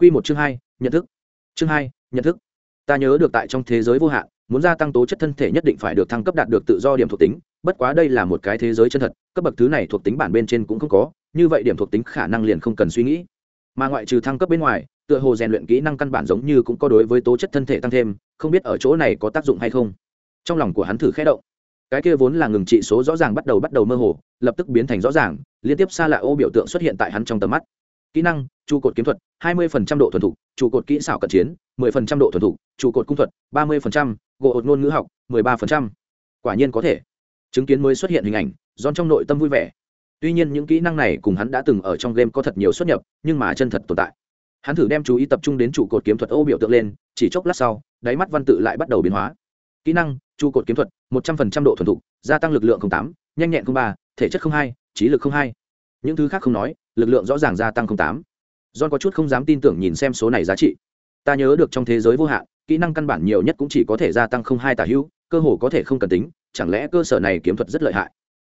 Quy một chương hai, nhận thức. Chương hai, nhận thức. Ta nhớ được tại trong thế giới vô hạn, muốn gia tăng tố chất thân thể nhất định phải được thăng cấp đạt được tự do điểm thuộc tính, bất quá đây là một cái thế giới chân thật, cấp bậc thứ này thuộc tính bản bên trên cũng không có, như vậy điểm thuộc tính khả năng liền không cần suy nghĩ. Mà ngoại trừ thăng cấp bên ngoài, tựa hồ rèn luyện kỹ năng căn bản giống như cũng có đối với tố chất thân thể tăng thêm, không biết ở chỗ này có tác dụng hay không. Trong lòng của hắn thử khẽ động. Cái kia vốn là ngừng trị số rõ ràng bắt đầu bắt đầu mơ hồ, lập tức biến thành rõ ràng, liên tiếp xa lạ ô biểu tượng xuất hiện tại hắn trong tầm mắt kỹ năng trụ cột kiếm thuật 20% độ thuần thục trụ cột kỹ xảo cận chiến 10% độ thuần thục trụ cột cung thuật 30%, gỗ ột ngôn ngữ học 13%. quả nhiên có thể chứng kiến mới xuất hiện hình ảnh don trong nội tâm vui vẻ tuy nhiên những kỹ năng này cùng hắn đã từng ở trong game có thật nhiều xuất nhập nhưng mà chân thật tồn tại hắn thử đem chú ý tập trung đến trụ cột kiếm thuật ô biểu tượng lên chỉ chốc lát sau đáy mắt văn tự lại bắt đầu biến hóa kỹ năng trụ cột kiếm thuật 100% độ thuần thục gia tăng lực lượng 08, nhanh nhẹn 03, thể chất 02, trí lực 02. những thứ khác không nói lực lượng rõ ràng gia tăng tám. John có chút không dám tin tưởng nhìn xem số này giá trị. Ta nhớ được trong thế giới vô hạn, kỹ năng căn bản nhiều nhất cũng chỉ có thể gia tăng không hai tả hữu, cơ hồ có thể không cần tính, chẳng lẽ cơ sở này kiếm thuật rất lợi hại?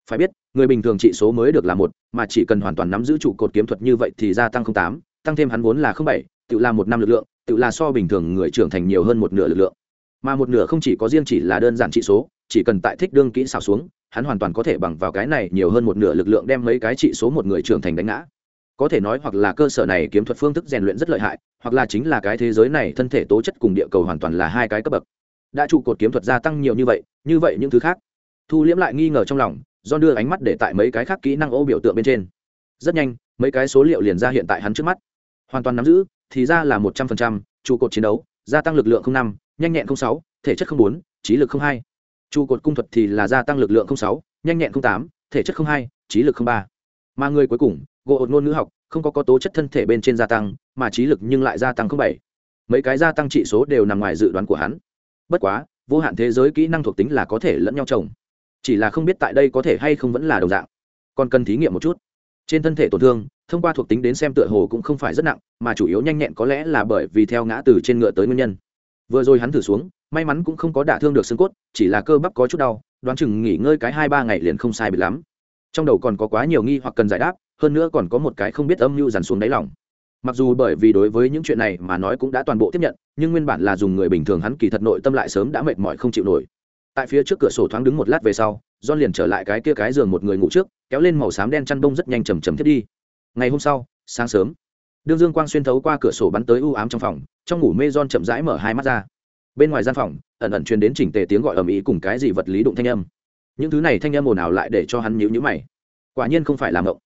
Phải biết, người bình thường trị số mới được là một, mà chỉ cần hoàn toàn nắm giữ trụ cột kiếm thuật như vậy thì gia tăng không tám, tăng thêm hắn vốn là không bảy, tự là một năm lực lượng, tự là so bình thường người trưởng thành nhiều hơn một nửa lực lượng. Mà một nửa không chỉ có riêng chỉ là đơn giản trị số, chỉ cần tại thích đương kỹ xảo xuống, hắn hoàn toàn có thể bằng vào cái này nhiều hơn một nửa lực lượng đem mấy cái trị số một người trưởng thành đánh ngã có thể nói hoặc là cơ sở này kiếm thuật phương thức rèn luyện rất lợi hại, hoặc là chính là cái thế giới này thân thể tố chất cùng địa cầu hoàn toàn là hai cái cấp bậc. Đã trụ cột kiếm thuật gia tăng nhiều như vậy như vậy những thứ khác. Thu liễm lại nghi ngờ trong lòng, do đưa ánh mắt để tại mấy cái khác kỹ năng ô biểu tượng bên trên. Rất nhanh, mấy cái số liệu liền ra hiện tại hắn trước mắt. Hoàn toàn nắm giữ, thì ra là một trăm phần trăm, trụ cột chiến đấu, gia tăng lực lượng năm, nhanh nhẹn sáu, thể chất bốn, trí lực hai. Trụ cột cung thuật thì là gia tăng lực lượng sáu, nhanh nhẹn tám, thể chất hai, trí lực ba. Mà người cuối cùng gỗ ột ngôn ngữ học, không có có tố chất thân thể bên trên gia tăng, mà trí lực nhưng lại gia tăng không bảy. Mấy cái gia tăng trị số đều nằm ngoài dự đoán của hắn. Bất quá, vô hạn thế giới kỹ năng thuộc tính là có thể lẫn nhau trồng chỉ là không biết tại đây có thể hay không vẫn là đồng dạng. Còn cần thí nghiệm một chút. Trên thân thể tổn thương, thông qua thuộc tính đến xem tựa hồ cũng không phải rất nặng, mà chủ yếu nhanh nhẹn có lẽ là bởi vì theo ngã từ trên ngựa tới nguyên nhân. Vừa rồi hắn thử xuống, may mắn cũng không có đả thương được xương cốt, chỉ là cơ bắp có chút đau, đoán chừng nghỉ ngơi cái hai ba ngày liền không sai bị lắm. Trong đầu còn có quá nhiều nghi hoặc cần giải đáp hơn nữa còn có một cái không biết âm mưu dằn xuống đáy lòng. Mặc dù bởi vì đối với những chuyện này mà nói cũng đã toàn bộ tiếp nhận, nhưng nguyên bản là dùng người bình thường hắn kỳ thật nội tâm lại sớm đã mệt mỏi không chịu nổi. Tại phía trước cửa sổ thoáng đứng một lát về sau don liền trở lại cái kia cái giường một người ngủ trước, kéo lên màu xám đen chăn bông rất nhanh chầm chầm thiết đi. Ngày hôm sau, sáng sớm, đương dương quang xuyên thấu qua cửa sổ bắn tới u ám trong phòng, trong ngủ mê don chậm rãi mở hai mắt ra. Bên ngoài gian phòng, ẩn ẩn truyền đến chỉnh tề tiếng gọi ầm ĩ cùng cái gì vật lý đụng thanh âm. Những thứ này thanh âm ồn ào lại để cho hắn nhíu nhíu mày. Quả nhiên không phải làm ngộng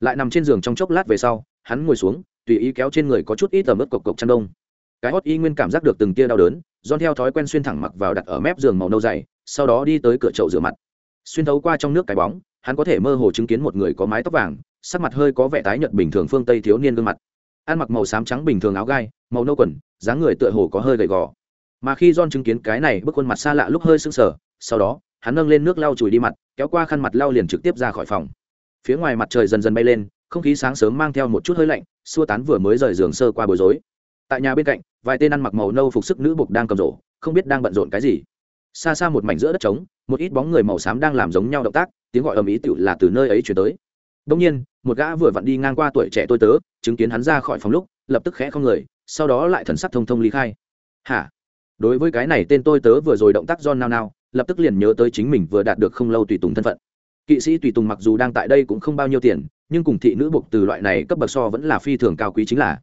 lại nằm trên giường trong chốc lát về sau, hắn ngồi xuống, tùy ý kéo trên người có chút ít tầm ướt cộc cộc chăn đông. Cái hót y nguyên cảm giác được từng tia đau đớn don theo thói quen xuyên thẳng mặc vào đặt ở mép giường màu nâu dày, sau đó đi tới cửa chậu rửa mặt. Xuyên thấu qua trong nước cái bóng, hắn có thể mơ hồ chứng kiến một người có mái tóc vàng, sắc mặt hơi có vẻ tái nhợt bình thường phương tây thiếu niên gương mặt. Ăn mặc màu xám trắng bình thường áo gai, màu nâu quần, dáng người tựa hồ có hơi gầy gò. Mà khi don chứng kiến cái này bức khuôn mặt xa lạ lúc hơi sưng sờ, sau đó, hắn nâng lên nước lau chùi đi mặt, kéo qua khăn mặt lau liền trực tiếp ra khỏi phòng phía ngoài mặt trời dần dần bay lên, không khí sáng sớm mang theo một chút hơi lạnh, xua tán vừa mới rời giường sơ qua bối rối. Tại nhà bên cạnh, vài tên ăn mặc màu nâu phục sức nữ bục đang cầm rổ, không biết đang bận rộn cái gì. Xa xa một mảnh giữa đất trống, một ít bóng người màu xám đang làm giống nhau động tác, tiếng gọi ầm ĩ tựu là từ nơi ấy chuyển tới. Đông nhiên, một gã vừa vặn đi ngang qua tuổi trẻ tôi tớ, chứng kiến hắn ra khỏi phòng lúc, lập tức khẽ không người, sau đó lại thần sắc thông thông ly khai. Hả? Đối với cái này tên tôi tớ vừa rồi động tác john nao nao, lập tức liền nhớ tới chính mình vừa đạt được không lâu tùy tùng thân phận kỵ sĩ tùy tùng mặc dù đang tại đây cũng không bao nhiêu tiền, nhưng cùng thị nữ buộc từ loại này cấp bậc so vẫn là phi thường cao quý chính là.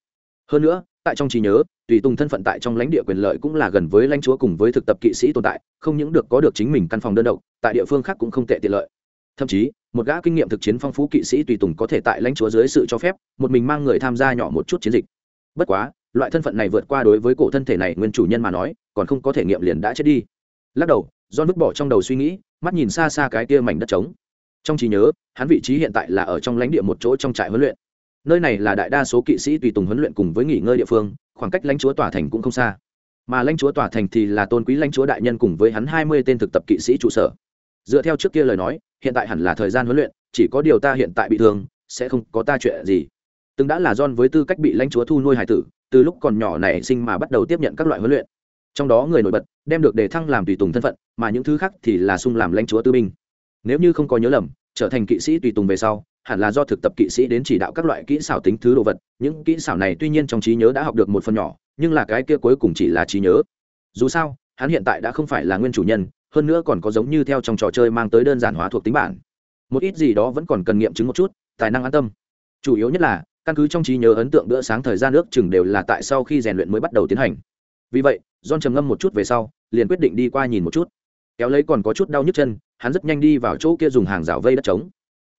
Hơn nữa, tại trong trí nhớ, tùy tùng thân phận tại trong lãnh địa quyền lợi cũng là gần với lãnh chúa cùng với thực tập kỵ sĩ tồn tại, không những được có được chính mình căn phòng đơn độc, tại địa phương khác cũng không tệ tiện lợi. Thậm chí, một gã kinh nghiệm thực chiến phong phú kỵ sĩ tùy tùng có thể tại lãnh chúa dưới sự cho phép, một mình mang người tham gia nhỏ một chút chiến dịch. Bất quá, loại thân phận này vượt qua đối với cổ thân thể này nguyên chủ nhân mà nói, còn không có thể nghiệm liền đã chết đi. Lắc đầu do vứt bỏ trong đầu suy nghĩ, mắt nhìn xa xa cái kia mảnh đất trống trong trí nhớ, hắn vị trí hiện tại là ở trong lãnh địa một chỗ trong trại huấn luyện. Nơi này là đại đa số kỵ sĩ tùy tùng huấn luyện cùng với nghỉ ngơi địa phương, khoảng cách lãnh chúa tòa thành cũng không xa. Mà lãnh chúa tòa thành thì là tôn quý lãnh chúa đại nhân cùng với hắn hai mươi tên thực tập kỵ sĩ trụ sở. Dựa theo trước kia lời nói, hiện tại hẳn là thời gian huấn luyện, chỉ có điều ta hiện tại bị thương, sẽ không có ta chuyện gì. Từng đã là don với tư cách bị lãnh chúa thu nuôi hải tử, từ lúc còn nhỏ này sinh mà bắt đầu tiếp nhận các loại huấn luyện. Trong đó người nổi bật, đem được đề thăng làm tùy tùng thân phận, mà những thứ khác thì là sung làm lãnh chúa tư binh nếu như không có nhớ lầm, trở thành kỵ sĩ tùy tùng về sau, hẳn là do thực tập kỵ sĩ đến chỉ đạo các loại kỹ xảo tính thứ đồ vật. Những kỹ xảo này tuy nhiên trong trí nhớ đã học được một phần nhỏ, nhưng là cái kia cuối cùng chỉ là trí nhớ. Dù sao, hắn hiện tại đã không phải là nguyên chủ nhân, hơn nữa còn có giống như theo trong trò chơi mang tới đơn giản hóa thuộc tính bản. Một ít gì đó vẫn còn cần nghiệm chứng một chút, tài năng an tâm. Chủ yếu nhất là, căn cứ trong trí nhớ ấn tượng bữa sáng thời gian nước chừng đều là tại sau khi rèn luyện mới bắt đầu tiến hành. Vì vậy, john trầm ngâm một chút về sau, liền quyết định đi qua nhìn một chút. Kéo lấy còn có chút đau nhức chân hắn rất nhanh đi vào chỗ kia dùng hàng rào vây đất trống.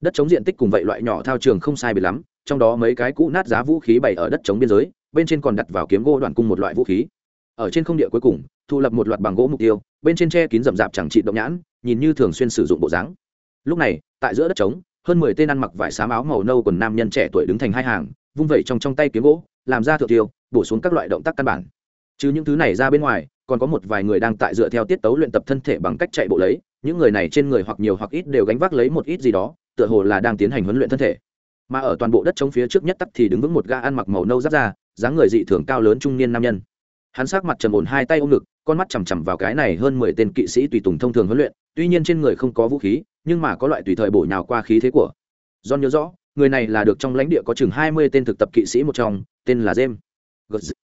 Đất trống diện tích cùng vậy loại nhỏ thao trường không sai bị lắm, trong đó mấy cái cũ nát giá vũ khí bày ở đất trống biên giới, bên trên còn đặt vào kiếm gỗ đoạn cung một loại vũ khí. Ở trên không địa cuối cùng, thu lập một loạt bằng gỗ mục tiêu, bên trên tre kín rậm rạp chẳng trị động nhãn, nhìn như thường xuyên sử dụng bộ dáng. Lúc này, tại giữa đất trống, hơn mười tên ăn mặc vải xám áo màu nâu quần nam nhân trẻ tuổi đứng thành hai hàng, vung vẩy trong trong tay kiếm gỗ, làm ra thượng tiêu, bổ xuống các loại động tác căn bản chứ những thứ này ra bên ngoài, còn có một vài người đang tại dựa theo tiết tấu luyện tập thân thể bằng cách chạy bộ lấy, những người này trên người hoặc nhiều hoặc ít đều gánh vác lấy một ít gì đó, tựa hồ là đang tiến hành huấn luyện thân thể. Mà ở toàn bộ đất chống phía trước nhất tắt thì đứng vững một ga ăn mặc màu nâu giáp ra dáng người dị thường cao lớn trung niên nam nhân. Hắn sát mặt trầm ổn hai tay ôm ngực, con mắt chằm chằm vào cái này hơn mười tên kỵ sĩ tùy tùng thông thường huấn luyện, tuy nhiên trên người không có vũ khí, nhưng mà có loại tùy thời bổ nhào qua khí thế của. John nhớ rõ, người này là được trong lãnh địa có chừng hai mươi tên thực tập kỵ sĩ một trong, tên là james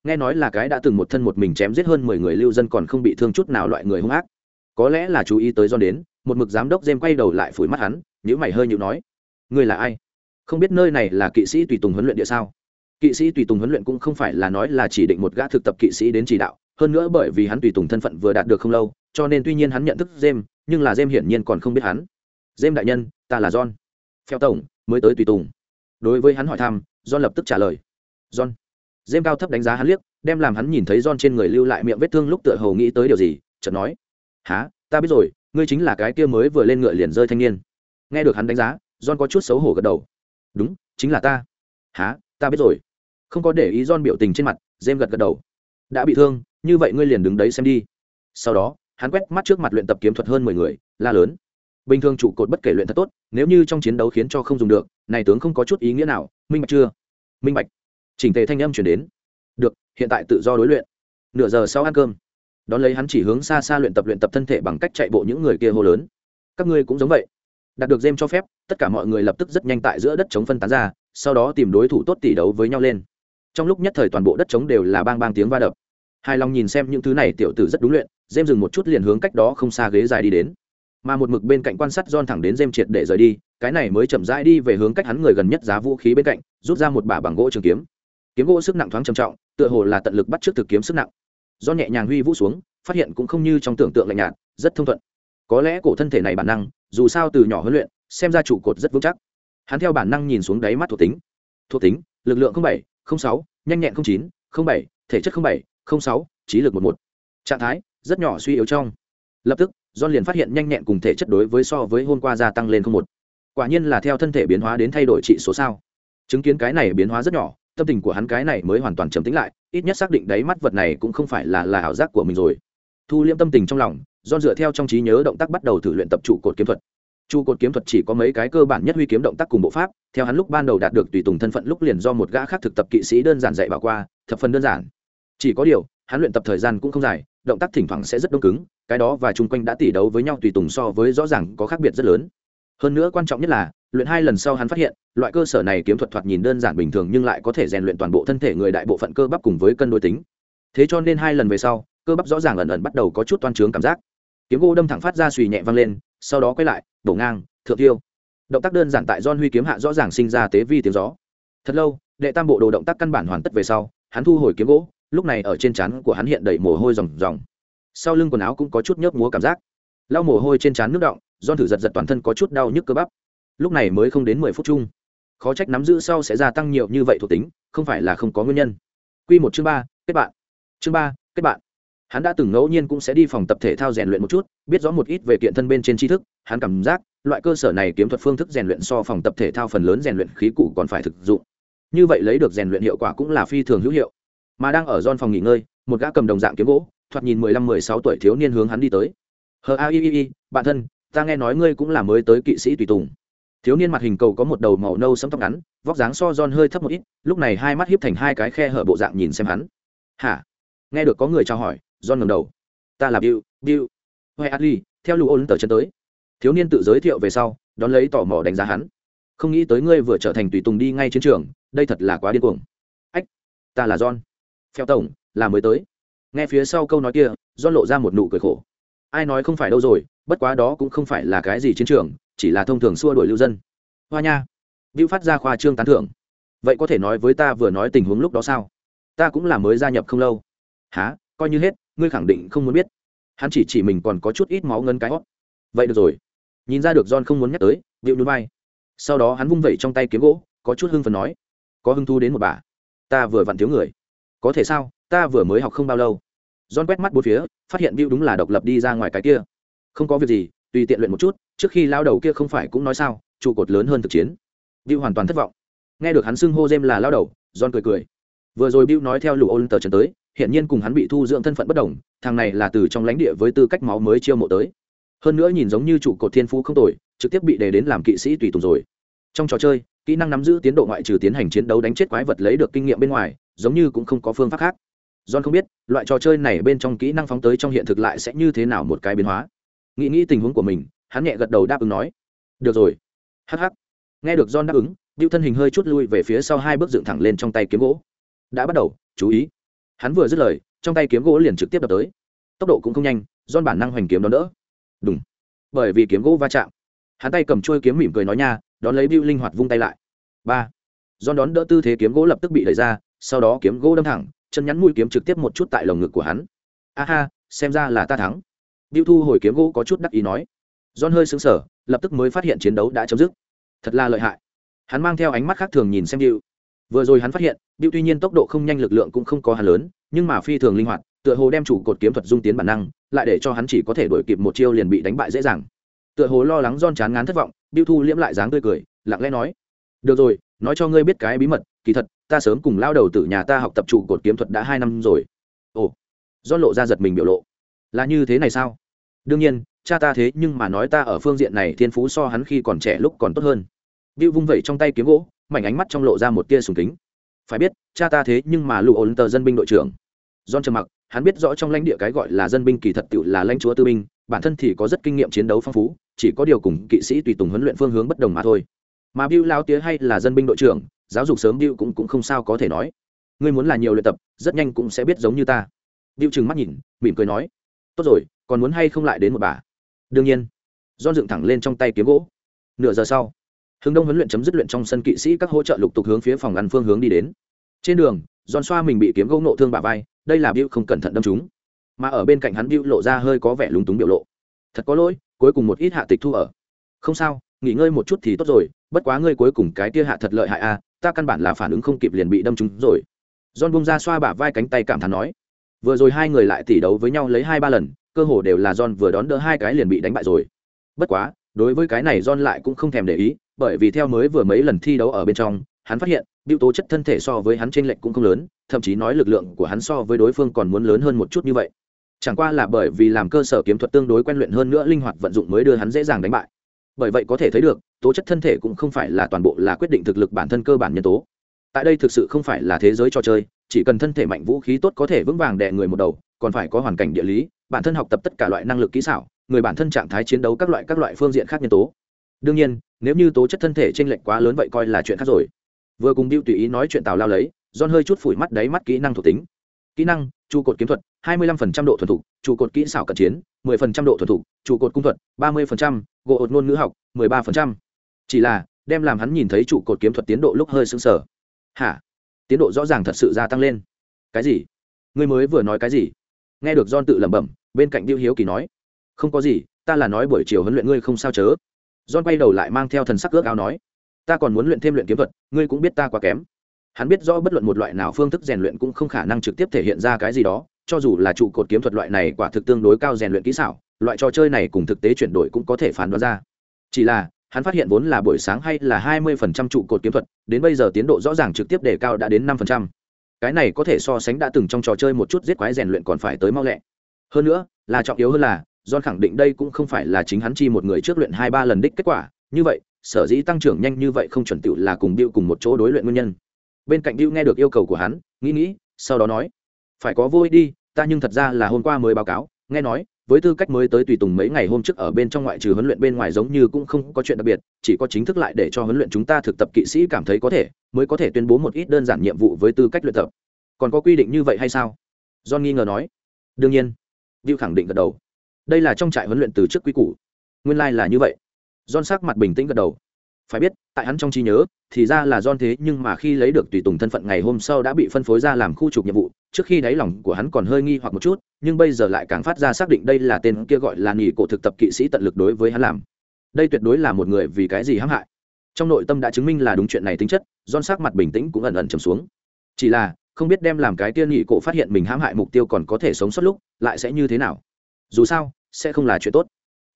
nghe nói là cái đã từng một thân một mình chém giết hơn mười người lưu dân còn không bị thương chút nào loại người hung ác. Có lẽ là chú ý tới John đến, một mực giám đốc jem quay đầu lại phủi mắt hắn nhữ mày hơi nhịu nói người là ai? Không biết nơi này là kỵ sĩ tùy tùng huấn luyện địa sao? Kỵ sĩ tùy tùng huấn luyện cũng không phải là nói là chỉ định một gã thực tập kỵ sĩ đến chỉ đạo, hơn nữa bởi vì hắn tùy tùng thân phận vừa đạt được không lâu, cho nên tuy nhiên hắn nhận thức jem nhưng là jem hiển nhiên còn không biết hắn. Jem đại nhân, ta là john. Phèo tổng, mới tới tùy tùng. Đối với hắn hỏi thăm, john lập tức trả lời. John. Dêm cao thấp đánh giá hắn liếc, đem làm hắn nhìn thấy john trên người lưu lại miệng vết thương lúc tựa hầu nghĩ tới điều gì, chợt nói há ta biết rồi, ngươi chính là cái kia mới vừa lên ngựa liền rơi thanh niên. Nghe được hắn đánh giá, john có chút xấu hổ gật đầu. Đúng, chính là ta. Há ta biết rồi. Không có để ý john biểu tình trên mặt Dêm gật gật đầu. Đã bị thương, như vậy ngươi liền đứng đấy xem đi. Sau đó, hắn quét mắt trước mặt luyện tập kiếm thuật hơn mười người, la lớn. Bình thường trụ cột bất kể luyện thật tốt, nếu như trong chiến đấu khiến cho không dùng được, này tướng không có chút ý nghĩa nào, minh bạch chưa? Minh bạch chỉnh tề thanh âm chuyển đến. Được, hiện tại tự do đối luyện. Nửa giờ sau ăn cơm. Đón lấy hắn chỉ hướng xa xa luyện tập luyện tập thân thể bằng cách chạy bộ những người kia hô lớn. Các ngươi cũng giống vậy. Đạt được jem cho phép, tất cả mọi người lập tức rất nhanh tại giữa đất chống phân tán ra, sau đó tìm đối thủ tốt tỷ đấu với nhau lên. Trong lúc nhất thời toàn bộ đất trống đều là bang bang tiếng va đập. Hài lòng nhìn xem những thứ này tiểu tử rất đúng luyện dêm dừng một chút liền hướng cách đó không xa ghế dài đi đến. Mà một mực bên cạnh quan sát don thẳng đến dêm triệt để rời đi, cái này mới chậm rãi đi về hướng cách hắn người gần nhất giá vũ khí bên cạnh, rút ra một bả bằng gỗ trường kiếm kiếm gỗ sức nặng thoáng trầm trọng, tựa hồ là tận lực bắt trước thực kiếm sức nặng. Do nhẹ nhàng huy vũ xuống, phát hiện cũng không như trong tưởng tượng lạnh nhạt, rất thông thuận. Có lẽ cổ thân thể này bản năng, dù sao từ nhỏ huấn luyện, xem ra trụ cột rất vững chắc. Hắn theo bản năng nhìn xuống đáy mắt thuộc tính. Thuộc tính, lực lượng bảy sáu, nhanh nhẹn chín bảy, thể chất bảy sáu, trí lực một một. Trạng thái, rất nhỏ suy yếu trong. Lập tức, john liền phát hiện nhanh nhẹn cùng thể chất đối với so với hôm qua gia tăng lên không một. Quả nhiên là theo thân thể biến hóa đến thay đổi trị số sao. Chứng kiến cái này biến hóa rất nhỏ tâm tình của hắn cái này mới hoàn toàn trầm tĩnh lại, ít nhất xác định đáy mắt vật này cũng không phải là là ảo giác của mình rồi. Thu liễm tâm tình trong lòng, do dựa theo trong trí nhớ động tác bắt đầu thử luyện tập trụ cột kiếm thuật. Trụ cột kiếm thuật chỉ có mấy cái cơ bản nhất huy kiếm động tác cùng bộ pháp, theo hắn lúc ban đầu đạt được tùy tùng thân phận lúc liền do một gã khác thực tập kỵ sĩ đơn giản dạy bảo qua, thập phần đơn giản. Chỉ có điều, hắn luyện tập thời gian cũng không dài, động tác thỉnh thoảng sẽ rất đông cứng, cái đó và chung quanh đã tỉ đấu với nhau tùy tùng so với rõ ràng có khác biệt rất lớn hơn nữa quan trọng nhất là, luyện hai lần sau hắn phát hiện, loại cơ sở này kiếm thuật thoạt nhìn đơn giản bình thường nhưng lại có thể rèn luyện toàn bộ thân thể người đại bộ phận cơ bắp cùng với cân đối tính. Thế cho nên hai lần về sau, cơ bắp rõ ràng ẩn ẩn bắt đầu có chút toan trướng cảm giác. Kiếm gỗ đâm thẳng phát ra suy nhẹ văng lên, sau đó quay lại, đổ ngang, thượng tiêu. Động tác đơn giản tại don huy kiếm hạ rõ ràng sinh ra tế vi tiếng gió. Thật lâu, đệ tam bộ đồ động tác căn bản hoàn tất về sau, hắn thu hồi kiếm gỗ, lúc này ở trên trán của hắn hiện đầy mồ hôi ròng ròng. Sau lưng quần áo cũng có chút nhớp múa cảm giác lau mồ hôi trên trán nước động don thử giật giật toàn thân có chút đau nhức cơ bắp. Lúc này mới không đến mười phút chung. Khó trách nắm giữ sau sẽ gia tăng nhiều như vậy thuộc tính, không phải là không có nguyên nhân. Q một chương ba, kết bạn. Chương ba, kết bạn. Hắn đã từng ngẫu nhiên cũng sẽ đi phòng tập thể thao rèn luyện một chút, biết rõ một ít về kiện thân bên trên tri thức, hắn cảm giác, loại cơ sở này kiếm thuật phương thức rèn luyện so phòng tập thể thao phần lớn rèn luyện khí cụ còn phải thực dụng. Như vậy lấy được rèn luyện hiệu quả cũng là phi thường hữu hiệu. Mà đang ở don phòng nghỉ ngơi, một gã cầm đồng dạng kiếm gỗ, thoạt nhìn mười lăm, mười sáu tuổi thiếu niên hướng hắn đi tới hờ a i i i, bạn thân, ta nghe nói ngươi cũng là mới tới kỵ sĩ tùy tùng. Thiếu niên mặt hình cầu có một đầu màu nâu sẫm tóc ngắn, vóc dáng so giòn hơi thấp một ít, lúc này hai mắt hiếp thành hai cái khe hở bộ dạng nhìn xem hắn. Hả? Nghe được có người chào hỏi giòn ngầm đầu. Ta là bill bill. Hoe adli theo lũ ôn tờ chân tới. Thiếu niên tự giới thiệu về sau, đón lấy tò mò đánh giá hắn. Không nghĩ tới ngươi vừa trở thành tùy tùng đi ngay chiến trường, đây thật là quá điên cuồng. Ách, ta là john. Phèo tổng, là mới tới. Nghe phía sau câu nói kia, john lộ ra một nụ cười khổ ai nói không phải đâu rồi, bất quá đó cũng không phải là cái gì chiến trường, chỉ là thông thường xua đuổi lưu dân. Hoa nha Bill phát ra khoa trương tán thưởng. Vậy có thể nói với ta vừa nói tình huống lúc đó sao? Ta cũng là mới gia nhập không lâu. Há coi như hết, ngươi khẳng định không muốn biết. Hắn chỉ chỉ mình còn có chút ít máu ngân cái hót. Vậy được rồi. Nhìn ra được john không muốn nhắc tới Bill núi bay sau đó hắn vung vẩy trong tay kiếm gỗ, có chút hưng phần nói. Có hưng thu đến một bà. Ta vừa vặn thiếu người. Có thể sao? Ta vừa mới học không bao lâu john quét mắt bốn phía, phát hiện Bill đúng là độc lập đi ra ngoài cái kia. Không có việc gì, tùy tiện luyện một chút, trước khi lao đầu kia không phải cũng nói sao, trụ cột lớn hơn thực chiến. Bill hoàn toàn thất vọng. Nghe được hắn xưng hô jem là lao đầu, john cười cười. Vừa rồi Bill nói theo lũ ôn tờ trần tới hiện nhiên cùng hắn bị thu dưỡng thân phận bất đồng, thằng này là từ trong lãnh địa với tư cách máu mới chiêu mộ tới. Hơn nữa nhìn giống như trụ cột thiên phú không tồi, trực tiếp bị đề đến làm kỵ sĩ tùy tùng rồi. Trong trò chơi, kỹ năng nắm giữ tiến độ ngoại trừ tiến hành chiến đấu đánh chết quái vật lấy được kinh nghiệm bên ngoài, giống như cũng không có phương pháp khác john không biết, loại trò chơi này bên trong kỹ năng phóng tới trong hiện thực lại sẽ như thế nào một cái biến hóa. Nghĩ nghĩ tình huống của mình, hắn nhẹ gật đầu đáp ứng nói. Được rồi. Hh nghe được john đáp ứng Bill thân hình hơi chút lui về phía sau hai bước dựng thẳng lên trong tay kiếm gỗ. Đã bắt đầu, chú ý. Hắn vừa dứt lời, trong tay kiếm gỗ liền trực tiếp đập tới. Tốc độ cũng không nhanh, John bản năng hoành kiếm đón đỡ. Đúng bởi vì kiếm gỗ va chạm. Hắn tay cầm chuôi kiếm mỉm cười nói nha, đón lấy Bill linh hoạt vung tay lại. Ba. John đón đỡ tư thế kiếm gỗ lập tức bị đẩy ra, sau đó kiếm gỗ đâm thẳng chân nhắn mũi kiếm trực tiếp một chút tại lồng ngực của hắn. A ha, xem ra là ta thắng. Biêu thu hồi kiếm gỗ có chút đắc ý nói. John hơi sững sờ, lập tức mới phát hiện chiến đấu đã chấm dứt. Thật là lợi hại. Hắn mang theo ánh mắt khác thường nhìn xem Biêu. vừa rồi hắn phát hiện, Biêu tuy nhiên tốc độ không nhanh lực lượng cũng không có hắn lớn, nhưng mà phi thường linh hoạt, tựa hồ đem chủ cột kiếm thuật dung tiến bản năng, lại để cho hắn chỉ có thể đuổi kịp một chiêu liền bị đánh bại dễ dàng. Tựa hồ lo lắng don chán ngán thất vọng, Biêu thu liễm lại dáng tươi cười, lặng lẽ nói. Được rồi, nói cho ngươi biết cái bí mật, kỳ thật ta sớm cùng lao đầu từ nhà ta học tập trụ cột kiếm thuật đã hai năm rồi. Ồ, do lộ ra giật mình biểu lộ. Là như thế này sao? Đương nhiên, cha ta thế nhưng mà nói ta ở phương diện này thiên phú so hắn khi còn trẻ lúc còn tốt hơn. Bill vung vẩy trong tay kiếm gỗ, mảnh ánh mắt trong lộ ra một tia sùng kính. Phải biết, cha ta thế nhưng mà lụ ổn tờ dân binh đội trưởng. John trầm mặc, hắn biết rõ trong lãnh địa cái gọi là dân binh kỳ thật tự là lãnh chúa tư binh, bản thân thì có rất kinh nghiệm chiến đấu phong phú, chỉ có điều cùng kỵ sĩ tùy tùng huấn luyện phương hướng bất đồng mà thôi. Mà bill lao tía hay là dân binh đội trưởng giáo dục sớm điệu cũng, cũng không sao có thể nói. Ngươi muốn là nhiều luyện tập rất nhanh cũng sẽ biết giống như ta. Điệu trừng mắt nhìn mỉm cười nói. Tốt rồi còn muốn hay không lại đến một bà? Đương nhiên. Don dựng thẳng lên trong tay kiếm gỗ. Nửa giờ sau hướng đông huấn luyện chấm dứt luyện trong sân kỵ sĩ các hỗ trợ lục tục hướng phía phòng ăn phương hướng đi đến. Trên đường don xoa mình bị kiếm gỗ nộ thương bả vai đây là Bill không cẩn thận đâm chúng mà ở bên cạnh hắn Bill lộ ra hơi có vẻ lúng túng biểu lộ. Thật có lỗi cuối cùng một ít hạ tịch thu ở. Không sao nghỉ ngơi một chút thì tốt rồi bất quá ngươi cuối cùng cái tia hạ thật lợi hại a à, ta căn bản là phản ứng không kịp liền bị đâm trúng rồi. John bung ra xoa bả vai cánh tay cảm thán nói, vừa rồi hai người lại tỉ đấu với nhau lấy hai ba lần, cơ hồ đều là john vừa đón đỡ hai cái liền bị đánh bại rồi. Bất quá, đối với cái này john lại cũng không thèm để ý, bởi vì theo mới vừa mấy lần thi đấu ở bên trong, hắn phát hiện, biểu tố chất thân thể so với hắn trên lệnh cũng không lớn, thậm chí nói lực lượng của hắn so với đối phương còn muốn lớn hơn một chút như vậy. Chẳng qua là bởi vì làm cơ sở kiếm thuật tương đối quen luyện hơn nữa linh hoạt vận dụng mới đưa hắn dễ dàng đánh bại bởi vậy có thể thấy được tố chất thân thể cũng không phải là toàn bộ là quyết định thực lực bản thân cơ bản nhân tố. Tại đây thực sự không phải là thế giới trò chơi chỉ cần thân thể mạnh vũ khí tốt có thể vững vàng đè người một đầu còn phải có hoàn cảnh địa lý bản thân học tập tất cả loại năng lực kỹ xảo người bản thân trạng thái chiến đấu các loại các loại phương diện khác nhân tố. Đương nhiên nếu như tố chất thân thể t r ê n lệch quá lớn vậy coi là chuyện khác rồi. Vừa cùng Bill tùy ý nói chuyện tào lao lấy don hơi chút phủi mắt đáy mắt kỹ năng thuộc tính. Kỹ năng trụ cột kiếm thuật 25% độ thuần thục trụ cột kỹ xảo cận chiến 10% độ thuần thục trụ cột cung thuật 30%, gỗ ột ngôn ngữ học 13%. chỉ là, đem làm hắn nhìn thấy trụ cột kiếm thuật tiến độ lúc hơi sững sờ. Hả? Tiến độ rõ ràng thật sự gia tăng lên. Cái gì? Ngươi mới vừa nói cái gì? Nghe được Don tự lẩm bẩm, bên cạnh Bill hiếu kỳ nói. Không có gì, ta là nói buổi chiều huấn luyện ngươi không sao chớ. Don quay đầu lại mang theo thần sắc ước ao nói. Ta còn muốn luyện thêm luyện kiếm thuật, ngươi cũng biết ta quá kém. Hắn biết rõ bất luận một loại nào phương thức rèn luyện cũng không khả năng trực tiếp thể hiện ra cái gì đó, cho dù là trụ cột kiếm thuật loại này quả thực tương đối cao rèn luyện kỹ xảo loại trò chơi này cùng thực tế chuyển đổi cũng có thể phán đoán ra. Chỉ là hắn phát hiện vốn là buổi sáng hay là hai mươi phần trăm trụ cột kiếm thuật đến bây giờ tiến độ rõ ràng trực tiếp đề cao đã đến năm phần trăm. Cái này có thể so sánh đã từng trong trò chơi một chút giết quái rèn luyện còn phải tới mau lẹ. Hơn nữa là trọng yếu hơn là John khẳng định đây cũng không phải là chính hắn chi một người trước luyện hai ba lần đích kết quả, như vậy, sở dĩ tăng trưởng nhanh như vậy không chuẩn tựu là cùng Bill cùng một chỗ đối luyện nguyên nhân. Bên cạnh Bill nghe được yêu cầu của hắn, nghĩ nghĩ, sau đó nói: "Phải có vui đi, ta nhưng thật ra là hôm qua mới báo cáo, nghe nói, với tư cách mới tới tùy tùng mấy ngày hôm trước ở bên trong ngoại trừ huấn luyện bên ngoài giống như cũng không có chuyện đặc biệt chỉ có chính thức lại để cho huấn luyện chúng ta thực tập kỵ sĩ cảm thấy có thể mới có thể tuyên bố một ít đơn giản nhiệm vụ với tư cách luyện tập. Còn có quy định như vậy hay sao? John nghi ngờ nói. Đương nhiên. Diệu khẳng định gật đầu. Đây là trong trại huấn luyện từ trước quy củ. Nguyên lai、like、là như vậy. John sắc mặt bình tĩnh gật đầu. Phải biết tại hắn trong trí nhớ thì ra là John thế nhưng mà khi lấy được tùy tùng thân phận ngày hôm sau đã bị phân phối ra làm khu trục nhiệm vụ, trước khi đáy lòng của hắn còn hơi nghi hoặc một chút, nhưng bây giờ lại càng phát ra xác định đây là tên kia gọi là nghỉ cổ thực tập kỵ sĩ tận lực đối với hắn làm. Đây tuyệt đối là một người vì cái gì hãm hại. Trong nội tâm đã chứng minh là đúng chuyện này tính chất, don sắc mặt bình tĩnh cũng ẩn ẩn trầm xuống. Chỉ là, không biết đem làm cái tiên nghỉ cổ phát hiện mình hãm hại mục tiêu còn có thể sống sót lúc, lại sẽ như thế nào. Dù sao, sẽ không là chuyện tốt.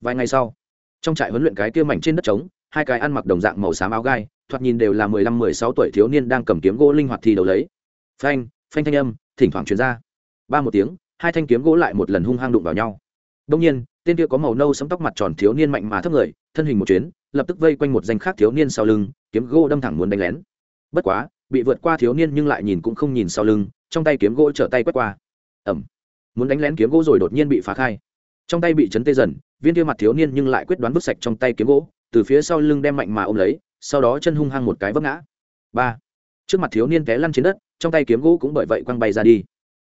Vài ngày sau, trong trại huấn luyện cái kia mảnh trên đất trống, hai cái ăn mặc đồng dạng màu xám áo gai thoạt nhìn đều là mười lăm mười sáu tuổi thiếu niên đang cầm kiếm gỗ linh hoạt thi đấu lấy phanh phanh thanh âm thỉnh thoảng truyền ra. Ba một tiếng, hai thanh kiếm gỗ lại một lần hung hăng đụng vào nhau. Đông nhiên, tên kia có màu nâu sấm tóc mặt tròn thiếu niên mạnh mà thấp người, thân hình một chuyến, lập tức vây quanh một danh khác thiếu niên sau lưng, kiếm gỗ đâm thẳng muốn đánh lén. Bất quá, bị vượt qua thiếu niên nhưng lại nhìn cũng không nhìn sau lưng, trong tay kiếm gỗ trở tay quét qua. Ẩm muốn đánh lén kiếm gỗ rồi đột nhiên bị phá khai. Trong tay bị chấn tê dần, viên kia mặt thiếu niên nhưng lại quyết đoán vứt sạch trong tay kiếm gỗ, từ phía sau lưng đem mạnh mà ôm lấy, sau đó chân hung hăng một cái vấp ngã. Ba. Trước mặt thiếu niên té lăn trên đất trong tay kiếm gỗ cũng bởi vậy quăng bay ra đi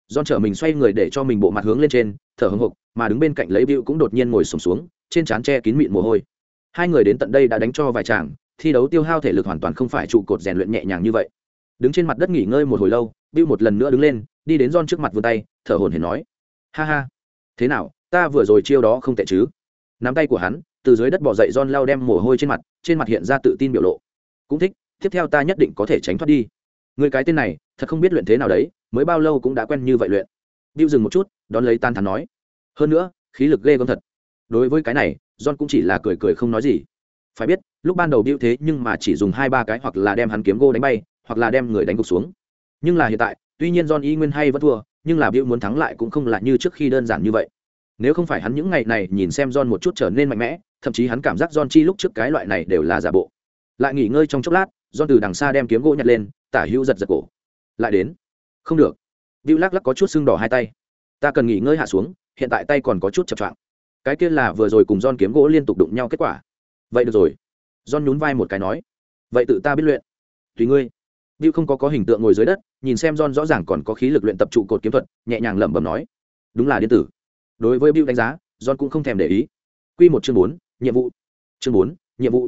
don trở mình xoay người để cho mình bộ mặt hướng lên trên thở hưng hục mà đứng bên cạnh lấy bịu cũng đột nhiên ngồi sùng xuống, xuống trên trán che kín mịn mồ hôi hai người đến tận đây đã đánh cho vài chàng thi đấu tiêu hao thể lực hoàn toàn không phải trụ cột rèn luyện nhẹ nhàng như vậy đứng trên mặt đất nghỉ ngơi một hồi lâu bịu một lần nữa đứng lên đi đến don trước mặt vươn tay thở hồn hển nói ha ha thế nào ta vừa rồi chiêu đó không tệ chứ nắm tay của hắn từ dưới đất bỏ dậy Don lao đem mồ hôi trên mặt, trên mặt hiện ra tự tin biểu lộ. Cũng thích, tiếp theo ta nhất định có thể tránh thoát đi. Người cái tên này, thật không biết luyện thế nào đấy, mới bao lâu cũng đã quen như vậy luyện. Bill dừng một chút, đón lấy tan thắn nói. Hơn nữa, khí lực ghê gớm thật. Đối với cái này, John cũng chỉ là cười cười không nói gì. Phải biết, lúc ban đầu Bill thế nhưng mà chỉ dùng hai ba cái hoặc là đem hắn kiếm gô đánh bay, hoặc là đem người đánh gục xuống. Nhưng là hiện tại, tuy nhiên John y nguyên hay vẫn thua, nhưng là Bill muốn thắng lại cũng không là như trước khi đơn giản như vậy. Nếu không phải hắn những ngày này nhìn xem John một chút trở nên mạnh mẽ, thậm chí hắn cảm giác John chi lúc trước cái loại này đều là giả bộ. Lại nghỉ ngơi trong chốc lát, John từ đằng xa đem kiếm gỗ nhặt lên, tả hữu giật giật cổ. Lại đến. Không được. viu lắc lắc có chút sưng đỏ hai tay. Ta cần nghỉ ngơi hạ xuống, hiện tại tay còn có chút chập choạng. Cái kia là vừa rồi cùng don kiếm gỗ liên tục đụng nhau kết quả. Vậy được rồi. don nhún vai một cái nói. Vậy tự ta biết luyện. Tùy ngươi. viu không có có hình tượng ngồi dưới đất, nhìn xem don rõ ràng còn có khí lực luyện tập trụ cột kiếm thuật, nhẹ nhàng lẩm bẩm nói. Đúng là điện tử. Đối với viu đánh giá, don cũng không thèm để ý. Quy một chương bốn nhiệm vụ chương bốn nhiệm vụ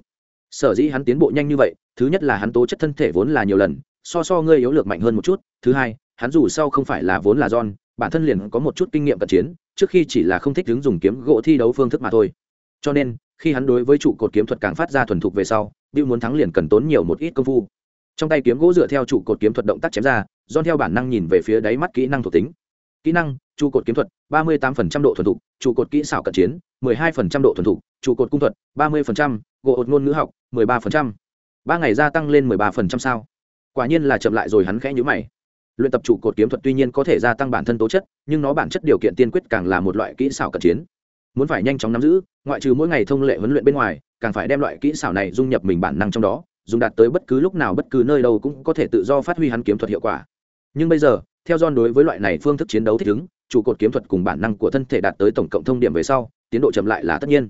sở dĩ hắn tiến bộ nhanh như vậy thứ nhất là hắn tố chất thân thể vốn là nhiều lần so so ngươi yếu lược mạnh hơn một chút thứ hai hắn dù sao không phải là vốn là john bản thân liền có một chút kinh nghiệm cận chiến trước khi chỉ là không thích đứng dùng kiếm gỗ thi đấu phương thức mà thôi. Cho nên khi hắn đối với trụ cột kiếm thuật càng phát ra thuần thục về sau Bill muốn thắng liền cần tốn nhiều một ít công phu. Trong tay kiếm gỗ dựa theo trụ cột kiếm thuật động tác chém ra John theo bản năng nhìn về phía đáy mắt kỹ năng thuộc tính. Kỹ năng trụ cột kiếm thuật ba mươi 38% độ thuần thục trụ cột kỹ xảo cận chiến 12% độ thuần thục trụ cột cung thuật 30%, gỗ ột ngôn ngữ học 13%. ba ngày gia tăng lên 13% sao quả nhiên là chậm lại rồi hắn khẽ nhíu mày. Luyện tập trụ cột kiếm thuật tuy nhiên có thể gia tăng bản thân tố chất nhưng nó bản chất điều kiện tiên quyết càng là một loại kỹ xảo cận chiến. Muốn phải nhanh chóng nắm giữ ngoại trừ mỗi ngày thông lệ huấn luyện bên ngoài càng phải đem loại kỹ xảo này dung nhập mình bản năng trong đó dùng đạt tới bất cứ lúc nào bất cứ nơi đâu cũng có thể tự do phát huy hắn kiếm thuật hiệu quả. Nhưng bây giờ theo John đối với loại này phương thức chiến đấu thích ứng, trụ cột kiếm thuật cùng bản năng của thân thể đạt tới tổng cộng thông điểm về sau, tiến độ chậm lại là tất nhiên.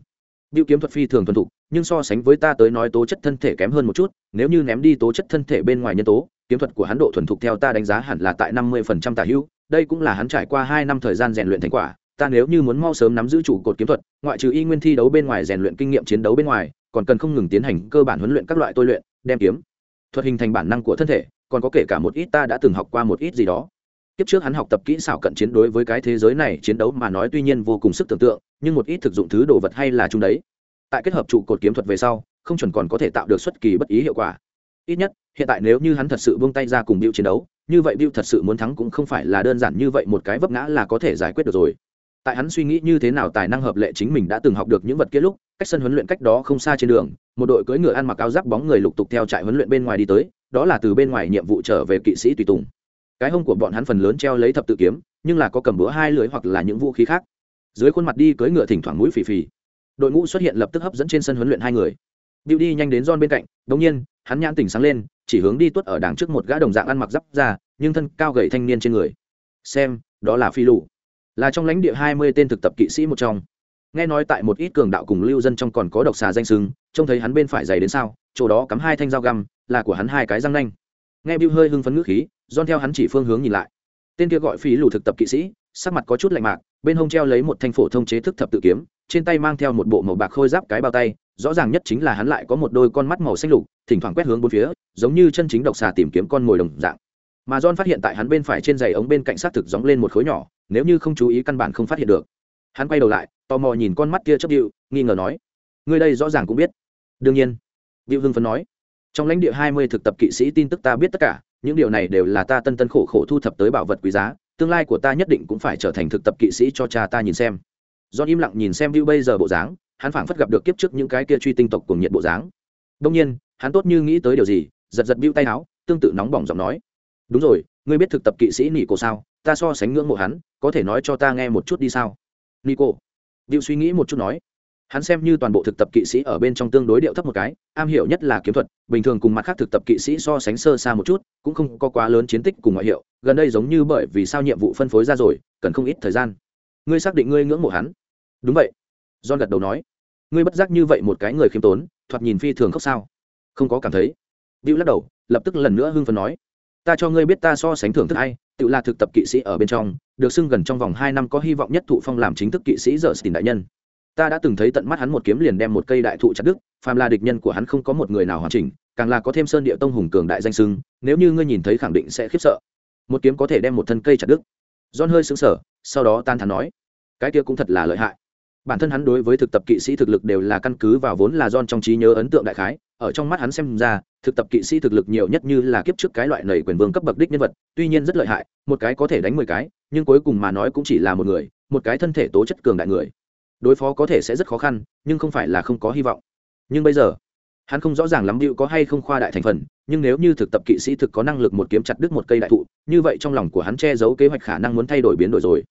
Biểu kiếm thuật phi thường thuần thục, nhưng so sánh với ta tới nói tố chất thân thể kém hơn một chút, nếu như ném đi tố chất thân thể bên ngoài nhân tố, kiếm thuật của hắn độ thuần thục theo ta đánh giá hẳn là tại năm 50% tả hữu, đây cũng là hắn trải qua hai năm thời gian rèn luyện thành quả, ta nếu như muốn mau sớm nắm giữ trụ cột kiếm thuật, ngoại trừ y nguyên thi đấu bên ngoài rèn luyện kinh nghiệm chiến đấu bên ngoài, còn cần không ngừng tiến hành cơ bản huấn luyện các loại tôi luyện, đem kiếm thuật hình thành bản năng của thân thể, còn có kể cả một ít ta đã từng học qua một ít gì đó. Kiếp trước hắn học tập kỹ xảo cận chiến đối với cái thế giới này chiến đấu mà nói tuy nhiên vô cùng sức tưởng tượng nhưng một ít thực dụng thứ đồ vật hay là chung đấy. Tại kết hợp trụ cột kiếm thuật về sau, không chuẩn còn có thể tạo được xuất kỳ bất ý hiệu quả. Ít nhất, hiện tại nếu như hắn thật sự buông tay ra cùng Bill chiến đấu, như vậy Bill thật sự muốn thắng cũng không phải là đơn giản như vậy một cái vấp ngã là có thể giải quyết được rồi. Tại hắn suy nghĩ như thế nào tài năng hợp lệ chính mình đã từng học được những vật kia lúc, cách sân huấn luyện cách đó không xa trên đường, một đội cưỡi ngựa ăn mặc áo giáp bóng người lục tục theo trại huấn luyện bên ngoài đi tới, đó là từ bên ngoài nhiệm vụ trở về kỵ sĩ tùy tùng. Cái hông của bọn hắn phần lớn treo lấy thập tự kiếm, nhưng là có cầm búa hai lưới hoặc là những vũ khí khác dưới khuôn mặt đi cưỡi ngựa thỉnh thoảng mũi phì phì. Đội ngũ xuất hiện lập tức hấp dẫn trên sân huấn luyện hai người. Bill đi nhanh đến John bên cạnh, đồng nhiên, hắn nhãn tỉnh sáng lên, chỉ hướng đi tuất ở đằng trước một gã đồng dạng ăn mặc giáp ra, nhưng thân cao gầy thanh niên trên người. Xem, đó là Phi lũ. Là trong lãnh địa hai mươi tên thực tập kỵ sĩ một trong. Nghe nói tại một ít cường đạo cùng lưu dân trong còn có độc xà danh sừng trông thấy hắn bên phải dày đến sao chỗ đó cắm hai thanh dao găm là của hắn hai cái răng nanh. Nghe Bill hơi hưng phấn ngữ khí don theo hắn chỉ phương hướng nhìn lại. Tên kia gọi phi lũ thực tập kỵ sĩ sắc mặt có chút lạnh mạc bên hông treo lấy một thanh phổ thông chế thức thập tự kiếm, trên tay mang theo một bộ màu bạc khôi giáp cái bao tay, rõ ràng nhất chính là hắn lại có một đôi con mắt màu xanh lục, thỉnh thoảng quét hướng bốn phía, giống như chân chính độc xà tìm kiếm con mồi đồng dạng. Mà john phát hiện tại hắn bên phải trên giày ống bên cạnh xác thực gióng lên một khối nhỏ, nếu như không chú ý căn bản không phát hiện được. Hắn quay đầu lại, tò mò nhìn con mắt kia chấp điệu, nghi ngờ nói người đây rõ ràng cũng biết. Đương nhiên điệu hưng phấn nói. Trong lãnh địa hai mươi thực tập kỵ sĩ tin tức ta biết tất cả, những điều này đều là ta tân tân khổ khổ thu thập tới bảo vật quý giá tương lai của ta nhất định cũng phải trở thành thực tập kỵ sĩ cho cha ta nhìn xem. Do im lặng nhìn xem hữu bây giờ bộ dáng, hắn phảng phất gặp được kiếp trước những cái kia truy tinh tộc cùng nhiệt bộ dáng. Đông nhiên, hắn tốt như nghĩ tới điều gì, giật giật bưu tay áo, tương tự nóng bỏng giọng nói. Đúng rồi, ngươi biết thực tập kỵ sĩ nị cổ sao? Ta so sánh ngưỡng mộ hắn, có thể nói cho ta nghe một chút đi sao? Nico. Bưu suy nghĩ một chút nói hắn xem như toàn bộ thực tập kỵ sĩ ở bên trong tương đối điệu thấp một cái, am hiểu nhất là kiếm thuật, bình thường cùng mặt khác thực tập kỵ sĩ so sánh sơ xa một chút, cũng không có quá lớn chiến tích cùng ngoại hiệu, gần đây giống như bởi vì sao nhiệm vụ phân phối ra rồi, cần không ít thời gian. Ngươi xác định ngươi ngưỡng mộ hắn? Đúng vậy. John gật đầu nói. Ngươi bất giác như vậy một cái người khiêm tốn, thoạt nhìn phi thường khóc sao? Không có cảm thấy. Bill lắc đầu, lập tức lần nữa hưng phấn nói. Ta cho ngươi biết ta so sánh thưởng thức hay tự là thực tập kỵ sĩ ở bên trong, được xưng gần trong vòng hai năm có hy vọng nhất thụ phong làm chính thức kỵ sĩ giờ xin đại nhân ta đã từng thấy tận mắt hắn một kiếm liền đem một cây đại thụ chặt đứt phàm là địch nhân của hắn không có một người nào hoàn chỉnh càng là có thêm sơn địa tông hùng cường đại danh sưng nếu như ngươi nhìn thấy khẳng định sẽ khiếp sợ. Một kiếm có thể đem một thân cây chặt đứt. John hơi sững sờ, sau đó tan thắn nói cái kia cũng thật là lợi hại. Bản thân hắn đối với thực tập kỵ sĩ thực lực đều là căn cứ vào vốn là John trong trí nhớ ấn tượng đại khái ở trong mắt hắn xem ra thực tập kỵ sĩ thực lực nhiều nhất như là kiếp trước cái loại nầy quyền vương cấp bậc đích nhân vật tuy nhiên rất lợi hại một cái có thể đánh mười cái nhưng cuối cùng mà nói cũng chỉ là một người một cái thân thể tố chất cường đại người đối phó có thể sẽ rất khó khăn, nhưng không phải là không có hy vọng. Nhưng bây giờ, hắn không rõ ràng lắm điệu có hay không khoa đại thành phần, nhưng nếu như thực tập kỵ sĩ thực có năng lực một kiếm chặt đứt một cây đại thụ, như vậy trong lòng của hắn che giấu kế hoạch khả năng muốn thay đổi biến đổi rồi.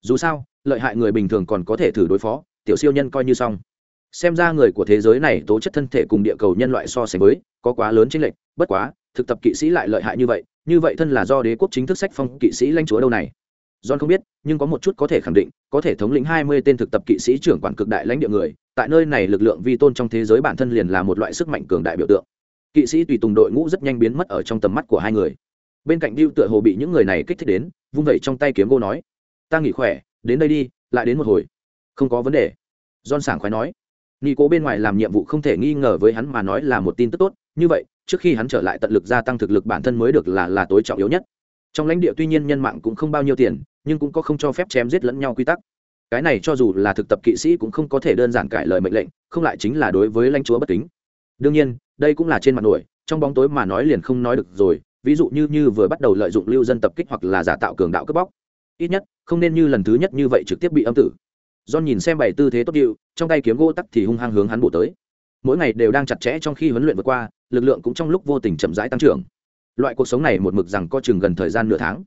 Dù sao, lợi hại người bình thường còn có thể thử đối phó, tiểu siêu nhân coi như xong. Xem ra người của thế giới này tố chất thân thể cùng địa cầu nhân loại so sánh với, có quá lớn chênh lệch, bất quá, thực tập kỵ sĩ lại lợi hại như vậy như vậy thân là do đế quốc chính thức sách phong kỵ sĩ lãnh chúa đâu này. John không biết, nhưng có một chút có thể khẳng định, có thể thống lĩnh 20 tên thực tập kỵ sĩ trưởng quản cực đại lãnh địa người, tại nơi này lực lượng vi tôn trong thế giới bản thân liền là một loại sức mạnh cường đại biểu tượng. Kỵ sĩ tùy tùng đội ngũ rất nhanh biến mất ở trong tầm mắt của hai người. Bên cạnh Diu tựa hồ bị những người này kích thích đến, vung vẩy trong tay kiếm gỗ nói: "Ta nghỉ khỏe, đến đây đi, lại đến một hồi." "Không có vấn đề." John sảng khoái nói. Nico bên ngoài làm nhiệm vụ không thể nghi ngờ với hắn mà nói là một tin tức tốt, như vậy, trước khi hắn trở lại tận lực gia tăng thực lực bản thân mới được là là tối trọng yếu nhất. Trong lãnh địa tuy nhiên nhân mạng cũng không bao nhiêu tiền, nhưng cũng có không cho phép chém giết lẫn nhau quy tắc. Cái này cho dù là thực tập kỵ sĩ cũng không có thể đơn giản cải lời mệnh lệnh, không lại chính là đối với lãnh chúa bất kính. Đương nhiên, đây cũng là trên mặt nổi, trong bóng tối mà nói liền không nói được rồi, ví dụ như như vừa bắt đầu lợi dụng lưu dân tập kích hoặc là giả tạo cường đạo cướp bóc. Ít nhất, không nên như lần thứ nhất như vậy trực tiếp bị âm tử. John nhìn xem bảy tư thế tốt điệu, trong tay kiếm gỗ tắc thì hung hăng hướng hắn bổ tới. Mỗi ngày đều đang chặt chẽ trong khi huấn luyện vượt qua, lực lượng cũng trong lúc vô tình chậm rãi tăng trưởng. Loại cuộc sống này một mực rằng có chừng gần thời gian nửa tháng.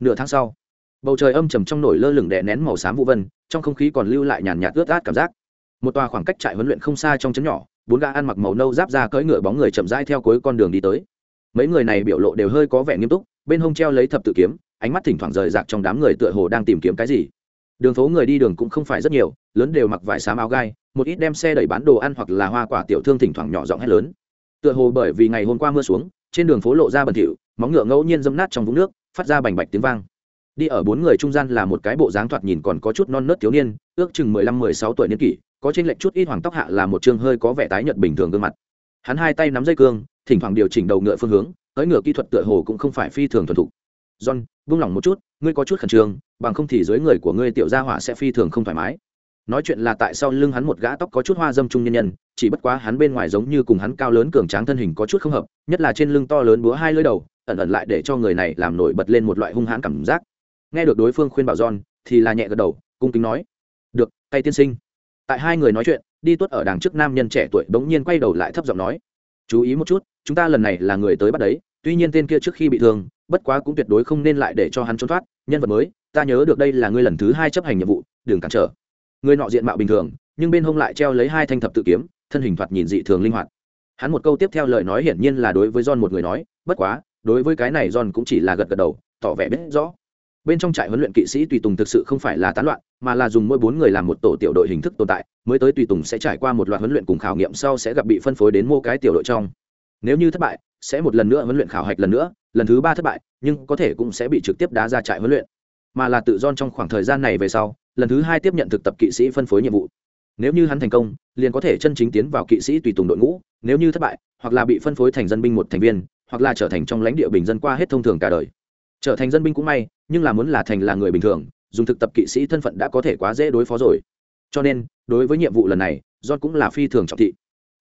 Nửa tháng sau bầu trời âm trầm trong nổi lơ lửng đè nén màu xám vũ vân, trong không khí còn lưu lại nhàn nhạt ướt át cảm giác. Một tòa khoảng cách trại huấn luyện không xa trong chấn nhỏ, bốn gã ăn mặc màu nâu giáp ra cưỡi ngựa bóng người chậm rãi theo cuối con đường đi tới. Mấy người này biểu lộ đều hơi có vẻ nghiêm túc, bên hông treo lấy thập tự kiếm, ánh mắt thỉnh thoảng rời rạc trong đám người tựa hồ đang tìm kiếm cái gì. Đường phố người đi đường cũng không phải rất nhiều, lớn đều mặc vải xám áo gai, một ít đem xe đẩy bán đồ ăn hoặc là hoa quả tiểu thương thỉnh thoảng nhỏ giọng hét lớn. Tựa hồ bởi vì ngày hôm qua mưa xuống, trên đường phố lộ ra bẩn thỉu, móng ngựa ngẫu nhiên dâm nát trong vũng nước, phát ra bành bạch tiếng vang đi ở bốn người trung gian là một cái bộ dáng thoạt nhìn còn có chút non nớt thiếu niên, ước chừng mười lăm, mười sáu tuổi niên kỷ, có trên lệnh chút ít hoàng tóc hạ là một chương hơi có vẻ tái nhợt bình thường gương mặt. Hắn hai tay nắm dây cương, thỉnh thoảng điều chỉnh đầu ngựa phương hướng, tới ngựa kỹ thuật tựa hồ cũng không phải phi thường thuần thục. John, buông lỏng một chút, ngươi có chút khẩn trương, bằng không thì dưới người của ngươi tiểu gia hỏa sẽ phi thường không thoải mái. Nói chuyện là tại sao lưng hắn một gã tóc có chút hoa dâm trung nhân nhân, chỉ bất quá hắn bên ngoài giống như cùng hắn cao lớn cường tráng thân hình có chút không hợp, nhất là trên lưng to lớn búa hai lưỡi đầu, ẩn ẩn lại để cho người này làm nổi bật lên một loại hung hãn cảm giác nghe được đối phương khuyên bảo john, thì là nhẹ gật đầu, cung kính nói, được, tay tiên sinh. Tại hai người nói chuyện, đi tuất ở đằng trước nam nhân trẻ tuổi bỗng nhiên quay đầu lại thấp giọng nói, chú ý một chút, chúng ta lần này là người tới bắt đấy, tuy nhiên tên kia trước khi bị thương, bất quá cũng tuyệt đối không nên lại để cho hắn trốn thoát, nhân vật mới, ta nhớ được đây là ngươi lần thứ hai chấp hành nhiệm vụ, đừng cản trở. Người nọ diện mạo bình thường, nhưng bên hông lại treo lấy hai thanh thập tự kiếm, thân hình thoạt nhìn dị thường linh hoạt. Hắn một câu tiếp theo lời nói hiển nhiên là đối với john một người nói, bất quá, đối với cái này john cũng chỉ là gật gật đầu, tỏ vẻ biết rõ bên trong trại huấn luyện kỵ sĩ tùy tùng thực sự không phải là tán loạn, mà là dùng mỗi bốn người làm một tổ tiểu đội hình thức tồn tại, mới tới tùy tùng sẽ trải qua một loạt huấn luyện cùng khảo nghiệm sau sẽ gặp bị phân phối đến mô cái tiểu đội trong. Nếu như thất bại, sẽ một lần nữa huấn luyện khảo hạch lần nữa, lần thứ ba thất bại, nhưng có thể cũng sẽ bị trực tiếp đá ra trại huấn luyện. Mà là tự do trong khoảng thời gian này về sau, lần thứ hai tiếp nhận thực tập kỵ sĩ phân phối nhiệm vụ. Nếu như hắn thành công, liền có thể chân chính tiến vào kỵ sĩ tùy tùng đội ngũ, nếu như thất bại, hoặc là bị phân phối thành dân binh một thành viên, hoặc là trở thành trong lãnh địa bình dân qua hết thông thường cả đời. Trở thành dân binh cũng may nhưng là muốn là thành là người bình thường, dùng thực tập kỵ sĩ thân phận đã có thể quá dễ đối phó rồi. Cho nên, đối với nhiệm vụ lần này, john cũng là phi thường trọng thị.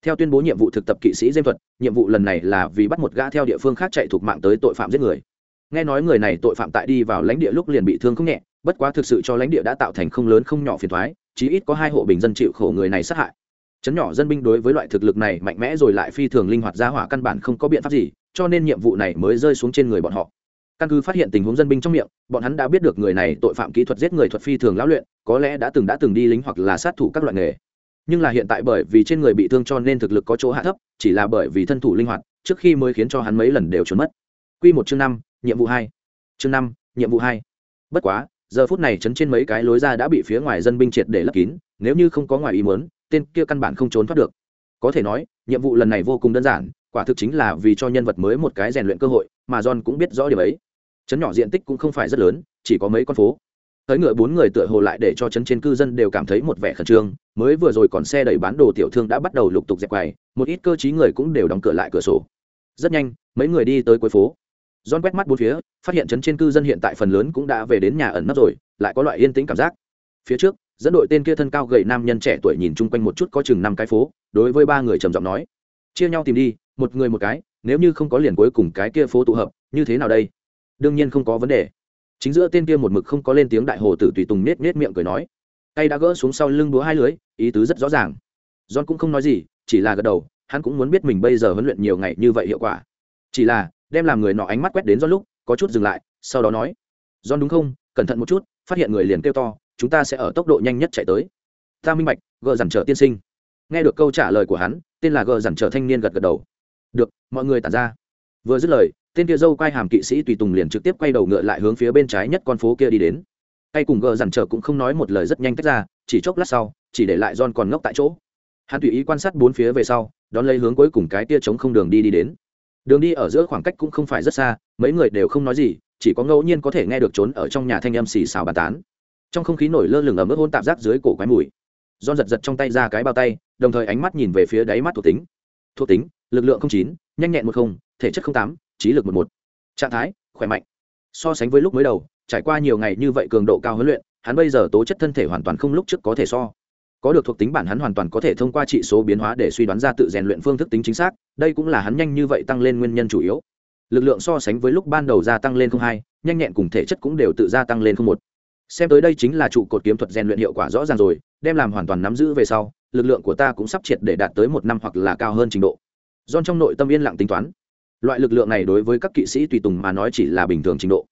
Theo tuyên bố nhiệm vụ thực tập kỵ sĩ dêm thuật, nhiệm vụ lần này là vì bắt một gã theo địa phương khác chạy thuộc mạng tới tội phạm giết người. Nghe nói người này tội phạm tại đi vào lãnh địa lúc liền bị thương không nhẹ, bất quá thực sự cho lãnh địa đã tạo thành không lớn không nhỏ phiền thoái chí ít có hai hộ bình dân chịu khổ người này sát hại. Chấn nhỏ dân binh đối với loại thực lực này mạnh mẽ rồi lại phi thường linh hoạt ra hỏa căn bản không có biện pháp gì, cho nên nhiệm vụ này mới rơi xuống trên người bọn họ căn cứ phát hiện tình huống dân binh trong miệng, bọn hắn đã biết được người này tội phạm kỹ thuật giết người thuật phi thường lão luyện, có lẽ đã từng đã từng đi lính hoặc là sát thủ các loại nghề. Nhưng là hiện tại bởi vì trên người bị thương cho nên thực lực có chỗ hạ thấp, chỉ là bởi vì thân thủ linh hoạt, trước khi mới khiến cho hắn mấy lần đều trốn mất. Q một chương năm, nhiệm vụ hai. Chương năm, nhiệm vụ hai. Bất quá, giờ phút này chấn trên mấy cái lối ra đã bị phía ngoài dân binh triệt để lấp kín, nếu như không có ngoài ý muốn, tên kia căn bản không trốn thoát được. Có thể nói, nhiệm vụ lần này vô cùng đơn giản, quả thực chính là vì cho nhân vật mới một cái rèn luyện cơ hội, mà john cũng biết rõ điều ấy chấn nhỏ diện tích cũng không phải rất lớn chỉ có mấy con phố tới ngựa bốn người tựa hồ lại để cho chấn trên cư dân đều cảm thấy một vẻ khẩn trương mới vừa rồi còn xe đẩy bán đồ tiểu thương đã bắt đầu lục tục dẹp quầy một ít cơ chí người cũng đều đóng cửa lại cửa sổ rất nhanh mấy người đi tới cuối phố John quét mắt bốn phía, phát hiện trấn trên cư dân hiện tại phần lớn cũng đã về đến nhà ẩn nấp rồi, lại có loại yên tĩnh cảm giác. Phía trước, dẫn đội tên kia thân cao gầy nam nhân trẻ tuổi nhìn chung quanh một chút có chừng năm cái phố, đối với ba người trầm giọng nói: "Chia nhau tìm đi, một người một cái, nếu như không có liền cuối cùng cái kia phố tụ hợp, như thế nào đây?" Đương nhiên không có vấn đề. Chính giữa tên kia một mực không có lên tiếng đại hồ tử tùy tùng nết nết miệng cười nói: "Tay đã gỡ xuống sau lưng búa hai lưới, ý tứ rất rõ ràng." John cũng không nói gì, chỉ là gật đầu, hắn cũng muốn biết mình bây giờ huấn luyện nhiều ngày như vậy hiệu quả. Chỉ là, đem làm người nọ ánh mắt quét đến do lúc có chút dừng lại sau đó nói. John đúng không? Cẩn thận một chút phát hiện người liền kêu to chúng ta sẽ ở tốc độ nhanh nhất chạy tới. Ta minh bạch gờ dằn trở tiên sinh. Nghe được câu trả lời của hắn tên là gờ dằn trở thanh niên gật gật đầu. Được mọi người tản ra. Vừa dứt lời tên kia dâu quay hàm kỵ sĩ tùy tùng liền trực tiếp quay đầu ngựa lại hướng phía bên trái nhất con phố kia đi đến. Tay cùng gờ dằn trở cũng không nói một lời rất nhanh tách ra, chỉ chốc lát sau, chỉ để lại john còn ngốc tại chỗ. Hắn tùy ý quan sát bốn phía về sau, đón lấy hướng cuối cùng cái tia chống không đường đi đi đến. Đường đi ở giữa khoảng cách cũng không phải rất xa, mấy người đều không nói gì, chỉ có ngẫu nhiên có thể nghe được trốn ở trong nhà thanh âm xì xào bàn tán. Trong không khí nổi lơ lửng ở mức hôn tạp rác dưới cổ quái mùi. John giật giật trong tay ra cái bao tay, đồng thời ánh mắt nhìn về phía đáy mắt thuộc tính. Thuộc tính, lực lượng không chín, nhanh nhẹn một không, thể chất không tám trí lực một một. Trạng thái, khỏe mạnh. So sánh với lúc mới đầu, trải qua nhiều ngày như vậy cường độ cao huấn luyện, hắn bây giờ tố chất thân thể hoàn toàn không lúc trước có thể so. Có được thuộc tính bản hắn hoàn toàn có thể thông qua trị số biến hóa để suy đoán ra tự rèn luyện phương thức tính chính xác, đây cũng là hắn nhanh như vậy tăng lên nguyên nhân chủ yếu. Lực lượng so sánh với lúc ban đầu gia tăng lên không hai, nhanh nhẹn cùng thể chất cũng đều tự gia tăng lên không một. Xem tới đây chính là trụ cột kiếm thuật rèn luyện hiệu quả rõ ràng rồi, đem làm hoàn toàn nắm giữ về sau, lực lượng của ta cũng sắp triệt để đạt tới một năm hoặc là cao hơn trình độ. Do trong nội tâm yên lặng tính toán loại lực lượng này đối với các kỵ sĩ tùy tùng mà nói chỉ là bình thường trình độ.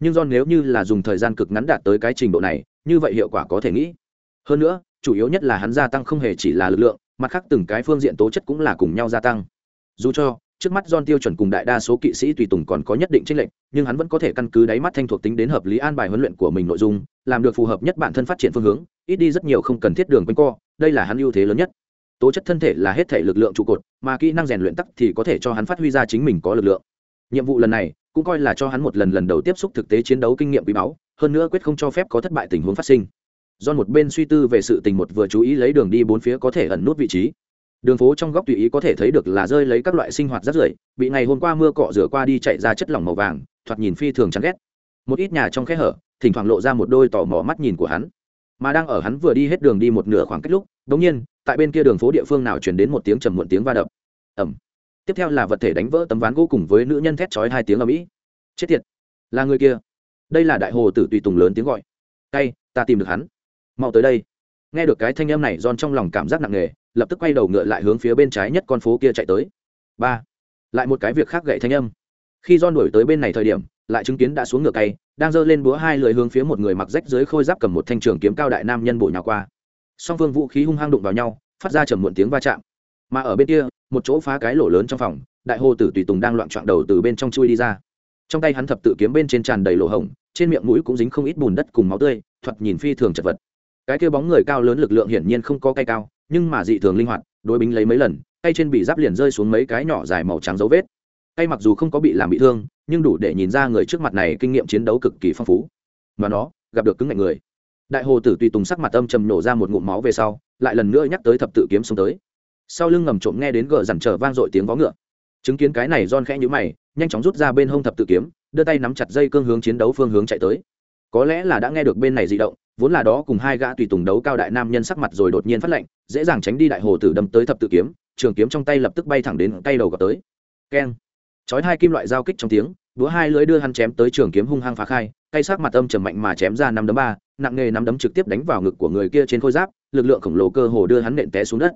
Nhưng do nếu như là dùng thời gian cực ngắn đạt tới cái trình độ này như vậy hiệu quả có thể nghĩ. Hơn nữa chủ yếu nhất là hắn gia tăng không hề chỉ là lực lượng mặt khác từng cái phương diện tố chất cũng là cùng nhau gia tăng. Dù cho trước mắt John tiêu chuẩn cùng đại đa số kỵ sĩ tùy tùng còn có nhất định chênh lệch, nhưng hắn vẫn có thể căn cứ đáy mắt thanh thuộc tính đến hợp lý an bài huấn luyện của mình nội dung, làm được phù hợp nhất bản thân phát triển phương hướng, ít đi rất nhiều không cần thiết đường quanh co, đây là hắn ưu thế lớn nhất. Tố chất thân thể là hết thể lực lượng trụ cột, mà kỹ năng rèn luyện tắc thì có thể cho hắn phát huy ra chính mình có lực lượng. Nhiệm vụ lần này cũng coi là cho hắn một lần lần đầu tiếp xúc thực tế chiến đấu kinh nghiệm quý báu, hơn nữa quyết không cho phép có thất bại tình huống phát sinh. Do một bên suy tư về sự tình một vừa chú ý lấy đường đi bốn phía có thể ẩn nút vị trí. Đường phố trong góc tùy ý có thể thấy được là rơi lấy các loại sinh hoạt rác rưởi bị ngày hôm qua mưa cọ rửa qua đi chạy ra chất lỏng màu vàng thoạt nhìn phi thường chán ghét. Một ít nhà trong khe hở thỉnh thoảng lộ ra một đôi tò mò mắt nhìn của hắn mà đang ở hắn vừa đi hết đường đi một nửa khoảng cách lúc đ ỗ n g nhiên, tại bên kia đường phố địa phương nào chuyển đến một tiếng trầm muộn tiếng va đập. Ẩm tiếp theo là vật thể đánh vỡ tấm ván gỗ cùng với nữ nhân thét chói hai tiếng ở mỹ chết tiệt. Là người kia. Đây là đại hồ tử tùy tùng lớn tiếng gọi. Tay ta tìm được hắn. Mau tới đây. Nghe được cái thanh âm này giòn trong lòng cảm giác nặng nề, lập tức quay đầu ngựa lại hướng phía bên trái nhất con phố kia chạy tới. Ba. Lại một cái việc khác gậy thanh âm. Khi giòn đuổi tới bên này thời điểm lại chứng kiến đã xuống ngựa cay, đang giơ lên búa hai lưỡi hướng phía một người mặc rách dưới khôi giáp cầm một thanh trường kiếm cao đại nam nhân bổ nhào qua. Song phương vũ khí hung hăng đụng vào nhau, phát ra trầm muộn tiếng va chạm. Mà ở bên kia, một chỗ phá cái lỗ lớn trong phòng, đại hồ tử tùy tùng đang loạn trọn đầu từ bên trong chui đi ra. Trong tay hắn thập tự kiếm bên trên tràn đầy lỗ hổng, trên miệng mũi cũng dính không ít bùn đất cùng máu tươi, thoạt nhìn phi thường chật vật. Cái kia bóng người cao lớn lực lượng hiển nhiên không có cây cao, nhưng mà dị thường linh hoạt, đối bính lấy mấy lần, tay trên bị giáp liền rơi xuống mấy cái nhỏ dài màu trắng dấu vết tay mặc dù không có bị làm bị thương, nhưng đủ để nhìn ra người trước mặt này kinh nghiệm chiến đấu cực kỳ phong phú. Mà nó, gặp được cứng ngạnh người. Đại hồ tử tùy tùng sắc mặt âm trầm nổ ra một ngụm máu về sau, lại lần nữa nhắc tới thập tự kiếm xuống tới. Sau lưng ngầm trộm nghe đến gờ dằn trở vang dội tiếng vó ngựa. Chứng kiến cái này don khẽ nhíu mày, nhanh chóng rút ra bên hông thập tự kiếm, đưa tay nắm chặt dây cương hướng chiến đấu phương hướng chạy tới. Có lẽ là đã nghe được bên này di động, vốn là đó cùng hai gã tùy tùng đấu cao đại nam nhân sắc mặt rồi đột nhiên phát lệnh dễ dàng tránh đi đại hồ tử đâm tới thập tự kiếm, trường kiếm trong tay lập tức bay thẳng đến tay đầu gặp tới. Keng chói hai kim loại giao kích trong tiếng đũa hai lưới đưa hắn chém tới trường kiếm hung hăng phá khai cây sắc mặt âm trầm mạnh mà chém ra năm đấm ba, nặng nghề năm đấm trực tiếp đánh vào ngực của người kia trên khôi giáp, lực lượng khổng lồ cơ hồ đưa hắn nện té xuống đất.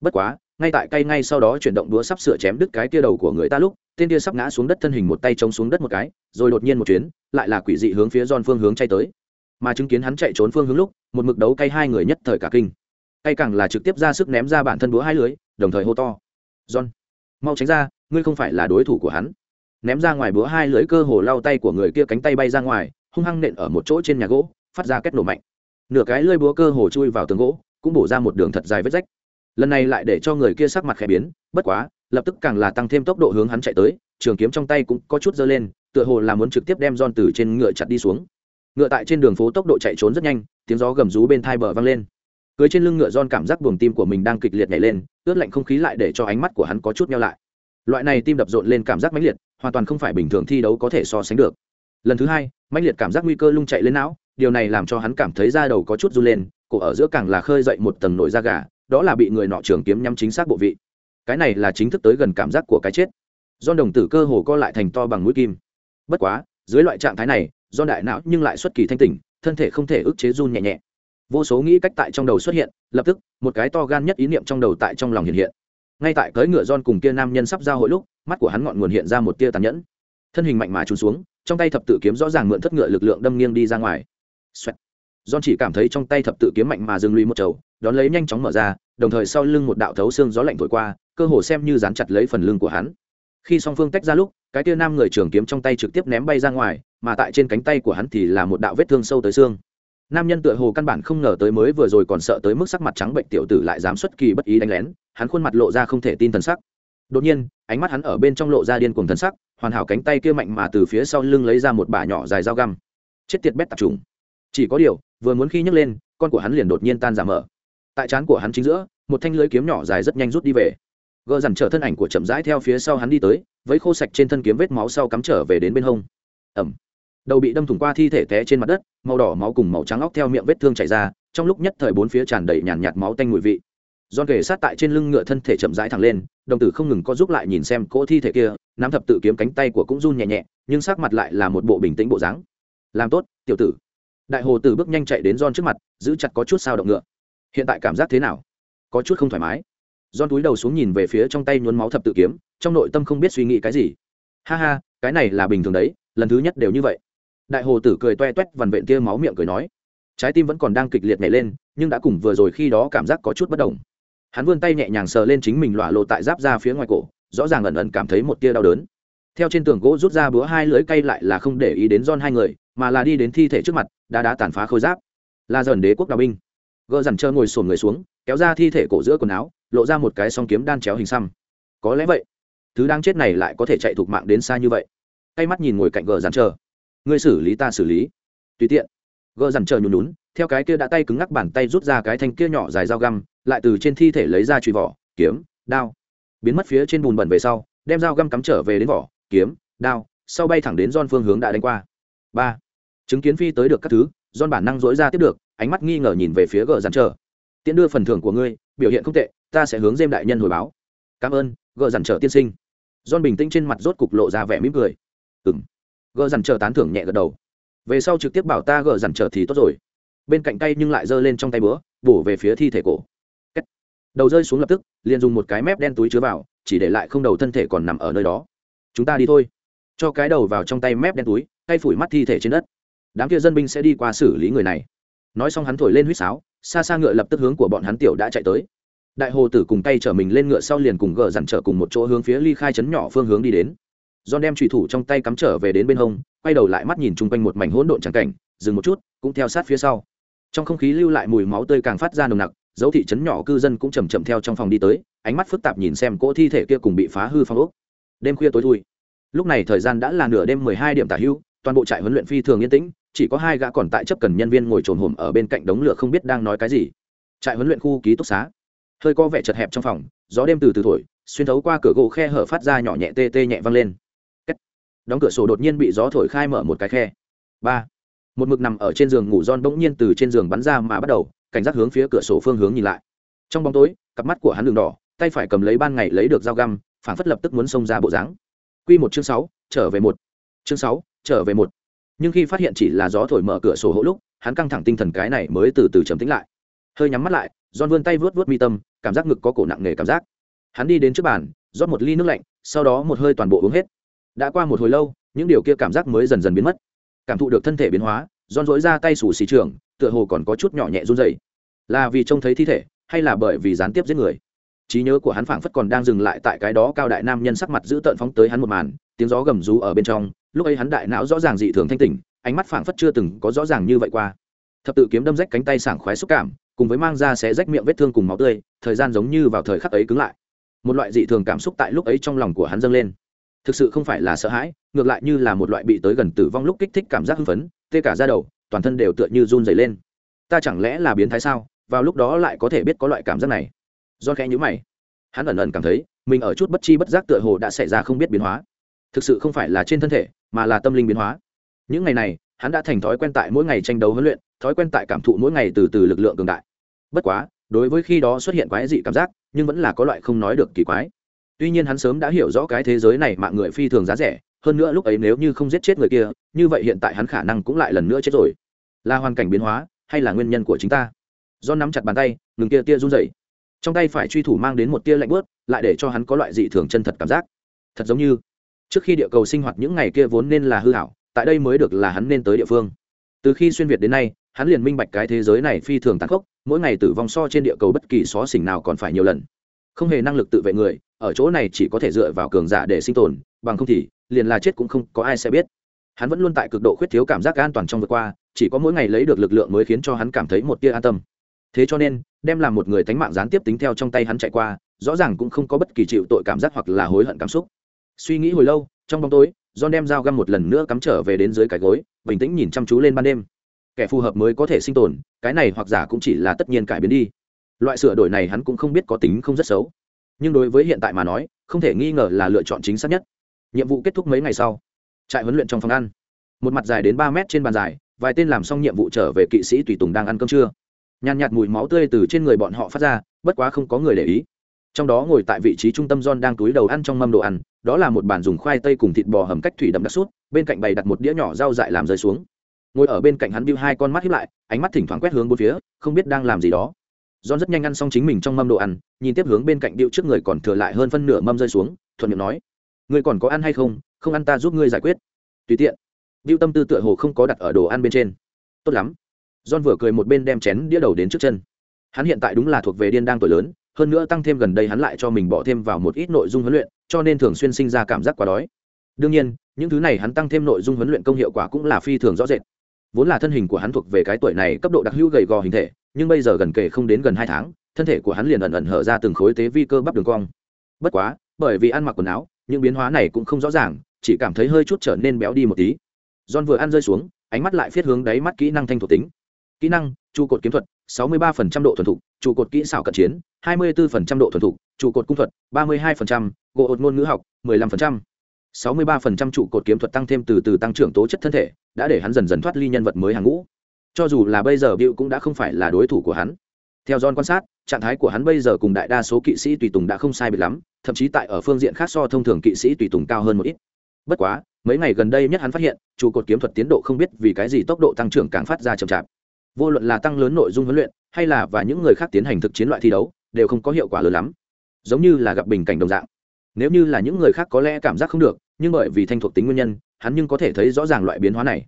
Bất quá, ngay tại cây ngay sau đó chuyển động đũa sắp sửa chém đứt cái kia đầu của người ta lúc, tên kia sắp ngã xuống đất thân hình một tay chống xuống đất một cái, rồi đột nhiên một chuyến, lại là quỷ dị hướng phía giòn phương hướng chạy tới. Mà chứng kiến hắn chạy trốn phương hướng lúc, một mực đấu cây hai người nhất thời cả kinh. Cây càng là trực tiếp ra sức ném ra bản thân đũa hai lưới đồng thời hô to. John, mau tránh ra ngươi không phải là đối thủ của hắn. Ném ra ngoài búa hai lưỡi cơ hồ lau tay của người kia cánh tay bay ra ngoài, hung hăng nện ở một chỗ trên nhà gỗ, phát ra kết nổ mạnh. Nửa cái lưỡi búa cơ hồ chui vào tường gỗ, cũng bổ ra một đường thật dài vết rách. Lần này lại để cho người kia sắc mặt khẽ biến, bất quá, lập tức càng là tăng thêm tốc độ hướng hắn chạy tới, trường kiếm trong tay cũng có chút dơ lên, tựa hồ là muốn trực tiếp đem giòn từ trên ngựa chặt đi xuống. Ngựa tại trên đường phố tốc độ chạy trốn rất nhanh, tiếng gió gầm rú bên thai bờ vang lên. Cưới trên lưng ngựa giòn cảm giác buồng tim của mình đang kịch liệt nhảy lên, ướt lạnh không khí lại để cho ánh mắt của hắn có chút nhau lại loại này tim đập rộn lên cảm giác mãnh liệt, hoàn toàn không phải bình thường thi đấu có thể so sánh được. Lần thứ hai, mãnh liệt cảm giác nguy cơ lung chạy lên não, điều này làm cho hắn cảm thấy da đầu có chút run lên, cổ ở giữa càng là khơi dậy một tầng nổi da gà, đó là bị người nọ trường kiếm nhắm chính xác bộ vị. Cái này là chính thức tới gần cảm giác của cái chết. Do đồng tử cơ hồ co lại thành to bằng mũi kim. Bất quá, dưới loại trạng thái này do đại não nhưng lại xuất kỳ thanh tỉnh, thân thể không thể ức chế run nhẹ nhẹ. Vô số nghĩ cách tại trong đầu xuất hiện, lập tức, một cái to gan nhất ý niệm trong đầu tại trong lòng hiện hiện ngay tại cưỡi ngựa don cùng kia nam nhân sắp giao hội lúc mắt của hắn ngọn nguồn hiện ra một tia tàn nhẫn thân hình mạnh mà trùn xuống trong tay thập tự kiếm rõ ràng mượn thất ngựa lực lượng đâm nghiêng đi ra ngoài Xoẹt. John chỉ cảm thấy trong tay thập tự kiếm mạnh mà dừng lùi một chầu, đón lấy nhanh chóng mở ra, đồng thời sau lưng một đạo thấu xương gió lạnh thổi qua, cơ hồ xem như dán chặt lấy phần lưng của hắn. Khi song phương tách ra lúc, cái kia nam người trường kiếm trong tay trực tiếp ném bay ra ngoài, mà tại trên cánh tay của hắn thì là một đạo vết thương sâu tới xương. Nam nhân tựa hồ căn bản không ngờ tới mới vừa rồi còn sợ tới mức sắc mặt trắng bệnh tiểu tử lại dám xuất kỳ bất ý đánh lén, hắn khuôn mặt lộ ra không thể tin thần sắc. Đột nhiên, ánh mắt hắn ở bên trong lộ ra điên cuồng thần sắc, hoàn hảo cánh tay kia mạnh mà từ phía sau lưng lấy ra một bả nhỏ dài dao găm. Chết tiệt bét tạp trùng. Chỉ có điều, vừa muốn khi nhấc lên, con của hắn liền đột nhiên tan giảm mở. Tại trán của hắn chính giữa, một thanh lưới kiếm nhỏ dài rất nhanh rút đi về. Gỡ dằn trở thân ảnh của chậm rãi theo phía sau hắn đi tới, với khô sạch trên thân kiếm vết máu sau cắm trở về đến bên hông. Ẩm. Đầu bị đâm thủng qua thi thể té trên mặt đất, màu đỏ máu cùng màu trắng óc theo miệng vết thương chảy ra, trong lúc nhất thời bốn phía tràn đầy nhàn nhạt máu tanh mùi vị Giòn kề sát tại trên lưng ngựa thân thể chậm rãi thẳng lên, đồng tử không ngừng có giúp lại nhìn xem cỗ thi thể kia, nắm thập tự kiếm cánh tay của cũng run nhẹ nhẹ, nhưng sắc mặt lại là một bộ bình tĩnh bộ dáng. Làm tốt, tiểu tử. Đại hồ tử bước nhanh chạy đến Giòn trước mặt, giữ chặt có chút sao động ngựa. Hiện tại cảm giác thế nào? Có chút không thoải mái. Giòn túi đầu xuống nhìn về phía trong tay nhuốm máu thập tự kiếm, trong nội tâm không biết suy nghĩ cái gì. Ha ha, cái này là bình thường đấy, lần thứ nhất đều như vậy. Đại hồ tử cười toe toét vằn vện kia máu miệng cười nói, trái tim vẫn còn đang kịch liệt nhảy lên, nhưng đã cùng vừa rồi khi đó cảm giác có chút bất đồng. Hắn vươn tay nhẹ nhàng sờ lên chính mình lọa lộ tại giáp ra phía ngoài cổ rõ ràng ẩn ẩn cảm thấy một tia đau đớn. Theo trên tường gỗ rút ra búa hai lưỡi cây lại là không để ý đến don hai người mà là đi đến thi thể trước mặt đã đã tàn phá khôi giáp. Là dần đế quốc đào binh. Gỡ dằn trơ ngồi sồn người xuống kéo ra thi thể cổ giữa quần áo lộ ra một cái song kiếm đan chéo hình xăm. Có lẽ vậy thứ đang chết này lại có thể chạy thục mạng đến xa như vậy. Cây mắt nhìn ngồi cạnh gờ dằn chờ ngươi xử lý ta xử lý. Tùy tiện. Gỡ dằn chờ nhún nhún, theo cái kia đã tay cứng ngắc bàn tay rút ra cái thanh kia nhỏ dài dao găm, lại từ trên thi thể lấy ra truy vỏ, kiếm, đao. Biến mất phía trên bùn bẩn về sau, đem dao găm cắm trở về đến vỏ, kiếm, đao, sau bay thẳng đến don phương hướng đã đánh qua. Ba. Chứng kiến phi tới được các thứ don bản năng dối ra tiếp được, ánh mắt nghi ngờ nhìn về phía gờ dằn chờ. tiễn đưa phần thưởng của ngươi, biểu hiện không tệ, ta sẽ hướng dêm đại nhân hồi báo. Cảm ơn gờ dằn chờ tiên sinh. Don bình tĩnh trên mặt rốt cục lộ ra vẻ mỉm cười. Ừng gờ dằn chờ tán thưởng nhẹ gật đầu. Về sau trực tiếp bảo ta gờ dằn chờ thì tốt rồi. Bên cạnh tay nhưng lại giơ lên trong tay bữa, bổ về phía thi thể cổ. Đầu rơi xuống lập tức liền dùng một cái mép đen túi chứa vào chỉ để lại không đầu thân thể còn nằm ở nơi đó. Chúng ta đi thôi. Cho cái đầu vào trong tay mép đen túi tay phủi mắt thi thể trên đất. Đám kia dân binh sẽ đi qua xử lý người này. Nói xong hắn thổi lên huýt sáo xa xa ngựa lập tức hướng của bọn hắn tiểu đã chạy tới. Đại hồ tử cùng tay chở mình lên ngựa sau liền cùng gờ dằn trở cùng một chỗ hướng phía ly khai chấn nhỏ phương hướng đi đến. John đem trùy thủ trong tay cắm trở về đến bên hông, quay đầu lại mắt nhìn chung quanh một mảnh hỗn độn chẳng cảnh, dừng một chút, cũng theo sát phía sau. Trong không khí lưu lại mùi máu tươi càng phát ra nồng nặc, dấu thị trấn nhỏ cư dân cũng chậm chậm theo trong phòng đi tới, ánh mắt phức tạp nhìn xem cỗ thi thể kia cùng bị phá hư phong ốc. Đêm khuya tối thui. Lúc này thời gian đã là nửa đêm mười hai điểm tả hữu, toàn bộ trại huấn luyện phi thường yên tĩnh, chỉ có hai gã còn tại chấp cần nhân viên ngồi trồn hổm ở bên cạnh đống lửa không biết đang nói cái gì. Trại huấn luyện khu ký túc xá. Hơi có vẻ chật hẹp trong phòng, gió đêm từ từ thổi, xuyên thấu qua cửa gỗ khe hở phát ra nhỏ nhẹ tê tê nhẹ vang lên đóng cửa sổ đột nhiên bị gió thổi khai mở một cái khe. Ba. Một mực nằm ở trên giường ngủ giòn bỗng nhiên từ trên giường bắn ra mà bắt đầu, cảnh giác hướng phía cửa sổ phương hướng nhìn lại. Trong bóng tối, cặp mắt của hắn đường đỏ, tay phải cầm lấy ban ngày lấy được dao găm, phản phất lập tức muốn xông ra bộ dáng. Q một chương sáu, trở về một. Chương sáu, trở về một. Nhưng khi phát hiện chỉ là gió thổi mở cửa sổ hỗ lúc, hắn căng thẳng tinh thần cái này mới từ từ trầm tính lại. Hơi nhắm mắt lại, giòn vươn tay vớt vớt mi tâm, cảm giác ngực có cổ nặng nề cảm giác. Hắn đi đến trước bàn, rót một ly nước lạnh, sau đó một hơi toàn bộ uống hết đã qua một hồi lâu, những điều kia cảm giác mới dần dần biến mất. Cảm thụ được thân thể biến hóa don dối ra tay sủ xì trường tựa hồ còn có chút nhỏ nhẹ run dày là vì trông thấy thi thể, hay là bởi vì gián tiếp giết người? Trí nhớ của hắn phảng phất còn đang dừng lại tại cái đó cao đại nam nhân sắc mặt giữ tợn phóng tới hắn một màn, tiếng gió gầm rú ở bên trong, lúc ấy hắn đại não rõ ràng dị thường thanh tỉnh, ánh mắt phảng phất chưa từng có rõ ràng như vậy qua. Thập tự kiếm đâm rách cánh tay sảng khoái xúc cảm, cùng với mang ra sẽ rách miệng vết thương cùng máu tươi, thời gian giống như vào thời khắc ấy cứng lại. Một loại dị thường cảm xúc tại lúc ấy trong lòng của hắn dâng lên thực sự không phải là sợ hãi, ngược lại như là một loại bị tới gần tử vong lúc kích thích cảm giác hưng phấn, tê cả ra đầu, toàn thân đều tựa như run dày lên. Ta chẳng lẽ là biến thái sao? Vào lúc đó lại có thể biết có loại cảm giác này. Do khẽ nhữ mày. Hắn ẩn ẩn cảm thấy, mình ở chút bất chi bất giác tựa hồ đã xảy ra không biết biến hóa. Thực sự không phải là trên thân thể, mà là tâm linh biến hóa. Những ngày này, hắn đã thành thói quen tại mỗi ngày tranh đấu huấn luyện, thói quen tại cảm thụ mỗi ngày từ từ lực lượng cường đại. Bất quá, đối với khi đó xuất hiện quái dị cảm giác, nhưng vẫn là có loại không nói được kỳ quái tuy nhiên hắn sớm đã hiểu rõ cái thế giới này mạng người phi thường giá rẻ, hơn nữa lúc ấy nếu như không giết chết người kia, như vậy hiện tại hắn khả năng cũng lại lần nữa chết rồi. Là hoàn cảnh biến hóa, hay là nguyên nhân của chính ta? Do nắm chặt bàn tay, ngừng kia tia run dậy trong tay phải truy thủ mang đến một tia lạnh bớt lại để cho hắn có loại dị thường chân thật cảm giác. Thật giống như, trước khi địa cầu sinh hoạt những ngày kia vốn nên là hư hảo, tại đây mới được là hắn nên tới địa phương. Từ khi xuyên việt đến nay, hắn liền minh bạch cái thế giới này phi thường tàn khốc, mỗi ngày tử vong so trên địa cầu bất kỳ xó xỉnh nào còn phải nhiều lần không hề năng lực tự vệ người, ở chỗ này chỉ có thể dựa vào cường giả để sinh tồn, bằng không thì, liền là chết cũng không có ai sẽ biết. Hắn vẫn luôn tại cực độ khuyết thiếu cảm giác an toàn trong vừa qua, chỉ có mỗi ngày lấy được lực lượng mới khiến cho hắn cảm thấy một tia an tâm. Thế cho nên, đem làm một người tánh mạng gián tiếp tính theo trong tay hắn chạy qua, rõ ràng cũng không có bất kỳ chịu tội cảm giác hoặc là hối hận cảm xúc. Suy nghĩ hồi lâu, trong bóng tối, john đem dao găm một lần nữa cắm trở về đến dưới cái gối, bình tĩnh nhìn chăm chú lên ban đêm. Kẻ phù hợp mới có thể sinh tồn, cái này hoặc giả cũng chỉ là tất nhiên cải biến đi loại sửa đổi này hắn cũng không biết có tính không rất xấu. Nhưng đối với hiện tại mà nói, không thể nghi ngờ là lựa chọn chính xác nhất. Nhiệm vụ kết thúc mấy ngày sau, trại huấn luyện trong phòng ăn. Một mặt dài đến ba mét trên bàn dài, vài tên làm xong nhiệm vụ trở về kỵ sĩ tùy tùng đang ăn cơm trưa. Nhàn nhạt mùi máu tươi từ trên người bọn họ phát ra, bất quá không có người để ý. Trong đó ngồi tại vị trí trung tâm john đang túi đầu ăn trong mâm đồ ăn, đó là một bàn dùng khoai tây cùng thịt bò hầm cách thủy đậm đặc sút, bên cạnh bày đặt một đĩa nhỏ rau dại làm rơi xuống. Ngồi ở bên cạnh hắn bưu hai con mắt hiếp lại, ánh mắt thỉnh thoảng quét hướng bốn phía, không biết đang làm gì đó. John rất nhanh ăn xong chính mình trong mâm đồ ăn, nhìn tiếp hướng bên cạnh điệu trước người còn thừa lại hơn phân nửa mâm rơi xuống, thuận miệng nói: "Ngươi còn có ăn hay không? Không ăn ta giúp ngươi giải quyết." Tùy tiện. Điệu tâm tư tựa hồ không có đặt ở đồ ăn bên trên. "Tốt lắm." John vừa cười một bên đem chén đĩa đầu đến trước chân. Hắn hiện tại đúng là thuộc về điên đang tuổi lớn, hơn nữa tăng thêm gần đây hắn lại cho mình bỏ thêm vào một ít nội dung huấn luyện, cho nên thường xuyên sinh ra cảm giác quá đói. Đương nhiên, những thứ này hắn tăng thêm nội dung huấn luyện công hiệu quả cũng là phi thường rõ rệt. Vốn là thân hình của hắn thuộc về cái tuổi này cấp độ đặc hữu gầy gò hình thể, nhưng bây giờ gần kề không đến gần hai tháng thân thể của hắn liền ẩn ẩn hở ra từng khối tế vi cơ bắp đường cong. Bất quá bởi vì ăn mặc quần áo những biến hóa này cũng không rõ ràng chỉ cảm thấy hơi chút trở nên béo đi một tí. John vừa ăn rơi xuống ánh mắt lại phiết hướng đáy mắt kỹ năng thanh thuộc tính. Kỹ năng trụ cột kiếm thuật 63% độ thuần thục trụ cột kỹ xảo cận chiến 24% độ thuần thục trụ cột cung thuật 32%, gỗ ột ngôn ngữ học 15%. 63% trụ cột kiếm thuật tăng thêm từ từ tăng trưởng tố chất thân thể đã để hắn dần dần thoát ly nhân vật mới hàng ngũ cho dù là bây giờ Bill cũng đã không phải là đối thủ của hắn. Theo John quan sát, trạng thái của hắn bây giờ cùng đại đa số kỵ sĩ tùy tùng đã không sai biệt lắm, thậm chí tại ở phương diện khác so thông thường kỵ sĩ tùy tùng cao hơn một ít. Bất quá, mấy ngày gần đây nhất hắn phát hiện, trụ cột kiếm thuật tiến độ không biết vì cái gì tốc độ tăng trưởng càng phát ra chậm chạp. Vô luận là tăng lớn nội dung huấn luyện, hay là và những người khác tiến hành thực chiến loại thi đấu, đều không có hiệu quả lớn lắm. Giống như là gặp bình cảnh đồng dạng. Nếu như là những người khác có lẽ cảm giác không được, nhưng bởi vì thanh thuộc tính nguyên nhân, hắn nhưng có thể thấy rõ ràng loại biến hóa này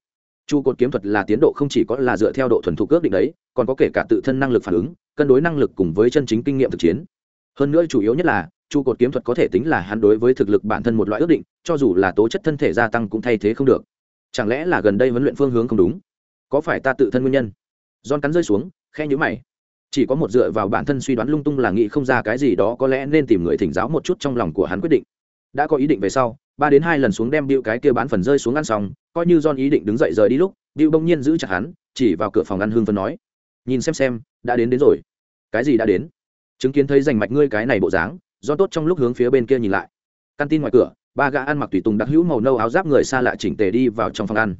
trụ cột kiếm thuật là tiến độ không chỉ có là dựa theo độ thuần thục ước định đấy, còn có kể cả tự thân năng lực phản ứng, cân đối năng lực cùng với chân chính kinh nghiệm thực chiến. Hơn nữa chủ yếu nhất là trụ cột kiếm thuật có thể tính là hắn đối với thực lực bản thân một loại ước định, cho dù là tố chất thân thể gia tăng cũng thay thế không được. Chẳng lẽ là gần đây huấn luyện phương hướng không đúng? Có phải ta tự thân nguyên nhân? Don cắn rơi xuống khe nhữ mày. Chỉ có một dựa vào bản thân suy đoán lung tung là nghĩ không ra cái gì đó có lẽ nên tìm người thỉnh giáo một chút trong lòng của hắn quyết định. Đã có ý định về sau ba đến hai lần xuống đem điệu cái kia bán phần rơi xuống ăn xong, coi như don ý định đứng dậy rời đi lúc điệu bỗng nhiên giữ chặt hắn, chỉ vào cửa phòng ăn hương phân nói, nhìn xem xem, đã đến đến rồi. Cái gì đã đến? Chứng kiến thấy rành mạch ngươi cái này bộ dáng do tốt trong lúc hướng phía bên kia nhìn lại. Căn tin ngoài cửa, ba gã ăn mặc tùy tùng đặc hữu màu nâu áo giáp người xa lạ chỉnh tề đi vào trong phòng ăn.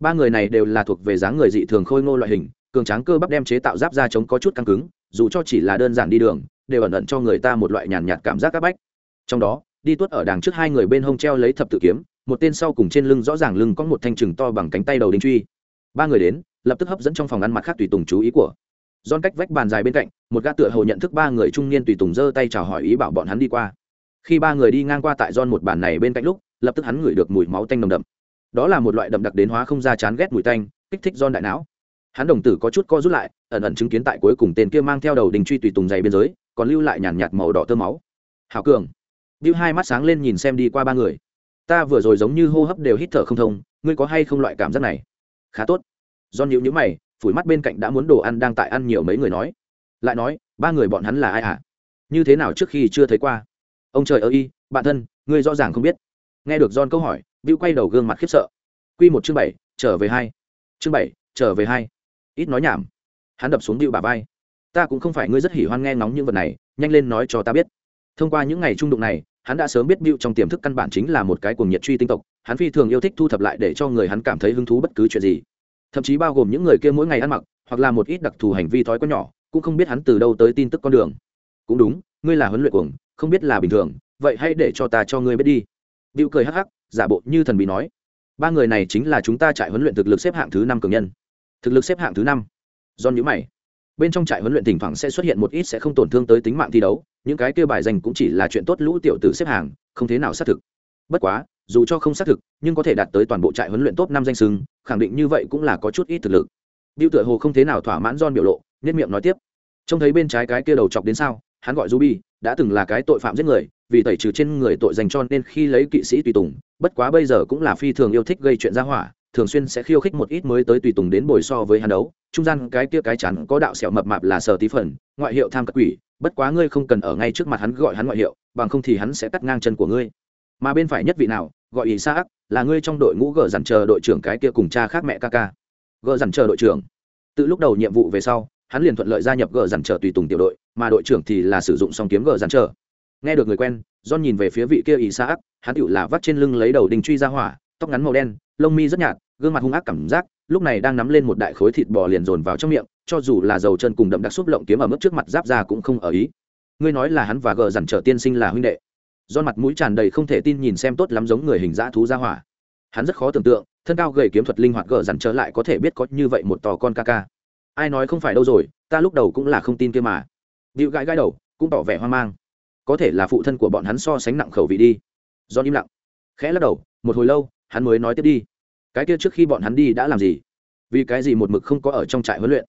Ba người này đều là thuộc về dáng người dị thường khôi ngô loại hình, cường tráng cơ bắp đem chế tạo giáp ra chống có chút căng cứng, dù cho chỉ là đơn giản đi đường, đều ẩn ẩn cho người ta một loại nhàn nhạt cảm giác áp bách. Trong đó đi tuốt ở đằng trước hai người bên hông treo lấy thập tự kiếm, một tên sau cùng trên lưng rõ ràng lưng có một thanh trừng to bằng cánh tay đầu đinh truy. Ba người đến, lập tức hấp dẫn trong phòng ăn mặt khác tùy tùng chú ý của don cách vách bàn dài bên cạnh, một gã tựa hồ nhận thức ba người trung niên tùy tùng giơ tay chào hỏi ý bảo bọn hắn đi qua. Khi ba người đi ngang qua tại don một bàn này bên cạnh lúc, lập tức hắn ngửi được mùi máu tanh nồng đậm. Đó là một loại đậm đặc đến hóa không ra chán ghét mùi tanh, kích thích don đại não. Hắn đồng tử có chút co rút lại, ẩn ẩn chứng kiến tại cuối cùng tên kia mang theo đầu đình truy tùy tùng dày biên giới, còn lưu lại nhàn nhạt màu đỏ tơ máu. Hảo cường Bill hai mắt sáng lên nhìn xem đi qua ba người. Ta vừa rồi giống như hô hấp đều hít thở không thông, ngươi có hay không loại cảm giác này? Khá tốt. John nhíu nhíu mày, phủi mắt bên cạnh đã muốn đồ ăn đang tại ăn nhiều mấy người nói. Lại nói, ba người bọn hắn là ai hả? Như thế nào trước khi chưa thấy qua? Ông trời ơi, bạn thân, ngươi rõ ràng không biết. Nghe được John câu hỏi, Bill quay đầu gương mặt khiếp sợ. Quy một chương bảy, trở về hai. Chương bảy, trở về hai. Ít nói nhảm. Hắn đập xuống Bill bả vai. Ta cũng không phải ngươi rất hỉ hoan nghe ngóng những vật này, nhanh lên nói cho ta biết. Thông qua những ngày trung đụng này, hắn đã sớm biết Bill trong tiềm thức căn bản chính là một cái cuồng nhiệt truy tinh tộc, hắn phi thường yêu thích thu thập lại để cho người hắn cảm thấy hứng thú bất cứ chuyện gì. Thậm chí bao gồm những người kia mỗi ngày ăn mặc, hoặc là một ít đặc thù hành vi thói quen nhỏ, cũng không biết hắn từ đâu tới tin tức con đường. Cũng đúng, ngươi là huấn luyện cuồng, không biết là bình thường, vậy hãy để cho ta cho ngươi biết đi. Bill cười hắc hắc, giả bộ như thần bí nói, ba người này chính là chúng ta trại huấn luyện thực lực xếp hạng thứ năm cường nhân. Thực lực xếp hạng thứ năm. John nhíu mày bên trong trại huấn luyện thỉnh thoảng sẽ xuất hiện một ít sẽ không tổn thương tới tính mạng thi đấu những cái kêu bài dành cũng chỉ là chuyện tốt lũ tiểu tử xếp hàng không thế nào xác thực bất quá dù cho không xác thực nhưng có thể đạt tới toàn bộ trại huấn luyện top năm danh sưng khẳng định như vậy cũng là có chút ít thực lực Bill tựa hồ không thế nào thỏa mãn John biểu lộ, nhất miệng nói tiếp. Trông thấy bên trái cái kia đầu chọc đến sao, hắn gọi Ruby, đã từng là cái tội phạm giết người, vì tẩy trừ trên người tội dành cho nên khi lấy kỵ sĩ tùy tùng, bất quá bây giờ cũng là phi thường yêu thích gây chuyện ra hỏa, thường xuyên sẽ khiêu khích một ít mới tới tùy tùng đến bồi so với hắn đấu, trung gian cái kia cái chắn có đạo sẹo mập mạp là sở tí phần ngoại hiệu tham cất quỷ bất quá ngươi không cần ở ngay trước mặt hắn gọi hắn ngoại hiệu bằng không thì hắn sẽ cắt ngang chân của ngươi. Mà bên phải nhất vị nào gọi ý sa là ngươi trong đội ngũ gờ dằn chờ đội trưởng cái kia cùng cha khác mẹ ca ca. Gờ dằn chờ đội trưởng. Từ lúc đầu nhiệm vụ về sau hắn liền thuận lợi gia nhập gờ dằn chờ tùy tùng tiểu đội mà đội trưởng thì là sử dụng song kiếm gờ dằn chờ. Nghe được người quen john nhìn về phía vị kia ý sa hắn tựu là vắt trên lưng lấy đầu đình truy ra hỏa tóc ngắn màu đen, lông mi rất nhạt, gương mặt hung ác cảm giác, lúc này đang nắm lên một đại khối thịt bò liền dồn vào trong miệng, cho dù là dầu chân cùng đậm đặc xúc lộng kiếm ở mức trước mặt giáp ra cũng không ở ý. Ngươi nói là hắn và gờ dằn trở tiên sinh là huynh đệ. Do mặt mũi tràn đầy không thể tin nhìn xem tốt lắm giống người hình dã thú ra hỏa. Hắn rất khó tưởng tượng, thân cao gầy kiếm thuật linh hoạt gờ dằn trở lại có thể biết có như vậy một tò con ca ca. Ai nói không phải đâu rồi, ta lúc đầu cũng là không tin kia mà. Điệu gãi gãi đầu, cũng tỏ vẻ hoang mang. Có thể là phụ thân của bọn hắn so sánh nặng khẩu vị đi. Do im lặng, khẽ lắc đầu, một hồi lâu hắn mới nói tiếp đi. Cái kia trước khi bọn hắn đi đã làm gì? Vì cái gì một mực không có ở trong trại huấn luyện?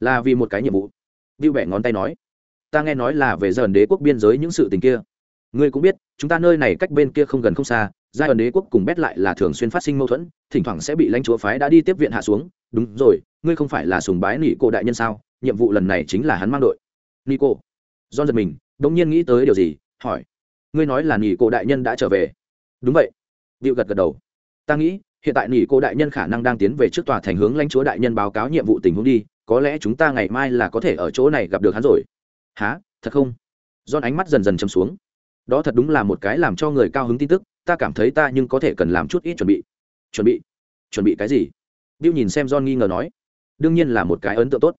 Là vì một cái nhiệm vụ. Bill bẻ ngón tay nói. Ta nghe nói là về dần đế quốc biên giới những sự tình kia. Ngươi cũng biết, chúng ta nơi này cách bên kia không gần không xa giai ẩn đế quốc cùng bét lại là thường xuyên phát sinh mâu thuẫn, thỉnh thoảng sẽ bị lãnh chúa phái đã đi tiếp viện hạ xuống. Đúng rồi, ngươi không phải là sùng bái nỉ cô đại nhân sao? Nhiệm vụ lần này chính là hắn mang đội. Nico do giật mình, đống nhiên nghĩ tới điều gì, hỏi. Ngươi nói là nỉ cô đại nhân đã trở về. Đúng vậy. Điệu gật gật đầu ta nghĩ, hiện tại nỉ cô đại nhân khả năng đang tiến về trước tòa thành hướng lãnh chúa đại nhân báo cáo nhiệm vụ tình huống đi, có lẽ chúng ta ngày mai là có thể ở chỗ này gặp được hắn rồi. Há thật không? Don ánh mắt dần dần châm xuống. Đó thật đúng là một cái làm cho người cao hứng tin tức, ta cảm thấy ta nhưng có thể cần làm chút ít chuẩn bị. Chuẩn bị? Chuẩn bị cái gì? Bill nhìn xem john nghi ngờ nói. Đương nhiên là một cái ấn tượng tốt.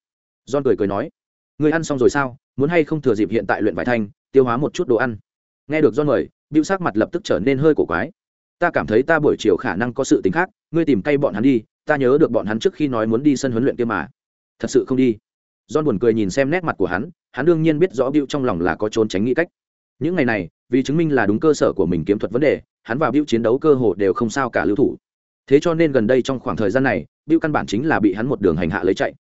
John cười cười nói. Người ăn xong rồi sao? Muốn hay không thừa dịp hiện tại luyện vải thanh, tiêu hóa một chút đồ ăn? Nghe được john mời, bill sắc mặt lập tức trở nên hơi cổ quái ta cảm thấy ta buổi chiều khả năng có sự tình khác ngươi tìm cay bọn hắn đi ta nhớ được bọn hắn trước khi nói muốn đi sân huấn luyện kia mà thật sự không đi John buồn cười nhìn xem nét mặt của hắn, hắn đương nhiên biết rõ Bill trong lòng là có trốn tránh nghĩ cách. Những ngày này, vì chứng minh là đúng cơ sở của mình kiếm thuật vấn đề, hắn và Bill chiến đấu cơ hồ đều không sao cả lưu thủ. Thế cho nên gần đây trong khoảng thời gian này, Bill căn bản chính là bị hắn một đường hành hạ lấy chạy.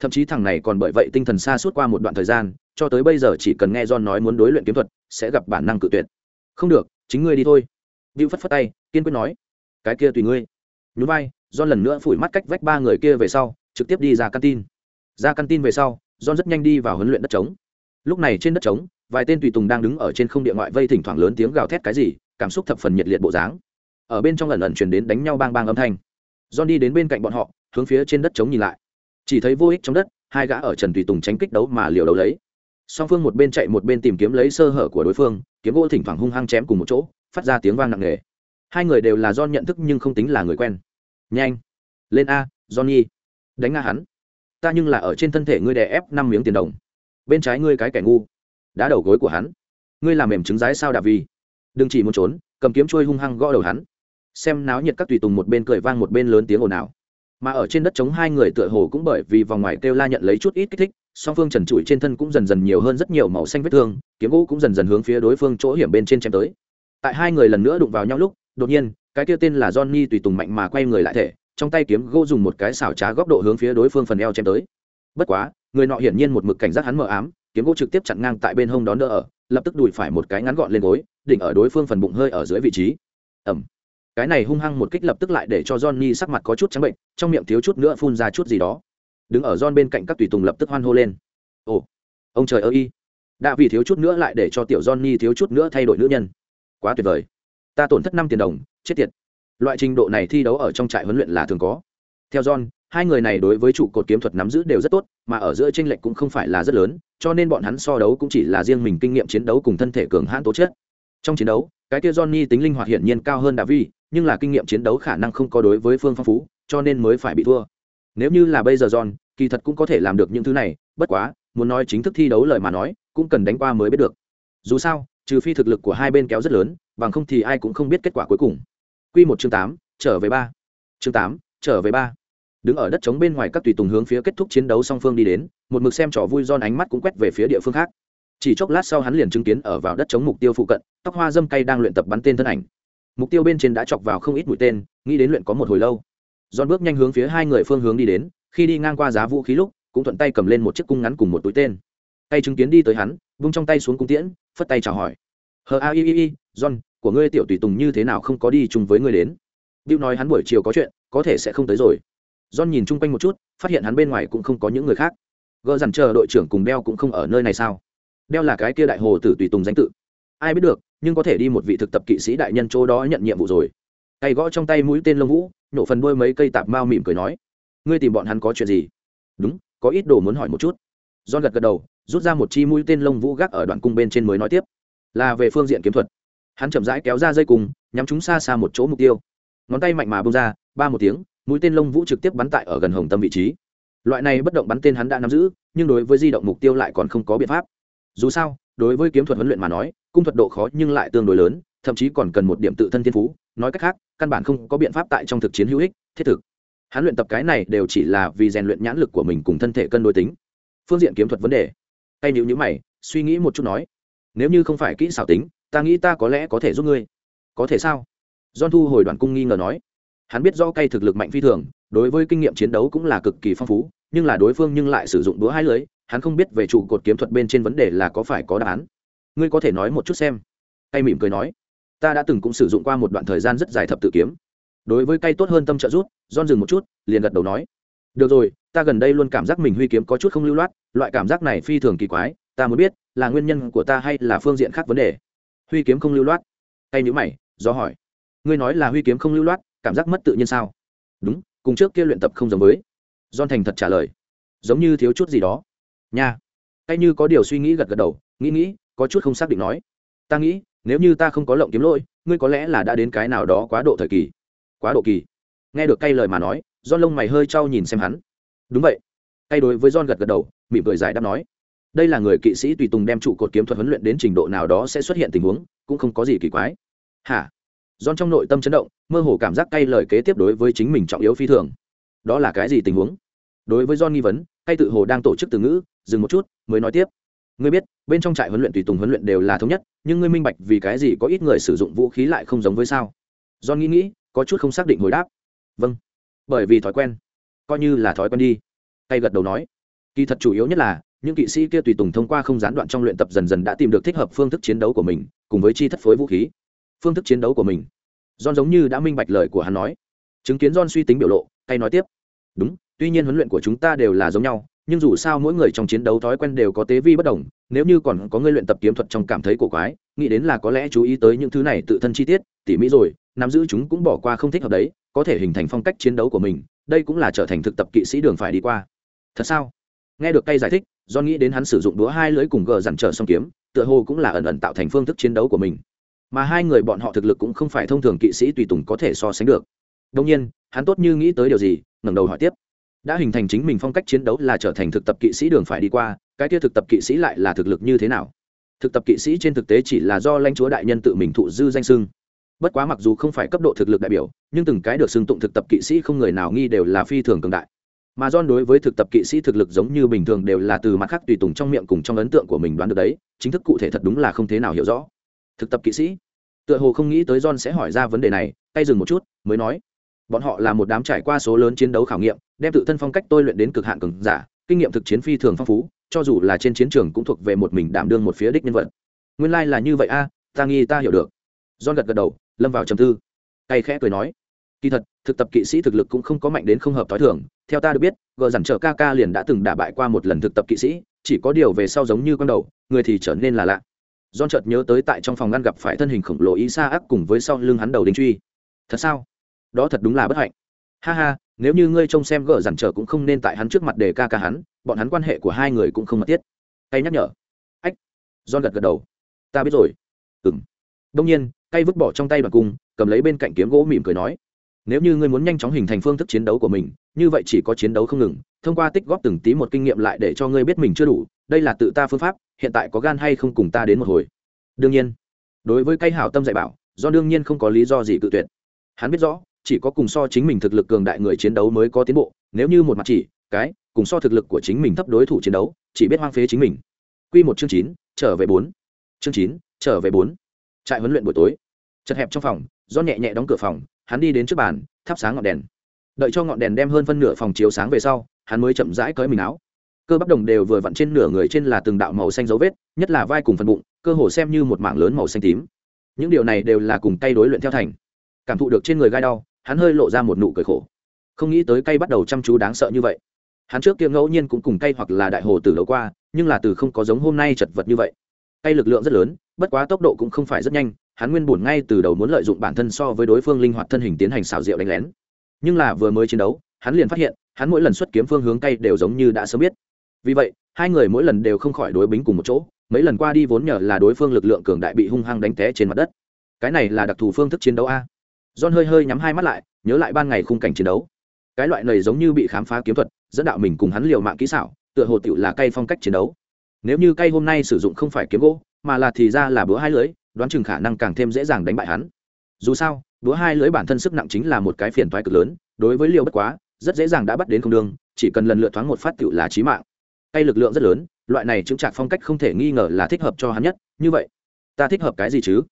Thậm chí thằng này còn bởi vậy tinh thần xa suốt qua một đoạn thời gian, cho tới bây giờ chỉ cần nghe John nói muốn đối luyện kiếm thuật, sẽ gặp bản năng cự tuyệt. Không được, chính ngươi đi thôi. Bill phất phất tay, kiên quyết nói, cái kia tùy ngươi. Nhún vai, John lần nữa phủi mắt cách vách ba người kia về sau, trực tiếp đi ra căn tin. Ra căn tin về sau, John rất nhanh đi vào huấn luyện đất trống. Lúc này trên đất trống, vài tên tùy tùng đang đứng ở trên không địa ngoại vây thỉnh thoảng lớn tiếng gào thét cái gì, cảm xúc thập phần nhiệt liệt bộ dáng. Ở bên trong ẩn ẩn truyền đến đánh nhau bang bang âm thanh. John đi đến bên cạnh bọn họ, hướng phía trên đất trống nhìn lại. Chỉ thấy vô ích trong đất, hai gã ở Trần Tùy Tùng tránh kích đấu mà liều đấu lấy. Song phương một bên chạy một bên tìm kiếm lấy sơ hở của đối phương, kiếm gỗ thỉnh thoảng hung hăng chém cùng một chỗ, phát ra tiếng vang nặng nề. Hai người đều là do nhận thức nhưng không tính là người quen. Nhanh, lên a, Johnny, đánh nga hắn. Ta nhưng là ở trên thân thể ngươi đè ép năm miếng tiền đồng. Bên trái ngươi cái kẻ ngu, đá đầu gối của hắn. Ngươi làm mềm trứng rái sao đà vì? Đừng chỉ muốn trốn, cầm kiếm trôi hung hăng gõ đầu hắn. Xem náo nhiệt các tùy tùng một bên cười vang một bên lớn tiếng ồn ào mà ở trên đất chống hai người tựa hồ cũng bởi vì vòng ngoài kêu la nhận lấy chút ít kích thích song phương trần trụi trên thân cũng dần dần nhiều hơn rất nhiều màu xanh vết thương kiếm gỗ cũng dần dần hướng phía đối phương chỗ hiểm bên trên chém tới tại hai người lần nữa đụng vào nhau lúc đột nhiên cái kia tên là johnny tùy tùng mạnh mà quay người lại thể trong tay kiếm gỗ dùng một cái xảo trá góc độ hướng phía đối phương phần eo chém tới bất quá người nọ hiển nhiên một mực cảnh giác hắn mờ ám kiếm gỗ trực tiếp chặn ngang tại bên hông đón đỡ ở lập tức đùi phải một cái ngắn gọn lên gối đỉnh ở đối phương phần bụng hơi ở dưới vị trí ẩm cái này hung hăng một kích lập tức lại để cho Johnny sắc mặt có chút trắng bệnh, trong miệng thiếu chút nữa phun ra chút gì đó. Đứng ở John bên cạnh các tùy tùng lập tức hoan hô lên. Ồ, ông trời ơi! Đã vì thiếu chút nữa lại để cho tiểu Johnny thiếu chút nữa thay đổi nữ nhân. Quá tuyệt vời. Ta tổn thất năm tiền đồng, chết tiệt. Loại trình độ này thi đấu ở trong trại huấn luyện là thường có. Theo John, hai người này đối với trụ cột kiếm thuật nắm giữ đều rất tốt, mà ở giữa tranh lệch cũng không phải là rất lớn, cho nên bọn hắn so đấu cũng chỉ là riêng mình kinh nghiệm chiến đấu cùng thân thể cường hãn tố chất. Trong chiến đấu, cái kia Johnny tính linh hoạt hiển nhiên cao hơn Davi, nhưng là kinh nghiệm chiến đấu khả năng không có đối với phương phong phú cho nên mới phải bị thua nếu như là bây giờ john kỳ thật cũng có thể làm được những thứ này bất quá muốn nói chính thức thi đấu lời mà nói cũng cần đánh qua mới biết được dù sao trừ phi thực lực của hai bên kéo rất lớn, bằng không thì ai cũng không biết kết quả cuối cùng. Q một chương tám, trở về ba. Chương tám, trở về ba. Đứng ở đất chống bên ngoài các tùy tùng hướng phía kết thúc chiến đấu song phương đi đến, một mực xem trò vui don ánh mắt cũng quét về phía địa phương khác. Chỉ chốc lát sau hắn liền chứng kiến ở vào đất chống mục tiêu phụ cận, tóc hoa dâm cây đang luyện tập bắn tên thân ảnh. Mục tiêu bên trên đã chọc vào không ít mũi tên, nghĩ đến luyện có một hồi lâu. Don bước nhanh hướng phía hai người phương hướng đi đến, khi đi ngang qua giá vũ khí lúc, cũng thuận tay cầm lên một chiếc cung ngắn cùng một túi tên. Tay chứng kiến đi tới hắn vung trong tay xuống cung tiễn, phất tay chào hỏi. Hờ a i i i, john, của ngươi tiểu tùy tùng như thế nào không có đi chung với ngươi đến? Bill nói hắn buổi chiều có chuyện, có thể sẽ không tới rồi. John nhìn chung quanh một chút, phát hiện hắn bên ngoài cũng không có những người khác. Gờ dằn chờ đội trưởng cùng đeo cũng không ở nơi này sao? Đeo là cái kia đại hồ tử tùy tùng danh tự. Ai biết được, nhưng có thể đi một vị thực tập kỵ sĩ đại nhân chỗ đó nhận nhiệm vụ rồi. Tay gõ trong tay mũi tên lông vũ, nhổ phần đôi mấy cây tạp mao mỉm cười nói. Ngươi tìm bọn hắn có chuyện gì? Đúng, có ít đồ muốn hỏi một chút. Don gật gật đầu rút ra một chi mũi tên lông vũ gác ở đoạn cung bên trên mới nói tiếp. Là về phương diện kiếm thuật. Hắn chậm rãi kéo ra dây cùng nhắm chúng xa xa một chỗ mục tiêu. Ngón tay mạnh mà bông ra, ba một tiếng, mũi tên lông vũ trực tiếp bắn tại ở gần hồng tâm vị trí. Loại này bất động bắn tên hắn đã nắm giữ, nhưng đối với di động mục tiêu lại còn không có biện pháp. Dù sao, đối với kiếm thuật huấn luyện mà nói, cung thuật độ khó nhưng lại tương đối lớn, thậm chí còn cần một điểm tự thân thiên phú, nói cách khác, căn bản không có biện pháp tại trong thực chiến hữu ích, thiết thực. Hắn luyện tập cái này đều chỉ là vì rèn luyện nhãn lực của mình cùng thân thể cân đối tính. Phương diện kiếm thuật vấn đề tay nhịu nhữ mày, suy nghĩ một chút nói, nếu như không phải kỹ xảo tính, ta nghĩ ta có lẽ có thể giúp ngươi. Có thể sao? Don thu hồi đoàn cung nghi ngờ nói. Hắn biết do cây thực lực mạnh phi thường, đối với kinh nghiệm chiến đấu cũng là cực kỳ phong phú, nhưng là đối phương nhưng lại sử dụng đũa hai lưới, hắn không biết về trụ cột kiếm thuật bên trên vấn đề là có phải có đáp án. Ngươi có thể nói một chút xem. Cây mỉm cười nói. Ta đã từng cũng sử dụng qua một đoạn thời gian rất dài thập tự kiếm. Đối với cây tốt hơn tâm trợ rút don dừng một chút, liền gật đầu nói. Được rồi, ta gần đây luôn cảm giác mình huy kiếm có chút không lưu loát loại cảm giác này phi thường kỳ quái, ta muốn biết, là nguyên nhân của ta hay là phương diện khác vấn đề? Huy kiếm không lưu loát. Cây nhữ mày, do hỏi. Ngươi nói là huy kiếm không lưu loát, cảm giác mất tự nhiên sao? Đúng, cùng trước kia luyện tập không giống với. Don thành thật trả lời. Giống như thiếu chút gì đó. Nha. Cây như có điều suy nghĩ gật gật đầu, nghĩ nghĩ, có chút không xác định nói. Ta nghĩ, nếu như ta không có lộng kiếm lỗi ngươi có lẽ là đã đến cái nào đó quá độ thời kỳ. Quá độ kỳ. Nghe được cay lời mà nói don lông mày hơi trao nhìn xem hắn. Đúng vậy. Cay đối với don gật gật đầu mỉm cười giải đáp nói, đây là người kỵ sĩ tùy tùng đem trụ cột kiếm thuật huấn luyện đến trình độ nào đó sẽ xuất hiện tình huống, cũng không có gì kỳ quái. Hả? Don trong nội tâm chấn động, mơ hồ cảm giác cay lời kế tiếp đối với chính mình trọng yếu phi thường. Đó là cái gì tình huống? Đối với don nghi vấn, cay tự hồ đang tổ chức từ ngữ, dừng một chút, mới nói tiếp. Ngươi biết, bên trong trại huấn luyện tùy tùng huấn luyện đều là thống nhất, nhưng ngươi minh bạch vì cái gì có ít người sử dụng vũ khí lại không giống với sao? Don nghĩ nghĩ, có chút không xác định hồi đáp. Vâng bởi vì thói quen, coi như là thói quen đi. Tay gật đầu nói kỳ thật chủ yếu nhất là, những kỵ sĩ kia tùy tùng thông qua không gián đoạn trong luyện tập dần dần đã tìm được thích hợp phương thức chiến đấu của mình, cùng với chi thất phối vũ khí. Phương thức chiến đấu của mình. John giống như đã minh bạch lời của hắn nói. Chứng kiến john suy tính biểu lộ hay nói tiếp. Đúng, tuy nhiên huấn luyện của chúng ta đều là giống nhau, nhưng dù sao mỗi người trong chiến đấu thói quen đều có tế vi bất đồng, nếu như còn có người luyện tập kiếm thuật trong cảm thấy cổ quái, nghĩ đến là có lẽ chú ý tới những thứ này tự thân chi tiết, tỉ mỹ rồi, nắm giữ chúng cũng bỏ qua không thích hợp đấy, có thể hình thành phong cách chiến đấu của mình, đây cũng là trở thành thực tập kỵ sĩ đường phải đi qua. Thật sao? Nghe được tay giải thích do nghĩ đến hắn sử dụng đũa hai lưỡi cùng gờ dằn trở song kiếm, tựa hồ cũng là ẩn ẩn tạo thành phương thức chiến đấu của mình. Mà hai người bọn họ thực lực cũng không phải thông thường kỵ sĩ tùy tùng có thể so sánh được. Đông nhiên, hắn tốt như nghĩ tới điều gì, ngẩng đầu hỏi tiếp. Đã hình thành chính mình phong cách chiến đấu là trở thành thực tập kỵ sĩ đường phải đi qua, cái kia thực tập kỵ sĩ lại là thực lực như thế nào? Thực tập kỵ sĩ trên thực tế chỉ là do lãnh chúa đại nhân tự mình thụ dư danh sưng bất quá mặc dù không phải cấp độ thực lực đại biểu, nhưng từng cái được xưng tụng thực tập kỵ sĩ không người nào nghi đều là phi thường cường đại mà John đối với thực tập kỵ sĩ thực lực giống như bình thường đều là từ mặt khác tùy tùng trong miệng cùng trong ấn tượng của mình đoán được đấy, chính thức cụ thể thật đúng là không thế nào hiểu rõ. Thực tập kỵ sĩ? Tựa hồ không nghĩ tới john sẽ hỏi ra vấn đề này, tay dừng một chút, mới nói, bọn họ là một đám trải qua số lớn chiến đấu khảo nghiệm, đem tự thân phong cách tôi luyện đến cực hạn cường giả, kinh nghiệm thực chiến phi thường phong phú, cho dù là trên chiến trường cũng thuộc về một mình đảm đương một phía đích nhân vật. Nguyên lai là như vậy a, ta nghi ta hiểu được. John gật gật đầu, lâm vào trầm tư. Cay khẽ cười nói, kỳ thật thực tập kỵ sĩ thực lực cũng không có mạnh đến không hợp t h ó i thường theo ta được biết gờ dằn trở ca ca liền đã từng đả bại qua một lần thực tập kỵ sĩ chỉ có điều về sau giống như con đầu người thì trở nên là lạ don chợt nhớ tới tại trong phòng ngăn gặp phải thân hình khổng lồ ý xa ác cùng với sau lưng hắn đầu đinh truy. Thật sao? Đó thật đúng là bất hạnh. Ha ha, nếu như ngươi trông xem gờ dằn trở cũng không nên tại hắn trước mặt để ca ca hắn, bọn hắn quan hệ của hai người cũng không mật thiết. Cây nhắc nhở. Ách. don gật gật đầu. Ta biết rồi. ừng Đông nhiên, cây vứt bỏ trong tay đoạn cung, cầm lấy bên cạnh kiếm gỗ mỉm cười nói: nếu như ngươi muốn nhanh chóng hình thành phương thức chiến đấu của mình, như vậy chỉ có chiến đấu không ngừng, thông qua tích góp từng tí một kinh nghiệm lại để cho ngươi biết mình chưa đủ, đây là tự ta phương pháp, hiện tại có gan hay không cùng ta đến một hồi. Đương nhiên, đối với cây hảo tâm dạy bảo, do đương nhiên không có lý do gì cự tuyệt. Hắn biết rõ, chỉ có cùng so chính mình thực lực cường đại người chiến đấu mới có tiến bộ, nếu như một mặt chỉ, cái, cùng so thực lực của chính mình thấp đối thủ chiến đấu, chỉ biết hoang phế chính mình. Quy một chương chín, trở về bốn. Chương chín, trở về bốn. Trại huấn luyện buổi tối. Chật hẹp trong phòng, do nhẹ nhẹ đóng cửa phòng hắn đi đến trước bàn, thắp sáng ngọn đèn. Đợi cho ngọn đèn đem hơn phân nửa phòng chiếu sáng về sau, hắn mới chậm rãi cởi mình áo. Cơ bắp đồng đều vừa vặn trên nửa người trên là từng đạo màu xanh dấu vết, nhất là vai cùng phần bụng, cơ hồ xem như một mảng lớn màu xanh tím. Những điều này đều là cùng cây đối luyện theo thành. Cảm thụ được trên người gai đau, hắn hơi lộ ra một nụ cười khổ. Không nghĩ tới cây bắt đầu chăm chú đáng sợ như vậy. Hắn trước kia ngẫu nhiên cũng cùng cây hoặc là đại hồ từ lâu qua, nhưng là từ không có giống hôm nay chật vật như vậy. Cây lực lượng rất lớn, bất quá tốc độ cũng không phải rất nhanh hắn nguyên buồn ngay từ đầu muốn lợi dụng bản thân so với đối phương linh hoạt thân hình tiến hành xào rượu đánh lén. Nhưng là vừa mới chiến đấu, hắn liền phát hiện, hắn mỗi lần xuất kiếm phương hướng cây đều giống như đã sớm biết. Vì vậy, hai người mỗi lần đều không khỏi đối bính cùng một chỗ, mấy lần qua đi vốn nhờ là đối phương lực lượng cường đại bị hung hăng đánh té trên mặt đất. Cái này là đặc thù phương thức chiến đấu a. John hơi hơi nhắm hai mắt lại, nhớ lại ban ngày khung cảnh chiến đấu. Cái loại này giống như bị khám phá kiếm thuật, dẫn đạo mình cùng hắn liều mạng kỹ xảo, tựa hồ tựu là cây phong cách chiến đấu. Nếu như cây hôm nay sử dụng không phải kiếm gỗ, mà là thì ra là bữa hai lưới đoán chừng khả năng càng thêm dễ dàng đánh bại hắn. Dù sao búa hai lưỡi bản thân sức nặng chính là một cái phiền toái cực lớn, đối với liều bất quá, rất dễ dàng đã bắt đến không đương chỉ cần lần lượt thoáng một phát tựu là chí mạng. Tay lực lượng rất lớn, loại này chứng trạc phong cách không thể nghi ngờ là thích hợp cho hắn nhất. Như vậy, ta thích hợp cái gì chứ?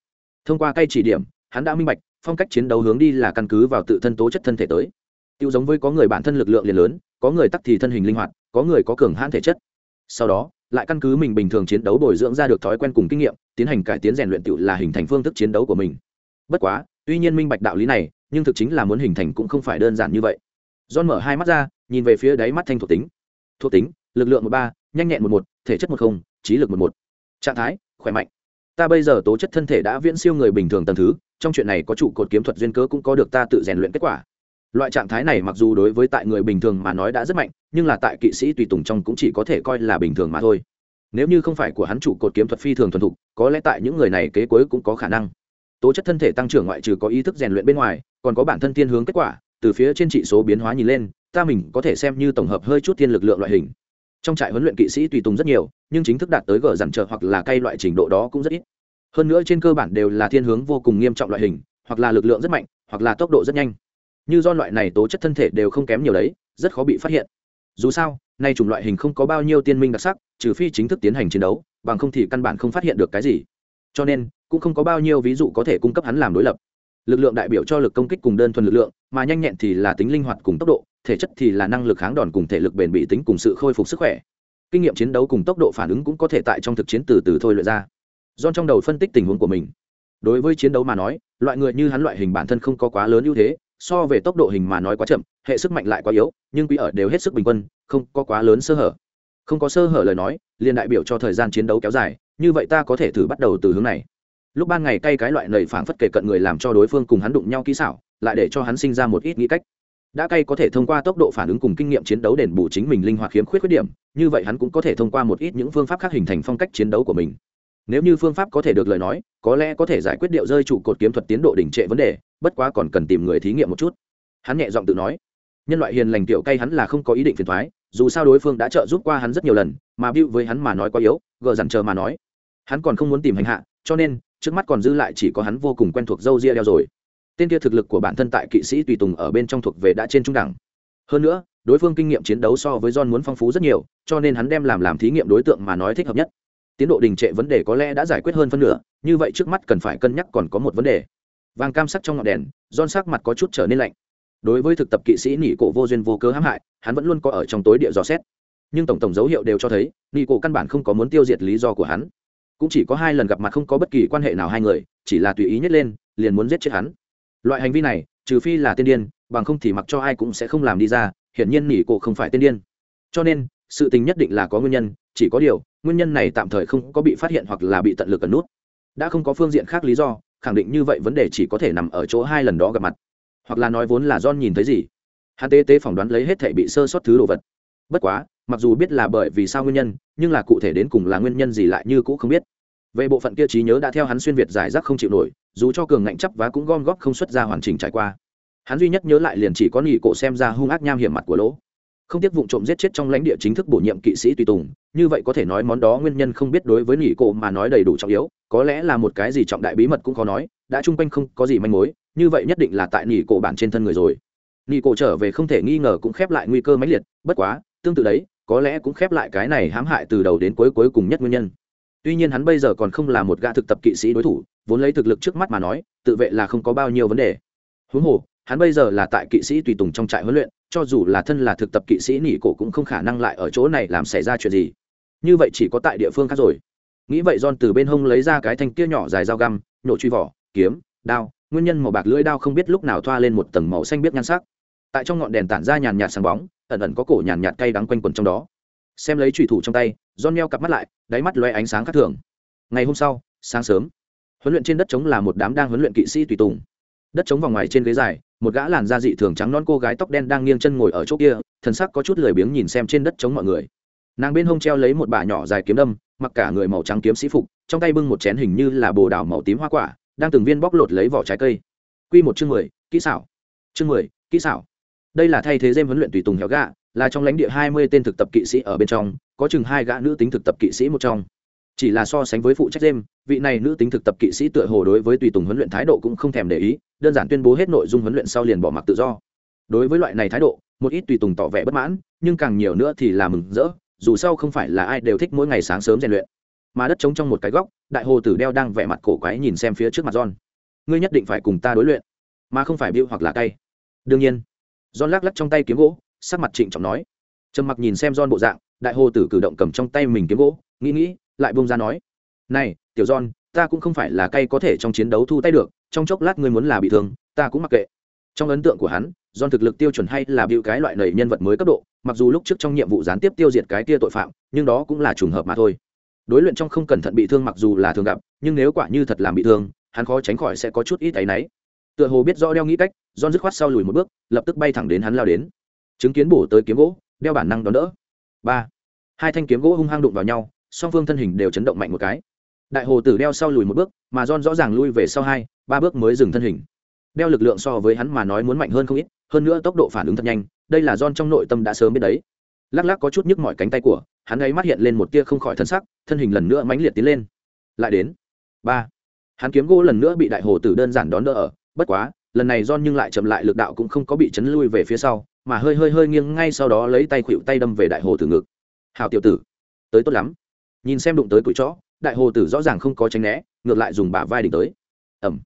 Thông qua cây chỉ điểm, hắn đã minh bạch, phong cách chiến đấu hướng đi là căn cứ vào tự thân tố chất thân thể tới. Tiêu giống với có người bản thân lực lượng liền lớn, có người tắc thì thân hình linh hoạt, có người có cường hãn thể chất. Sau đó lại căn cứ mình bình thường chiến đấu bồi dưỡng ra được thói quen cùng kinh nghiệm, tiến hành cải tiến rèn luyện tự là hình thành phương thức chiến đấu của mình. Bất quá, tuy nhiên minh bạch đạo lý này, nhưng thực chính là muốn hình thành cũng không phải đơn giản như vậy. John mở hai mắt ra, nhìn về phía đáy mắt thanh thuộc tính. Thuộc tính, lực lượng một ba, nhanh nhẹn một một, thể chất một không, trí lực một một. Trạng thái, khỏe mạnh. Ta bây giờ tố chất thân thể đã viễn siêu người bình thường tầm thứ, trong chuyện này có trụ cột kiếm thuật duyên cớ cũng có được ta tự rèn luyện kết quả loại trạng thái này mặc dù đối với tại người bình thường mà nói đã rất mạnh, nhưng là tại kỵ sĩ tùy tùng trong cũng chỉ có thể coi là bình thường mà thôi. Nếu như không phải của hắn trụ cột kiếm thuật phi thường thuần thục, có lẽ tại những người này kế cuối cũng có khả năng. Tố chất thân thể tăng trưởng ngoại trừ có ý thức rèn luyện bên ngoài, còn có bản thân thiên hướng kết quả, từ phía trên trị số biến hóa nhìn lên, ta mình có thể xem như tổng hợp hơi chút thiên lực lượng loại hình. Trong trại huấn luyện kỵ sĩ tùy tùng rất nhiều, nhưng chính thức đạt tới gờ dằn trợ hoặc là cây loại trình độ đó cũng rất ít. Hơn nữa trên cơ bản đều là thiên hướng vô cùng nghiêm trọng loại hình, hoặc là lực lượng rất mạnh, hoặc là tốc độ rất nhanh như do loại này tố chất thân thể đều không kém nhiều đấy, rất khó bị phát hiện. Dù sao, nay chủng loại hình không có bao nhiêu tiên minh đặc sắc, trừ phi chính thức tiến hành chiến đấu, bằng không thì căn bản không phát hiện được cái gì. Cho nên, cũng không có bao nhiêu ví dụ có thể cung cấp hắn làm đối lập. Lực lượng đại biểu cho lực công kích cùng đơn thuần lực lượng, mà nhanh nhẹn thì là tính linh hoạt cùng tốc độ, thể chất thì là năng lực kháng đòn cùng thể lực bền bỉ tính cùng sự khôi phục sức khỏe. Kinh nghiệm chiến đấu cùng tốc độ phản ứng cũng có thể tại trong thực chiến từ từ thôi luyện ra. John trong đầu phân tích tình huống của mình. Đối với chiến đấu mà nói, loại người như hắn loại hình bản thân không có quá lớn ưu thế so về tốc độ hình mà nói quá chậm, hệ sức mạnh lại quá yếu, nhưng quý ở đều hết sức bình quân, không có quá lớn sơ hở. Không có sơ hở lời nói, liền đại biểu cho thời gian chiến đấu kéo dài, như vậy ta có thể thử bắt đầu từ hướng này. Lúc ban ngày cay cái loại nầy phảng phất kể cận người làm cho đối phương cùng hắn đụng nhau kỹ xảo, lại để cho hắn sinh ra một ít nghĩ cách. Đã cay có thể thông qua tốc độ phản ứng cùng kinh nghiệm chiến đấu đền bù chính mình linh hoạt khiếm khuyết khuyết điểm, như vậy hắn cũng có thể thông qua một ít những phương pháp khác hình thành phong cách chiến đấu của mình. Nếu như phương pháp có thể được lời nói, có lẽ có thể giải quyết điệu rơi trụ cột kiếm thuật tiến độ đỉnh trệ vấn đề bất quá còn cần tìm người thí nghiệm một chút. Hắn nhẹ giọng tự nói, nhân loại hiền lành tiểu cay hắn là không có ý định phiền thoái, dù sao đối phương đã trợ giúp qua hắn rất nhiều lần, mà bưu với hắn mà nói quá yếu, gờ dằn chờ mà nói. Hắn còn không muốn tìm hành hạ, cho nên, trước mắt còn dư lại chỉ có hắn vô cùng quen thuộc dâu ria đeo rồi. Tên kia thực lực của bản thân tại kỵ sĩ tùy tùng ở bên trong thuộc về đã trên trung đẳng. Hơn nữa, đối phương kinh nghiệm chiến đấu so với john muốn phong phú rất nhiều, cho nên hắn đem làm làm thí nghiệm đối tượng mà nói thích hợp nhất. Tiến độ đình trệ vấn đề có lẽ đã giải quyết hơn phân nửa, như vậy trước mắt cần phải cân nhắc còn có một vấn đề vàng cam sắc trong ngọn đèn john sắc mặt có chút trở nên lạnh. Đối với thực tập kỵ sĩ nỉ cổ vô duyên vô cớ hãm hại, hắn vẫn luôn có ở trong tối địa dò xét. Nhưng tổng tổng dấu hiệu đều cho thấy, nỉ cổ căn bản không có muốn tiêu diệt lý do của hắn. Cũng chỉ có hai lần gặp mặt không có bất kỳ quan hệ nào hai người, chỉ là tùy ý nhất lên, liền muốn giết chết hắn. Loại hành vi này, trừ phi là tiên điên, bằng không thì mặc cho ai cũng sẽ không làm đi ra, hiển nhiên nỉ cổ không phải tiên điên. Cho nên, sự tình nhất định là có nguyên nhân, chỉ có điều, nguyên nhân này tạm thời không có bị phát hiện hoặc là bị tận lực ẩn nút đã không có phương diện khác lý do, khẳng định như vậy vấn đề chỉ có thể nằm ở chỗ hai lần đó gặp mặt. Hoặc là nói vốn là John nhìn thấy gì. Hắn tế tế phỏng đoán lấy hết thể bị sơ sót thứ đồ vật. Bất quá, mặc dù biết là bởi vì sao nguyên nhân, nhưng là cụ thể đến cùng là nguyên nhân gì lại như cũ không biết. Về bộ phận kia trí nhớ đã theo hắn xuyên việt giải rác không chịu nổi, dù cho cường ngạnh chấp vá cũng gom góp không xuất ra hoàn chỉnh trải qua. Hắn duy nhất nhớ lại liền chỉ có nghỉ cổ xem ra hung ác nham hiểm mặt của lỗ không tiếc vụ trộm giết chết trong lãnh địa chính thức bổ nhiệm kỵ sĩ tùy tùng, như vậy có thể nói món đó nguyên nhân không biết đối với nghỉ cộ mà nói đầy đủ trọng yếu, có lẽ là một cái gì trọng đại bí mật cũng khó nói, đã chung quanh không có gì manh mối, như vậy nhất định là tại nghỉ cộ bản trên thân người rồi. Nghỉ cộ trở về không thể nghi ngờ cũng khép lại nguy cơ mãnh liệt, bất quá, tương tự đấy, có lẽ cũng khép lại cái này hãm hại từ đầu đến cuối cuối cùng nhất nguyên nhân. Tuy nhiên hắn bây giờ còn không là một gã thực tập kỵ sĩ đối thủ, vốn lấy thực lực trước mắt mà nói, tự vệ là không có bao nhiêu vấn đề. Huống hồ, hắn bây giờ là tại kỵ sĩ tùy tùng trong trại huấn luyện cho dù là thân là thực tập kỵ sĩ nỉ cổ cũng không khả năng lại ở chỗ này làm xảy ra chuyện gì. Như vậy chỉ có tại địa phương khác rồi. Nghĩ vậy don từ bên hông lấy ra cái thanh kia nhỏ dài dao găm, nhổ truy vỏ, kiếm, đao, nguyên nhân màu bạc lưỡi đao không biết lúc nào thoa lên một tầng màu xanh biết nhan sắc. Tại trong ngọn đèn tản ra nhàn nhạt sáng bóng, ẩn ẩn có cổ nhàn nhạt cay đắng quanh quần trong đó. Xem lấy trùy thủ trong tay don meo cặp mắt lại, đáy mắt loe ánh sáng khác thường. Ngày hôm sau, sáng sớm, huấn luyện trên đất trống là một đám đang huấn luyện kỵ sĩ tùy tùng. Đất trống vòng ngoài trên ghế dài một gã làn da dị thường trắng non cô gái tóc đen đang nghiêng chân ngồi ở chỗ kia, thần sắc có chút lười biếng nhìn xem trên đất chống mọi người. Nàng bên hông treo lấy một bả nhỏ dài kiếm đâm, mặc cả người màu trắng kiếm sĩ phục, trong tay bưng một chén hình như là bồ đào màu tím hoa quả, đang từng viên bóc lột lấy vỏ trái cây. Quy một chương mười, kỹ xảo. Chương mười, kỹ xảo. Đây là thay thế dêm huấn luyện tùy tùng héo gạ là trong lãnh địa hai mươi tên thực tập kỵ sĩ ở bên trong, có chừng hai gã nữ tính thực tập kỵ sĩ một trong chỉ là so sánh với phụ trách đêm vị này nữ tính thực tập kỵ sĩ tựa hồ đối với tùy tùng huấn luyện thái độ cũng không thèm để ý, đơn giản tuyên bố hết nội dung huấn luyện sau liền bỏ mặc tự do. Đối với loại này thái độ, một ít tùy tùng tỏ vẻ bất mãn, nhưng càng nhiều nữa thì là mừng rỡ, dù sao không phải là ai đều thích mỗi ngày sáng sớm rèn luyện. Mà đất trống trong một cái góc, đại hồ tử đeo đang vẻ mặt cổ quái nhìn xem phía trước mặt john. Ngươi nhất định phải cùng ta đối luyện, mà không phải biêu hoặc là cay. Đương nhiên, john lắc lắc trong tay kiếm gỗ, sắc mặt trịnh trọng nói. Trầm mặc nhìn xem john bộ dạng, đại hồ tử cử động cầm trong tay mình kiếm gỗ, nghĩ nghĩ lại bông ra nói này tiểu don, ta cũng không phải là cay có thể trong chiến đấu thu tay được trong chốc lát ngươi muốn là bị thương ta cũng mặc kệ trong ấn tượng của hắn don thực lực tiêu chuẩn hay là bịu cái loại nầy nhân vật mới cấp độ, mặc dù lúc trước trong nhiệm vụ gián tiếp tiêu diệt cái kia tội phạm, nhưng đó cũng là trùng hợp mà thôi. Đối luyện trong không cẩn thận bị thương mặc dù là thường gặp, nhưng nếu quả như thật làm bị thương, hắn khó tránh khỏi sẽ có chút ít ấy nấy. Tựa hồ biết rõ đeo nghĩ cách, don dứt khoát sau lùi một bước, lập tức bay thẳng đến hắn lao đến. Chứng kiến bổ tới kiếm gỗ, đeo bản năng đón đỡ. ba Hai thanh kiếm gỗ hung hăng đụng vào nhau, song phương thân hình đều chấn động mạnh một cái. Đại hồ tử đeo sau lùi một bước, mà John rõ ràng lui về sau hai, ba bước mới dừng thân hình. Đeo lực lượng so với hắn mà nói muốn mạnh hơn không ít hơn nữa tốc độ phản ứng thật nhanh đây là John trong nội tâm đã sớm biết đấy. Lắc lắc có chút nhức mọi cánh tay của hắn ấy mắt hiện lên một tia không khỏi thân sắc thân hình lần nữa mãnh liệt tiến lên. Lại đến. Ba. Hắn kiếm gỗ lần nữa bị đại hồ tử đơn giản đón đỡ ở bất quá lần này John nhưng lại chậm lại lực đạo cũng không có bị chấn lui về phía sau mà hơi hơi hơi nghiêng ngay sau đó lấy tay khuỵu tay đâm về đại hồ tử ngực. Hào tiểu tử tới tốt lắm nhìn xem đụng tới cụi chó, đại hồ tử rõ ràng không có tránh né, ngược lại dùng bả vai đỉnh tới. Ẩm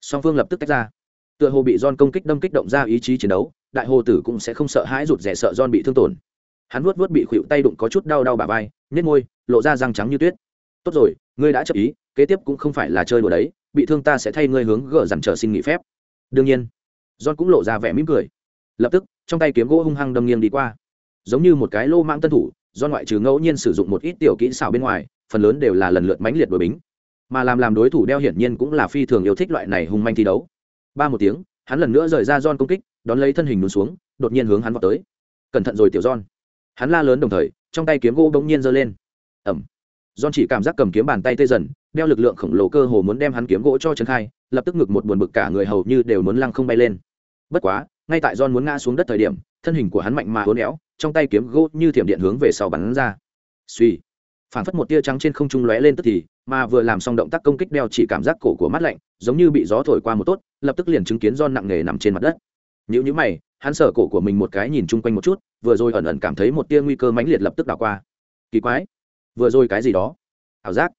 song phương lập tức tách ra. Tựa hồ bị don công kích đâm kích động ra ý chí chiến đấu, đại hồ tử cũng sẽ không sợ hãi rụt rè sợ don bị thương tổn. Hắn vuốt vuốt bị khuỵu tay đụng có chút đau đau bả vai nhét môi, lộ ra răng trắng như tuyết. Tốt rồi, ngươi đã chấp ý, kế tiếp cũng không phải là chơi đùa đấy, bị thương ta sẽ thay ngươi hướng gỡ dằn trở xin nghỉ phép. Đương nhiên don cũng lộ ra vẻ mỉm cười. Lập tức, trong tay kiếm gỗ hung hăng đâm nghiêng đi qua. Giống như một cái lô mang tân thủ do ngoại trừ ngẫu nhiên sử dụng một ít tiểu kỹ xảo bên ngoài, phần lớn đều là lần lượt mãnh liệt đối bính. Mà làm làm đối thủ đeo hiển nhiên cũng là phi thường yêu thích loại này hung manh thi đấu. Ba một tiếng, hắn lần nữa rời ra John công kích, đón lấy thân hình nôn xuống, đột nhiên hướng hắn vào tới. Cẩn thận rồi tiểu John. Hắn la lớn đồng thời, trong tay kiếm gỗ bỗng nhiên giơ lên. Ẩm John chỉ cảm giác cầm kiếm bàn tay tê dần, đeo lực lượng khổng lồ cơ hồ muốn đem hắn kiếm gỗ cho trấn khai, lập tức ngực một buồn bực cả người hầu như đều muốn lăng không bay lên. Bất quá, ngay tại John muốn ngã xuống đất thời điểm, thân hình của hắn mạnh mà hố néo trong tay kiếm gỗ như thiểm điện hướng về sau bắn ra. Suy phản phất một tia trắng trên không trung lóe lên tức thì, mà vừa làm xong động tác công kích đeo chỉ cảm giác cổ của mắt lạnh, giống như bị gió thổi qua một tốt, lập tức liền chứng kiến John nặng nề nằm trên mặt đất. Nhữ nhữ mày, hắn sở cổ của mình một cái nhìn chung quanh một chút, vừa rồi ẩn ẩn cảm thấy một tia nguy cơ mãnh liệt lập tức đảo qua. Kỳ quái. Vừa rồi cái gì đó? Ảo giác.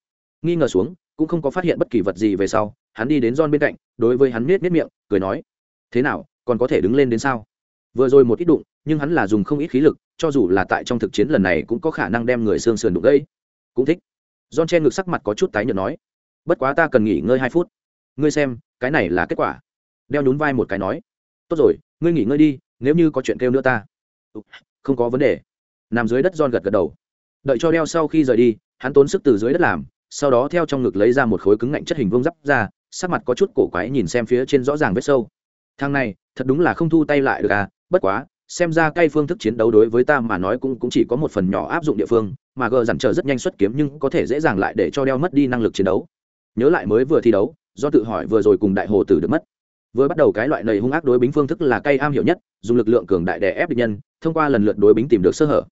Nghi ngờ xuống, cũng không có phát hiện bất kỳ vật gì về sau, hắn đi đến John bên cạnh, đối với hắn miết miết miệng, cười nói, thế nào, còn có thể đứng lên đến sao? Vừa rồi một ít đụng nhưng hắn là dùng không ít khí lực, cho dù là tại trong thực chiến lần này cũng có khả năng đem người xương sườn đụng gây cũng thích. John che ngực sắc mặt có chút tái nhợt nói, bất quá ta cần nghỉ ngơi hai phút. Ngươi xem, cái này là kết quả. Đeo nhún vai một cái nói, tốt rồi, ngươi nghỉ ngơi đi, nếu như có chuyện kêu nữa ta. Ừ, không có vấn đề. Nằm dưới đất John gật gật đầu. Đợi cho đeo sau khi rời đi, hắn tốn sức từ dưới đất làm, sau đó theo trong ngực lấy ra một khối cứng ngạnh chất hình vuông giáp ra, sắc mặt có chút cổ quái nhìn xem phía trên rõ ràng vết sâu. Thằng này, thật đúng là không thu tay lại được à bất quá xem ra cây phương thức chiến đấu đối với ta mà nói cũng cũng chỉ có một phần nhỏ áp dụng địa phương, mà gờ dằn chờ rất nhanh xuất kiếm nhưng có thể dễ dàng lại để cho đeo mất đi năng lực chiến đấu. Nhớ lại mới vừa thi đấu, do tự hỏi vừa rồi cùng đại hồ tử được mất. Vừa bắt đầu cái loại này hung ác đối bính phương thức là cây am hiểu nhất, dùng lực lượng cường đại đè ép địch nhân, thông qua lần lượt đối bính tìm được sơ hở.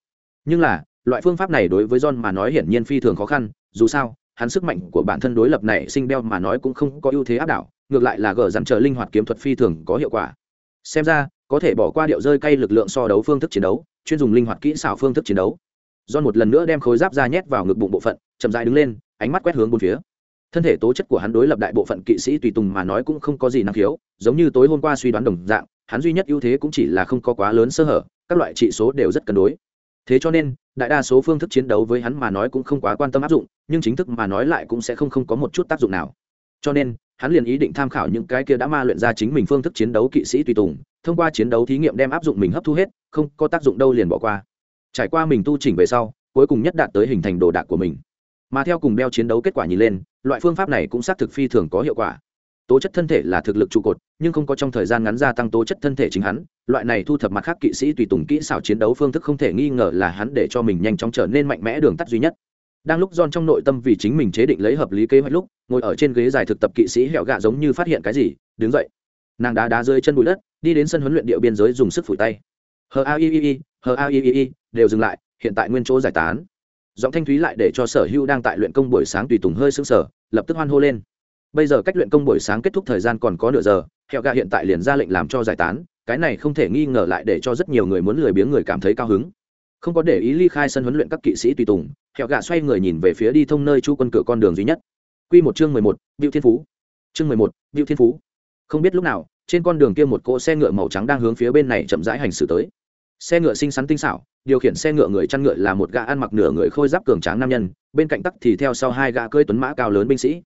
Nhưng là, loại phương pháp này đối với john mà nói hiển nhiên phi thường khó khăn, dù sao, hắn sức mạnh của bản thân đối lập này sinh đeo mà nói cũng không có ưu thế áp đảo, ngược lại là gờ dằn chờ linh hoạt kiếm thuật phi thường có hiệu quả. Xem ra có thể bỏ qua điệu rơi cay lực lượng so đấu phương thức chiến đấu, chuyên dùng linh hoạt kỹ xảo phương thức chiến đấu. Do một lần nữa đem khối giáp ra nhét vào ngực bụng bộ phận, chậm dại đứng lên, ánh mắt quét hướng bốn phía. Thân thể tố chất của hắn đối lập đại bộ phận kỵ sĩ tùy tùng mà nói cũng không có gì năng khiếu, giống như tối hôm qua suy đoán đồng dạng, hắn duy nhất ưu thế cũng chỉ là không có quá lớn sơ hở, các loại trị số đều rất cân đối. Thế cho nên, đại đa số phương thức chiến đấu với hắn mà nói cũng không quá quan tâm áp dụng, nhưng chính thức mà nói lại cũng sẽ không không có một chút tác dụng nào. Cho nên, hắn liền ý định tham khảo những cái kia đã ma luyện ra chính mình phương thức chiến đấu kỵ sĩ tùy tùng thông qua chiến đấu thí nghiệm đem áp dụng mình hấp thu hết, không có tác dụng đâu liền bỏ qua. Trải qua mình tu chỉnh về sau, cuối cùng nhất đạt tới hình thành đồ đạc của mình. Mà theo cùng đeo chiến đấu kết quả nhìn lên, loại phương pháp này cũng xác thực phi thường có hiệu quả. Tố chất thân thể là thực lực trụ cột, nhưng không có trong thời gian ngắn gia tăng tố chất thân thể chính hắn, loại này thu thập mặt khác kỵ sĩ tùy tùng kỹ xảo chiến đấu phương thức không thể nghi ngờ là hắn để cho mình nhanh chóng trở nên mạnh mẽ đường tắt duy nhất. Đang lúc John trong nội tâm vì chính mình chế định lấy hợp lý kế hoạch lúc, ngồi ở trên ghế dài thực tập kỵ sĩ hẹo gạ giống như phát hiện cái gì, đứng dậy. Nàng đá đá rơi chân bụi đất đi đến sân huấn luyện địa biên giới dùng sức phủi tay. Hờ a i i i hờ a i i i đều dừng lại hiện tại nguyên chỗ giải tán. Giọng thanh thúy lại để cho sở hữu đang tại luyện công buổi sáng tùy tùng hơi sững sờ lập tức hoan hô lên. Bây giờ cách luyện công buổi sáng kết thúc thời gian còn có nửa giờ hẹo gạ hiện tại liền ra lệnh làm cho giải tán cái này không thể nghi ngờ lại để cho rất nhiều người muốn lười biếng người cảm thấy cao hứng. Không có để ý ly khai sân huấn luyện các kỵ sĩ tùy tùng hẹo gạ xoay người nhìn về phía đi thông nơi chu quân cửa con đường duy nhất. Q một chương mười một biểu Thiên Phú. Chương mười một biểu Thiên Phú. Không biết lúc nào, trên con đường kia một cỗ xe ngựa màu trắng đang hướng phía bên này chậm rãi hành xử tới. Xe ngựa xinh xắn tinh xảo, điều khiển xe ngựa người chăn ngựa là một gã ăn mặc nửa người khôi giáp cường tráng nam nhân, bên cạnh tắc thì theo sau hai gã cơi tuấn mã cao lớn binh sĩ.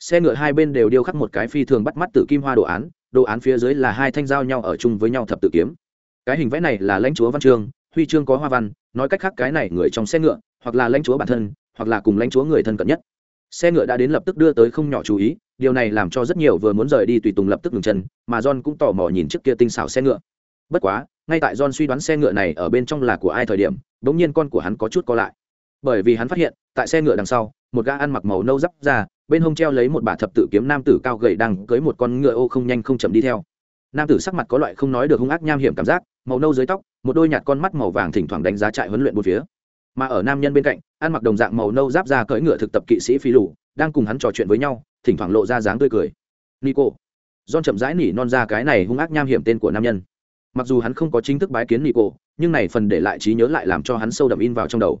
Xe ngựa hai bên đều điêu khắc một cái phi thường bắt mắt từ kim hoa đồ án, đồ án phía dưới là hai thanh dao nhau ở chung với nhau thập tự kiếm. Cái hình vẽ này là lãnh chúa văn chương, huy chương có hoa văn, nói cách khác cái này người trong xe ngựa, hoặc là lãnh chúa bản thân, hoặc là cùng lãnh chúa người thân cận nhất xe ngựa đã đến lập tức đưa tới không nhỏ chú ý điều này làm cho rất nhiều vừa muốn rời đi tùy tùng lập tức ngừng chân, mà john cũng tò mò nhìn trước kia tinh xảo xe ngựa. Bất quá, ngay tại john suy đoán xe ngựa này ở bên trong là của ai thời điểm đ ỗ n g nhiên con của hắn có chút co lại. Bởi vì hắn phát hiện, tại xe ngựa đằng sau, một gã ăn mặc màu nâu giáp ra bên hông treo lấy một bà thập tự kiếm nam tử cao gầy đang cưới một con ngựa ô không nhanh không chậm đi theo. Nam tử sắc mặt có loại không nói được hung ác nham hiểm cảm giác, màu nâu dưới tóc, một đôi nhạt con mắt màu vàng thỉnh thoảng đánh giá trại huấn luyện một phía mà ở nam nhân bên cạnh, ăn mặc đồng dạng màu nâu giáp ra cưỡi ngựa thực tập kỵ sĩ phi lù, đang cùng hắn trò chuyện với nhau, thỉnh thoảng lộ ra dáng tươi cười. Nico. Don chậm rãi nỉ non ra cái này hung ác nham hiểm tên của nam nhân. Mặc dù hắn không có chính thức bái kiến nico, nhưng này phần để lại trí nhớ lại làm cho hắn sâu đậm in vào trong đầu.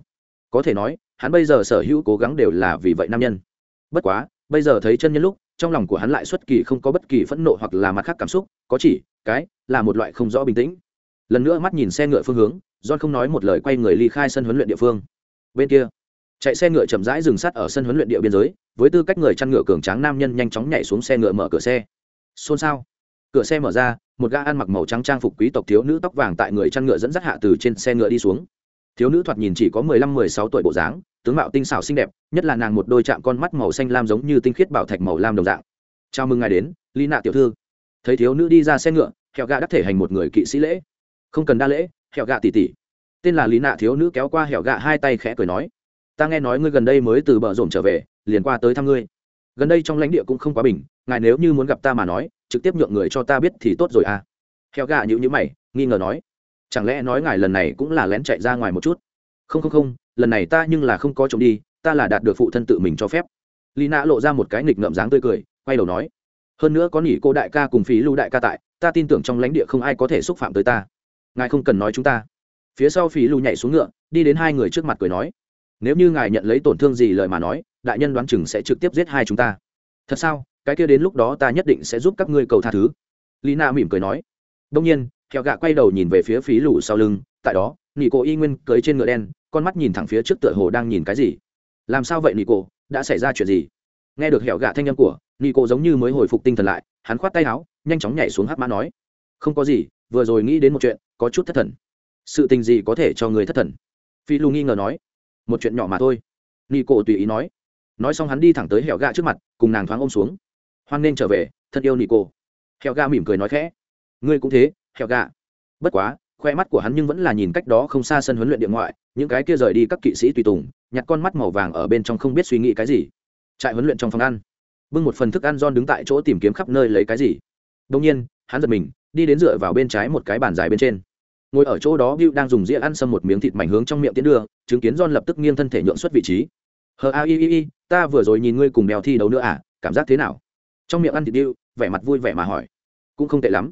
Có thể nói, hắn bây giờ sở hữu cố gắng đều là vì vậy nam nhân. Bất quá, bây giờ thấy chân nhân lúc, trong lòng của hắn lại xuất kỳ không có bất kỳ phẫn nộ hoặc là mặt khác cảm xúc, có chỉ, cái, là một loại không rõ bình tĩnh. Lần nữa mắt nhìn xe ngựa phương hướng john không nói một lời quay người ly khai sân huấn luyện địa phương. Bên kia, chạy xe ngựa chậm rãi dừng sát ở sân huấn luyện địa biên giới, với tư cách người chăn ngựa cường tráng nam nhân nhanh chóng nhảy xuống xe ngựa mở cửa xe. Xôn xao. Cửa xe mở ra, một gã ăn mặc màu trắng trang phục quý tộc thiếu nữ tóc vàng tại người chăn ngựa dẫn dắt hạ từ trên xe ngựa đi xuống. Thiếu nữ thoạt nhìn chỉ có mười lăm, mười sáu tuổi bộ dáng, tướng mạo tinh xảo xinh đẹp, nhất là nàng một đôi chạm con mắt màu xanh lam giống như tinh khiết bảo thạch màu lam đồng dạng. Chào mừng ngài đến ly nạ tiểu thư. Thấy thiếu nữ đi ra xe ngựa hẹo gã đắc thể hành một người kỵ sĩ lễ. Không cần đa lễ Hẻo gạ tỉ tỉ. Tên là lý nạ thiếu nữ kéo qua hẻo gạ hai tay khẽ cười nói, ta nghe nói ngươi gần đây mới từ bờ rộn trở về, liền qua tới thăm ngươi. Gần đây trong lãnh địa cũng không quá bình, ngài nếu như muốn gặp ta mà nói, trực tiếp nhượng người cho ta biết thì tốt rồi à? Hẻo gạ nhữ nhữ mày, nghi ngờ nói, chẳng lẽ nói ngài lần này cũng là lén chạy ra ngoài một chút? Không không không, lần này ta nhưng là không có trộm đi, ta là đạt được phụ thân tự mình cho phép. Lý nạ lộ ra một cái nghịch ngợm dáng tươi cười, quay đầu nói, hơn nữa có nỉ cô đại ca cùng phí lưu đại ca tại, ta tin tưởng trong lãnh địa không ai có thể xúc phạm tới ta ngài không cần nói chúng ta. Phía sau phí Lù nhảy xuống ngựa, đi đến hai người trước mặt cười nói. Nếu như ngài nhận lấy tổn thương gì lời mà nói, đại nhân đoán chừng sẽ trực tiếp giết hai chúng ta. Thật sao? Cái kia đến lúc đó ta nhất định sẽ giúp các ngươi cầu tha thứ. Lý na mỉm cười nói. Đông nhiên theo gạ quay đầu nhìn về phía phí lù sau lưng, tại đó, nị cô y nguyên cưới trên ngựa đen, con mắt nhìn thẳng phía trước tựa hồ đang nhìn cái gì. Làm sao vậy nị cô đã xảy ra chuyện gì? Nghe được hẻo gạ thanh â m của, nị cô giống như mới hồi phục tinh thần lại, hắn khoát tay áo, nhanh chóng nhảy xuống hát mã nói. Không có gì, vừa rồi nghĩ đến một chuyện có chút thất thần. Sự tình gì có thể cho người thất thần? Phi lù nghi ngờ nói. Một chuyện nhỏ mà thôi. Nị cô tùy ý nói. Nói xong hắn đi thẳng tới hẻo gạ trước mặt, cùng nàng thoáng ôm xuống. Hoan nên trở về, thân yêu nị cô hẻo gạ mỉm cười nói khẽ. Ngươi cũng thế hẻo gạ bất quá, khoe mắt của hắn nhưng vẫn là nhìn cách đó không xa sân huấn luyện điện ngoại, những cái kia rời đi các kỵ sĩ tùy tùng, nhặt con mắt màu vàng ở bên trong không biết suy nghĩ cái gì. Trại huấn luyện trong phòng ăn. Bưng một phần thức ăn don đứng tại chỗ tìm kiếm khắp nơi lấy cái gì. Đông nhiên, hắn giật mình, đi đến dựa vào bên trái một cái bàn dài bên trên ngồi ở chỗ đó, Bill đang dùng dĩa ăn xâm một miếng thịt mảnh hướng trong miệng tiến đưa, chứng kiến John lập tức nghiêng thân thể nhượng xuất vị trí. Hờ, a, i i i, ta vừa rồi nhìn ngươi cùng mèo thi đấu nữa à cảm giác thế nào? Trong miệng ăn thịt Bill, vẻ mặt vui vẻ mà hỏi. Cũng không tệ lắm.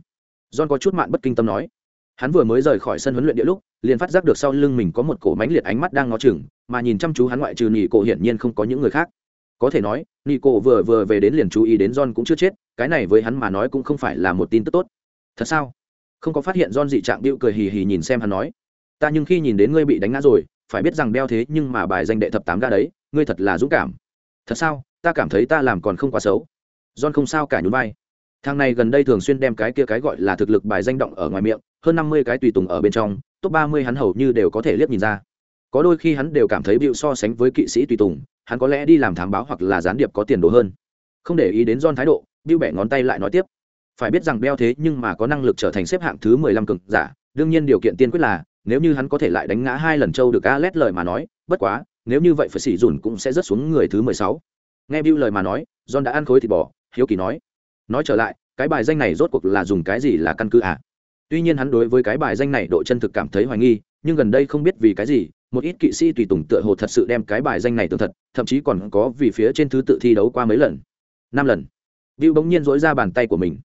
John có chút mạn bất kinh tâm nói. Hắn vừa mới rời khỏi sân huấn luyện địa lúc, liền phát giác được sau lưng mình có một cổ mánh liệt ánh mắt đang ngó chừng, mà nhìn chăm chú hắn ngoại trừ nhị cổ hiển nhiên không có những người khác. Có thể nói nị cổ vừa vừa về đến liền chú ý đến john cũng chưa chết, cái này với hắn mà nói cũng không phải là một tin tức tốt. Thật sao? Không có phát hiện don dị trạng điệu cười hì hì nhìn xem hắn nói, ta nhưng khi nhìn đến ngươi bị đánh ngã rồi, phải biết rằng đeo thế nhưng mà bài danh đệ thập tám ga đấy, ngươi thật là dũng cảm. Thật sao? Ta cảm thấy ta làm còn không quá xấu. Don không sao cả nhún vai. Thằng này gần đây thường xuyên đem cái kia cái gọi là thực lực bài danh động ở ngoài miệng, hơn năm mươi cái tùy tùng ở bên trong, top ba mươi hắn hầu như đều có thể liếc nhìn ra. Có đôi khi hắn đều cảm thấy bịu so sánh với kỵ sĩ tùy tùng, hắn có lẽ đi làm thám báo hoặc là gián điệp có tiền đồ hơn. Không để ý đến don thái độ bịu bẻ ngón tay lại nói tiếp phải biết rằng beo thế nhưng mà có năng lực trở thành xếp hạng thứ mười lăm cực giả, đương nhiên điều kiện tiên quyết là, nếu như hắn có thể lại đánh ngã hai lần châu được a lét lời mà nói, bất quá, nếu như vậy phải xỉ dùn cũng sẽ rớt xuống người thứ mười sáu. Nghe bill lời mà nói, john đã ăn khối thịt bò, hiếu kỳ nói. Nói trở lại, cái bài danh này rốt cuộc là dùng cái gì là căn cứ à? Tuy nhiên hắn đối với cái bài danh này độ chân thực cảm thấy hoài nghi, nhưng gần đây không biết vì cái gì, một ít kỵ sĩ tùy tùng tựa hồ thật sự đem cái bài danh này tường thật, thậm chí còn có vì phía trên thứ tự thi đấu qua mấy lần. Năm lần. Bill bỗng nhiên dỗi ra bàn tay của mình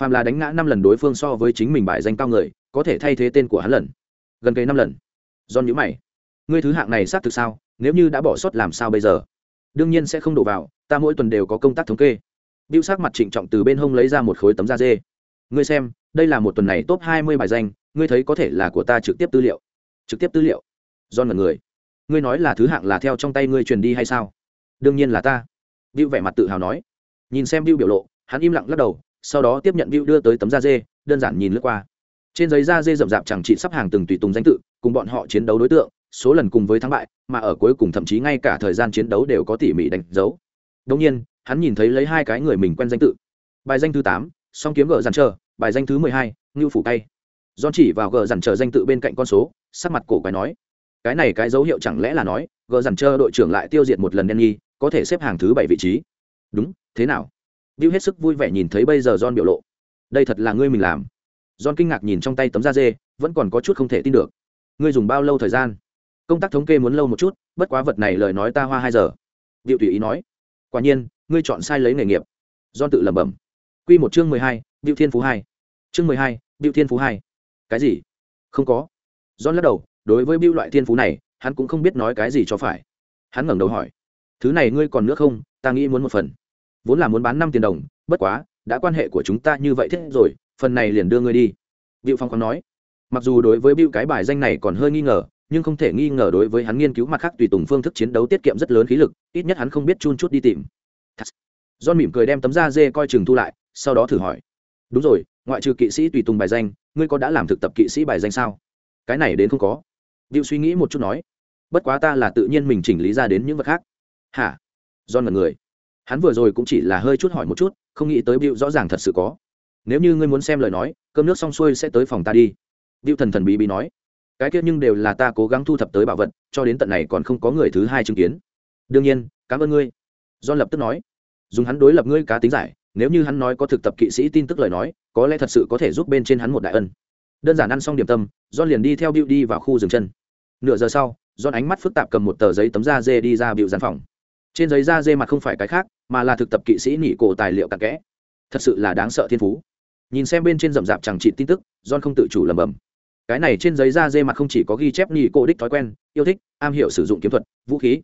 phàm là đánh ngã năm lần đối phương so với chính mình bài danh cao người, có thể thay thế tên của hắn lần. Gần cây năm lần. Do nhữ mày. Ngươi thứ hạng này xác thực sao? Nếu như đã bỏ sót làm sao bây giờ? Đương nhiên sẽ không đổ vào, ta mỗi tuần đều có công tác thống kê. Biêu sắc mặt trịnh trọng từ bên hông lấy ra một khối tấm da dê. Ngươi xem, đây là một tuần này top hai mươi bài danh, ngươi thấy có thể là của ta trực tiếp tư liệu. Trực tiếp tư liệu. Do ngần người. Ngươi nói là thứ hạng là theo trong tay ngươi truyền đi hay sao? Đương nhiên là ta. Biêu vẻ mặt tự hào nói. Nhìn xem Biêu biểu lộ, hắn im lặng lắc đầu sau đó tiếp nhận view đưa tới tấm da dê đơn giản nhìn lướt qua. Trên giấy da dê rậm rạp chẳng chỉ sắp hàng từng tùy tùng danh tự cùng bọn họ chiến đấu đối tượng số lần cùng với thắng bại mà ở cuối cùng thậm chí ngay cả thời gian chiến đấu đều có tỉ mỉ đánh dấu. Đông nhiên hắn nhìn thấy lấy hai cái người mình quen danh tự. Bài danh thứ tám song kiếm gỡ dằn chờ bài danh thứ mười hai ngưu phủ tay do chỉ vào gờ dằn chờ danh tự bên cạnh con số sắc mặt cổ quái nói cái này cái dấu hiệu chẳng lẽ là nói gờ dằn chờ đội trưởng lại tiêu diệt một lần đen nghi, có thể xếp hàng thứ bảy vị trí? Đúng thế nào? Bill hết sức vui vẻ nhìn thấy bây giờ John biểu lộ. Đây thật là ngươi mình làm. John kinh ngạc nhìn trong tay tấm da dê, vẫn còn có chút không thể tin được. Ngươi dùng bao lâu thời gian? Công tác thống kê muốn lâu một chút, bất quá vật này lời nói ta hoa hai giờ. Diệu tùy ý nói. Quả nhiên, ngươi chọn sai lấy nghề nghiệp. John tự lẩm bẩm. Quy một chương mười hai, Diệu Thiên Phú hai chương mười hai biêu thiên phú hai cái gì không có john lắc đầu đối với biêu loại thiên phú này hắn cũng không biết nói cái gì cho phải hắn ngẩng đầu hỏi thứ này ngươi còn nữa không ta nghĩ muốn một phần vốn là muốn bán năm tiền đồng, bất quá, đã quan hệ của chúng ta như vậy thiết rồi, phần này liền đưa ngươi đi. Bịu phong còn nói. Mặc dù đối với Bịu cái bài danh này còn hơi nghi ngờ, nhưng không thể nghi ngờ đối với hắn nghiên cứu mặt khác tùy tùng phương thức chiến đấu tiết kiệm rất lớn khí lực, ít nhất hắn không biết chun chút đi tìm. John mỉm cười đem tấm da dê coi chừng thu lại, sau đó thử hỏi. Đúng rồi, ngoại trừ kỵ sĩ tùy tùng bài danh, ngươi có đã làm thực tập kỵ sĩ bài danh sao? Cái này đến không có. Bịu suy nghĩ một chút nói. Bất quá ta là tự nhiên mình chỉnh lý ra đến những vật khác. Hả? John ngần người hắn vừa rồi cũng chỉ là hơi chút hỏi một chút, không nghĩ tới bịu rõ ràng thật sự có. Nếu như ngươi muốn xem lời nói, cơm nước xong xuôi sẽ tới phòng ta đi. Bịu thần thần bí bí nói. Cái kia nhưng đều là ta cố gắng thu thập tới bảo vật, cho đến tận này còn không có người thứ hai chứng kiến. Đương nhiên, cảm ơn ngươi. Do lập tức nói. Dùng hắn đối lập ngươi cá tính giải, nếu như hắn nói có thực tập kỵ sĩ tin tức lời nói, có lẽ thật sự có thể giúp bên trên hắn một đại ân. Đơn giản ăn xong điểm tâm do liền đi theo bịu đi vào khu rừng chân. Nửa giờ sau do ánh mắt phức tạp cầm một tờ giấy tấm da dê đi ra bịu gian phòng. Trên giấy da dê mặt không phải cái khác mà là thực tập kỵ sĩ nỉ cổ tài liệu cặn kẽ. Thật sự là đáng sợ thiên phú. Nhìn xem bên trên rậm rạp chẳng trị tin tức, john không tự chủ lầm bầm. cái này trên giấy da dê mặt không chỉ có ghi chép nỉ cổ đích thói quen, yêu thích, am hiểu sử dụng kiếm thuật, vũ khí.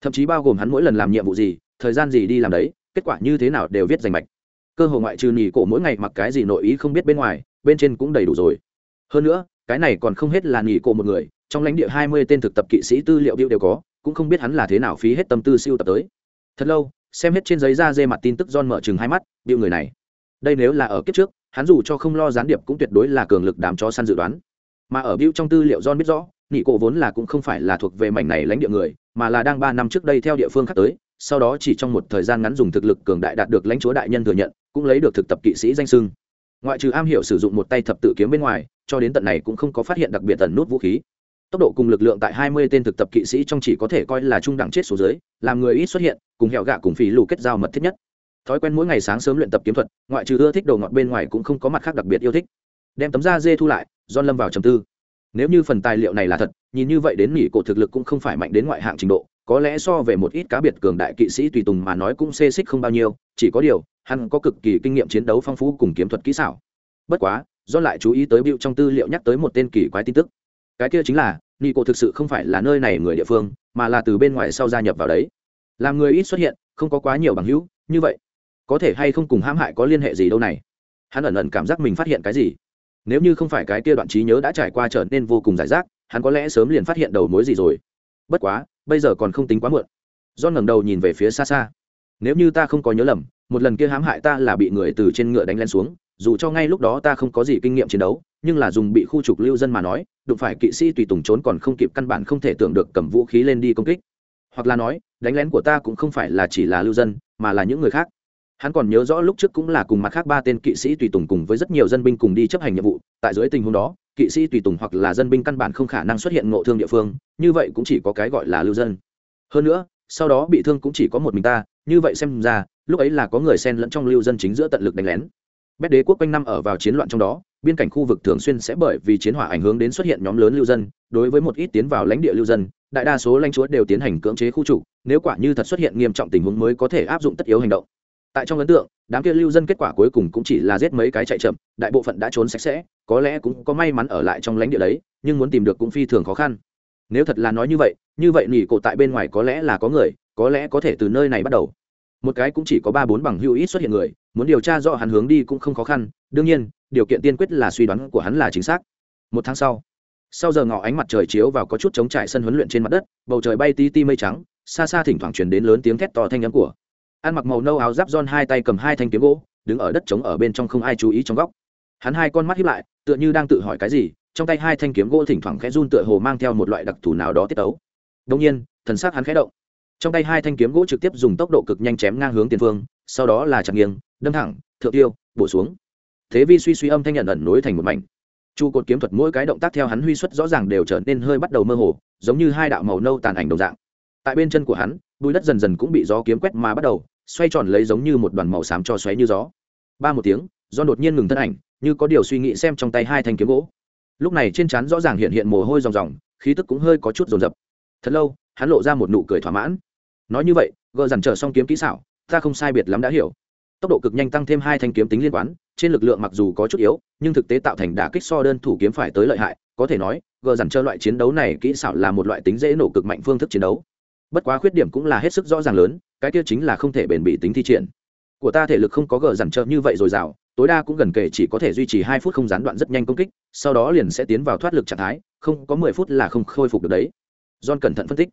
Thậm chí bao gồm hắn mỗi lần làm nhiệm vụ gì, thời gian gì đi làm đấy, kết quả như thế nào đều viết rành mạch. Cơ hồ ngoại trừ nỉ cổ mỗi ngày mặc cái gì nội ý không biết bên ngoài, bên trên cũng đầy đủ rồi. Hơn nữa, cái này còn không hết là nỉ cổ một người, trong lãnh địa hai mươi tên thực tập kỵ sĩ tư liệu đều có, cũng không biết hắn là thế nào phí hết tâm tư siêu tập tới. Thật lâu xem hết trên giấy da dê mặt tin tức John mở chừng hai mắt, điệu người này, đây nếu là ở kiếp trước, hắn dù cho không lo gián điệp cũng tuyệt đối là cường lực đám chó săn dự đoán. Mà ở bill trong tư liệu John biết rõ nghị cổ vốn là cũng không phải là thuộc về mảnh này lãnh địa người, mà là đang ba năm trước đây theo địa phương khác tới, sau đó chỉ trong một thời gian ngắn dùng thực lực cường đại đạt được lãnh chúa đại nhân thừa nhận, cũng lấy được thực tập kỵ sĩ danh sưng ngoại trừ am hiểu sử dụng một tay thập tự kiếm bên ngoài, cho đến tận này cũng không có phát hiện đặc biệt tần nút vũ khí tốc độ cùng lực lượng tại hai mươi tên thực tập kỵ sĩ trong chỉ có thể coi là trung đẳng chết số dưới, làm người ít xuất hiện, cùng hẹo gạ cùng phí lù kết giao mật thiết nhất. Thói quen mỗi ngày sáng sớm luyện tập kiếm thuật, ngoại trừ ưa thích đồ ngọt bên ngoài cũng không có mặt khác đặc biệt yêu thích. Đem tấm da dê thu lại don lâm vào trầm tư. Nếu như phần tài liệu này là thật, nhìn như vậy đến nghỉ cổ thực lực cũng không phải mạnh đến ngoại hạng trình độ, có lẽ so về một ít cá biệt cường đại kỵ sĩ tùy tùng mà nói cũng xê xích không bao nhiêu, chỉ có điều, hắn có cực kỳ kinh nghiệm chiến đấu phong phú cùng kiếm thuật kỹ xảo. Bất quá do lại chú ý tới bịu trong tư liệu nhắc tới một tên kỳ quái tin tức cái kia chính là, nị cổ thực sự không phải là nơi này người địa phương, mà là từ bên ngoài sau gia nhập vào đấy. Làm người ít xuất hiện, không có quá nhiều bằng hữu, như vậy, có thể hay không cùng hãm hại có liên hệ gì đâu này? Hắn ẩn ẩn cảm giác mình phát hiện cái gì? Nếu như không phải cái kia đoạn trí nhớ đã trải qua trở nên vô cùng giải rác, hắn có lẽ sớm liền phát hiện đầu mối gì rồi. Bất quá, bây giờ còn không tính quá muộn. Do ngẩng đầu nhìn về phía xa xa. Nếu như ta không có nhớ lầm, một lần kia hãm hại ta là bị người từ trên ngựa đánh lên xuống dù cho ngay lúc đó ta không có gì kinh nghiệm chiến đấu, nhưng là dùng bị khu trục lưu dân mà nói, đụng phải kỵ sĩ tùy tùng trốn còn không kịp căn bản không thể tưởng được cầm vũ khí lên đi công kích. Hoặc là nói, đánh lén của ta cũng không phải là chỉ là lưu dân, mà là những người khác. Hắn còn nhớ rõ lúc trước cũng là cùng mặt khác ba tên kỵ sĩ tùy tùng cùng với rất nhiều dân binh cùng đi chấp hành nhiệm vụ, tại dưới tình huống đó, kỵ sĩ tùy tùng hoặc là dân binh căn bản không khả năng xuất hiện ngộ thương địa phương, như vậy cũng chỉ có cái gọi là lưu dân. Hơn nữa, sau đó bị thương cũng chỉ có một mình ta, như vậy xem ra, lúc ấy là có người xen lẫn trong lưu dân chính giữa tận lực đánh lén bét đế quốc quanh năm ở vào chiến loạn trong đó, biên cảnh khu vực thường xuyên sẽ bởi vì chiến hỏa ảnh hưởng đến xuất hiện nhóm lớn lưu dân, đối với một ít tiến vào lãnh địa lưu dân, đại đa số lãnh chúa đều tiến hành cưỡng chế khu chủ. nếu quả như thật xuất hiện nghiêm trọng tình huống mới có thể áp dụng tất yếu hành động tại trong ấn tượng, đám kia lưu dân kết quả cuối cùng cũng chỉ là giết mấy cái chạy chậm, đại bộ phận đã trốn sạch sẽ, có lẽ cũng có may mắn ở lại trong lãnh địa đấy, nhưng muốn tìm được cũng phi thường khó khăn nếu thật là nói như vậy như vậy nỉ cổ tại bên ngoài có lẽ là có người, có lẽ có thể từ nơi này bắt đầu một cái cũng chỉ có ba bốn bằng hữu ít xuất hiện người muốn điều tra rõ hắn hướng đi cũng không khó khăn, đương nhiên, điều kiện tiên quyết là suy đoán của hắn là chính xác. Một tháng sau sau giờ ngọ ánh mặt trời chiếu vào có chút chống trải sân huấn luyện trên mặt đất, bầu trời bay tí ti mây trắng, xa xa thỉnh thoảng chuyển đến lớn tiếng thét to thanh nhắm của. Ăn mặc màu nâu áo giáp giòn hai tay cầm hai thanh kiếm gỗ, đứng ở đất trống ở bên trong không ai chú ý trong góc. Hắn hai con mắt hiếp lại, tựa như đang tự hỏi cái gì, trong tay hai thanh kiếm gỗ thỉnh thoảng khẽ run tựa hồ mang theo một loại đặc thù nào đó tiết tấu. Đông nhiên, thần sắc hắn khẽ động. Trong tay hai thanh kiếm gỗ trực tiếp dùng tốc độ cực nhanh chém ngang hướng tiền phương, sau đó là chặt nghiêng đâm thẳng, thượng tiêu, bổ xuống. Thế vi suy suy âm thanh nhận ẩn nối thành một mảnh. Chu cột kiếm thuật mỗi cái động tác theo hắn huy xuất rõ ràng đều trở nên hơi bắt đầu mơ hồ, giống như hai đạo màu nâu tàn ảnh đồng dạng. Tại bên chân của hắn bùi đất dần dần cũng bị gió kiếm quét mà bắt đầu, xoay tròn lấy giống như một đoàn màu xám cho xoáy như gió. Ba một tiếng do đột nhiên ngừng thân ảnh, như có điều suy nghĩ xem trong tay hai thanh kiếm gỗ. Lúc này trên trán rõ ràng hiện hiện mồ hôi ròng ròng, khí tức cũng hơi có chút rồn rập thật lâu, hắn lộ ra một nụ cười thỏa mãn. Nói như vậy, gờ dằn trở xong kiếm kỹ xảo, ta không sai biệt lắm đã hiểu tốc độ cực nhanh tăng thêm hai thanh kiếm tính liên quan trên lực lượng mặc dù có chút yếu, nhưng thực tế tạo thành đả kích so đơn thủ kiếm phải tới lợi hại, có thể nói gờ dằn chơ loại chiến đấu này kỹ xảo là một loại tính dễ nổ cực mạnh phương thức chiến đấu. Bất quá khuyết điểm cũng là hết sức rõ ràng lớn, cái kia chính là không thể bền bỉ tính thi triển. Của ta thể lực không có gờ dằn chơ như vậy dồi dào, tối đa cũng gần kể chỉ có thể duy trì hai phút không gián đoạn rất nhanh công kích, sau đó liền sẽ tiến vào thoát lực trạng thái, không có mười phút là không khôi phục được đấy. John cẩn thận phân tích.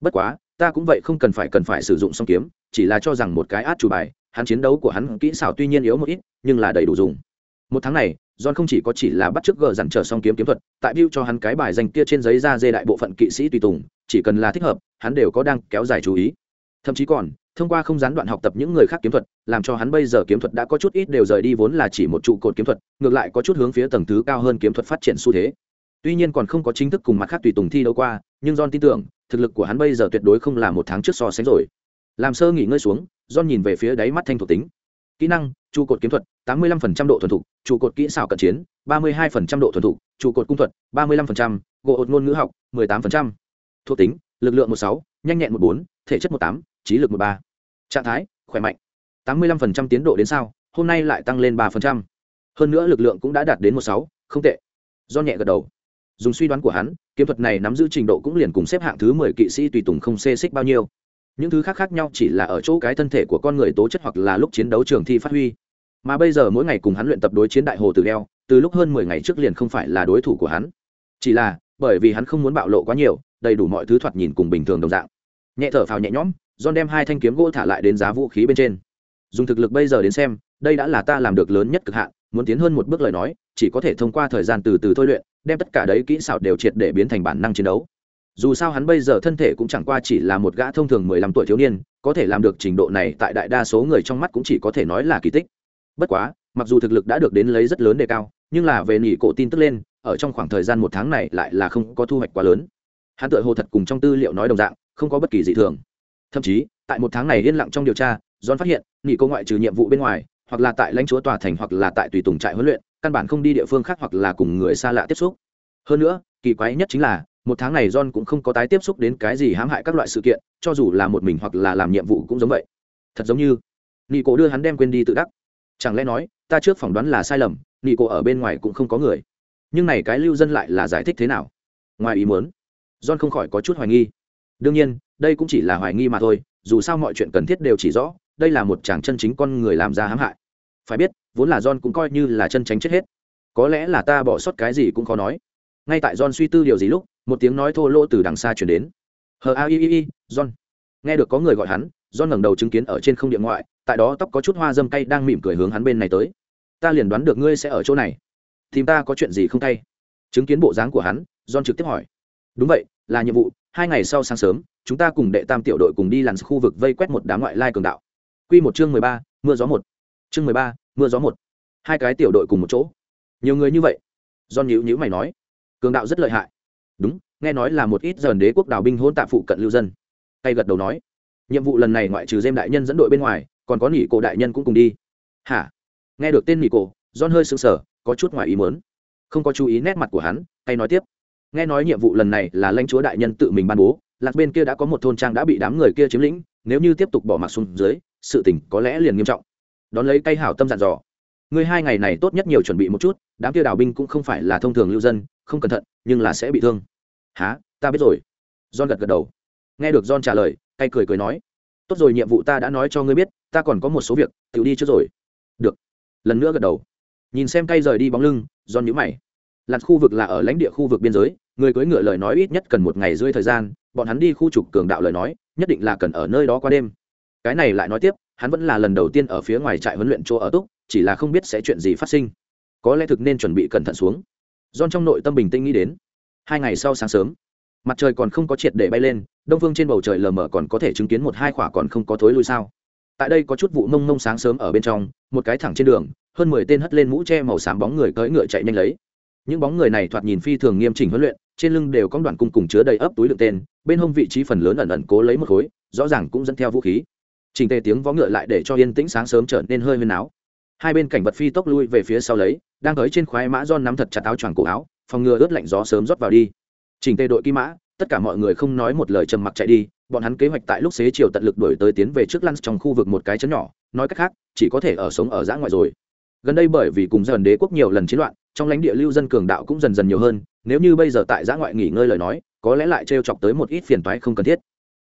Bất quá, ta cũng vậy không cần phải cần phải sử dụng song kiếm, chỉ là cho rằng một cái át chủ bài hắn chiến đấu của hắn kỹ xảo tuy nhiên yếu một ít nhưng là đầy đủ dùng một tháng này John không chỉ có chỉ là bắt chước gờ dặn trở song kiếm kiếm thuật, tại view cho hắn cái bài dành kia trên giấy ra dê đại bộ phận kỵ sĩ tùy tùng, chỉ cần là thích hợp, hắn đều có đang kéo dài chú ý. Thậm chí còn, thông qua không gián đoạn học tập những người khác kiếm thuật, làm cho hắn bây giờ kiếm thuật đã có chút ít đều rời đi vốn là chỉ một trụ cột kiếm thuật, ngược lại có chút hướng phía tầng thứ cao hơn kiếm thuật phát triển xu thế. Tuy nhiên còn không có chính thức cùng mặt khác tùy tùng thi đấu qua, nhưng John tin tưởng, thực lực của hắn bây giờ tuyệt đối không là một tháng trước so sánh rồi. Làm sơ nghỉ ngơi xuống, John nhìn về phía đáy mắt thanh thuộc tính. Kỹ năng, trụ cột kiếm thuật, 85% độ thuần thục, trụ cột kỹ xảo cận chiến, 32% độ thuần thục, trụ cột cung thuật, 35%, gỗ ột ngôn ngữ học, 18%. Thuộc tính, lực lượng 16, nhanh nhẹn 14, thể chất 18, trí lực 13. Trạng thái, khỏe mạnh. 85% tiến độ đến sao, hôm nay lại tăng lên 3%. Hơn nữa lực lượng cũng đã đạt đến 16, không tệ. John nhẹ gật đầu. Dùng suy đoán của hắn, kiếm thuật này nắm giữ trình độ cũng liền cùng xếp hạng thứ 10 kỵ sĩ tùy tùng không xê xích bao nhiêu. Những thứ khác khác nhau chỉ là ở chỗ cái thân thể của con người tố chất hoặc là lúc chiến đấu trường thi phát huy. Mà bây giờ mỗi ngày cùng hắn luyện tập đối chiến đại hồ tử đeo, từ lúc hơn mười ngày trước liền không phải là đối thủ của hắn. Chỉ là, bởi vì hắn không muốn bạo lộ quá nhiều, đầy đủ mọi thứ thoạt nhìn cùng bình thường đồng dạng. Nhẹ thở phào nhẹ nhõm, john đem hai thanh kiếm gỗ thả lại đến giá vũ khí bên trên. Dùng thực lực bây giờ đến xem, đây đã là ta làm được lớn nhất cực hạn, muốn tiến hơn một bước lời nói, chỉ có thể thông qua thời gian từ từ thôi luyện, đem tất cả đấy kỹ xảo đều triệt để biến thành bản năng chiến đấu dù sao hắn bây giờ thân thể cũng chẳng qua chỉ là một gã thông thường mười lăm tuổi thiếu niên, có thể làm được trình độ này tại đại đa số người trong mắt cũng chỉ có thể nói là kỳ tích. Bất quá, mặc dù thực lực đã được đến lấy rất lớn đề cao, nhưng là về nỉ cổ tin tức lên, ở trong khoảng thời gian một tháng này lại là không có thu hoạch quá lớn. Hắn tự hồ thật cùng trong tư liệu nói đồng dạng, không có bất kỳ gì thường. Thậm chí, tại một tháng này yên lặng trong điều tra, john phát hiện, nỉ cô ngoại trừ nhiệm vụ bên ngoài, hoặc là tại lãnh chúa tòa thành hoặc là tại tùy tùng trại huấn luyện, căn bản không đi địa phương khác hoặc là cùng người xa lạ tiếp xúc. Hơn nữa, kỳ quái nhất chính là một tháng này john cũng không có tái tiếp xúc đến cái gì hãm hại các loại sự kiện, cho dù là một mình hoặc là làm nhiệm vụ cũng giống vậy. Thật giống như nị cổ đưa hắn đem quên đi tự đắc. Chẳng lẽ nói, ta trước phỏng đoán là sai lầm nị cổ ở bên ngoài cũng không có người. Nhưng này cái lưu dân lại là giải thích thế nào? Ngoài ý muốn, john không khỏi có chút hoài nghi. Đương nhiên, đây cũng chỉ là hoài nghi mà thôi, dù sao mọi chuyện cần thiết đều chỉ rõ, đây là một chàng chân chính con người làm ra hãm hại. Phải biết, vốn là john cũng coi như là chân tránh chết hết. Có lẽ là ta bỏ sót cái gì cũng khó nói. Ngay tại john suy tư điều gì lúc một tiếng nói thô lỗ từ đằng xa chuyển đến. Hờ a i i i, john. Nghe được có người gọi hắn, john ngẩng đầu chứng kiến ở trên không điện ngoại, tại đó tóc có chút hoa dâm cay đang mỉm cười hướng hắn bên này tới. Ta liền đoán được ngươi sẽ ở chỗ này. Thì ta có chuyện gì không tay chứng kiến bộ dáng của hắn, john trực tiếp hỏi. Đúng vậy, là nhiệm vụ, hai ngày sau sáng sớm, chúng ta cùng đệ tam tiểu đội cùng đi làn khu vực vây quét một đám ngoại lai cường đạo. Q một chương mười ba, mưa gió một. Chương mười ba, mưa gió một. Hai cái tiểu đội cùng một chỗ. Nhiều người như vậy? John nhữ nhữ mày nói. Cường đạo rất lợi hại đúng, nghe nói là một ít dần đế quốc đào binh hôn tạ phụ cận lưu dân. Tay gật đầu nói, nhiệm vụ lần này ngoại trừ dêm đại nhân dẫn đội bên ngoài, còn có nghỉ cổ đại nhân cũng cùng đi. Hả? Nghe được tên nghỉ cổ, john hơi sững sờ, có chút ngoài ý muốn. Không có chú ý nét mặt của hắn hay nói tiếp. Nghe nói nhiệm vụ lần này là lãnh chúa đại nhân tự mình ban bố, lạc bên kia đã có một thôn trang đã bị đám người kia chiếm lĩnh, nếu như tiếp tục bỏ mặc xuống dưới, sự tình có lẽ liền nghiêm trọng. Đón lấy cây hảo tâm dặn dò. Ngươi hai ngày này tốt nhất nhiều chuẩn bị một chút, đám kia đào binh cũng không phải là thông thường lưu dân, không cẩn thận, nhưng là sẽ bị thương. Há ta biết rồi. John gật gật đầu. Nghe được john trả lời cay cười cười nói, tốt rồi, nhiệm vụ ta đã nói cho ngươi biết, ta còn có một số việc, tự đi trước rồi. Được. Lần nữa gật đầu. Nhìn xem cay rời đi bóng lưng, john nhíu mày. Lặn khu vực là ở lãnh địa khu vực biên giới, người cưỡi ngựa lời nói ít nhất cần một ngày rưỡi thời gian, bọn hắn đi khu trục cường đạo lời nói, nhất định là cần ở nơi đó qua đêm. Cái này lại nói tiếp, hắn vẫn là lần đầu tiên ở phía ngoài trại huấn luyện chỗ ở túc chỉ là không biết sẽ chuyện gì phát sinh có lẽ thực nên chuẩn bị cẩn thận xuống John trong nội tâm bình tĩnh nghĩ đến. Hai ngày sau sáng sớm, mặt trời còn không có triệt để bay lên, đông phương trên bầu trời lờ mờ còn có thể chứng kiến một hai quả còn không có thối lui sao? Tại đây có chút vụ mông mông sáng sớm ở bên trong, một cái thẳng trên đường, hơn mười tên hất lên mũ che màu xám bóng người cưỡi ngựa chạy nhanh lấy. Những bóng người này thoạt nhìn phi thường nghiêm chỉnh huấn luyện, trên lưng đều có đoạn cung cùng chứa đầy ấp túi đựng tên, bên hông vị trí phần lớn ẩn ẩn cố lấy một khối, rõ ràng cũng dẫn theo vũ khí. Trình tề tiếng vó ngựa lại để cho yên tĩnh sáng sớm trở nên hơi huyên náo. Hai bên cảnh vật phi tốc lui về phía sau lấy, đang tới trên khoái mã John nắm thật chặt áo choàng cổ áo, phòng ngừa ướt lạnh gió sớm rót vào đi. chỉnh tề đội kim mã, tất cả mọi người không nói một lời trầm mặc chạy đi, bọn hắn kế hoạch tại lúc xế chiều tận lực đuổi tới tiến về trước lăn trong khu vực một cái chấn nhỏ, nói cách khác, chỉ có thể ở sống ở giã ngoại rồi. Gần đây bởi vì cùng dần đế quốc nhiều lần chiến loạn, trong lãnh địa lưu dân cường đạo cũng dần dần nhiều hơn, nếu như bây giờ tại giã ngoại nghỉ ngơi lời nói, có lẽ lại trêu chọc tới một ít phiền toái không cần thiết.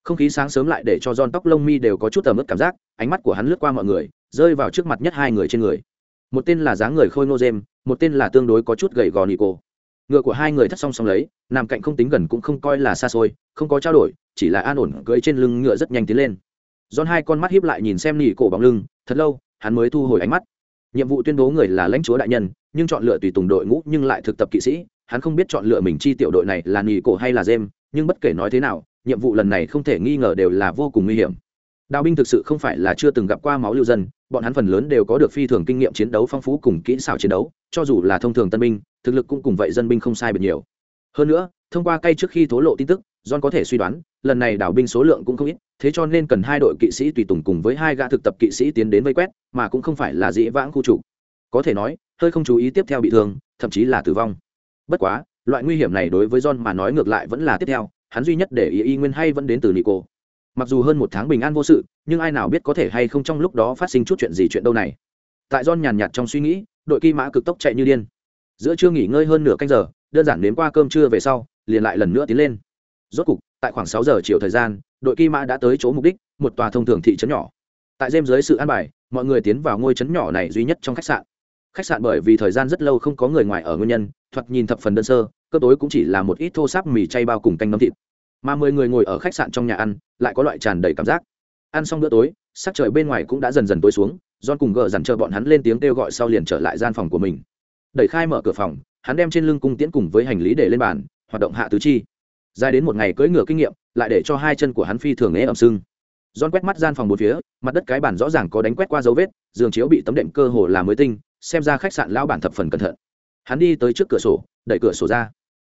Không khí sáng sớm lại để cho John tóc lông mi đều có chút ẩm ướt cảm giác, ánh mắt của hắn lướt qua mọi người, rơi vào trước mặt nhất hai người trên người. Một tên là dáng người khôi ngô dêm một tên là tương đối có chút gầy gò nị cổ. Ngựa của hai người thắt song song lấy, nằm cạnh không tính gần cũng không coi là xa xôi, không có trao đổi, chỉ là an ổn cưỡi trên lưng ngựa rất nhanh tiến lên. Giòn hai con mắt hiếp lại nhìn xem nị cổ bóng lưng, thật lâu, hắn mới thu hồi ánh mắt. Nhiệm vụ tuyên bố người là lãnh chúa đại nhân, nhưng chọn lựa tùy tùng đội ngũ nhưng lại thực tập kỵ sĩ, hắn không biết chọn lựa mình chi tiểu đội này là nị cổ hay là dêm nhưng bất kể nói thế nào, nhiệm vụ lần này không thể nghi ngờ đều là vô cùng nguy hiểm đào binh thực sự không phải là chưa từng gặp qua máu lưu dân, bọn hắn phần lớn đều có được phi thường kinh nghiệm chiến đấu phong phú cùng kỹ xảo chiến đấu, cho dù là thông thường tân binh, thực lực cũng cùng vậy dân binh không sai biệt nhiều. Hơn nữa, thông qua cây trước khi thố lộ tin tức, john có thể suy đoán, lần này đảo binh số lượng cũng không ít, thế cho nên cần hai đội kỵ sĩ tùy tùng cùng với hai gã thực tập kỵ sĩ tiến đến vây quét, mà cũng không phải là dĩ vãng khu trục. Có thể nói, hơi không chú ý tiếp theo bị thương, thậm chí là tử vong. Bất quá, loại nguy hiểm này đối với john mà nói ngược lại vẫn là tiếp theo, hắn duy nhất để ý y nguyên hay vẫn đến từ nico mặc dù hơn một tháng bình an vô sự, nhưng ai nào biết có thể hay không trong lúc đó phát sinh chút chuyện gì chuyện đâu này. Tại john nhàn nhạt trong suy nghĩ, đội kỳ mã cực tốc chạy như điên. Giữa trưa nghỉ ngơi hơn nửa canh giờ, đơn giản đến qua cơm trưa về sau, liền lại lần nữa tiến lên. Rốt cục, tại khoảng sáu giờ chiều thời gian, đội kỳ mã đã tới chỗ mục đích, một tòa thông thường thị trấn nhỏ. Tại đêm dưới sự an bài, mọi người tiến vào ngôi trấn nhỏ này duy nhất trong khách sạn. Khách sạn bởi vì thời gian rất lâu không có người ngoài ở nguyên nhân, thoạt nhìn thập phần đơn sơ cơ tối cũng chỉ là một ít thô sáp mì chay bao cùng canh nấm thịt mà mười người ngồi ở khách sạn trong nhà ăn, lại có loại tràn đầy cảm giác. Ăn xong bữa tối, sắc trời bên ngoài cũng đã dần dần tối xuống, John cùng gờ dằn chờ bọn hắn lên tiếng kêu gọi sau liền trở lại gian phòng của mình. Đẩy khai mở cửa phòng, hắn đem trên lưng cung tiễn cùng với hành lý để lên bàn, hoạt động hạ tứ chi. Dài đến một ngày cưỡi ngựa kinh nghiệm, lại để cho hai chân của hắn phi thường nghe ẩm sưng. John quét mắt gian phòng bốn phía, mặt đất cái bản rõ ràng có đánh quét qua dấu vết, giường chiếu bị tấm đệm cơ hồ là mới tinh, xem ra khách sạn lão bản thập phần cẩn thận. Hắn đi tới trước cửa sổ, đẩy cửa sổ ra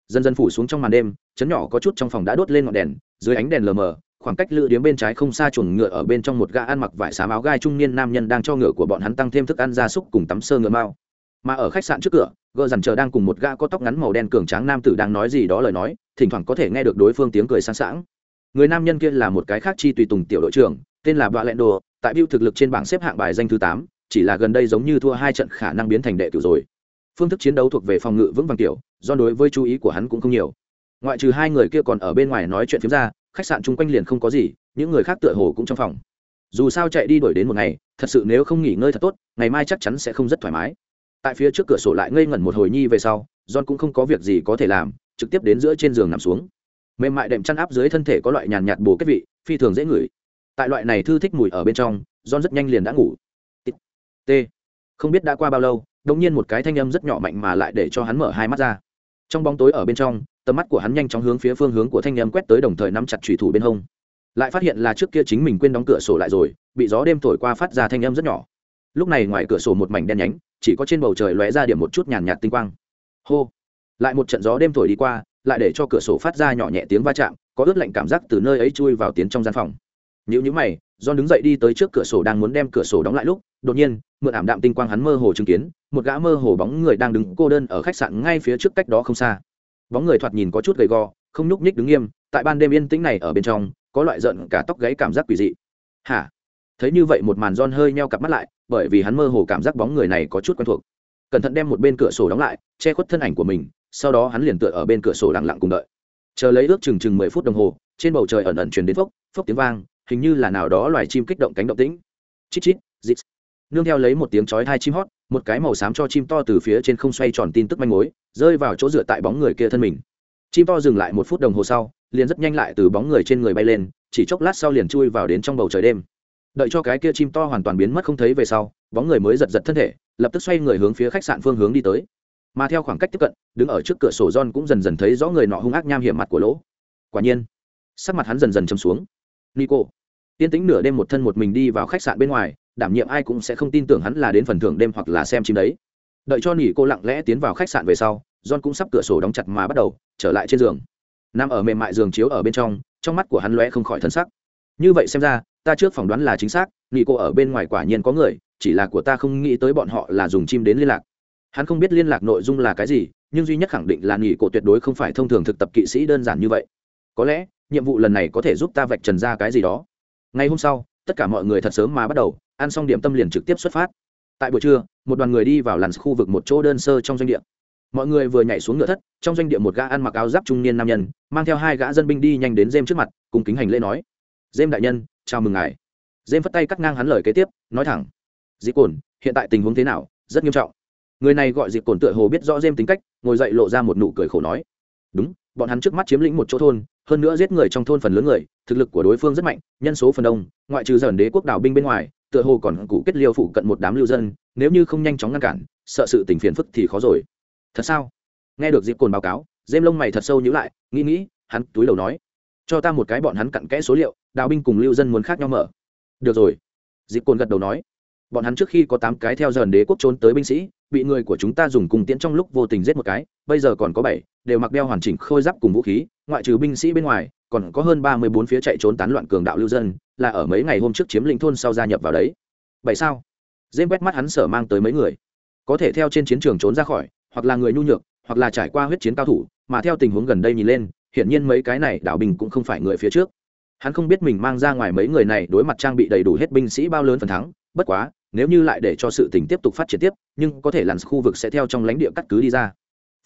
dần dần phủ xuống trong màn đêm, chấn nhỏ có chút trong phòng đã đốt lên ngọn đèn, dưới ánh đèn lờ mờ, khoảng cách lựa điếm bên trái không xa chuồng ngựa ở bên trong một gã ăn mặc vải xám áo gai trung niên nam nhân đang cho ngựa của bọn hắn tăng thêm thức ăn gia súc cùng tắm sơ ngựa mao. Mà ở khách sạn trước cửa, gờ dằn chờ đang cùng một gã có tóc ngắn màu đen cường tráng nam tử đang nói gì đó lời nói, thỉnh thoảng có thể nghe được đối phương tiếng cười sang sảng người nam nhân kia là một cái khác chi tùy tùng tiểu đội trưởng, tên là bạ lẹn đồ, tại biêu thực lực trên bảng xếp hạng bài danh thứ tám, chỉ là gần đây giống như thua hai trận khả năng biến thành đệ tử rồi phương thức chiến đấu thuộc về phòng ngự vững vàng tiểu, do đối với chú ý của hắn cũng không nhiều. Ngoại trừ hai người kia còn ở bên ngoài nói chuyện phiếm ra, khách sạn chung quanh liền không có gì, những người khác tựa hồ cũng trong phòng. Dù sao chạy đi đổi đến một ngày, thật sự nếu không nghỉ ngơi thật tốt, ngày mai chắc chắn sẽ không rất thoải mái. Tại phía trước cửa sổ lại ngây ngẩn một hồi nhi về sau, john cũng không có việc gì có thể làm, trực tiếp đến giữa trên giường nằm xuống. Mềm mại đệm chăn áp dưới thân thể có loại nhàn nhạt bồ kết vị, phi thường dễ ngửi. Tại loại này thư thích mùi ở bên trong, john rất nhanh liền đã ngủ. T. Không biết đã qua bao lâu đột nhiên một cái thanh âm rất nhỏ mạnh mà lại để cho hắn mở hai mắt ra. Trong bóng tối ở bên trong, tầm mắt của hắn nhanh chóng hướng phía phương hướng của thanh âm quét tới đồng thời nắm chặt chủy thủ bên hông. Lại phát hiện là trước kia chính mình quên đóng cửa sổ lại rồi, bị gió đêm thổi qua phát ra thanh âm rất nhỏ. Lúc này ngoài cửa sổ một mảnh đen nhánh, chỉ có trên bầu trời lóe ra điểm một chút nhàn nhạt tinh quang. Hô! Lại một trận gió đêm thổi đi qua, lại để cho cửa sổ phát ra nhỏ nhẹ tiếng va chạm, có ướt lạnh cảm giác từ nơi ấy chui vào tiến trong gian phòng. Nếu như mày John đứng dậy đi tới trước cửa sổ đang muốn đem cửa sổ đóng lại lúc, đột nhiên, mượn ảm đạm tinh quang hắn mơ hồ chứng kiến, một gã mơ hồ bóng người đang đứng cô đơn ở khách sạn ngay phía trước cách đó không xa. Bóng người thoạt nhìn có chút gầy gò, không nhúc nhích đứng nghiêm, tại ban đêm yên tĩnh này ở bên trong, có loại giận cả tóc gáy cảm giác quỷ dị. Hả? Thấy như vậy một màn John hơi nheo cặp mắt lại, bởi vì hắn mơ hồ cảm giác bóng người này có chút quen thuộc. Cẩn thận đem một bên cửa sổ đóng lại, che khuất thân ảnh của mình, sau đó hắn liền tựa ở bên cửa sổ lặng lặng cùng đợi. Chờ lấy ước chừng chừng mười phút đồng hồ, trên bầu trời ẩn ẩn truyền đến phốc phốc tiếng vang hình như là nào đó loài chim kích động cánh động tĩnh. Chít chít, dít. Nương theo lấy một tiếng chói hai chim hót, một cái màu xám cho chim to từ phía trên không xoay tròn tin tức manh mối, rơi vào chỗ dựa tại bóng người kia thân mình. Chim to dừng lại một phút đồng hồ sau, liền rất nhanh lại từ bóng người trên người bay lên, chỉ chốc lát sau liền chui vào đến trong bầu trời đêm. Đợi cho cái kia chim to hoàn toàn biến mất không thấy về sau, bóng người mới giật giật thân thể, lập tức xoay người hướng phía khách sạn phương hướng đi tới. Mà theo khoảng cách tiếp cận, đứng ở trước cửa sổ john cũng dần dần thấy rõ người nọ hung ác nham hiểm mặt của lỗ. Quả nhiên, sắc mặt hắn dần dần châm xuống. Nico tiên tĩnh nửa đêm một thân một mình đi vào khách sạn bên ngoài, đảm nhiệm ai cũng sẽ không tin tưởng hắn là đến phần thưởng đêm hoặc là xem chim đấy. Đợi cho nỉ cô lặng lẽ tiến vào khách sạn về sau, john cũng sắp cửa sổ đóng chặt mà bắt đầu trở lại trên giường. Nằm ở mềm mại giường chiếu ở bên trong trong mắt của hắn lóe không khỏi thân sắc. Như vậy xem ra, ta trước phỏng đoán là chính xác, nỉ cô ở bên ngoài quả nhiên có người, chỉ là của ta không nghĩ tới bọn họ là dùng chim đến liên lạc. Hắn không biết liên lạc nội dung là cái gì, nhưng duy nhất khẳng định là nghỉ cổ tuyệt đối không phải thông thường thực tập kỵ sĩ đơn giản như vậy. Có lẽ, nhiệm vụ lần này có thể giúp ta vạch trần ra cái gì đó ngày hôm sau, tất cả mọi người thật sớm mà bắt đầu, ăn xong điểm tâm liền trực tiếp xuất phát. Tại buổi trưa, một đoàn người đi vào làn khu vực một chỗ đơn sơ trong doanh địa. Mọi người vừa nhảy xuống ngựa thất, trong doanh địa một gã ăn mặc áo giáp trung niên nam nhân, mang theo hai gã dân binh đi nhanh đến dêm trước mặt, cùng kính hành lễ nói. Dêm đại nhân, chào mừng ngài. Dêm phất tay cắt ngang hắn lời kế tiếp, nói thẳng. Dĩ cồn, hiện tại tình huống thế nào? Rất nghiêm trọng. Người này gọi dịp cồn tựa hồ biết rõ dêm tính cách, ngồi dậy lộ ra một nụ cười khổ nói. Đúng, bọn hắn trước mắt chiếm lĩnh một chỗ thôn hơn nữa giết người trong thôn phần lớn người, thực lực của đối phương rất mạnh, nhân số phần đông, ngoại trừ dần đế quốc đảo binh bên ngoài, tựa hồ còn cụ kết liêu phụ cận một đám lưu dân, nếu như không nhanh chóng ngăn cản, sợ sự tình phiền phức thì khó rồi. Thật sao? Nghe được dịp cồn báo cáo dêm lông mày thật sâu nhữ lại, nghĩ nghĩ, hắn túi đầu nói, cho ta một cái bọn hắn cặn kẽ số liệu đào binh cùng lưu dân muốn khác nhau mở. Được rồi. Dịp cồn gật đầu nói, bọn hắn trước khi có tám cái theo dần đế quốc trốn tới binh sĩ bị người của chúng ta dùng cùng tiễn trong lúc vô tình giết một cái, bây giờ còn có bảy, đều mặc đeo hoàn chỉnh khôi giáp cùng vũ khí, ngoại trừ binh sĩ bên ngoài, còn có hơn ba mươi bốn phía chạy trốn tán loạn cường đạo lưu dân, là ở mấy ngày hôm trước chiếm lĩnh thôn sau gia nhập vào đấy. Bảy sao? Dêm quét mắt hắn sở mang tới mấy người. Có thể theo trên chiến trường trốn ra khỏi, hoặc là người nhu nhược, hoặc là trải qua huyết chiến cao thủ, mà theo tình huống gần đây nhìn lên, hiển nhiên mấy cái này đảo bình cũng không phải người phía trước. Hắn không biết mình mang ra ngoài mấy người này đối mặt trang bị đầy đủ hết binh sĩ bao lớn phần thắng, bất quá nếu như lại để cho sự tình tiếp tục phát triển tiếp, nhưng có thể làn khu vực sẽ theo trong lãnh địa cắt cứ đi ra.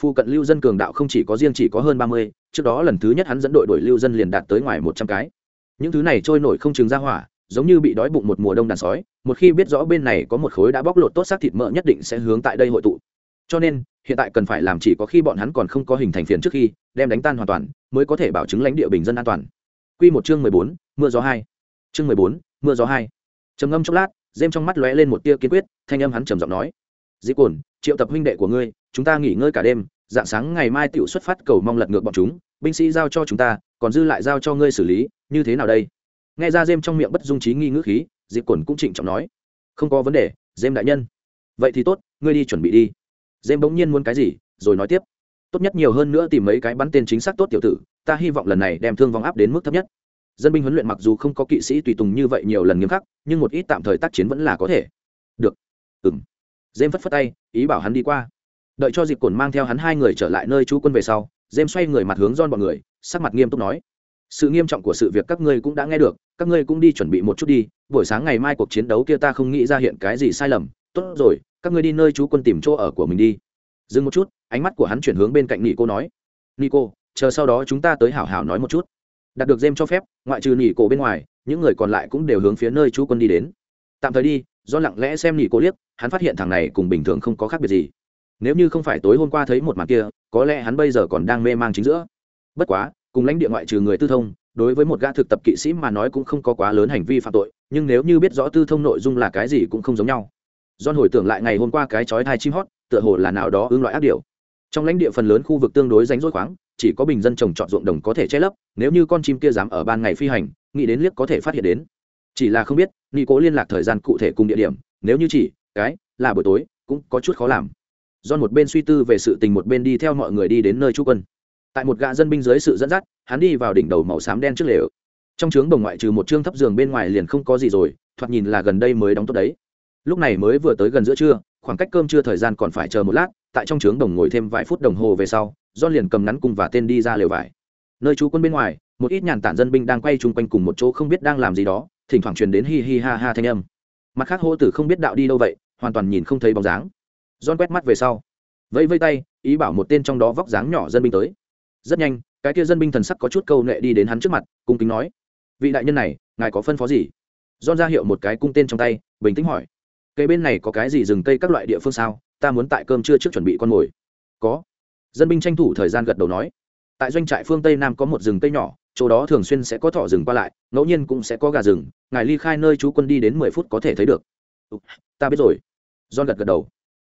Phu cận lưu dân cường đạo không chỉ có riêng chỉ có hơn ba mươi, trước đó lần thứ nhất hắn dẫn đội đội lưu dân liền đạt tới ngoài một trăm cái. Những thứ này trôi nổi không chừng ra hỏa, giống như bị đói bụng một mùa đông đàn sói, một khi biết rõ bên này có một khối đã bóc lột tốt xác thịt mỡ nhất định sẽ hướng tại đây hội tụ. Cho nên, hiện tại cần phải làm chỉ có khi bọn hắn còn không có hình thành phiền trước khi, đem đánh tan hoàn toàn, mới có thể bảo chứng lãnh địa bình dân an toàn. Quy một chương mười bốn, mưa gió hai. Chương mười bốn, mưa gió hai. Trầm ngâm chốc lát dêm trong mắt lóe lên một tia kiên quyết, thanh âm hắn trầm giọng nói dĩ cồn triệu tập huynh đệ của ngươi, chúng ta nghỉ ngơi cả đêm, dạng sáng ngày mai tựu xuất phát cầu mong lật ngược bọn chúng, binh sĩ giao cho chúng ta, còn dư lại giao cho ngươi xử lý, như thế nào đây? Nghe ra dêm trong miệng bất dung trí nghi ngữ khí dịp cồn cũng trịnh trọng nói, không có vấn đề dêm đại nhân. Vậy thì tốt, ngươi đi chuẩn bị đi. Dêm bỗng nhiên muốn cái gì, rồi nói tiếp, tốt nhất nhiều hơn nữa tìm mấy cái bắn tên chính xác tốt tiểu tử, ta hy vọng lần này đem thương vong áp đến mức thấp nhất dân binh huấn luyện mặc dù không có kỵ sĩ tùy tùng như vậy nhiều lần nghiêm khắc, nhưng một ít tạm thời tác chiến vẫn là có thể. Được. Ừng dêm phất phất tay, ý bảo hắn đi qua. Đợi cho dịp cồn mang theo hắn hai người trở lại nơi trú quân về sau dêm xoay người mặt hướng don bọn người, sắc mặt nghiêm túc nói. Sự nghiêm trọng của sự việc các ngươi cũng đã nghe được, các ngươi cũng đi chuẩn bị một chút đi, buổi sáng ngày mai cuộc chiến đấu kia ta không nghĩ ra hiện cái gì sai lầm. Tốt rồi, các ngươi đi nơi trú quân tìm chỗ ở của mình đi. Dừng một chút, ánh mắt của hắn chuyển hướng bên cạnh nị cô nói. Nị cô chờ sau đó chúng ta tới hảo hảo nói một chút đạt được dêm cho phép, ngoại trừ nị cô bên ngoài, những người còn lại cũng đều hướng phía nơi chú quân đi đến. Tạm thời đi, do lặng lẽ xem nị cô liếc, hắn phát hiện thằng này cùng bình thường không có khác biệt gì. Nếu như không phải tối hôm qua thấy một màn kia, có lẽ hắn bây giờ còn đang mê mang chính giữa. Bất quá, cùng lãnh địa ngoại trừ người tư thông, đối với một gã thực tập kỵ sĩ mà nói cũng không có quá lớn hành vi phạm tội, nhưng nếu như biết rõ tư thông nội dung là cái gì cũng không giống nhau. John hồi tưởng lại ngày hôm qua cái chói thai chim hót, tựa hồ là nào đó ương loại ác điều trong lãnh địa phần lớn khu vực tương đối ránh rỗi khoáng chỉ có bình dân trồng trọt ruộng đồng có thể che lấp, nếu như con chim kia dám ở ban ngày phi hành, nghĩ đến liếc có thể phát hiện đến. Chỉ là không biết nghi cố liên lạc thời gian cụ thể cùng địa điểm, nếu như chỉ, cái, là buổi tối, cũng có chút khó làm. Do một bên suy tư về sự tình, một bên đi theo mọi người đi đến nơi trú quân. Tại một gã dân binh dưới sự dẫn dắt, hắn đi vào đỉnh đầu màu xám đen trước lều. Trong trướng đồng ngoại trừ một chương thấp giường bên ngoài liền không có gì rồi, thoạt nhìn là gần đây mới đóng tốt đấy. Lúc này mới vừa tới gần giữa trưa, khoảng cách cơm trưa thời gian còn phải chờ một lát, tại trong trướng đồng ngồi thêm vài phút đồng hồ về sau do liền cầm ngắn cùng và tên đi ra lều vải. Nơi chú quân bên ngoài, một ít nhàn tản dân binh đang quay chung quanh cùng một chỗ không biết đang làm gì đó, thỉnh thoảng truyền đến hi hi ha ha thanh âm. Mặt khác hô tử không biết đạo đi đâu vậy, hoàn toàn nhìn không thấy bóng dáng. John quét mắt về sau, vẫy vây tay, ý bảo một tên trong đó vóc dáng nhỏ dân binh tới. Rất nhanh, cái kia dân binh thần sắc có chút câu nệ đi đến hắn trước mặt, cung kính nói, vị đại nhân này, ngài có phân phó gì? John ra hiệu một cái cung tên trong tay, bình tĩnh hỏi, cây bên này có cái gì rừng cây các loại địa phương sao? Ta muốn tại cơm trưa trước chuẩn bị con mồi. Có dân binh tranh thủ thời gian gật đầu nói, tại doanh trại phương tây nam có một rừng cây nhỏ, chỗ đó thường xuyên sẽ có thỏ rừng qua lại, ngẫu nhiên cũng sẽ có gà rừng, ngài ly khai nơi chú quân đi đến mười phút có thể thấy được. Ta biết rồi. John gật gật đầu.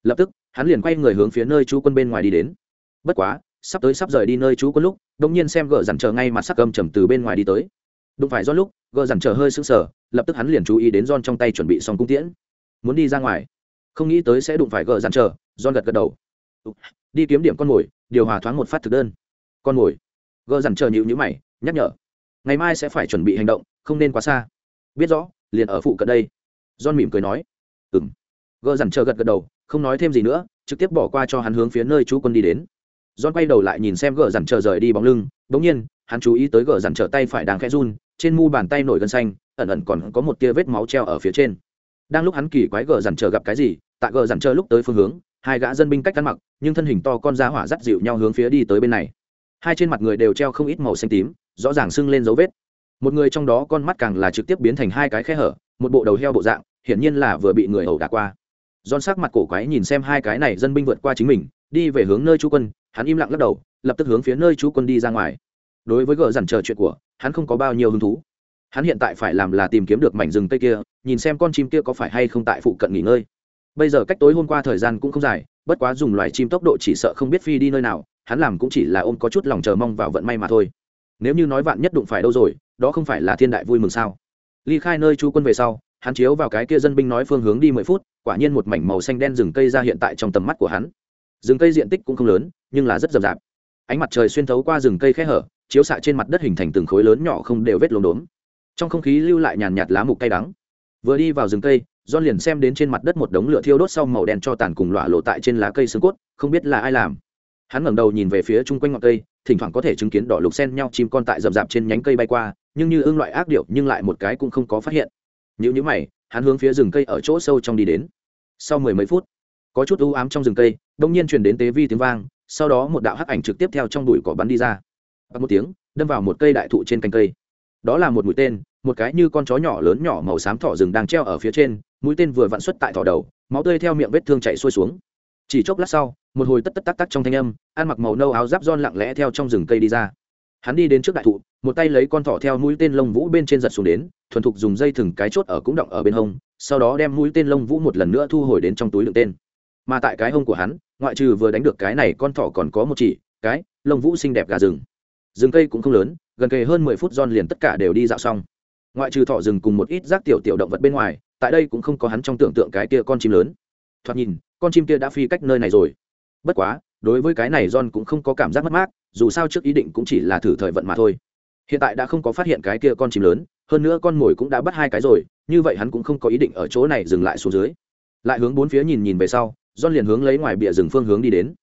Lập tức, hắn liền quay người hướng phía nơi chú quân bên ngoài đi đến. Bất quá, sắp tới sắp rời đi nơi chú quân lúc đông nhiên xem gờ dằn chờ ngay mặt sắc cầm trầm từ bên ngoài đi tới. Đụng phải do lúc, gờ dằn chờ hơi sững sờ, lập tức hắn liền chú ý đến John trong tay chuẩn bị xong cung tiễn. Muốn đi ra ngoài. Không nghĩ tới sẽ đụng phải gờ dằn chờ, John gật gật đầu đi kiếm điểm con mồi, điều hòa thoáng một phát thực đơn. Con mồi. Gờ dằn chờ nhịu nhữ mày, nhắc nhở. Ngày mai sẽ phải chuẩn bị hành động, không nên quá xa. Biết rõ, liền ở phụ cận đây. John mỉm cười nói. Ừng gờ dằn chờ gật gật đầu, không nói thêm gì nữa, trực tiếp bỏ qua cho hắn hướng phía nơi chú quân đi đến. John quay đầu lại nhìn xem gờ dằn chờ rời đi bóng lưng, bỗng nhiên, hắn chú ý tới gờ dằn chờ tay phải đang khẽ run, trên mu bàn tay nổi gân xanh, ẩn ẩn còn có một tia vết máu treo ở phía trên. Đang lúc hắn kỳ quái gờ dằn chờ gặp cái gì, tại gờ dằn chờ lúc tới phương hướng hai gã dân binh cách ăn mặc nhưng thân hình to con giá hỏa dắt dịu nhau hướng phía đi tới bên này hai trên mặt người đều treo không ít màu xanh tím rõ ràng sưng lên dấu vết một người trong đó con mắt càng là trực tiếp biến thành hai cái khe hở một bộ đầu heo bộ dạng hiển nhiên là vừa bị người ẩu đả qua giòn sắc mặt cổ quái nhìn xem hai cái này dân binh vượt qua chính mình, đi về hướng nơi chú quân, hắn im lặng lắc đầu, lập tức hướng phía nơi chú quân đi ra ngoài. Đối với gỡ dằn chờ chuyện của, hắn không có bao nhiêu hứng thú. Hắn hiện tại phải làm là tìm kiếm được mảnh rừng tây kia, nhìn xem con chim kia có phải hay không tại phụ cận nghỉ ngơi. Bây giờ cách tối hôm qua thời gian cũng không dài, bất quá dùng loài chim tốc độ chỉ sợ không biết phi đi nơi nào, hắn làm cũng chỉ là ôm có chút lòng chờ mong vào vận may mà thôi. Nếu như nói vạn nhất đụng phải đâu rồi, đó không phải là thiên đại vui mừng sao? Ly khai nơi chú quân về sau, hắn chiếu vào cái kia dân binh nói phương hướng đi mười phút quả nhiên một mảnh màu xanh đen rừng cây ra hiện tại trong tầm mắt của hắn rừng cây diện tích cũng không lớn nhưng là rất rậm rạp ánh mặt trời xuyên thấu qua rừng cây khe hở chiếu xạ trên mặt đất hình thành từng khối lớn nhỏ không đều vết lốm đốm trong không khí lưu lại nhàn nhạt lá mục cay đắng vừa đi vào rừng cây John liền xem đến trên mặt đất một đống lửa thiêu đốt sau màu đen cho tàn cùng lọa lộ tại trên lá cây xương cốt, không biết là ai làm. Hắn ngẩng đầu nhìn về phía chung quanh ngọn cây, thỉnh thoảng có thể chứng kiến đỏ lục sen nhau chim con tại rậm rạp trên nhánh cây bay qua, nhưng như ương loại ác điệu, nhưng lại một cái cũng không có phát hiện. Những nhữ mày, hắn hướng phía rừng cây ở chỗ sâu trong đi đến. Sau mười mấy phút, có chút u ám trong rừng cây, đông nhiên truyền đến tế vi tiếng vang, sau đó một đạo hắc ảnh trực tiếp theo trong bụi cỏ bắn đi ra. Bắt một tiếng, đâm vào một cây đại thụ trên cành cây. Đó là một mũi tên một cái như con chó nhỏ lớn nhỏ màu xám thỏ rừng đang treo ở phía trên, mũi tên vừa vặn xuất tại thỏ đầu, máu tươi theo miệng vết thương chạy xuôi xuống. Chỉ chốc lát sau, một hồi tất tất tắc tắc trong thanh âm, ăn mặc màu nâu áo giáp giòn lặng lẽ theo trong rừng cây đi ra. Hắn đi đến trước đại thụ, một tay lấy con thỏ theo mũi tên lông vũ bên trên giật xuống đến, thuần thục dùng dây thừng cái chốt ở cũng động ở bên hông, sau đó đem mũi tên lông vũ một lần nữa thu hồi đến trong túi đựng tên. Mà tại cái hông của hắn, ngoại trừ vừa đánh được cái này con thỏ còn có một chỉ, cái lông vũ xinh đẹp gà rừng. Rừng cây cũng không lớn, gần kề hơn mười phút giòn liền tất cả đều đi dạo xong ngoại trừ thỏ rừng cùng một ít rác tiểu tiểu động vật bên ngoài, tại đây cũng không có hắn trong tưởng tượng cái kia con chim lớn. Thoạt nhìn, con chim kia đã phi cách nơi này rồi. Bất quá, đối với cái này john cũng không có cảm giác mất mát, dù sao trước ý định cũng chỉ là thử thời vận mà thôi. Hiện tại đã không có phát hiện cái kia con chim lớn, hơn nữa con mồi cũng đã bắt hai cái rồi, như vậy hắn cũng không có ý định ở chỗ này dừng lại xuống dưới. Lại hướng bốn phía nhìn nhìn về sau, john liền hướng lấy ngoài bìa rừng phương hướng đi đến.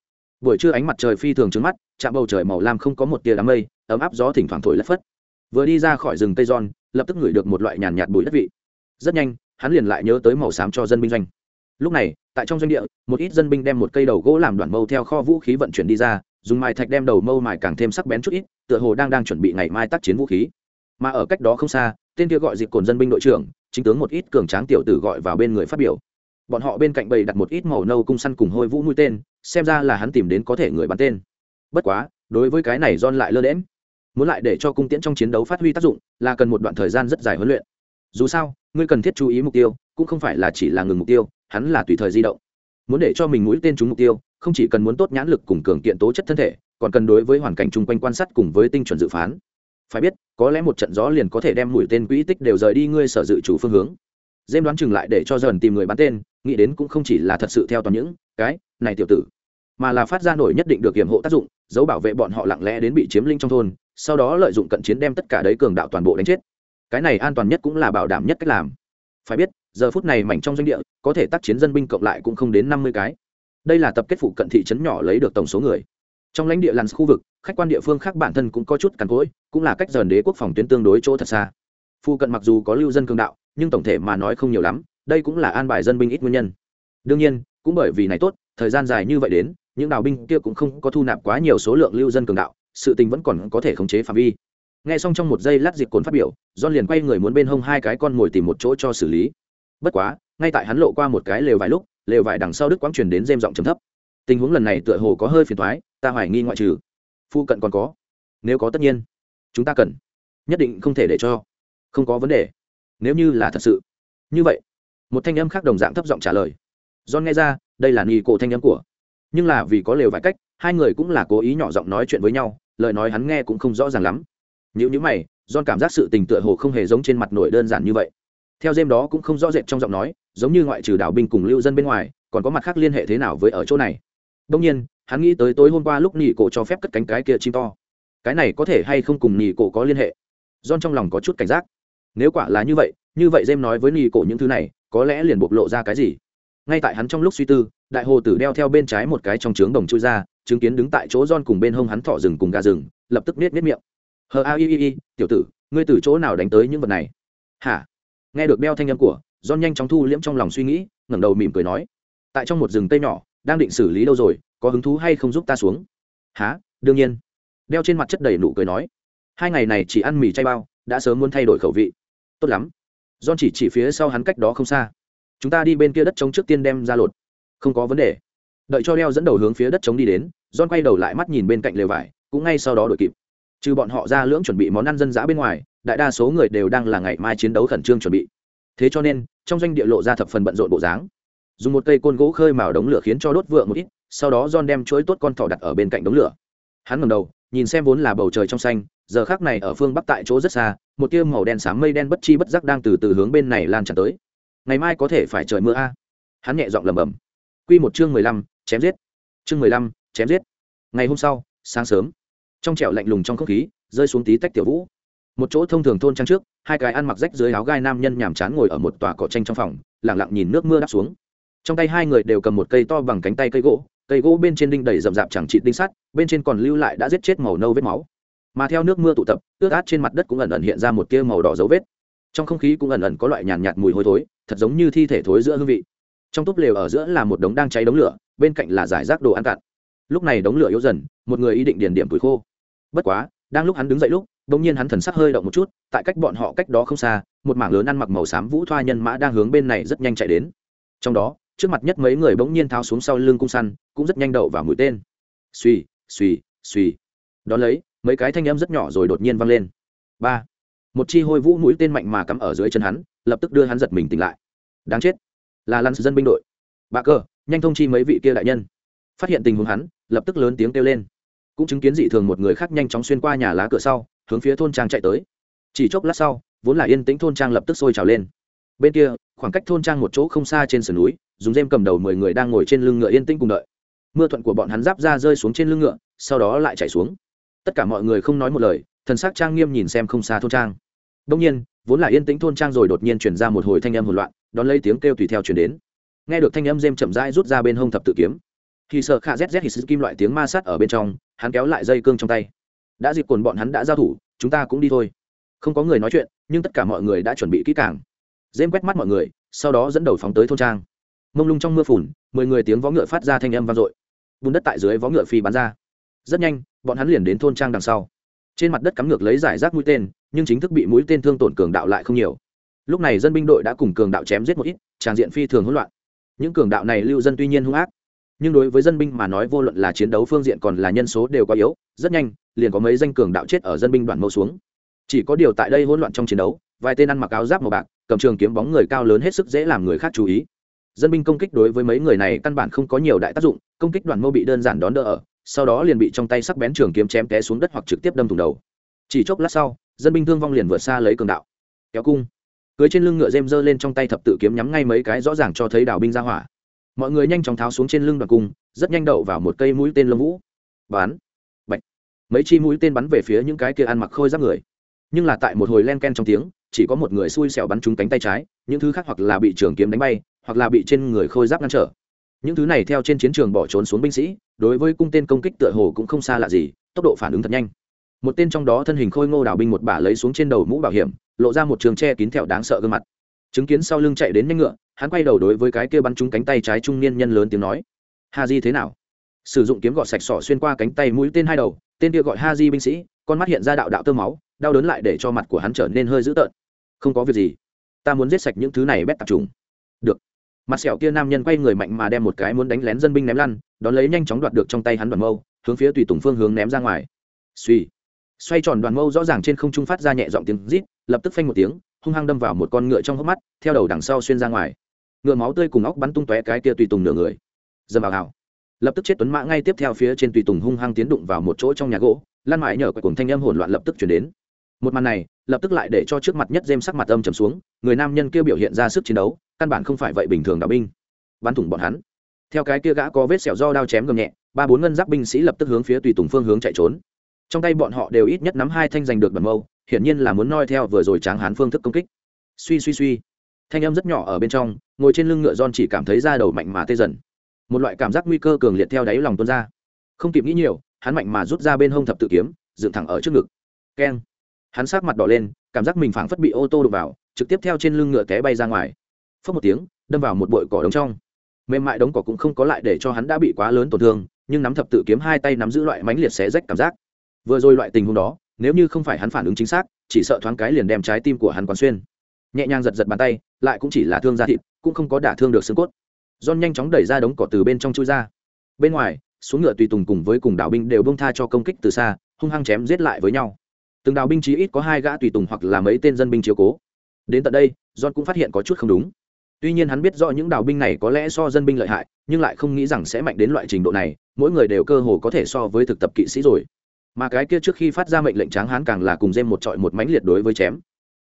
Buổi trưa ánh mặt trời phi thường trứng mắt chạm bầu trời màu lam không có một tia đám mây, ấm áp gió thỉnh thoảng thổi lất phất. Vừa đi ra khỏi rừng tây john lập tức ngửi được một loại nhàn nhạt bụi đất vị. Rất nhanh, hắn liền lại nhớ tới màu xám cho dân binh doanh. Lúc này, tại trong doanh địa, một ít dân binh đem một cây đầu gỗ làm đoạn mâu theo kho vũ khí vận chuyển đi ra, dùng mài thạch đem đầu mâu mài càng thêm sắc bén chút ít, tựa hồ đang đang chuẩn bị ngày mai tác chiến vũ khí. Mà ở cách đó không xa, tên kia gọi dịp cồn dân binh đội trưởng, chính tướng một ít cường tráng tiểu tử gọi vào bên người phát biểu. Bọn họ bên cạnh bầy đặt một ít màu nâu cung săn cùng hôi vũ mũi tên, xem ra là hắn tìm đến có thể người bắn tên. Bất quá, đối với cái này don lại lơ đễm muốn lại để cho cung tiễn trong chiến đấu phát huy tác dụng là cần một đoạn thời gian rất dài huấn luyện. Dù sao, ngươi cần thiết chú ý mục tiêu, cũng không phải là chỉ là ngừng mục tiêu, hắn là tùy thời di động. Muốn để cho mình mũi tên trúng mục tiêu, không chỉ cần muốn tốt nhãn lực cùng cường kiện tố chất thân thể, còn cần đối với hoàn cảnh chung quanh quan sát cùng với tinh chuẩn dự phán. Phải biết, có lẽ một trận gió liền có thể đem mũi tên quỹ tích đều rời đi ngươi sở dự chủ phương hướng. Dêm đoán chừng lại để cho dần tìm người bắn tên, nghĩ đến cũng không chỉ là thật sự theo toàn những cái này tiểu tử, mà là phát ra nổi nhất định được hiểm hộ tác dụng giấu bảo vệ bọn họ lặng lẽ đến bị chiếm linh trong thôn sau đó lợi dụng cận chiến đem tất cả đấy cường đạo toàn bộ đánh chết. Cái này an toàn nhất cũng là bảo đảm nhất cách làm. Phải biết, giờ phút này mảnh trong doanh địa, có thể tác chiến dân binh cộng lại cũng không đến năm mươi cái. Đây là tập kết phụ cận thị trấn nhỏ lấy được tổng số người. Trong lãnh địa làn khu vực, khách quan địa phương khác bản thân cũng có chút cằn cỗi, cũng là cách dần đế quốc phòng tuyến tương đối chỗ thật xa. Phụ cận mặc dù có lưu dân cường đạo, nhưng tổng thể mà nói không nhiều lắm, đây cũng là an bài dân binh ít nguyên nhân. Đương nhiên, cũng bởi vì này tốt, thời gian dài như vậy đến, những đào binh kia cũng không có thu nạp quá nhiều số lượng lưu dân cường đạo sự tình vẫn còn có thể khống chế phạm vi. Nghe xong trong một giây lát dịp cồn phát biểu, john liền quay người muốn bên hông hai cái con ngồi tìm một chỗ cho xử lý. Bất quá, ngay tại hắn lộ qua một cái lều vài lúc, lều vải đằng sau đức quang truyền đến dêm giọng trầm thấp. Tình huống lần này tựa hồ có hơi phiền thoái ta hoài nghi ngoại trừ phu cận còn có. Nếu có tất nhiên, chúng ta cần, nhất định không thể để cho. Không có vấn đề. Nếu như là thật sự. Như vậy, một thanh âm khác đồng dạng thấp giọng trả lời. John nghe ra, đây là nghi cổ thanh âm của nhưng là vì có lều vài cách, hai người cũng là cố ý nhỏ giọng nói chuyện với nhau, lời nói hắn nghe cũng không rõ ràng lắm. Nếu như mày, john cảm giác sự tình tựa hồ không hề giống trên mặt nổi đơn giản như vậy. Theo dêm đó cũng không rõ rệt trong giọng nói, giống như ngoại trừ đảo binh cùng lưu dân bên ngoài, còn có mặt khác liên hệ thế nào với ở chỗ này. Đông nhiên, hắn nghĩ tới tối hôm qua lúc nhị cổ cho phép cất cánh cái kia chim to. Cái này có thể hay không cùng nhị cổ có liên hệ? John trong lòng có chút cảnh giác. Nếu quả là như vậy như vậy dêm nói với nhị cổ những thứ này, có lẽ liền bộc lộ ra cái gì? Ngay tại hắn trong lúc suy tư đại hồ tử đeo theo bên trái một cái trong trướng đồng chui ra, chứng kiến đứng tại chỗ John cùng bên hông hắn thỏ rừng cùng gà rừng, lập tức nết nết miệng. Hờ a i i i, tiểu tử, ngươi từ chỗ nào đánh tới những vật này? Hả? Nghe được đeo thanh âm của, John nhanh chóng thu liễm trong lòng suy nghĩ, ngẩng đầu mỉm cười nói, tại trong một rừng tây nhỏ, đang định xử lý đâu rồi, có hứng thú hay không giúp ta xuống? Há đương nhiên. Đeo trên mặt chất đầy nụ cười nói, hai ngày này chỉ ăn mì chay bao, đã sớm muốn thay đổi khẩu vị. Tốt lắm. John chỉ chỉ phía sau hắn cách đó không xa. Chúng ta đi bên kia đất trống trước tiên đem ra lột không có vấn đề. Đợi cho leo dẫn đầu hướng phía đất trống đi đến, john quay đầu lại mắt nhìn bên cạnh lều vải, cũng ngay sau đó đội kịp. Trừ bọn họ ra lưỡng chuẩn bị món ăn dân dã bên ngoài, đại đa số người đều đang là ngày mai chiến đấu khẩn trương chuẩn bị. Thế cho nên, trong doanh địa lộ ra thập phần bận rộn bộ dáng. Dùng một cây côn gỗ khơi mào đống lửa khiến cho đốt vượng một ít, sau đó john đem chuỗi tốt con thỏ đặt ở bên cạnh đống lửa. Hắn ngầm đầu, nhìn xem vốn là bầu trời trong xanh, giờ khác này ở phương bắc tại chỗ rất xa, một tia màu đen xám mây đen bất chi bất giác đang từ từ hướng bên này lan tràn tới. Ngày mai có thể phải trời mưa a. Hắn nhẹ giọng lầm bầm Quy một chương mười lăm chém giết. Chương mười lăm chém giết. Ngày hôm sau sáng sớm trong trẻo lạnh lùng trong không khí rơi xuống tí tách tiểu vũ. Một chỗ thông thường thôn trang trước hai cái ăn mặc rách dưới áo gai nam nhân nhàm chán ngồi ở một tòa cỏ tranh trong phòng lặng lặng nhìn nước mưa đắp xuống. Trong tay hai người đều cầm một cây to bằng cánh tay cây gỗ cây gỗ bên trên đinh đầy rậm rạp chẳng chịt đinh sắt bên trên còn lưu lại đã giết chết màu nâu vết máu. Mà theo nước mưa tụ tập ướt át trên mặt đất cũng ẩn ẩn hiện ra một tia màu đỏ dấu vết. Trong không khí cũng ẩn ẩn có loại nhàn nhạt, nhạt mùi hôi thối thật giống như thi thể thối giữa hương vị trong túp lều ở giữa là một đống đang cháy đống lửa, bên cạnh là giải rác đồ ăn cạn lúc này đống lửa yếu dần, một người ý định điền điểm tuổi khô. Bất quá, đang lúc hắn đứng dậy lúc, bỗng nhiên hắn thần sắc hơi động một chút, tại cách bọn họ cách đó không xa, một mảng lớn ăn mặc màu xám vũ thoa nhân mã đang hướng bên này rất nhanh chạy đến. Trong đó, trước mặt nhất mấy người bỗng nhiên tháo xuống sau lưng cung săn, cũng rất nhanh đậu vào mũi tên. Suy suy suy đ ó lấy, mấy cái thanh âm rất nhỏ rồi đột nhiên vang lên. Ba. Một chi hôi vũ mũi tên mạnh mà cắm ở dưới chân hắn, lập tức đưa hắn giật mình tỉnh lại. Đáng chết là lăn dân binh đội. Bà cơ nhanh thông chi mấy vị kia đại nhân. Phát hiện tình huống hắn, lập tức lớn tiếng kêu lên. Cũng chứng kiến dị thường một người khác nhanh chóng xuyên qua nhà lá cửa sau, hướng phía thôn trang chạy tới. Chỉ chốc lát sau, vốn là yên tĩnh thôn trang lập tức sôi trào lên. Bên kia, khoảng cách thôn trang một chỗ không xa trên sườn núi, dùng dêm cầm đầu mười người đang ngồi trên lưng ngựa yên tĩnh cùng đợi. Mưa thuận của bọn hắn giáp ra rơi xuống trên lưng ngựa, sau đó lại chạy xuống. Tất cả mọi người không nói một lời, thần sắc trang nghiêm nhìn xem không xa thôn trang. Đông nhiên, vốn là yên tĩnh thôn trang rồi đột nhiên chuyển ra một hồi thanh âm hỗn loạn đón lấy tiếng kêu tùy theo chuyển đến. Nghe được thanh âm dêm chậm rãi rút ra bên hông thập tự kiếm khi sợ khạ zz hít kim loại tiếng ma sát ở bên trong, hắn kéo lại dây cương trong tay. Đã dịp quần bọn hắn đã giao thủ, chúng ta cũng đi thôi. Không có người nói chuyện, nhưng tất cả mọi người đã chuẩn bị kỹ càng. Dêm quét mắt mọi người, sau đó dẫn đầu phóng tới thôn trang. Mông lung trong mưa phùn, mười người tiếng vó ngựa phát ra thanh âm vang dội. Bùn đất tại dưới vó ngựa phi bắn ra. Rất nhanh, bọn hắn liền đến thôn trang đằng sau. Trên mặt đất cắm ngược lấy giải rác mũi tên, nhưng chính thức bị mũi tên thương tổn cường đạo lại không nhiều lúc này dân binh đội đã cùng cường đạo chém giết một ít, tràng diện phi thường hỗn loạn. Những cường đạo này lưu dân tuy nhiên hung ác, nhưng đối với dân binh mà nói vô luận là chiến đấu phương diện còn là nhân số đều quá yếu, rất nhanh, liền có mấy danh cường đạo chết ở dân binh đoàn mâu xuống. Chỉ có điều tại đây hỗn loạn trong chiến đấu, vài tên ăn mặc áo giáp màu bạc, cầm trường kiếm bóng người cao lớn hết sức dễ làm người khác chú ý. Dân binh công kích đối với mấy người này căn bản không có nhiều đại tác dụng, công kích đoàn mâu bị đơn giản đón đỡ ở, sau đó liền bị trong tay sắc bén trường kiếm chém té xuống đất hoặc trực tiếp đâm thủng đầu. Chỉ chốc lát sau, dân binh thương vong liền vượt xa lấy cường đạo. Kéo cung cưới trên lưng ngựa dêm dơ lên trong tay thập tự kiếm nhắm ngay mấy cái rõ ràng cho thấy đào binh ra hỏa. Mọi người nhanh chóng tháo xuống trên lưng đoàn cung, rất nhanh đậu vào một cây mũi tên lông vũ. Bán bạch. Mấy chi mũi tên bắn về phía những cái kia ăn mặc khôi giáp người. Nhưng là tại một hồi len ken trong tiếng, chỉ có một người xui xẻo bắn trúng cánh tay trái, những thứ khác hoặc là bị trường kiếm đánh bay, hoặc là bị trên người khôi giáp ngăn trở. Những thứ này theo trên chiến trường bỏ trốn xuống binh sĩ, đối với cung tên công kích tựa hồ cũng không xa lạ gì, tốc độ phản ứng thật nhanh. Một tên trong đó thân hình khôi ngô đào binh một bả lấy xuống trên đầu mũ bảo hiểm lộ ra một trường tre kín thẹo đáng sợ gương mặt. Chứng kiến sau lưng chạy đến nhanh ngựa, hắn quay đầu đối với cái kia bắn trúng cánh tay trái trung niên nhân lớn tiếng nói, ha di thế nào? Sử dụng kiếm gọt sạch sỏ xuyên qua cánh tay mũi tên hai đầu, tên kia gọi ha di binh sĩ, con mắt hiện ra đạo đạo tơ máu, đau đớn lại để cho mặt của hắn trở nên hơi dữ tợn. Không có việc gì, ta muốn giết sạch những thứ này bét tạp trùng. Được. Mặt sẹo kia nam nhân quay người mạnh mà đem một cái muốn đánh lén dân binh ném lăn, đón lấy nhanh chóng đoạt được trong tay hắn đoàn mâu, hướng phía tùy tùng phương hướng ném ra ngoài. Suy xoay tròn đoàn mâu rõ ràng trên không trung phát ra nhẹ giọng tiếng rít lập tức phanh một tiếng, hung hăng đâm vào một con ngựa trong hốc mắt, theo đầu đằng sau xuyên ra ngoài. Ngựa máu tươi cùng óc bắn tung tóe cái kia tùy tùng nửa người. Dầm vào hào. Lập tức chết tuấn mã ngay tiếp theo phía trên tùy tùng hung hăng tiến đụng vào một chỗ trong nhà gỗ lan mãi nhở quậy cùng thanh âm hỗn loạn lập tức chuyển đến. Một màn này, lập tức lại để cho trước mặt nhất dêm sắc mặt âm trầm xuống, người nam nhân kia biểu hiện ra sức chiến đấu, căn bản không phải vậy bình thường đạo binh. Bắn thủng bọn hắn. Theo cái kia gã có vết sẹo do đao chém gầm nhẹ, ba bốn ngân giáp binh sĩ lập tức hướng phía tùy tùng phương hướng chạy trốn. Trong tay bọn họ đều ít nhất nắm hai thanh giành được bẩn mâu hiển nhiên là muốn noi theo vừa rồi tráng hán phương thức công kích. Suy suy suy. Thanh âm rất nhỏ ở bên trong, ngồi trên lưng ngựa don chỉ cảm thấy da đầu mạnh mà tê dần. Một loại cảm giác nguy cơ cường liệt theo đáy lòng tuôn ra. Không kịp nghĩ nhiều, hắn mạnh mà rút ra bên hông thập tự kiếm, dựng thẳng ở trước ngực. Keng. Hắn sát mặt đỏ lên, cảm giác mình phảng phất bị ô tô đụng vào, trực tiếp theo trên lưng ngựa té bay ra ngoài. Phớt một tiếng, đâm vào một bụi cỏ đống trong. Mềm mại đống cỏ cũng không có lại để cho hắn đã bị quá lớn tổn thương, nhưng nắm thập tự kiếm hai tay nắm giữ loại mánh liệt xé rách cảm giác. Vừa rồi loại tình huống đó nếu như không phải hắn phản ứng chính xác, chỉ sợ thoáng cái liền đem trái tim của hắn quán xuyên. Nhẹ nhàng giật giật bàn tay, lại cũng chỉ là thương da thịt, cũng không có đả thương được xương cốt. John nhanh chóng đẩy ra đống cỏ từ bên trong chui ra. Bên ngoài, xuống ngựa tùy tùng cùng với cùng đảo binh đều bông tha cho công kích từ xa, hung hăng chém giết lại với nhau. Từng đảo binh chí ít có hai gã tùy tùng hoặc là mấy tên dân binh chiếu cố. Đến tận đây, john cũng phát hiện có chút không đúng. Tuy nhiên hắn biết rõ những đảo binh này có lẽ so dân binh lợi hại, nhưng lại không nghĩ rằng sẽ mạnh đến loại trình độ này, mỗi người đều cơ hồ có thể so với thực tập kỵ sĩ rồi mà cái kia trước khi phát ra mệnh lệnh tráng hán càng là cùng dêm một trọi một mánh liệt đối với chém.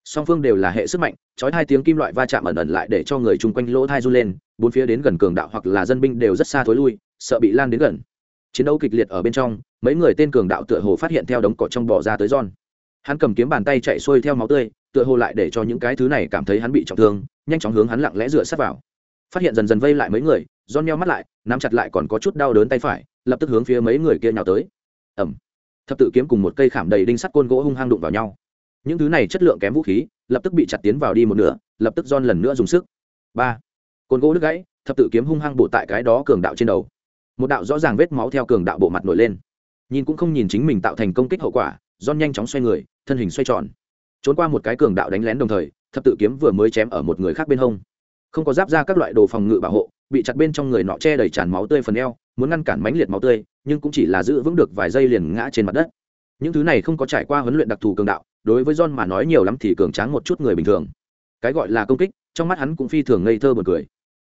Song phương đều là hệ sức mạnh trói hai tiếng kim loại va chạm ẩn ẩn lại để cho người chung quanh lỗ thai run lên, bốn phía đến gần cường đạo hoặc là dân binh đều rất xa thối lui, sợ bị lan đến gần. Chiến đấu kịch liệt ở bên trong, mấy người tên cường đạo tựa hồ phát hiện theo đống cỏ trong bò ra tới giòn. Hắn cầm kiếm bàn tay chạy xuôi theo máu tươi, tựa hồ lại để cho những cái thứ này cảm thấy hắn bị trọng thương, nhanh chóng hướng hắn lặng lẽ dựa sát vào. Phát hiện dần dần vây lại mấy người, giòn neo mắt lại, nắm chặt lại còn có chút đau đớn tay phải, lập tức hướng phía mấy người kia nhào tới. Ẩm thập tự kiếm cùng một cây khảm đầy đinh sắt côn gỗ hung hăng đụng vào nhau. Những thứ này chất lượng kém vũ khí, lập tức bị chặt tiến vào đi một nửa, lập tức giòn lần nữa dùng sức. Ba. Côn gỗ đứt gãy, thập tự kiếm hung hăng bổ tại cái đó cường đạo trên đầu. Một đạo rõ ràng vết máu theo cường đạo bộ mặt nổi lên. Nhìn cũng không nhìn chính mình tạo thành công kích hậu quả don nhanh chóng xoay người, thân hình xoay tròn. Trốn qua một cái cường đạo đánh lén đồng thời, thập tự kiếm vừa mới chém ở một người khác bên hông. Không có giáp ra các loại đồ phòng ngự bảo hộ, bị chặt bên trong người nọ che đầy tràn máu tươi phần eo muốn ngăn cản mãnh liệt máu tươi, nhưng cũng chỉ là giữ vững được vài giây liền ngã trên mặt đất. Những thứ này không có trải qua huấn luyện đặc thù cường đạo, đối với john mà nói nhiều lắm thì cường tráng một chút người bình thường. Cái gọi là công kích, trong mắt hắn cũng phi thường ngây thơ buồn cười.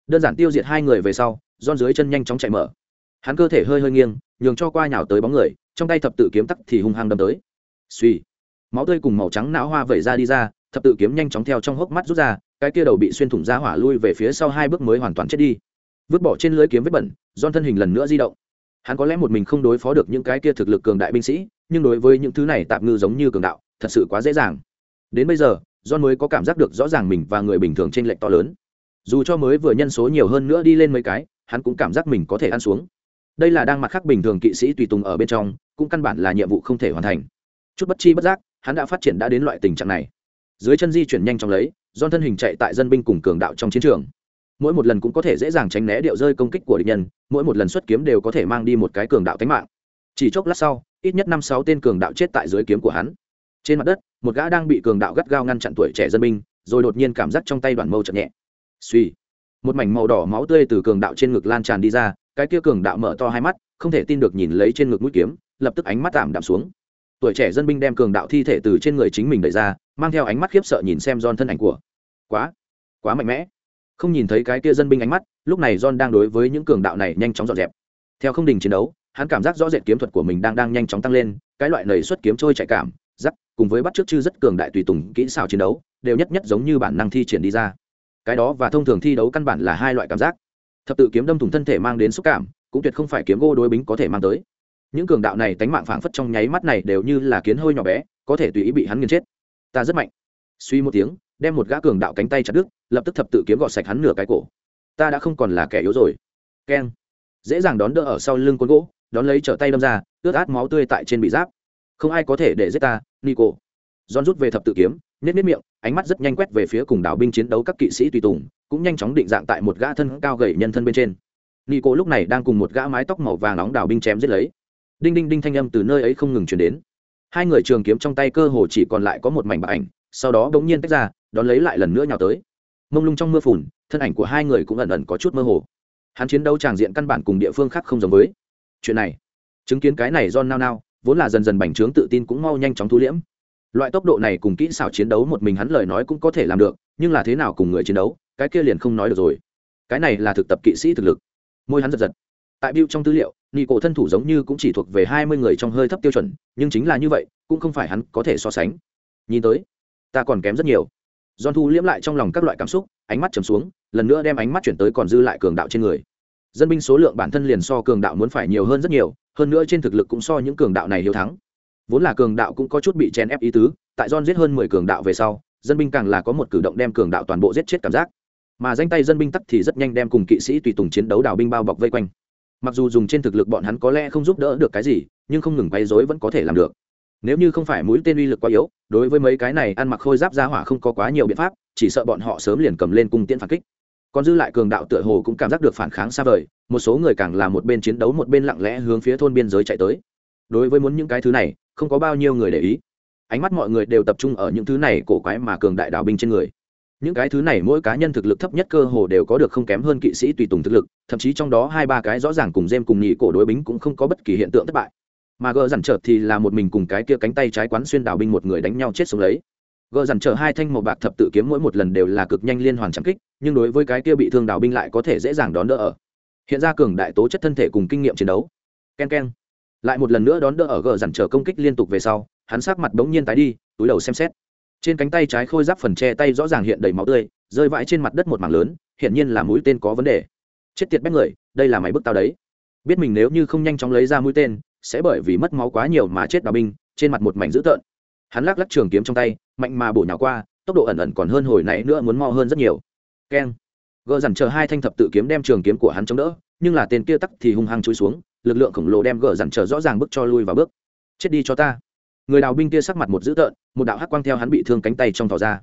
Đơn giản tiêu diệt hai người về sau, john dưới chân nhanh chóng chạy mở. Hắn cơ thể hơi hơi nghiêng, nhường cho qua nhào tới bóng người, trong tay thập tự kiếm tắc thì hung hăng đâm tới. Suy máu tươi cùng màu trắng não hoa vẩy ra đi ra, thập tự kiếm nhanh chóng theo trong hốc mắt rút ra, cái kia đầu bị xuyên thủng ra hỏa lui về phía sau hai bước mới hoàn toàn chết đi vứt bỏ trên lưới kiếm vết bẩn don thân hình lần nữa di động. Hắn có lẽ một mình không đối phó được những cái kia thực lực cường đại binh sĩ, nhưng đối với những thứ này tạm ngư giống như cường đạo, thật sự quá dễ dàng. Đến bây giờ don mới có cảm giác được rõ ràng mình và người bình thường t r ê n lệch to lớn. Dù cho mới vừa nhân số nhiều hơn nữa đi lên mấy cái, hắn cũng cảm giác mình có thể ăn xuống. Đây là đang mặt khác bình thường kỵ sĩ tùy tùng ở bên trong, cũng căn bản là nhiệm vụ không thể hoàn thành. Chút bất chi bất giác, hắn đã phát triển đã đến loại tình trạng này. Dưới chân di chuyển nhanh chóng lấy don thân hình chạy tại dân binh cùng cường đạo trong chiến trường mỗi một lần cũng có thể dễ dàng tránh né điệu rơi công kích của địch nhân, mỗi một lần xuất kiếm đều có thể mang đi một cái cường đạo tánh mạng. Chỉ chốc lát sau, ít nhất năm sáu tên cường đạo chết tại dưới kiếm của hắn. Trên mặt đất, một gã đang bị cường đạo gắt gao ngăn chặn tuổi trẻ dân binh, rồi đột nhiên cảm giác trong tay đoàn mâu chậm nhẹ. Suy, một mảnh màu đỏ máu tươi từ cường đạo trên ngực lan tràn đi ra, cái kia cường đạo mở to hai mắt, không thể tin được nhìn lấy trên ngực mũi kiếm, lập tức ánh mắt tạm đạm xuống. Tuổi trẻ dân binh đem cường đạo thi thể từ trên người chính mình đẩy ra, mang theo ánh mắt khiếp sợ nhìn xem don thân ảnh của. Quá quá mạnh mẽ không nhìn thấy cái kia dân binh ánh mắt, lúc này john đang đối với những cường đạo này nhanh chóng dọn dẹp. Theo không đình chiến đấu, hắn cảm giác rõ rệt kiếm thuật của mình đang đang nhanh chóng tăng lên, cái loại nầy xuất kiếm trôi chạy cảm, giắc, cùng với bắt trước chư rất cường đại tùy tùng kỹ xảo chiến đấu, đều nhất nhất giống như bản năng thi triển đi ra. Cái đó và thông thường thi đấu căn bản là hai loại cảm giác. Thập tự kiếm đâm thủng thân thể mang đến xúc cảm, cũng tuyệt không phải kiếm gô đối bính có thể mang tới. Những cường đạo này tánh mạng phảng phất trong nháy mắt này đều như là kiến hôi nhỏ bé, có thể tùy ý bị hắn nghiền chết. Ta rất mạnh. Suy một tiếng đem một gã cường đạo cánh tay chặt đứt, lập tức thập tự kiếm gọt sạch hắn nửa cái cổ. Ta đã không còn là kẻ yếu rồi. Keng. Dễ dàng đón đỡ ở sau lưng con gỗ, đón lấy trở tay đâm ra, ướt át máu tươi tại trên bị giáp. Không ai có thể để giết ta, nico. Giòn rút về thập tự kiếm nết nết miệng, ánh mắt rất nhanh quét về phía cùng đảo binh chiến đấu các kỵ sĩ tùy tùng, cũng nhanh chóng định dạng tại một gã thân cao gầy nhân thân bên trên. Nico lúc này đang cùng một gã mái tóc màu vàng nóng đảo binh chém giết lấy. Đinh đinh đinh thanh âm từ nơi ấy không ngừng chuyển đến. Hai người trường kiếm trong tay cơ hồ chỉ còn lại có một mảnh bạc ảnh, sau đó bỗng nhiên tách ra đón lấy lại lần nữa nhào tới. Mông lung trong mưa phùn, thân ảnh của hai người cũng ẩn ẩn có chút mơ hồ. Hắn chiến đấu tràng diện căn bản cùng địa phương khác không giống với. Chuyện này, chứng kiến cái này do nao nao, vốn là dần dần bành trướng tự tin cũng mau nhanh chóng thu liễm. Loại tốc độ này cùng kỹ xảo chiến đấu một mình hắn lời nói cũng có thể làm được, nhưng là thế nào cùng người chiến đấu, cái kia liền không nói được rồi. Cái này là thực tập kỵ sĩ thực lực. Môi hắn giật giật. Tại biểu trong tư liệu, nị cổ thân thủ giống như cũng chỉ thuộc về hai mươi người trong hơi thấp tiêu chuẩn, nhưng chính là như vậy, cũng không phải hắn có thể so sánh. Nhìn tới, ta còn kém rất nhiều. John thu liễm lại trong lòng các loại cảm xúc, ánh mắt trầm xuống, lần nữa đem ánh mắt chuyển tới còn dư lại cường đạo trên người. Dân binh số lượng bản thân liền so cường đạo muốn phải nhiều hơn rất nhiều, hơn nữa trên thực lực cũng so những cường đạo này hiếu thắng. Vốn là cường đạo cũng có chút bị chèn ép ý tứ, tại John giết hơn mười cường đạo về sau, dân binh càng là có một cử động đem cường đạo toàn bộ giết chết cảm giác. Mà danh tay dân binh tắc thì rất nhanh đem cùng kỵ sĩ tùy tùng chiến đấu đảo binh bao bọc vây quanh. Mặc dù dùng trên thực lực bọn hắn có lẽ không giúp đỡ được cái gì, nhưng không ngừng quay rối vẫn có thể làm được nếu như không phải mũi tên uy lực quá yếu, đối với mấy cái này ăn mặc khôi giáp ra hỏa không có quá nhiều biện pháp, chỉ sợ bọn họ sớm liền cầm lên cung tiễn phản kích. Còn dư lại cường đạo tựa hồ cũng cảm giác được phản kháng xa vời, một số người càng là một bên chiến đấu một bên lặng lẽ hướng phía thôn biên giới chạy tới. Đối với muốn những cái thứ này, không có bao nhiêu người để ý. Ánh mắt mọi người đều tập trung ở những thứ này cổ quái mà cường đại đạo binh trên người. Những cái thứ này mỗi cá nhân thực lực thấp nhất cơ hồ đều có được không kém hơn kỵ sĩ tùy tùng thực lực, thậm chí trong đó hai ba cái rõ ràng cùng dêm cùng nhị cổ đối bính cũng không có bất kỳ hiện tượng thất bại mà gờ dằn trở thì là một mình cùng cái kia cánh tay trái quán xuyên đảo binh một người đánh nhau chết sống lấy. Gờ dằn trở hai thanh màu bạc thập tự kiếm mỗi một lần đều là cực nhanh liên hoàn chẳng kích nhưng đối với cái kia bị thương đảo binh lại có thể dễ dàng đón đỡ ở. Hiện ra cường đại tố chất thân thể cùng kinh nghiệm chiến đấu. Ken ken, lại một lần nữa đón đỡ ở gờ dằn trở công kích liên tục về sau hắn sát mặt bỗng nhiên tái đi túi đầu xem xét. Trên cánh tay trái khôi giáp phần che tay rõ ràng hiện đầy máu tươi rơi vãi trên mặt đất một mảng lớn hiện nhiên là mũi tên có vấn đề. Chết tiệt bách người đây là máy bức tao đấy. Biết mình nếu như không nhanh chóng lấy ra mũi tên sẽ bởi vì mất máu quá nhiều mà chết đào binh, trên mặt một mảnh dữ tợn. Hắn lắc lắc trường kiếm trong tay, mạnh mà bổ nhào qua, tốc độ ẩn ẩn còn hơn hồi nãy nữa muốn mo hơn rất nhiều. Keng. Gờ dằn chờ hai thanh thập tự kiếm đem trường kiếm của hắn chống đỡ, nhưng là tên kia tắc thì hung hăng chui xuống, lực lượng khổng lồ đem gờ dằn chờ rõ ràng bước cho lui vào bước. Chết đi cho ta. Người đào binh kia sắc mặt một dữ tợn, một đạo hắc quang theo hắn bị thương cánh tay trong tỏ ra.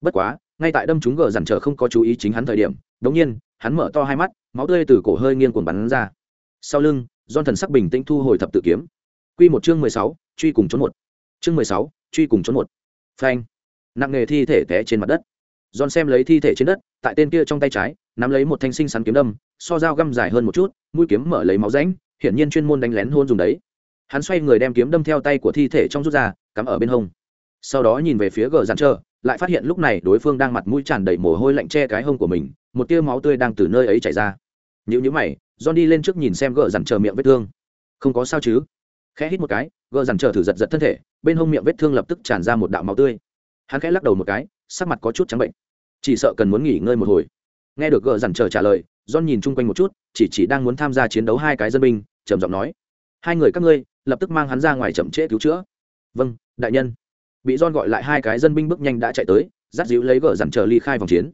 Bất quá, ngay tại đâm chúng gờ dằn chờ không có chú ý chính hắn thời điểm đống nhiên, hắn mở to hai mắt, máu tươi từ cổ hơi nghiêng cuồng bắn ra. Sau lưng don thần sắc bình tĩnh thu hồi thập tự kiếm. Q một chương mười sáu, truy cùng trốn một. Chương mười sáu, truy cùng trốn một. Phanh. Nặng nghề thi thể té trên mặt đất. Don xem lấy thi thể trên đất, tại tên kia trong tay trái, nắm lấy một thanh sinh sắn kiếm đâm, so dao găm dài hơn một chút, mũi kiếm mở lấy máu ránh hiển nhiên chuyên môn đánh lén hôn dùng đấy. Hắn xoay người đem kiếm đâm theo tay của thi thể trong rút ra, cắm ở bên hông. Sau đó nhìn về phía gờ dàn trơ, lại phát hiện lúc này đối phương đang mặt mũi tràn đầy mồ hôi lạnh che cái hông của mình, một tia máu tươi đang từ nơi ấy chảy ra. Nhữ nhữ mày john đi lên trước nhìn xem gờ dằn chờ miệng vết thương. Không có sao chứ? Khẽ hít một cái gờ dằn chờ thử giật giật thân thể, bên hông miệng vết thương lập tức tràn ra một đạo máu tươi. Hắn khẽ lắc đầu một cái, sắc mặt có chút trắng bệnh. Chỉ sợ cần muốn nghỉ ngơi một hồi. Nghe được gờ dằn chờ trả lời, john nhìn chung quanh một chút, chỉ chỉ đang muốn tham gia chiến đấu hai cái dân binh, trầm giọng nói, hai người các ngươi, lập tức mang hắn ra ngoài chậm trễ cứu chữa. Vâng đại nhân. Bị John gọi lại hai cái dân binh bước nhanh đã chạy tới, dắt dịu lấy gờ dằn chờ ly khai vòng chiến.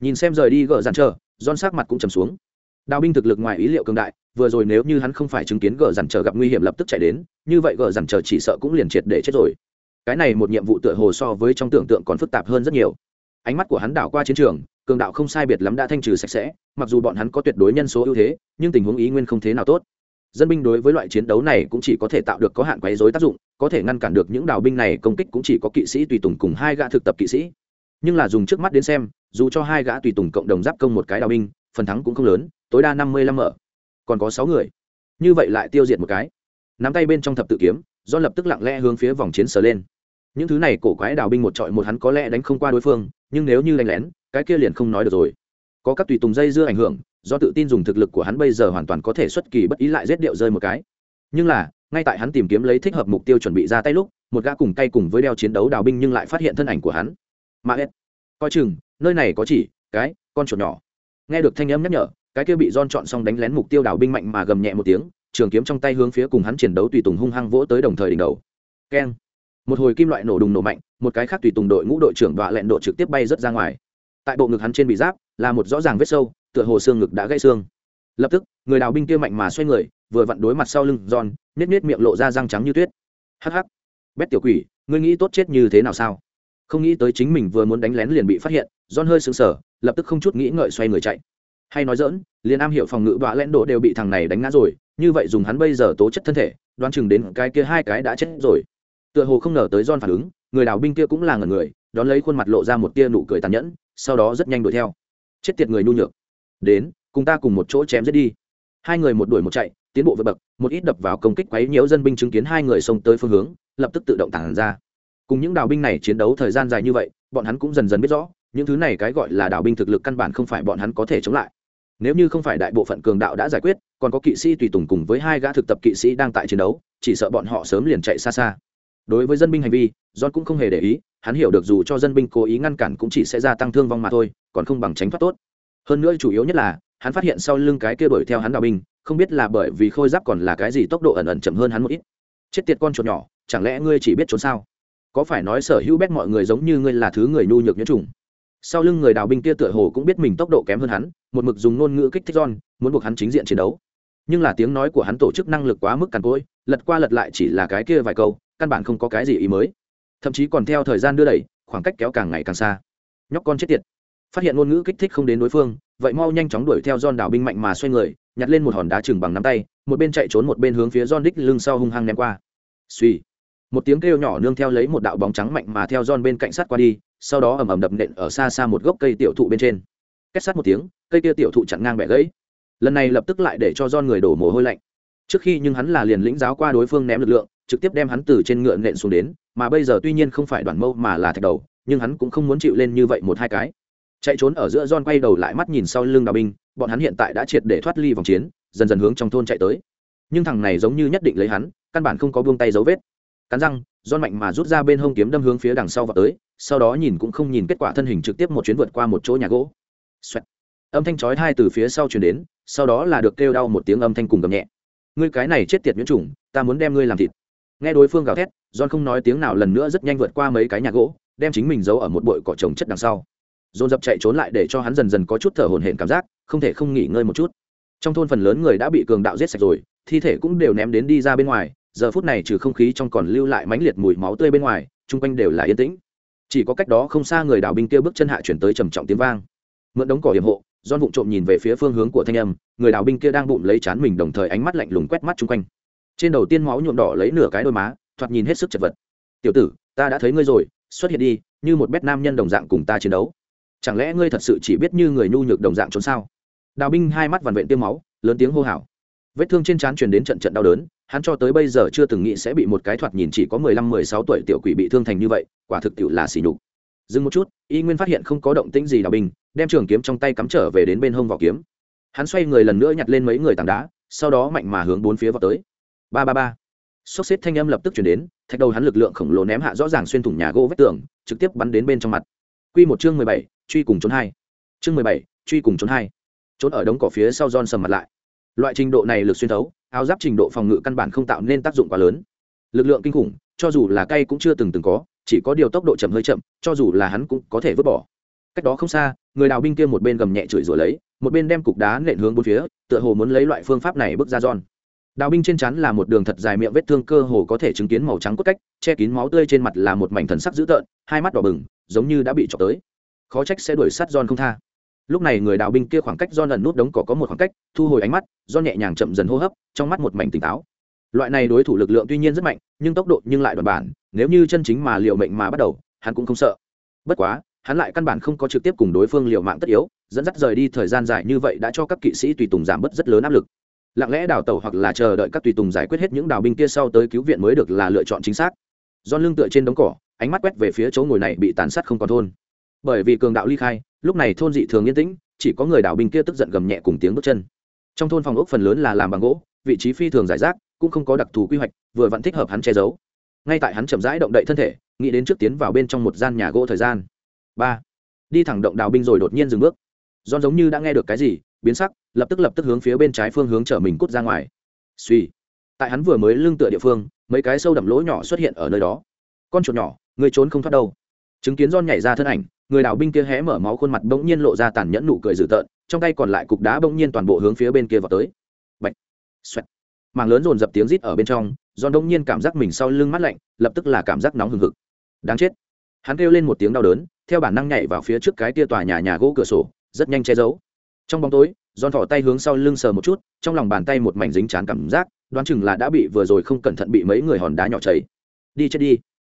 Nhìn xem rời đi gờ dằn chờ, John sắc mặt cũng trầm xuống đào binh thực lực ngoài ý liệu cường đại, vừa rồi nếu như hắn không phải chứng kiến gờ dằn chờ gặp nguy hiểm lập tức chạy đến, như vậy gờ dằn chờ chỉ sợ cũng liền triệt để chết rồi. Cái này một nhiệm vụ tựa hồ so với trong tưởng tượng còn phức tạp hơn rất nhiều. Ánh mắt của hắn đảo qua chiến trường, cường đạo không sai biệt lắm đã thanh trừ sạch sẽ, mặc dù bọn hắn có tuyệt đối nhân số ưu thế, nhưng tình huống ý nguyên không thế nào tốt. Dân binh đối với loại chiến đấu này cũng chỉ có thể tạo được có hạn quấy rối tác dụng, có thể ngăn cản được những đào binh này công kích cũng chỉ có kỵ sĩ tùy tùng cùng hai gã thực tập kỵ sĩ. Nhưng là dùng trước mắt đến xem, dù cho hai gã tùy tùng cộng đồng giáp công một cái đào binh, phần thắng cũng không lớn tối đa năm mươi lăm mở. Còn có sáu người. Như vậy lại tiêu diệt một cái. Nắm tay bên trong thập tự kiếm, do lập tức lặng lẽ hướng phía vòng chiến sờ lên. Những thứ này cổ quái đào binh một trọi một hắn có lẽ đánh không qua đối phương, nhưng nếu như đánh lén, cái kia liền không nói được rồi. Có các tùy tùng dây dưa ảnh hưởng, do tự tin dùng thực lực của hắn bây giờ hoàn toàn có thể xuất kỳ bất ý lại giết điệu rơi một cái. Nhưng là, ngay tại hắn tìm kiếm lấy thích hợp mục tiêu chuẩn bị ra tay lúc, một gã cùng tay cùng với đeo chiến đấu đào binh nhưng lại phát hiện thân ảnh của hắn. Mà hết coi chừng, nơi này có chỉ, cái, con chuột nhỏ. Nghe được thanh âm nhắc nhở cái kia bị don chọn xong đánh lén mục tiêu đào binh mạnh mà gầm nhẹ một tiếng, trường kiếm trong tay hướng phía cùng hắn chiến đấu tùy tùng hung hăng vỗ tới đồng thời đỉnh đầu. Keng. Một hồi kim loại nổ đùng nổ mạnh, một cái khác tùy tùng đội ngũ đội trưởng đọa lẹn độ trực tiếp bay rất ra ngoài. Tại bộ ngực hắn trên bị giáp, là một rõ ràng vết sâu, tựa hồ xương ngực đã gãy xương. Lập tức, người đào binh kia mạnh mà xoay người, vừa vặn đối mặt sau lưng giòn nết nết miệng lộ ra răng trắng như tuyết. Hắc hắc. Bét tiểu quỷ, ngươi nghĩ tốt chết như thế nào sao? Không nghĩ tới chính mình vừa muốn đánh lén liền bị phát hiện giòn hơi sững sờ, lập tức không chút nghĩ ngợi xoay người chạy hay nói dỡn, liền am hiểu phòng ngự bạ lẽn độ đều bị thằng này đánh ngã rồi, như vậy dùng hắn bây giờ tố chất thân thể, đoán chừng đến cái kia hai cái đã chết rồi. Tựa hồ không ngờ tới don phản ứng, người đào binh kia cũng là ngần người, đón lấy khuôn mặt lộ ra một tia nụ cười tàn nhẫn, sau đó rất nhanh đuổi theo. Chết tiệt người nhu nhược. Đến, cùng ta cùng một chỗ chém giết đi. Hai người một đuổi một chạy, tiến bộ vượt bậc, một ít đập vào công kích quấy nhiễu dân binh chứng kiến hai người xông tới phương hướng, lập tức tự động tản ra. Cùng những đào binh này chiến đấu thời gian dài như vậy, bọn hắn cũng dần dần biết rõ, những thứ này cái gọi là đào binh thực lực căn bản không phải bọn hắn có thể chống lại nếu như không phải đại bộ phận cường đạo đã giải quyết, còn có kỵ sĩ tùy tùng cùng với hai gã thực tập kỵ sĩ đang tại chiến đấu, chỉ sợ bọn họ sớm liền chạy xa xa. Đối với dân binh hành vi, john cũng không hề để ý, hắn hiểu được dù cho dân binh cố ý ngăn cản cũng chỉ sẽ gia tăng thương vong mà thôi, còn không bằng tránh thoát tốt. Hơn nữa chủ yếu nhất là, hắn phát hiện sau lưng cái kia đuổi theo hắn đào binh, không biết là bởi vì khôi giáp còn là cái gì tốc độ ẩn ẩn chậm hơn hắn một ít. Chết tiệt con chuột nhỏ, chẳng lẽ ngươi chỉ biết trốn sao? Có phải nói sở hữu bét mọi người giống như ngươi là thứ người nhu nhược nhiễm trùng sau lưng người đào binh kia tựa hồ cũng biết mình tốc độ kém hơn hắn một mực dùng ngôn ngữ kích thích John, muốn buộc hắn chính diện chiến đấu. Nhưng là tiếng nói của hắn tổ chức năng lực quá mức cằn cỗi lật qua lật lại chỉ là cái kia vài câu căn bản không có cái gì ý mới. Thậm chí còn theo thời gian đưa đẩy khoảng cách kéo càng ngày càng xa. Nhóc con chết tiệt. Phát hiện ngôn ngữ kích thích không đến đối phương vậy mau nhanh chóng đuổi theo John đảo binh mạnh mà xoay người nhặt lên một hòn đá chừng bằng nắm tay một bên chạy trốn một bên hướng phía John đích lưng sau hung hăng ném qua. Xuy. một tiếng kêu nhỏ nương theo lấy một đạo bóng trắng mạnh mà theo John bên cạnh sát qua đi sau đó ầm ầm đập nện ở xa xa một gốc cây tiểu thụ bên trên két sát một tiếng, cây kia tiểu thụ chặn ngang bẻ gãy. Lần này lập tức lại để cho don người đổ mồ hôi lạnh. Trước khi nhưng hắn là liền lĩnh giáo qua đối phương ném lực lượng, trực tiếp đem hắn từ trên ngựa nện xuống đến, mà bây giờ tuy nhiên không phải đoàn mâu mà là thạch đầu, nhưng hắn cũng không muốn chịu lên như vậy một hai cái. Chạy trốn ở giữa don quay đầu lại mắt nhìn sau lưng đào binh, bọn hắn hiện tại đã triệt để thoát ly vòng chiến, dần dần hướng trong thôn chạy tới. Nhưng thằng này giống như nhất định lấy hắn, căn bản không có buông tay dấu vết. Cắn răng don mạnh mà rút ra bên hông kiếm đâm hướng phía đằng sau vào tới, sau đó nhìn cũng không nhìn kết quả thân hình trực tiếp một chuyến vượt qua một chỗ nhà gỗ. Xoẹt. âm thanh chói hai từ phía sau truyền đến, sau đó là được kêu đau một tiếng âm thanh cùng gầm nhẹ. Ngươi cái này chết tiệt nhuyễn trùng, ta muốn đem ngươi làm thịt. Nghe đối phương gào thét, john không nói tiếng nào lần nữa rất nhanh vượt qua mấy cái nhà gỗ, đem chính mình giấu ở một bụi cỏ trồng chất đằng sau. Dồn dập chạy trốn lại để cho hắn dần dần có chút thở hổn hển cảm giác, không thể không nghỉ ngơi một chút. Trong thôn phần lớn người đã bị cường đạo giết sạch rồi, thi thể cũng đều ném đến đi ra bên ngoài, giờ phút này trừ không khí trong còn lưu lại mãnh liệt mùi máu tươi bên ngoài, chung quanh đều là yên tĩnh. Chỉ có cách đó không xa người đào binh kia bước chân hạ chuyển tới trầm trọng tiếng vang mượn đống cỏ hiểm hộ don vụng trộm nhìn về phía phương hướng của thanh âm, người đào binh kia đang bụng lấy chán mình đồng thời ánh mắt lạnh lùng quét mắt chung quanh. Trên đầu tiên máu nhuộm đỏ lấy nửa cái đôi má, thoạt nhìn hết sức chật vật. Tiểu tử, ta đã thấy ngươi rồi, xuất hiện đi, như một bét nam nhân đồng dạng cùng ta chiến đấu. Chẳng lẽ ngươi thật sự chỉ biết như người nhu nhược đồng dạng trốn sao? Đào binh hai mắt vằn vện tiêm máu, lớn tiếng hô hào. Vết thương trên trán truyền đến trận trận đau đớn, hắn cho tới bây giờ chưa từng nghĩ sẽ bị một cái thoạt nhìn chỉ có mười lăm, mười sáu tuổi tiểu quỷ bị thương thành như vậy, quả thực tiểu là xỉ nhục dừng một chút, y nguyên phát hiện không có động tĩnh gì đào bình. đem trường kiếm trong tay cắm trở về đến bên hông vỏ kiếm. Hắn xoay người lần nữa nhặt lên mấy người tảng đá, sau đó mạnh mà hướng bốn phía vào tới. Ba ba ba. Sốc xếp thanh âm lập tức chuyển đến, thạch đầu hắn lực lượng khổng lồ ném hạ rõ ràng xuyên thủng nhà gỗ vách tường, trực tiếp bắn đến bên trong mặt. Q một chương mười bảy, truy cùng trốn hai. Chương mười bảy, truy cùng trốn hai. Trốn ở đống cỏ phía sau giòn sầm mặt lại. Loại trình độ này lực xuyên thấu, áo giáp trình độ phòng ngự căn bản không tạo nên tác dụng quá lớn. Lực lượng kinh khủng, cho dù là cay cũng chưa từng từng có chỉ có điều tốc độ chậm hơi chậm, cho dù là hắn cũng có thể vứt bỏ. Cách đó không xa, người đào binh kia một bên gầm nhẹ chửi rủa lấy, một bên đem cục đá nện hướng bốn phía, tựa hồ muốn lấy loại phương pháp này bước ra giòn. Đào binh trên chắn là một đường thật dài miệng vết thương cơ hồ có thể chứng kiến màu trắng cốt cách, che kín máu tươi trên mặt là một mảnh thần sắc dữ tợn, hai mắt đỏ bừng, giống như đã bị trọc tới. Khó trách sẽ đuổi sát John không tha. Lúc này người đào binh kia khoảng cách John lần nút đống cỏ có một khoảng cách, thu hồi ánh mắt John nhẹ nhàng chậm dần hô hấp, trong mắt một mảnh tỉnh táo loại này đối thủ lực lượng tuy nhiên rất mạnh, nhưng tốc độ nhưng lại đoàn bản, nếu như chân chính mà liệu mệnh mà bắt đầu, hắn cũng không sợ. Bất quá, hắn lại căn bản không có trực tiếp cùng đối phương liều mạng tất yếu, dẫn dắt rời đi thời gian dài như vậy đã cho các kỵ sĩ tùy tùng giảm bớt rất lớn áp lực. Lặng lẽ đào tàu hoặc là chờ đợi các tùy tùng giải quyết hết những đào binh kia sau tới cứu viện mới được là lựa chọn chính xác. Do lưng tựa trên đống cỏ, ánh mắt quét về phía chỗ ngồi này bị tàn sát không còn thôn. Bởi vì cường đạo ly khai, lúc này thôn dị thường yên tĩnh, chỉ có người đào binh kia tức giận gầm nhẹ cùng tiếng bước chân. Trong thôn phòng ốc phần lớn là làm bằng gỗ, vị trí phi thường giải rác cũng không có đặc thù quy hoạch, vừa vẫn thích hợp hắn che giấu. Ngay tại hắn chậm rãi động đậy thân thể, nghĩ đến trước tiến vào bên trong một gian nhà gỗ thời gian. Ba. Đi thẳng động đào binh rồi đột nhiên dừng bước. Don giống như đã nghe được cái gì, biến sắc, lập tức lập tức hướng phía bên trái phương hướng chở mình cút ra ngoài. Suy. Tại hắn vừa mới lưng tựa địa phương, mấy cái sâu đậm lỗ nhỏ xuất hiện ở nơi đó. Con chuột nhỏ, người trốn không thoát đâu. Chứng kiến don nhảy ra thân ảnh, người đào binh kia hé mở máu khuôn mặt bỗng nhiên lộ ra tàn nhẫn nụ cười dữ tợn, trong tay còn lại cục đá bỗng nhiên toàn bộ hướng phía bên kia vào tới. Bạch. Xoẹt màng lớn dồn dập tiếng rít ở bên trong don đông nhiên cảm giác mình sau lưng mắt lạnh, lập tức là cảm giác nóng hừng hực. Đáng chết. Hắn kêu lên một tiếng đau đớn, theo bản năng nhảy vào phía trước cái tia tòa nhà nhà gỗ cửa sổ, rất nhanh che giấu. Trong bóng tối giòn thỏ tay hướng sau lưng sờ một chút, trong lòng bàn tay một mảnh dính chán cảm giác, đoán chừng là đã bị vừa rồi không cẩn thận bị mấy người hòn đá nhỏ chảy. Đi chết đi.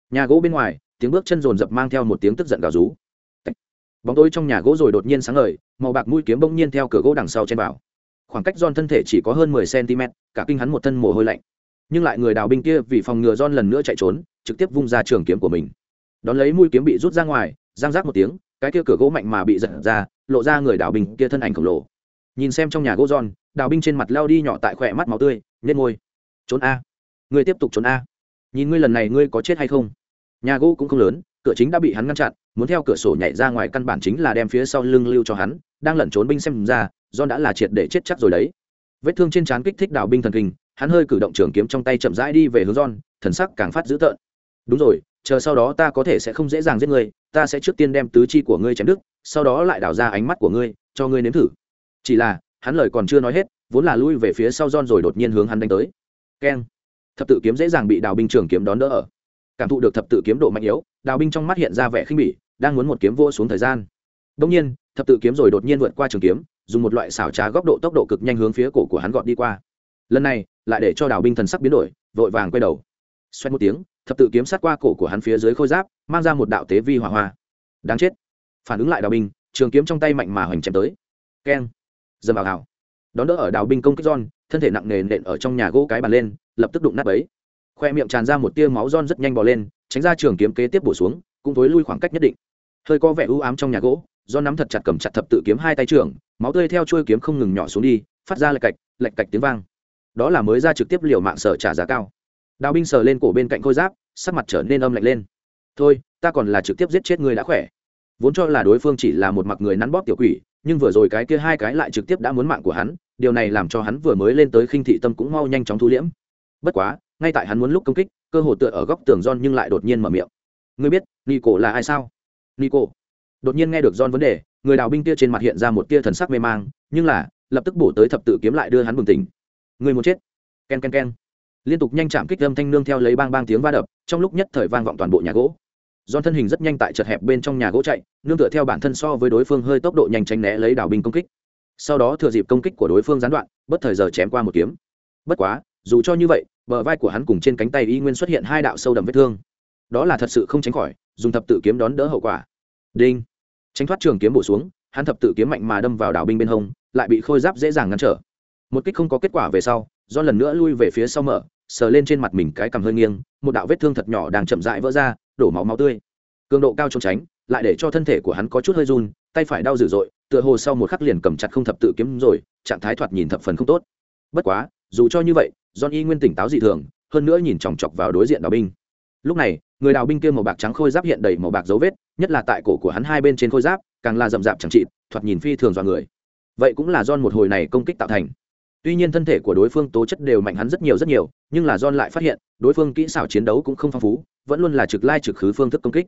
Nhà gỗ bên ngoài, tiếng bước chân rồn rập mang theo một tiếng tức giận gào rú. Bóng tối trong nhà gỗ rồi đột nhiên sáng ngời, màu bạc mũi kiếm bỗng nhiên theo cửa gỗ đằng sau trên vào khoảng cách giòn thân thể chỉ có hơn mười cm cả kinh hắn một thân mồ hôi lạnh. Nhưng lại người đào binh kia vì phòng ngừa giòn lần nữa chạy trốn, trực tiếp vung ra trường kiếm của mình. Đón lấy mũi kiếm bị rút ra ngoài giang rác một tiếng, cái kia cửa gỗ mạnh mà bị giật ra, lộ ra người đào binh kia thân ảnh khổng lồ. Nhìn xem trong nhà gỗ giòn đào binh trên mặt lao đi nhỏ tại khỏe mắt máu tươi nhét môi. trốn a. Ngươi tiếp tục trốn a. Nhìn ngươi lần này ngươi có chết hay không? Nhà gỗ cũng không lớn, cửa chính đã bị hắn ngăn chặn, muốn theo cửa sổ nhảy ra ngoài căn bản chính là đem phía sau lưng lưu cho hắn, đang lẩn trốn binh xem ra john đã là triệt để chết chắc rồi đấy. Vết thương trên trán kích thích đào binh thần kinh, hắn hơi cử động trường kiếm trong tay chậm rãi đi về hướng john, thần sắc càng phát dữ tợn. Đúng rồi, chờ sau đó ta có thể sẽ không dễ dàng giết ngươi, ta sẽ trước tiên đem tứ chi của ngươi chém đứt, sau đó lại đảo ra ánh mắt của ngươi, cho ngươi nếm thử. Chỉ là, hắn lời còn chưa nói hết, vốn là lui về phía sau John rồi đột nhiên hướng hắn đánh tới. Keng. Thập tự kiếm dễ dàng bị đào binh trường kiếm đón đỡ ở. Cảm thụ được thập tự kiếm độ mạnh yếu, đào binh trong mắt hiện ra vẻ khinh bỉ, đang muốn một kiếm vô xuống thời gian. Đương nhiên, thập tự kiếm rồi đột nhiên vượt qua trường kiếm dùng một loại xảo trá góc độ tốc độ cực nhanh hướng phía cổ của hắn gọt đi qua. Lần này lại để cho đào binh thần sắc biến đổi vội vàng quay đầu. Xoay một tiếng thập tự kiếm sát qua cổ của hắn phía dưới khôi giáp mang ra một đạo tế vi hỏa hoa. Đáng chết. Phản ứng lại đào binh trường kiếm trong tay mạnh mà hoành chém tới. Keng. Dầm vào hào. Đón đỡ ở đào binh công kích John, thân thể nặng nề nện ở trong nhà gỗ cái bàn lên lập tức đụng nát ấy khoe miệng tràn ra một tia máu John rất nhanh bò lên tránh ra trường kiếm kế tiếp bổ xuống cũng với lui khoảng cách nhất định. Hơi có vẻ u ám trong nhà gỗ do nắm thật chặt cầm chặt thập tự kiếm hai tay trường máu tươi theo chuôi kiếm không ngừng nhỏ xuống đi, phát ra lạch cạch lạch cạch tiếng vang. Đó là mới ra trực tiếp liều mạng sở trả giá cao. Đào binh sờ lên cổ bên cạnh khôi giáp, sắc mặt trở nên âm lạnh lên. Thôi, ta còn là trực tiếp giết chết người đã khỏe. Vốn cho là đối phương chỉ là một mặc người nắn bóp tiểu quỷ, nhưng vừa rồi cái kia hai cái lại trực tiếp đã muốn mạng của hắn, điều này làm cho hắn vừa mới lên tới khinh thị tâm cũng mau nhanh chóng thu liễm. Bất quá, ngay tại hắn muốn lúc công kích, cơ hồ tựa ở góc tường John nhưng lại đột nhiên mở miệng. Ngươi biết nico là ai sao? Nico. Đột nhiên nghe được John vấn đề người đào binh kia trên mặt hiện ra một tia thần sắc mê mang, nhưng là, lập tức bổ tới thập tự kiếm lại đưa hắn bừng tỉnh. Người muốn chết. Ken ken ken. Liên tục nhanh chạm kích âm thanh nương theo lấy bang bang tiếng va đập, trong lúc nhất thời vang vọng toàn bộ nhà gỗ. Do thân hình rất nhanh tại chật hẹp bên trong nhà gỗ chạy, nương tựa theo bản thân so với đối phương hơi tốc độ nhanh tránh né lấy đào binh công kích. Sau đó thừa dịp công kích của đối phương gián đoạn, bất thời giờ chém qua một kiếm. Bất quá, dù cho như vậy, bờ vai của hắn cùng trên cánh tay y nguyên xuất hiện hai đạo sâu đậm vết thương. Đó là thật sự không tránh khỏi, dùng thập tự kiếm đón đỡ hậu quả. Đinh tránh thoát trường kiếm bổ xuống, hắn thập tự kiếm mạnh mà đâm vào đảo binh bên hông, lại bị khôi giáp dễ dàng ngăn trở. Một kích không có kết quả về sau do lần nữa lui về phía sau mở, sờ lên trên mặt mình cái cằm hơi nghiêng, một đạo vết thương thật nhỏ đang chậm rãi vỡ ra, đổ máu máu tươi. Cường độ cao trốn tránh, lại để cho thân thể của hắn có chút hơi run, tay phải đau dữ dội, tựa hồ sau một khắc liền cầm chặt không thập tự kiếm rồi, trạng thái thoạt nhìn thập phần không tốt. Bất quá, dù cho như vậy, john y nguyên tỉnh táo dị thường, hơn nữa nhìn chòng chọc vào đối diện đào binh. Lúc này người đào binh kia màu bạc trắng khôi giáp hiện đầy màu bạc dấu vết, nhất là tại cổ của hắn hai bên trên khôi giáp, càng là rậm rạp chẳng trị thoạt nhìn phi thường dọa người. Vậy cũng là don một hồi này công kích tạo thành. Tuy nhiên thân thể của đối phương tố chất đều mạnh hắn rất nhiều rất nhiều, nhưng là don lại phát hiện, đối phương kỹ xảo chiến đấu cũng không phong phú, vẫn luôn là trực lai trực khứ phương thức công kích.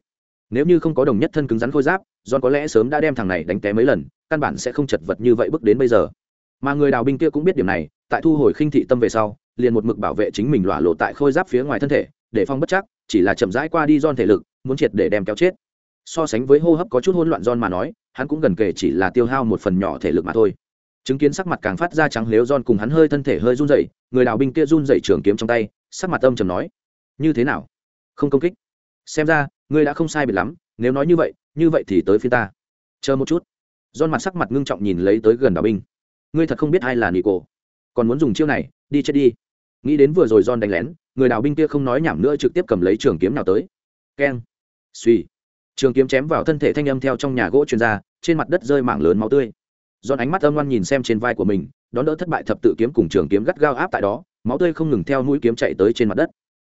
Nếu như không có đồng nhất thân cứng rắn khôi giáp don có lẽ sớm đã đem thằng này đánh té mấy lần, căn bản sẽ không chật vật như vậy bước đến bây giờ. Mà người đào binh kia cũng biết điểm này, tại thu hồi khinh thị tâm về sau, liền một mực bảo vệ chính mình lọa lộ tại khôi giáp phía ngoài thân thể để phong bất chắc, chỉ là chậm rãi qua đi don thể lực, muốn triệt để đem kéo chết. So sánh với hô hấp có chút hỗn loạn don mà nói, hắn cũng gần kể chỉ là tiêu hao một phần nhỏ thể lực mà thôi. Chứng kiến sắc mặt càng phát ra trắng lếu don cùng hắn hơi thân thể hơi run dậy người đào binh kia run dậy trường kiếm trong tay, sắc mặt âm trầm nói, như thế nào? Không công kích? Xem ra, ngươi đã không sai biệt lắm, nếu nói như vậy như vậy thì tới phía ta. Chờ một chút. Don mặt sắc mặt ngưng trọng nhìn lấy tới gần đào binh. Ngươi thật không biết ai là nị cổ còn muốn dùng chiêu này, đi chết đi. Nghĩ đến vừa rồi don đánh lén người đào binh kia không nói nhảm nữa trực tiếp cầm lấy trường kiếm nào tới. Keng. Suy trường kiếm chém vào thân thể thanh âm theo trong nhà gỗ chuyên r a trên mặt đất rơi mảng lớn máu tươi. Don ánh mắt âm ngoan nhìn xem trên vai của mình, đón đỡ thất bại thập tự kiếm cùng trường kiếm gắt gao áp tại đó, máu tươi không ngừng theo mũi kiếm chạy tới trên mặt đất.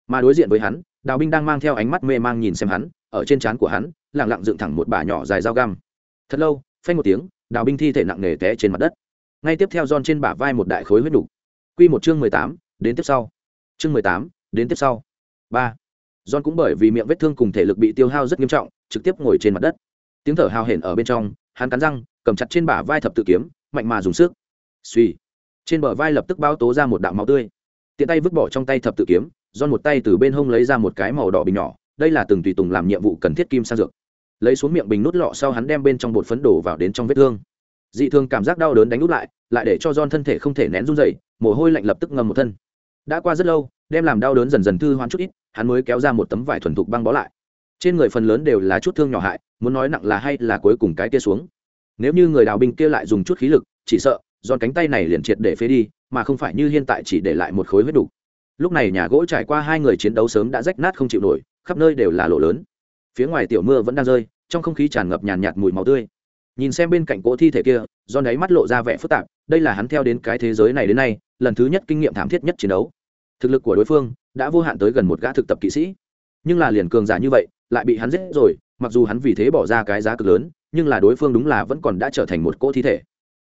Mà đối diện với hắn, đào binh đang mang theo ánh mắt mê mang nhìn xem hắn, ở trên trán của hắn lẳng lặng dựng thẳng một bả nhỏ dài dao găm. Thật lâu, phanh một tiếng, đào binh thi thể nặng nề té trên mặt đất. Ngay tiếp theo don trên bả vai một đại khối huyết đủ. Quy một chương mười tám, đến tiếp sau chương mười tám, đến tiếp sau. Ba. John cũng bởi vì miệng vết thương cùng thể lực bị tiêu hao rất nghiêm trọng, trực tiếp ngồi trên mặt đất. Tiếng thở hào hển ở bên trong, hắn cắn răng, cầm chặt trên bả vai thập tự kiếm, mạnh mà dùng sức. Suy trên bờ vai lập tức bao tố ra một đạo máu tươi. Tiện tay vứt bỏ trong tay thập tự kiếm, John một tay từ bên hông lấy ra một cái màu đỏ bình nhỏ, đây là từng tùy tùng làm nhiệm vụ cần thiết kim sang dược. Lấy xuống miệng bình nút lọ sau hắn đem bên trong bột phấn đổ vào đến trong vết thương. Dị thường cảm giác đau đớn đánh nút lại lại để cho John thân thể không thể nén run dậy mồ hôi lạnh lập tức ngầm một thân đã qua rất lâu, đem làm đau đớn dần dần thư hoán chút ít, hắn mới kéo ra một tấm vải thuần thục băng bó lại. Trên người phần lớn đều là chút thương nhỏ hại, muốn nói nặng là hay là cuối cùng cái kia xuống. Nếu như người đào binh kia lại dùng chút khí lực, chỉ sợ, giòn cánh tay này liền triệt để phế đi, mà không phải như hiện tại chỉ để lại một khối huyết đủ. lúc này nhà gỗ trải qua hai người chiến đấu sớm đã rách nát không chịu nổi, khắp nơi đều là lỗ lớn. Phía ngoài tiểu mưa vẫn đang rơi, trong không khí tràn ngập nhàn nhạt mùi máu tươi. Nhìn xem bên cạnh cỗ thi thể kia do đáy mắt lộ ra vẻ phức tạp, đây là hắn theo đến cái thế giới này đến nay, lần thứ nhất kinh nghiệm thảm thiết nhất chiến đấu thực lực của đối phương đã vô hạn tới gần một gã thực tập kỵ sĩ. Nhưng là liền cường giả như vậy lại bị hắn giết rồi mặc dù hắn vì thế bỏ ra cái giá cực lớn nhưng là đối phương đúng là vẫn còn đã trở thành một cỗ thi thể.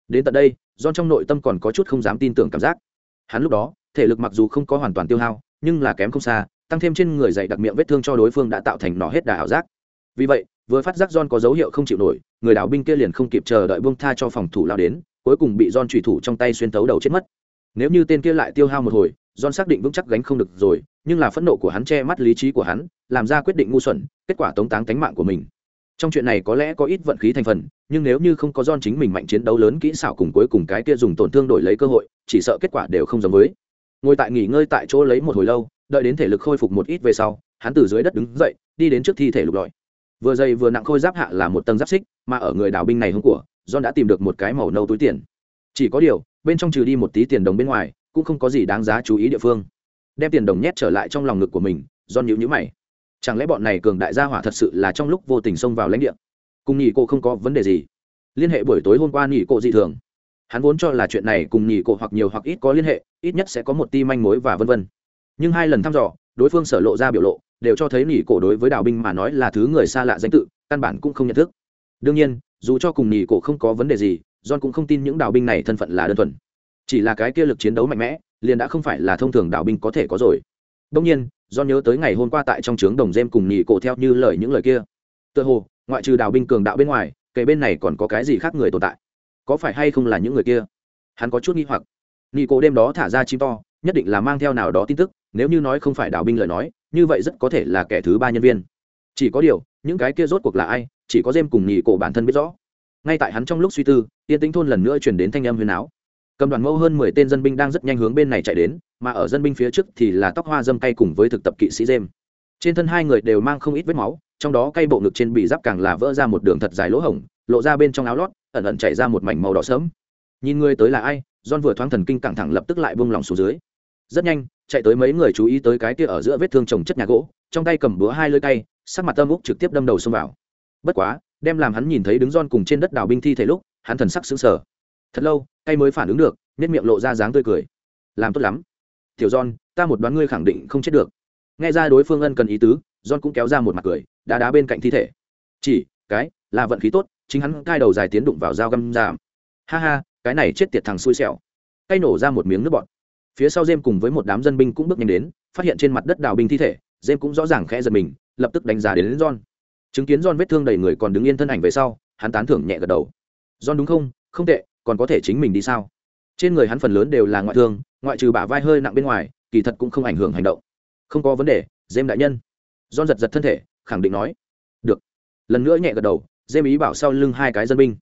Đến tận đây do trong nội tâm còn có chút không dám tin tưởng cảm giác. Hắn lúc đó thể lực mặc dù không có hoàn toàn tiêu hao nhưng là kém không xa tăng thêm trên người dày đặc miệng vết thương cho đối phương đã tạo thành nó hết đà ảo giác. Vì vậy vừa phát giác John có dấu hiệu không chịu nổi, người đảo binh kia liền không kịp chờ đợi buông tha cho phòng thủ lao đến, cuối cùng bị John chủy thủ trong tay xuyên tấu đầu chết mất. Nếu như tên kia lại tiêu hao một hồi, John xác định vững chắc gánh không được rồi, nhưng là phẫn nộ của hắn che mắt lý trí của hắn, làm ra quyết định ngu xuẩn, kết quả tống táng tánh mạng của mình. Trong chuyện này có lẽ có ít vận khí thành phần, nhưng nếu như không có John chính mình mạnh chiến đấu lớn kỹ xảo cùng cuối cùng cái kia dùng tổn thương đổi lấy cơ hội, chỉ sợ kết quả đều không giống với. Ngồi tại nghỉ ngơi tại chỗ lấy một hồi lâu, đợi đến thể lực khôi phục một ít về sau, hắn từ dưới đất đứng dậy, đi đến trước thi thể lục lọi. vừa dày vừa nặng khôi giáp hạ là một tầng giáp xích mà ở người đào binh này hôm của john đã tìm được một cái màu nâu túi tiền chỉ có điều bên trong trừ đi một tí tiền đồng bên ngoài cũng không có gì đáng giá chú ý địa phương. Đem tiền đồng nhét trở lại trong lòng ngực của mình don nhíu nhíu mày. Chẳng lẽ bọn này cường đại gia hỏa thật sự là trong lúc vô tình xông vào lãnh địa? Cùng nhị cô không có vấn đề gì. Liên hệ buổi tối hôm qua nhị cô dị thường. Hắn vốn cho là chuyện này cùng nhị cô hoặc nhiều hoặc ít có liên hệ, ít nhất sẽ có một ti manh mối và vân vân. Nhưng hai lần thăm dò, đối phương sở lộ ra biểu lộ, đều cho thấy nhị cổ đối với đào binh mà nói là thứ người xa lạ danh tự, căn bản cũng không nhận thức. Đương nhiên, dù cho cùng nhị cổ không có vấn đề gì, john cũng không tin những đào binh này thân phận là đơn thuần chỉ là cái kia lực chiến đấu mạnh mẽ, liền đã không phải là thông thường đào binh có thể có rồi. Đông nhiên, do nhớ tới ngày hôm qua tại trong trướng đồng dêm cùng nhị cổ theo như lời những lời kia. Tựa hồ, ngoại trừ đào binh cường đạo bên ngoài kể bên này còn có cái gì khác người tồn tại? Có phải hay không là những người kia? Hắn có chút nghi hoặc. Nhị cổ đêm đó thả ra chim to, nhất định là mang theo nào đó tin tức, nếu như nói không phải đào binh lời nói, như vậy rất có thể là kẻ thứ ba nhân viên. Chỉ có điều, những cái kia rốt cuộc là ai, chỉ có dêm cùng nhị cổ bản thân biết rõ. Ngay tại hắn trong lúc suy tư, yên tĩnh thôn lần nữa chuyển đến thanh âm huyền áo cầm đoàn mâu hơn mười tên dân binh đang rất nhanh hướng bên này chạy đến, mà ở dân binh phía trước thì là tóc hoa dâm cay cùng với thực tập kỵ sĩ dêm trên thân hai người đều mang không ít vết máu, trong đó cây bộ ngực trên bị giáp càng là vỡ ra một đường thật dài lỗ hổng, lộ ra bên trong áo lót, ẩn ẩn chảy ra một mảnh màu đỏ sớm nhìn người tới là ai, john vừa thoáng thần kinh căng thẳng lập tức lại bông lòng xuống dưới. Rất nhanh, chạy tới mấy người chú ý tới cái kia ở giữa vết thương trồng chất nhà gỗ, trong tay cầm búa hai lưỡi cay, sắc mặt tâm úc trực tiếp đâm đầu xông vào. Bất quá, đem làm hắn nhìn thấy đứng john cùng trên đất đào binh thi thể lúc, hắn thần sắc sững sờ thật lâu tay mới phản ứng được nét miệng lộ ra dáng tươi cười. Làm tốt lắm. Tiểu john ta một đoán ngươi khẳng định không chết được. Nghe ra đối phương ân cần ý tứ john cũng kéo ra một mặt cười đá đá bên cạnh thi thể. Chỉ cái là vận khí tốt chính hắn cai đầu dài tiến đụng vào dao găm giảm ha ha cái này chết tiệt thằng xui xẻo. Tay nổ ra một miếng nước bọt. Phía sau dêm cùng với một đám dân binh cũng bước nhanh đến phát hiện trên mặt đất đào binh thi thể dêm cũng rõ ràng khẽ giật mình lập tức đánh giá đến, đến john. Chứng kiến john vết thương đầy người còn đứng yên thân ảnh về sau hắn tán thưởng nhẹ gật đầu. John đúng không? Không tệ còn có thể chính mình đi sao? Trên người hắn phần lớn đều là ngoại thương, ngoại trừ bả vai hơi nặng bên ngoài, kỳ thật cũng không ảnh hưởng hành động. Không có vấn đề dêm đại nhân. Don giật giật thân thể, khẳng định nói. Được. Lần nữa nhẹ gật đầu dêm ý bảo sau lưng hai cái dân binh.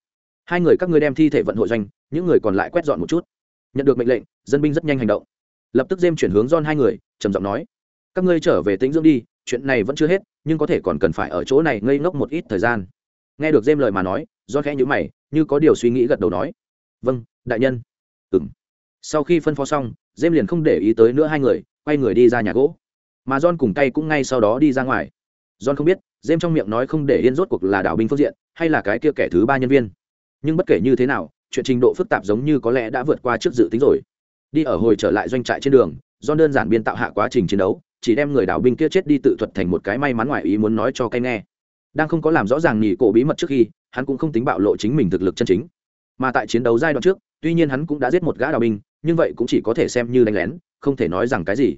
Hai người các ngươi đem thi thể vận hội doanh, những người còn lại quét dọn một chút. Nhận được mệnh lệnh, dân binh rất nhanh hành động. Lập tức dêm chuyển hướng don hai người, trầm giọng nói. Các ngươi trở về tĩnh dưỡng đi, chuyện này vẫn chưa hết, nhưng có thể còn cần phải ở chỗ này ngây ngốc một ít thời gian. Nghe được dêm lời mà nói do khẽ nhữ mày, như có điều suy nghĩ gật đầu nói vâng đại nhân. Ừng sau khi phân phó xong dêm liền không để ý tới nữa hai người, quay người đi ra nhà gỗ. Mà john cùng tay cũng ngay sau đó đi ra ngoài. John không biết dêm trong miệng nói không để yên rốt cuộc là đảo binh phương diện, hay là cái kia kẻ thứ ba nhân viên. Nhưng bất kể như thế nào, chuyện trình độ phức tạp giống như có lẽ đã vượt qua trước dự tính rồi. Đi ở hồi trở lại doanh trại trên đường, john đơn giản biên tạo hạ quá trình chiến đấu, chỉ đem người đảo binh kia chết đi tự thuật thành một cái may mắn ngoài ý muốn nói cho cay nghe. Đang không có làm rõ ràng nghỉ cổ bí mật trước khi, hắn cũng không tính bạo lộ chính mình thực lực chân chính mà tại chiến đấu giai đoạn trước, tuy nhiên hắn cũng đã giết một gã đào binh, nhưng vậy cũng chỉ có thể xem như đánh lén, không thể nói rằng cái gì.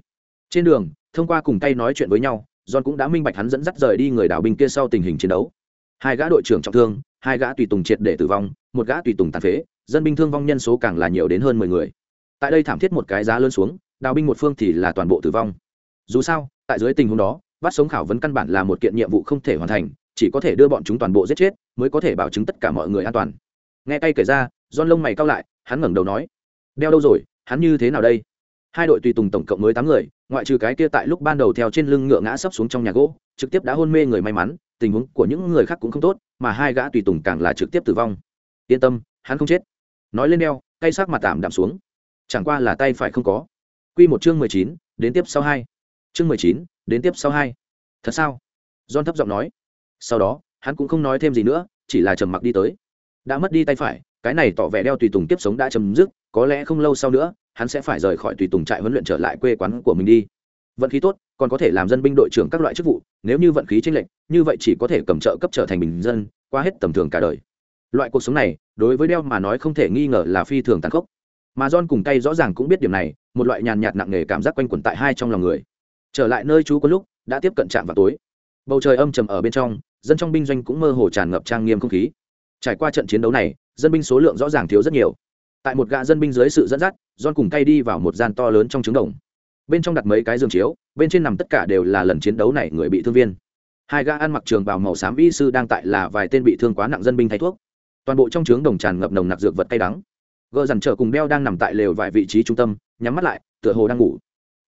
Trên đường, thông qua cùng tay nói chuyện với nhau, john cũng đã minh bạch hắn dẫn dắt rời đi người đào binh kia sau tình hình chiến đấu. Hai gã đội trưởng trọng thương, hai gã tùy tùng triệt để tử vong, một gã tùy tùng tàn phế, dân binh thương vong nhân số càng là nhiều đến hơn mười người. Tại đây thảm thiết một cái giá lớn xuống, đào binh một phương thì là toàn bộ tử vong. Dù sao, tại dưới tình huống đó, bắt sống khảo vấn căn bản là một kiện nhiệm vụ không thể hoàn thành, chỉ có thể đưa bọn chúng toàn bộ giết chết, mới có thể bảo chứng tất cả mọi người an toàn nghe tay kể ra don lông mày cao lại, hắn ngẩng đầu nói, đeo đâu rồi? Hắn như thế nào đây? Hai đội tùy tùng tổng cộng mới tám người, ngoại trừ cái kia tại lúc ban đầu theo trên lưng ngựa ngã sấp xuống trong nhà gỗ, trực tiếp đã hôn mê người may mắn, tình huống của những người khác cũng không tốt, mà hai gã tùy tùng càng là trực tiếp tử vong. Yên tâm, hắn không chết. Nói lên đeo, tay sắc mặt tạm đạm xuống. Chẳng qua là tay phải không có. Q một chương mười chín, đến tiếp sau hai. Chương mười chín, đến tiếp sau hai. Thật sao? John thấp giọng nói. Sau đó, hắn cũng không nói thêm gì nữa, chỉ là trầm mặc đi tới đã mất đi tay phải, cái này tỏ vẻ đeo tùy tùng tiếp sống đã chấm dứt, có lẽ không lâu sau nữa, hắn sẽ phải rời khỏi tùy tùng trại huấn luyện trở lại quê quán của mình đi. Vận khí tốt, còn có thể làm dân binh đội trưởng các loại chức vụ, nếu như vận khí chênh lệch, như vậy chỉ có thể cầm trợ cấp trở thành bình dân, qua hết tầm thường cả đời. Loại cuộc sống này, đối với đeo mà nói không thể nghi ngờ là phi thường tàn khốc. Mà john cùng tay rõ ràng cũng biết điểm này, một loại nhàn nhạt nặng nề cảm giác quanh quẩn tại hai trong lòng người. Trở lại nơi chú có lúc, đã tiếp cận trạm vào tối. Bầu trời âm trầm ở bên trong, dân trong binh doanh cũng mơ hồ tràn ngập trang nghiêm không khí trải qua trận chiến đấu này, dân binh số lượng rõ ràng thiếu rất nhiều. Tại một gã dân binh dưới sự dẫn dắt, john cùng Cay đi vào một gian to lớn trong trứng đồng. Bên trong đặt mấy cái giường chiếu, bên trên nằm tất cả đều là lần chiến đấu này người bị thương viên. Hai gã ăn mặc trường bào màu xám y sư đang tại là vài tên bị thương quá nặng dân binh thay thuốc. Toàn bộ trong trướng đồng tràn ngập nồng nặc dược vật cay đắng. Gợ dằn trở cùng đeo đang nằm tại lều vài vị trí trung tâm, nhắm mắt lại, tựa hồ đang ngủ.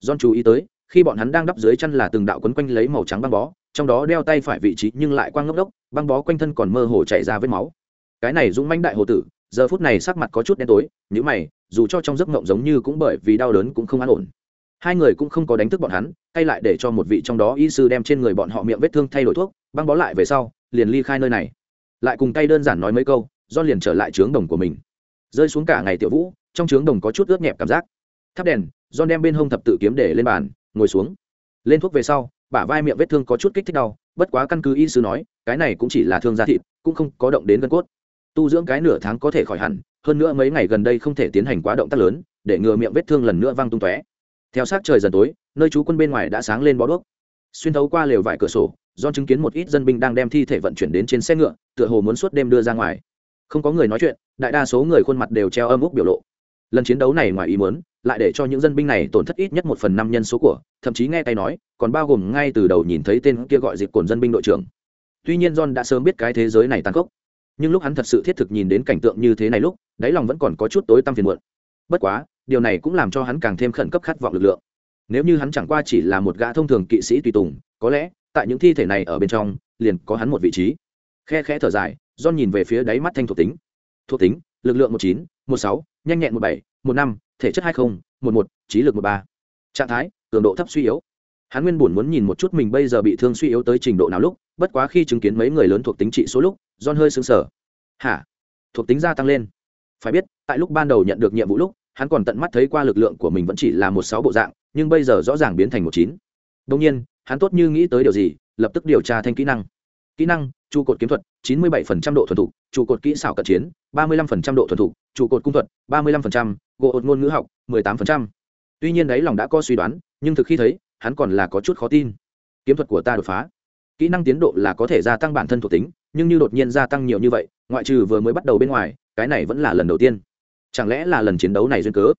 John chú ý tới, khi bọn hắn đang đắp dưới chân là từng đạo quấn quanh lấy màu trắng băng bó, trong đó đeo tay phải vị trí nhưng lại quang ngốc đốc, băng bó quanh thân còn mơ hồ chảy ra vết máu cái này dũng manh đại hồ tử, giờ phút này sắc mặt có chút đen tối nhữ mày, dù cho trong giấc mộng giống như cũng bởi vì đau đớn cũng không an ổn. Hai người cũng không có đánh thức bọn hắn hay lại để cho một vị trong đó y sư đem trên người bọn họ miệng vết thương thay đổi thuốc, băng bó lại về sau, liền ly khai nơi này. Lại cùng tay đơn giản nói mấy câu, do liền trở lại trướng đồng của mình. Rơi xuống cả ngày tiểu vũ, trong trướng đồng có chút ướt nhẹp cảm giác. Thắp đèn, do đem bên hông thập tự kiếm để lên bàn, ngồi xuống. Lên thuốc về sau, bả vai miệng vết thương có chút kích thích đau, bất quá căn cứ y sư nói, cái này cũng chỉ là thương da thịt, cũng không có động đến gân cốt tu dưỡng cái nửa tháng có thể khỏi hẳn, hơn nữa mấy ngày gần đây không thể tiến hành quá động tác lớn, để ngừa miệng vết thương lần nữa văng tung tóe. Theo sát trời dần tối, nơi chú quân bên ngoài đã sáng lên bó đuốc. Xuyên thấu qua lều vải cửa sổ, do chứng kiến một ít dân binh đang đem thi thể vận chuyển đến trên xe ngựa, tựa hồ muốn suốt đêm đưa ra ngoài. Không có người nói chuyện, đại đa số người khuôn mặt đều treo âm úc biểu lộ. Lần chiến đấu này ngoài ý muốn, lại để cho những dân binh này tổn thất ít nhất một phần năm nhân số của, thậm chí nghe tay nói, còn bao gồm ngay từ đầu nhìn thấy tên kia gọi dịp cồn dân binh đội trưởng. Tuy nhiên john đã sớm biết cái thế giới này tàn khốc nhưng lúc hắn thật sự thiết thực nhìn đến cảnh tượng như thế này lúc đáy lòng vẫn còn có chút tối tăm phiền muộn. Bất quá điều này cũng làm cho hắn càng thêm khẩn cấp khát vọng lực lượng. Nếu như hắn chẳng qua chỉ là một gã thông thường kỵ sĩ tùy tùng có lẽ tại những thi thể này ở bên trong liền có hắn một vị trí. Khe khẽ thở dài john nhìn về phía đáy mắt thanh thuộc tính. Thuộc tính lực lượng một chín một sáu nhanh nhẹn một bảy một năm thể chất hai không, một một trí lực một ba. Trạng thái cường độ thấp suy yếu. Hắn nguyên buồn muốn nhìn một chút mình bây giờ bị thương suy yếu tới trình độ nào lúc bất quá khi chứng kiến mấy người lớn thuộc tính trị số lúc john hơi sững sờ. Hả? Thuộc tính gia tăng lên. Phải biết tại lúc ban đầu nhận được nhiệm vụ lúc hắn còn tận mắt thấy qua lực lượng của mình vẫn chỉ là một sáu bộ dạng nhưng bây giờ rõ ràng biến thành một chín. Đông nhiên hắn tốt như nghĩ tới điều gì lập tức điều tra thanh kỹ năng. Kỹ năng trụ cột kiếm thuật chín mươi 97% độ thuần thục trụ cột kỹ xảo cận chiến ba mươi 35% độ thuần thục trụ cột cung thuật ba mươi 35%, gỗ ột ngôn ngữ học 18%. tuy nhiên đấy lòng đã có suy đoán nhưng thực khi thấy hắn còn là có chút khó tin. Kiếm thuật của ta đột phá. Kỹ năng tiến độ là có thể gia tăng bản thân thuộc tính nhưng như đột nhiên gia tăng nhiều như vậy, ngoại trừ vừa mới bắt đầu bên ngoài, cái này vẫn là lần đầu tiên. Chẳng lẽ là lần chiến đấu này duyên cớ?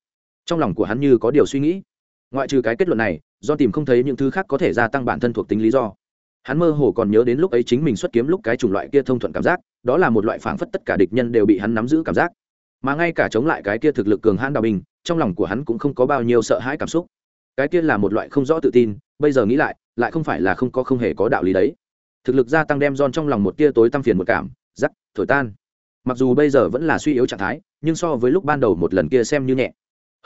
Trong lòng của hắn như có điều suy nghĩ. Ngoại trừ cái kết luận này do tìm không thấy những thứ khác có thể gia tăng bản thân thuộc tính lý do. Hắn mơ hồ còn nhớ đến lúc ấy chính mình xuất kiếm lúc cái chủng loại kia thông thuận cảm giác, đó là một loại phảng phất tất cả địch nhân đều bị hắn nắm giữ cảm giác. Mà ngay cả chống lại cái kia thực lực cường hãn đào bình, trong lòng của hắn cũng không có bao nhiêu sợ hãi cảm xúc. Cái kia là một loại không rõ tự tin, bây giờ nghĩ lại lại không phải là không có không hề có đạo lý đấy thực lực gia tăng đem don trong lòng một tia tối tăm phiền một cảm giắc thổi tan. Mặc dù bây giờ vẫn là suy yếu trạng thái nhưng so với lúc ban đầu một lần kia xem như nhẹ.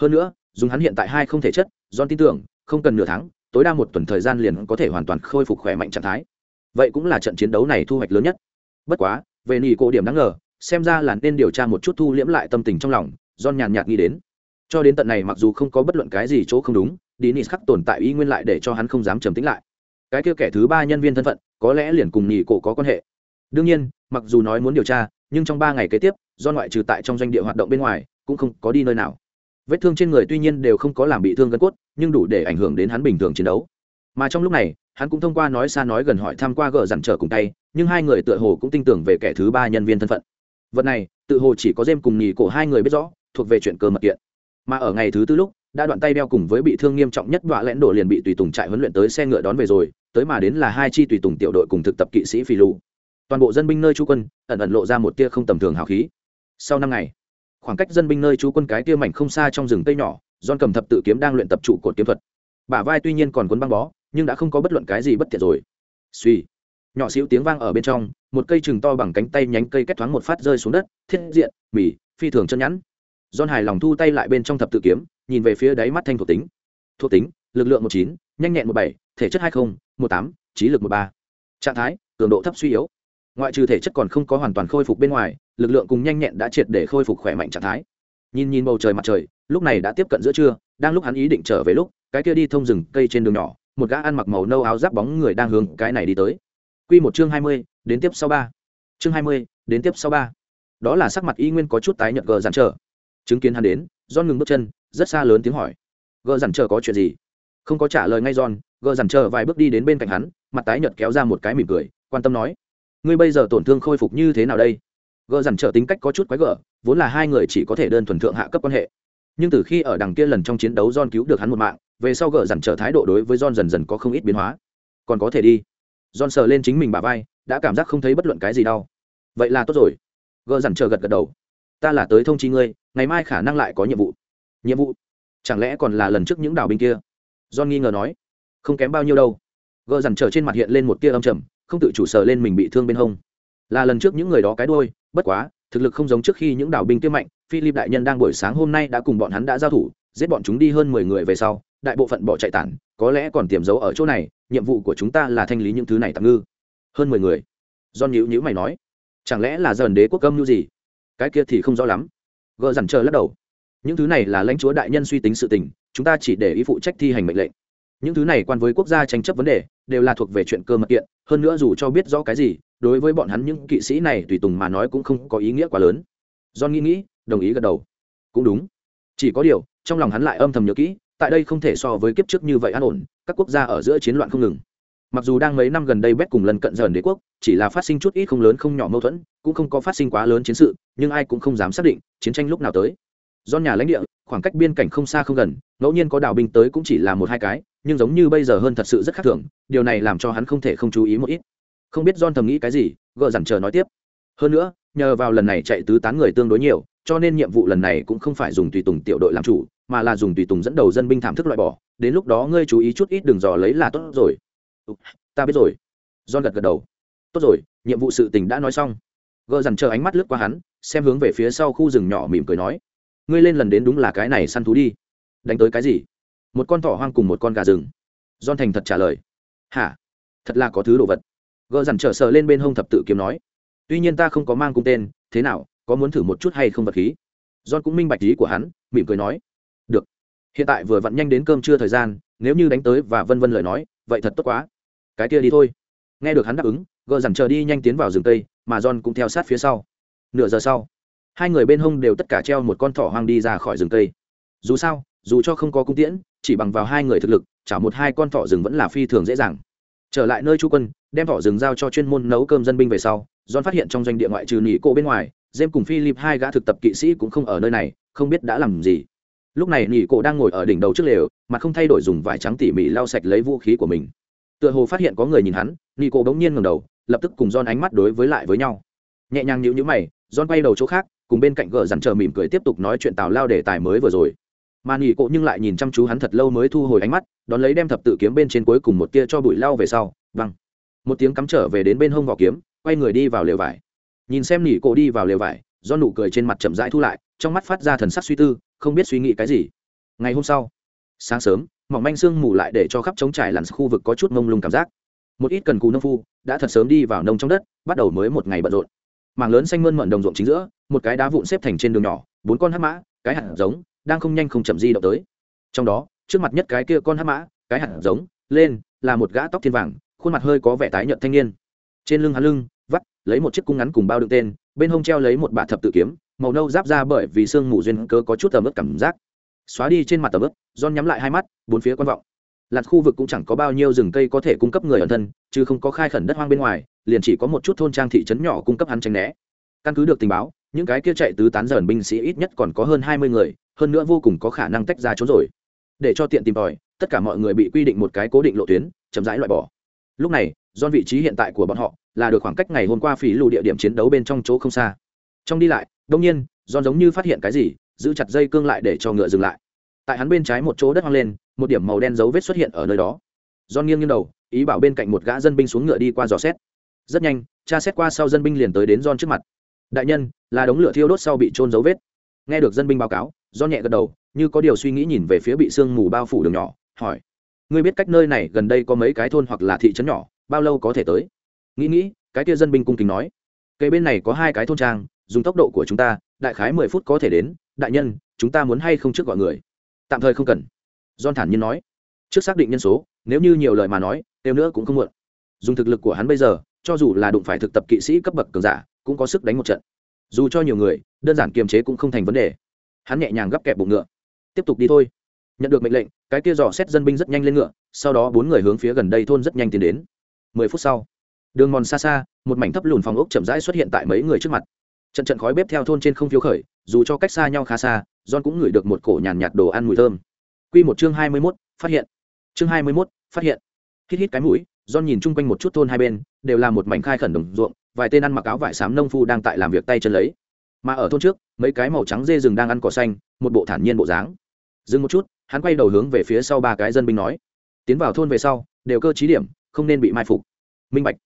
Hơn nữa dùng hắn hiện tại hai không thể chất don tin tưởng không cần nửa tháng tối đa một tuần thời gian liền có thể hoàn toàn khôi phục khỏe mạnh trạng thái. Vậy cũng là trận chiến đấu này thu hoạch lớn nhất. Bất quá về nỉ cổ điểm đáng ngờ xem ra là nên điều tra một chút thu liễm lại tâm tình trong lòng don nhàn nhạt nghĩ đến. Cho đến tận này mặc dù không có bất luận cái gì chỗ không đúng Dennis khắc tồn tại ý nguyên lại để cho hắn không dám trầm tĩnh lại. Cái kia kẻ thứ ba nhân viên thân phận, có lẽ liền cùng nhị cổ có quan hệ. Đương nhiên, mặc dù nói muốn điều tra, nhưng trong ba ngày kế tiếp, do ngoại trừ tại trong doanh địa hoạt động bên ngoài, cũng không có đi nơi nào. Vết thương trên người tuy nhiên đều không có làm bị thương gân cốt, nhưng đủ để ảnh hưởng đến hắn bình thường chiến đấu. Mà trong lúc này, hắn cũng thông qua nói xa nói gần hỏi thăm qua gờ dặn trở cùng tay, nhưng hai người tựa hồ cũng tin tưởng về kẻ thứ ba nhân viên thân phận. Vật này, tự hồ chỉ có dêm cùng nhì cổ hai người biết rõ, thuộc về chuyện cơ mật kiện. Mà ở ngày thứ tư lúc, đã đoạn tay đeo cùng với bị thương nghiêm trọng nhất đọa lẽn đổ liền bị tùy tùng trại huấn luyện tới xe ngựa đón về rồi tới mà đến là hai chi tùy tùng tiểu đội cùng thực tập kỵ sĩ phi lù toàn bộ dân binh nơi chú quân, ẩn ẩn lộ ra một tia không tầm thường hào khí. Sau năm ngày, khoảng cách dân binh nơi chú quân cái tia mảnh không xa trong rừng tây nhỏ don cầm thập tự kiếm đang luyện tập trụ cột kiếm thuật. Bả vai tuy nhiên còn cuốn băng bó, nhưng đã không có bất luận cái gì bất tiện rồi. Suy nhỏ xíu tiếng vang ở bên trong, một cây chừng to bằng cánh tay nhánh cây kết thoáng một phát rơi xuống đất, thiết diện, mỉ, phi thường chân nhẵn. Don hài lòng thu tay lại bên trong thập tự kiếm, nhìn về phía đáy mắt thanh thuộc tính. Thuộc tính, lực lượng một chín, nhanh nhẹn một bảy, thể chất hai không một tám trí lực một ba trạng thái cường độ thấp suy yếu ngoại trừ thể chất còn không có hoàn toàn khôi phục bên ngoài lực lượng cùng nhanh nhẹn đã triệt để khôi phục khỏe mạnh trạng thái nhìn nhìn bầu trời mặt trời lúc này đã tiếp cận giữa trưa đang lúc hắn ý định trở về lúc cái kia đi thông rừng cây trên đường nhỏ một gã ăn mặc màu nâu áo giáp bóng người đang hướng cái này đi tới Quy một chương hai mươi, đến tiếp sau ba. Chương hai mươi, đến tiếp sau ba. Đó là sắc mặt y nguyên có chút tái nhợt gờ dặn trở. Chứng kiến hắn đến, John ngừng bước chân, rất xa lớn tiếng hỏi gờ dằn trở có chuyện gì không có trả lời ngay giòn gờ dằn chờ vài bước đi đến bên cạnh hắn mặt tái nhợt kéo ra một cái mỉm cười quan tâm nói ngươi bây giờ tổn thương khôi phục như thế nào đây gờ dằn chờ tính cách có chút quái gở vốn là hai người chỉ có thể đơn thuần thượng hạ cấp quan hệ nhưng từ khi ở đằng kia lần trong chiến đấu John cứu được hắn một mạng, về sau gờ dằn chờ thái độ đối với John dần dần có không ít biến hóa. Còn có thể đi. John sờ lên chính mình bả vai, đã cảm giác không thấy bất luận cái gì đau. Vậy là tốt rồi. gờ dằn chờ gật gật đầu. Ta là tới thông chi ngươi, ngày mai khả năng lại có nhiệm vụ nhiệm vụ chẳng lẽ còn là lần trước những đảo binh kia john nghi ngờ nói không kém bao nhiêu đâu. Gờ dằn trở trên mặt hiện lên một tia âm trầm, không tự chủ sờ lên mình bị thương bên hông. Là lần trước những người đó cái đôi bất quá, thực lực không giống trước khi những đảo binh kia mạnh, philip đại nhân đang buổi sáng hôm nay đã cùng bọn hắn đã giao thủ, giết bọn chúng đi hơn mười người về sau, đại bộ phận bỏ chạy tản, có lẽ còn tiềm giấu ở chỗ này, nhiệm vụ của chúng ta là thanh lý những thứ này tạm ngư. Hơn mười người. Do nhữ nhữ mày nói, chẳng lẽ là dần đế quốc câm như gì? Cái kia thì không rõ lắm. Gợ dằn chờ lắc đầu, những thứ này là lãnh chúa đại nhân suy tính sự tình, chúng ta chỉ để ý phụ trách thi hành mệnh lệnh những thứ này quan với quốc gia tranh chấp vấn đề, đều là thuộc về chuyện cơ mật kiện, hơn nữa dù cho biết rõ cái gì, đối với bọn hắn những kỵ sĩ này tùy tùng mà nói cũng không có ý nghĩa quá lớn. John nghĩ nghĩ, đồng ý gật đầu. Cũng đúng. Chỉ có điều, trong lòng hắn lại âm thầm nhớ kỹ, tại đây không thể so với kiếp trước như vậy an ổn, các quốc gia ở giữa chiến loạn không ngừng. Mặc dù đang mấy năm gần đây bét cùng lần cận dần đế quốc, chỉ là phát sinh chút ít không lớn không nhỏ mâu thuẫn, cũng không có phát sinh quá lớn chiến sự, nhưng ai cũng không dám xác định chiến tranh lúc nào tới. Do nhà lãnh địa, khoảng cách biên cảnh không xa không gần, ngẫu nhiên có đảo binh tới cũng chỉ là một hai cái nhưng giống như bây giờ hơn thật sự rất khác thường, điều này làm cho hắn không thể không chú ý một ít. Không biết john thầm nghĩ cái gì, gợ dằn chờ nói tiếp. Hơn nữa, nhờ vào lần này chạy tứ tán người tương đối nhiều, cho nên nhiệm vụ lần này cũng không phải dùng tùy tùng tiểu đội làm chủ, mà là dùng tùy tùng dẫn đầu dân binh thảm thức loại bỏ. Đến lúc đó ngươi chú ý chút ít đừng dò lấy là tốt rồi. Ta biết rồi. John gật gật đầu. Tốt rồi, nhiệm vụ sự tình đã nói xong. Gợ dằn chờ ánh mắt lướt qua hắn, xem hướng về phía sau khu rừng nhỏ mỉm cười nói. Ngươi lên lần đến đúng là cái này săn thú đi. Đánh tới cái gì? Một con thỏ hoang cùng một con gà rừng. Don thành thật trả lời. Hả? Thật là có thứ đồ vật. Gờ dằn trở sờ lên bên hông thập tự kiếm nói. Tuy nhiên ta không có mang cung tên, thế nào, có muốn thử một chút hay không vật khí? Don cũng minh bạch ý của hắn, mỉm cười nói. Được. Hiện tại vừa vặn nhanh đến cơm trưa thời gian, nếu như đánh tới và vân vân lời nói, vậy thật tốt quá. Cái kia đi thôi. Nghe được hắn đáp ứng, gờ dằn chờ đi nhanh tiến vào rừng tây mà john cũng theo sát phía sau. Nửa giờ sau, hai người bên hông đều tất cả treo một con thỏ hoang đi ra khỏi rừng tây dù sao, dù cho không có cung tiễn chỉ bằng vào hai người thực lực chả một hai con thỏ rừng vẫn là phi thường dễ dàng. Trở lại nơi chu quân, đem thỏ rừng giao cho chuyên môn nấu cơm dân binh về sau, john phát hiện trong doanh địa ngoại trừ nỉ cô bên ngoài jem cùng philip hai gã thực tập kỵ sĩ cũng không ở nơi này, không biết đã làm gì. Lúc này nỉ cô đang ngồi ở đỉnh đầu trước lều mà không thay đổi dùng vải trắng tỉ mỉ lau sạch lấy vũ khí của mình. Tựa hồ phát hiện có người nhìn hắn, nỉ cô bỗng nhiên ngẩng đầu, lập tức cùng John ánh mắt đối với lại với nhau. Nhẹ nhàng nhíu nhíu mày, John quay đầu chỗ khác, cùng bên cạnh gờ dằn chờ mỉm cười tiếp tục nói chuyện tào lao đề tài mới vừa rồi mà nghỉ cộ nhưng lại nhìn chăm chú hắn thật lâu mới thu hồi ánh mắt, đón lấy đem thập tự kiếm bên trên cuối cùng một tia cho bụi lao về sau, văng. Một tiếng cắm trở về đến bên hông vỏ kiếm, quay người đi vào lều vải. Nhìn xem nghỉ cộ đi vào lều vải, do nụ cười trên mặt chậm rãi thu lại, trong mắt phát ra thần sắc suy tư, không biết suy nghĩ cái gì. Ngày hôm sau, sáng sớm, mỏng manh sương mù lại để cho khắp trống trải lặn khu vực có chút mông lung cảm giác. Một ít cần cù nông phu đã thật sớm đi vào nông trong đất, bắt đầu mới một ngày bận rộn. Mảng lớn xanh mơn mận đồng ruộng chính giữa, một cái đá vụn xếp thành trên đường nhỏ, bốn con hắc mã, cái hạt giống đang không nhanh không chậm di động tới. Trong đó, trước mặt nhất cái kia con hát mã, cái hạt giống, lên, là một gã tóc thiên vàng, khuôn mặt hơi có vẻ tái nhợt thanh niên. Trên lưng hắn lưng, vắt, lấy một chiếc cung ngắn cùng bao đựng tên, bên hông treo lấy một bả thập tự kiếm, màu nâu giáp ra bởi vì sương mù duyên cơ có chút tầm ướp cảm giác. Xóa đi trên mặt tầm ướp don nhắm lại hai mắt, bốn phía quan vọng. Lạt khu vực cũng chẳng có bao nhiêu rừng cây có thể cung cấp người ẩn thân, chứ không có khai khẩn đất hoang bên ngoài, liền chỉ có một chút thôn trang thị trấn nhỏ cung cấp hắn tránh né. Căn cứ được tình báo những cái kia chạy tứ tán dần binh sĩ ít nhất còn có hơn hai mươi người, hơn nữa vô cùng có khả năng tách ra trốn rồi. Để cho tiện tìm tòi, tất cả mọi người bị quy định một cái cố định lộ tuyến, chậm rãi loại bỏ. Lúc này do vị trí hiện tại của bọn họ là được khoảng cách ngày hôm qua phí lù địa điểm chiến đấu bên trong chỗ không xa. Trong đi lại đông nhiên do giống như phát hiện cái gì, giữ chặt dây cương lại để cho ngựa dừng lại. Tại hắn bên trái một chỗ đất hoang lên, một điểm màu đen dấu vết xuất hiện ở nơi đó. Do nghiêng nghiêng đầu, ý bảo bên cạnh một gã dân binh xuống ngựa đi qua dò xét. Rất nhanh cha xét qua sau dân binh liền tới đến Don trước mặt đại nhân, là đống lửa thiêu đốt sau bị trôn dấu vết. Nghe được dân binh báo cáo, do nhẹ gật đầu, như có điều suy nghĩ nhìn về phía bị sương mù bao phủ đường nhỏ, hỏi, ngươi biết cách nơi này gần đây có mấy cái thôn hoặc là thị trấn nhỏ, bao lâu có thể tới? Nghĩ nghĩ, cái kia dân binh cung kính nói cây bên này có hai cái thôn trang, dùng tốc độ của chúng ta, đại khái mười phút có thể đến. Đại nhân, chúng ta muốn hay không trước gọi người? Tạm thời không cần. Don thản nhiên nói, trước xác định nhân số, nếu như nhiều lời mà nói đều nữa cũng không muộn. Dùng thực lực của hắn bây giờ, cho dù là đụng phải thực tập kỵ sĩ cấp bậc cường giả cũng có sức đánh một trận. Dù cho nhiều người, đơn giản kiềm chế cũng không thành vấn đề. Hắn nhẹ nhàng gấp kẹp bụng ngựa. Tiếp tục đi thôi. Nhận được mệnh lệnh, cái kia dò xét dân binh rất nhanh lên ngựa, sau đó bốn người hướng phía gần đây thôn rất nhanh tiến đến. Mười phút sau, đường mòn xa xa, một mảnh thấp lùn phòng ốc chậm rãi xuất hiện tại mấy người trước mặt. Trận trận khói bếp theo thôn trên không phiếu khởi, dù cho cách xa nhau khá xa, john cũng ngửi được một cổ nhàn nhạt đồ ăn mùi thơm. Q một chương hai mươi mốt, phát hiện. Chương hai mươi mốt, phát hiện. Hít hít cái mũi, john nhìn chung quanh một chút thôn hai bên, đều là một mảnh khai khẩn đồng ruộng vài tên ăn mặc áo vải xám nông phu đang tại làm việc tay chân lấy. Mà ở thôn trước, mấy cái màu trắng dê rừng đang ăn cỏ xanh, một bộ thản nhiên bộ dáng. Dừng một chút, hắn quay đầu hướng về phía sau ba cái dân binh nói. Tiến vào thôn về sau, đều cơ trí điểm, không nên bị mai phục. Minh bạch.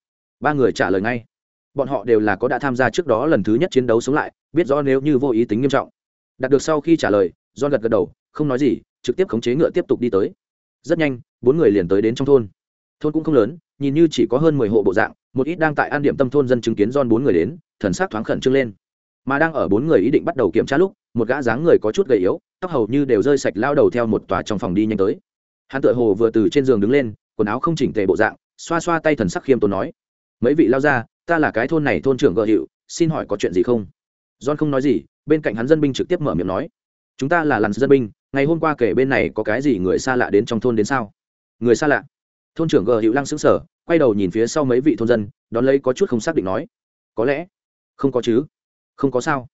Ba người trả lời ngay. Bọn họ đều là có đã tham gia trước đó lần thứ nhất chiến đấu sống lại, biết rõ nếu như vô ý tính nghiêm trọng. Đạt được sau khi trả lời do gật gật đầu, không nói gì, trực tiếp khống chế ngựa tiếp tục đi tới. Rất nhanh, bốn người liền tới đến trong thôn. Thôn cũng không lớn, nhìn như chỉ có hơn mười hộ bộ dạng một ít đang tại an điểm tâm thôn dân chứng kiến don bốn người đến, thần sắc thoáng khẩn trương lên. Mà đang ở bốn người ý định bắt đầu kiểm tra lúc, một gã dáng người có chút gầy yếu, tóc hầu như đều rơi sạch lao đầu theo một tòa trong phòng đi nhanh tới. Hắn tự hồ vừa từ trên giường đứng lên, quần áo không chỉnh tề bộ dạng, xoa xoa tay thần sắc khiêm tốn nói, mấy vị lao ra ta là cái thôn này thôn trưởng gợ hiệu, xin hỏi có chuyện gì không? John không nói gì, bên cạnh hắn dân binh trực tiếp mở miệng nói, chúng ta là làn dân binh, ngày hôm qua kể bên này có cái gì người xa lạ đến trong thôn đến sao? Người xa lạ? Thôn trưởng gợ hiệu lăng xứng sở quay đầu nhìn phía sau mấy vị thôn dân, đón lấy có chút không xác định nói, có lẽ không có chứ, không có sao.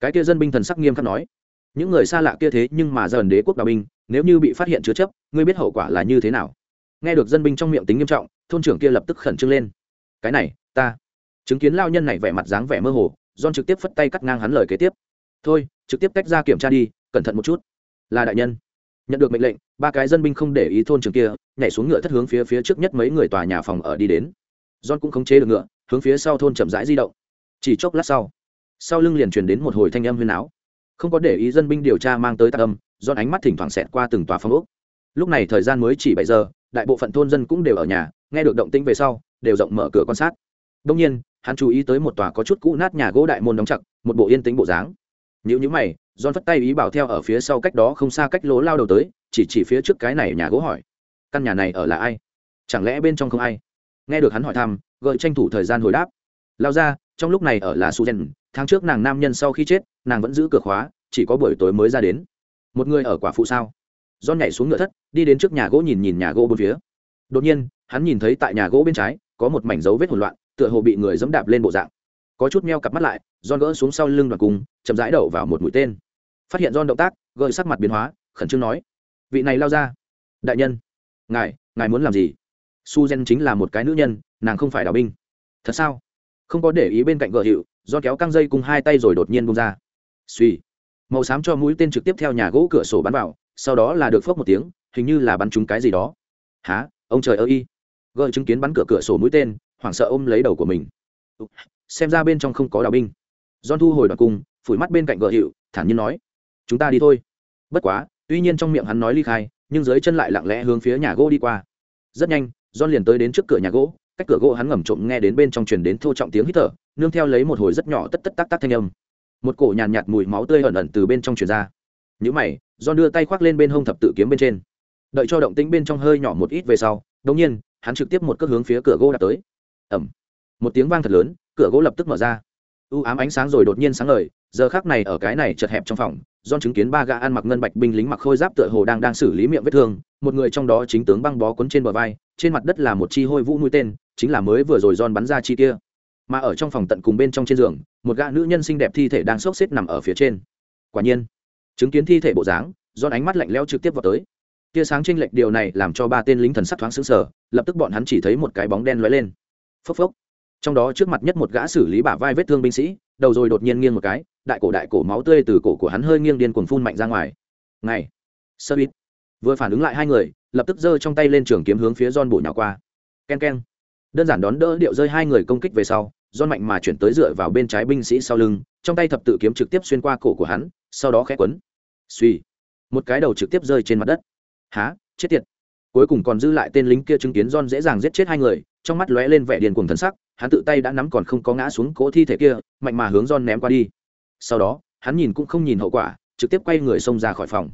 Cái kia dân binh thần sắc nghiêm khắc nói, những người xa lạ kia thế nhưng mà dần đế quốc đào binh, nếu như bị phát hiện chứa chấp, ngươi biết hậu quả là như thế nào? Nghe được dân binh trong miệng tính nghiêm trọng, thôn trưởng kia lập tức khẩn trương lên. Cái này, ta. Chứng kiến lao nhân này vẻ mặt dáng vẻ mơ hồ don trực tiếp phất tay cắt ngang hắn lời kế tiếp. Thôi, trực tiếp cách ra kiểm tra đi, cẩn thận một chút. Là đại nhân nhận được mệnh lệnh, ba cái dân binh không để ý thôn trường kia, nhảy xuống ngựa thất hướng phía phía trước nhất mấy người tòa nhà phòng ở đi đến. John cũng khống chế được ngựa, hướng phía sau thôn chậm rãi di động. Chỉ chốc lát sau sau lưng liền truyền đến một hồi thanh âm huyên áo không có để ý dân binh điều tra mang tới tác âm, john ánh mắt thỉnh thoảng xẹt qua từng tòa phòng ốc. Lúc này thời gian mới chỉ bảy giờ, đại bộ phận thôn dân cũng đều ở nhà, nghe được động tĩnh về sau, đều rộng mở cửa quan sát. Đông nhiên, hắn chú ý tới một tòa có chút cũ nát nhà gỗ đại môn đóng chặt, một bộ yên tĩnh bộ dáng. Nhữ nhữ mày don phất tay ý bảo theo ở phía sau cách đó không xa cách lỗ lao đầu tới, chỉ chỉ phía trước cái này nhà gỗ hỏi. Căn nhà này ở là ai? Chẳng lẽ bên trong không ai? Nghe được hắn hỏi thăm, gợi tranh thủ thời gian hồi đáp. Lao ra, trong lúc này ở là su tháng trước nàng nam nhân sau khi chết, nàng vẫn giữ cửa khóa, chỉ có buổi tối mới ra đến. Một người ở quả phụ sao? Do nhảy xuống ngựa thất, đi đến trước nhà gỗ nhìn nhìn nhà gỗ bốn phía. Đột nhiên, hắn nhìn thấy tại nhà gỗ bên trái, có một mảnh dấu vết hỗn loạn, tựa hồ bị người dẫm đạp lên bộ dạng có chút meo cặp mắt lại don gỡ xuống sau lưng đoàn cung, chậm rãi đậu vào một mũi tên. Phát hiện don động tác, gợi sắc mặt biến hóa, khẩn trương nói, vị này lao ra, đại nhân, ngài ngài muốn làm gì? Su gen chính là một cái nữ nhân, nàng không phải đào binh. Thật sao? Không có để ý bên cạnh gợ hiệu do kéo căng dây cùng hai tay rồi đột nhiên bung ra. Suy. Màu xám cho mũi tên trực tiếp theo nhà gỗ cửa sổ bắn vào, sau đó là được phốc một tiếng, hình như là bắn trúng cái gì đó. Há ông trời ơ y gợi chứng kiến bắn cửa cửa sổ mũi tên, hoảng sợ ôm lấy đầu của mình xem ra bên trong không có đào binh. Don thu hồi đoàn cung phủi mắt bên cạnh gợ hiệu thản nhiên nói chúng ta đi thôi. Bất quá tuy nhiên trong miệng hắn nói ly khai nhưng dưới chân lại lặng lẽ hướng phía nhà gỗ đi qua. Rất nhanh don liền tới đến trước cửa nhà gỗ cách cửa gỗ hắn ngầm trộm nghe đến bên trong truyền đến thô trọng tiếng hít thở nương theo lấy một hồi rất nhỏ tất tất tắc tắc thanh âm. Một cổ nhàn nhạt, nhạt mùi máu tươi ẩn ẩn từ bên trong truyền ra. Nhữ mày don đưa tay khoác lên bên hông thập tự kiếm bên trên. Đợi cho động tĩnh bên trong hơi nhỏ một ít về sau đống nhiên hắn trực tiếp một cước hướng phía cửa gỗ đạp tới. Ẩm một tiếng vang thật lớn cửa gỗ lập tức mở ra. U ám ánh sáng rồi đột nhiên sáng ngời giờ khác này ở cái này chật hẹp trong phòng don chứng kiến ba gã ăn mặc ngân bạch binh lính mặc khôi giáp tựa hồ đang đang xử lý miệng vết thương một người trong đó chính tướng băng bó quấn trên bờ vai trên mặt đất là một chi hôi vũ mũi tên chính là mới vừa rồi don bắn ra chi kia. Mà ở trong phòng tận cùng bên trong trên giường một gã nữ nhân xinh đẹp thi thể đang xốc xếp nằm ở phía trên. Quả nhiên chứng kiến thi thể bộ dáng don ánh mắt lạnh lẽo trực tiếp vào tới. Tia sáng trên lệch điều này làm cho ba tên lính thần sắc thoáng sững sờ, lập tức bọn hắn chỉ thấy một cái bóng đen lóe lên. Phốc phốc trong đó trước mặt nhất một gã xử lý bả vai vết thương binh sĩ, đầu rồi đột nhiên nghiêng một cái, đại cổ đại cổ máu tươi từ cổ của hắn hơi nghiêng điên cuồng phun mạnh ra ngoài. Này sơ ít vừa phản ứng lại hai người, lập tức giơ trong tay lên trường kiếm hướng phía don bổ nhào qua. K e n k e n đơn giản đón đỡ điệu rơi hai người công kích về sau don mạnh mà chuyển tới dựa vào bên trái binh sĩ sau lưng, trong tay thập tự kiếm trực tiếp xuyên qua cổ của hắn, sau đó khẽ quấn. Suy một cái đầu trực tiếp rơi trên mặt đất. Há, chết tiệt. Cuối cùng còn dư lại tên lính kia chứng kiến don dễ dàng giết chết hai người, trong mắt lóe lên vẻ điền cuồng thần sắc hắn tự tay đã nắm còn không có ngã xuống cỗ thi thể kia, mạnh mà hướng don ném qua đi. Sau đó, hắn nhìn cũng không nhìn hậu quả, trực tiếp quay người xông ra khỏi phòng.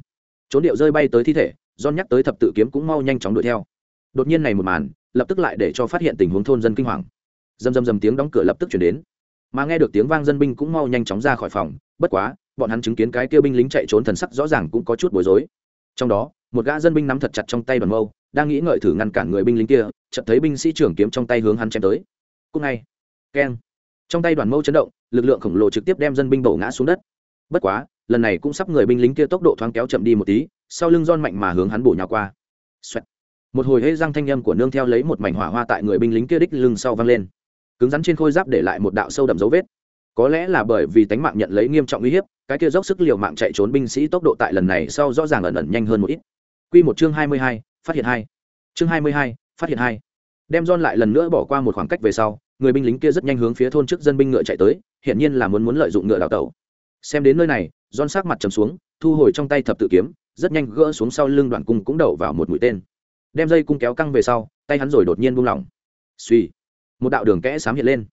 Trốn điệu rơi bay tới thi thể don nhắc tới thập tự kiếm cũng mau nhanh chóng đuổi theo. Đột nhiên này một màn, lập tức lại để cho phát hiện tình huống thôn dân kinh hoàng. Dầm dầm dầm tiếng đóng cửa lập tức chuyển đến. Mà nghe được tiếng vang dân binh cũng mau nhanh chóng ra khỏi phòng, bất quá, bọn hắn chứng kiến cái kia binh lính chạy trốn thần sắc rõ ràng cũng có chút bối rối. Trong đó, một gã dân binh nắm thật chặt trong tay đoàn mâu, đang nghĩ ngợi thử ngăn cản người binh lính kia, chợt thấy binh sĩ trưởng kiếm trong tay hướng hắn chém tới cùng ngay. Keng. Trong tay đoàn mâu chấn động lực lượng khổng lồ trực tiếp đem dân binh bổ ngã xuống đất. Bất quá lần này cũng sắp người binh lính kia tốc độ thoáng kéo chậm đi một tí sau lưng giòn mạnh mà hướng hắn bổ nhào qua. Xoẹt. một hồi hễ răng thanh âm của nương theo lấy một mảnh hỏa hoa tại người binh lính kia đích lưng sau văng lên. Cứng rắn trên khôi giáp để lại một đạo sâu đậm dấu vết. Có lẽ là bởi vì tánh mạng nhận lấy nghiêm trọng uy hiếp cái kia dốc sức liều mạng chạy trốn binh sĩ tốc độ tại lần này sau rõ ràng ẩn ẩn nhanh hơn một ít. Quy một chương hai mươi hai, phát hiện hai. Chương hai mươi hai, phát hiện hai đem John lại lần nữa bỏ qua một khoảng cách về sau, người binh lính kia rất nhanh hướng phía thôn trước dân binh ngựa chạy tới hiện nhiên là muốn muốn lợi dụng ngựa đào tẩu. Xem đến nơi này, John sắc mặt trầm xuống, thu hồi trong tay thập tự kiếm, rất nhanh gỡ xuống sau lưng đoạn cung cũng đậu vào một mũi tên. Đem dây cung kéo căng về sau, tay hắn rồi đột nhiên buông lỏng. Suy một đạo đường kẽ xám hiện lên.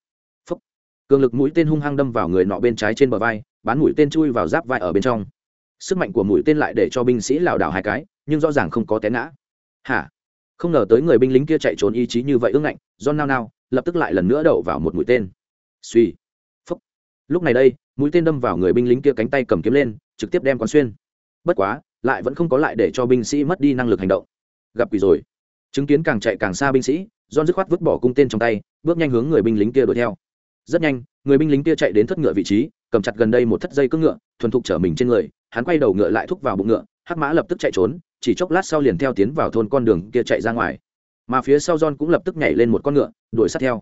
Phúc. cường lực mũi tên hung hăng đâm vào người nọ bên trái trên bờ vai, bán mũi tên chui vào giáp vai ở bên trong. Sức mạnh của mũi tên lại để cho binh sĩ lảo đảo hai cái, nhưng rõ ràng không có té ngã. Hả? Không ngờ tới người binh lính kia chạy trốn ý chí như vậy ưng ngạnh John nao nao, lập tức lại lần nữa đậu vào một mũi tên. Suy Phúc. lúc này đây, mũi tên đâm vào người binh lính kia cánh tay cầm kiếm lên, trực tiếp đem quán xuyên. Bất quá, lại vẫn không có lại để cho binh sĩ mất đi năng lực hành động. Gặp quỷ rồi. Chứng kiến càng chạy càng xa binh sĩ, John dứt khoát vứt bỏ cung tên trong tay, bước nhanh hướng người binh lính kia đuổi theo. Rất nhanh, người binh lính kia chạy đến thất ngựa vị trí, cầm chặt gần đây một thất dây cưỡng ngựa, thuần thục chở mình trên người, hắn quay đầu ngựa lại thúc vào bụng ngựa, hắc mã lập tức chạy trốn chỉ chốc lát sau liền theo tiến vào thôn con đường kia chạy ra ngoài. Mà phía sau john cũng lập tức nhảy lên một con ngựa, đuổi sát theo.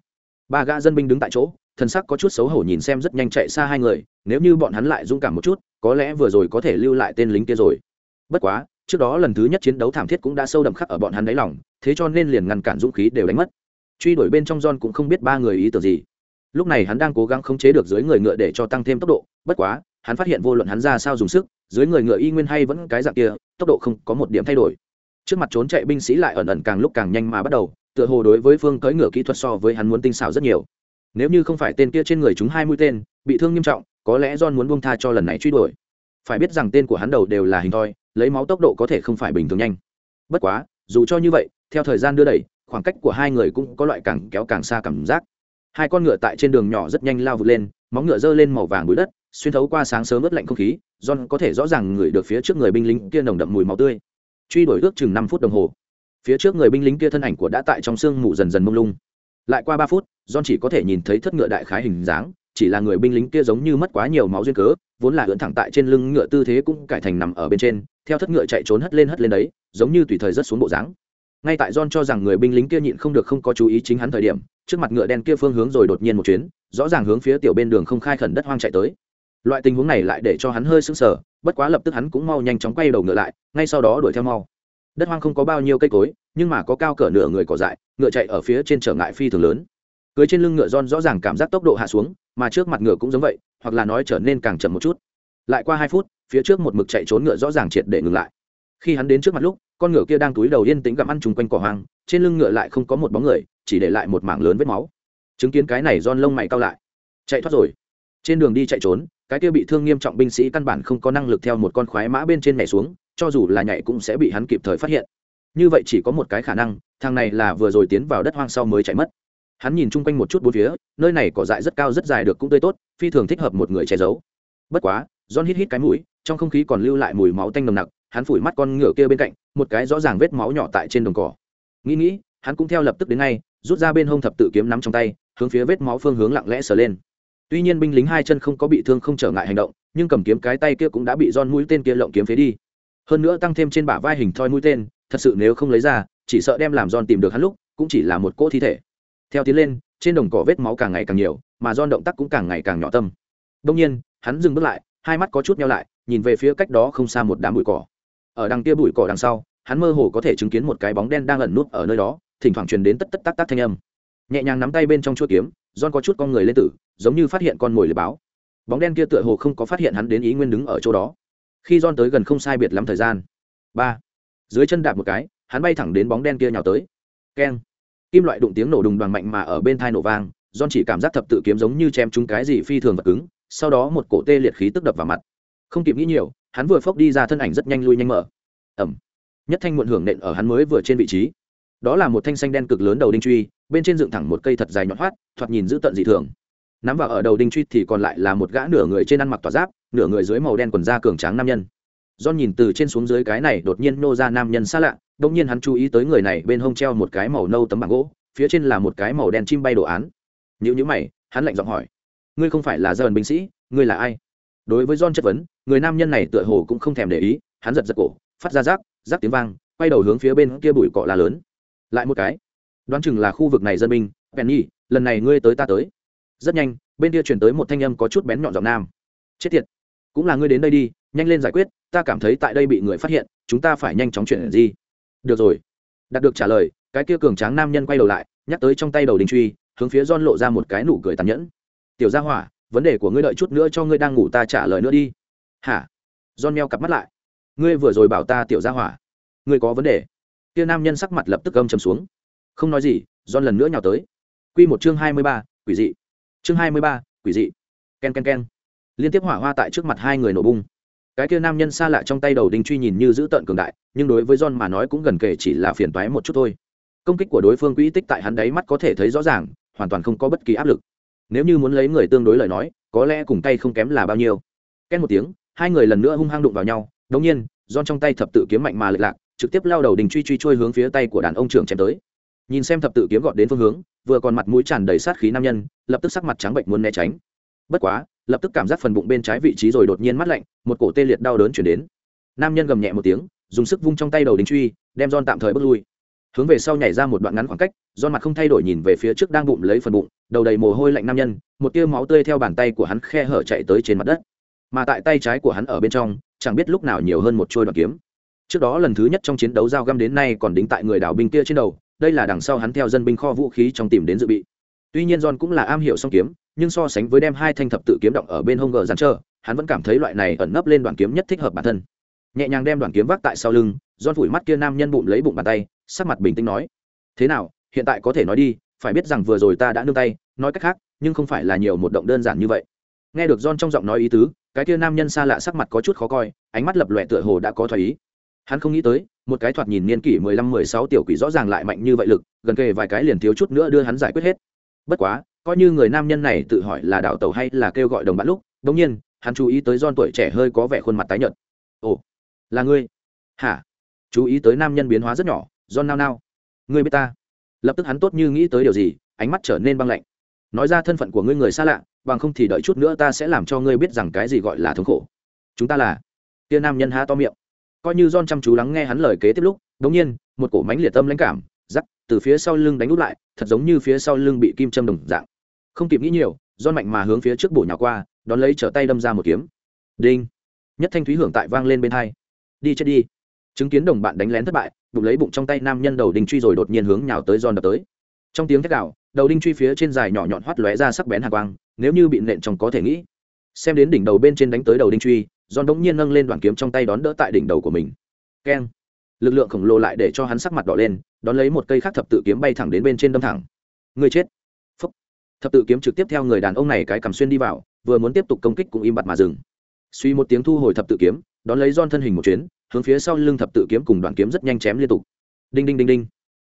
Ba gã dân binh đứng tại chỗ, thần sắc có chút xấu hổ nhìn xem rất nhanh chạy xa hai người, nếu như bọn hắn lại dũng cảm một chút, có lẽ vừa rồi có thể lưu lại tên lính kia rồi. Bất quá, trước đó lần thứ nhất chiến đấu thảm thiết cũng đã sâu đậm khắc ở bọn hắn đáy lòng, thế cho nên liền ngăn cản dũng khí đều đánh mất. Truy đuổi bên trong john cũng không biết ba người ý tưởng gì. Lúc này hắn đang cố gắng khống chế được dưới người ngựa để cho tăng thêm tốc độ, bất quá, hắn phát hiện vô luận hắn ra sao dùng sức, dưới người ngựa y nguyên hay vẫn cái dạng kia tốc độ không có một điểm thay đổi. Trước mặt trốn chạy binh sĩ lại ẩn ẩn càng lúc càng nhanh mà bắt đầu, tựa hồ đối với phương cưỡi ngựa kỹ thuật so với hắn muốn tinh xảo rất nhiều. Nếu như không phải tên kia trên người chúng hai mũi tên, bị thương nghiêm trọng, có lẽ john muốn buông tha cho lần này truy đuổi. Phải biết rằng tên của hắn đầu đều là hình thoi, lấy máu tốc độ có thể không phải bình thường nhanh. Bất quá, dù cho như vậy, theo thời gian đưa đẩy, khoảng cách của hai người cũng có loại càng kéo càng xa cảm giác. Hai con ngựa tại trên đường nhỏ rất nhanh lao vượt lên, móng ngựa giơ lên màu vàng bụi đất xuyên thấu qua sáng sớm ướt lạnh không khí, john có thể rõ ràng ngửi được phía trước người binh lính kia nồng đậm mùi máu tươi. Truy đuổi ước chừng năm phút đồng hồ. Phía trước người binh lính kia thân ảnh của đã tại trong sương mù dần dần mông lung. Lại qua ba phút, john chỉ có thể nhìn thấy thất ngựa đại khái hình dáng, chỉ là người binh lính kia giống như mất quá nhiều máu duyên cớ, vốn là ưỡn thẳng tại trên lưng ngựa tư thế cũng cải thành nằm ở bên trên, theo thất ngựa chạy trốn hất lên hất lên đấy, giống như tùy thời rất xuống bộ dáng. Ngay tại john cho rằng người binh lính kia nhịn không được không có chú ý chính hắn thời điểm, trước mặt ngựa đen kia phương hướng rồi đột nhiên một chuyến, rõ ràng hướng phía tiểu bên đường không khai khẩn đất hoang chạy tới loại tình huống này lại để cho hắn hơi sững sờ, bất quá lập tức hắn cũng mau nhanh chóng quay đầu ngựa lại, ngay sau đó đuổi theo mau. Đất hoang không có bao nhiêu cây cối, nhưng mà có cao cỡ nửa người cỏ dại, ngựa chạy ở phía trên trở ngại phi thường lớn. Cưới trên lưng ngựa don rõ ràng cảm giác tốc độ hạ xuống, mà trước mặt ngựa cũng giống vậy, hoặc là nói trở nên càng chậm một chút. Lại qua hai phút, phía trước một mực chạy trốn ngựa rõ ràng triệt để ngừng lại. Khi hắn đến trước mặt lúc, con ngựa kia đang túi đầu yên tĩnh gặm ăn chung quanh cỏ hoang, trên lưng ngựa lại không có một bóng người, chỉ để lại một mảng lớn vết máu. Chứng kiến cái này don lông mày cao lại. Chạy thoát rồi. Trên đường đi chạy trốn cái kia bị thương nghiêm trọng binh sĩ căn bản không có năng lực theo một con khoái mã bên trên nhảy xuống, cho dù là nhảy cũng sẽ bị hắn kịp thời phát hiện. Như vậy chỉ có một cái khả năng, thằng này là vừa rồi tiến vào đất hoang sau mới chạy mất. Hắn nhìn chung quanh một chút bốn phía, nơi này cỏ dại rất cao rất dài được cũng tươi tốt, phi thường thích hợp một người che giấu. Bất quá, john hít hít cái mũi, trong không khí còn lưu lại mùi máu tanh nồng nặc, hắn phủi mắt con ngựa kia bên cạnh, một cái rõ ràng vết máu nhỏ tại trên đồng cỏ. Nghĩ nghĩ, hắn cũng theo lập tức đến ngay, rút ra bên hông thập tự kiếm nắm trong tay, hướng phía vết máu phương hướng lặng lẽ sờ lên tuy nhiên binh lính hai chân không có bị thương không trở ngại hành động nhưng cầm kiếm cái tay kia cũng đã bị don mũi tên kia lộng kiếm phế đi. Hơn nữa tăng thêm trên bả vai hình thoi mũi tên thật sự nếu không lấy ra chỉ sợ đem làm don tìm được hắn lúc cũng chỉ là một cỗ thi thể. Theo tiến lên trên đồng cỏ vết máu càng ngày càng nhiều mà don động tác cũng càng ngày càng nhỏ tâm. Đông nhiên hắn dừng bước lại hai mắt có chút nhau lại nhìn về phía cách đó không xa một đám bụi cỏ. Ở đằng kia bụi cỏ đằng sau hắn mơ hồ có thể chứng kiến một cái bóng đen đang ẩn nút ở nơi đó thỉnh thoảng truyền đến tất tất tắc tắc thanh âm. Nhẹ nhàng nắm tay bên trong chuỗi kiếm don có chút con người lên tử, giống như phát hiện con mồi lừa báo. Bóng đen kia tựa hồ không có phát hiện hắn đến ý nguyên đứng ở chỗ đó. Khi John tới gần không sai biệt lắm thời gian. ba Dưới chân đạp một cái, hắn bay thẳng đến bóng đen kia nhào tới. Keng. Kim loại đụng tiếng nổ đùng đoàn mạnh mà ở bên thai nổ vang, John chỉ cảm giác thập tự kiếm giống như chém trúng cái gì phi thường vật cứng, sau đó một cổ tê liệt khí tức đập vào mặt. Không kịp nghĩ nhiều, hắn vừa phốc đi ra thân ảnh rất nhanh lui nhanh mở. Ầm. Nhất thanh muộn hưởng nện ở hắn mới vừa trên vị trí đó là một thanh xanh đen cực lớn đầu đinh truy bên trên dựng thẳng một cây thật dài nhọn hoắt thoạt nhìn dữ tận dị thường nắm vào ở đầu đinh truy thì còn lại là một gã nửa người trên ăn mặc tỏa giáp, nửa người dưới màu đen quần da cường tráng nam nhân. Do nhìn từ trên xuống dưới cái này đột nhiên nô ra nam nhân xa lạ, đột nhiên hắn chú ý tới người này bên hông treo một cái màu nâu tấm bảng gỗ, phía trên là một cái màu đen chim bay đồ án. Nhữ nhữ mày, hắn lạnh giọng hỏi, ngươi không phải là dần binh sĩ, ngươi là ai? Đối với john chất vấn, người nam nhân này tựa hồ cũng không thèm để ý, hắn giật giật cổ, phát ra rác rác tiếng vang, quay đầu hướng phía bên kia bụi cọ là lớn. Lại một cái. Đoán chừng là khu vực này dân binh, penny, lần này ngươi tới ta tới rất nhanh bên kia chuyển tới một thanh âm có chút bén nhọn giọng nam. Chết tiệt cũng là ngươi đến đây đi nhanh lên giải quyết ta cảm thấy tại đây bị người phát hiện chúng ta phải nhanh chóng chuyển gì. Được rồi. Đạt được trả lời cái kia cường tráng nam nhân quay đầu lại nhắc tới trong tay đầu đình truy hướng phía don lộ ra một cái nụ cười tàn nhẫn. Tiểu gia hỏa vấn đề của ngươi đợi chút nữa cho ngươi đang ngủ ta trả lời nữa đi. Hả? Don meo cặp mắt lại. Ngươi vừa rồi bảo ta tiểu gia hỏa ngươi có vấn đề? Kia nam nhân sắc mặt lập tức gâm trầm xuống. Không nói gì don lần nữa nhào tới. Quy một chương hai mươi ba, quỷ dị chương hai mươi ba, quỷ dị. Ken ken ken. Liên tiếp hỏa hoa tại trước mặt hai người nổ bung. Cái kia nam nhân xa lạ trong tay đầu đinh truy nhìn như giữ tợn cường đại nhưng đối với john mà nói cũng gần kể chỉ là phiền toái một chút thôi. Công kích của đối phương quỹ tích tại hắn đáy mắt có thể thấy rõ ràng hoàn toàn không có bất kỳ áp lực. Nếu như muốn lấy người tương đối lời nói có lẽ cùng tay không kém là bao nhiêu. Két một tiếng hai người lần nữa hung hăng đụng vào nhau. Đống nhiên john trong tay thập tự kiếm mạnh mà lệch lạc trực tiếp lao đầu đình truy truy trôi hướng phía tay của đàn ông trưởng chém tới nhìn xem thập tự kiếm gọn đến phương hướng, vừa còn mặt mũi tràn đầy sát khí nam nhân, lập tức sắc mặt trắng bệnh muốn né tránh. Bất quá, lập tức cảm giác phần bụng bên trái vị trí rồi đột nhiên mắt lạnh, một cổ tê liệt đau đớn chuyển đến. Nam nhân gầm nhẹ một tiếng, dùng sức vung trong tay đầu đính truy, đem don tạm thời bước lui. Hướng về sau nhảy ra một đoạn ngắn khoảng cách don mặt không thay đổi nhìn về phía trước đang bụng lấy phần bụng, đầu đầy mồ hôi lạnh nam nhân, một tia máu tươi theo bàn tay của hắn khe hở chạy tới trên mặt đất. Mà tại tay trái của hắn ở bên trong, chẳng biết lúc nào nhiều hơn một trôi đoạn kiếm. Trước đó lần thứ nhất trong chiến đấu giao găm đến nay còn đính tại người đảo binh kia trên đầu đây là đằng sau hắn theo dân binh kho vũ khí trong tìm đến dự bị. Tuy nhiên john cũng là am hiểu song kiếm, nhưng so sánh với đem hai thanh thập tự kiếm động ở bên hông gờ dàn trơ, hắn vẫn cảm thấy loại này ẩn nấp lên đoạn kiếm nhất thích hợp bản thân. Nhẹ nhàng đem đoạn kiếm vác tại sau lưng, john phủi mắt kia nam nhân bụng lấy bụng bàn tay, sắc mặt bình tĩnh nói, thế nào, hiện tại có thể nói đi, phải biết rằng vừa rồi ta đã nương tay, nói cách khác, nhưng không phải là nhiều một động đơn giản như vậy. Nghe được john trong giọng nói ý tứ, cái kia nam nhân xa lạ sắc mặt có chút khó coi, ánh mắt lập lòe tựa hồ đã có thoái ý. Hắn không nghĩ tới một cái thoạt nhìn niên kỷ mười lăm, mười sáu tiểu quỷ rõ ràng lại mạnh như vậy lực, gần kề vài cái liền thiếu chút nữa đưa hắn giải quyết hết. Bất quá, coi như người nam nhân này tự hỏi là đạo tàu hay là kêu gọi đồng bạn lúc, đống nhiên, hắn chú ý tới don tuổi trẻ hơi có vẻ khuôn mặt tái nhợt. Ồ, là ngươi? Hả? Chú ý tới nam nhân biến hóa rất nhỏ don nao nao, ngươi biết ta? Lập tức hắn tốt như nghĩ tới điều gì, ánh mắt trở nên băng lạnh. Nói ra thân phận của ngươi người xa lạ, bằng không thì đợi chút nữa ta sẽ làm cho ngươi biết rằng cái gì gọi là thống khổ. Chúng ta là tia nam nhân há to miệng coi như John chăm chú lắng nghe hắn lời kế tiếp lúc đống nhiên một cổ mánh liệt tâm lãnh cảm giắc từ phía sau lưng đánh út lại thật giống như phía sau lưng bị kim châm đồng dạng. Không kịp nghĩ nhiều John mạnh mà hướng phía trước bổ nhào qua đón lấy trở tay đâm ra một kiếm. Đinh! Nhất thanh thúy hưởng tại vang lên bên hai. Đi chết đi. Chứng kiến đồng bạn đánh lén thất bại bụng lấy bụng trong tay nam nhân đầu đinh truy rồi đột nhiên hướng nhào tới John đập tới. Trong tiếng thét gào, đầu đinh truy phía trên dài nhỏ nhọn hoắt lóe ra sắc bén hàn quang nếu như bị nện trong có thể nghĩ. Xem đến đỉnh đầu bên trên đánh tới đầu đinh truy giòn đống nhiên nâng lên đoạn kiếm trong tay đón đỡ tại đỉnh đầu của mình. Keng. Lực lượng khổng lồ lại để cho hắn sắc mặt đỏ lên, đón lấy một cây khác thập tự kiếm bay thẳng đến bên trên đâm thẳng. Người chết. Phúc. thập tự kiếm trực tiếp theo người đàn ông này cái cầm xuyên đi vào, vừa muốn tiếp tục công kích cũng im bặt mà dừng. Suy một tiếng thu hồi thập tự kiếm, đón lấy John thân hình một chuyến, hướng phía sau lưng thập tự kiếm cùng đoạn kiếm rất nhanh chém liên tục. Đinh đinh đinh đinh.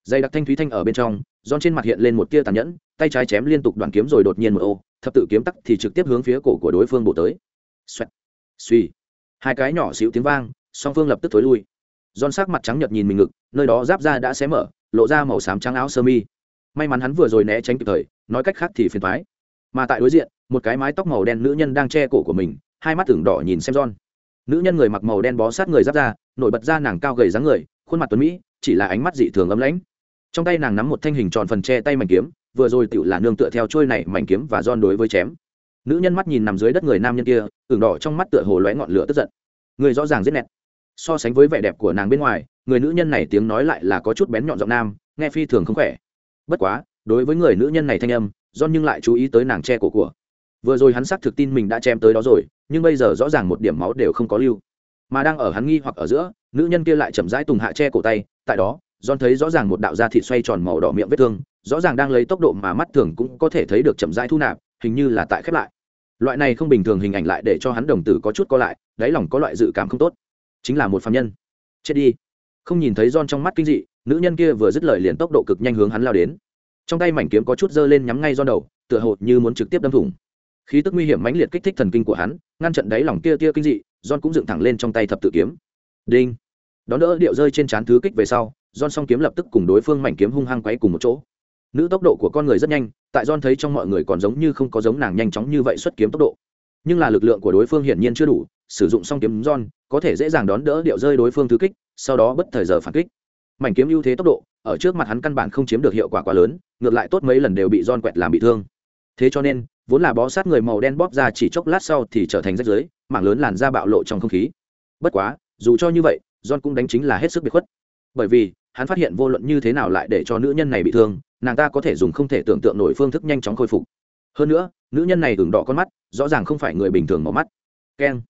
Dây đặc thanh thúy thanh ở bên trong, John trên mặt hiện lên một tia tàn nhẫn, tay trái chém liên tục đoạn kiếm rồi đột nhiên một ô, thập tự kiếm tắc thì trực tiếp hướng phía cổ của đối phương bổ tới. Xoẹt suy hai cái nhỏ xíu tiếng vang song phương lập tức thối lui giòn sắc mặt trắng nhợt nhìn mình ngực nơi đó giáp ra đã xé mở lộ ra màu xám trắng áo sơ mi may mắn hắn vừa rồi né tránh kịp thời nói cách khác thì phiền thoái mà tại đối diện một cái mái tóc màu đen nữ nhân đang che cổ của mình hai mắt tưởng đỏ nhìn xem giòn. Nữ nhân người mặc màu đen bó sát người giáp ra, nổi bật ra nàng cao gầy dáng người, khuôn mặt tuấn mỹ, chỉ là ánh mắt dị thường ấm lãnh. Trong tay nàng nắm một thanh hình tròn phần che tay mảnh kiếm, vừa rồi tựu là nương tựa theo trôi này mảnh kiếm và giòn đối với chém. Nữ nhân mắt nhìn nằm dưới đất người nam nhân kia, ửng đỏ trong mắt tựa hồ lóe ngọn lửa tức giận. Người rõ ràng rất nét. So sánh với vẻ đẹp của nàng bên ngoài, người nữ nhân này tiếng nói lại là có chút bén nhọn giọng nam, nghe phi thường không khỏe. Bất quá, đối với người nữ nhân này thanh âm, John nhưng lại chú ý tới nàng che cổ của vừa rồi hắn xác thực tin mình đã chém tới đó rồi nhưng bây giờ rõ ràng một điểm máu đều không có lưu mà đang ở hắn nghi hoặc ở giữa nữ nhân kia lại chậm rãi tùng hạ che cổ tay tại đó john thấy rõ ràng một đạo da thịt xoay tròn màu đỏ miệng vết thương rõ ràng đang lấy tốc độ mà mắt thường cũng có thể thấy được chậm rãi thu nạp hình như là tại khép lại. Loại này không bình thường hình ảnh lại để cho hắn đồng tử có chút co lại, đáy lòng có loại dự cảm không tốt. Chính là một phạm nhân. Chết đi. Không nhìn thấy John trong mắt kinh dị, nữ nhân kia vừa dứt lời liền tốc độ cực nhanh hướng hắn lao đến. Trong tay mảnh kiếm có chút dơ lên nhắm ngay John đầu, tựa hồ như muốn trực tiếp đâm thủng. Khí tức nguy hiểm mãnh liệt kích thích thần kinh của hắn, ngăn trận đáy lòng kia tia kinh dị, john cũng dựng thẳng lên trong tay thập tự kiếm. Đinh. Đón đỡ điệu rơi trên trán thứ kích về sau, john song kiếm lập tức cùng đối phương mảnh kiếm hung hăng quấy cùng một chỗ nữ tốc độ của con người rất nhanh, tại john thấy trong mọi người còn giống như không có giống nàng nhanh chóng như vậy xuất kiếm tốc độ. Nhưng là lực lượng của đối phương hiển nhiên chưa đủ, sử dụng song kiếm john, có thể dễ dàng đón đỡ điệu rơi đối phương thứ kích, sau đó bất thời giờ phản kích. Mảnh kiếm ưu thế tốc độ, ở trước mặt hắn căn bản không chiếm được hiệu quả quá lớn, ngược lại tốt mấy lần đều bị john quẹt làm bị thương. Thế cho nên, vốn là bó sát người màu đen bóp ra chỉ chốc lát sau thì trở thành rách rưới, mảng lớn làn da bạo lộ trong không khí. Bất quá, dù cho như vậy, john cũng đánh chính là hết sức bị khuất. Bởi vì, hắn phát hiện vô luận như thế nào lại để cho nữ nhân này bị thương nàng ta có thể dùng không thể tưởng tượng nổi phương thức nhanh chóng khôi phục. Hơn nữa, nữ nhân này ửng đỏ con mắt, rõ ràng không phải người bình thường màu mắt. Keng.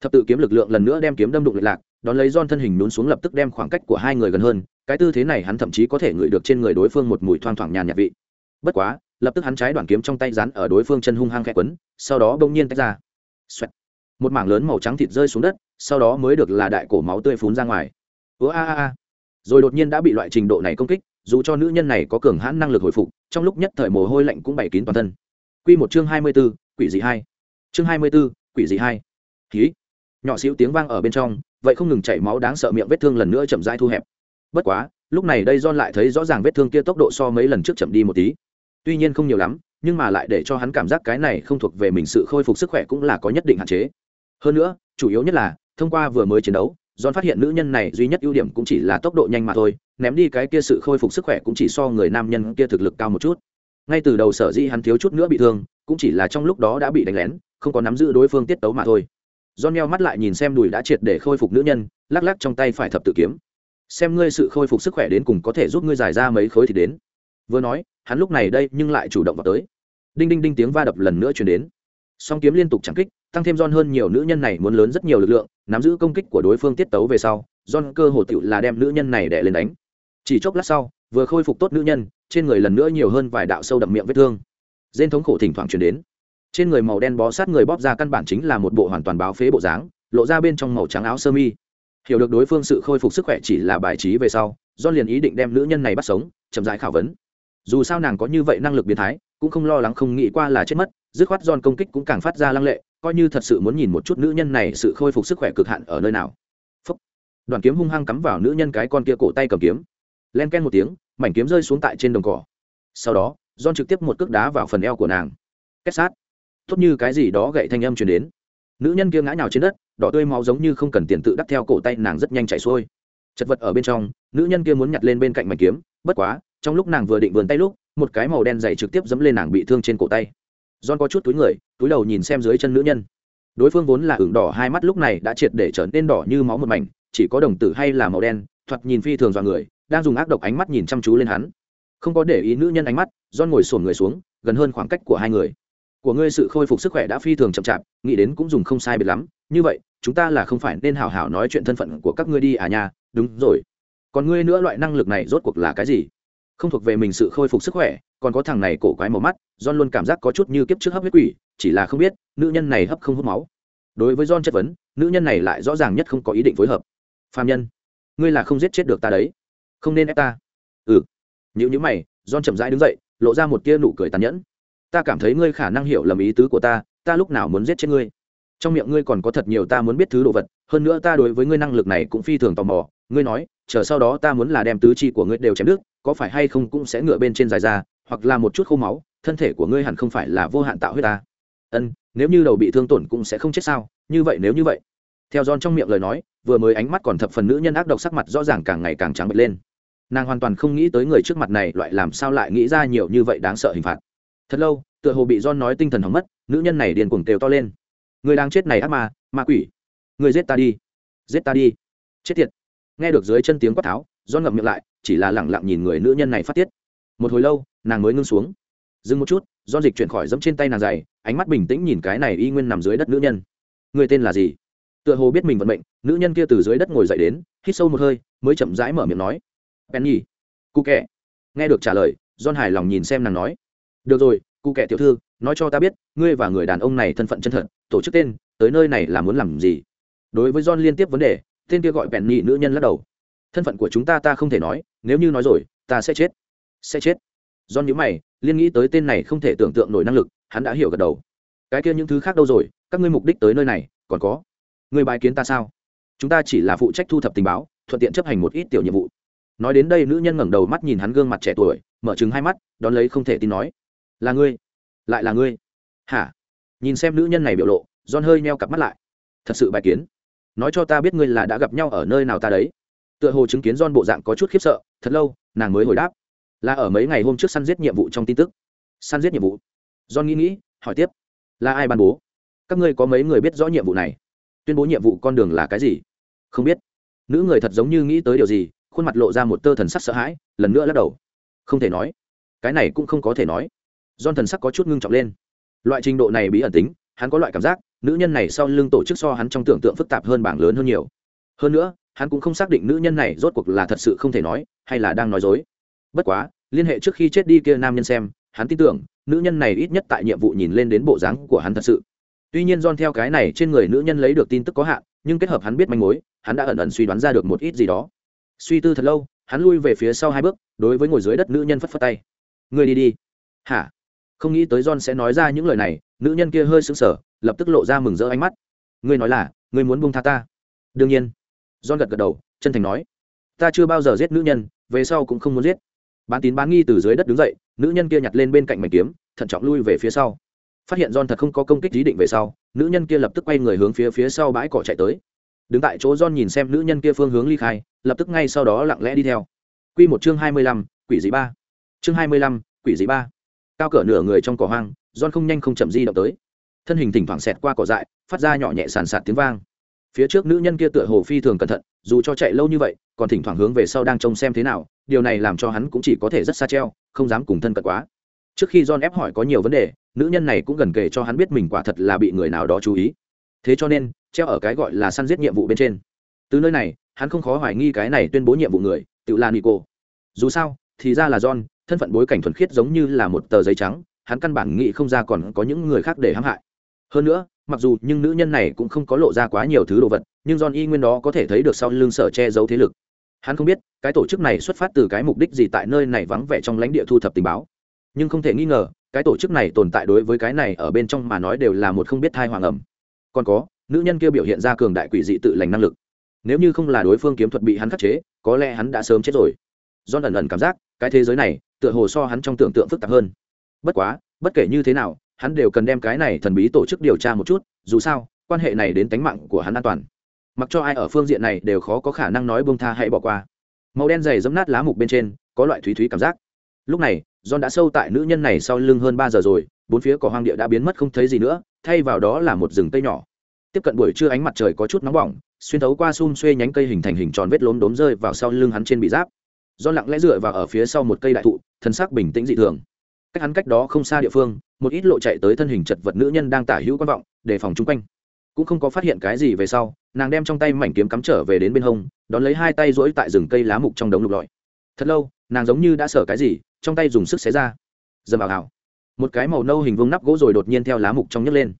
Thập tự kiếm lực lượng lần nữa đem kiếm đâm đụng lệch lạc, đón lấy don thân hình nhún xuống lập tức đem khoảng cách của hai người gần hơn, cái tư thế này hắn thậm chí có thể ngửi được trên người đối phương một mùi thoang thoảng nhàn nhạt vị. Bất quá, lập tức hắn trái đoạn kiếm trong tay rán ở đối phương chân hung hăng khẽ quấn, sau đó bỗng nhiên tách ra. Xoẹt. một mảng lớn màu trắng thịt rơi xuống đất, sau đó mới được là đại cổ máu tươi phun ra ngoài. Ứa a a a. Rồi đột nhiên đã bị loại trình độ này công kích dù cho nữ nhân này có cường hãn năng lực hồi phục trong lúc nhất thời mồ hôi lạnh cũng bày kín toàn thân. Quy một chương hai mươi 24, quỷ dị hai. Chương hai mươi 24, quỷ dị hai. Khí nhỏ xíu tiếng vang ở bên trong vậy không ngừng chảy máu đáng sợ miệng vết thương lần nữa chậm rãi thu hẹp. Bất quá lúc này đây john lại thấy rõ ràng vết thương kia tốc độ so mấy lần trước chậm đi một tí. Tuy nhiên không nhiều lắm nhưng mà lại để cho hắn cảm giác cái này không thuộc về mình sự khôi phục sức khỏe cũng là có nhất định hạn chế. Hơn nữa chủ yếu nhất là thông qua vừa mới chiến đấu John phát hiện nữ nhân này duy nhất ưu điểm cũng chỉ là tốc độ nhanh mà thôi, ném đi cái kia sự khôi phục sức khỏe cũng chỉ so người nam nhân kia thực lực cao một chút. Ngay từ đầu sở dĩ hắn thiếu chút nữa bị thương, cũng chỉ là trong lúc đó đã bị đánh lén, không có nắm giữ đối phương tiết tấu mà thôi. John nheo mắt lại nhìn xem đùi đã triệt để khôi phục nữ nhân, lắc lắc trong tay phải thập tự kiếm. Xem ngươi sự khôi phục sức khỏe đến cùng có thể giúp ngươi giải ra mấy khối thì đến. Vừa nói, hắn lúc này đây nhưng lại chủ động vào tới. Đinh đinh đinh tiếng va đập lần nữa truyền đến. Song kiếm liên tục chẳng kích, tăng thêm John hơn nhiều nữ nhân này muốn lớn rất nhiều lực lượng, nắm giữ công kích của đối phương tiết tấu về sau, John cơ hồ tựu là đem nữ nhân này đè lên đánh. Chỉ chốc lát sau, vừa khôi phục tốt nữ nhân, trên người lần nữa nhiều hơn vài đạo sâu đậm miệng vết thương. Dên thống khổ thỉnh thoảng truyền đến. Trên người màu đen bó sát người bóp ra căn bản chính là một bộ hoàn toàn báo phế bộ dáng, lộ ra bên trong màu trắng áo sơ mi. Hiểu được đối phương sự khôi phục sức khỏe chỉ là bài trí về sau, John liền ý định đem nữ nhân này bắt sống, chậm rãi khảo vấn. Dù sao nàng có như vậy năng lực biến thái, cũng không lo lắng không nghĩ qua là chết mất, dứt khoát John công kích cũng càng phát ra lăng lệ, coi như thật sự muốn nhìn một chút nữ nhân này sự khôi phục sức khỏe cực hạn ở nơi nào. Phúc. đoàn kiếm hung hăng cắm vào nữ nhân cái con kia cổ tay cầm kiếm. Len ken một tiếng, mảnh kiếm rơi xuống tại trên đồng cỏ. Sau đó don trực tiếp một cước đá vào phần eo của nàng. Kết sát. Tốt như cái gì đó gậy thanh âm truyền đến. Nữ nhân kia ngã nhào trên đất, đỏ tươi máu giống như không cần tiền tự đắp theo cổ tay nàng rất nhanh chảy xuôi. Chật vật ở bên trong, nữ nhân kia muốn nhặt lên bên cạnh mảnh kiếm, bất quá, trong lúc nàng vừa định vườn tay lúc, một cái màu đen dày trực tiếp dẫm lên nàng bị thương trên cổ tay. John có chút túi người, túi đầu nhìn xem dưới chân nữ nhân. Đối phương vốn là ửng đỏ hai mắt lúc này đã triệt để trở nên đỏ như máu một mảnh, chỉ có đồng tử hay là màu đen, thoạt nhìn phi thường dọa người, đang dùng ác độc ánh mắt nhìn chăm chú lên hắn. Không có để ý nữ nhân ánh mắt, John ngồi xổm người xuống, gần hơn khoảng cách của hai người. Của ngươi sự khôi phục sức khỏe đã phi thường chậm chạp, nghĩ đến cũng dùng không sai biệt lắm, như vậy, chúng ta là không phải nên hào hào nói chuyện thân phận của các ngươi đi à nha, đúng rồi. Còn ngươi nữa loại năng lực này rốt cuộc là cái gì? Không thuộc về mình sự khôi phục sức khỏe, còn có thằng này cổ quái màu mắt john luôn cảm giác có chút như kiếp trước hấp huyết quỷ chỉ là không biết nữ nhân này hấp không hút máu. Đối với john chất vấn nữ nhân này lại rõ ràng nhất không có ý định phối hợp. Phạm nhân ngươi là không giết chết được ta đấy. Không nên ép ta. Ừ. Nếu như mày john chậm rãi đứng dậy lộ ra một tia nụ cười tàn nhẫn. Ta cảm thấy ngươi khả năng hiểu lầm ý tứ của ta ta lúc nào muốn giết chết ngươi? Trong miệng ngươi còn có thật nhiều ta muốn biết thứ đồ vật hơn nữa ta đối với ngươi năng lực này cũng phi thường tò mò. Ngươi nói chờ sau đó ta muốn là đem tứ chi của ngươi đều chém đứt có phải hay không cũng sẽ ngựa bên trên dài ra, hoặc là một chút khô máu, thân thể của ngươi hẳn không phải là vô hạn tạo huyết ta. Ân, nếu như đầu bị thương tổn cũng sẽ không chết sao? Như vậy nếu như vậy. Theo John trong miệng lời nói, vừa mới ánh mắt còn thập phần nữ nhân ác độc sắc mặt rõ ràng càng ngày càng trắng bệch lên. Nàng hoàn toàn không nghĩ tới người trước mặt này loại làm sao lại nghĩ ra nhiều như vậy đáng sợ hình phạt. Thật lâu, tựa hồ bị John nói tinh thần hỏng mất, nữ nhân này điên cuồng kêu to lên. Người đang chết này ác ma ma quỷ. Người giết ta đi. Giết ta đi. Chết tiệt. Nghe được dưới chân tiếng quát tháo do ngậm miệng lại, chỉ là lẳng lặng nhìn người nữ nhân này phát tiết. Một hồi lâu, nàng mới ngưng xuống. Dừng một chút do dịch chuyển khỏi dẫm trên tay nàng dày ánh mắt bình tĩnh nhìn cái này y nguyên nằm dưới đất nữ nhân. Người tên là gì? Tựa hồ biết mình vận mệnh, nữ nhân kia từ dưới đất ngồi dậy đến, hít sâu một hơi, mới chậm rãi mở miệng nói. Penny. Cụ kệ. nghe được trả lời, john hài lòng nhìn xem nàng nói. Được rồi, cụ kệ tiểu thư, nói cho ta biết, ngươi và người đàn ông này thân phận chân thật, tổ chức tên, tới nơi này là muốn làm gì? Đối với john liên tiếp vấn đề, tên kia gọi penny nữ nhân lắc đầu thân phận của chúng ta ta không thể nói, nếu như nói rồi, ta sẽ chết. Sẽ chết. Do nhữ mày, liên nghĩ tới tên này không thể tưởng tượng nổi năng lực, hắn đã hiểu gật đầu. Cái kia những thứ khác đâu rồi, các ngươi mục đích tới nơi này, còn có. Người bài kiến ta sao? Chúng ta chỉ là phụ trách thu thập tình báo, thuận tiện chấp hành một ít tiểu nhiệm vụ. Nói đến đây nữ nhân ngẩng đầu mắt nhìn hắn gương mặt trẻ tuổi, mở chừng hai mắt, đón lấy không thể tin nói. Là ngươi. Lại là ngươi. Hả? Nhìn xem nữ nhân này biểu lộ, john hơi meo cặp mắt lại. Thật sự bài kiến. Nói cho ta biết ngươi là đã gặp nhau ở nơi nào ta đấy tựa hồ chứng kiến john bộ dạng có chút khiếp sợ, thật lâu, nàng mới hồi đáp. Là ở mấy ngày hôm trước săn giết nhiệm vụ trong tin tức. Săn giết nhiệm vụ? John nghĩ nghĩ, hỏi tiếp. Là ai ban bố? Các ngươi có mấy người biết rõ nhiệm vụ này? Tuyên bố nhiệm vụ con đường là cái gì? Không biết. Nữ người thật giống như nghĩ tới điều gì, khuôn mặt lộ ra một tơ thần sắc sợ hãi, lần nữa lắc đầu. Không thể nói. Cái này cũng không có thể nói. Don thần sắc có chút ngưng trọng lên. Loại trình độ này bí ẩn tính, hắn có loại cảm giác, nữ nhân này sau lưng tổ chức so hắn trong tưởng tượng phức tạp hơn bảng lớn hơn nhiều. Hơn nữa hắn cũng không xác định nữ nhân này rốt cuộc là thật sự không thể nói, hay là đang nói dối. Bất quá, liên hệ trước khi chết đi kia nam nhân xem, hắn tin tưởng, nữ nhân này ít nhất tại nhiệm vụ nhìn lên đến bộ dáng của hắn thật sự. Tuy nhiên don theo cái này trên người nữ nhân lấy được tin tức có hạn, nhưng kết hợp hắn biết manh mối, hắn đã ẩn ẩn suy đoán ra được một ít gì đó. Suy tư thật lâu, hắn lui về phía sau hai bước, đối với ngồi dưới đất nữ nhân phất phất tay. Người đi đi. Hả? Không nghĩ tới john sẽ nói ra những lời này, nữ nhân kia hơi sững sờ, lập tức lộ ra mừng rỡ ánh mắt. Ngươi nói là, ngươi muốn buông tha ta? Đương nhiên john gật gật đầu, chân thành nói, ta chưa bao giờ giết nữ nhân, về sau cũng không muốn giết. Bán tín bán nghi từ dưới đất đứng dậy, nữ nhân kia nhặt lên bên cạnh mảnh kiếm, thận trọng lui về phía sau. Phát hiện john thật không có công kích ý định về sau, nữ nhân kia lập tức quay người hướng phía phía sau bãi cỏ chạy tới. Đứng tại chỗ john nhìn xem nữ nhân kia phương hướng ly khai, lập tức ngay sau đó lặng lẽ đi theo. Quy một chương hai mươi lăm, quỷ dị ba. Chương hai mươi lăm, quỷ dị ba. Cao cỡ nửa người trong cỏ hoang, john không nhanh không chậm di động tới. Thân hình thỉnh thoảng xẹt qua cỏ dại, phát ra nhỏ nhẹ sàn sạt tiếng vang phía trước nữ nhân kia tựa hồ phi thường cẩn thận, dù cho chạy lâu như vậy, còn thỉnh thoảng hướng về sau đang trông xem thế nào, điều này làm cho hắn cũng chỉ có thể rất xa treo, không dám cùng thân cận quá. Trước khi john ép hỏi có nhiều vấn đề, nữ nhân này cũng gần kể cho hắn biết mình quả thật là bị người nào đó chú ý. Thế cho nên, treo ở cái gọi là săn giết nhiệm vụ bên trên. Từ nơi này, hắn không khó hoài nghi cái này tuyên bố nhiệm vụ người, tự là nico. Dù sao, thì ra là john, thân phận bối cảnh thuần khiết giống như là một tờ giấy trắng, hắn căn bản nghĩ không ra còn có những người khác để hãm hại hơn nữa, mặc dù nhưng nữ nhân này cũng không có lộ ra quá nhiều thứ đồ vật, nhưng john y nguyên đó có thể thấy được sau lưng sở che giấu thế lực. Hắn không biết, cái tổ chức này xuất phát từ cái mục đích gì tại nơi này vắng vẻ trong lãnh địa thu thập tình báo. Nhưng không thể nghi ngờ, cái tổ chức này tồn tại đối với cái này ở bên trong mà nói đều là một không biết thai hoàng ẩm. Còn có, nữ nhân kia biểu hiện ra cường đại quỷ dị tự lành năng lực. Nếu như không là đối phương kiếm thuật bị hắn khắc chế, có lẽ hắn đã sớm chết rồi. John ẩn ẩn cảm giác, cái thế giới này, tựa hồ so hắn trong tưởng tượng phức tạp hơn. Bất quá, bất kể như thế nào hắn đều cần đem cái này thần bí tổ chức điều tra một chút, dù sao, quan hệ này đến tính mạng của hắn an toàn. Mặc cho ai ở phương diện này đều khó có khả năng nói bông tha hay bỏ qua. Màu đen dày dẫm nát lá mục bên trên, có loại thúy thúy cảm giác. Lúc này, john đã sâu tại nữ nhân này sau lưng hơn ba giờ rồi, bốn phía cỏ hoang địa đã biến mất không thấy gì nữa, thay vào đó là một rừng cây nhỏ. Tiếp cận buổi trưa ánh mặt trời có chút nóng bỏng, xuyên thấu qua xung xuê nhánh cây hình thành hình tròn vết lốm đốm rơi vào sau lưng hắn trên bị giáp. Do lặng lẽ dựa vào ở phía sau một cây đại thụ, thân xác bình tĩnh dị thường cách hắn cách đó không xa địa phương, một ít lộ chạy tới thân hình chật vật nữ nhân đang tả hữu quan vọng, đề phòng chung quanh. Cũng không có phát hiện cái gì về sau, nàng đem trong tay mảnh kiếm cắm trở về đến bên hông, đón lấy hai tay rỗi tại rừng cây lá mục trong đống lục lọi. Thật lâu, nàng giống như đã sở cái gì, trong tay dùng sức xé ra. Dầm vào hào một cái màu nâu hình vương nắp gỗ rồi đột nhiên theo lá mục trong nhấc lên.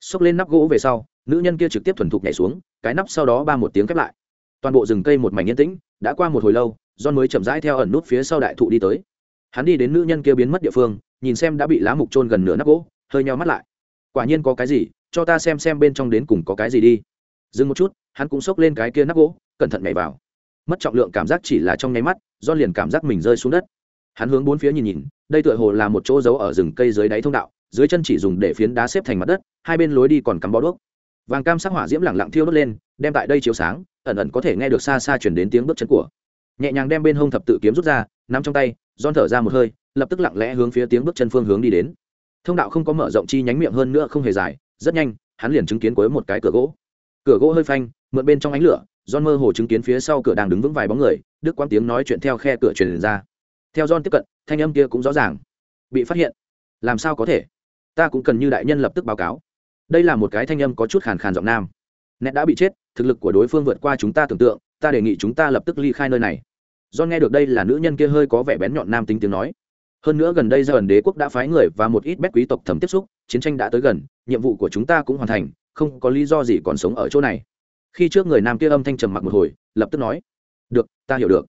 Xốc lên nắp gỗ về sau, nữ nhân kia trực tiếp thuần thục nhảy xuống, cái nắp sau đó ba một tiếng khép lại. Toàn bộ rừng cây một mảnh yên tĩnh, đã qua một hồi lâu, john mới chậm rãi theo ẩn nút phía sau đại thụ đi tới hắn đi đến nữ nhân kia biến mất địa phương, nhìn xem đã bị lá mục trôn gần nửa nắp gỗ, hơi nhau mắt lại. Quả nhiên có cái gì, cho ta xem xem bên trong đến cùng có cái gì đi. Dừng một chút, hắn cũng xốc lên cái kia nắp gỗ, cẩn thận nhảy vào. Mất trọng lượng cảm giác chỉ là trong nháy mắt, do liền cảm giác mình rơi xuống đất. Hắn hướng bốn phía nhìn nhìn, đây tựa hồ là một chỗ giấu ở rừng cây dưới đáy thông đạo, dưới chân chỉ dùng để phiến đá xếp thành mặt đất, hai bên lối đi còn cắm bó đuốc. Vàng cam sắc hỏa diễm lẳng lặng thiêu đốt lên, đem tại đây chiếu sáng, ẩn ẩn có thể nghe được xa xa chuyển đến tiếng bước chân của. Nhẹ nhàng đem bên hông thập tự kiếm rút ra, nắm trong tay don thở ra một hơi, lập tức lặng lẽ hướng phía tiếng bước chân phương hướng đi đến. Thông đạo không có mở rộng chi nhánh miệng hơn nữa không hề dài, rất nhanh, hắn liền chứng kiến cuối một cái cửa gỗ. Cửa gỗ hơi phanh, mượn bên trong ánh lửa don mơ hồ chứng kiến phía sau cửa đang đứng vững vài bóng người, đức quang tiếng nói chuyện theo khe cửa truyền ra. Theo don tiếp cận, thanh âm kia cũng rõ ràng. Bị phát hiện. Làm sao có thể? Ta cũng cần như đại nhân lập tức báo cáo. Đây là một cái thanh âm có chút khàn khàn giọng nam. Nét đã bị chết, thực lực của đối phương vượt qua chúng ta tưởng tượng, ta đề nghị chúng ta lập tức ly khai nơi này do nghe được đây là nữ nhân kia hơi có vẻ bén nhọn nam tính tiếng nói. Hơn nữa gần đây do ẩn đế quốc đã phái người và một ít bét quý tộc thẩm tiếp xúc, chiến tranh đã tới gần, nhiệm vụ của chúng ta cũng hoàn thành, không có lý do gì còn sống ở chỗ này. Khi trước người nam kia âm thanh trầm mặc một hồi, lập tức nói, được, ta hiểu được.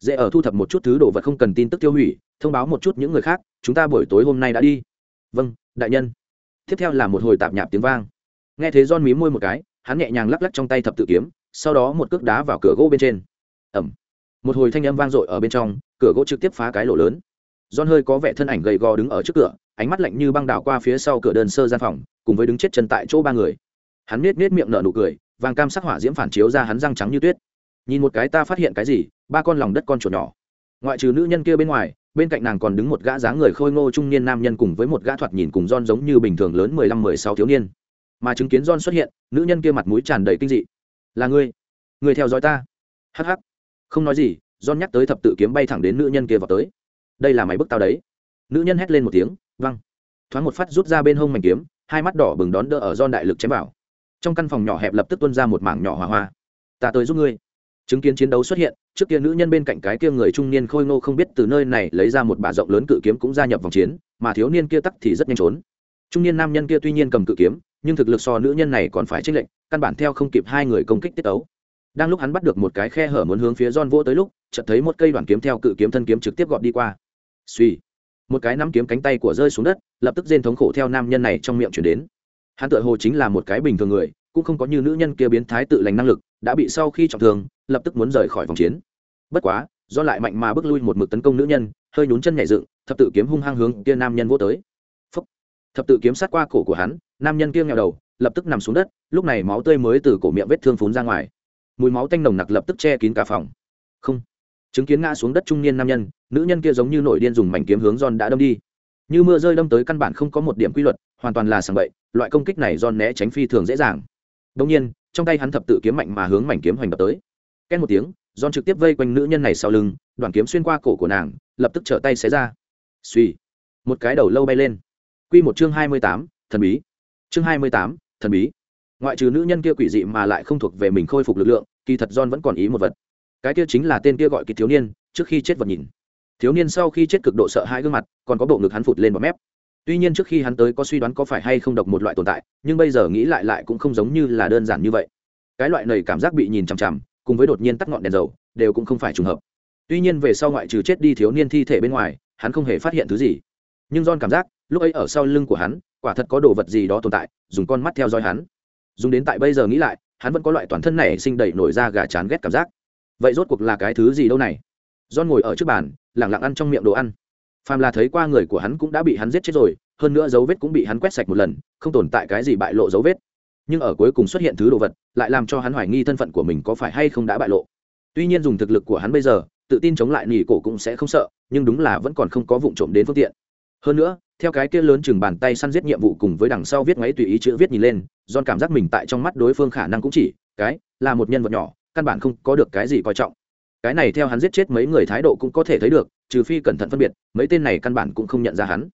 Dễ ở thu thập một chút thứ đồ vật không cần tin tức tiêu hủy, thông báo một chút những người khác, chúng ta buổi tối hôm nay đã đi. Vâng đại nhân. Tiếp theo là một hồi tạp nhạp tiếng vang. Nghe thế don mí môi một cái, hắn nhẹ nhàng lắc lắc trong tay thập tự kiếm, sau đó một cước đá vào cửa gỗ bên trên. Ẩm một hồi thanh âm vang dội ở bên trong cửa gỗ trực tiếp phá cái lỗ lớn don hơi có vẻ thân ảnh gầy gò đứng ở trước cửa ánh mắt lạnh như băng đảo qua phía sau cửa đơn sơ gian phòng cùng với đứng chết chân tại chỗ ba người hắn nết nết miệng nở nụ cười vàng cam sắc hỏa diễm phản chiếu ra hắn răng trắng như tuyết nhìn một cái ta phát hiện cái gì ba con lòng đất con chuột nhỏ ngoại trừ nữ nhân kia bên ngoài bên cạnh nàng còn đứng một gã dáng người khôi ngô trung niên nam nhân cùng với một gã thoạt nhìn cùng John giống như bình thường lớn mười lăm mười sáu thiếu niên. Mà chứng kiến John xuất hiện, nữ nhân kia mặt mũi tràn đầy kinh dị. "Là ngươi? Ngươi theo dõi ta?" Hắc hắc. Không nói gì, John nhắc tới thập tự kiếm bay thẳng đến nữ nhân kia vào tới. "Đây là máy bức tao đấy." nữ nhân hét lên một tiếng văng. Thoáng một phát rút ra bên hông mảnh kiếm hai mắt đỏ bừng đón đỡ ở don đại lực chém vào. Trong căn phòng nhỏ hẹp lập tức tuôn ra một mảng nhỏ hỏa hoa. Ta tới giúp ngươi. Chứng kiến chiến đấu xuất hiện trước kia nữ nhân bên cạnh cái kia người trung niên khôi ngô không biết từ nơi này lấy ra một bả rộng lớn cự kiếm cũng gia nhập vòng chiến mà thiếu niên kia tắc thì rất nhanh trốn. Trung niên nam nhân kia tuy nhiên cầm cự kiếm nhưng thực lực so nữ nhân này còn phải trích lệnh căn bản theo không kịp hai người công kích tiết ấu đang lúc hắn bắt được một cái khe hở muốn hướng phía John vỗ tới lúc, chợt thấy một cây đoạn kiếm theo cự kiếm thân kiếm trực tiếp gọt đi qua. Suy, một cái nắm kiếm cánh tay của rơi xuống đất, lập tức rên thống khổ theo nam nhân này trong miệng truyền đến. Hắn tựa hồ chính là một cái bình thường người, cũng không có như nữ nhân kia biến thái tự lành năng lực, đã bị sau khi trọng thương, lập tức muốn rời khỏi vòng chiến. Bất quá, do lại mạnh mà bước lui một mực tấn công nữ nhân, hơi nhún chân nhảy dựng, thập tự kiếm hung hăng hướng kia nam nhân vỗ tới. Phốc. Thập tự kiếm sát qua cổ của hắn, nam nhân kia nghèo đầu, lập tức nằm xuống đất, lúc này máu tươi mới từ cổ miệng vết thương phún ra ngoài mùi máu tanh nồng nặc lập tức che kín cả phòng. Không. Chứng kiến ngã xuống đất trung niên nam nhân, nữ nhân kia giống như nổi điên dùng mảnh kiếm hướng giòn đã đâm đi. Như mưa rơi đâm tới căn bản không có một điểm quy luật, hoàn toàn là sàng bậy, loại công kích này giòn né tránh phi thường dễ dàng. Đông nhiên, trong tay hắn thập tự kiếm mạnh mà hướng mảnh kiếm hoành đập tới. Két một tiếng giòn trực tiếp vây quanh nữ nhân này sau lưng đoàn kiếm xuyên qua cổ của nàng, lập tức trở tay xé ra. Suy một cái đầu lâu bay lên. Quy một chương hai mươi tám, thần bí. Chương hai mươi tám, thần bí ngoại trừ nữ nhân kia quỷ dị mà lại không thuộc về mình khôi phục lực lượng, kỳ thật john vẫn còn ý một vật. Cái kia chính là tên kia gọi kỳ thiếu niên, trước khi chết vật nhìn. Thiếu niên sau khi chết cực độ sợ hãi gương mặt, còn có bộ ngực hắn phụt lên bọt mép. Tuy nhiên trước khi hắn tới có suy đoán có phải hay không độc một loại tồn tại, nhưng bây giờ nghĩ lại lại cũng không giống như là đơn giản như vậy. Cái loại này cảm giác bị nhìn chằm chằm, cùng với đột nhiên tắt ngọn đèn dầu, đều cũng không phải trùng hợp. Tuy nhiên về sau ngoại trừ chết đi thiếu niên thi thể bên ngoài, hắn không hề phát hiện thứ gì. Nhưng john cảm giác, lúc ấy ở sau lưng của hắn, quả thật có đồ vật gì đó tồn tại, dùng con mắt theo dõi hắn dùng đến tại bây giờ nghĩ lại, hắn vẫn có loại toàn thân này sinh đầy nổi ra gà chán ghét cảm giác. Vậy rốt cuộc là cái thứ gì đâu này? John ngồi ở trước bàn lẳng lặng ăn trong miệng đồ ăn. Phàm là thấy qua người của hắn cũng đã bị hắn giết chết rồi, hơn nữa dấu vết cũng bị hắn quét sạch một lần, không tồn tại cái gì bại lộ dấu vết. Nhưng ở cuối cùng xuất hiện thứ đồ vật, lại làm cho hắn hoài nghi thân phận của mình có phải hay không đã bại lộ. Tuy nhiên dùng thực lực của hắn bây giờ, tự tin chống lại nỉ cổ cũng sẽ không sợ, nhưng đúng là vẫn còn không có vụ trộm đến phương tiện. Hơn nữa theo cái kia lớn chừng bàn tay săn giết nhiệm vụ cùng với đằng sau viết máy tùy ý chữ viết nhìn lên don cảm giác mình tại trong mắt đối phương khả năng cũng chỉ, cái, là một nhân vật nhỏ, căn bản không có được cái gì coi trọng. Cái này theo hắn giết chết mấy người thái độ cũng có thể thấy được, trừ phi cẩn thận phân biệt, mấy tên này căn bản cũng không nhận ra hắn.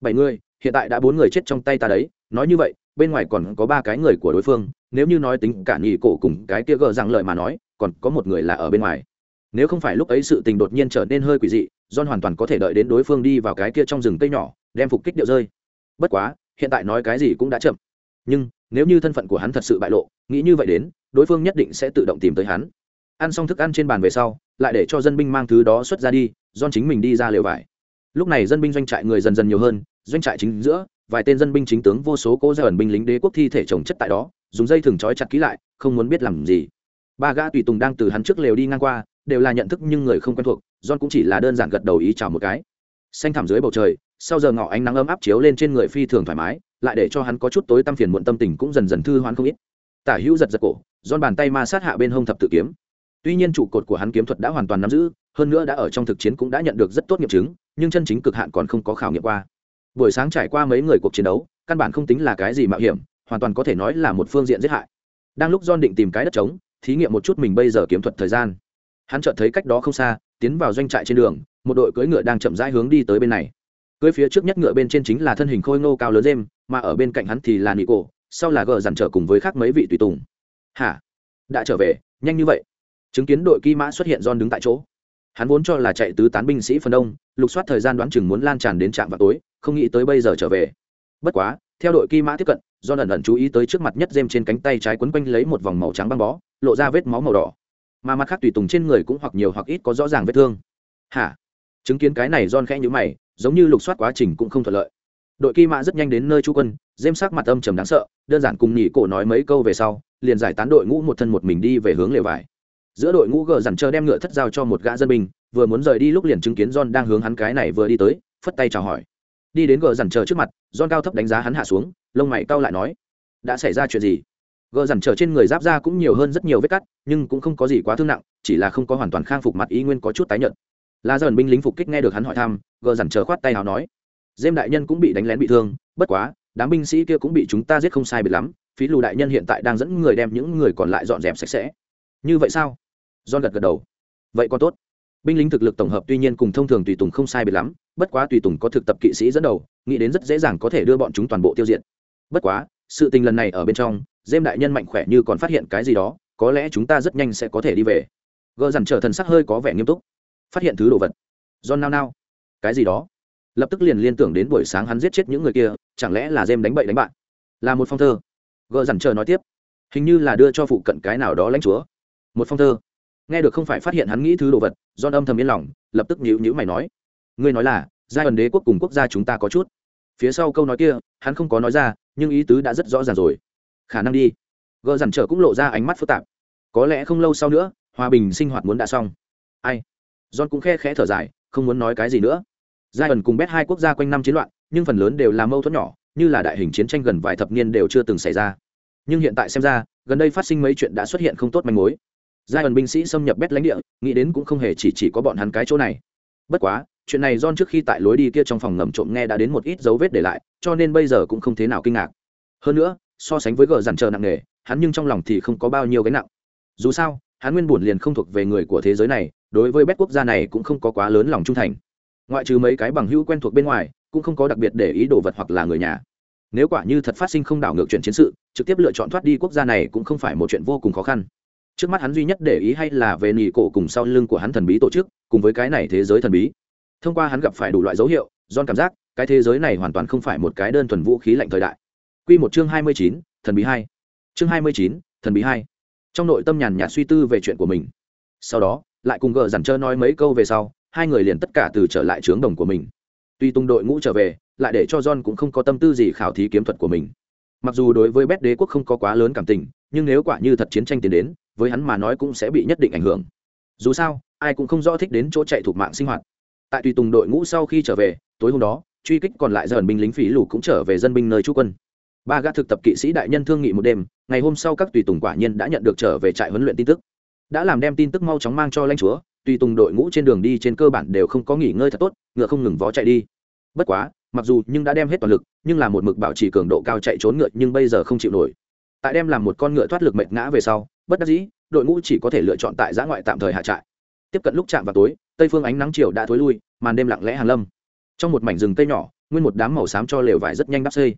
Bảy người, hiện tại đã bốn người chết trong tay ta đấy, nói như vậy, bên ngoài còn có ba cái người của đối phương, nếu như nói tính cả nhị cổ cùng cái kia gờ rằng lợi mà nói, còn có một người là ở bên ngoài. Nếu không phải lúc ấy sự tình đột nhiên trở nên hơi quỷ dị, john hoàn toàn có thể đợi đến đối phương đi vào cái kia trong rừng cây nhỏ đem phục kích điệu rơi. Bất quá, hiện tại nói cái gì cũng đã chậm. Nhưng, nếu như thân phận của hắn thật sự bại lộ, nghĩ như vậy đến, đối phương nhất định sẽ tự động tìm tới hắn. Ăn xong thức ăn trên bàn về sau, lại để cho dân binh mang thứ đó xuất ra đi, do chính mình đi ra lều vải. Lúc này dân binh doanh trại người dần dần nhiều hơn, doanh trại chính giữa, vài tên dân binh chính tướng vô số cố ra ẩn binh lính đế quốc thi thể trồng chất tại đó, dùng dây thừng trói chặt kỹ lại, không muốn biết làm gì. Ba gã tùy tùng đang từ hắn trước lều đi ngang qua, đều là nhận thức nhưng người không quen thuộc, john cũng chỉ là đơn giản gật đầu ý chào một cái. Xanh thảm dưới bầu trời sau giờ ngọ ánh nắng ấm áp chiếu lên trên người phi thường thoải mái, lại để cho hắn có chút tối tăm phiền muộn tâm tình cũng dần dần thư hoán không ít. Tả hữu giật giật cổ, giòn bàn tay ma sát hạ bên hông thập tự kiếm. Tuy nhiên trụ cột của hắn kiếm thuật đã hoàn toàn nắm giữ, hơn nữa đã ở trong thực chiến cũng đã nhận được rất tốt nghiệm chứng, nhưng chân chính cực hạn còn không có khảo nghiệm qua. Buổi sáng trải qua mấy người cuộc chiến đấu, căn bản không tính là cái gì mạo hiểm, hoàn toàn có thể nói là một phương diện giết hại. Đang lúc John định tìm cái đất trống, thí nghiệm một chút mình bây giờ kiếm thuật thời gian. Hắn chợt thấy cách đó không xa, tiến vào doanh trại trên đường, một đội cưỡi ngựa đang chậm rãi hướng đi tới bên này cưới phía trước nhất ngựa bên trên chính là thân hình khôi ngô cao lớn dêm mà ở bên cạnh hắn thì là nị cổ sau là gờ dằn trở cùng với khác mấy vị tùy tùng. Hả? Đã trở về, nhanh như vậy. Chứng kiến đội kỳ mã xuất hiện don đứng tại chỗ. Hắn vốn cho là chạy tứ tán binh sĩ phần đông, lục soát thời gian đoán chừng muốn lan tràn đến trạm vào tối, không nghĩ tới bây giờ trở về. Bất quá, theo đội kỳ mã tiếp cận do lần lần chú ý tới trước mặt nhất dêm trên cánh tay trái quấn quanh lấy một vòng màu trắng băng bó, lộ ra vết máu màu đỏ. Mà mặt khác tùy tùng trên người cũng hoặc nhiều hoặc ít có rõ ràng vết thương. Hả? Chứng kiến cái này don khẽ nhữ mày giống như lục soát quá trình cũng không thuận lợi. Đội kỳ mã rất nhanh đến nơi chú quân dêm sắc mặt âm trầm đáng sợ, đơn giản cùng nhị cổ nói mấy câu về sau, liền giải tán đội ngũ một thân một mình đi về hướng lều vải. Giữa đội ngũ gờ dằn chờ đem ngựa thất giao cho một gã dân binh, vừa muốn rời đi lúc liền chứng kiến john đang hướng hắn cái này vừa đi tới, phất tay chào hỏi. Đi đến gờ dằn chờ trước mặt, john cao thấp đánh giá hắn hạ xuống, lông mày cao lại nói, đã xảy ra chuyện gì? Gờ dằn chờ trên người giáp ra cũng nhiều hơn rất nhiều vết cắt, nhưng cũng không có gì quá thương nặng, chỉ là không có hoàn toàn khang phục mặt ý nguyên có chút tái nhợt là dần binh lính phục kích nghe được hắn hỏi thăm, gờ dằn chờ khoát tay nào nói dêm đại nhân cũng bị đánh lén bị thương, bất quá, đám binh sĩ kia cũng bị chúng ta giết không sai biệt lắm, phí lù đại nhân hiện tại đang dẫn người đem những người còn lại dọn dẹp sạch sẽ. Như vậy sao? John gật gật đầu. Vậy còn tốt. Binh lính thực lực tổng hợp tuy nhiên cùng thông thường tùy tùng không sai biệt lắm, bất quá tùy tùng có thực tập kỵ sĩ dẫn đầu, nghĩ đến rất dễ dàng có thể đưa bọn chúng toàn bộ tiêu diệt. Bất quá, sự tình lần này ở bên trong dêm đại nhân mạnh khỏe như còn phát hiện cái gì đó, có lẽ chúng ta rất nhanh sẽ có thể đi về. Gờ dằn trở thần sắc hơi có vẻ nghiêm túc phát hiện thứ đồ vật. John nao nao. Cái gì đó? Lập tức liền liên tưởng đến buổi sáng hắn giết chết những người kia, chẳng lẽ là dêm đánh bậy đánh bạn? Là một phong thơ. Gợ dằn chờ nói tiếp. Hình như là đưa cho phụ cận cái nào đó lãnh chúa. Một phong thơ. Nghe được không phải phát hiện hắn nghĩ thứ đồ vật, John âm thầm yên lòng, lập tức nhữ nhữ mày nói. Ngươi nói là, giai ẩn đế quốc cùng quốc gia chúng ta có chút. Phía sau câu nói kia, hắn không có nói ra, nhưng ý tứ đã rất rõ ràng rồi. Khả năng đi. Gợ dằn trở cũng lộ ra ánh mắt phức tạp. Có lẽ không lâu sau nữa, hòa bình sinh hoạt muốn đã xong. Ai? John cũng khe khẽ thở dài không muốn nói cái gì nữa giai ẩn cùng bét hai quốc gia quanh năm chiến loạn nhưng phần lớn đều là mâu thuẫn nhỏ như là đại hình chiến tranh gần vài thập niên đều chưa từng xảy ra nhưng hiện tại xem ra gần đây phát sinh mấy chuyện đã xuất hiện không tốt manh mối giai ẩn binh sĩ xâm nhập bét lãnh địa nghĩ đến cũng không hề chỉ chỉ có bọn hắn cái chỗ này bất quá chuyện này John trước khi tại lối đi kia trong phòng ngầm trộm nghe đã đến một ít dấu vết để lại, cho nên bây giờ cũng không thế nào kinh ngạc. Hơn nữa, so sánh với gờ dằn chờ nặng nề, hắn nhưng trong lòng thì không có bao nhiêu gánh nặng. Dù sao, hắn nguyên buồn liền không thuộc về người của thế giới này, đối với bét quốc gia này cũng không có quá lớn lòng trung thành. Ngoại trừ mấy cái bằng hữu quen thuộc bên ngoài, cũng không có đặc biệt để ý đồ vật hoặc là người nhà. Nếu quả như thật phát sinh không đảo ngược chuyện chiến sự, trực tiếp lựa chọn thoát đi quốc gia này cũng không phải một chuyện vô cùng khó khăn. Trước mắt hắn duy nhất để ý hay là về nỉ cổ cùng sau lưng của hắn thần bí tổ chức, cùng với cái này thế giới thần bí thông qua hắn gặp phải đủ loại dấu hiệu john cảm giác cái thế giới này hoàn toàn không phải một cái đơn thuần vũ khí lạnh thời đại q một chương hai mươi chín thần bí hai chương hai mươi chín thần bí hai trong nội tâm nhàn nhạt suy tư về chuyện của mình sau đó lại cùng gờ dằn chơ nói mấy câu về sau, hai người liền tất cả từ trở lại trướng đồng của mình. Tuy tung đội ngũ trở về, lại để cho john cũng không có tâm tư gì khảo thí kiếm thuật của mình. Mặc dù đối với bét đế quốc không có quá lớn cảm tình, nhưng nếu quả như thật chiến tranh tiến đến, với hắn mà nói cũng sẽ bị nhất định ảnh hưởng. Dù sao, ai cũng không rõ thích đến chỗ chạy thuộc mạng sinh hoạt. Tại tùy tùng đội ngũ sau khi trở về, tối hôm đó, truy kích còn lại dần binh lính phí lù cũng trở về dân binh nơi trú quân. Ba gã thực tập kỵ sĩ đại nhân thương nghị một đêm, ngày hôm sau các tùy tùng quả nhiên đã nhận được trở về trại huấn luyện tin tức đã làm đem tin tức mau chóng mang cho lãnh chúa, tùy tùng đội ngũ trên đường đi trên cơ bản đều không có nghỉ ngơi thật tốt, ngựa không ngừng vó chạy đi. Bất quá, mặc dù nhưng đã đem hết toàn lực, nhưng là một mực bảo trì cường độ cao chạy trốn ngựa nhưng bây giờ không chịu nổi. Tại đem làm một con ngựa thoát lực mệt ngã về sau, bất đắc dĩ, đội ngũ chỉ có thể lựa chọn tại giã ngoại tạm thời hạ trại. Tiếp cận lúc chạm vào tối, tây phương ánh nắng chiều đã thối lui, màn đêm lặng lẽ hàn lâm. Trong một mảnh rừng cây nhỏ, nguyên một đám màu xám cho lều vải rất nhanh đắp xây.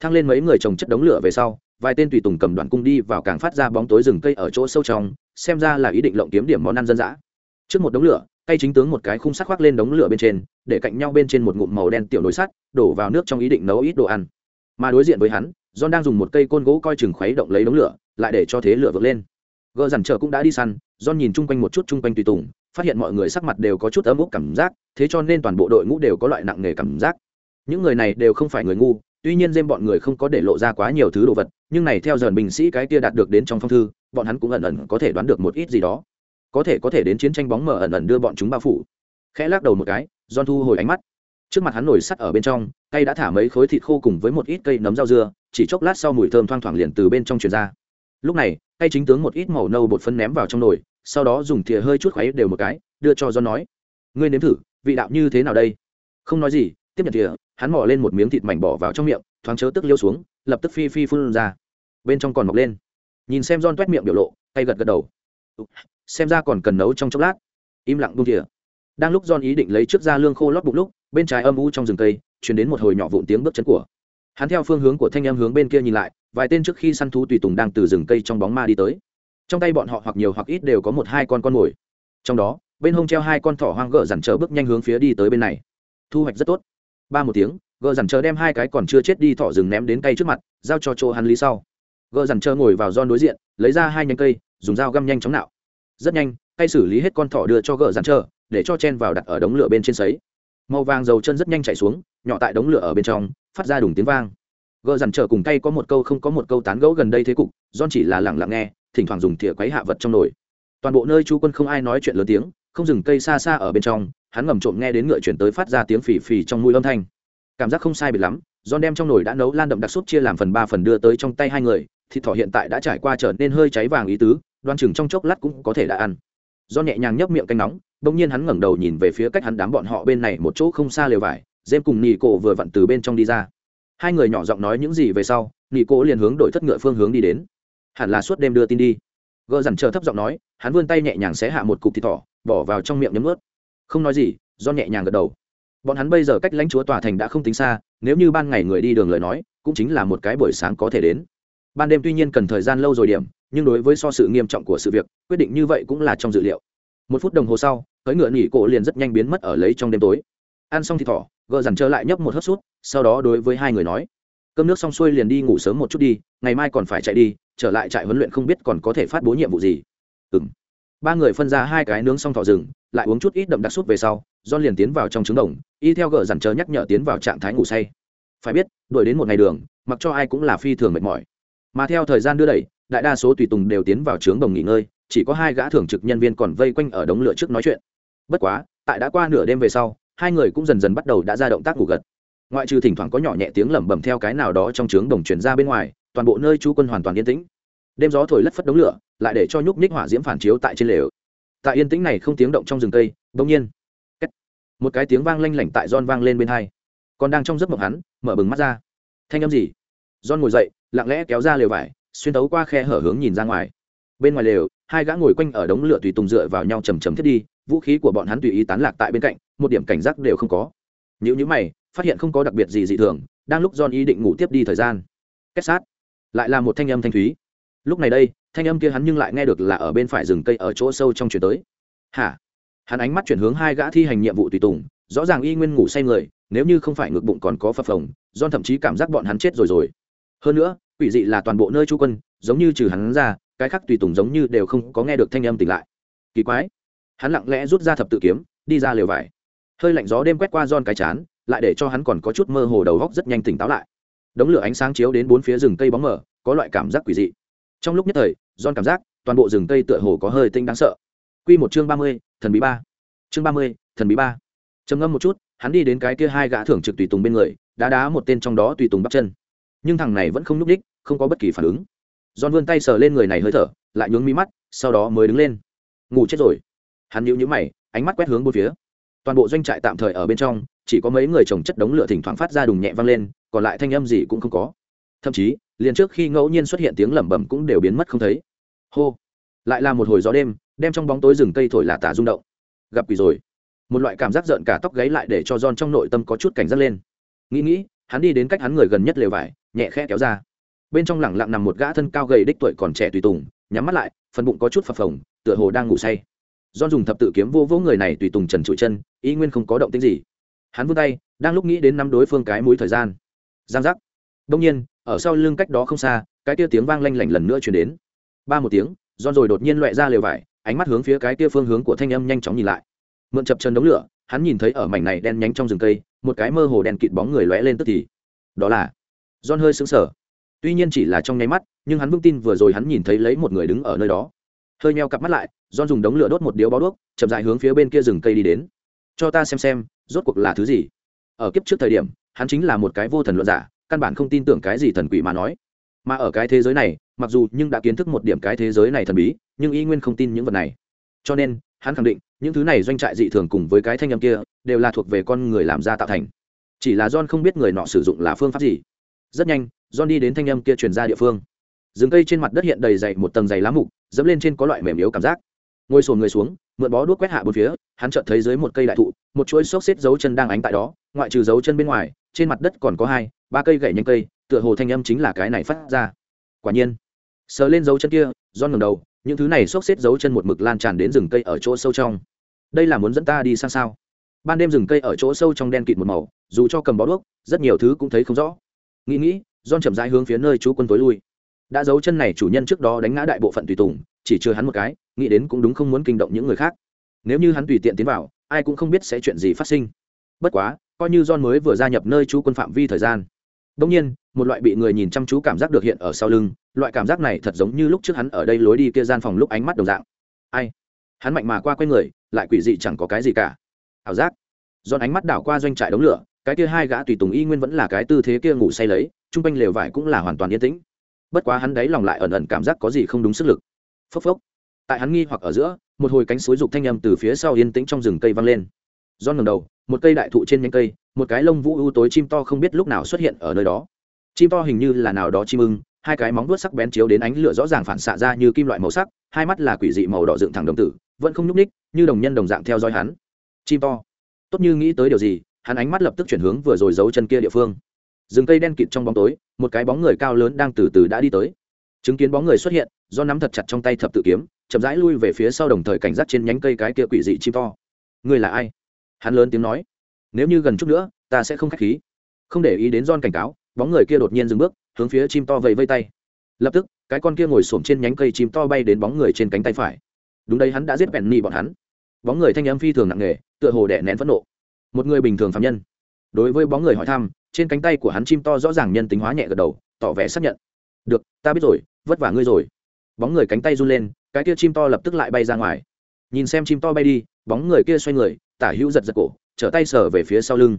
Thăng lên mấy người trồng chất đống lửa về sau, vài tên tùy tùng cầm đoàn cung đi vào càng phát ra bóng tối rừng cây ở chỗ sâu trong xem ra là ý định lộng kiếm điểm món ăn dân dã. Trước một đống lửa cây chính tướng một cái khung sắt khoác lên đống lửa bên trên, để cạnh nhau bên trên một ngụm màu đen tiểu nồi sắt, đổ vào nước trong ý định nấu ít đồ ăn. Mà đối diện với hắn, john đang dùng một cây côn gỗ coi chừng khuấy động lấy đống lửa, lại để cho thế lửa vượt lên. Gờ dằn chờ cũng đã đi săn, john nhìn chung quanh một chút chung quanh tùy tùng, phát hiện mọi người sắc mặt đều có chút ấm ức cảm giác, thế cho nên toàn bộ đội ngũ đều có loại nặng nề cảm giác. Những người này đều không phải người ngu, tuy nhiên dêm bọn người không có để lộ ra quá nhiều thứ đồ vật nhưng này theo dần binh sĩ cái kia đạt được đến trong phong thư, bọn hắn cũng ẩn ẩn có thể đoán được một ít gì đó. Có thể có thể đến chiến tranh bóng mờ ẩn ẩn đưa bọn chúng bao phủ. Khẽ lắc đầu một cái don thu hồi ánh mắt. Trước mặt hắn nổi sắt ở bên trong cây đã thả mấy khối thịt khô cùng với một ít cây nấm rau dưa, chỉ chốc lát sau mùi thơm thoang thoảng liền từ bên trong truyền ra. Lúc này cây chính tướng một ít màu nâu bột phân ném vào trong nồi, sau đó dùng thìa hơi chút khuấy đều một cái, đưa cho don nói, ngươi nếm thử, vị đạo như thế nào đây? Không nói gì, tiếp nhận thìa, hắn mò lên một miếng thịt mảnh bỏ vào trong miệng, thoáng chớ tức liêu xuống, lập tức phi phi phun ra bên trong còn mọc lên. Nhìn xem don t miệng biểu lộ, tay gật gật đầu. Ừ, xem ra còn cần nấu trong chốc lát. Im lặng bung thìa. Đang lúc don ý định lấy trước ra lương khô lót bụng lúc, bên trái âm u trong rừng cây chuyển đến một hồi nhỏ vụn tiếng bước chân của. Hắn theo phương hướng của thanh em hướng bên kia nhìn lại, vài tên trước khi săn thú tùy tùng đang từ rừng cây trong bóng ma đi tới. Trong tay bọn họ hoặc nhiều hoặc ít đều có một hai con con mồi. Trong đó, bên hông treo hai con thỏ hoang gỡ dằn chờ bước nhanh hướng phía đi tới bên này. Thu hoạch rất tốt. Ba một tiếng, gỡ dằn chờ đem hai cái còn chưa chết đi thỏ rừng ném đến cây trước mặt, giao cho chỗ hắn lý sau gờ dằn chờ ngồi vào giòn đối diện, lấy ra hai nhánh cây, dùng dao găm nhanh chóng nạo. Rất nhanh cây xử lý hết con thỏ đưa cho gờ dằn chờ để cho chen vào đặt ở đống lửa bên trên sấy. Màu vàng dầu chân rất nhanh chạy xuống, nhỏ tại đống lửa ở bên trong, phát ra đùng tiếng vang. Gờ dằn chờ cùng cây có một câu không có một câu tán gẫu gần đây thế cục giòn chỉ là lẳng lặng nghe, thỉnh thoảng dùng thìa quấy hạ vật trong nồi. Toàn bộ nơi chú quân không ai nói chuyện lớn tiếng, không dừng cây xa xa ở bên trong, hắn ngầm trộm nghe đến ngựa chuyển tới phát ra tiếng phì phì trong mũi âm thanh. Cảm giác không sai biệt lắm, John đem trong nồi đã nấu lan đậm đặc súp chia làm phần ba phần đưa tới trong tay hai người thịt thỏ hiện tại đã trải qua trở nên hơi cháy vàng ý tứ, đoan chừng trong chốc lát cũng có thể đã ăn. Do nhẹ nhàng nhấp miệng canh nóng, bỗng nhiên hắn ngẩng đầu nhìn về phía cách hắn đám bọn họ bên này một chỗ không xa lều vải dêm cùng nị cổ vừa vặn từ bên trong đi ra. Hai người nhỏ giọng nói những gì về sau nị cổ liền hướng đổi thất ngựa phương hướng đi đến. Hẳn là suốt đêm đưa tin đi. Gờ dằn chờ thấp giọng nói, hắn vươn tay nhẹ nhàng xé hạ một cục thịt thỏ, bỏ vào trong miệng nhấm ướt. Không nói gì, do nhẹ nhàng gật đầu. Bọn hắn bây giờ cách lãnh chúa tòa thành đã không tính xa, nếu như ban ngày người đi đường lời nói, cũng chính là một cái buổi sáng có thể đến ban đêm tuy nhiên cần thời gian lâu rồi điểm, nhưng đối với so sự nghiêm trọng của sự việc, quyết định như vậy cũng là trong dự liệu. Một phút đồng hồ sau, cưỡi ngựa nghỉ cổ liền rất nhanh biến mất ở lấy trong đêm tối. Ăn xong thì thỏ, gợ dằn trở lại nhấp một hớp sút sau đó đối với hai người nói, cơm nước xong xuôi liền đi ngủ sớm một chút đi, ngày mai còn phải chạy đi, trở lại trại huấn luyện không biết còn có thể phát bố nhiệm vụ gì. Ừng ba người phân ra hai cái nướng xong thỏ rừng, lại uống chút ít đậm đặc sút về sau do liền tiến vào trong trứng đồng, y theo gờ dằn chờ nhắc nhở tiến vào trạng thái ngủ say. Phải biết, đuổi đến một ngày đường, mặc cho ai cũng là phi thường mệt mỏi mà theo thời gian đưa đẩy, đại đa số tùy tùng đều tiến vào trướng đồng nghỉ ngơi, chỉ có hai gã thường trực nhân viên còn vây quanh ở đống lửa trước nói chuyện. Bất quá, tại đã qua nửa đêm về sau, hai người cũng dần dần bắt đầu đã ra động tác ngủ gật. Ngoại trừ thỉnh thoảng có nhỏ nhẹ tiếng lẩm bẩm theo cái nào đó trong trướng đồng chuyển ra bên ngoài, toàn bộ nơi chú quân hoàn toàn yên tĩnh. Đêm gió thổi lất phất đống lửa, lại để cho nhúc nhích hỏa diễm phản chiếu tại trên lều. Tại yên tĩnh này không tiếng động trong rừng cây, bỗng nhiên một cái tiếng vang lanh lảnh tại giòn vang lên bên hai. Còn đang trong giấc mộng hắn, mở bừng mắt ra. Thanh âm gì? John ngồi dậy, lặng lẽ kéo ra lều vải, xuyên tấu qua khe hở hướng nhìn ra ngoài. Bên ngoài lều, hai gã ngồi quanh ở đống lửa tùy tùng dựa vào nhau chầm chậm thiết đi, vũ khí của bọn hắn tùy ý tán lạc tại bên cạnh, một điểm cảnh giác đều không có. Nhíu nhíu mày, phát hiện không có đặc biệt gì dị thường, đang lúc John ý định ngủ tiếp đi thời gian. Kết sát. Lại là một thanh âm thanh thúy. Lúc này đây, thanh âm kia hắn nhưng lại nghe được là ở bên phải rừng cây ở chỗ sâu trong chuyển tới. Hả? Hắn ánh mắt chuyển hướng hai gã thi hành nhiệm vụ tùy tùng, rõ ràng y nguyên ngủ say người, nếu như không phải ngực bụng còn có phập phồng, John thậm chí cảm giác bọn hắn chết rồi rồi hơn nữa quỷ dị là toàn bộ nơi chu quân giống như trừ hắn ra cái khác tùy tùng giống như đều không có nghe được thanh âm tỉnh lại. Kỳ quái. Hắn lặng lẽ rút ra thập tự kiếm đi ra lều vải. Hơi lạnh gió đêm quét qua giòn cái chán lại để cho hắn còn có chút mơ hồ đầu góc rất nhanh tỉnh táo lại. Đống lửa ánh sáng chiếu đến bốn phía rừng cây bóng mờ, có loại cảm giác quỷ dị. Trong lúc nhất thời giòn cảm giác toàn bộ rừng cây tựa hồ có hơi tinh đáng sợ. Quy một chương ba mươi thần bí ba. Chương ba mươi thần bí ba. Trầm ngâm một chút hắn đi đến cái kia hai gã thưởng trực tùy tùng bên người đá đá một tên trong đó tùy tùng bắt chân nhưng thằng này vẫn không nhúc đích, không có bất kỳ phản ứng. John vươn tay sờ lên người này hơi thở, lại nhướng mi mắt, sau đó mới đứng lên. Ngủ chết rồi. Hắn nhíu nhíu mày, ánh mắt quét hướng bốn phía. Toàn bộ doanh trại tạm thời ở bên trong, chỉ có mấy người trồng chất đống lửa thỉnh thoảng phát ra đùng nhẹ vang lên, còn lại thanh âm gì cũng không có. Thậm chí, liền trước khi ngẫu nhiên xuất hiện tiếng lẩm bẩm cũng đều biến mất không thấy. Hô. Lại là một hồi gió đêm, đem trong bóng tối rừng cây thổi là tả rung động. Gặp quỷ rồi. Một loại cảm giác rợn cả tóc gáy lại để cho John trong nội tâm có chút cảnh giác lên. Nghĩ nghĩ, hắn đi đến cách hắn người gần nhất lều vải nhẹ khẽ kéo ra. Bên trong lẳng lặng nằm một gã thân cao gầy đích tuổi còn trẻ tùy tùng, nhắm mắt lại, phần bụng có chút phập phồng, tựa hồ đang ngủ say. John dùng thập tự kiếm vô vỗ người này tùy tùng trần trụi chân ý nguyên không có động tĩnh gì. Hắn vươn tay, đang lúc nghĩ đến năm đối phương cái mũi thời gian. Giang giác. Đông nhiên, ở sau lưng cách đó không xa, cái tia tiếng vang lanh lảnh lần nữa chuyển đến. Ba một tiếng, John rồi đột nhiên loẹ ra lều vải, ánh mắt hướng phía cái tia phương hướng của thanh âm nhanh chóng nhìn lại. Mượn chập chân đống lửa, hắn nhìn thấy ở mảnh này đen nhánh trong rừng cây, một cái mơ hồ đen kịt bóng người lóe lên tức thì. Đó là john hơi sững sờ. Tuy nhiên chỉ là trong nháy mắt, nhưng hắn vững tin vừa rồi hắn nhìn thấy lấy một người đứng ở nơi đó. Hơi nheo cặp mắt lại, john dùng đống lửa đốt một điếu bó đuốc, chậm dại hướng phía bên kia rừng cây đi đến. Cho ta xem xem, rốt cuộc là thứ gì? Ở kiếp trước thời điểm, hắn chính là một cái vô thần luận giả, căn bản không tin tưởng cái gì thần quỷ mà nói. Mà ở cái thế giới này, mặc dù nhưng đã kiến thức một điểm cái thế giới này thần bí, nhưng y nguyên không tin những vật này. Cho nên, hắn khẳng định, những thứ này doanh trại dị thường cùng với cái thanh âm kia, đều là thuộc về con người làm ra tạo thành. Chỉ là john không biết người nọ sử dụng là phương pháp gì rất nhanh, john đi đến thanh âm kia truyền ra địa phương. Rừng cây trên mặt đất hiện đầy dày một tầng dày lá mục, dẫm lên trên có loại mềm yếu cảm giác. Ngồi sồn người xuống, mượn bó đuốc quét hạ bốn phía, hắn chợt thấy dưới một cây đại thụ, một chuỗi xốc xếp dấu chân đang ánh tại đó, ngoại trừ dấu chân bên ngoài, trên mặt đất còn có hai, ba cây gậy nhanh cây, tựa hồ thanh âm chính là cái này phát ra. Quả nhiên, sờ lên dấu chân kia, John ngẩng đầu, những thứ này xốc xếp dấu chân một mực lan tràn đến rừng cây ở chỗ sâu trong. Đây là muốn dẫn ta đi sang sao? Ban đêm rừng cây ở chỗ sâu trong đen kịt một màu, dù cho cầm bó đuốc, rất nhiều thứ cũng thấy không rõ nghĩ nghĩ don chậm rãi hướng phía nơi chú quân tối lui. Đã giấu chân này chủ nhân trước đó đánh ngã đại bộ phận tùy tùng, chỉ chưa hắn một cái, nghĩ đến cũng đúng không muốn kinh động những người khác. Nếu như hắn tùy tiện tiến vào, ai cũng không biết sẽ chuyện gì phát sinh. Bất quá, coi như don mới vừa gia nhập nơi chú quân phạm vi thời gian. Đông nhiên, một loại bị người nhìn chăm chú cảm giác được hiện ở sau lưng, loại cảm giác này thật giống như lúc trước hắn ở đây lối đi kia gian phòng lúc ánh mắt đồng dạng. Ai? Hắn mạnh mà qua q u a y người, lại quỷ dị chẳng có cái gì cả. Ảo giác. Don ánh mắt đảo qua doanh trại đống lửa cái kia hai gã tùy tùng y nguyên vẫn là cái tư thế kia ngủ say lấy, chung quanh lều vải cũng là hoàn toàn yên tĩnh. Bất quá hắn đáy lòng lại ẩn ẩn cảm giác có gì không đúng sức lực. Phốc phốc. Tại hắn nghi hoặc ở giữa, một hồi cánh suối rục thanh â m từ phía sau yên tĩnh trong rừng cây văng lên. Do ngầm đầu, một cây đại thụ trên nhánh cây, một cái lông vũ ưu tối chim to không biết lúc nào xuất hiện ở nơi đó. Chim to hình như là nào đó chim ưng, hai cái móng vuốt sắc bén chiếu đến ánh lửa rõ ràng phản xạ ra như kim loại màu sắc, hai mắt là quỷ dị màu đỏ dựng thẳng đồng tử, vẫn không nhúc ních như đồng nhân đồng dạng theo dõi hắn. Chim to. Tốt như nghĩ tới điều gì hắn ánh mắt lập tức chuyển hướng vừa rồi giấu chân kia địa phương. Rừng cây đen kịt trong bóng tối, một cái bóng người cao lớn đang từ từ đã đi tới. Chứng kiến bóng người xuất hiện, do nắm thật chặt trong tay thập tự kiếm, chậm rãi lui về phía sau đồng thời cảnh giác trên nhánh cây cái kia quỷ dị chim to. Người là ai? Hắn lớn tiếng nói. Nếu như gần chút nữa, ta sẽ không k h á c h khí. Không để ý đến don cảnh cáo, bóng người kia đột nhiên dừng bước, hướng phía chim to vẫy vây tay. Lập tức, cái con kia ngồi xổm trên nhánh cây chim to bay đến bóng người trên cánh tay phải. Đúng đây hắn đã giết Bèn nỉ bọn hắn. Bóng người thanh âm phi thường nặng nề, tựa hồ đẻ nén phẫn nộ một người bình thường phạm nhân. Đối với bóng người hỏi thăm, trên cánh tay của hắn chim to rõ ràng nhân tính hóa nhẹ gật đầu, tỏ vẻ xác nhận. Được, ta biết rồi, vất vả ngươi rồi. Bóng người cánh tay run lên, cái kia chim to lập tức lại bay ra ngoài. Nhìn xem chim to bay đi, bóng người kia xoay người, tả hữu giật giật cổ, trở tay sờ về phía sau lưng.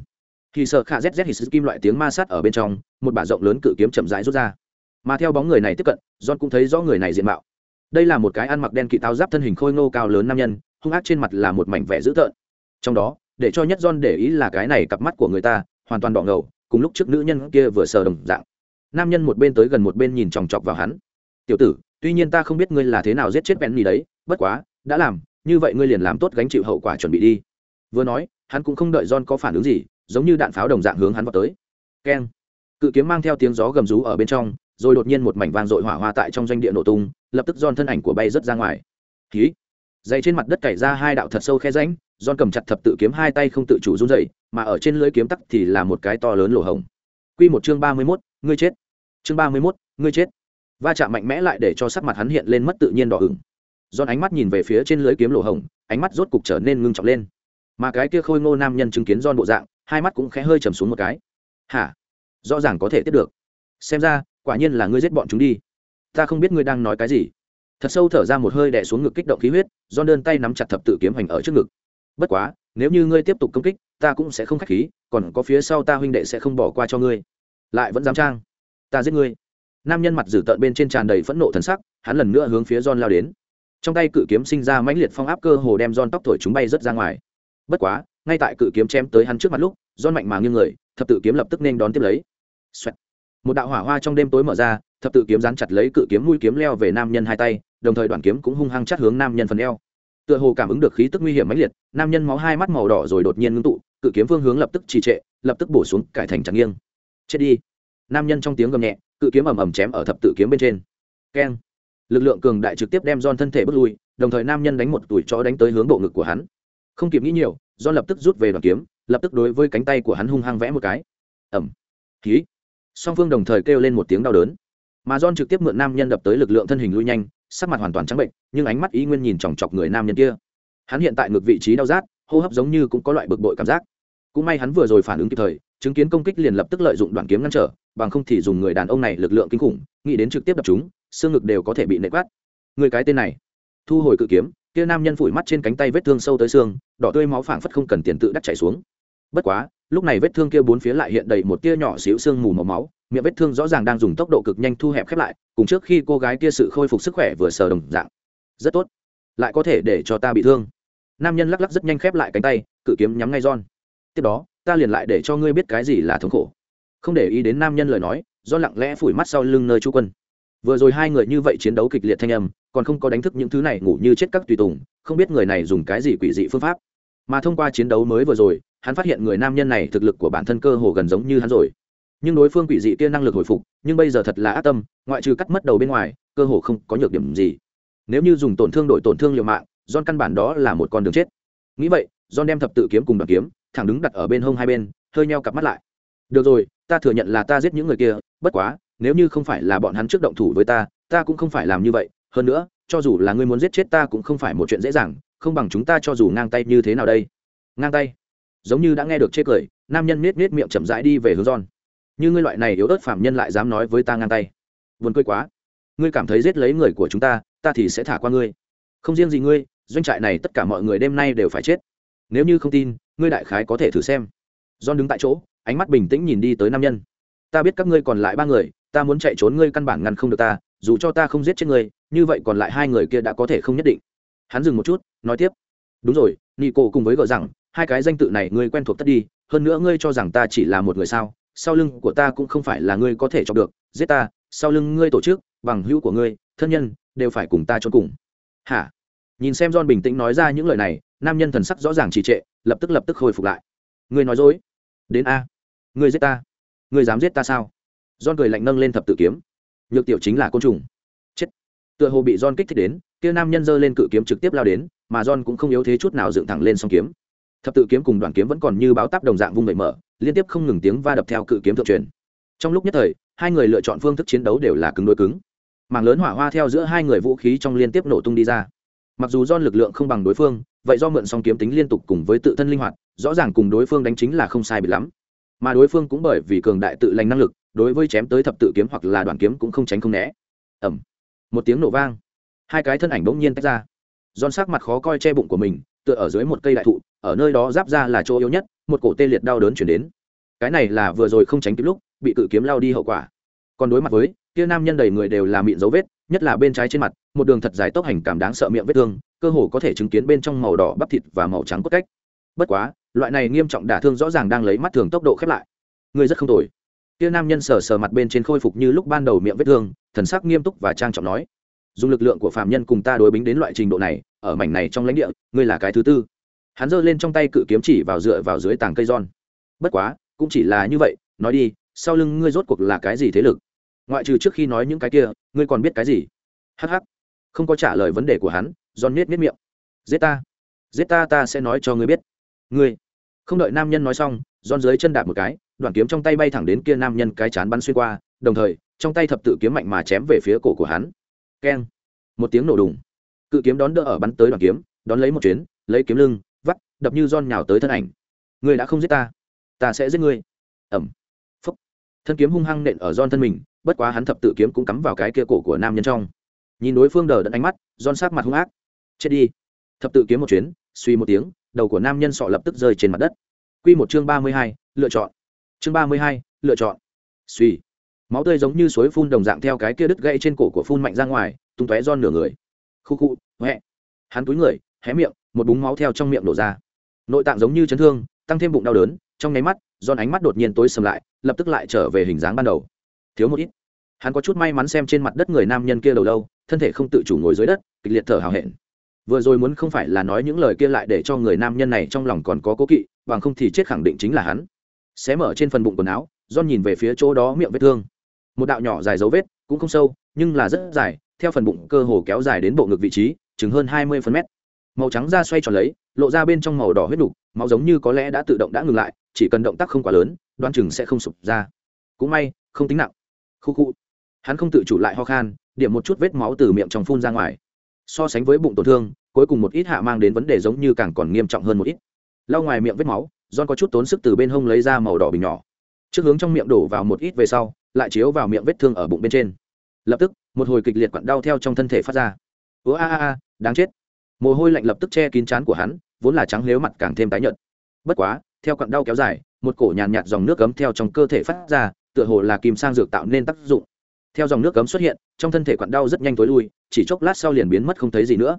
Khi sợ khả zz hít kim loại tiếng ma sát ở bên trong, một bả rộng lớn cự kiếm chậm rãi rút ra. Mà theo bóng người này tiếp cận, john cũng thấy rõ người này diện mạo. Đây là một cái ăn mặc đen kỵ táo giáp thân hình khôi ngô cao lớn nam nhân, hung ác trên mặt là một mảnh vẻ dữ tợn. Trong đó để cho nhất don để ý là cái này cặp mắt của người ta, hoàn toàn đỏ ngầu, cùng lúc trước nữ nhân kia vừa sờ đồng dạng. Nam nhân một bên tới gần một bên nhìn chòng chọc vào hắn. Tiểu tử, tuy nhiên ta không biết ngươi là thế nào giết chết Benny đấy, bất quá, đã làm, như vậy ngươi liền làm tốt gánh chịu hậu quả chuẩn bị đi. Vừa nói, hắn cũng không đợi don có phản ứng gì, giống như đạn pháo đồng dạng hướng hắn vào tới. Keng. Cự kiếm mang theo tiếng gió gầm rú ở bên trong, rồi đột nhiên một mảnh vang dội hỏa hoa tại trong doanh địa nổ tung, lập tức don thân ảnh của bay rớt ra ngoài. Khí dày trên mặt đất cày ra hai đạo thật sâu khe ránh giòn cầm chặt thập tự kiếm hai tay không tự chủ run dậy mà ở trên lưới kiếm tắc thì là một cái to lớn lỗ hổng. Quy một chương ba mươi 31, ngươi chết. Chương ba mươi 31, ngươi chết. Va chạm mạnh mẽ lại để cho sắc mặt hắn hiện lên mất tự nhiên đỏ ửng. Giòn ánh mắt nhìn về phía trên lưới kiếm lỗ hổng ánh mắt rốt cục trở nên ngưng trọng lên. Mà cái kia khôi ngô nam nhân chứng kiến giòn bộ dạng hai mắt cũng khẽ hơi trầm xuống một cái. Hả? Rõ ràng có thể tiếp được. Xem ra quả nhiên là ngươi giết bọn chúng đi. Ta không biết ngươi đang nói cái gì. Thật sâu thở ra một hơi đẻ xuống ngực kích động khí huyết do đơn tay nắm chặt thập tự kiếm hành ở trước ngực bất quá, nếu như ngươi tiếp tục công kích, ta cũng sẽ không k h á c h khí, còn có phía sau ta huynh đệ sẽ không bỏ qua cho ngươi. Lại vẫn dám trang. Ta giết ngươi. Nam nhân mặt dử tợn bên trên tràn đầy phẫn nộ thần sắc, hắn lần nữa hướng phía john lao đến. Trong tay cự kiếm sinh ra mãnh liệt phong áp cơ hồ đem john tóc thổi chúng bay rớt ra ngoài. Bất quá, ngay tại cự kiếm chém tới hắn trước mặt lúc, john mạnh mà nghiêng người, thập tự kiếm lập tức nên đón tiếp lấy、Xoẹt. Một đạo hỏa hoa trong đêm tối mở ra, thập tự kiếm dán chặt lấy cự kiếm mũi kiếm leo về nam nhân hai tay, đồng thời đoạn kiếm cũng hung hăng chắt hướng nam nhân phần eo tựa hồ cảm ứng được khí tức nguy hiểm mãnh liệt, nam nhân máu hai mắt màu đỏ rồi đột nhiên ngưng tụ, cự kiếm phương hướng lập tức trì trệ, lập tức bổ xuống, cải thành chặt nghiêng. Chết đi. Nam nhân trong tiếng gầm nhẹ, cự kiếm ầm ầm chém ở thập tự kiếm bên trên. Keng. Lực lượng cường đại trực tiếp đem don thân thể bước lui, đồng thời nam nhân đánh một tuổi chó đánh tới hướng bộ ngực của hắn. Không kịp nghĩ nhiều don lập tức rút về đoàn kiếm, lập tức đối với cánh tay của hắn hung hăng vẽ một cái. Ẩm khí song phương đồng thời kêu lên một tiếng đau đớn. Mà don trực tiếp mượn nam nhân đập tới lực lượng thân hình lui nhanh sắc mặt hoàn toàn trắng bệnh, nhưng ánh mắt ý nguyên nhìn chòng chọc người nam nhân kia. Hắn hiện tại ngược vị trí đau rát, hô hấp giống như cũng có loại bực bội cảm giác. Cũng may hắn vừa rồi phản ứng kịp thời, chứng kiến công kích liền lập tức lợi dụng đoạn kiếm ngăn trở, bằng không thì dùng người đàn ông này lực lượng kinh khủng, nghĩ đến trực tiếp đập chúng, xương ngực đều có thể bị nệ quát. Người cái tên này, thu hồi cự kiếm, kia nam nhân phủi mắt trên cánh tay vết thương sâu tới xương, đỏ tươi máu phảng phất không cần tiền tự đắt chảy xuống. Bất quá, lúc này vết thương kia bốn phía lại hiện đầy một tia nhỏ xíu xương mù màu máu miệng vết thương rõ ràng đang dùng tốc độ cực nhanh thu hẹp khép lại, cùng trước khi cô gái kia sự khôi phục sức khỏe vừa sờ đồng dạng. Rất tốt. Lại có thể để cho ta bị thương. Nam nhân lắc lắc rất nhanh khép lại cánh tay, cự kiếm nhắm ngay giòn tiếp đó, ta liền lại để cho ngươi biết cái gì là thống khổ. Không để ý đến nam nhân lời nói do lặng lẽ phủi mắt sau lưng nơi chu quân. Vừa rồi hai người như vậy chiến đấu kịch liệt thanh âm, còn không có đánh thức những thứ này ngủ như chết các tùy tùng, không biết người này dùng cái gì quỷ dị phương pháp. Mà thông qua chiến đấu mới vừa rồi, hắn phát hiện người nam nhân này thực lực của bản thân cơ hồ gần giống như hắn rồi nhưng đối phương quỷ dị kia năng lực hồi phục, nhưng bây giờ thật là ác tâm, ngoại trừ cắt mất đầu bên ngoài, cơ hồ không có nhược điểm gì. Nếu như dùng tổn thương đổi tổn thương liều mạng don căn bản đó là một con đường chết. Nghĩ vậy don đem thập tự kiếm cùng đoàn kiếm, thẳng đứng đặt ở bên hông hai bên, hơi nheo cặp mắt lại. Được rồi, ta thừa nhận là ta giết những người kia, bất quá, nếu như không phải là bọn hắn trước động thủ với ta ta cũng không phải làm như vậy. Hơn nữa, cho dù là ngươi muốn giết chết ta cũng không phải một chuyện dễ dàng, không bằng chúng ta cho dù ngang tay như thế nào đây? Ngang tay. Giống như đã nghe được chê cười, nam nhân nết nết miệng chậm rãi đi về hướng giòn như ngươi loại này yếu ớt phạm nhân lại dám nói với ta ngang tay. Vườn cười quá. Ngươi cảm thấy giết lấy người của chúng ta ta thì sẽ thả qua ngươi. Không riêng gì ngươi, doanh trại này tất cả mọi người đêm nay đều phải chết. Nếu như không tin, ngươi đại khái có thể thử xem. John đứng tại chỗ, ánh mắt bình tĩnh nhìn đi tới nam nhân. Ta biết các ngươi còn lại ba người, ta muốn chạy trốn ngươi căn bản ngăn không được ta, dù cho ta không giết chết ngươi, như vậy còn lại hai người kia đã có thể không nhất định. Hắn dừng một chút, nói tiếp. Đúng rồi nị cổ cùng với gợ rằng, hai cái danh tự này ngươi quen thuộc tất đi, hơn nữa ngươi cho rằng ta chỉ là một người sao? Sau lưng của ta cũng không phải là ngươi có thể chọc được, giết ta, sau lưng ngươi tổ chức, bằng hữu của ngươi, thân nhân, đều phải cùng ta cho cùng. Hả? Nhìn xem john bình tĩnh nói ra những lời này, nam nhân thần sắc rõ ràng trì trệ, lập tức lập tức hồi phục lại. Ngươi nói dối. Đến a. Ngươi giết ta. Ngươi dám giết ta sao? Don cười lạnh nâng lên thập tự kiếm. Nhược tiểu chính là côn trùng. Chết. Tựa hồ bị don kích thích đến, kia nam nhân giơ lên cự kiếm trực tiếp lao đến, mà don cũng không yếu thế chút nào dựng thẳng lên song kiếm. Thập tự kiếm cùng đoàn kiếm vẫn còn như báo táp đồng dạng vung vẩy mở liên tiếp không ngừng tiếng va đập theo cự kiếm thượng truyền. Trong lúc nhất thời, hai người lựa chọn phương thức chiến đấu đều là cứng đối cứng. Mảng lớn hỏa hoa theo giữa hai người vũ khí trong liên tiếp nổ tung đi ra. Mặc dù do lực lượng không bằng đối phương, vậy do mượn song kiếm tính liên tục cùng với tự thân linh hoạt, rõ ràng cùng đối phương đánh chính là không sai bị lắm. Mà đối phương cũng bởi vì cường đại tự lành năng lực, đối với chém tới thập tự kiếm hoặc là đoàn kiếm cũng không tránh không né. Ẩm một tiếng nổ vang. Hai cái thân ảnh bỗng nhiên tách ra. Giòn sắc mặt khó coi che bụng của mình, tựa ở dưới một cây đại thụ, ở nơi đó giáp ra là chỗ yếu nhất một cổ tê liệt đau đớn chuyển đến. Cái này là vừa rồi không tránh kịp lúc, bị cự kiếm lao đi hậu quả. Còn đối mặt với, kia nam nhân đầy người đều là miệng dấu vết, nhất là bên trái trên mặt, một đường thật dài tốc hành cảm đáng sợ miệng vết thương, cơ hồ có thể chứng kiến bên trong màu đỏ bắp thịt và màu trắng cốt cách. Bất quá, loại này nghiêm trọng đả thương rõ ràng đang lấy mắt thường tốc độ khép lại. Người rất không tồi. Kia nam nhân sờ sờ mặt bên trên khôi phục như lúc ban đầu miệng vết thương, thần sắc nghiêm túc và trang trọng nói, dùng lực lượng của phạm nhân cùng ta đối bính đến loại trình độ này, ở mảnh này trong lãnh địa, ngươi là cái thứ tư hắn giơ lên trong tay cự kiếm chỉ vào dựa vào dưới tàng cây giòn. Bất quá, cũng chỉ là như vậy, nói đi, sau lưng ngươi rốt cuộc là cái gì thế lực? Ngoại trừ trước khi nói những cái kia, ngươi còn biết cái gì? Hh không có trả lời vấn đề của hắn, giòn nết nết miệng. Giết ta. Giết ta ta sẽ nói cho ngươi biết. Ngươi. Không đợi nam nhân nói xong, giòn dưới chân đạp một cái, đoạn kiếm trong tay bay thẳng đến kia nam nhân cái chán bắn xuyên qua, đồng thời, trong tay thập tự kiếm mạnh mà chém về phía cổ của hắn. Keng. Một tiếng nổ đùng. Cự kiếm đón đỡ ở bắn tới đoạn kiếm, đón lấy một chuyến, lấy kiếm lưng đập như giòn nhào tới thân ảnh. Ngươi đã không giết ta ta sẽ giết ngươi. Ẩm. Phúc. Thân kiếm hung hăng nện ở giòn thân mình, bất quá hắn thập tự kiếm cũng cắm vào cái kia cổ của nam nhân trong. Nhìn đối phương đờ đẫn ánh mắt giòn sát mặt hung ác. Chết đi. Thập tự kiếm một chuyến, suy một tiếng, đầu của nam nhân sọ lập tức rơi trên mặt đất. Quy một chương ba mươi hai, lựa chọn. Chương ba mươi hai, lựa chọn. Suy. Máu tươi giống như suối phun đồng dạng theo cái kia đứt gãy trên cổ của phun mạnh ra ngoài, tung tóe giòn nửa người. Khu khu huệ hắn túi người, hé miệng, một búng máu theo trong miệng đổ ra nội tạng giống như chấn thương, tăng thêm bụng đau đớn, trong nháy mắt, giòn ánh mắt đột nhiên tối sầm lại, lập tức lại trở về hình dáng ban đầu. Thiếu một ít. Hắn có chút may mắn xem trên mặt đất người nam nhân kia đầu lâu, thân thể không tự chủ ngồi dưới đất, kịch liệt thở hào hẹn. Vừa rồi muốn không phải là nói những lời kia lại để cho người nam nhân này trong lòng còn có cố kỵ, bằng không thì chết khẳng định chính là hắn. Xé mở trên phần bụng quần áo don nhìn về phía chỗ đó miệng vết thương. Một đạo nhỏ dài dấu vết, cũng không sâu, nhưng là rất dài, theo phần bụng cơ hồ kéo dài đến bộ ngực vị trí, chừng hơn hai mươi phân mét màu trắng da xoay tròn lấy, lộ ra bên trong màu đỏ huyết đục máu giống như có lẽ đã tự động đã ngừng lại, chỉ cần động tác không quá lớn đoan chừng sẽ không sụp ra. Cũng may, không tính nặng. Khu khu. Hắn không tự chủ lại ho khan, điểm một chút vết máu từ miệng trong phun ra ngoài. So sánh với bụng tổn thương, cuối cùng một ít hạ mang đến vấn đề giống như càng còn nghiêm trọng hơn một ít. Lau ngoài miệng vết máu, john có chút tốn sức từ bên hông lấy ra màu đỏ bình nhỏ. Trước hướng trong miệng đổ vào một ít về sau, lại chiếu vào miệng vết thương ở bụng bên trên. Lập tức, một hồi kịch liệt quặn đau theo trong thân thể phát ra. Ứa a a a, đáng chết mồ hôi lạnh lập tức che kín trán của hắn vốn là trắng nếu mặt càng thêm tái nhợt. Bất quá theo cặn đau kéo dài một cổ nhàn nhạt, nhạt dòng nước cấm theo trong cơ thể phát ra tựa hồ là kim sang dược tạo nên tác dụng. Theo dòng nước cấm xuất hiện trong thân thể quặn đau rất nhanh tối lui chỉ chốc lát sau liền biến mất không thấy gì nữa.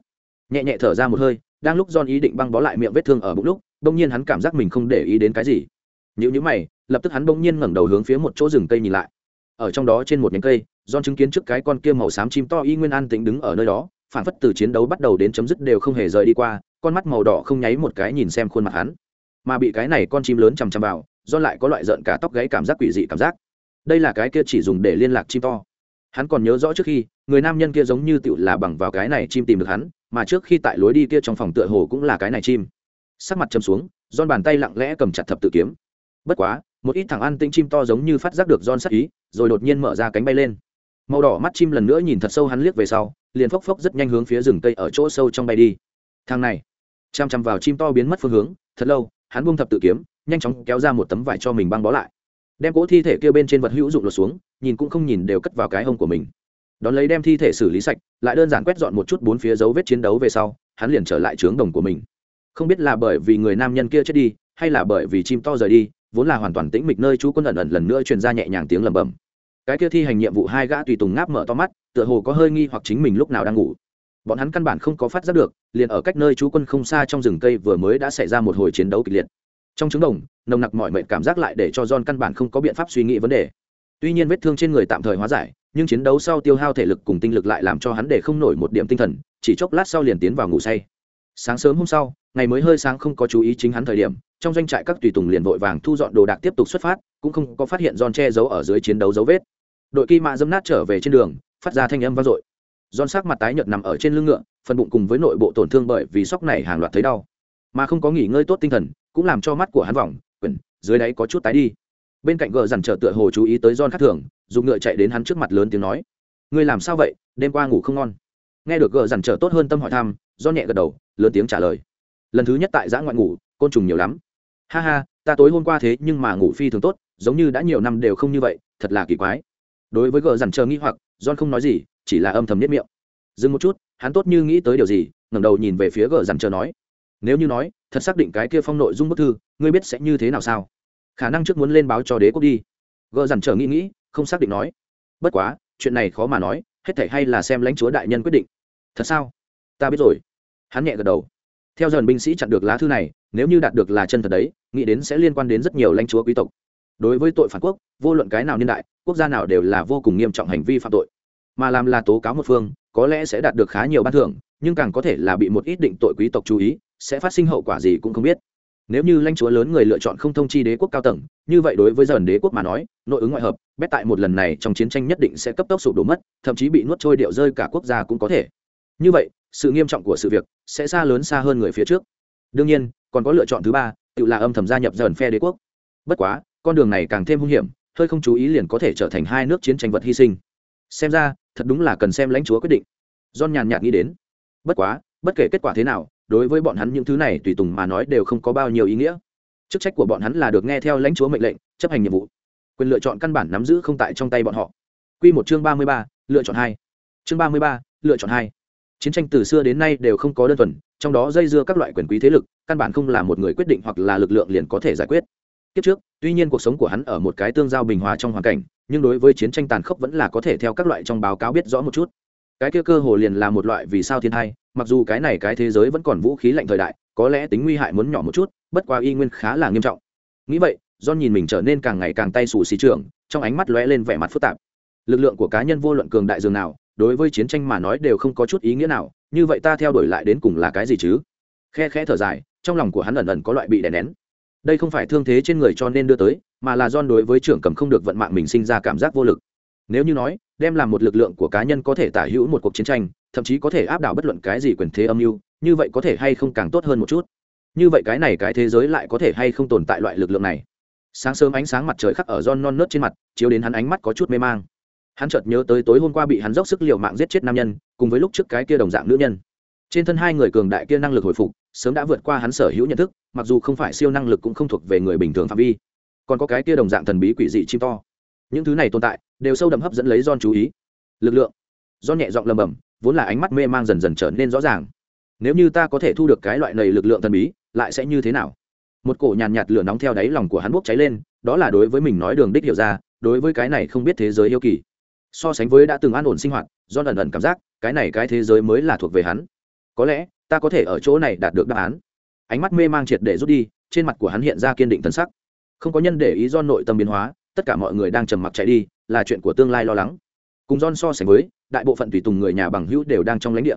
Nhẹ nhẹ thở ra một hơi đang lúc John ý định băng bó lại miệng vết thương ở bụng lúc bỗng nhiên hắn cảm giác mình không để ý đến cái gì. Nhữ nhữ mày lập tức hắn bỗng nhiên ngẩng đầu hướng phía một chỗ rừng cây nhìn lại. Ở trong đó trên một nhánh cây John chứng kiến trước cái con kia màu xám chim to y nguyên an tĩnh đứng ở nơi đó phản phất từ chiến đấu bắt đầu đến chấm dứt đều không hề rời đi qua, con mắt màu đỏ không nháy một cái nhìn xem khuôn mặt hắn. Mà bị cái này con chim lớn chằm chằm vào, do lại có loại rợn cả tóc gáy cảm giác quỷ dị cảm giác. Đây là cái kia chỉ dùng để liên lạc chim to. Hắn còn nhớ rõ trước khi, người nam nhân kia giống như tựu là bằng vào cái này chim tìm được hắn, mà trước khi tại lối đi kia trong phòng tựa hồ cũng là cái này chim. Sắc mặt châm xuống don bàn tay lặng lẽ cầm chặt thập tự kiếm. Bất quá, một ít thằng ăn tĩnh chim to giống như phát giác được don sắc ý, rồi đột nhiên mở ra cánh bay lên màu đỏ mắt chim lần nữa nhìn thật sâu hắn liếc về sau, liền phốc phốc rất nhanh hướng phía rừng cây ở chỗ sâu trong bay đi. Thằng này, chăm chăm vào chim to biến mất phương hướng, thật lâu, hắn buông thập tự kiếm, nhanh chóng kéo ra một tấm vải cho mình băng bó lại. Đem cỗ thi thể kia bên trên vật hữu dụng lột xuống, nhìn cũng không nhìn đều cất vào cái hông của mình. Đón lấy đem thi thể xử lý sạch, lại đơn giản quét dọn một chút bốn phía dấu vết chiến đấu về sau, hắn liền trở lại trướng đồng của mình. Không biết là bởi vì người nam nhân kia chết đi, hay là bởi vì chim to rời đi, vốn là hoàn toàn tĩnh mịch nơi chú quân ẩn ẩn lần nữa truyền ra nhẹ nhàng tiếng lầm bầm cái kia thi hành nhiệm vụ hai gã tùy tùng ngáp mở to mắt, tựa hồ có hơi nghi hoặc chính mình lúc nào đang ngủ. Bọn hắn căn bản không có phát giác được, liền ở cách nơi chú quân không xa trong rừng cây vừa mới đã xảy ra một hồi chiến đấu kịch liệt. Trong trứng đồng, nồng nặc mọi mệnh cảm giác lại để cho john căn bản không có biện pháp suy nghĩ vấn đề. Tuy nhiên vết thương trên người tạm thời hóa giải, nhưng chiến đấu sau tiêu hao thể lực cùng tinh lực lại làm cho hắn để không nổi một điểm tinh thần, chỉ chốc lát sau liền tiến vào ngủ say. Sáng sớm hôm sau, ngày mới hơi sáng không có chú ý chính hắn thời điểm, trong doanh trại các tùy tùng liền vội vàng thu dọn đồ đạc tiếp tục xuất phát, cũng không có phát hiện John che giấu ở dưới chiến đấu dấu vết đội kỳ mạ dâm nát trở về trên đường, phát ra thanh âm vang dội. Giòn sắc mặt tái nhợt nằm ở trên lưng ngựa, phần bụng cùng với nội bộ tổn thương bởi vì sốc này hàng loạt thấy đau. Mà không có nghỉ ngơi tốt tinh thần, cũng làm cho mắt của hắn vòng, quyển, dưới đáy có chút tái đi. Bên cạnh gờ dằn trở tựa hồ chú ý tới giòn khác thường, dùng ngựa chạy đến hắn trước mặt lớn tiếng nói, ngươi làm sao vậy? Đêm qua ngủ không ngon. Nghe được gờ dằn trở tốt hơn tâm hỏi thăm do nhẹ gật đầu, lớn tiếng trả lời, lần thứ nhất tại giã ngoại ngủ, côn trùng nhiều lắm. Ha ha, ta tối hôm qua thế nhưng mà ngủ phi thường tốt, giống như đã nhiều năm đều không như vậy, thật là kỳ quái đối với gờ dằn chờ nghĩ hoặc, john không nói gì, chỉ là âm thầm nhất miệng. Dừng một chút, hắn tốt như nghĩ tới điều gì, ngẩng đầu nhìn về phía gờ dằn chờ nói. Nếu như nói, thật xác định cái kia phong nội dung bức thư, ngươi biết sẽ như thế nào sao? Khả năng trước muốn lên báo cho đế quốc đi. Gờ dằn chờ nghĩ nghĩ, không xác định nói. Bất quá, chuyện này khó mà nói, hết thể hay là xem lãnh chúa đại nhân quyết định. Thật sao? Ta biết rồi. Hắn nhẹ gật đầu. Theo dần binh sĩ chặn được lá thư này, nếu như đạt được là chân thật đấy, nghĩ đến sẽ liên quan đến rất nhiều lãnh chúa quý tộc. Đối với tội phản quốc, vô luận cái nào niên đại quốc gia nào đều là vô cùng nghiêm trọng hành vi phạm tội. Mà làm là tố cáo một phương, có lẽ sẽ đạt được khá nhiều ban thưởng, nhưng càng có thể là bị một ít định tội quý tộc chú ý, sẽ phát sinh hậu quả gì cũng không biết. Nếu như lãnh chúa lớn người lựa chọn không thông chi đế quốc cao tầng, như vậy đối với dần đế quốc mà nói, nội ứng ngoại hợp, bét tại một lần này trong chiến tranh nhất định sẽ cấp tốc sụp đổ mất, thậm chí bị nuốt trôi điệu rơi cả quốc gia cũng có thể. Như vậy, sự nghiêm trọng của sự việc sẽ xa lớn xa hơn người phía trước. Đương nhiên, còn có lựa chọn thứ ba, tự là âm thầm gia nhập dần phe đế quốc. Bất quá, con đường này càng thêm hung hiểm hơi không chú ý liền có thể trở thành hai nước chiến tranh vật hy sinh. Xem ra, thật đúng là cần xem lãnh chúa quyết định. John nhàn nhạt nghĩ đến. Bất quá, bất kể kết quả thế nào, đối với bọn hắn những thứ này tùy tùng mà nói đều không có bao nhiêu ý nghĩa. Chức trách của bọn hắn là được nghe theo lãnh chúa mệnh lệnh, chấp hành nhiệm vụ. Quyền lựa chọn căn bản nắm giữ không tại trong tay bọn họ. Q một chương ba mươi ba, lựa chọn hai. Chương ba mươi ba, lựa chọn hai. Chiến tranh từ xưa đến nay đều không có đơn thuần, trong đó dây dưa các loại quyền quý thế lực, căn bản không là một người quyết định hoặc là lực lượng liền có thể giải quyết kiếp trước, tuy nhiên cuộc sống của hắn ở một cái tương giao bình hòa trong hoàn cảnh, nhưng đối với chiến tranh tàn khốc vẫn là có thể theo các loại trong báo cáo biết rõ một chút. Cái kia cơ hồ liền là một loại vì sao thiên thai mặc dù cái này cái thế giới vẫn còn vũ khí lạnh thời đại, có lẽ tính nguy hại muốn nhỏ một chút, bất quá y nguyên khá là nghiêm trọng. Nghĩ vậy do nhìn mình trở nên càng ngày càng tay xù xì trường trong ánh mắt lóe lên vẻ mặt phức tạp. Lực lượng của cá nhân vô luận cường đại dường nào, đối với chiến tranh mà nói đều không có chút ý nghĩa nào, như vậy ta theo đuổi lại đến cùng là cái gì chứ? Khe khẽ thở dài, trong lòng của hắn ẩn ẩn có loại bị đè nén đây không phải thương thế trên người cho nên đưa tới, mà là don đối với trưởng cầm không được vận mạng mình sinh ra cảm giác vô lực. Nếu như nói, đem làm một lực lượng của cá nhân có thể tả hữu một cuộc chiến tranh, thậm chí có thể áp đảo bất luận cái gì quyền thế âm mưu, như vậy có thể hay không càng tốt hơn một chút? Như vậy cái này cái thế giới lại có thể hay không tồn tại loại lực lượng này? Sáng sớm ánh sáng mặt trời khắc ở John non nớt trên mặt, chiếu đến hắn ánh mắt có chút mê mang. Hắn chợt nhớ tới tối hôm qua bị hắn dốc sức liều mạng giết chết nam nhân, cùng với lúc trước cái kia đồng dạng nữ nhân. Trên thân hai người cường đại kia năng lực hồi phục sớm đã vượt qua hắn sở hữu nhận thức, mặc dù không phải siêu năng lực cũng không thuộc về người bình thường phạm vi. Còn có cái kia đồng dạng thần bí quỷ dị chim to. Những thứ này tồn tại, đều sâu đậm hấp dẫn lấy John chú ý. Lực lượng. Do nhẹ giọng lầm bầm vốn là ánh mắt mê mang dần dần trở nên rõ ràng. Nếu như ta có thể thu được cái loại này lực lượng thần bí, lại sẽ như thế nào? Một cổ nhàn nhạt lửa nóng theo đáy lòng của hắn bốc cháy lên, đó là đối với mình nói đường đích hiểu ra, đối với cái này không biết thế giới yêu kỳ. So sánh với đã từng an ổn sinh hoạt do ẩn ẩn cảm giác, cái này cái thế giới mới là thuộc về hắn. Có lẽ ta có thể ở chỗ này đạt được đáp án. Ánh mắt mê mang triệt để rút đi, trên mặt của hắn hiện ra kiên định thân sắc. Không có nhân để ý do nội tâm biến hóa, tất cả mọi người đang trầm mặc chạy đi, là chuyện của tương lai lo lắng. Cùng don so sánh với, đại bộ phận tùy tùng người nhà bằng hữu đều đang trong lãnh địa.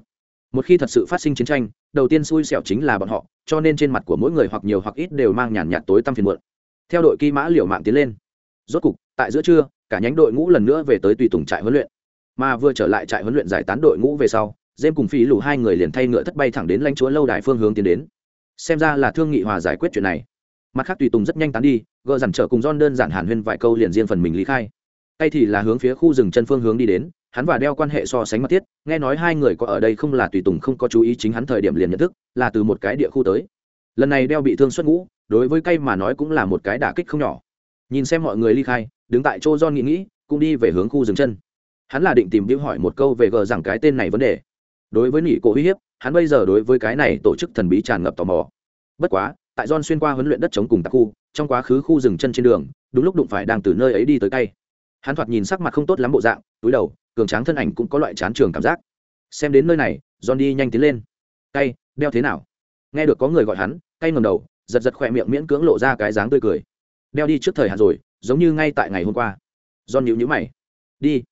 Một khi thật sự phát sinh chiến tranh, đầu tiên xui xẻo chính là bọn họ, cho nên trên mặt của mỗi người hoặc nhiều hoặc ít đều mang nhàn nhạt tối tăm phiền muộn. Theo đội kỳ mã liều mạng tiến lên. Rốt cục, tại giữa trưa, cả nhánh đội ngũ lần nữa về tới tùy tùng trại huấn luyện. Mà vừa trở lại trại huấn luyện giải tán đội ngũ về sau dêm cùng phí lù hai người liền thay ngựa thất bay thẳng đến lãnh chúa lâu đài phương hướng tiến đến. Xem ra là thương nghị hòa giải quyết chuyện này. Mặt khác tùy tùng rất nhanh tán đi gợ dằn trở cùng don đơn giản hàn huyên vài câu liền riêng phần mình lý khai. Tay thì là hướng phía khu rừng chân phương hướng đi đến, hắn và đeo quan hệ so sánh mật thiết, nghe nói hai người có ở đây không là tùy tùng không có chú ý chính hắn thời điểm liền nhận thức, là từ một cái địa khu tới. Lần này đeo bị thương xuất ngũ, đối với cây mà nói cũng là một cái đả kích không nhỏ. Nhìn xem mọi người ly khai, đứng tại chỗ don nghĩ nghĩ, cũng đi về hướng khu rừng chân. Hắn là định tìm điệu hỏi một câu về gờ rằng cái tên này vấn đề đối với nỉ cổ uy hiếp, hắn bây giờ đối với cái này tổ chức thần bí tràn ngập tò mò. Bất quá, tại don xuyên qua huấn luyện đất chống cùng tạc khu, trong quá khứ khu rừng chân trên đường, đúng lúc đụng phải đang từ nơi ấy đi tới cây hắn thoạt nhìn sắc mặt không tốt lắm bộ dạng, túi đầu, cường tráng thân ảnh cũng có loại chán trường cảm giác. Xem đến nơi này don đi nhanh tiến lên. Cay, đeo thế nào? Nghe được có người gọi hắn, cay ngầm đầu, giật giật khỏe miệng miễn cưỡng lộ ra cái dáng tươi cười. Đeo đi trước thời hạn rồi, giống như ngay tại ngày hôm qua. Don nhịu nhữ mày. Đi.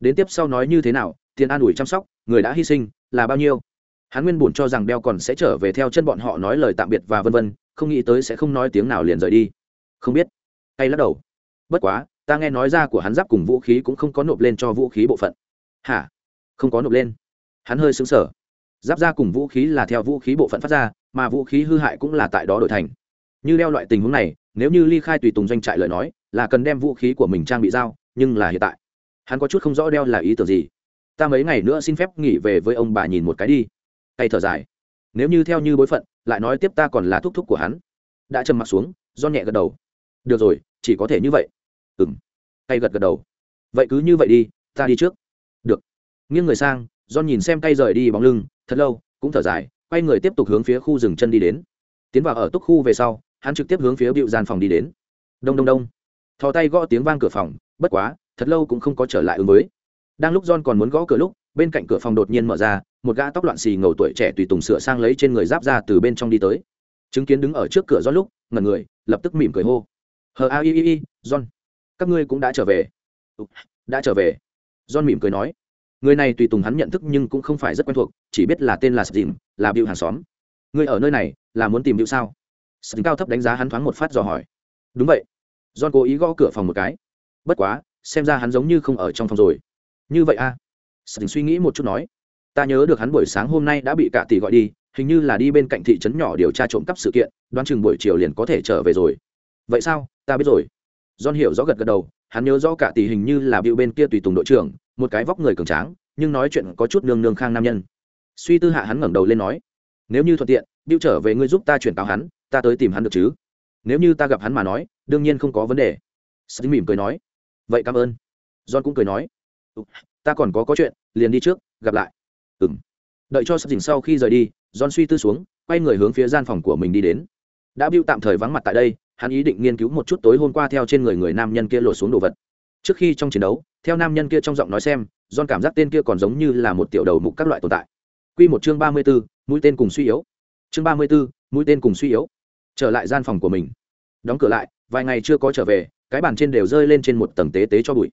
Đến tiếp sau nói như thế nào, tiền an ủi chăm sóc, người đã hy sinh là bao nhiêu? Hắn nguyên buồn cho rằng đeo còn sẽ trở về theo chân bọn họ nói lời tạm biệt và vân vân, không nghĩ tới sẽ không nói tiếng nào liền rời đi. Không biết. Hay lắc đầu. Bất quá, ta nghe nói ra của hắn giáp cùng vũ khí cũng không có nộp lên cho vũ khí bộ phận. Hả? Không có nộp lên. Hắn hơi xứng sở giáp ra cùng vũ khí là theo vũ khí bộ phận phát ra, mà vũ khí hư hại cũng là tại đó đổi thành. Như đeo loại tình huống này, nếu như ly khai tùy tùng doanh trại lời nói, là cần đem vũ khí của mình trang bị giao, nhưng là hiện tại. Hắn có chút không rõ đeo là ý tưởng gì ta mấy ngày nữa xin phép nghỉ về với ông bà nhìn một cái đi. Tay thở dài. Nếu như theo như bối phận, lại nói tiếp ta còn là thúc thúc của hắn. Đã trầm m ặ t xuống, do nhẹ gật đầu. Được rồi, chỉ có thể như vậy. Ừ m tay gật gật đầu. Vậy cứ như vậy đi, ta đi trước. Được. Nghiêng người sang, do nhìn xem tay rời đi bóng lưng, thật lâu, cũng thở dài, quay người tiếp tục hướng phía khu rừng chân đi đến. Tiến vào ở túc khu về sau, hắn trực tiếp hướng phía bịu gian phòng đi đến. Đông đông đông. Thò tay gõ tiếng vang cửa phòng, bất quá, thật lâu cũng không có trở lại ứng với đang lúc john còn muốn gõ cửa lúc, bên cạnh cửa phòng đột nhiên mở ra, một gã tóc loạn xì ngầu tuổi trẻ tùy tùng sửa sang lấy trên người giáp ra từ bên trong đi tới. Chứng kiến đứng ở trước cửa john lúc ngần người, lập tức mỉm cười hô. Hờ a i i i, john, các ngươi cũng đã trở về. Đã trở về. John mỉm cười nói. Người này tùy tùng hắn nhận thức nhưng cũng không phải rất quen thuộc, chỉ biết là tên là sdim là biểu hàng xóm. Người ở nơi này, là muốn tìm biểu sao? Sdim cao thấp đánh giá hắn thoáng một phát dò hỏi. Đúng vậy. John cố ý gõ cửa phòng một cái. Bất quá, xem ra hắn giống như không ở trong phòng rồi như vậy a à? sdim suy nghĩ một chút nói. Ta nhớ được hắn buổi sáng hôm nay đã bị cả tỷ gọi đi, hình như là đi bên cạnh thị trấn nhỏ điều tra trộm cắp sự kiện, đoán chừng buổi chiều liền có thể trở về rồi. Vậy sao? Ta biết rồi. John hiểu rõ gật gật đầu, hắn nhớ rõ cả tỷ hình như là biểu bên kia tùy tùng đội trưởng, một cái vóc người cường tráng, nhưng nói chuyện có chút nương nương khang nam nhân. Suy tư hạ hắn ngẩng đầu lên nói, nếu như thuận tiện, biểu trở về ngươi giúp ta chuyển cáo hắn, ta tới tìm hắn được chứ? Nếu như ta gặp hắn mà nói, đương nhiên không có vấn đề. Sting mỉm cười nói, vậy cảm ơn. John cũng cười nói ta còn có có chuyện, liền đi trước, gặp lại. Ừng đợi cho sắp dình sau khi rời đi, john suy tư xuống, quay người hướng phía gian phòng của mình đi đến. Đã biêu tạm thời vắng mặt tại đây, hắn ý định nghiên cứu một chút tối hôm qua theo trên người người nam nhân kia lột xuống đồ vật. Trước khi trong chiến đấu, theo nam nhân kia trong giọng nói xem, john cảm giác tên kia còn giống như là một tiểu đầu mục các loại tồn tại. Q một chương ba mươi b ố mũi tên cùng suy yếu. Chương ba mươi b ố mũi tên cùng suy yếu. Trở lại gian phòng của mình. Đóng cửa lại, vài ngày chưa có trở về, cái bàn trên đều rơi lên trên một tầng tế tế cho bụi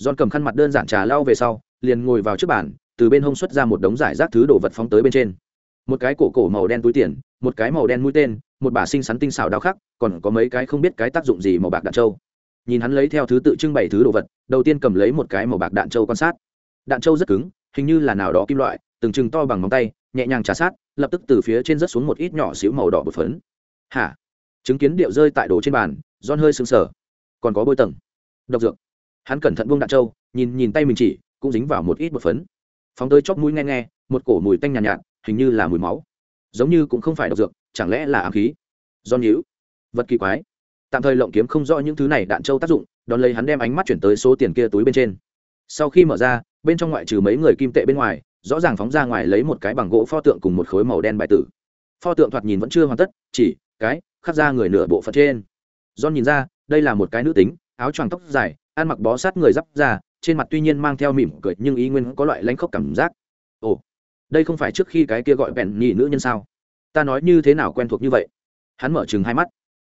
giòn cầm khăn mặt đơn giản trà lau về sau, liền ngồi vào trước bàn, từ bên hông xuất ra một đống giải rác thứ đồ vật phóng tới bên trên. Một cái cổ cổ màu đen túi tiền, một cái màu đen mũi tên, một bả xinh xắn tinh xảo đao khắc, còn có mấy cái không biết cái tác dụng gì màu bạc đạn trâu. Nhìn hắn lấy theo thứ tự trưng bày thứ đồ vật, đầu tiên cầm lấy một cái màu bạc đạn trâu quan sát. Đạn trâu rất cứng, hình như là nào đó kim loại, từng chừng to bằng móng tay, nhẹ nhàng trà sát, lập tức từ phía trên rớt xuống một ít nhỏ xíu màu đỏ bột phấn. Hả? Chứng kiến điệu rơi tại đồ trên bàn don hơi sững sờ. Còn có bôi tầng. Độc dược hắn cẩn thận buông đạn trâu nhìn nhìn tay mình chỉ cũng dính vào một ít bột phấn. Phóng tới chóp mũi nghe nghe một cổ mùi tanh nhàn nhạt, nhạt hình như là mùi máu. Giống như cũng không phải độc dược chẳng lẽ là ám khí? Do nhữ vật kỳ quái. Tạm thời lộng kiếm không rõ những thứ này đạn châu tác dụng đón lấy hắn đem ánh mắt chuyển tới số tiền kia túi bên trên. Sau khi mở ra bên trong ngoại trừ mấy người kim tệ bên ngoài rõ ràng phóng ra ngoài lấy một cái bằng gỗ pho tượng cùng một khối màu đen bài tử. Pho tượng thoạt nhìn vẫn chưa hoàn tất chỉ cái khắc ra người nửa bộ phận trên. John nhìn ra đây là một cái nữ tính áo choàng tóc dài ăn mặc bó sát người d ra, trên mặt tuy nhiên mang theo mỉm cười nhưng ý nguyên có loại lãnh khốc cảm giác. Ồ, đây không phải trước khi cái kia gọi bèn nhị nữ nhân sao? Ta nói như thế nào quen thuộc như vậy? Hắn mở chừng hai mắt.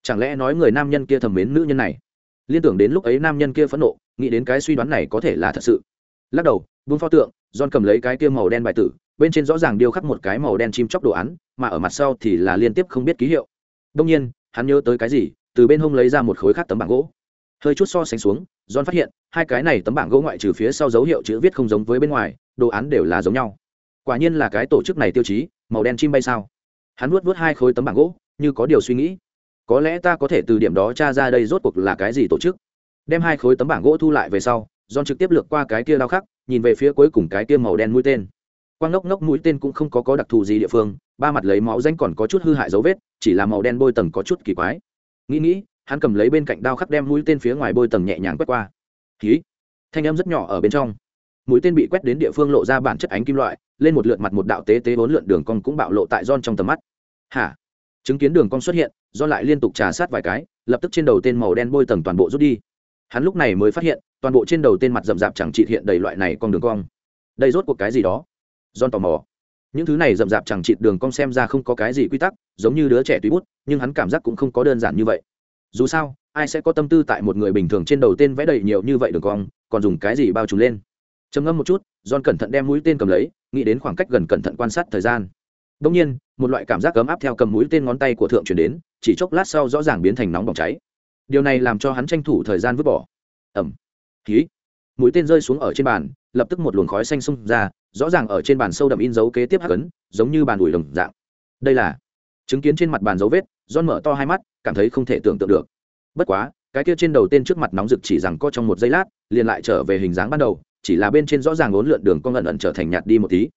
Chẳng lẽ nói người nam nhân kia thầm mến nữ nhân này? Liên tưởng đến lúc ấy nam nhân kia phẫn nộ, nghĩ đến cái suy đoán này có thể là thật sự. Lắc đầu vương pho tượng, john cầm lấy cái kia màu đen bài tử, bên trên rõ ràng điêu khắc một cái màu đen chim chóc đồ án, mà ở mặt sau thì là liên tiếp không biết ký hiệu. Đông nhiên, hắn nhớ tới cái gì, từ bên hông lấy ra một khối khác tấm bảng gỗ. Hơi chút so sánh xuống john phát hiện, hai cái này tấm bảng gỗ ngoại trừ phía sau dấu hiệu chữ viết không giống với bên ngoài, đồ án đều là giống nhau. Quả nhiên là cái tổ chức này tiêu chí, màu đen chim bay sao? Hắn nuốt vớt hai khối tấm bảng gỗ, như có điều suy nghĩ. Có lẽ ta có thể từ điểm đó tra ra đây rốt cuộc là cái gì tổ chức. Đem hai khối tấm bảng gỗ thu lại về sau, john trực tiếp lược qua cái kia đao khắc, nhìn về phía cuối cùng cái kia màu đen mũi tên. Quang ngốc ngốc mũi tên cũng không có có đặc thù gì địa phương, ba mặt lấy máu danh còn có chút hư hại dấu vết, chỉ là màu đen bôi tầng có chút kỳ quái. Nghĩ nghĩ hắn cầm lấy bên cạnh đao khắc đem mũi tên phía ngoài bôi tầng nhẹ nhàng quét qua khí thanh em rất nhỏ ở bên trong mũi tên bị quét đến địa phương lộ ra bản chất ánh kim loại lên một lượt mặt một đạo tế tế bốn lượn đường cong cũng bạo lộ tại don trong tầm mắt. Hả? Chứng kiến đường cong xuất hiện, do lại liên tục trà sát vài cái, lập tức trên đầu tên màu đen bôi tầng toàn bộ rút đi. Hắn lúc này mới phát hiện, toàn bộ trên đầu tên mặt rậm rạp chẳng trị hiện đầy loại này con đường cong. Đây rốt cuộc cái gì đó? don tò mò. Những thứ này rậm rạp chẳng trị đường cong xem ra không có cái gì quy tắc, giống như đứa trẻ tùy bút, nhưng hắn cảm giác cũng không có đơn giản như vậy. Dù sao, ai sẽ có tâm tư tại một người bình thường trên đầu tên vẽ đầy nhiều như vậy đường cong, còn dùng cái gì bao trùm lên? trầm ngâm một chút john cẩn thận đem mũi tên cầm lấy nghĩ đến khoảng cách gần cẩn thận quan sát thời gian. Đông nhiên một loại cảm giác ấm áp theo cầm mũi tên ngón tay của thượng chuyển đến chỉ chốc lát sau rõ ràng biến thành nóng bỏng cháy. Điều này làm cho hắn tranh thủ thời gian vứt bỏ. Ẩm. Khí mũi tên rơi xuống ở trên bàn lập tức một luồng khói xanh xông ra rõ ràng ở trên bàn sâu đậm in dấu kế tiếp hắc ấn giống như bàn ủi đồng dạng. Đây là chứng kiến trên mặt bàn dấu vết John mở to hai mắt, cảm thấy không thể tưởng tượng được. Bất quá, cái kia trên đầu tên trước mặt nóng rực chỉ rằng có trong một giây lát, liền lại trở về hình dáng ban đầu, chỉ là bên trên rõ ràng uốn lượn đường cong ẩn ẩn trở thành nhạt đi một tí.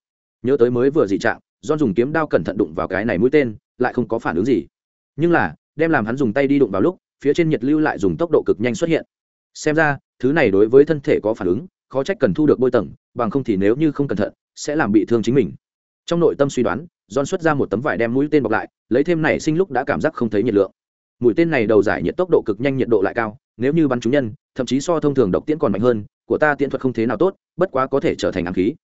Nhớ tới mới vừa dị trạng, John dùng kiếm đao cẩn thận đụng vào cái này mũi tên, lại không có phản ứng gì. Nhưng là, đem làm hắn dùng tay đi đụng vào lúc, phía trên nhiệt lưu lại dùng tốc độ cực nhanh xuất hiện. Xem ra, thứ này đối với thân thể có phản ứng, khó trách cần thu được bôi tầng, bằng không thì nếu như không cẩn thận, sẽ làm bị thương chính mình trong nội tâm suy đoán don xuất ra một tấm vải đem mũi tên bọc lại, lấy thêm này sinh lúc đã cảm giác không thấy nhiệt lượng. Mũi tên này đầu giải nhiệt tốc độ cực nhanh, nhiệt độ lại cao, nếu như bắn trúng nhân, thậm chí so thông thường độc tiễn còn mạnh hơn, của ta tiễn thuật không thế nào tốt, bất quá có thể trở thành ám khí.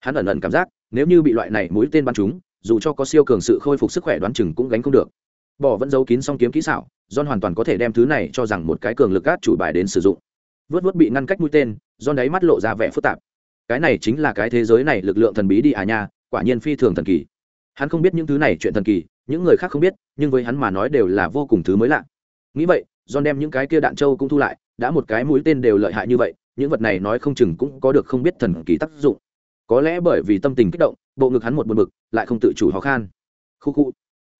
Hắn ẩn ẩn cảm giác, nếu như bị loại này mũi tên bắn trúng, dù cho có siêu cường sự khôi phục sức khỏe đoán chừng cũng gánh không được. Bỏ vẫn giấu kín song kiếm kỹ xảo, john hoàn toàn có thể đem thứ này cho rằng một cái cường lực cát chủ bài đến sử dụng. Vớt vớt bị ngăn cách mũi tên, john đáy mắt lộ ra vẻ phức tạp. Cái này chính là cái thế giới này lực lượng thần bí đi à nha quả nhiên phi thường thần kỳ. Hắn không biết những thứ này chuyện thần kỳ, những người khác không biết, nhưng với hắn mà nói đều là vô cùng thứ mới lạ. Nghĩ vậy, john đem những cái kia đạn trâu cũng thu lại, đã một cái mũi tên đều lợi hại như vậy, những vật này nói không chừng cũng có được không biết thần kỳ tác dụng. Có lẽ bởi vì tâm tình kích động, bộ ngực hắn một buồn bực, lại không tự chủ khó khăn khu khu.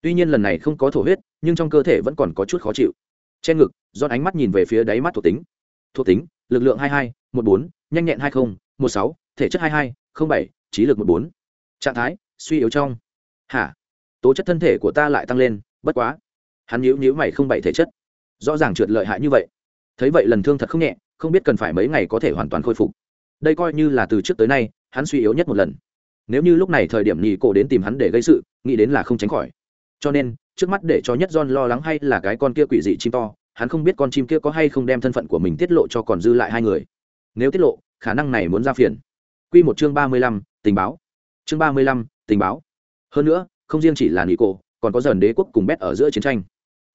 Tuy nhiên lần này không có thổ huyết, nhưng trong cơ thể vẫn còn có chút khó chịu. Trên ngực do ánh mắt nhìn về phía đáy mắt thuộc tính. Thuộc tính, lực lượng hai hai, một bốn, nhanh nhẹn hai không, một sáu, thể chất hai hai, không bảy, trí lực một bốn trạng thái, suy yếu trong. Hả? Tố chất thân thể của ta lại tăng lên, bất quá. Hắn nhíu nhíu mày không bày thể chất. Rõ ràng trượt lợi hại như vậy. Thấy vậy lần thương thật không nhẹ, không biết cần phải mấy ngày có thể hoàn toàn khôi phục. Đây coi như là từ trước tới nay, hắn suy yếu nhất một lần. Nếu như lúc này thời điểm nhị cổ đến tìm hắn để gây sự, nghĩ đến là không tránh khỏi. Cho nên, trước mắt để cho nhất john lo lắng hay là cái con kia quỷ dị chim to, hắn không biết con chim kia có hay không đem thân phận của mình tiết lộ cho còn dư lại hai người. Nếu tiết lộ, khả năng này muốn ra phiền. Quy một chương ba mươi lăm, tình báo chương ba mươi lăm, tình báo. Hơn nữa, không riêng chỉ là nghỉ cổ, còn có dần đế quốc cùng bét ở giữa chiến tranh.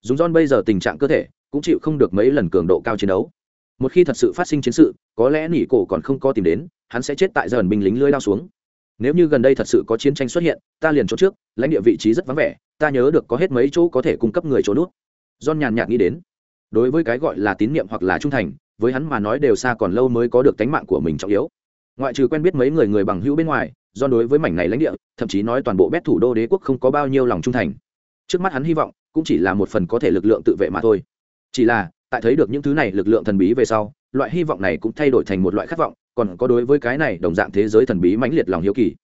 Dùng don bây giờ tình trạng cơ thể, cũng chịu không được mấy lần cường độ cao chiến đấu. Một khi thật sự phát sinh chiến sự, có lẽ nỉ cổ còn không có tìm đến, hắn sẽ chết tại dần binh lính lưới lao xuống. Nếu như gần đây thật sự có chiến tranh xuất hiện, ta liền chỗ trước, lãnh địa vị trí rất vắng vẻ, ta nhớ được có hết mấy chỗ có thể cung cấp người chỗ nút. Don nhàn nhạt nghĩ đến, đối với cái gọi là tín nhiệm hoặc là trung thành, với hắn mà nói đều xa còn lâu mới có được tánh mạng của mình trọng yếu ngoại trừ quen biết mấy người người bằng hữu bên ngoài, do đối với mảnh này lãnh địa, thậm chí nói toàn bộ bét thủ đô đế quốc không có bao nhiêu lòng trung thành. Trước mắt hắn hy vọng, cũng chỉ là một phần có thể lực lượng tự vệ mà thôi. Chỉ là, tại thấy được những thứ này lực lượng thần bí về sau, loại hy vọng này cũng thay đổi thành một loại khát vọng, còn có đối với cái này đồng dạng thế giới thần bí mãnh liệt lòng hiếu kỳ.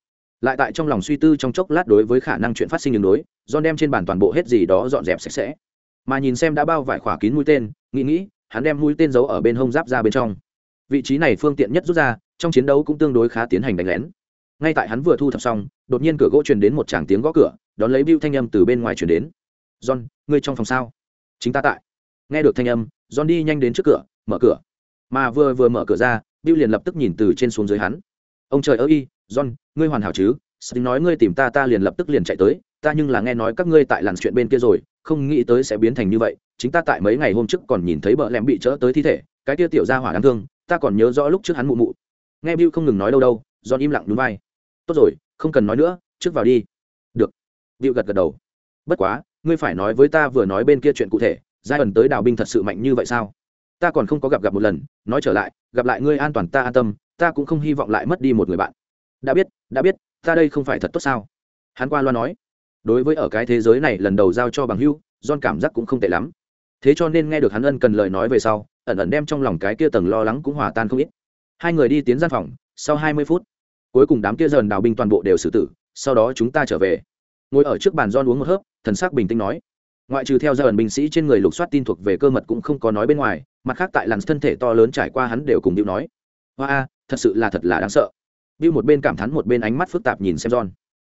Lại tại trong lòng suy tư trong chốc lát đối với khả năng chuyện phát sinh đường đối do đem trên bàn toàn bộ hết gì đó dọn dẹp sạch sẽ. Mà nhìn xem đã bao vải khỏa kín mũi tên, nghĩ nghĩ, hắn đem mũi tên giấu ở bên hông giáp ra bên trong vị trí này phương tiện nhất rút ra, trong chiến đấu cũng tương đối khá tiến hành đánh lén. Ngay tại hắn vừa thu thập xong, đột nhiên cửa gỗ truyền đến một tràng tiếng gõ cửa, đón lấy bưu thanh âm từ bên ngoài truyền đến. John, ngươi trong phòng sao? Chính ta tại. Nghe được thanh âm, john đi nhanh đến trước cửa, mở cửa. Mà vừa vừa mở cửa ra, bưu liền lập tức nhìn từ trên xuống dưới hắn. Ông trời ơi y john, ngươi hoàn hảo chứ? Sting nói ngươi tìm ta ta liền lập tức liền chạy tới. Ta nhưng là nghe nói các ngươi tại làn chuyện bên kia rồi, không nghĩ tới sẽ biến thành như vậy. Chính ta tại mấy ngày hôm trước còn nhìn thấy bợ lẹm bị chỡ tới thi thể. Cái kia tiểu ra hỏa đáng thương ta còn nhớ rõ lúc trước hắn mụ mụ. Nghe bill không ngừng nói đâu đâu, john im lặng núi vai. Tốt rồi, không cần nói nữa, trước vào đi. Được. Bill gật gật đầu. Bất quá, ngươi phải nói với ta vừa nói bên kia chuyện cụ thể, giai ẩn tới đào binh thật sự mạnh như vậy sao? Ta còn không có gặp gặp một lần, nói trở lại, gặp lại ngươi an toàn ta an tâm, ta cũng không hy vọng lại mất đi một người bạn. Đã biết đã biết, ta đây không phải thật tốt sao? Hắn qua loa nói. Đối với ở cái thế giới này lần đầu giao cho bằng hưu john cảm giác cũng không tệ lắm thế cho nên nghe được hắn ân cần lời nói về sau ẩn ẩn đem trong lòng cái kia tầng lo lắng cũng hòa tan không ít. Hai người đi tiến gian phòng sau hai mươi phút cuối cùng đám kia dần đào binh toàn bộ đều xử tử sau đó chúng ta trở về. Ngồi ở trước bàn John uống một hớp thần sắc bình tĩnh nói. Ngoại trừ theo gia binh sĩ trên người lục soát tin thuộc về cơ mật cũng không có nói bên ngoài mặt khác tại làn thân thể to lớn trải qua hắn đều cùng điệu nói. Hoa a thật sự là thật là đáng sợ. Điệu một bên cảm thán một bên ánh mắt phức tạp nhìn xem John.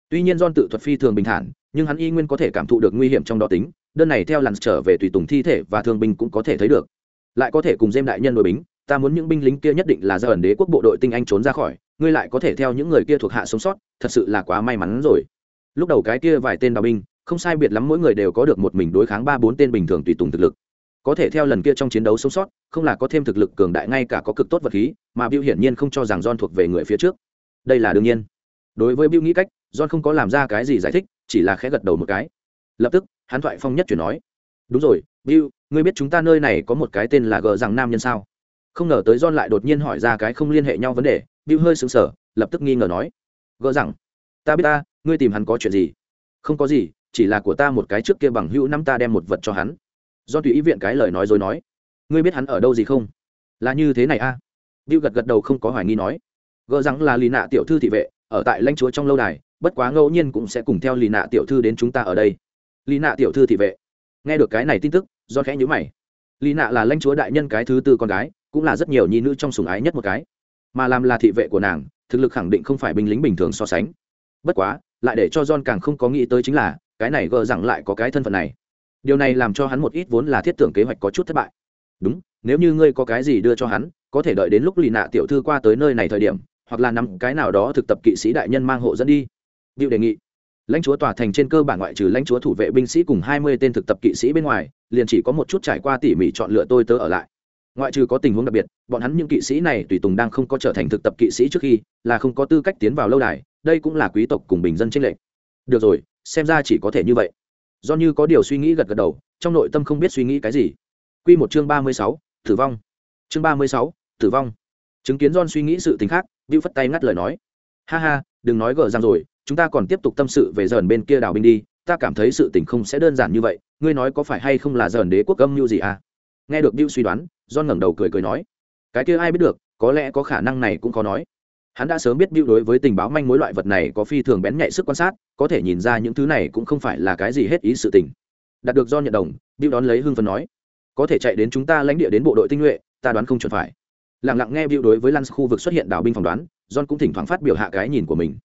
Tuy nhiên John tự thuật phi thường bình thản, nhưng hắn y nguyên có thể cảm thụ được nguy hiểm trong đó tính, đơn này theo lặn trở về tùy tùng thi thể và thương binh cũng có thể thấy được. Lại có thể cùng dêm đại nhân đội bính, ta muốn những binh lính kia nhất định là do ẩn đế quốc bộ đội tinh anh trốn ra khỏi, ngươi lại có thể theo những người kia thuộc hạ sống sót, thật sự là quá may mắn rồi. Lúc đầu cái kia vài tên đào binh, không sai biệt lắm mỗi người đều có được một mình đối kháng ba bốn tên bình thường tùy tùng thực lực có thể theo lần kia trong chiến đấu sống sót không là có thêm thực lực cường đại ngay cả có cực tốt vật khí mà Bill hiển nhiên không cho rằng John thuộc về người phía trước đây là đương nhiên đối với Bill nghĩ cách John không có làm ra cái gì giải thích chỉ là khẽ gật đầu một cái lập tức, hắn thoại phong nhất chuyển nói, đúng rồi, bill, ngươi biết chúng ta nơi này có một cái tên là gờ rằng nam nhân sao? Không ngờ tới john lại đột nhiên hỏi ra cái không liên hệ nhau vấn đề, bill hơi sững sờ, lập tức nghi ngờ nói, gờ rằng ta biết ta, ngươi tìm hắn có chuyện gì? Không có gì, chỉ là của ta một cái trước kia bằng hữu năm ta đem một vật cho hắn. Do tùy ý viện cái lời nói dối nói, ngươi biết hắn ở đâu gì không? Là như thế này a. À? bill gật gật đầu không có hoài nghi nói, gờ rằng là lì nạ tiểu thư thị vệ, ở tại lãnh chúa trong lâu đài, bất quá ngẫu nhiên cũng sẽ cùng theo lì nạ tiểu thư đến chúng ta ở đây. Lý nạ tiểu thư thị vệ. Nghe được cái này tin tức do khẽ nhữ mày. Lý nạ là lãnh chúa đại nhân cái thứ tư con gái, cũng là rất nhiều nhi nữ trong sùng ái nhất một cái. Mà làm là thị vệ của nàng, thực lực khẳng định không phải binh lính bình thường so sánh. Bất quá, lại để cho john càng không có nghĩ tới chính là, cái này gờ rằng lại có cái thân phận này. Điều này làm cho hắn một ít vốn là thiết tưởng kế hoạch có chút thất bại. Đúng, nếu như ngươi có cái gì đưa cho hắn, có thể đợi đến lúc lì nạ tiểu thư qua tới nơi này thời điểm, hoặc là nằm cái nào đó thực tập kỵ sĩ đại nhân mang hộ dẫn đi. Diệu đề nghị lãnh chúa tòa thành trên cơ bản ngoại trừ lãnh chúa thủ vệ binh sĩ cùng hai mươi tên thực tập kỵ sĩ bên ngoài, liền chỉ có một chút trải qua tỉ mỉ chọn lựa tôi tớ ở lại. Ngoại trừ có tình huống đặc biệt, bọn hắn những kỵ sĩ này tùy tùng đang không có trở thành thực tập kỵ sĩ trước khi, là không có tư cách tiến vào lâu đài, đây cũng là quý tộc cùng bình dân tranh lệch. Được rồi, xem ra chỉ có thể như vậy. Do như có điều suy nghĩ gật gật đầu, trong nội tâm không biết suy nghĩ cái gì. Q một chương ba mươi sáu, tử vong. Chương ba mươi sáu, tử vong. Chứng kiến don suy nghĩ sự t ì n h khác, bưu phất tay ngắt lời nói. Ha ha, đừng nói gờ rằng rồi chúng ta còn tiếp tục tâm sự về dần bên kia đào binh đi, ta cảm thấy sự tình không sẽ đơn giản như vậy, ngươi nói có phải hay không là dần đế quốc âm mưu gì à? Nghe được bill suy đoán, john ngẩng đầu cười cười nói, cái kia ai biết được, có lẽ có khả năng này cũng khó nói. Hắn đã sớm biết bill đối với tình báo manh mối loại vật này có phi thường bén nhạy sức quan sát, có thể nhìn ra những thứ này cũng không phải là cái gì hết ý sự tình. Đạt được do nhận đồng bill đón lấy hưng phần nói, có thể chạy đến chúng ta lãnh địa đến bộ đội tinh nhuệ, ta đoán không chuẩn phải. Lặng lặng nghe bill đối với lăn khu vực xuất hiện đảo binh phỏng đoán, john cũng thỉnh thoảng phát biểu hạ cái nhìn của mình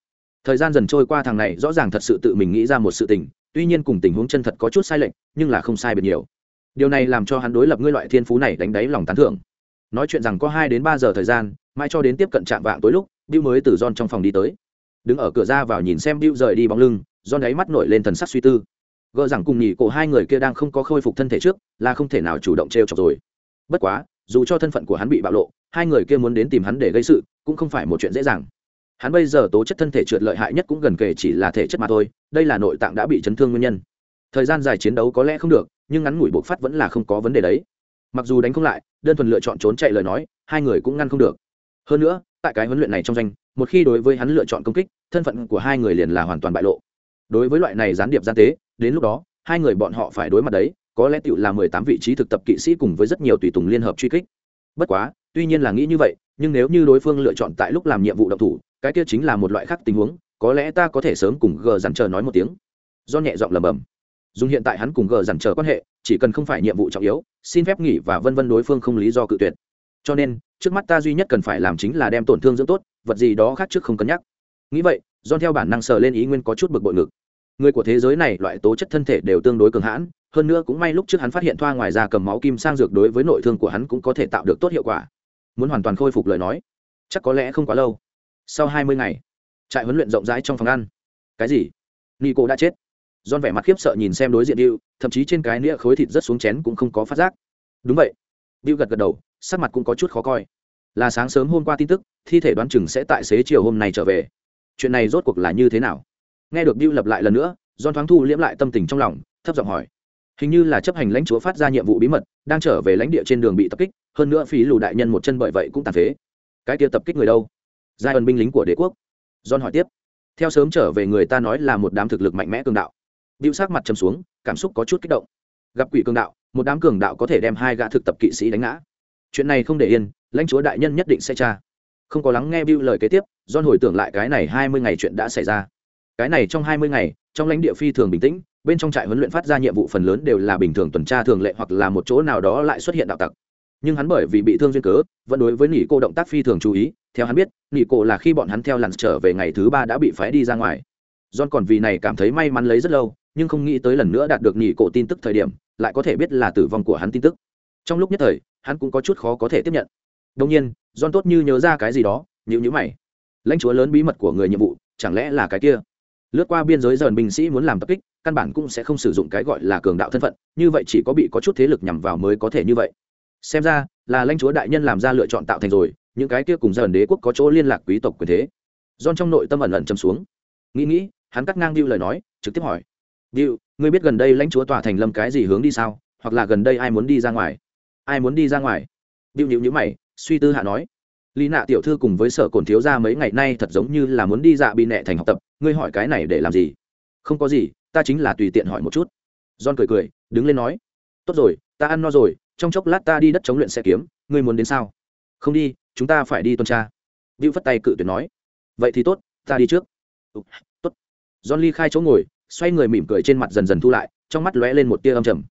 thời gian dần trôi qua thằng này rõ ràng thật sự tự mình nghĩ ra một sự tình, tuy nhiên cùng tình huống chân thật có chút sai lệch, nhưng là không sai biệt nhiều. Điều này làm cho hắn đối lập ngươi loại thiên phú này đánh đáy lòng tán thưởng. Nói chuyện rằng có hai đến ba giờ thời gian mai cho đến tiếp cận trạm vạng tối lúc, bill mới từ john trong phòng đi tới. Đứng ở cửa ra vào nhìn xem bill rời đi bóng lưng, john đáy mắt nổi lên thần sắc suy tư. Gỡ rằng cùng nhỉ cổ hai người kia đang không có khôi phục thân thể trước, là không thể nào chủ động t r chọc rồi. Bất quá, dù cho thân phận của hắn bị bạo lộ, hai người kia muốn đến tìm hắn để gây sự, cũng không phải một chuyện dễ dàng hắn bây giờ tố chất thân thể trượt lợi hại nhất cũng gần kề chỉ là thể chất mà thôi, đây là nội tạng đã bị chấn thương nguyên nhân. Thời gian dài chiến đấu có lẽ không được, nhưng ngắn ngủi buộc phát vẫn là không có vấn đề đấy. Mặc dù đánh không lại, đơn thuần lựa chọn trốn chạy lời nói, hai người cũng ngăn không được. Hơn nữa, tại cái huấn luyện này trong danh, một khi đối với hắn lựa chọn công kích, thân phận của hai người liền là hoàn toàn bại lộ. Đối với loại này gián điệp gian tế, đến lúc đó, hai người bọn họ phải đối mặt đấy, có lẽ tựu là mười tám vị trí thực tập kỵ sĩ cùng với rất nhiều tùy tùng liên hợp truy kích. Bất quá, tuy nhiên là nghĩ như vậy nhưng nếu như đối phương lựa chọn tại lúc làm nhiệm vụ động thủ, cái kia chính là một loại khác tình huống, có lẽ ta có thể sớm cùng gờ dằn chờ nói một tiếng. Do nhẹ giọng lầm bầm dùng hiện tại hắn cùng gờ dằn chờ quan hệ, chỉ cần không phải nhiệm vụ trọng yếu, xin phép nghỉ và vân vân đối phương không lý do cự tuyệt. Cho nên, trước mắt ta duy nhất cần phải làm chính là đem tổn thương dưỡng tốt, vật gì đó khác trước không cân nhắc. Nghĩ vậy do theo bản năng sờ lên ý nguyên có chút bực bội ngực. Người của thế giới này, loại tố chất thân thể đều tương đối cường hãn, hơn nữa cũng may lúc trước hắn phát hiện thoa ngoài ra cầm máu kim sang dược đối với nội thương của hắn cũng có thể tạo được tốt hiệu quả muốn hoàn toàn khôi phục lời nói. Chắc có lẽ không quá lâu. Sau hai mươi ngày, trại huấn luyện rộng rãi trong phòng ăn. Cái gì? Nico đã chết. Don vẻ mặt khiếp sợ nhìn xem đối diện điệu thậm chí trên cái nĩa khối thịt rất xuống chén cũng không có phát giác. Đúng vậy. Điệu gật gật đầu, sắc mặt cũng có chút khó coi. Là sáng sớm hôm qua tin tức, thi thể đoán chừng sẽ tại xế chiều hôm nay trở về. Chuyện này rốt cuộc là như thế nào? Nghe được điệu lập lại lần nữa don thoáng thu liễm lại tâm tình trong lòng, thấp giọng hỏi hình như là chấp hành lãnh chúa phát ra nhiệm vụ bí mật, đang trở về lãnh địa trên đường bị tập kích, hơn nữa phí lù đại nhân một chân bởi vậy cũng tàn phế. Cái kia tập kích người đâu? Giai ẩn binh lính của đế quốc. John hỏi tiếp. Theo sớm trở về người ta nói là một đám thực lực mạnh mẽ cường đạo. Bịu sát mặt trầm xuống, cảm xúc có chút kích động. Gặp quỷ cường đạo, một đám cường đạo có thể đem hai gã thực tập kỵ sĩ đánh ngã. Chuyện này không để yên, lãnh chúa đại nhân nhất định sẽ tra. Không có lắng nghe bưu lời kế tiếp, john hồi tưởng lại cái này hai mươi ngày chuyện đã xảy ra. Cái này trong hai mươi ngày, trong lãnh địa phi thường bình tĩnh bên trong trại huấn luyện phát ra nhiệm vụ phần lớn đều là bình thường tuần tra thường lệ hoặc là một chỗ nào đó lại xuất hiện đạo tặc. Nhưng hắn bởi vì bị thương duyên cớ, vẫn đối với nỉ cô động tác phi thường chú ý. Theo hắn biết, nỉ cô là khi bọn hắn theo lặn trở về ngày thứ ba đã bị phái đi ra ngoài. John còn vì này cảm thấy may mắn lấy rất lâu, nhưng không nghĩ tới lần nữa đạt được nỉ cô tin tức thời điểm, lại có thể biết là tử vong của hắn tin tức. Trong lúc nhất thời, hắn cũng có chút khó có thể tiếp nhận. Đông nhiên, john tốt như nhớ ra cái gì đó nhữ nhữ mày. Lãnh chúa lớn bí mật của người nhiệm vụ, chẳng lẽ là cái kia? Lướt qua biên giới dần binh sĩ muốn làm tập kích căn bản cũng sẽ không sử dụng cái gọi là cường đạo thân phận, như vậy chỉ có bị có chút thế lực nhằm vào mới có thể như vậy. Xem ra, là lãnh chúa đại nhân làm ra lựa chọn tạo thành rồi, những cái kia cùng dần đế quốc có chỗ liên lạc quý tộc quyền thế. Don trong nội tâm ẩn ẩn châm xuống. Nghĩ nghĩ, hắn cắt ngang Bill lời nói, trực tiếp hỏi. Bill ngươi biết gần đây lãnh chúa tòa thành lâm cái gì hướng đi sao? Hoặc là gần đây ai muốn đi ra ngoài? Ai muốn đi ra ngoài? Bill nhíu nhíu mày, suy tư hạ nói. Lý nạ tiểu thư cùng với sở cồn thiếu ra mấy ngày nay thật giống như là muốn đi dạ bị nẹ thành học tập, ngươi hỏi cái này để làm gì? Không có gì ta chính là tùy tiện hỏi một chút. John cười cười, đứng lên nói, tốt rồi, ta ăn no rồi, trong chốc lát ta đi đất chống luyện xe kiếm, ngươi muốn đến sao? Không đi, chúng ta phải đi tuần tra. Vũ phất tay cự tuyệt nói, vậy thì tốt, ta đi trước. Tốt. John ly khai chỗ ngồi, xoay người mỉm cười trên mặt dần dần thu lại, trong mắt lóe lên một tia âm trầm.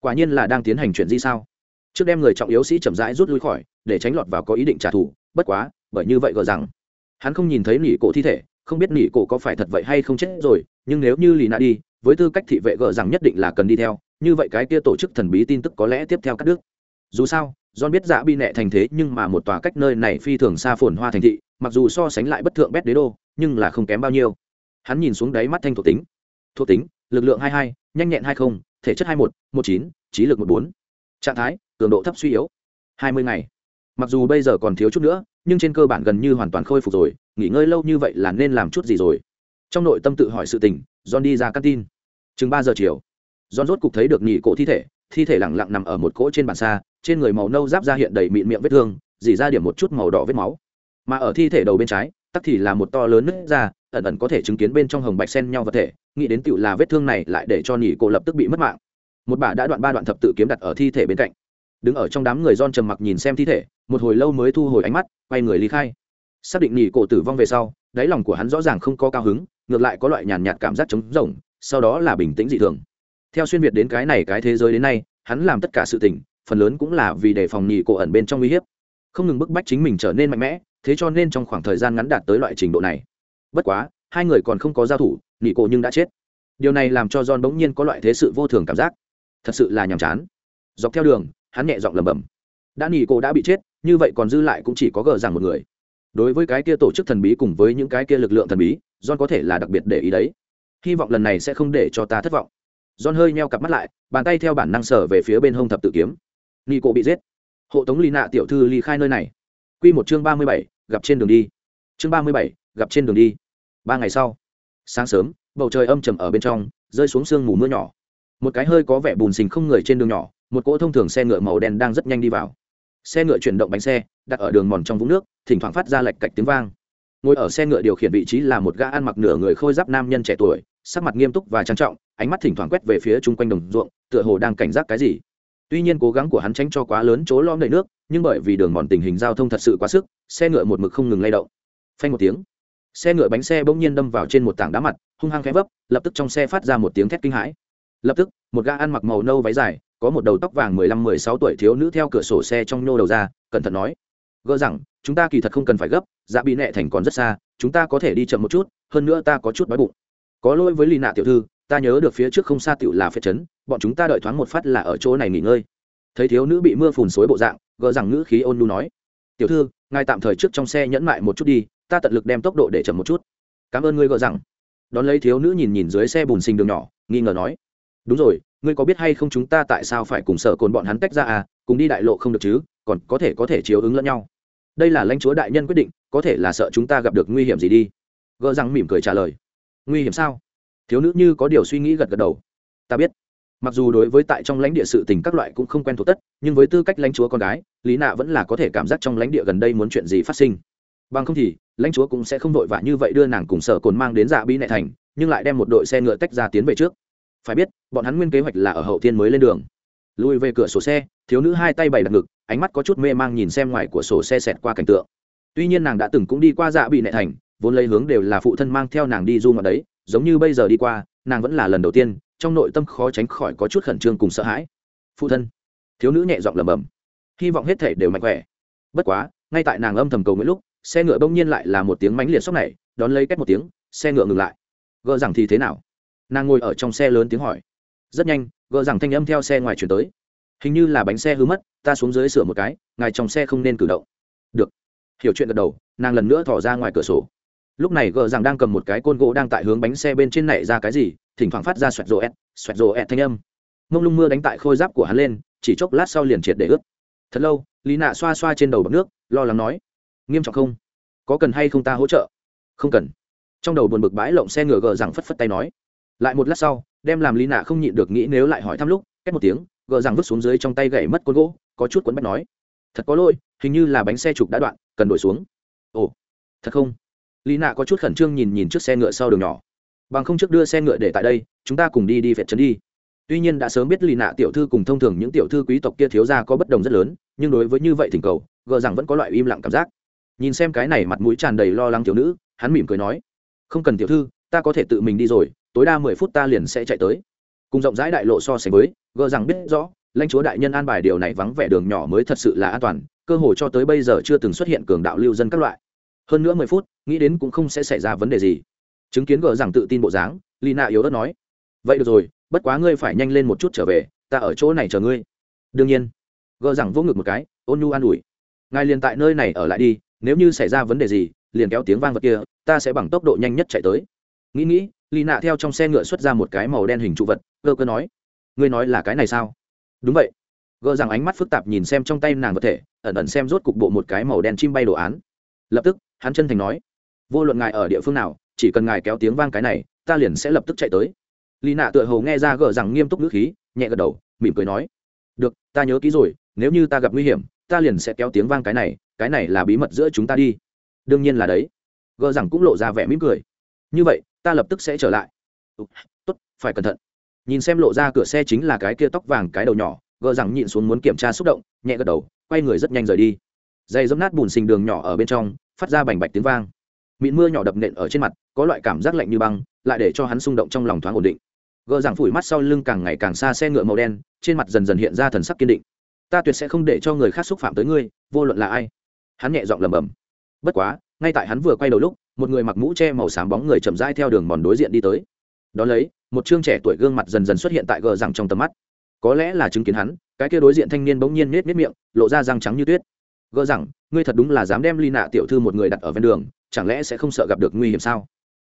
Quả nhiên là đang tiến hành chuyện gì sao? Trước đem người trọng yếu sĩ chậm rãi rút lui khỏi, để tránh lọt vào có ý định trả thù, bất quá, bởi như vậy gờ rằng, hắn không nhìn thấy nỉ cổ thi thể, không biết nỉ cổ có phải thật vậy hay không chết rồi, nhưng nếu như lì nạ đi với tư cách thị vệ gờ rằng nhất định là cần đi theo như vậy cái kia tổ chức thần bí tin tức có lẽ tiếp theo các nước dù sao John biết dạ bi nẹ thành thế nhưng mà một tòa cách nơi này phi thường xa phồn hoa thành thị mặc dù so sánh lại bất thượng bét đế đô nhưng là không kém bao nhiêu. Hắn nhìn xuống đáy mắt thanh thuộc tính. Thuộc tính lực lượng 22, nhanh nhẹn 20, thể chất 21, 19, trí lực 14. trạng thái cường độ thấp suy yếu. 20 ngày. Mặc dù bây giờ còn thiếu chút nữa nhưng trên cơ bản gần như hoàn toàn khôi phục rồi nghỉ ngơi lâu như vậy là nên làm chút gì rồi trong nội tâm tự hỏi sự tình, john đi ra căn tin. Chừng ba giờ chiều, john rốt cục thấy được nhị cổ thi thể thi thể lẳng lặng nằm ở một cỗ trên bàn xa, trên người màu nâu giáp ra hiện đầy mịn miệng vết thương dỉ ra điểm một chút màu đỏ vết máu. Mà ở thi thể đầu bên trái, tắc thì là một to lớn nứt ra, ẩn ẩn có thể chứng kiến bên trong hồng bạch sen nhau vật thể, nghĩ đến tựu là vết thương này lại để cho nhị cổ lập tức bị mất mạng. Một bà đã đoạn ba đoạn thập tự kiếm đặt ở thi thể bên cạnh. Đứng ở trong đám người don trầm mặc nhìn xem thi thể, một hồi lâu mới thu hồi ánh mắt, quay người ly khai. Xác định nhị cổ tử vong về sau, đáy lòng của hắn rõ ràng không có cao hứng ngược lại có loại nhàn nhạt cảm giác trống rỗng, sau đó là bình tĩnh dị thường. Theo xuyên việt đến cái này cái thế giới đến nay, hắn làm tất cả sự tình, phần lớn cũng là vì đề phòng nhị cổ ẩn bên trong uy hiếp. Không ngừng bức bách chính mình trở nên mạnh mẽ, thế cho nên trong khoảng thời gian ngắn đạt tới loại trình độ này. Bất quá, hai người còn không có giao thủ, nhị cổ nhưng đã chết. Điều này làm cho john bỗng nhiên có loại thế sự vô thường cảm giác. Thật sự là nhàm chán. Dọc theo đường, hắn nhẹ giọng lẩm bẩm. Đã nhị cổ đã bị chết, như vậy còn dư lại cũng chỉ có gờ rằng một người đối với cái kia tổ chức thần bí cùng với những cái kia lực lượng thần bí, john có thể là đặc biệt để ý đấy. Hy vọng lần này sẽ không để cho ta thất vọng. John hơi meo cặp mắt lại, bàn tay theo bản năng sở về phía bên hông thập tự kiếm. Nghi cô bị giết. Hộ tống lì nạ tiểu thư ly khai nơi này. Q một chương ba mươi bảy, gặp trên đường đi. Chương ba mươi bảy, gặp trên đường đi. Ba ngày sau, sáng sớm, bầu trời âm trầm ở bên trong, rơi xuống sương mù mưa nhỏ. Một cái hơi có vẻ bùn xình không người trên đường nhỏ, một cỗ thông thường xe ngựa màu đen đang rất nhanh đi vào. Xe ngựa chuyển động bánh xe đặt ở đường mòn trong vũng nước, thỉnh thoảng phát ra lạch cạch tiếng vang. Ngồi ở xe ngựa điều khiển vị trí là một gã ăn mặc nửa người khôi giáp nam nhân trẻ tuổi, sắc mặt nghiêm túc và trang trọng, ánh mắt thỉnh thoảng quét về phía chung quanh đồng ruộng, tựa hồ đang cảnh giác cái gì. Tuy nhiên cố gắng của hắn tránh cho quá lớn chỗ lom đầy nước, nhưng bởi vì đường mòn tình hình giao thông thật sự quá sức, xe ngựa một mực không ngừng lay động. Phanh một tiếng, xe ngựa bánh xe bỗng nhiên đâm vào trên một tảng đá mặt, hung hăng khẽ vấp, lập tức trong xe phát ra một tiếng thét kinh hãi. Lập tức, một gã ăn mặc màu nâu váy dài, có một đầu tóc vàng mười lăm mười sáu tuổi thiếu nữ theo cửa sổ xe trong nhô đầu ra, cẩn thận nói gỡ rằng, chúng ta kỳ thật không cần phải gấp dạ bị nẹ thành còn rất xa, chúng ta có thể đi chậm một chút, hơn nữa ta có chút đói bụng. Có lỗi với lì nạ tiểu thư, ta nhớ được phía trước không xa tiểu là phết chấn, bọn chúng ta đợi thoáng một phát là ở chỗ này nghỉ ngơi. Thấy thiếu nữ bị mưa phùn xối bộ dạng, gỡ rằng ngữ khí ôn nu nói, tiểu thư, ngài tạm thời trước trong xe nhẫn mại một chút đi, ta tận lực đem tốc độ để chậm một chút. Cảm ơn ngươi, gỡ rằng. Đón lấy thiếu nữ nhìn nhìn dưới xe bùn sinh đường nhỏ, nghi ngờ nói, đúng rồi, ngươi có biết hay không chúng ta tại sao phải cùng sở cồn bọn hắn tách ra à cùng đi đại lộ không được chứ? Còn có thể có thể chiếu ứng lẫn nhau. Đây là lãnh chúa đại nhân quyết định, có thể là sợ chúng ta gặp được nguy hiểm gì đi. Gỡ rằng mỉm cười trả lời. Nguy hiểm sao? Thiếu nữ như có điều suy nghĩ gật gật đầu. Ta biết. Mặc dù đối với tại trong lãnh địa sự tình các loại cũng không quen thuộc tất, nhưng với tư cách lãnh chúa con gái, lý nạ vẫn là có thể cảm giác trong lãnh địa gần đây muốn chuyện gì phát sinh. Bằng không thì, lãnh chúa cũng sẽ không vội vã như vậy đưa nàng cùng sở cồn mang đến dạ bi nệ thành, nhưng lại đem một đội xe ngựa tách ra tiến về trước. Phải biết, bọn hắn nguyên kế hoạch là ở hậu thiên mới lên đường lùi về cửa sổ xe, thiếu nữ hai tay bày đặt ngực, ánh mắt có chút mê mang nhìn xem ngoài của sổ xe xẹt qua cảnh tượng. Tuy nhiên nàng đã từng cũng đi qua dạ bị nệ thành, vốn lấy hướng đều là phụ thân mang theo nàng đi du ngoạn đấy, giống như bây giờ đi qua, nàng vẫn là lần đầu tiên, trong nội tâm khó tránh khỏi có chút khẩn trương cùng sợ hãi. Phụ thân. Thiếu nữ nhẹ giọng lẩm bẩm. Hy vọng hết thể đều mạnh khỏe. Bất quá, ngay tại nàng âm thầm cầu nguyện lúc, xe ngựa bỗng nhiên lại là một tiếng mánh liệt sốc này đón lấy cách một tiếng, xe ngựa ngừng lại. Gỡ rằng thì thế nào? Nàng ngồi ở trong xe lớn tiếng hỏi. Rất nhanh gỡ rằng thanh âm theo xe ngoài chuyển tới. Hình như là bánh xe hư mất, ta xuống dưới sửa một cái, ngài trong xe không nên cử động. Được. Hiểu chuyện gật đầu, nàng lần nữa thỏ ra ngoài cửa sổ. Lúc này gờ rằng đang cầm một cái côn gỗ đang tại hướng bánh xe bên trên nảy ra cái gì, thỉnh thoảng phát ra xoẹt rồ ẹt, xoẹt rồ ẹt thanh âm. Mông lung mưa đánh tại khôi giáp của hắn lên, chỉ chốc lát sau liền triệt để ướt. Thật lâu, lý nạ xoa xoa trên đầu bọc nước, lo lắng nói, nghiêm trọng không? Có cần hay không ta hỗ trợ? Không cần. Trong đầu buồn bực bãi lộng xe ngựa gờ rằng phất phất tay nói lại một lát sau, đem làm lý nạ không nhịn được nghĩ nếu lại hỏi thăm lúc cách một tiếng gờ rằng vứt xuống dưới trong tay gậy mất côn gỗ, có chút quấn bách nói. Thật có lỗi, hình như là bánh xe trục đã đoạn, cần đổi xuống. Ồ, thật không? Lý nạ có chút khẩn trương nhìn nhìn chiếc xe ngựa sau đường nhỏ. Bằng không trước đưa xe ngựa để tại đây, chúng ta cùng đi đi vẹt trấn đi. Tuy nhiên đã sớm biết lì nạ tiểu thư cùng thông thường những tiểu thư quý tộc kia thiếu ra có bất đồng rất lớn, nhưng đối với như vậy thỉnh cầu gờ rằng vẫn có loại im lặng cảm giác. Nhìn xem cái này mặt mũi tràn đầy lo lắng thiếu nữ, hắn mỉm cười nói. Không cần tiểu thư, ta có thể tự mình đi rồi tối đa mười phút ta liền sẽ chạy tới. Cùng rộng rãi đại lộ so sánh với, gờ rằng biết rõ, lãnh chúa đại nhân an bài điều này vắng vẻ đường nhỏ mới thật sự là an toàn, cơ hội cho tới bây giờ chưa từng xuất hiện cường đạo lưu dân các loại. Hơn nữa mười phút, nghĩ đến cũng không sẽ xảy ra vấn đề gì. Chứng kiến gờ rằng tự tin bộ dáng, lina yếu ớt nói, vậy được rồi, bất quá ngươi phải nhanh lên một chút trở về, ta ở chỗ này chờ ngươi. Đương nhiên. Gờ rằng vỗ ngực một cái, ôn nhu an ủi, ngài liền tại nơi này ở lại đi, nếu như xảy ra vấn đề gì, liền kéo tiếng vang vật kia, ta sẽ bằng tốc độ nhanh nhất chạy tới. Nghĩ nghĩ lì nạ theo trong xe ngựa xuất ra một cái màu đen hình trụ vật, gơ cơ nói, ngươi nói là cái này sao? Đúng vậy. Gơ rằng ánh mắt phức tạp nhìn xem trong tay nàng vật thể, ẩn ẩn xem rốt cục bộ một cái màu đen chim bay đồ án. Lập tức, hắn chân thành nói, vô luận ngài ở địa phương nào, chỉ cần ngài kéo tiếng vang cái này, ta liền sẽ lập tức chạy tới. Lì nạ tựa hồ nghe ra gờ rằng nghiêm túc ngữ khí, nhẹ gật đầu, mỉm cười nói, được, ta nhớ kỹ rồi, nếu như ta gặp nguy hiểm, ta liền sẽ kéo tiếng vang cái này cái này là bí mật giữa chúng ta đi. Đương nhiên là đấy. Gờ rằng cũng lộ ra vẻ mỉm cười. Như vậy ta lập tức sẽ trở lại. Tốt, phải cẩn thận. Nhìn xem lộ ra cửa xe chính là cái kia tóc vàng cái đầu nhỏ, gờ rằng nhịn xuống muốn kiểm tra xúc động, nhẹ gật đầu, quay người rất nhanh rời đi. Dây dấm nát bùn xình đường nhỏ ở bên trong, phát ra bành bạch tiếng vang. Mịn mưa nhỏ đập nện ở trên mặt, có loại cảm giác lạnh như băng, lại để cho hắn xung động trong lòng thoáng ổn định. Gờ rằng phủi mắt sau lưng càng ngày càng xa xe ngựa màu đen, trên mặt dần dần hiện ra thần sắc kiên định. Ta tuyệt sẽ không để cho người khác xúc phạm tới ngươi, vô luận là ai. Hắn nhẹ giọng lầm bầm bất quá ngay tại hắn vừa quay đầu lúc, một người mặc mũ che màu xám bóng người chậm rãi theo đường mòn đối diện đi tới. Đón lấy, một chương trẻ tuổi gương mặt dần dần xuất hiện tại gờ rằng trong tầm mắt. Có lẽ là chứng kiến hắn, cái kia đối diện thanh niên bỗng nhiên nết nết miệng, lộ ra răng trắng như tuyết. Gờ rằng ngươi thật đúng là dám đem ly nạ tiểu thư một người đặt ở ven đường, chẳng lẽ sẽ không sợ gặp được nguy hiểm sao?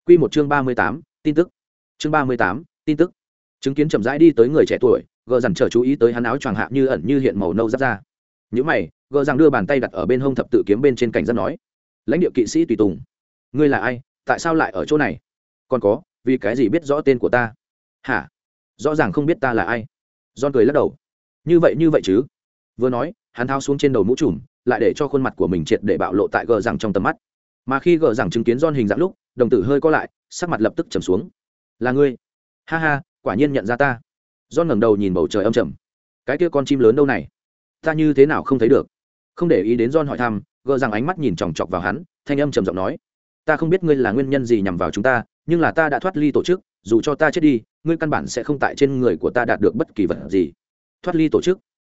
Quy một chương ba mươi tám, tin tức. Chương ba mươi tám, tin tức. Chứng kiến chậm rãi đi tới người trẻ tuổi, gờ rằng chờ chú ý tới hắn áo choàng hạ như ẩn như hiện màu nâu giáp ra. Những mày, gờ rằng đưa bàn tay đặt ở bên hông thập tự kiếm bên trên cảnh rất nói lãnh địa kỵ sĩ tùy tùng. Ngươi là ai? Tại sao lại ở chỗ này? Còn có, vì cái gì biết rõ tên của ta? Hả? Rõ ràng không biết ta là ai. Don cười lắc đầu. Như vậy như vậy chứ. Vừa nói, hắn thao xuống trên đầu mũ trùm, lại để cho khuôn mặt của mình triệt để bạo lộ tại gờ rằng trong tầm mắt. Mà khi gờ rằng chứng kiến don hình dạng lúc, đồng tử hơi co lại, sắc mặt lập tức trầm xuống. Là ngươi. Ha ha, quả nhiên nhận ra ta. Don ngẩng đầu nhìn bầu trời âm trầm. Cái kia con chim lớn đâu này? Ta như thế nào không thấy được? Không để ý đến don hỏi thăm gờ rằng ánh mắt nhìn chòng chọc vào hắn, thanh âm trầm giọng nói, ta không biết ngươi là nguyên nhân gì nhằm vào chúng ta, nhưng là ta đã thoát ly tổ chức, dù cho ta chết đi, ngươi căn bản sẽ không tại trên người của ta đạt được bất kỳ vật gì. Thoát ly tổ chức.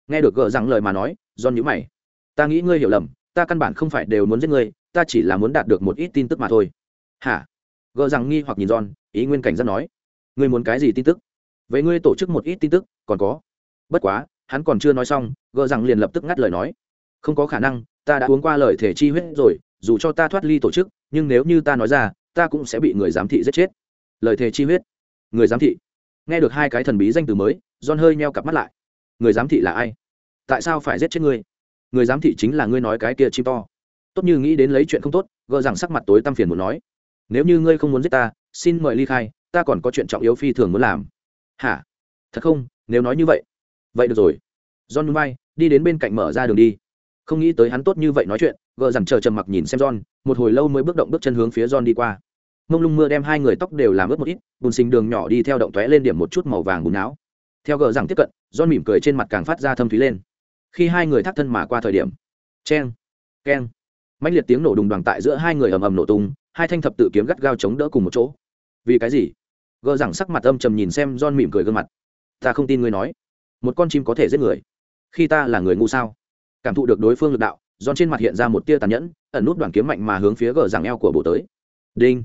Nghe được gờ rằng lời mà nói, John nhíu mày. Ta nghĩ ngươi hiểu lầm, ta căn bản không phải đều muốn giết ngươi, ta chỉ là muốn đạt được một ít tin tức mà thôi. Hả? Gờ rằng nghi hoặc nhìn John, ý nguyên cảnh rất nói. Ngươi muốn cái gì tin tức? Với ngươi tổ chức một ít tin tức, còn có. Bất quá, hắn còn chưa nói xong, gờ rằng liền lập tức ngắt lời nói. Không có khả năng ta đã uống qua lời thể chi huyết rồi, dù cho ta thoát ly tổ chức, nhưng nếu như ta nói ra, ta cũng sẽ bị người giám thị giết chết. Lời thề chi huyết. Người giám thị. Nghe được hai cái thần bí danh từ mới, john hơi meo cặp mắt lại. Người giám thị là ai? Tại sao phải giết chết ngươi? Người giám thị chính là ngươi nói cái kia chim to. Tốt như nghĩ đến lấy chuyện không tốt, gỡ rằng sắc mặt tối tăm phiền muốn nói. Nếu như ngươi không muốn giết ta, xin mời ly khai, ta còn có chuyện trọng yếu phi thường muốn làm. Hả? Thật không? Nếu nói như vậy. Vậy được rồi. John bay, đi đến bên cạnh mở ra đường đi không nghĩ tới hắn tốt như vậy nói chuyện, gờ dằn chờ trầm mặc nhìn xem john, một hồi lâu mới bước động bước chân hướng phía john đi qua. Mông lung mưa đem hai người tóc đều làm ướt một ít, bùn xình đường nhỏ đi theo động tóe lên điểm một chút màu vàng bùn não. Theo gờ rằng tiếp cận, john mỉm cười trên mặt càng phát ra thâm thúy lên. Khi hai người thắt thân mà qua thời điểm, cheng, keng. Mạnh liệt tiếng nổ đùng đoàn tại giữa hai người ầm ầm nổ tung, hai thanh thập tự kiếm gắt gao chống đỡ cùng một chỗ. Vì cái gì? Gờ rằng sắc mặt âm trầm nhìn xem john mỉm cười gương mặt. Ta không tin ngươi nói. Một con chim có thể giết người. Khi ta là người ngu sao? Cảm thụ được đối phương lực đạo, giòn trên mặt hiện ra một tia tàn nhẫn, ẩn nút đoàn kiếm mạnh mà hướng phía gờ rằng eo của bộ tới. Đinh!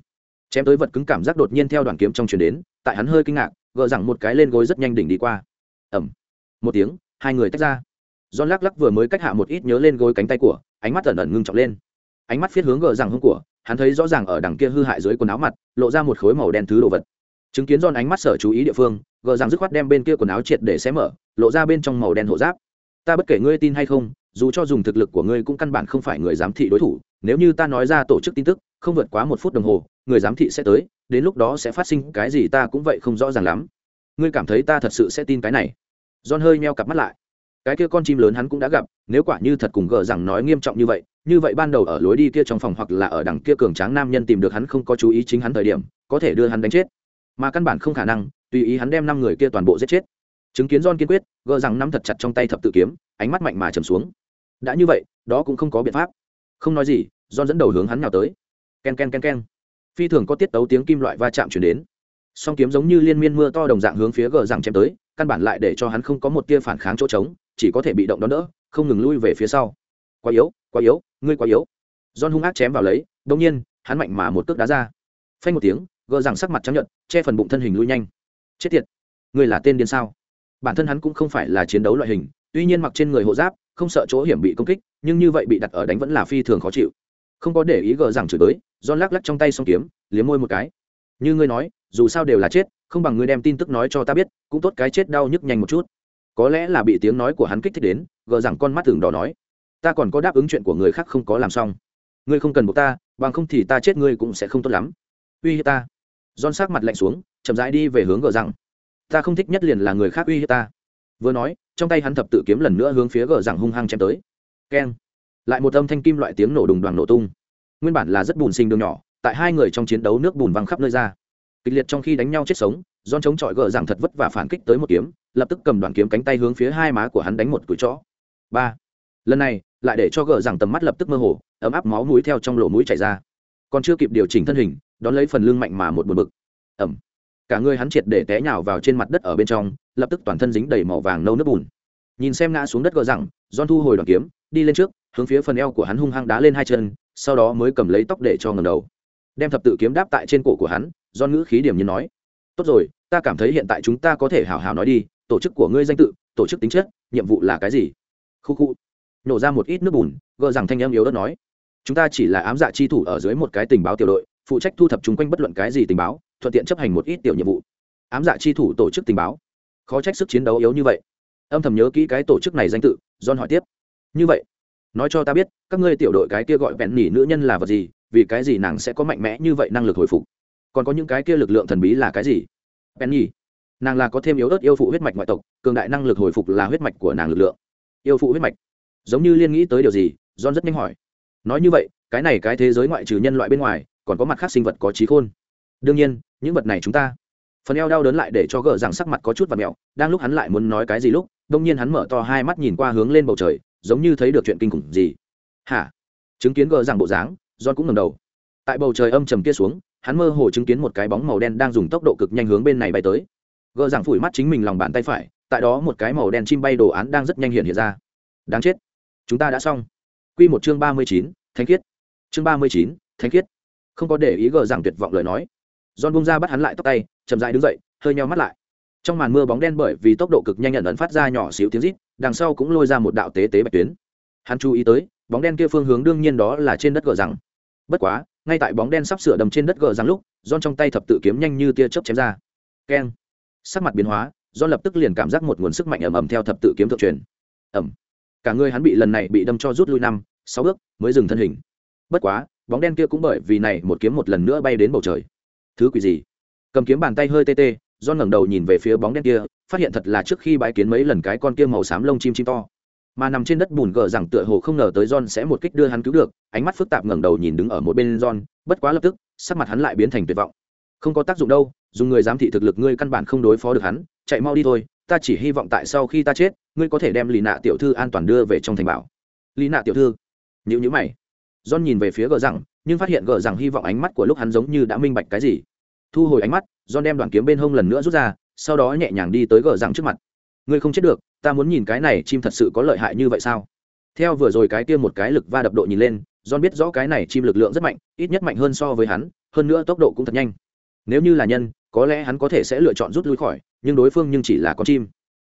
Chém tới vật cứng cảm giác đột nhiên theo đoàn kiếm trong truyền đến, tại hắn hơi kinh ngạc, gờ rằng một cái lên gối rất nhanh đỉnh đi qua. Ẩm một tiếng, hai người tách ra. Giòn lắc lắc vừa mới cách hạ một ít nhớ lên gối cánh tay của, ánh mắt ẩn ẩn ngưng trọng lên. Ánh mắt phiết hướng gờ rằng hông của, hắn thấy rõ ràng ở đằng kia hư hại dưới quần áo mặt, lộ ra một khối màu đen thứ đồ vật. Chứng kiến giòn ánh mắt sở chú ý địa phương, gờ rằng dứt khoát đem bên kia quần áo triệt để xé mở, lộ ra bên trong màu đen hộ giáp. Ta bất kể ngươi tin hay không dù cho dùng thực lực của ngươi cũng căn bản không phải người giám thị đối thủ, nếu như ta nói ra tổ chức tin tức, không vượt quá một phút đồng hồ, người giám thị sẽ tới, đến lúc đó sẽ phát sinh cái gì ta cũng vậy không rõ ràng lắm. Ngươi cảm thấy ta thật sự sẽ tin cái này? John hơi meo cặp mắt lại. Cái kia con chim lớn hắn cũng đã gặp, nếu quả như thật cùng gờ rằng nói nghiêm trọng như vậy như vậy ban đầu ở lối đi kia trong phòng hoặc là ở đằng kia cường tráng nam nhân tìm được hắn không có chú ý chính hắn thời điểm, có thể đưa hắn đánh chết. Mà căn bản không khả năng, tùy ý hắn đem năm người kia toàn bộ giết chết. Chứng kiến john kiên quyết, gờ rằng nắm thật chặt trong tay thập tự kiếm, ánh mắt mạnh mà trầm xuống đã như vậy, đó cũng không có biện pháp. Không nói gì, john dẫn đầu hướng hắn nào tới. Ken ken ken ken. Phi thường có tiết tấu tiếng kim loại va chạm chuyển đến. Song kiếm giống như liên miên mưa to đồng dạng hướng phía gờ rằng chém tới, căn bản lại để cho hắn không có một tia phản kháng chỗ trống, chỉ có thể bị động đón đỡ, không ngừng lui về phía sau. Quá yếu quá yếu, ngươi quá yếu. John hung ác chém vào lấy đông nhiên, hắn mạnh mà một cước đá ra. Phanh một tiếng, gờ rằng sắc mặt trắng nhận che phần bụng thân hình lui nhanh. Chết tiệt, ngươi là tên điên sao? Bản thân hắn cũng không phải là chiến đấu loại hình, tuy nhiên mặc trên người hộ giáp không sợ chỗ hiểm bị công kích, nhưng như vậy bị đặt ở đánh vẫn là phi thường khó chịu. Không có để ý gờ rằng chửi tới, john lắc lắc trong tay xong kiếm, liếm môi một cái. Như ngươi nói, dù sao đều là chết, không bằng ngươi đem tin tức nói cho ta biết, cũng tốt cái chết đau nhức nhanh một chút. Có lẽ là bị tiếng nói của hắn kích thích đến, gờ rằng con mắt thường đỏ nói. Ta còn có đáp ứng chuyện của người khác không có làm xong. Ngươi không cần buộc ta, bằng không thì ta chết ngươi cũng sẽ không tốt lắm. Uy hiếp ta. Don sắc mặt lạnh xuống, chậm rãi đi về hướng gờ rằng. Ta không thích nhất liền là người khác uy hiếp ta vừa nói, trong tay hắn thập tự kiếm lần nữa hướng phía gờ rằng hung hăng chém tới. Keng. Lại một âm thanh kim loại tiếng nổ đùng đoàn nổ tung. Nguyên bản là rất bùn sinh đường nhỏ, tại hai người trong chiến đấu nước bùn văng khắp nơi ra. Kịch liệt trong khi đánh nhau chết sống don chống chọi gờ rằng thật vất và phản kích tới một kiếm, lập tức cầm đoạn kiếm cánh tay hướng phía hai má của hắn đánh một cúi chó. Ba. Lần này, lại để cho gờ rằng tầm mắt lập tức mơ hồ, ấm áp máu mũi theo trong lỗ mũi chảy ra. Còn chưa kịp điều chỉnh thân hình, đón lấy phần lưng mạnh mà một buồn bực. Ẩm cả người hắn triệt để té nhào vào trên mặt đất ở bên trong, lập tức toàn thân dính đầy màu vàng nâu nước bùn. Nhìn xem ngã xuống đất gờ rằng don thu hồi đoạn kiếm, đi lên trước, hướng phía phần eo của hắn hung hăng đá lên hai chân, sau đó mới cầm lấy tóc để cho ngầm đầu. Đem thập tự kiếm đáp tại trên cổ của hắn don ngữ khí điểm như nói, tốt rồi, ta cảm thấy hiện tại chúng ta có thể hào hào nói đi, tổ chức của ngươi danh tự, tổ chức tính chất, nhiệm vụ là cái gì? Khu khu. Nổ ra một ít nước bùn, gờ rằng thanh em yếu đất nói, chúng ta chỉ là ám dạ chi thủ ở dưới một cái tình báo tiểu đội, phụ trách thu thập chung quanh bất luận cái gì tình báo thuận tiện chấp hành một ít tiểu nhiệm vụ. Ám dạ chi thủ tổ chức tình báo. Khó trách sức chiến đấu yếu như vậy. Âm thầm nhớ kỹ cái tổ chức này danh tự, john hỏi tiếp. Như vậy, nói cho ta biết, các ngươi tiểu đội cái kia gọi vẹn nỉ nữ nhân là vật gì, vì cái gì nàng sẽ có mạnh mẽ như vậy năng lực hồi phục? Còn có những cái kia lực lượng thần bí là cái gì? Penny nàng là có thêm yếu ớt yêu phụ huyết mạch ngoại tộc, cường đại năng lực hồi phục là huyết mạch của nàng lực lượng. Yêu phụ huyết mạch. Giống như liên nghĩ tới điều gì, john rất nhanh hỏi. Nói như vậy, cái này cái thế giới ngoại trừ nhân loại bên ngoài, còn có mặt khác sinh vật có trí khôn đương nhiên, những vật này chúng ta. Phần eo đau đớn lại để cho gờ rằng sắc mặt có chút và mẹo, đang lúc hắn lại muốn nói cái gì lúc, đông nhiên hắn mở to hai mắt nhìn qua hướng lên bầu trời, giống như thấy được chuyện kinh khủng gì. Hả? Chứng kiến gờ rằng bộ dáng, john cũng ngầm đầu. Tại bầu trời âm trầm kia xuống, hắn mơ hồ chứng kiến một cái bóng màu đen đang dùng tốc độ cực nhanh hướng bên này bay tới. Gờ rằng phủi mắt chính mình lòng bàn tay phải, tại đó một cái màu đen chim bay đồ án đang rất nhanh hiện hiện ra. Đáng chết. Chúng ta đã xong. Q một chương ba mươi chín thanh khiết. Chương ba mươi chín thanh khiết. Không có để ý gờ rằng tuyệt vọng lời nói john bung ra bắt hắn lại tóc tay, chậm rãi đứng dậy, hơi nheo mắt lại. Trong màn mưa bóng đen bởi vì tốc độ cực nhanh nhận ấn phát ra nhỏ xíu tiếng rít, đằng sau cũng lôi ra một đạo tế tế bạch tuyến. Hắn chú ý tới, bóng đen kia phương hướng đương nhiên đó là trên đất gờ rằng bất quá, ngay tại bóng đen sắp sửa đầm trên đất gờ rằng lúc, John trong tay thập tự kiếm nhanh như tia chớp chém ra. Keng. Sắc mặt biến hóa, John lập tức liền cảm giác một nguồn sức mạnh ầm ầm theo thập tự kiếm thượng truyền. Ẩm cả người hắn bị lần này bị đâm cho rút lui năm, sáu bước mới dừng thân hình. Bất quá, bóng đen kia cũng bởi vì này một kiếm một lần nữa bay đến bầu trời thứ quỷ gì cầm kiếm bàn tay hơi tê tê do ngẩng đầu nhìn về phía bóng đen kia phát hiện thật là trước khi bãi kiến mấy lần cái con kia màu xám lông chim chim to mà nằm trên đất bùn gờ rằng tựa hồ không ngờ tới John sẽ một kích đưa hắn cứu được, ánh mắt phức tạp ngẩng đầu nhìn đứng ở một bên John, bất quá lập tức, sắc mặt hắn lại biến thành tuyệt vọng. Không có tác dụng đâu, dùng người giám thị thực lực ngươi căn bản không đối phó được hắn, chạy mau đi thôi, ta chỉ hy vọng tại sau khi ta chết, ngươi có thể đem Lý Nạ tiểu thư an toàn đưa về trong thành bảo. Lý Nạ tiểu thư? Nhíu nhíu mày. John nhìn về phía gờ rằng, nhưng phát hiện gờ rằng hy vọng ánh mắt của lúc hắn giống như đã minh bạch cái gì. Thu hồi ánh mắt, John đem đoạn kiếm bên hông lần nữa rút ra, sau đó nhẹ nhàng đi tới gờ rằng trước mặt. Ngươi không chết được, ta muốn nhìn cái này chim thật sự có lợi hại như vậy sao theo vừa rồi cái kia một cái lực va đập độ nhìn lên john biết rõ cái này chim lực lượng rất mạnh ít nhất mạnh hơn so với hắn hơn nữa tốc độ cũng thật nhanh nếu như là nhân có lẽ hắn có thể sẽ lựa chọn rút lui khỏi nhưng đối phương nhưng chỉ là con chim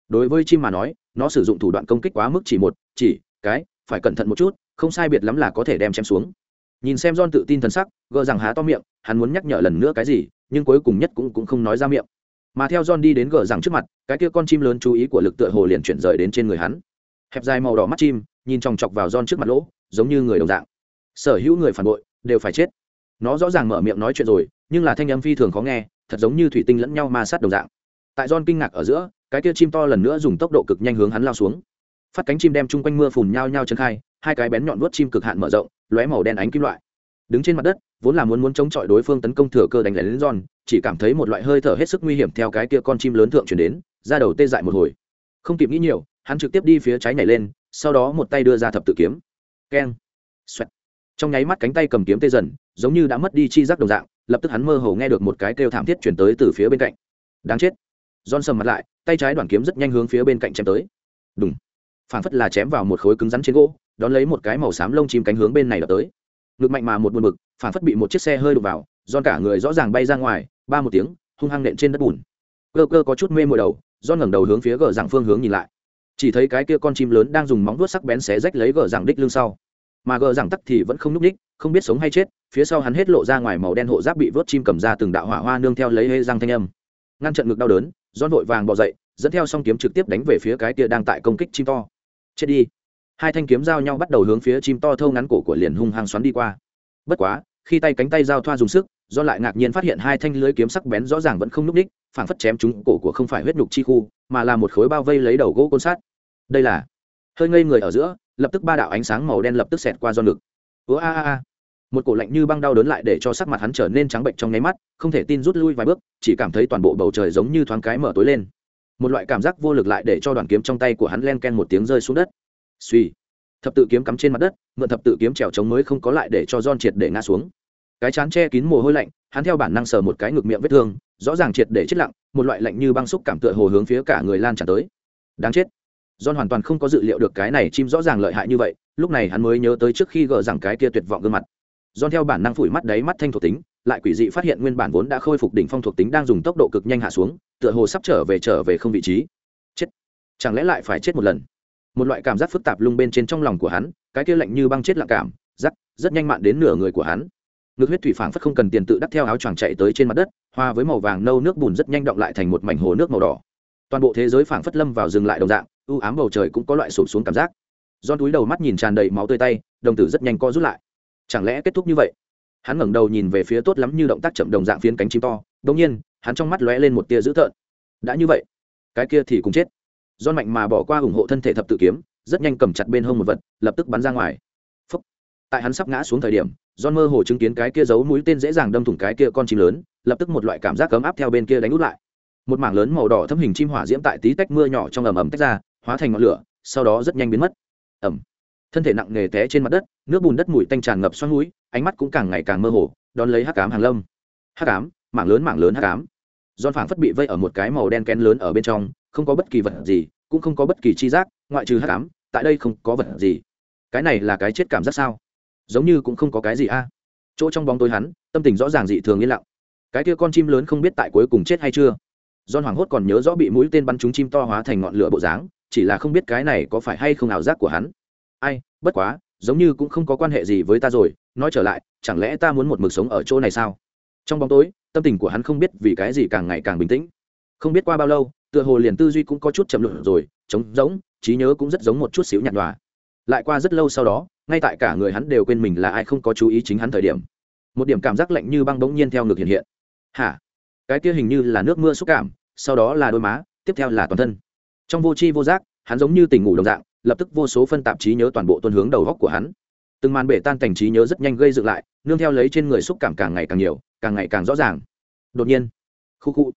đối với chim mà nói nó sử dụng thủ đoạn công kích quá mức chỉ một chỉ cái phải cẩn thận một chút không sai biệt lắm là có thể đem chém xuống. Nhìn xem john tự tin thần sắc gờ rằng há to miệng hắn muốn nhắc nhở lần nữa cái gì nhưng cuối cùng nhất cũng, cũng không nói ra miệng. Mà theo john đi đến gờ rằng trước mặt cái kia con chim lớn chú ý của lực tựa hồ liền chuyển rời đến trên người hắn. Hẹp dài màu đỏ mắt chim nhìn chòng chọc vào john trước mặt lỗ giống như người đồng dạng. Sở hữu người phản bội đều phải chết. Nó rõ ràng mở miệng nói chuyện rồi nhưng là thanh âm phi thường khó nghe thật giống như thủy tinh lẫn nhau ma sát đồng dạng. Tại john kinh ngạc ở giữa cái kia chim to lần nữa dùng tốc độ cực nhanh hướng hắn lao xuống. Phát cánh chim đem chung quanh mưa phùn nhao nhao chân khai hai cái bén nhọn vuốt chim cực hạn mở rộng lóe màu đen ánh kim loại đứng trên mặt đất vốn là muốn muốn chống chọi đối phương tấn công thừa cơ đánh lén đến chỉ cảm thấy một loại hơi thở hết sức nguy hiểm theo cái kia con chim lớn thượng chuyển đến, ra đầu tê dại một hồi. Không kịp nghĩ nhiều, hắn trực tiếp đi phía trái nhảy lên, sau đó một tay đưa ra thập tự kiếm. Keng. Xoẹt. Trong nháy mắt cánh tay cầm kiếm tê dần, giống như đã mất đi chi giác đồng dạng, lập tức hắn mơ hồ nghe được một cái kêu thảm thiết truyền tới từ phía bên cạnh. Đáng chết. John sầm mặt lại, tay trái đoạn kiếm rất nhanh hướng phía bên cạnh chém tới. Đùng. Phản phất là chém vào một khối cứng rắn trên gỗ, đón lấy một cái màu xám lông chim cánh hướng bên này đập tới. Ngực mạnh mà một buồn bực, phản phất bị một chiếc xe hơi đục vào giòn cả người rõ ràng bay ra ngoài, ba một tiếng, hung hăng nện trên đất bùn. Cơ cơ có chút mê mội đầu giòn ngẩng đầu hướng phía gờ rằng phương hướng nhìn lại. Chỉ thấy cái kia con chim lớn đang dùng móng vuốt sắc bén xé rách lấy gờ rằng đích lưng sau. Mà gờ rằng tắc thì vẫn không n ú c ních không biết sống hay chết, phía sau hắn hết lộ ra ngoài màu đen hộ giáp bị vớt chim cầm ra từng đạo hỏa hoa nương theo lấy hê răng thanh âm. Ngăn trận ngực đau đớn giòn vội vàng bỏ dậy, dẫn theo song kiếm trực tiếp đánh về phía cái kia đang tại công kích chim to. Chết đi hai thanh kiếm giao nhau bắt đầu hướng phía chim to thâu ngắn cổ của liền hung hăng xoắn đi qua. Bất quá, khi tay cánh tay giao thoa dùng sức, do lại ngạc nhiên phát hiện hai thanh lưới kiếm sắc bén rõ ràng vẫn không n ú c ních phảng phất chém chúng cổ của không phải huyết nhục chi khu, mà là một khối bao vây lấy đầu gỗ côn sát. Đây là hơi ngây người ở giữa, lập tức ba đạo ánh sáng màu đen lập tức xẹt qua do ngực. Ứa a a a. Một cổ lạnh như băng đau đớn lại để cho sắc mặt hắn trở nên trắng bệnh trong nháy mắt, không thể tin rút lui vài bước, chỉ cảm thấy toàn bộ bầu trời giống như thoáng cái mở tối lên. Một loại cảm giác vô lực lại để cho đoàn kiếm trong tay của hắn len ken một tiếng rơi xuống đất suy thập tự kiếm cắm trên mặt đất mượn thập tự kiếm trèo trống mới không có lại để cho don triệt để ngã xuống cái chán che kín mồ hôi lạnh hắn theo bản năng sờ một cái ngực miệng vết thương rõ ràng triệt để chết lặng một loại lạnh như băng xúc cảm tựa hồ hướng phía cả người lan tràn tới đáng chết don hoàn toàn không có dự liệu được cái này chim rõ ràng lợi hại như vậy, lúc này hắn mới nhớ tới trước khi gỡ rằng cái kia tuyệt vọng gương mặt. don theo bản năng phủi mắt đáy mắt thanh thuộc tính, lại quỷ dị phát hiện nguyên bản vốn đã khôi phục đỉnh phong thuộc tính đang dùng tốc độ cực nhanh hạ xuống, tựa hồ sắp trở về trở về không vị trí. Chết. Chẳng lẽ lại phải chết một lần? Một loại cảm giác phức tạp lung bên trên trong lòng của hắn, cái kia lạnh như băng chết lặng cảm, rắc, rất nhanh mạn đến nửa người của hắn. Ngực huyết thủy phảng phất không cần tiền tự đắp theo áo choàng chạy tới trên mặt đất, hoa với màu vàng nâu nước bùn rất nhanh động lại thành một mảnh hồ nước màu đỏ. Toàn bộ thế giới phảng phất lâm vào dừng lại đồng dạng, u ám bầu trời cũng có loại sụp xuống cảm giác. Do túi đầu mắt nhìn tràn đầy máu tươi tay, đồng tử rất nhanh co rút lại. Chẳng lẽ kết thúc như vậy? Hắn ngẩng đầu nhìn về phía tốt lắm như động tác chậm đồng dạng phiến cánh chim to đông nhiên, hắn trong mắt lóe lên một tia dữ tợn. Đã như vậy, cái kia thì cũng chết do mạnh mà bỏ qua ủng hộ thân thể thập tự kiếm rất nhanh cầm chặt bên hông một vật lập tức bắn ra ngoài Phúc. tại hắn sắp ngã xuống thời điểm John mơ hồ chứng kiến cái kia giấu mũi tên dễ dàng đâm thủng cái kia con chim lớn, lập tức một loại cảm giác cấm áp theo bên kia đánh út lại. Một mảng lớn màu đỏ thâm hình chim hỏa diễm tại tí tách mưa nhỏ trong ầm ầm tách ra, hóa thành ngọn lửa, sau đó rất nhanh biến mất. Ẩm. Thân thể nặng nề té trên mặt đất, nước bùn đất mùi tanh tràn ngập xoắn mũi, ánh mắt cũng càng ngày càng mơ hồ, đón lấy hắc ám hàng lâm. Hắc ám, mảng lớn mảng lớn hắc ám. Giòn phảng phất bị vây ở một cái màu đen kén lớn ở bên trong, không có bất kỳ vật gì, cũng không có bất kỳ chi giác ngoại trừ hát cám tại đây không có vật gì. Cái này là cái chết cảm giác sao? Giống như cũng không có cái gì a. Chỗ trong bóng tối hắn tâm tình rõ ràng dị thường yên lặng. Cái kia con chim lớn không biết tại cuối cùng chết hay chưa? Don hoàng hốt còn nhớ rõ bị mũi tên bắn trúng chim to hóa thành ngọn lửa bộ dáng chỉ là không biết cái này có phải hay không ảo giác của hắn. Ai bất quá giống như cũng không có quan hệ gì với ta rồi nói trở lại chẳng lẽ ta muốn một mực sống ở chỗ này sao? Trong bóng tối tâm tình của hắn không biết vì cái gì càng ngày càng bình tĩnh. Không biết qua bao lâu tựa hồ liền tư duy cũng có chút chậm lụt rồi, trống rỗng, trí nhớ cũng rất giống một chút xíu nhạt nhòa. Lại qua rất lâu sau đó, ngay tại cả người hắn đều quên mình là ai không có chú ý chính hắn thời điểm, một điểm cảm giác lạnh như băng bỗng nhiên theo ngực hiện hiện. Hả? Cái kia hình như là nước mưa xúc cảm, sau đó là đôi má, tiếp theo là toàn thân. Trong vô tri vô giác, hắn giống như tỉnh ngủ đồng dạng, lập tức vô số phân tạp trí nhớ toàn bộ tuân hướng đầu góc của hắn. Từng màn bể tan cảnh trí nhớ rất nhanh gây dựng lại, nương theo lấy trên người xúc cảm càng ngày càng nhiều, càng ngày càng rõ ràng. Đột nhiên, khu khu,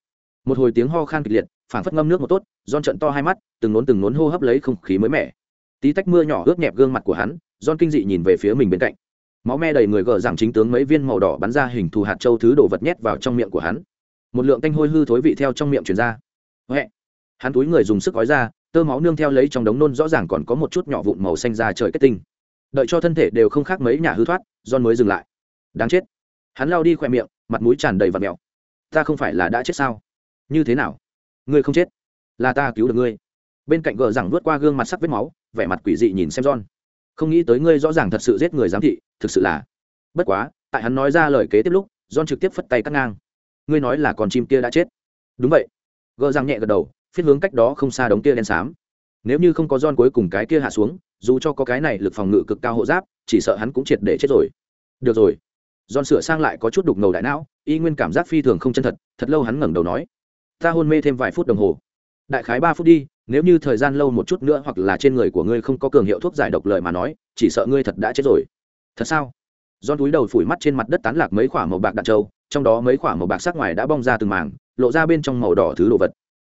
một hồi tiếng ho khan kịch liệt phảng phất ngâm nước một tốt don trận to hai mắt, từng nốn từng nốn hô hấp lấy không khí mới mẻ. Tí tách mưa nhỏ ướt nhẹp gương mặt của hắn don kinh dị nhìn về phía mình bên cạnh. Máu me đầy người gờ rằng chính tướng mấy viên màu đỏ bắn ra hình thù hạt châu thứ đồ vật nhét vào trong miệng của hắn. Một lượng tanh hôi hư thối vị theo trong miệng truyền ra. Huệ! Hắn túi người dùng sức gói ra, tơ máu nương theo lấy trong đống nôn rõ ràng còn có một chút nhỏ vụn màu xanh ra trời kết tinh. Đợi cho thân thể đều không khác mấy nhà hư thoát don mới dừng lại. Đáng chết! Hắn lao đi khoe miệng, mặt mũi tràn đầy vật mèo. Ta không phải là đã chết sao? Như thế nào? Ngươi không chết là ta cứu được ngươi. Bên cạnh gờ rằng vượt qua gương mặt sắc vết máu vẻ mặt quỷ dị nhìn xem john. Không nghĩ tới ngươi rõ ràng thật sự giết người giám thị thực sự là. Bất quá tại hắn nói ra lời kế tiếp lúc john trực tiếp phất tay cắt ngang. Ngươi nói là con chim kia đã chết. Đúng vậy. Gờ rằng nhẹ gật đầu phiết hướng cách đó không xa đống kia đen xám. Nếu như không có John cuối cùng cái kia hạ xuống dù cho có cái này lực phòng ngự cực cao hộ giáp chỉ sợ hắn cũng triệt để chết rồi. Được rồi. John sửa sang lại có chút đục ngầu đại não, y nguyên cảm giác phi thường không chân thật, thật lâu hắn ngẩng đầu nói: "Ta hôn mê thêm vài phút đồng hồ." Đại khái ba phút đi, nếu như thời gian lâu một chút nữa hoặc là trên người của ngươi không có cường hiệu thuốc giải độc lời mà nói, chỉ sợ ngươi thật đã chết rồi. Thật sao? John túi đầu phủi mắt trên mặt đất tán lạc mấy quả màu bạc đạn châu, trong đó mấy quả màu bạc sắc ngoài đã bong ra từng mảng, lộ ra bên trong màu đỏ thứ đồ vật.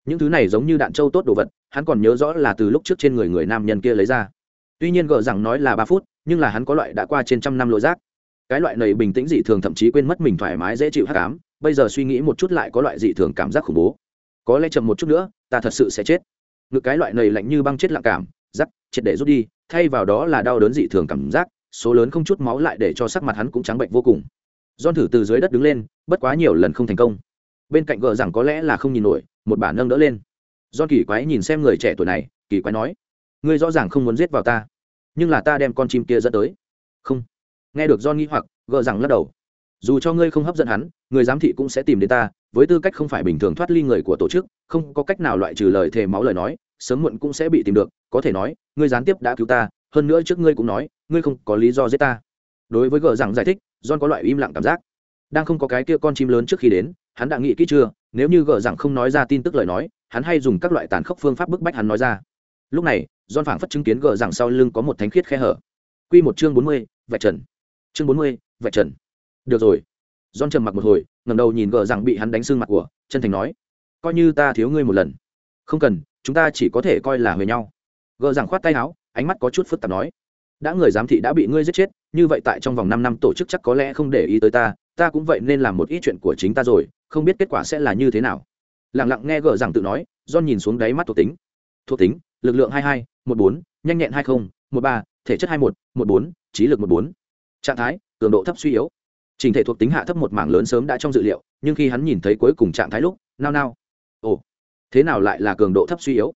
Những thứ này giống như đạn châu tốt đồ vật, hắn còn nhớ rõ là từ lúc trước trên người người nam nhân kia lấy ra. Tuy nhiên gờ rằng nói là ba phút, nhưng là hắn có loại đã qua trên trăm năm lộ rác cái loại này bình tĩnh dị thường thậm chí quên mất mình thoải mái dễ chịu hát cám bây giờ suy nghĩ một chút lại có loại dị thường cảm giác khủng bố. Có lẽ chậm một chút nữa, ta thật sự sẽ chết. Ngực cái loại này lạnh như băng chết lặng cảm giắc triệt để rút đi, thay vào đó là đau đớn dị thường cảm giác, số lớn không chút máu lại để cho sắc mặt hắn cũng trắng bệnh vô cùng. Don thử từ dưới đất đứng lên, bất quá nhiều lần không thành công. Bên cạnh gờ rằng có lẽ là không nhìn nổi, một bản nâng đỡ lên. Don kỳ quái nhìn xem người trẻ tuổi này, kỳ quái nói, ngươi rõ ràng không muốn giết vào ta, nhưng là ta đem con chim kia dẫn tới. Không. Nghe được John nghi hoặc, gờ rằng lắc đầu dù cho ngươi không hấp dẫn hắn, người giám thị cũng sẽ tìm đến ta, với tư cách không phải bình thường thoát ly người của tổ chức, không có cách nào loại trừ lời thề máu lời nói, sớm muộn cũng sẽ bị tìm được, có thể nói, ngươi gián tiếp đã cứu ta, hơn nữa trước ngươi cũng nói, ngươi không có lý do giết ta. Đối với gờ rằng giải thích, john có loại im lặng cảm giác. Đang không có cái kia con chim lớn trước khi đến, hắn đã nghĩ kỹ chưa, nếu như gờ rằng không nói ra tin tức lời nói, hắn hay dùng các loại tàn khốc phương pháp bức bách hắn nói ra. Lúc này, john phảng phất chứng kiến gờ rằng sau lưng có một thánh khiết khe hở. Quy một chương bốn mươi, vạch trần. Chương bốn mươi, vạch trần được rồi. Don trầm mặc một hồi ngầm đầu nhìn gờ rằng bị hắn đánh xương mặt của chân thành nói coi như ta thiếu ngươi một lần. Không cần chúng ta chỉ có thể coi là huề nhau. Gờ rằng khoát tay áo ánh mắt có chút phức tạp nói đã người giám thị đã bị ngươi giết chết như vậy tại trong vòng năm năm tổ chức chắc có lẽ không để ý tới ta ta cũng vậy nên làm một ít chuyện của chính ta rồi không biết kết quả sẽ là như thế nào. Lẳng lặng nghe gờ rằng tự nói don nhìn xuống đáy mắt thuộc tính. Thuộc tính lực lượng hai hai một bốn nhanh nhẹn hai không, một ba thể chất hai một một bốn trí lực một bốn. Trạng thái cường độ thấp suy yếu trình thể thuộc tính hạ thấp một mảng lớn sớm đã trong dự liệu nhưng khi hắn nhìn thấy cuối cùng trạng thái lúc nao nao ồ thế nào lại là cường độ thấp suy yếu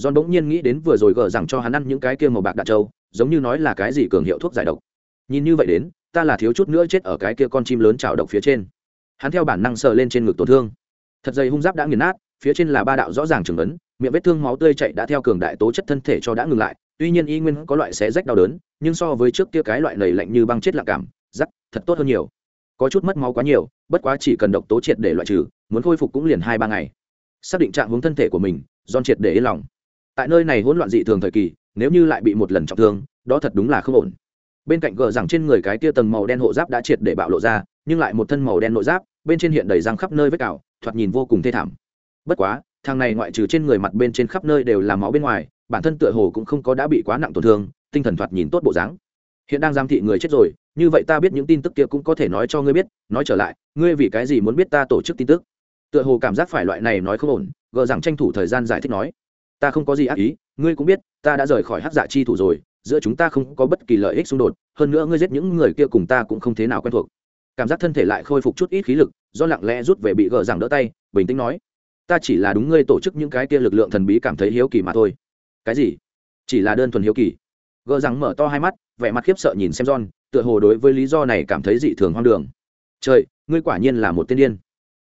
John bỗng nhiên nghĩ đến vừa rồi gờ rằng cho hắn ăn những cái kia màu bạc đạn trâu, giống như nói là cái gì cường hiệu thuốc giải độc. Nhìn như vậy đến, ta là thiếu chút nữa chết ở cái kia con chim lớn chảo độc phía trên. Hắn theo bản năng sờ lên trên ngực tổn thương. Thật dày hung giáp đã nghiền nát, phía trên là ba đạo rõ ràng trường ấn, miệng vết thương máu tươi chảy đã theo cường đại tố chất thân thể cho đã ngừng lại, tuy nhiên y nguyên có loại xé rách đau đớn, nhưng so với trước kia cái loại lầy lạnh như băng chết lặng cảm, rắc thật tốt hơn nhiều có chút mất máu quá nhiều, bất quá chỉ cần độc tố triệt để loại trừ, muốn khôi phục cũng liền hai ba ngày. Xác định trạng hướng thân thể của mình don triệt để yên lòng. Tại nơi này hỗn loạn dị thường thời kỳ, nếu như lại bị một lần trọng thương, đó thật đúng là không ổn. Bên cạnh gờ rằng trên người cái tia tầng màu đen hộ giáp đã triệt để bạo lộ ra, nhưng lại một thân màu đen nội giáp, bên trên hiện đầy răng khắp nơi vết cào, thoạt nhìn vô cùng thê thảm. Bất quá, thằng này ngoại trừ trên người mặt bên trên khắp nơi đều là máu bên ngoài, bản thân tựa hồ cũng không có đã bị quá nặng tổn thương, tinh thần thoạt nhìn tốt bộ dáng hiện đang giám thị người chết rồi, như vậy ta biết những tin tức kia cũng có thể nói cho ngươi biết, nói trở lại, ngươi vì cái gì muốn biết ta tổ chức tin tức? Tựa hồ cảm giác phải loại này nói không ổn, gờ rằng tranh thủ thời gian giải thích nói. Ta không có gì ác ý, ngươi cũng biết, ta đã rời khỏi hát dạ chi thủ rồi, giữa chúng ta không có bất kỳ lợi ích xung đột, hơn nữa ngươi giết những người kia cùng ta cũng không thế nào quen thuộc. Cảm giác thân thể lại khôi phục chút ít khí lực, do lặng lẽ rút về bị gờ rằng đỡ tay, bình tĩnh nói. Ta chỉ là đúng ngươi tổ chức những cái kia lực lượng thần bí cảm thấy hiếu kỳ mà thôi. Cái gì? Chỉ là đơn thuần hiếu kỳ gờ rằng mở to hai mắt, vẻ mặt khiếp sợ nhìn xem john, tựa hồ đối với lý do này cảm thấy dị thường hoang đường. Trời, ngươi quả nhiên là một tên điên.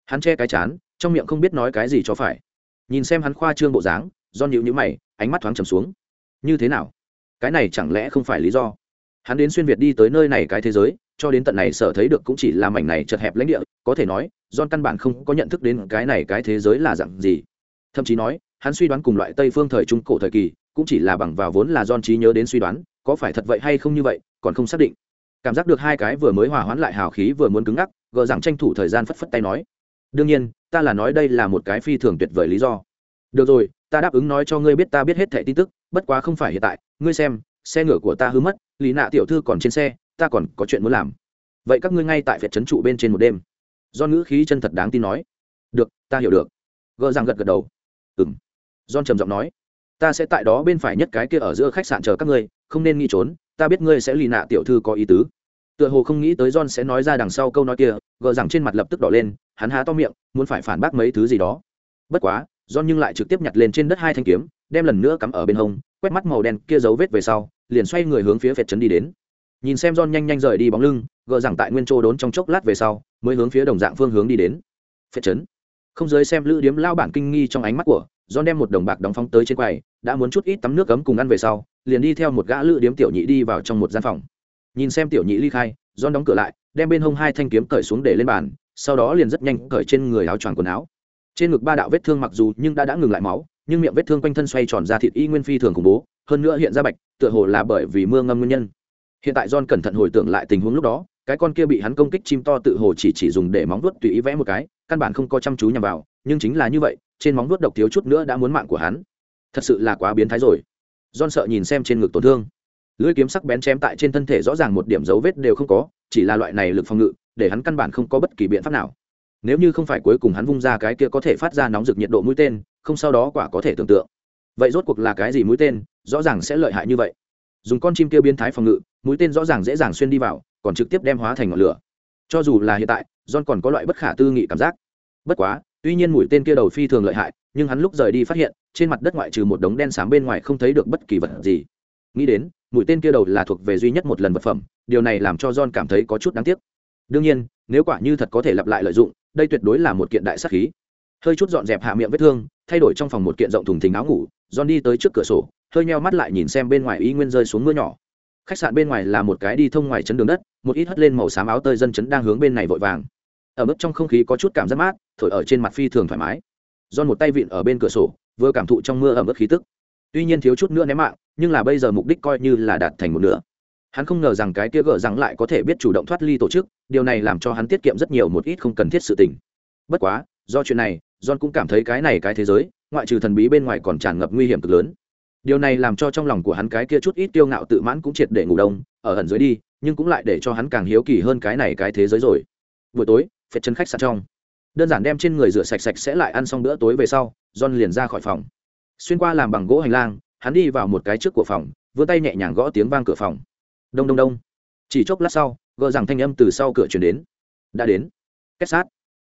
Hắn che cái chán, trong miệng không biết nói cái gì cho phải. Nhìn xem hắn khoa trương bộ dáng, john nhịu nhữ mày, ánh mắt thoáng trầm xuống. Như thế nào? Cái này chẳng lẽ không phải lý do? Hắn đến xuyên việt đi tới nơi này cái thế giới, cho đến tận này sở thấy được cũng chỉ là mảnh này chật hẹp lãnh địa, có thể nói, John căn bản không có nhận thức đến cái này cái thế giới là dạng gì. Thậm chí nói, hắn suy đoán cùng loại tây phương thời trung cổ thời kỳ cũng chỉ là bằng vào vốn là John trí nhớ đến suy đoán, có phải thật vậy hay không như vậy, còn không xác định. Cảm giác được hai cái vừa mới hòa hoãn lại hào khí vừa muốn cứng ngắc, gờ rằng tranh thủ thời gian phất phất tay nói, đương nhiên, ta là nói đây là một cái phi thường tuyệt vời lý do. Được rồi, ta đáp ứng nói cho ngươi biết ta biết hết thẻ tin tức, bất quá không phải hiện tại, ngươi xem, xe ngựa của ta hư mất, lý nạ tiểu thư còn trên xe, ta còn có chuyện muốn làm. Vậy các ngươi ngay tại việt trấn trụ bên trên một đêm. Do ngữ khí chân thật đáng tin nói. Được, ta hiểu được. Gờ rằng gật gật đầu. Ừng john trầm giọng nói ta sẽ tại đó bên phải nhất cái kia ở giữa khách sạn chờ các ngươi, không nên nghĩ trốn, ta biết ngươi sẽ lì nạ tiểu thư có ý tứ. Tựa hồ không nghĩ tới john sẽ nói ra đằng sau câu nói kia, gờ rằng trên mặt lập tức đỏ lên, hắn há to miệng, muốn phải phản bác mấy thứ gì đó. Bất quá, john nhưng lại trực tiếp nhặt lên trên đất hai thanh kiếm, đem lần nữa cắm ở bên hông, quét mắt màu đen kia dấu vết về sau, liền xoay người hướng phía phệt trấn đi đến. Nhìn xem john nhanh nhanh rời đi bóng lưng, gờ rằng tại nguyên châu đốn trong chốc lát về sau, mới hướng phía đồng dạng phương hướng đi đến. Phệt trấn. Không giới xem lữ điếm lao bản kinh nghi trong ánh mắt của John đem một đồng bạc đóng phóng tới trên quầy, đã muốn chút ít tắm nước cấm cùng ăn về sau, liền đi theo một gã lữ điếm tiểu nhị đi vào trong một gian phòng. Nhìn xem tiểu nhị ly khai, John đóng cửa lại, đem bên hông hai thanh kiếm cởi xuống để lên bàn sau đó liền rất nhanh cởi trên người áo choàng quần áo trên ngực ba đạo vết thương mặc dù nhưng đã đã ngừng lại máu nhưng miệng vết thương quanh thân xoay tròn ra thịt y nguyên phi thường khủng bố hơn nữa hiện ra bạch tựa hồ là bởi vì mưa ngâm nguyên nhân hiện tại john cẩn thận hồi tưởng lại tình huống lúc đó cái con kia bị hắn công kích chim to tự hồ chỉ chỉ dùng để móng vuốt tùy ý vẽ một cái căn bản không có chăm chú nhằm vào nhưng chính là như vậy, trên móng vuốt độc thiếu chút nữa đã muốn mạng của hắn. Thật sự là quá biến thái rồi. John sợ nhìn xem trên ngực tổn thương. Lưỡi kiếm sắc bén chém tại trên thân thể rõ ràng một điểm dấu vết đều không có, chỉ là loại này lực phòng ngự, để hắn căn bản không có bất kỳ biện pháp nào. Nếu như không phải cuối cùng hắn vung ra cái kia có thể phát ra nóng rực nhiệt độ mũi tên, không sau đó quả có thể tưởng tượng. Vậy rốt cuộc là cái gì mũi tên, rõ ràng sẽ lợi hại như vậy. Dùng con chim kia biến thái phòng ngự, mũi tên rõ ràng dễ dàng xuyên đi vào, còn trực tiếp đem hóa thành ngọn lửa. Cho dù là hiện tại, john còn có loại bất khả tư nghị cảm giác. Bất quá tuy nhiên mũi tên kia đầu phi thường lợi hại, nhưng hắn lúc rời đi phát hiện, trên mặt đất ngoại trừ một đống đen xám bên ngoài không thấy được bất kỳ vật gì. Nghĩ đến, mũi tên kia đầu là thuộc về duy nhất một lần vật phẩm, điều này làm cho john cảm thấy có chút đáng tiếc. Đương nhiên, nếu quả như thật có thể lặp lại lợi dụng, đây tuyệt đối là một kiện đại sắc khí. Hơi chút dọn dẹp hạ miệng vết thương, thay đổi trong phòng một kiện rộng thùng thình áo ngủ, john đi tới trước cửa sổ, hơi nheo mắt lại nhìn xem bên ngoài y nguyên rơi xuống mưa nhỏ. Khách sạn bên ngoài là một cái đi thông ngoài chấn đường đất, một ít hất lên màu xám áo tơi dân chấn đang hướng bên này vội vàng ở mức trong không khí có chút cảm giác mát, thổi ở trên mặt phi thường thoải mái. Don một tay vịn ở bên cửa sổ, vừa cảm thụ trong mưa ẩm ướt khí tức. Tuy nhiên thiếu chút nữa ném mạng, nhưng là bây giờ mục đích coi như là đạt thành một nửa. Hắn không ngờ rằng cái kia gỡ rằng lại có thể biết chủ động thoát ly tổ chức, điều này làm cho hắn tiết kiệm rất nhiều một ít không cần thiết sự tình. Bất quá, do chuyện này, john cũng cảm thấy cái này cái thế giới, ngoại trừ thần bí bên ngoài còn tràn ngập nguy hiểm cực lớn. Điều này làm cho trong lòng của hắn cái kia chút ít tiêu ngạo tự mãn cũng triệt để ngủ đông, ở ẩn dưới đi, nhưng cũng lại để cho hắn càng hiếu kỳ hơn cái này cái thế giới rồi. Buổi tối phệt chân khách sạn trong. Đơn giản đem trên người rửa sạch sạch sẽ lại ăn xong bữa tối về sau, john liền ra khỏi phòng. Xuyên qua làm bằng gỗ hành lang, hắn đi vào một cái trước của phòng vươn tay nhẹ nhàng gõ tiếng vang cửa phòng. Đông đông đông. Chỉ chốc lát sau, gờ rằng thanh âm từ sau cửa chuyển đến. Đã đến. Kết sát.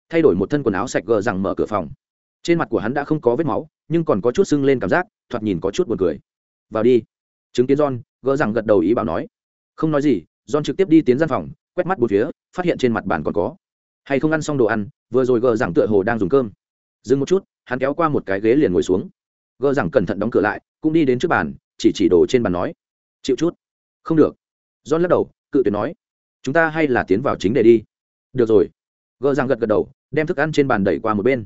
Thay đổi một thân quần áo sạch gờ rằng mở cửa phòng. Trên mặt của hắn đã không có vết máu, nhưng còn có chút sưng lên cảm giác, thoạt nhìn có chút buồn cười. Vào đi. Chứng kiến john, gờ rằng gật đầu ý bảo nói. Không nói gì, john trực tiếp đi tiến gian phòng, quét mắt bốn phía, phát hiện trên mặt bàn còn có hay không ăn xong đồ ăn, vừa rồi gờ rằng tựa hồ đang dùng cơm. Dừng một chút, hắn kéo qua một cái ghế liền ngồi xuống. Gờ rằng cẩn thận đóng cửa lại, cũng đi đến trước bàn, chỉ chỉ đồ trên bàn nói. Chịu chút. Không được. John lắc đầu, cự tuyệt nói. Chúng ta hay là tiến vào chính đề đi. Được rồi. Gờ rằng gật gật đầu, đem thức ăn trên bàn đẩy qua một bên.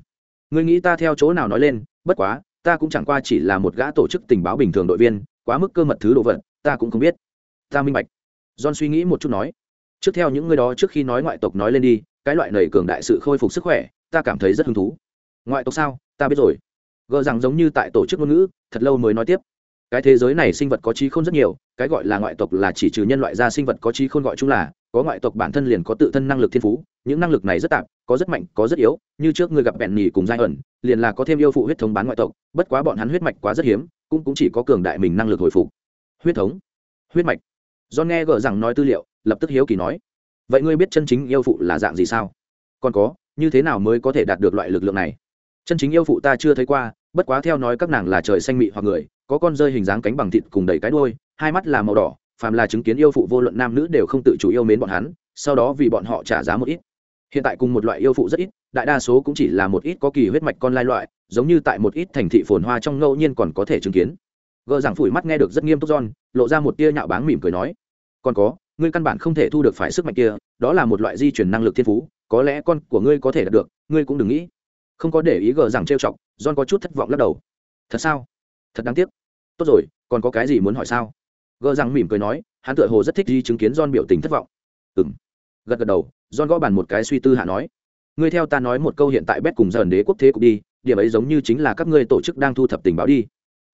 Người nghĩ ta theo chỗ nào nói lên, bất quá, ta cũng chẳng qua chỉ là một gã tổ chức tình báo bình thường đội viên, quá mức cơ mật thứ đồ vật, ta cũng không biết. Ta minh bạch. John suy nghĩ một chút nói. Trước theo những người đó trước khi nói ngoại tộc nói lên đi cái loại nầy cường đại sự khôi phục sức khỏe, ta cảm thấy rất hứng thú. Ngoại tộc sao? Ta biết rồi. Gờ rằng giống như tại tổ chức ngôn ngữ, thật lâu mới nói tiếp. Cái thế giới này sinh vật có trí khôn rất nhiều, cái gọi là ngoại tộc là chỉ trừ nhân loại ra sinh vật có trí khôn gọi chung là, có ngoại tộc bản thân liền có tự thân năng lực thiên phú, những năng lực này rất tạp có rất mạnh, có rất yếu, như trước người gặp bẹn nhì cùng giai ẩn, liền là có thêm yêu phụ huyết thống bán ngoại tộc, bất quá bọn hắn huyết mạch quá rất hiếm, cũng cũng chỉ có cường đại mình năng lực hồi phục. Huyết thống? Huyết mạch? Do nghe gờ rằng nói tư liệu, lập tức hiếu kỳ nói vậy ngươi biết chân chính yêu phụ là dạng gì sao? Còn có, như thế nào mới có thể đạt được loại lực lượng này? Chân chính yêu phụ ta chưa thấy qua, bất quá theo nói các nàng là trời xanh mị hoặc người, có con rơi hình dáng cánh bằng thịt cùng đầy cái đuôi, hai mắt là màu đỏ, phàm là chứng kiến yêu phụ vô luận nam nữ đều không tự chủ yêu mến bọn hắn, sau đó vì bọn họ trả giá một ít. Hiện tại cùng một loại yêu phụ rất ít, đại đa số cũng chỉ là một ít có kỳ huyết mạch con lai loại, giống như tại một ít thành thị phồn hoa trong ngẫu nhiên còn có thể chứng kiến. Gờ giảng phủi mắt nghe được rất nghiêm túc giòn lộ ra một tia nhạo báng mỉm cười nói, còn có ngươi căn bản không thể thu được phải sức mạnh kia, đó là một loại di chuyển năng lực thiên phú, có lẽ con của ngươi có thể đạt được, ngươi cũng đừng nghĩ. Không có để ý gờ rằng trêu chọc, john có chút thất vọng lắc đầu. Thật sao? Thật đáng tiếc. Tốt rồi, còn có cái gì muốn hỏi sao? Gờ rằng mỉm cười nói, hắn tựa hồ rất thích đi chứng kiến john biểu tình thất vọng. Ừ m gật gật đầu, john gõ bàn một cái suy tư hạ nói, ngươi theo ta nói một câu hiện tại bét cùng dần đế quốc thế cục đi, điểm ấy giống như chính là các ngươi tổ chức đang thu thập tình báo đi.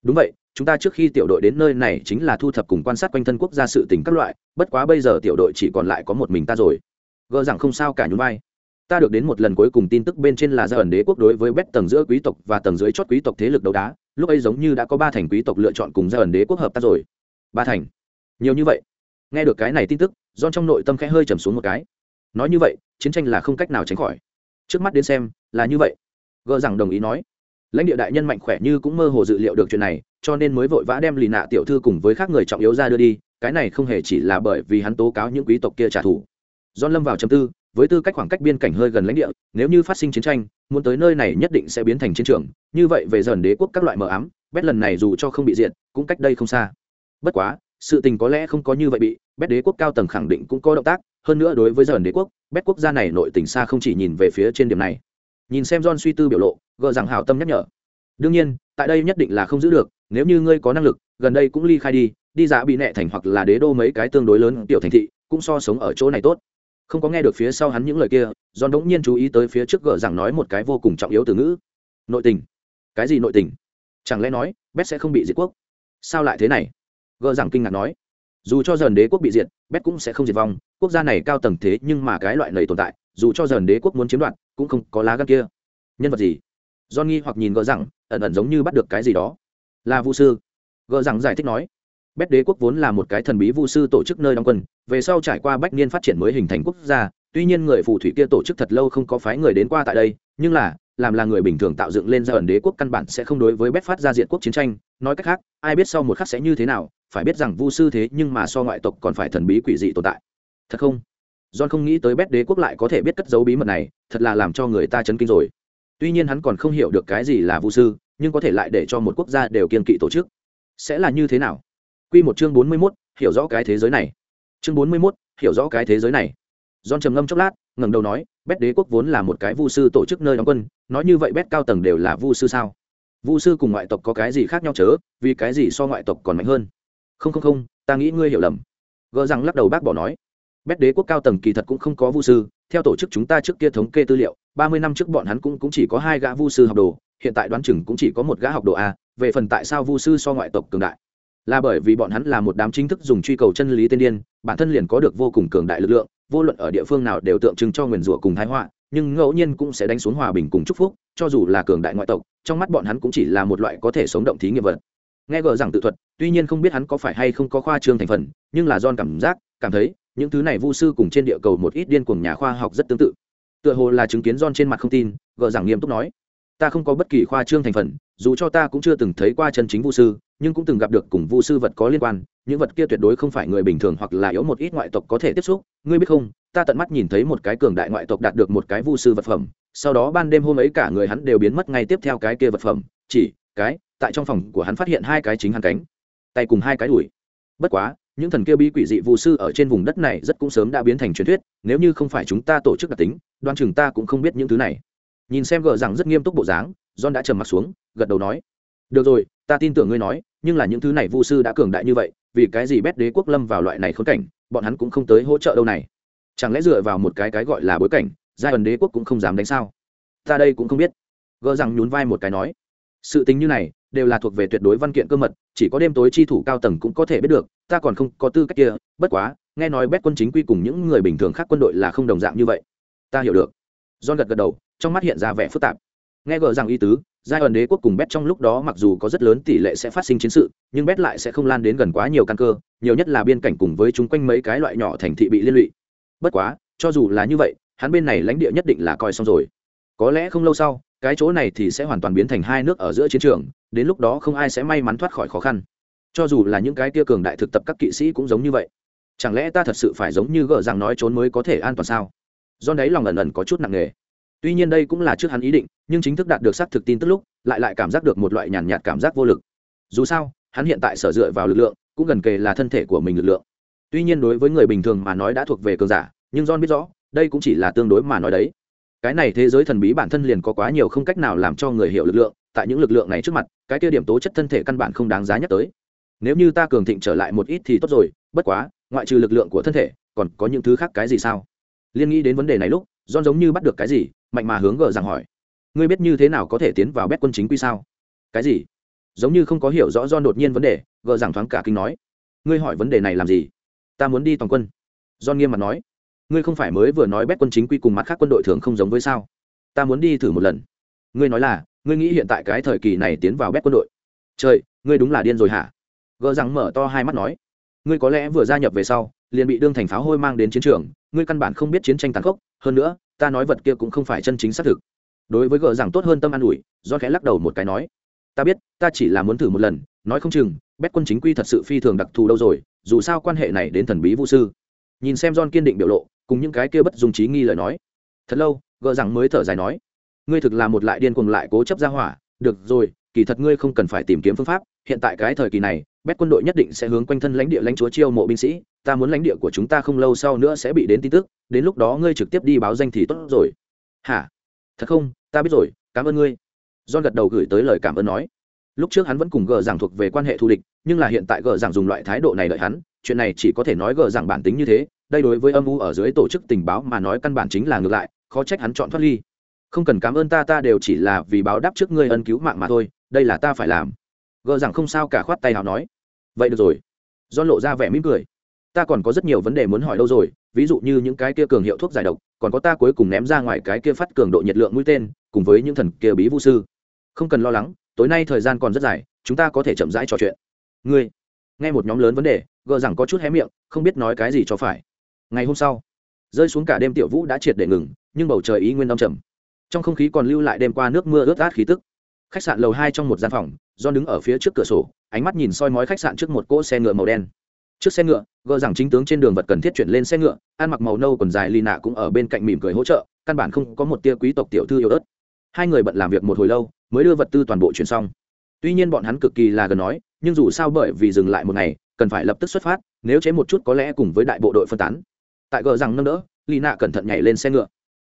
Đúng vậy chúng ta trước khi tiểu đội đến nơi này chính là thu thập cùng quan sát quanh thân quốc gia sự tình các loại, bất quá bây giờ tiểu đội chỉ còn lại có một mình ta rồi. Gờ rằng không sao cả nhún vai. Ta được đến một lần cuối cùng tin tức bên trên là gia ẩn đế quốc đối với bét tầng giữa quý tộc và tầng dưới chót quý tộc thế lực đấu đá, lúc ấy giống như đã có ba thành quý tộc lựa chọn cùng gia ẩn đế quốc hợp tác rồi. Ba thành? Nhiều như vậy. Nghe được cái này tin tức do trong nội tâm khẽ hơi trầm xuống một cái. Nói như vậy, chiến tranh là không cách nào tránh khỏi. Trước mắt đến xem, là như vậy. Gờ rằng đồng ý nói lãnh địa đại nhân mạnh khỏe như cũng mơ hồ dự liệu được chuyện này, cho nên mới vội vã đem lì nạ tiểu thư cùng với các người trọng yếu ra đưa đi, cái này không hề chỉ là bởi vì hắn tố cáo những quý tộc kia trả thù. Do lâm vào chấm tư, với tư cách khoảng cách biên cảnh hơi gần lãnh địa, nếu như phát sinh chiến tranh, muốn tới nơi này nhất định sẽ biến thành chiến trường, như vậy về dần đế quốc các loại mờ ám, bét lần này dù cho không bị diện cũng cách đây không xa. Bất quá, sự tình có lẽ không có như vậy bị, bét đế quốc cao tầng khẳng định cũng có động tác, hơn nữa đối với dần đế quốc, bét quốc gia này nội tỉnh xa không chỉ nhìn về phía trên điểm này nhìn xem john suy tư biểu lộ gợ rằng hảo tâm nhắc nhở. Đương nhiên, tại đây nhất định là không giữ được, nếu như ngươi có năng lực, gần đây cũng ly khai đi đi giả bị nẹ thành hoặc là đế đô mấy cái tương đối lớn tiểu thành thị, cũng so sống ở chỗ này tốt. Không có nghe được phía sau hắn những lời kia, john đống nhiên chú ý tới phía trước gợ rằng nói một cái vô cùng trọng yếu từ ngữ. Nội tình. Cái gì nội tình? Chẳng lẽ nói, bét sẽ không bị diệt quốc? Sao lại thế này? Gợ rằng kinh ngạc nói. Dù cho dần đế quốc bị diệt, bét cũng sẽ không diệt vong, quốc gia này cao tầng thế nhưng mà cái loại này tồn tại, dù cho dần đế quốc muốn chiếm đoạt cũng không có lá gan kia. Nhân vật gì? Do nghi hoặc nhìn gỡ rằng, ẩn ẩn giống như bắt được cái gì đó. Là vu sư. Gỡ rằng giải thích nói, bét đế quốc vốn là một cái thần bí vu sư tổ chức nơi đóng quân, về sau trải qua bách niên phát triển mới hình thành quốc gia, tuy nhiên người phù thủy kia tổ chức thật lâu không có phái người đến qua tại đây, nhưng là, làm là người bình thường tạo dựng lên ra ẩn đế quốc căn bản sẽ không đối với bét phát ra diện quốc chiến tranh. Nói cách khác, ai biết sau một khắc sẽ như thế nào, phải biết rằng vu sư thế nhưng mà so ngoại tộc còn phải thần bí quỷ dị tồn tại. Thật không? John không nghĩ tới bét đế quốc lại có thể biết cất giấu bí mật này thật là làm cho người ta chấn kinh rồi tuy nhiên hắn còn không hiểu được cái gì là vu sư nhưng có thể lại để cho một quốc gia đều kiên kỵ tổ chức sẽ là như thế nào Quy một chương bốn mươi 41, hiểu rõ cái thế giới này. Chương bốn mươi 41, hiểu rõ cái thế giới này. John trầm ngâm chốc lát, ngẩng đầu nói, Bét đế quốc vốn là một cái vu sư tổ chức nơi đóng quân, nói như vậy Bét cao tầng đều là vu sư sao? Vu sư cùng ngoại tộc có cái gì khác nhau chớ, vì cái gì so ngoại tộc còn mạnh hơn? Không không không, ta nghĩ ngươi hiểu lầm. Gỡ rằng lắc đầu bác bỏ nói, Bét đế quốc cao tầng kỳ thật cũng không có vu sư, theo tổ chức chúng ta trước kia thống kê tư liệu, ba mươi năm trước bọn hắn cũng cũng chỉ có hai gã vu sư học đồ, hiện tại đoán chừng cũng chỉ có một gã học đồ a, về phần tại sao vu sư so ngoại tộc cường đại? Là bởi vì bọn hắn là một đám chính thức dùng truy cầu chân lý tiên điên bản thân liền có được vô cùng cường đại lực lượng vô luận ở địa phương nào đều tượng trưng cho nguyền rủa cùng thái họa nhưng ngẫu nhiên cũng sẽ đánh xuống hòa bình cùng chúc phúc cho dù là cường đại ngoại tộc trong mắt bọn hắn cũng chỉ là một loại có thể sống động thí nghiệm vật. Nghe gờ rằng tự thuật tuy nhiên không biết hắn có phải hay không có khoa trương thành phần nhưng là don cảm giác cảm thấy những thứ này vu sư cùng trên địa cầu một ít điên cuồng nhà khoa học rất tương tự. Tựa hồ là chứng kiến don trên mặt không tin, gờ rằng nghiêm túc nói, ta không có bất kỳ khoa trương thành phần, dù cho ta cũng chưa từng thấy qua chân chính vu sư, nhưng cũng từng gặp được cùng vu sư vật có liên quan, những vật kia tuyệt đối không phải người bình thường hoặc là yếu một ít ngoại tộc có thể tiếp xúc. Ngươi biết không, ta tận mắt nhìn thấy một cái cường đại ngoại tộc đạt được một cái vu sư vật phẩm, sau đó ban đêm hôm ấy cả người hắn đều biến mất ngay tiếp theo cái kia vật phẩm. Chỉ, cái, tại trong phòng của hắn phát hiện hai cái chính hắn cánh, tay cùng hai cái đùi bất quá những thần kia bí quỷ dị vu sư ở trên vùng đất này rất cũng sớm đã biến thành truyền thuyết, nếu như không phải chúng ta tổ chức đặc tính, đoan chừng ta cũng không biết những thứ này. Nhìn xem gờ rằng rất nghiêm túc bộ dáng, john đã trầm mặt xuống, gật đầu nói, được rồi, ta tin tưởng ngươi nói, nhưng là những thứ này vu sư đã cường đại như vậy, vì cái gì bét đế quốc lâm vào loại này khốn cảnh, bọn hắn cũng không tới hỗ trợ đâu này? Chẳng lẽ dựa vào một cái cái gọi là bối cảnh, giai ẩn đế quốc cũng không dám đánh sao? Ta đây cũng không biết. Gờ rằng nhún vai một cái nói, sự tính như này đều là thuộc về tuyệt đối văn kiện cơ mật chỉ có đêm tối chi thủ cao tầng cũng có thể biết được, ta còn không có tư cách kia, bất quá, nghe nói bét quân chính quy cùng những người bình thường khác quân đội là không đồng dạng như vậy. Ta hiểu được. John gật gật đầu, trong mắt hiện ra vẻ phức tạp. Nghe gờ rằng ý tứ giai ẩn đế quốc cùng bét trong lúc đó mặc dù có rất lớn tỷ lệ sẽ phát sinh chiến sự, nhưng bét lại sẽ không lan đến gần quá nhiều căn cơ, nhiều nhất là biên cảnh cùng với chúng quanh mấy cái loại nhỏ thành thị bị liên lụy. Bất quá, cho dù là như vậy, hắn bên này lãnh địa nhất định là coi xong rồi. Có lẽ không lâu sau, cái chỗ này thì sẽ hoàn toàn biến thành hai nước ở giữa chiến trường đến lúc đó không ai sẽ may mắn thoát khỏi khó khăn. Cho dù là những cái tia cường đại thực tập các kỵ sĩ cũng giống như vậy. Chẳng lẽ ta thật sự phải giống như gờ rằng nói trốn mới có thể an toàn sao? Do đấy lòng ẩn ẩn có chút nặng nề. Tuy nhiên đây cũng là trước hắn ý định, nhưng chính thức đạt được xác thực tin tức lúc, lại lại cảm giác được một loại nhàn nhạt cảm giác vô lực. Dù sao, hắn hiện tại sở dựa vào lực lượng, cũng gần kề là thân thể của mình lực lượng. Tuy nhiên đối với người bình thường mà nói đã thuộc về cường giả, nhưng john biết rõ, đây cũng chỉ là tương đối mà nói đấy. Cái này thế giới thần bí bản thân liền có quá nhiều không cách nào làm cho người hiểu lực lượng tại những lực lượng này trước mặt, cái kia điểm tố chất thân thể căn bản không đáng giá nhắc tới. Nếu như ta cường thịnh trở lại một ít thì tốt rồi, bất quá, ngoại trừ lực lượng của thân thể, còn có những thứ khác cái gì sao? Liên nghĩ đến vấn đề này lúc, john giống như bắt được cái gì, mạnh mà hướng gờ rằng hỏi. Ngươi biết như thế nào có thể tiến vào bét quân chính quy sao? Cái gì? Giống như không có hiểu rõ do đột nhiên vấn đề, gờ rằng thoáng cả kinh nói. Ngươi hỏi vấn đề này làm gì? Ta muốn đi toàn quân. John nghiêm mặt nói. Ngươi không phải mới vừa nói bét quân chính quy cùng mặt khác quân đội thường không giống với sao? Ta muốn đi thử một lần. Ngươi nói là ngươi nghĩ hiện tại cái thời kỳ này tiến vào bét quân đội. Trời, ngươi đúng là điên rồi hả? Gỡ rằng mở to hai mắt nói. Ngươi có lẽ vừa gia nhập về sau, liền bị đương thành pháo hôi mang đến chiến trường, ngươi căn bản không biết chiến tranh tàn khốc. Hơn nữa, ta nói vật kia cũng không phải chân chính xác thực. Đối với gỡ rằng tốt hơn tâm an ủi, do khẽ lắc đầu một cái nói. Ta biết, ta chỉ là muốn thử một lần, nói không chừng, bét quân chính quy thật sự phi thường đặc thù đâu rồi, dù sao quan hệ này đến thần bí vũ sư. Nhìn xem john kiên định biểu lộ, cùng những cái kia bất dùng trí nghi lời nói. Thật lâu, gỡ rằng mới thở dài nói ngươi thực là một lại điên cuồng lại cố chấp ra hỏa, được rồi, kỳ thật ngươi không cần phải tìm kiếm phương pháp, hiện tại cái thời kỳ này, bét quân đội nhất định sẽ hướng quanh thân lãnh địa lãnh chúa chiêu mộ binh sĩ, ta muốn lãnh địa của chúng ta không lâu sau nữa sẽ bị đến tin tức, đến lúc đó ngươi trực tiếp đi báo danh thì tốt rồi. Hả? Thật không? Ta biết rồi, cảm ơn ngươi. John gật đầu gửi tới lời cảm ơn nói. Lúc trước hắn vẫn cùng gờ giảng thuộc về quan hệ thù địch, nhưng là hiện tại gờ giảng dùng loại thái độ này đợi hắn, chuyện này chỉ có thể nói gờ giảng bản tính như thế, đây đối với âm u ở dưới tổ chức tình báo mà nói căn bản chính là ngược lại, khó trách hắn chọn thoát ly không cần cảm ơn ta ta đều chỉ là vì báo đáp trước ngươi ân cứu mạng mà thôi, đây là ta phải làm. Gờ rằng không sao cả khoát tay nào nói. Vậy được rồi. Do lộ ra vẻ mỉm cười. Ta còn có rất nhiều vấn đề muốn hỏi đâu rồi, ví dụ như những cái kia cường hiệu thuốc giải độc, còn có ta cuối cùng ném ra ngoài cái kia phát cường độ nhiệt lượng mũi tên, cùng với những thần kia bí vũ sư. Không cần lo lắng, tối nay thời gian còn rất dài, chúng ta có thể chậm rãi trò chuyện. Ngươi, nghe một nhóm lớn vấn đề, gờ rằng có chút hé miệng, không biết nói cái gì cho phải. Ngày hôm sau, rơi xuống cả đêm tiểu vũ đã triệt để ngừng, nhưng bầu trời ý nguyên đông trầm trong không khí còn lưu lại đêm qua nước mưa ướt át khí tức. Khách sạn lầu hai trong một gian phòng do đứng ở phía trước cửa sổ, ánh mắt nhìn soi mói khách sạn trước một cỗ xe ngựa màu đen. Trước xe ngựa, gờ rằng chính tướng trên đường vật cần thiết chuyển lên xe ngựa, ăn mặc màu nâu còn dài lì nạ cũng ở bên cạnh mỉm cười hỗ trợ, căn bản không có một tia quý tộc tiểu thư yêu ớt. Hai người bận làm việc một hồi lâu, mới đưa vật tư toàn bộ chuyển xong. Tuy nhiên bọn hắn cực kỳ là gần nói, nhưng dù sao bởi vì dừng lại một ngày, cần phải lập tức xuất phát, nếu chế một chút có lẽ cùng với đại bộ đội phân tán. Tại gờ rằng nâng đỡ, lì nạ cẩn thận nhảy lên xe ngựa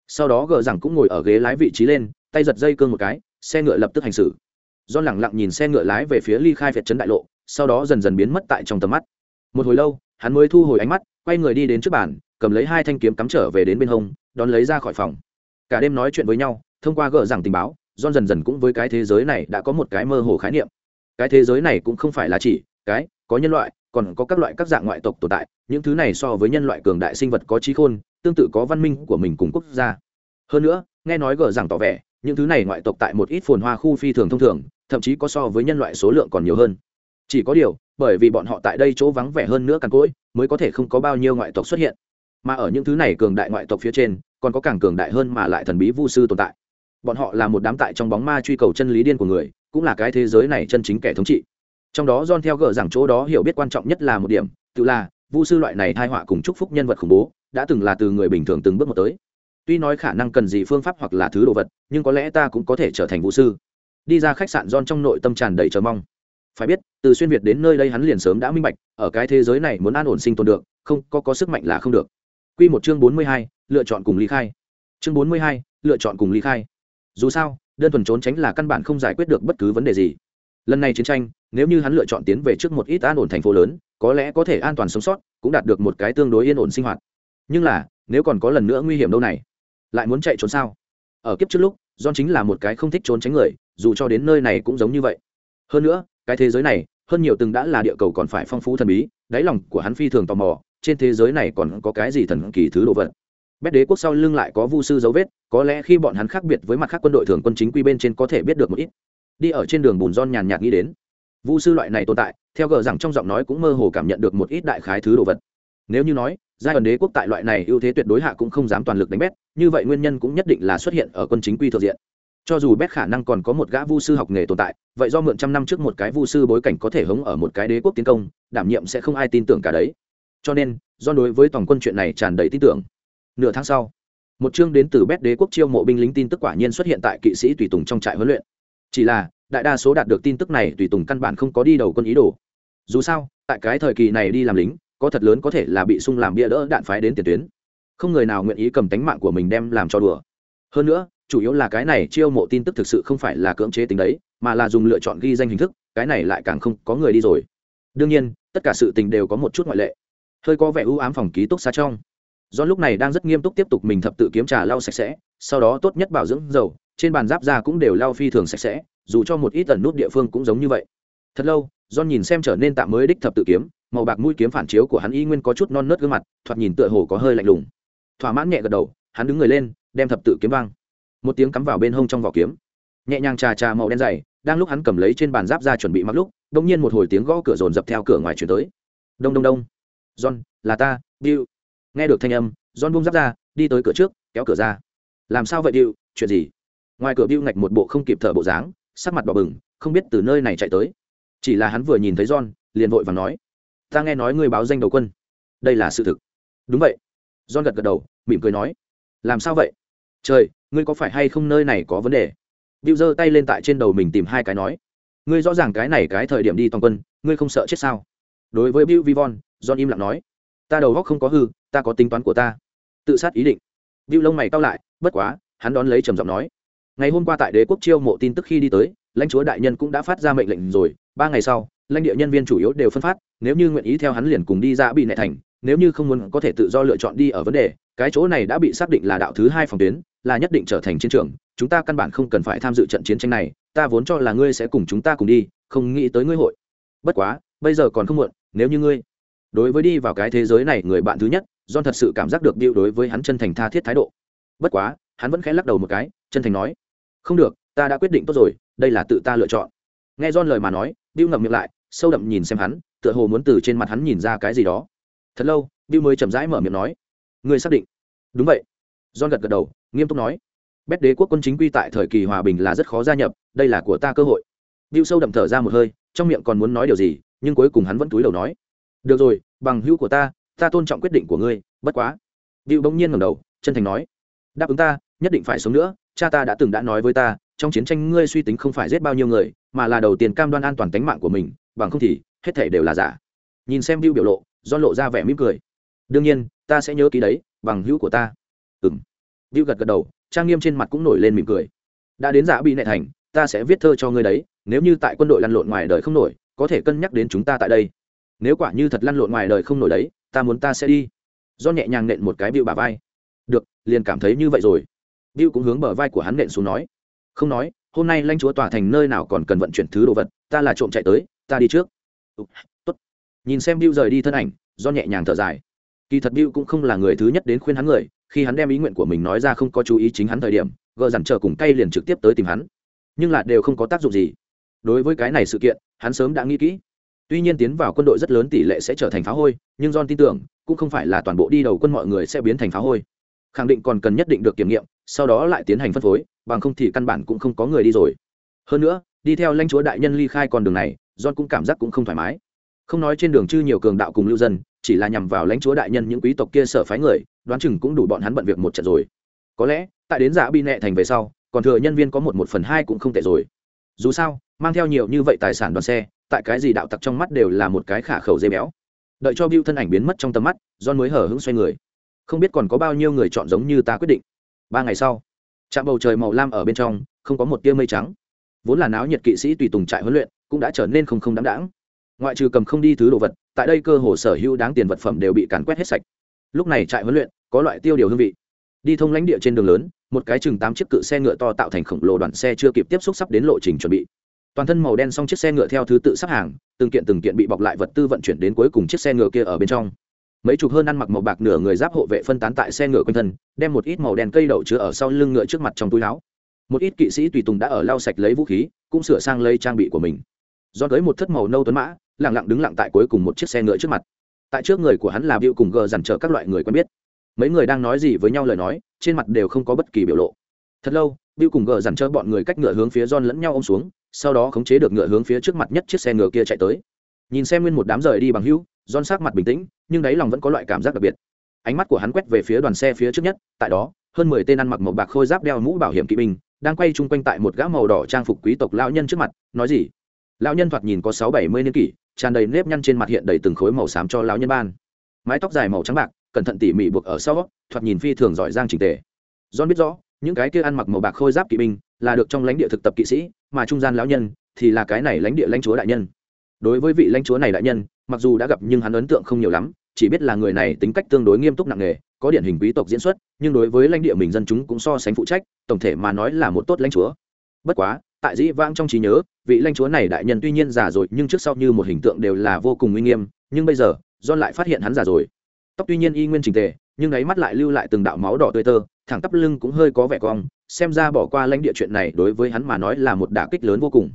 sau đó gờ rằng cũng ngồi ở ghế lái vị trí lên, tay giật dây cương một cái, xe ngựa lập tức hành xử. Do lẳng lặng nhìn xe ngựa lái về phía ly khai việt trấn đại lộ, sau đó dần dần biến mất tại trong tầm mắt. Một hồi lâu, hắn mới thu hồi ánh mắt, quay người đi đến trước bàn, cầm lấy hai thanh kiếm cắm trở về đến bên hông, đón lấy ra khỏi phòng. Cả đêm nói chuyện với nhau, thông qua gỡ rằng tình báo don dần dần cũng với cái thế giới này đã có một cái mơ hồ khái niệm. Cái thế giới này cũng không phải là chỉ cái, có nhân loại, còn có các loại các dạng ngoại tộc tồn tại, những thứ này so với nhân loại cường đại sinh vật có trí khôn tương tự có văn minh của mình cùng quốc gia. Hơn nữa, nghe nói gờ rằng tỏ vẻ, những thứ này ngoại tộc tại một ít phồn hoa khu phi thường thông thường, thậm chí có so với nhân loại số lượng còn nhiều hơn. Chỉ có điều, bởi vì bọn họ tại đây chỗ vắng vẻ hơn nữa càng cỗi, mới có thể không có bao nhiêu ngoại tộc xuất hiện. Mà ở những thứ này cường đại ngoại tộc phía trên, còn có càng cường đại hơn mà lại thần bí vu sư tồn tại. Bọn họ là một đám tại trong bóng ma truy cầu chân lý điên của người, cũng là cái thế giới này chân chính kẻ thống trị. Trong đó John theo gờ rằng chỗ đó hiểu biết quan trọng nhất là một điểm, tự là, vu sư loại này thai họa cùng chúc phúc nhân vật khủng bố đã từng là từ người bình thường từng bước một tới. Tuy nói khả năng cần gì phương pháp hoặc là thứ đồ vật nhưng có lẽ ta cũng có thể trở thành vũ sư. Đi ra khách sạn don trong nội tâm tràn đầy chờ mong. Phải biết từ xuyên việt đến nơi đây hắn liền sớm đã minh bạch ở cái thế giới này muốn an ổn sinh tồn được không có có sức mạnh là không được. Quy một chương bốn mươi hai, lựa chọn cùng ly khai. Chương bốn mươi hai, lựa chọn cùng ly khai. Dù sao đơn thuần trốn tránh là căn bản không giải quyết được bất cứ vấn đề gì. Lần này chiến tranh nếu như hắn lựa chọn tiến về trước một ít an ổn thành phố lớn có lẽ có thể an toàn sống sót cũng đạt được một cái tương đối yên ổn sinh hoạt nhưng là, nếu còn có lần nữa nguy hiểm đâu này, lại muốn chạy trốn sao? Ở kiếp trước lúc, john chính là một cái không thích trốn tránh người, dù cho đến nơi này cũng giống như vậy. Hơn nữa, cái thế giới này, hơn nhiều từng đã là địa cầu còn phải phong phú thần bí, đáy lòng của hắn phi thường tò mò, trên thế giới này còn có cái gì thần kỳ thứ đồ vật? Bét đế quốc sau lưng lại có vu sư dấu vết, có lẽ khi bọn hắn khác biệt với mặt khác quân đội thường quân chính quy bên trên có thể biết được một ít. Đi ở trên đường bùn don nhàn nhạt nghĩ đến. Vu sư loại này tồn tại, theo gờ rằng trong giọng nói cũng mơ hồ cảm nhận được một ít đại khái thứ đồ vật. Nếu như nói giai đoạn đế quốc tại loại này ưu thế tuyệt đối hạ cũng không dám toàn lực đánh bét, như vậy nguyên nhân cũng nhất định là xuất hiện ở quân chính quy thượng diện. Cho dù bét khả năng còn có một gã vu sư học nghề tồn tại, vậy do mượn trăm năm trước một cái vu sư bối cảnh có thể hống ở một cái đế quốc tiến công, đảm nhiệm sẽ không ai tin tưởng cả đấy. Cho nên, do đối với toàn quân chuyện này tràn đầy tin tưởng. Nửa tháng sau, một chương đến từ bét đế quốc chiêu mộ binh lính tin tức quả nhiên xuất hiện tại kỵ sĩ tùy tùng trong trại huấn luyện. Chỉ là, đại đa số đạt được tin tức này tùy tùng căn bản không có đi đầu quân ý đồ. Dù sao, tại cái thời kỳ này đi làm lính có thật lớn có thể là bị sung làm bia đỡ đạn phái đến tiền tuyến. Không người nào nguyện ý cầm tánh mạng của mình đem làm cho đùa. Hơn nữa, chủ yếu là cái này chiêu mộ tin tức thực sự không phải là cưỡng chế tính đấy, mà là dùng lựa chọn ghi danh hình thức, cái này lại càng không có người đi rồi. Đương nhiên, tất cả sự tình đều có một chút ngoại lệ. Hơi có vẻ ưu ám phòng ký túc xa trong. Do lúc này đang rất nghiêm túc tiếp tục mình thập tự kiếm trà lau sạch sẽ, sau đó tốt nhất bảo dưỡng dầu, trên bàn giáp da cũng đều lau phi thường sạch sẽ, dù cho một ít tần nút địa phương cũng giống như vậy. Thật lâu do nhìn xem trở nên tạm mới đích thập tự kiếm màu bạc mũi kiếm phản chiếu của hắn y nguyên có chút non nớt gương mặt, thoạt nhìn tựa hồ có hơi lạnh lùng. Thỏa mãn nhẹ gật đầu, hắn đứng người lên, đem thập tự kiếm vang. Một tiếng cắm vào bên hông trong vỏ kiếm. Nhẹ nhàng trà trà màu đen dày, đang lúc hắn cầm lấy trên bàn giáp ra chuẩn bị mặc lúc đ ỗ n g nhiên một hồi tiếng gõ cửa rồn dập theo cửa ngoài chuyển tới. Đông đông đông. John, là ta, bill. Nghe được thanh âm, john bung giáp ra, đi tới cửa trước, kéo cửa ra. Làm sao vậy, bill? Chuyện gì? Ngoài cửa bill ngạch một bộ không kịp thở bộ dáng, sắc mặt đỏ bừng, không biết từ nơi này chạy tới. Chỉ là hắn vừa nhìn thấy john, liền vội và nói ta nghe nói ngươi báo danh đầu quân. Đây là sự thực. Đúng vậy. John gật gật đầu, mỉm cười nói. Làm sao vậy? Trời, ngươi có phải hay không nơi này có vấn đề? Bill giơ tay lên tại trên đầu mình tìm hai cái nói. Ngươi rõ ràng cái này cái thời điểm đi toàn quân, ngươi không sợ chết sao? Đối với bill vivon, john im lặng nói. Ta đầu góc không có hư, ta có tính toán của ta. Tự sát ý định. Bill lông mày cau lại, bất quá, hắn đón lấy trầm giọng nói. Ngày hôm qua tại đế quốc chiêu mộ tin tức khi đi tới, lãnh chúa đại nhân cũng đã phát ra mệnh lệnh rồi, ba ngày sau lãnh địa nhân viên chủ yếu đều phân phát, nếu như nguyện ý theo hắn liền cùng đi ra bị nệ thành, nếu như không muốn có thể tự do lựa chọn đi ở vấn đề, cái chỗ này đã bị xác định là đạo thứ hai phòng tuyến, là nhất định trở thành chiến trường, chúng ta căn bản không cần phải tham dự trận chiến tranh này, ta vốn cho là ngươi sẽ cùng chúng ta cùng đi, không nghĩ tới ngươi hội. Bất quá, bây giờ còn không muộn, nếu như ngươi đối với đi vào cái thế giới này người bạn thứ nhất, john thật sự cảm giác được điệu đối với hắn chân thành tha thiết thái độ. Bất quá, hắn vẫn khẽ lắc đầu một cái, chân thành nói, không được, ta đã quyết định tốt rồi, đây là tự ta lựa chọn. Nghe john lời mà nói điệu ngậm miệng lại sâu đậm nhìn xem hắn, tựa hồ muốn từ trên mặt hắn nhìn ra cái gì đó. Thật lâu, bill mới chậm rãi mở miệng nói, ngươi xác định? Đúng vậy. John gật gật đầu, nghiêm túc nói, bét đế quốc quân chính quy tại thời kỳ hòa bình là rất khó gia nhập, đây là của ta cơ hội. Bill sâu đậm thở ra một hơi, trong miệng còn muốn nói điều gì, nhưng cuối cùng hắn vẫn túi đầu nói, được rồi, bằng hữu của ta ta tôn trọng quyết định của ngươi, bất quá. Bill bỗng nhiên ngẩng đầu, chân thành nói, đáp ứng ta, nhất định phải sống nữa, cha ta đã từng đã nói với ta, trong chiến tranh ngươi suy tính không phải giết bao nhiêu người, mà là đầu tiên cam đoan an toàn tính mạng của mình bằng không thì hết thể đều là giả. Nhìn xem bill biểu lộ do lộ ra vẻ mỉm cười. Đương nhiên, ta sẽ nhớ ký đấy, bằng hữu của ta. Ừ m gật gật đầu, trang nghiêm trên mặt cũng nổi lên mỉm cười. Đã đến giả bị nệ thành, ta sẽ viết thơ cho ngươi đấy, nếu như tại quân đội lăn lộn ngoài đời không nổi, có thể cân nhắc đến chúng ta tại đây. Nếu quả như thật lăn lộn ngoài đời không nổi đấy, ta muốn ta sẽ đi. Do nhẹ nhàng nện một cái bill bà vai. Được, liền cảm thấy như vậy rồi. Bill cũng hướng bờ vai của hắn nện xuống nói. Không nói, hôm nay lãnh chúa tòa thành nơi nào còn cần vận chuyển thứ đồ vật, ta là trộm chạy tới ta đi trước. Ừ, tốt. Nhìn xem bill rời đi thân ảnh do nhẹ nhàng thở dài. Kỳ thật bill cũng không là người thứ nhất đến khuyên hắn người, khi hắn đem ý nguyện của mình nói ra không có chú ý chính hắn thời điểm, gờ dằn chờ cùng tay liền trực tiếp tới tìm hắn. Nhưng là đều không có tác dụng gì. Đối với cái này sự kiện, hắn sớm đã nghĩ kỹ. Tuy nhiên tiến vào quân đội rất lớn tỷ lệ sẽ trở thành phá hôi, nhưng john tin tưởng, cũng không phải là toàn bộ đi đầu quân mọi người sẽ biến thành phá hôi. Khẳng định còn cần nhất định được kiểm nghiệm, sau đó lại tiến hành phân phối, bằng không thì căn bản cũng không có người đi rồi. Hơn nữa, đi theo lãnh chúa đại nhân ly khai con đường này john cũng cảm giác cũng không thoải mái. Không nói trên đường chư nhiều cường đạo cùng lưu dân, chỉ là nhằm vào lãnh chúa đại nhân những quý tộc kia sở phái người, đoán chừng cũng đủ bọn hắn bận việc một trận rồi. Có lẽ, tại đến giả bi nệ thành về sau, còn thừa nhân viên có một một phần hai cũng không tệ rồi. Dù sao, mang theo nhiều như vậy tài sản đoàn xe, tại cái gì đạo tặc trong mắt đều là một cái khả khẩu dây béo. Đợi cho Bill thân ảnh biến mất trong tầm mắt, John mới hở hững xoay người. Không biết còn có bao nhiêu người chọn giống như ta quyết định. Ba ngày sau, trạm bầu trời màu lam ở bên trong, không có một tia mây trắng. Vốn là náo nhiệt kỵ sĩ tùy tùng trại huấn luyện cũng đã trở nên không không đáng đáng. Ngoại trừ cầm không đi thứ đồ vật, tại đây cơ hồ sở hữu đáng tiền vật phẩm đều bị càn quét hết sạch. Lúc này trại huấn luyện có loại tiêu điều hương vị. Đi thông lãnh địa trên đường lớn, một cái chừng tám chiếc cự xe ngựa to tạo thành khổng lồ đoàn xe chưa kịp tiếp xúc sắp đến lộ trình chuẩn bị. Toàn thân màu đen xong chiếc xe ngựa theo thứ tự sắp hàng, từng kiện từng kiện bị bọc lại vật tư vận chuyển đến cuối cùng chiếc xe ngựa kia ở bên trong. Mấy chục hơn ăn mặc màu bạc nửa người giáp hộ vệ phân tán tại xe ngựa quanh thân, đem một ít màu đen cây đậu chứa ở sau lưng ngựa trước mặt trong túi áo. Một ít kỵ sĩ tùy tùng đã ở lau sạch lấy vũ khí, cũng sửa sang lấy trang bị của mình do tới một thất màu nâu tuấn mã lẳng lặng đứng lặng tại cuối cùng một chiếc xe ngựa trước mặt. Tại trước người của hắn là biểu cùng gờ dằn trở các loại người quen biết. Mấy người đang nói gì với nhau lời nói, trên mặt đều không có bất kỳ biểu lộ. Thật lâu biểu cùng gờ dằn trở bọn người cách ngựa hướng phía John lẫn nhau ôm xuống, sau đó khống chế được ngựa hướng phía trước mặt nhất chiếc xe ngựa kia chạy tới. Nhìn xem nguyên một đám rời đi bằng hữu, John sắc mặt bình tĩnh, nhưng đáy lòng vẫn có loại cảm giác đặc biệt. Ánh mắt của hắn quét về phía đoàn xe phía trước nhất, tại đó, hơn mười tên ăn mặc màu bạc khôi giáp đeo mũ bảo hiểm kỵ binh, đang quay chung quanh tại một gã màu đỏ trang phục quý tộc lão nhân trước mặt, nói gì? Lão nhân thoạt nhìn có sáu bảy mươi niên kỷ, tràn đầy nếp nhăn trên mặt hiện đầy từng khối màu xám cho lão nhân ban. Mái tóc dài màu trắng bạc, cẩn thận tỉ mỉ buộc ở sau, thoạt nhìn phi thường giỏi giang trình tề. John biết rõ, những cái kia ăn mặc màu bạc khôi giáp kỵ binh là được trong lãnh địa thực tập kỵ sĩ, mà trung gian lão nhân thì là cái này lãnh địa lãnh chúa đại nhân. Đối với vị lãnh chúa này đại nhân, mặc dù đã gặp nhưng hắn ấn tượng không nhiều lắm, chỉ biết là người này tính cách tương đối nghiêm túc nặng nề, có điển hình quý tộc diễn xuất, nhưng đối với lãnh địa mình dân chúng cũng so sánh phụ trách, tổng thể mà nói là một tốt lãnh chúa. Bất quá tại dĩ vãng trong trí nhớ, vị lãnh chúa này đại nhân tuy nhiên già rồi, nhưng trước sau như một hình tượng đều là vô cùng uy nghiêm, nhưng bây giờ, john lại phát hiện hắn già rồi. Tóc tuy nhiên y nguyên trình tề, nhưng ấy mắt lại lưu lại từng đạo máu đỏ tươi tơ, thẳng tắp lưng cũng hơi có vẻ cong, xem ra bỏ qua lãnh địa chuyện này đối với hắn mà nói là một đả kích lớn vô cùng.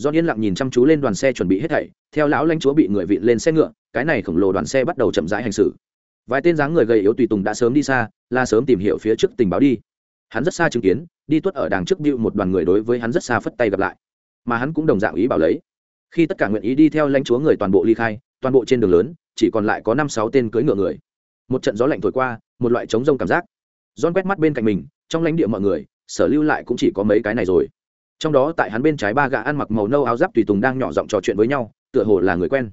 John yên lặng nhìn chăm chú lên đoàn xe chuẩn bị hết thảy, theo lão lãnh chúa bị người vịn lên xe ngựa, cái này khổng lồ đoàn xe bắt đầu chậm rãi hành xử. Vài tên dáng người gầy yếu tùy tùng đã sớm đi xa, là sớm tìm hiểu phía trước tình báo đi hắn rất xa chứng kiến, đi tuất ở đằng trước bưu một đoàn người đối với hắn rất xa phất tay gặp lại. Mà hắn cũng đồng dạng ý bảo lấy. Khi tất cả nguyện ý đi theo lãnh chúa người toàn bộ ly khai, toàn bộ trên đường lớn, chỉ còn lại có năm sáu tên cưỡi ngựa người. Một trận gió lạnh thổi qua, một loại chống rông cảm giác. Don quét mắt bên cạnh mình, trong lãnh địa mọi người, sở lưu lại cũng chỉ có mấy cái này rồi. Trong đó tại hắn bên trái ba gã ăn mặc màu nâu áo giáp tùy tùng đang nhỏ giọng trò chuyện với nhau, tựa hồ là người quen.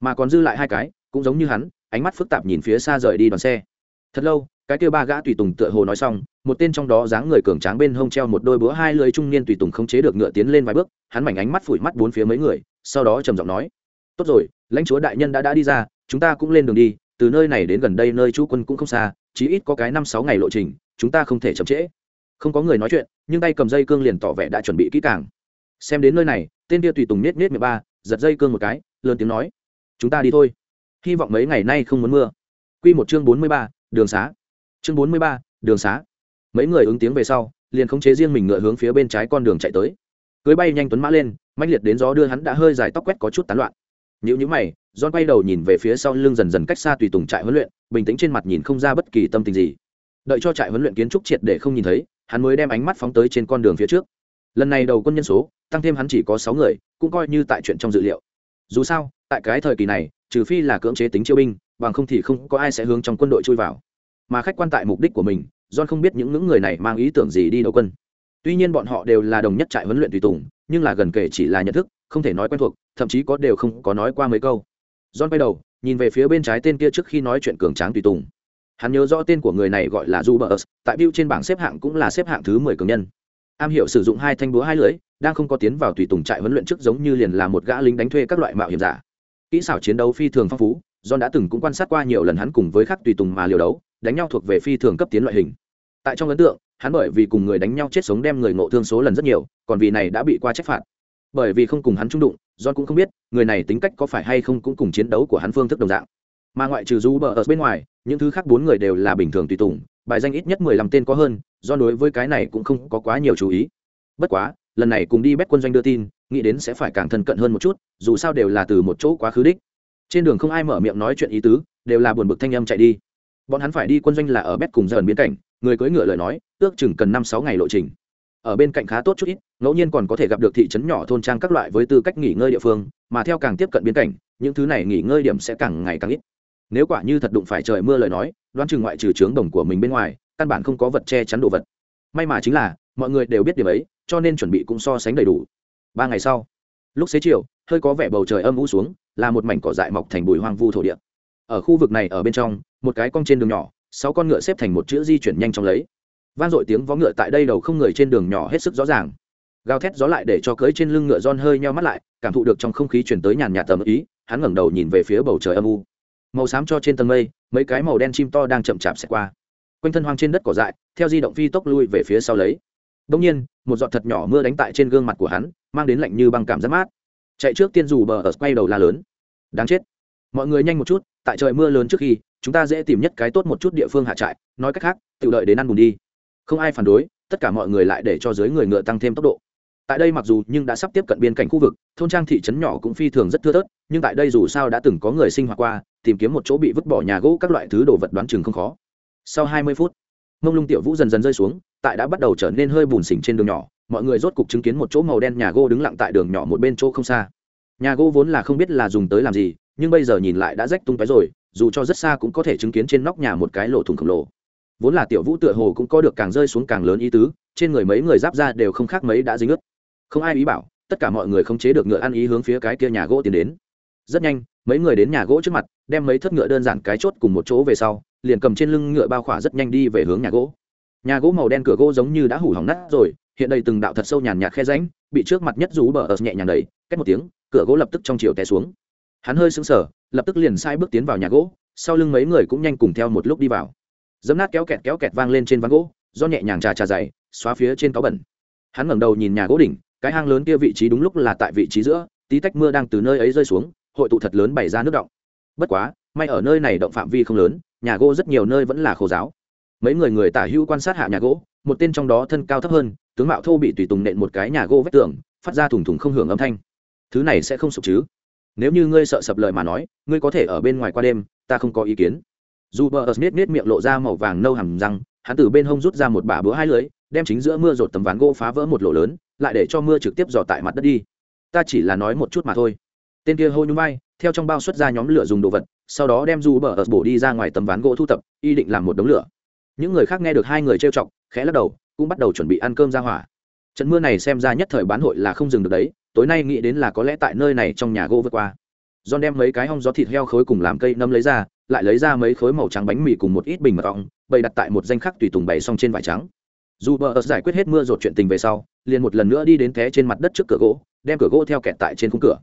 Mà còn dư lại hai cái, cũng giống như hắn, ánh mắt phức tạp nhìn phía xa rời đi đoàn xe. Thật lâu, cái kêu ba gã tùy tùng tựa hồ nói xong một tên trong đó dáng người cường tráng bên hông treo một đôi búa hai lưới trung niên tùy tùng không chế được ngựa tiến lên vài bước, hắn mảnh ánh mắt phủi mắt bốn phía mấy người, sau đó trầm giọng nói, tốt rồi, lãnh chúa đại nhân đã đã đi ra, chúng ta cũng lên đường đi, từ nơi này đến gần đây nơi chú quân cũng không xa, chí ít có cái năm sáu ngày lộ trình, chúng ta không thể chậm trễ. Không có người nói chuyện, nhưng tay cầm dây cương liền tỏ vẻ đã chuẩn bị kỹ càng. Xem đến nơi này, tên kia tùy tùng nết nết mười ba, giật dây cương một cái, lớn tiếng nói, chúng ta đi thôi, hy vọng mấy ngày nay không muốn mưa. Q một chương bốn mươi ba, đường xá. Chương bốn mươi ba, đường xá mấy người ứng tiếng về sau liền khống chế riêng mình ngựa hướng phía bên trái con đường chạy tới cưới bay nhanh tuấn mã lên mạnh liệt đến gió đưa hắn đã hơi dài tóc quét có chút tán loạn nhữ nhữ mày don quay đầu nhìn về phía sau lưng dần dần cách xa tùy tùng trại huấn luyện, bình tĩnh trên mặt nhìn không ra bất kỳ tâm tình gì. Đợi cho trại huấn luyện kiến trúc triệt để không nhìn thấy, hắn mới đem ánh mắt phóng tới trên con đường phía trước. Lần này đầu quân nhân số, tăng thêm hắn chỉ có sáu người, cũng coi như tại chuyện trong dự liệu. Dù sao, tại cái thời kỳ này, trừ phi là cưỡng chế tính chiêu binh, bằng không thì không có ai sẽ hướng trong quân đội chui vào. Mà khách quan tại mục đích của mình, John không biết những những người này mang ý tưởng gì đi đầu quân. Tuy nhiên bọn họ đều là đồng nhất trại huấn luyện tùy tùng, nhưng là gần kể chỉ là nhận thức, không thể nói quen thuộc, thậm chí có đều không có nói qua mấy câu. John quay đầu, nhìn về phía bên trái tên kia trước khi nói chuyện cường tráng tùy tùng. Hắn nhớ rõ tên của người này gọi là Jubers, tại Bill trên bảng xếp hạng cũng là xếp hạng thứ mười cường nhân. Am hiểu sử dụng hai thanh búa hai lưỡi, đang không có tiến vào tùy tùng trại huấn luyện trước giống như liền là một gã lính đánh thuê các loại mạo hiểm giả. Kỹ xảo chiến đấu phi thường phong phú, John đã từng cũng quan sát qua nhiều lần hắn cùng với các tùy tùng mà liều đấu, đánh nhau thuộc về phi thường cấp tiến loại hình. Tại trong ấn tượng, hắn bởi vì cùng người đánh nhau chết sống đem người ngộ thương số lần rất nhiều, còn vì này đã bị qua trách phạt. Bởi vì không cùng hắn trung đụng john cũng không biết người này tính cách có phải hay không cũng cùng chiến đấu của hắn phương thức đồng dạng. Mà ngoại trừ du bờ ở bên ngoài những thứ khác bốn người đều là bình thường tùy tùng bài danh ít nhất mười lăm tên có hơn do đối với cái này cũng không có quá nhiều chú ý. Bất quá lần này cùng đi bét quân doanh đưa tin nghĩ đến sẽ phải càng thân cận hơn một chút dù sao đều là từ một chỗ quá khứ đích. Trên đường không ai mở miệng nói chuyện ý tứ đều là buồn bực thanh âm chạy đi bọn hắn phải đi quân doanh là ở bét cùng dần biến cảnh, người cưỡi ngựa lời nói, ước chừng cần năm sáu ngày lộ trình. Ở bên cạnh khá tốt chút ít, ngẫu nhiên còn có thể gặp được thị trấn nhỏ thôn trang các loại với tư cách nghỉ ngơi địa phương, mà theo càng tiếp cận biên cảnh, những thứ này nghỉ ngơi điểm sẽ càng ngày càng ít. Nếu quả như thật đụng phải trời mưa lời nói, đoán chừng ngoại trừ trướng đồng của mình bên ngoài, căn bản không có vật che chắn đồ vật. May mà chính là, mọi người đều biết điểm ấy, cho nên chuẩn bị cũng so sánh đầy đủ. Ba ngày sau, lúc xế chiều, hơi có vẻ bầu trời âm u xuống, là một mảnh cỏ dại mọc thành bùi hoang vu thổ địa ở khu vực này ở bên trong, một cái cong trên đường nhỏ, sáu con ngựa xếp thành một chữ di chuyển nhanh chóng lấy. Vang dội tiếng vó ngựa tại đây đầu không người trên đường nhỏ hết sức rõ ràng. Gào thét gió lại để cho cưỡi trên lưng ngựa giòn hơi nheo mắt lại, cảm thụ được trong không khí chuyển tới nhàn nhạt tầm ý, hắn ngẩng đầu nhìn về phía bầu trời âm u. Màu xám cho trên tầng mây, mấy cái màu đen chim to đang chậm chạp xẹt qua. Quanh thân hoang trên đất cỏ dại, theo di động phi tốc lui về phía sau lấy. Đông nhiên, một giọt thật nhỏ mưa đánh tại trên gương mặt của hắn, mang đến lạnh như băng cảm giác mát. Chạy trước tiên dù bờ ở quay đầu la lớn. Đáng chết. Mọi người nhanh một chút tại trời mưa lớn trước khi, chúng ta dễ tìm nhất cái tốt một chút địa phương hạ trại, nói cách khác, tự đợi đến ăn bùn đi. Không ai phản đối, tất cả mọi người lại để cho dưới người ngựa tăng thêm tốc độ. Tại đây mặc dù nhưng đã sắp tiếp cận biên cảnh khu vực, thôn trang thị trấn nhỏ cũng phi thường rất thưa thớt, nhưng tại đây dù sao đã từng có người sinh hoạt qua, tìm kiếm một chỗ bị vứt bỏ nhà gỗ các loại thứ đồ vật đoán chừng không khó. Sau hai mươi phút, mông lung tiểu vũ dần dần rơi xuống, tại đã bắt đầu trở nên hơi bùn xỉn trên đường nhỏ, mọi người rốt cục chứng kiến một chỗ màu đen nhà gỗ đứng lặng tại đường nhỏ một bên chỗ không xa. Nhà gỗ vốn là không biết là dùng tới làm gì nhưng bây giờ nhìn lại đã rách tung tóe rồi, dù cho rất xa cũng có thể chứng kiến trên nóc nhà một cái lỗ thủng khổng lồ. Vốn là tiểu vũ tựa hồ cũng có được càng rơi xuống càng lớn ý tứ, trên người mấy người giáp ra đều không khác mấy đã dính ướt. Không ai ý bảo, tất cả mọi người không chế được ngựa ăn ý hướng phía cái kia nhà gỗ tiến đến. Rất nhanh, mấy người đến nhà gỗ trước mặt, đem mấy thất ngựa đơn giản cái chốt cùng một chỗ về sau, liền cầm trên lưng ngựa bao khỏa rất nhanh đi về hướng nhà gỗ. Nhà gỗ màu đen cửa gỗ giống như đã hủ hỏng nát rồi, hiện đây từng đạo thật sâu nhàn nhạt khe ránh bị trước mặt nhất rú bờ ớt nhẹ nhàng đầy cách một tiếng, cửa gỗ lập tức trong chiều té xuống hắn hơi sững sờ, lập tức liền sai bước tiến vào nhà gỗ, sau lưng mấy người cũng nhanh cùng theo một lúc đi vào. Dấm nát kéo kẹt kéo kẹt vang lên trên ván gỗ, do nhẹ nhàng trà trà dày, xóa phía trên cáo bẩn. Hắn ngẩng đầu nhìn nhà gỗ đỉnh, cái hang lớn kia vị trí đúng lúc là tại vị trí giữa, tí tách mưa đang từ nơi ấy rơi xuống, hội tụ thật lớn bày ra nước động. Bất quá, may ở nơi này động phạm vi không lớn, nhà gỗ rất nhiều nơi vẫn là khô giáo mấy người người tả hữu quan sát hạ nhà gỗ, một tên trong đó thân cao thấp hơn, tướng mạo thô bị tùy tùng nện một cái nhà gỗ vách tường, phát ra thủng thủng không hưởng âm thanh. Thứ này sẽ không sụp chứ? Nếu như ngươi sợ sập lời mà nói, ngươi có thể ở bên ngoài qua đêm, ta không có ý kiến. Dù bờ ớt nết nết miệng lộ ra màu vàng nâu hẳn răng, hắn từ bên hông rút ra một bả búa hai lưới đem chính giữa mưa rột tấm ván gỗ phá vỡ một lỗ lớn, lại để cho mưa trực tiếp dò tại mặt đất đi. Ta chỉ là nói một chút mà thôi. Tên kia hô nhung bay theo trong bao xuất ra nhóm lửa dùng đồ vật, sau đó đem dù bờ ớt bổ đi ra ngoài tấm ván gỗ thu tập y định làm một đống lửa. Những người khác nghe được hai người trêu chọc, khẽ lắc đầu, cũng bắt đầu chuẩn bị ăn cơm ra hỏa. Trận mưa này xem ra nhất thời bán hội là không dừng được đấy tối nay nghĩ đến là có lẽ tại nơi này trong nhà gỗ vượt qua. John đem mấy cái hong gió thịt heo khối cùng làm cây nâm lấy ra, lại lấy ra mấy khối màu trắng bánh mì cùng một ít bình mật ong, bày đặt tại một danh khắc tùy tùng bày xong trên vải trắng. Dù bờ ớt giải quyết hết mưa rột chuyện tình về sau, liền một lần nữa đi đến té trên mặt đất trước cửa gỗ, đem cửa gỗ theo kẹt tại trên khung cửa.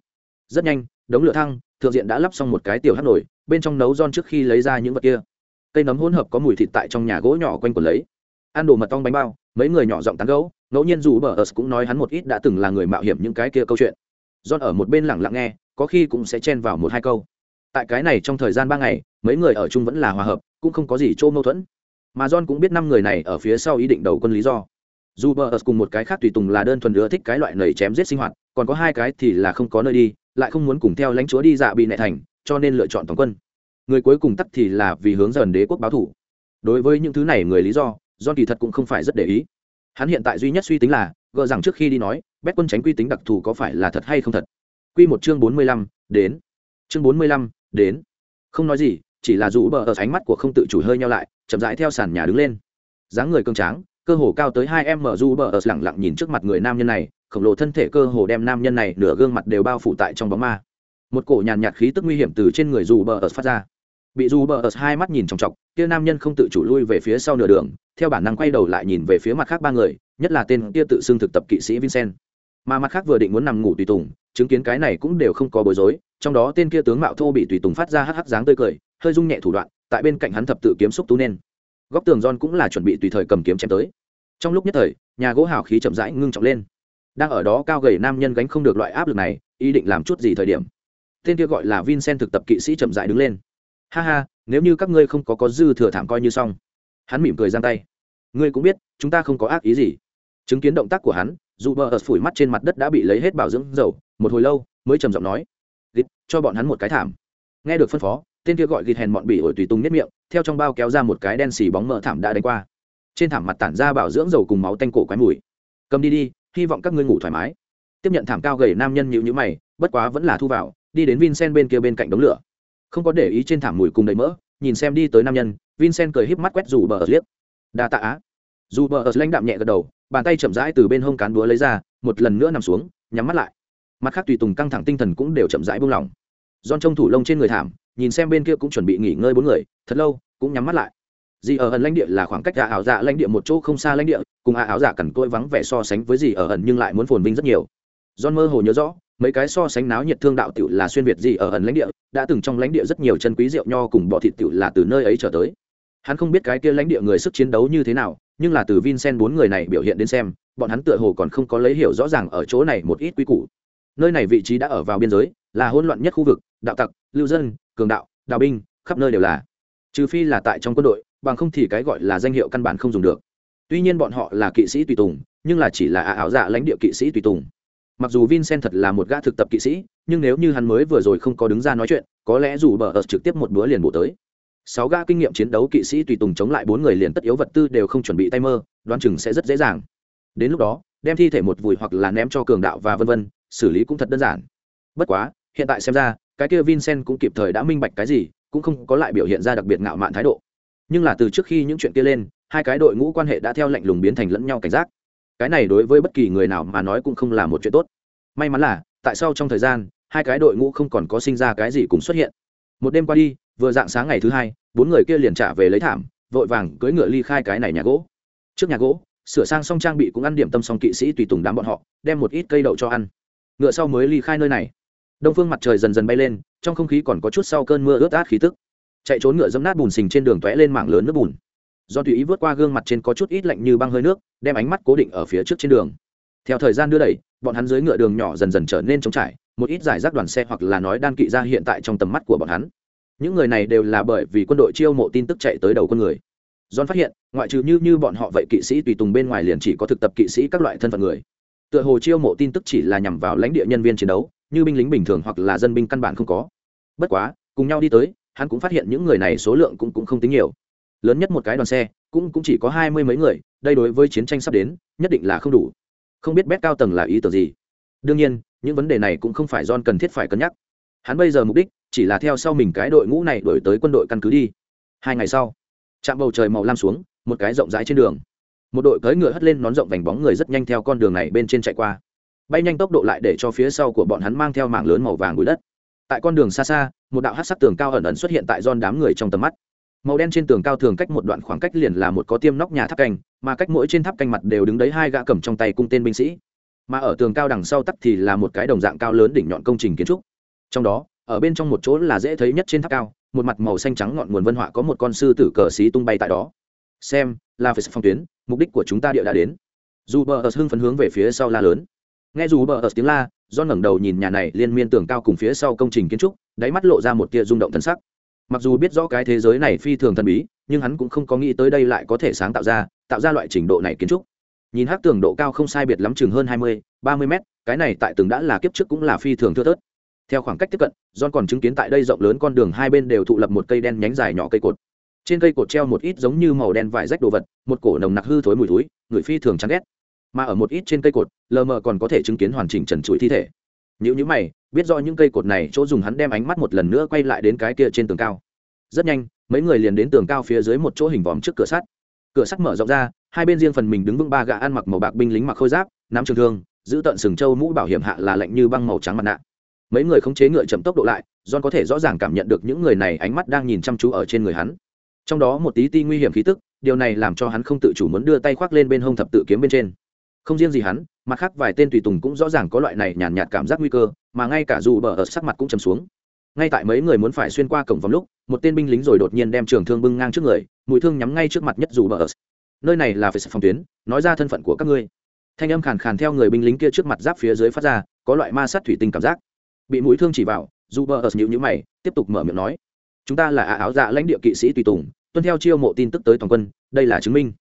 Rất nhanh, đống lửa thăng, thượng diện đã lắp xong một cái tiểu hát nổi bên trong nấu John trước khi lấy ra những vật kia. Cây nấm hỗn hợp có mùi thịt tại trong nhà gỗ nhỏ quanh quần lấy. Ăn đồ mật ong bánh bao, mấy người nhỏ giọng tán gấu ngẫu nhiên dù bờ ớt cũng nói hắn một ít đã từng là người mạo hiểm những cái kia câu chuyện John ở một bên lặng lặng nghe, có khi cũng sẽ chen vào một hai câu. Tại cái này trong thời gian ba ngày, mấy người ở chung vẫn là hòa hợp, cũng không có gì chỗ mâu thuẫn. Mà John cũng biết năm người này ở phía sau ý định đầu quân lý do. Dù bờ cùng một cái khác tùy tùng là đơn thuần nữa thích cái loại nảy chém giết sinh hoạt, còn có hai cái thì là không có nơi đi, lại không muốn cùng theo lãnh chúa đi dạ bị nệ thành, cho nên lựa chọn toàn quân. Người cuối cùng tắt thì là vì hướng dần đế quốc báo thủ. Đối với những thứ này người lý do, John kỳ thật cũng không phải rất để ý. Hắn hiện tại duy nhất suy tính là, gờ rằng trước khi đi nói, bét quân tránh quy tính đặc thù có phải là thật hay không thật. Quy một chương bốn mươi lăm đến. Chương bốn mươi lăm đến. Không nói gì chỉ là rũ bờ ở ánh mắt của không tự chủ hơi nhau lại chậm rãi theo sàn nhà đứng lên. Dáng người cương tráng cơ hồ cao tới hai em mở rũ bờ ở lẳng lặng nhìn trước mặt người nam nhân này khổng lồ thân thể cơ hồ đem nam nhân này nửa gương mặt đều bao phủ tại trong bóng ma. Một cổ nhàn nhạt khí tức nguy hiểm từ trên người dù bờ ở phát ra bị dù bờ ở hai mắt nhìn chòng chọc, kia nam nhân không tự chủ lui về phía sau nửa đường, theo bản năng quay đầu lại nhìn về phía mặt khác ba người, nhất là tên kia tự xưng thực tập kỵ sĩ vincent. Mà mặt khác vừa định muốn nằm ngủ tùy tùng, chứng kiến cái này cũng đều không có bối rối, trong đó tên kia tướng mạo thô bị tùy tùng phát ra hắc hắc dáng tươi cười, hơi rung nhẹ thủ đoạn, tại bên cạnh hắn thập tự kiếm xúc tú nên. Góc tường john cũng là chuẩn bị tùy thời cầm kiếm chém tới. Trong lúc nhất thời, nhà gỗ hào khí chậm rãi ngưng trọng lên. Đang ở đó cao gầy nam nhân gánh không được loại áp lực này, ý định làm chút gì thời điểm. Tên kia gọi là vincent thực tập kỵ sĩ chậm rãi đứng lên ha ha, nếu như các ngươi không có có dư thừa thảm coi như xong. Hắn mỉm cười giang tay. Ngươi cũng biết, chúng ta không có ác ý gì. Chứng kiến động tác của hắn, dù bờ ớt phủi mắt trên mặt đất đã bị lấy hết bảo dưỡng dầu, một hồi lâu, mới trầm giọng nói. Gịt, cho bọn hắn một cái thảm. Nghe được phân phó, tên kia gọi gịt hèn bọn bị ổi tùy tung nếp miệng, theo trong bao kéo ra một cái đen xì bóng mỡ thảm đã đánh qua. Trên thảm mặt tản ra bảo dưỡng dầu cùng máu tanh cổ quái mùi. Cầm đi đi, hy vọng các ngươi ngủ thoải mái. Tiếp nhận thảm cao gầy nam nhân nhịu nhữ mày, bất quá vẫn là thu vào, đi đến vincent bên kia bên cạnh đống lửa không có để ý trên thảm mùi cùng đầy mỡ, nhìn xem đi tới nam nhân, vincent cười híp mắt quét dù bờ ớt liếc. Đa tạ á. Dù bờ ớt lãnh đạm nhẹ gật đầu, bàn tay chậm rãi từ bên hông cán búa lấy ra, một lần nữa nằm xuống, nhắm mắt lại. Mặt khác tùy tùng căng thẳng tinh thần cũng đều chậm rãi buông lỏng. Don trông thủ lông trên người thảm, nhìn xem bên kia cũng chuẩn bị nghỉ ngơi bốn người, thật lâu, cũng nhắm mắt lại. Dì ở ẩn lãnh địa là khoảng cách ả ảo dạ lãnh địa một chỗ không xa lãnh địa, cùng ả ảo dạ cằn côi vắng vẻ so sánh với dì ở ẩn nhưng lại muốn phồn vinh rất nhiều. Don mơ hồ nhớ rõ mấy cái so sánh náo nhiệt thương đạo tiểu là xuyên việt gì ở ẩn lãnh địa, đã từng trong lãnh địa rất nhiều chân quý rượu nho cùng bọ thịt tiểu là từ nơi ấy trở tới. Hắn không biết cái kia lãnh địa người sức chiến đấu như thế nào, nhưng là từ vincent bốn người này biểu hiện đến xem, bọn hắn tựa hồ còn không có lấy hiểu rõ ràng ở chỗ này một ít quy củ. Nơi này vị trí đã ở vào biên giới, là hỗn loạn nhất khu vực, đạo tặc, lưu dân, cường đạo đào binh, khắp nơi đều là. Trừ phi là tại trong quân đội, bằng không thì cái gọi là danh hiệu căn bản không dùng được. Tuy nhiên bọn họ là kỵ sĩ tùy tùng, nhưng là chỉ là ảo dạ lãnh địa kỵ sĩ tùy tùng mặc dù vincent thật là một gã thực tập kỵ sĩ, nhưng nếu như hắn mới vừa rồi không có đứng ra nói chuyện, có lẽ dù bờ ở trực tiếp một bữa liền bổ tới. Sáu gã kinh nghiệm chiến đấu kỵ sĩ tùy tùng chống lại bốn người liền tất yếu vật tư đều không chuẩn bị tay mơ, đoán chừng sẽ rất dễ dàng. Đến lúc đó, đem thi thể một vùi hoặc là ném cho cường đạo và vân vân, xử lý cũng thật đơn giản. Bất quá, hiện tại xem ra, cái kia vincent cũng kịp thời đã minh bạch cái gì, cũng không có lại biểu hiện ra đặc biệt ngạo mạn thái độ. Nhưng là từ trước khi những chuyện kia lên, hai cái đội ngũ quan hệ đã theo lệnh lùng biến thành lẫn nhau cảnh giác cái này đối với bất kỳ người nào mà nói cũng không là một chuyện tốt. May mắn là, tại sao trong thời gian, hai cái đội ngũ không còn có sinh ra cái gì cùng xuất hiện. Một đêm qua đi, vừa dạng sáng ngày thứ hai, bốn người kia liền trả về lấy thảm, vội vàng cưỡi ngựa ly khai cái này nhà gỗ. Trước nhà gỗ, sửa sang xong trang bị cũng ăn điểm tâm xong kỵ sĩ tùy tùng đám bọn họ, đem một ít cây đậu cho ăn. Ngựa sau mới ly khai nơi này. Đông phương mặt trời dần dần bay lên, trong không khí còn có chút sau cơn mưa ướt át khí tức. Chạy trốn ngựa dẫm nát bùn xình trên đường tóe lên mảng lớn nước bùn do tùy ý vượt qua gương mặt trên có chút ít lạnh như băng hơi nước đem ánh mắt cố định ở phía trước trên đường. Theo thời gian đưa đẩy bọn hắn dưới ngựa đường nhỏ dần dần trở nên trống trải một ít giải rác đoàn xe hoặc là nói đan kỵ ra hiện tại trong tầm mắt của bọn hắn. Những người này đều là bởi vì quân đội chiêu mộ tin tức chạy tới đầu con người. John phát hiện ngoại trừ như như bọn họ vậy kỵ sĩ tùy tùng bên ngoài liền chỉ có thực tập kỵ sĩ các loại thân phận người. Tựa hồ chiêu mộ tin tức chỉ là nhằm vào lãnh địa nhân viên chiến đấu như binh lính bình thường hoặc là dân binh căn bản không có. Bất quá cùng nhau đi tới hắn cũng phát hiện những người này số lượng cũng, cũng không tính nhiều lớn nhất một cái đoàn xe cũng, cũng chỉ có hai mươi mấy người đây đối với chiến tranh sắp đến nhất định là không đủ. Không biết bét cao tầng là ý tưởng gì. Đương nhiên những vấn đề này cũng không phải john cần thiết phải cân nhắc. Hắn bây giờ mục đích chỉ là theo sau mình cái đội ngũ này đổi tới quân đội căn cứ đi. Hai ngày sau chạm bầu trời màu lam xuống một cái rộng rãi trên đường. Một đội cưỡi ngựa hất lên nón rộng vành bóng người rất nhanh theo con đường này bên trên chạy qua. Bay nhanh tốc độ lại để cho phía sau của bọn hắn mang theo mạng lớn màu vàng bụi đất. Tại con đường xa xa một đạo hát sắc tường cao ẩn ẩn xuất hiện tại don đám người trong tầm mắt màu đen trên tường cao thường cách một đoạn khoảng cách liền là một có tiêm nóc nhà tháp canh mà cách mỗi trên tháp canh mặt đều đứng đấy hai gã cầm trong tay cung tên binh sĩ. Mà ở tường cao đằng sau tắc thì là một cái đồng dạng cao lớn đỉnh nhọn công trình kiến trúc. Trong đó, ở bên trong một chỗ là dễ thấy nhất trên tháp cao, một mặt màu xanh trắng ngọn nguồn vân họa có một con sư tử cờ xí tung bay tại đó. Xem, là phải phong tuyến, mục đích của chúng ta địa đã đến. Dù bờ ớt hưng phấn hướng về phía sau la lớn. Nghe dù bờ ớt tiếng la do ngẩng đầu nhìn nhà này liên miên tường cao cùng phía sau công trình kiến trúc, đáy mắt lộ ra một tia rung động thân sắc mặc dù biết rõ cái thế giới này phi thường thần bí, nhưng hắn cũng không có nghĩ tới đây lại có thể sáng tạo ra tạo ra loại trình độ này kiến trúc. Nhìn hát tường độ cao không sai biệt lắm chừng hơn hai mươi, ba mươi mét, cái này tại từng đã là kiếp trước cũng là phi thường thưa thớt. Theo khoảng cách tiếp cận, john còn chứng kiến tại đây rộng lớn con đường hai bên đều thụ lập một cây đen nhánh dài nhỏ cây cột. Trên cây cột treo một ít giống như màu đen vải rách đồ vật, một cổ nồng nặc hư thối mùi thúi người phi thường chán ghét. Mà ở một ít trên cây cột, lờ mờ còn có thể chứng kiến hoàn chỉnh trần chuỗi thi thể. Nếu như mày biết do những cây cột này, chỗ dùng hắn đem ánh mắt một lần nữa quay lại đến cái kia trên tường cao. Rất nhanh, mấy người liền đến tường cao phía dưới một chỗ hình vòm trước cửa sắt. Cửa sắt mở rộng ra, hai bên riêng phần mình đứng vững ba gã ăn mặc màu bạc binh lính mặc khôi giáp, nắm trường thương, giữ tận sừng châu mũ bảo hiểm hạ là lạnh như băng màu trắng mặt nạ. Mấy người khống chế ngựa chậm tốc độ lại, john có thể rõ ràng cảm nhận được những người này ánh mắt đang nhìn chăm chú ở trên người hắn. Trong đó một tí ti nguy hiểm khí tức, điều này làm cho hắn không tự chủ muốn đưa tay khoác lên bên hông thập tự kiếm bên trên không riêng gì hắn, mặt khác vài tên tùy tùng cũng rõ ràng có loại này nhàn nhạt cảm giác nguy cơ, mà ngay cả dù bờ ở sắc mặt cũng chầm xuống. Ngay tại mấy người muốn phải xuyên qua cổng vòng lúc, một tên binh lính rồi đột nhiên đem trường thương bưng ngang trước người, mũi thương nhắm ngay trước mặt nhất dù bờ ở. Nơi này là phải phòng tuyến, nói ra thân phận của các ngươi. Thanh âm khàn khàn theo người binh lính kia trước mặt giáp phía dưới phát ra, có loại ma sát thủy tinh cảm giác. Bị mũi thương chỉ vào, dù bờ ở nhịu nhữ mày, tiếp tục mở miệng nói. Chúng ta là áo dạ lãnh địa kỵ sĩ tùy tùng, tuân theo chiêu mộ tin tức tới toàn quân, đây là chứng minh.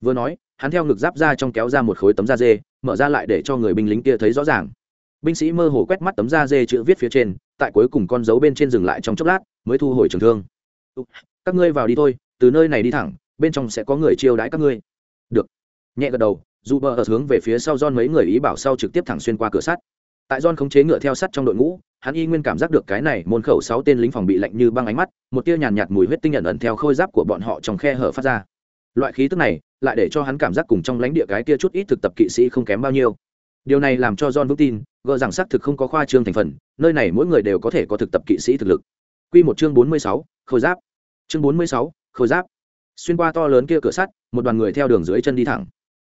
Vừa nói hắn theo ngực giáp ra trong kéo ra một khối tấm da dê mở ra lại để cho người binh lính kia thấy rõ ràng. Binh sĩ mơ hồ quét mắt tấm da dê chữ viết phía trên tại cuối cùng con dấu bên trên dừng lại trong chốc lát mới thu hồi trường thương. Các ngươi vào đi thôi từ nơi này đi thẳng bên trong sẽ có người chiêu đãi các ngươi. Được. Nhẹ gật đầu dù bờ ở hướng về phía sau don mấy người ý bảo sau trực tiếp thẳng xuyên qua cửa sắt. Tại don khống chế ngựa theo sắt trong đội ngũ hắn y nguyên cảm giác được cái này môn khẩu sáu tên lính phòng bị lạnh như băng ánh mắt một tia nhàn nhạt, mùi huyết tinh nhận ẩn theo khôi giáp của bọn họ trong khe hở phát ra. Loại khí tức này lại để cho hắn cảm giác cùng trong lãnh địa cái kia chút ít thực tập kỵ sĩ không kém bao nhiêu. Điều này làm cho john vững tin, gờ rằng xác thực không có khoa trương thành phần, nơi này mỗi người đều có thể có thực tập kỵ sĩ thực lực. Q một chương bốn mươi sáu, khôi giáp. Chương bốn mươi sáu, khôi giáp. Xuyên qua to lớn kia cửa sắt, một đoàn người theo đường dưới chân đi thẳng.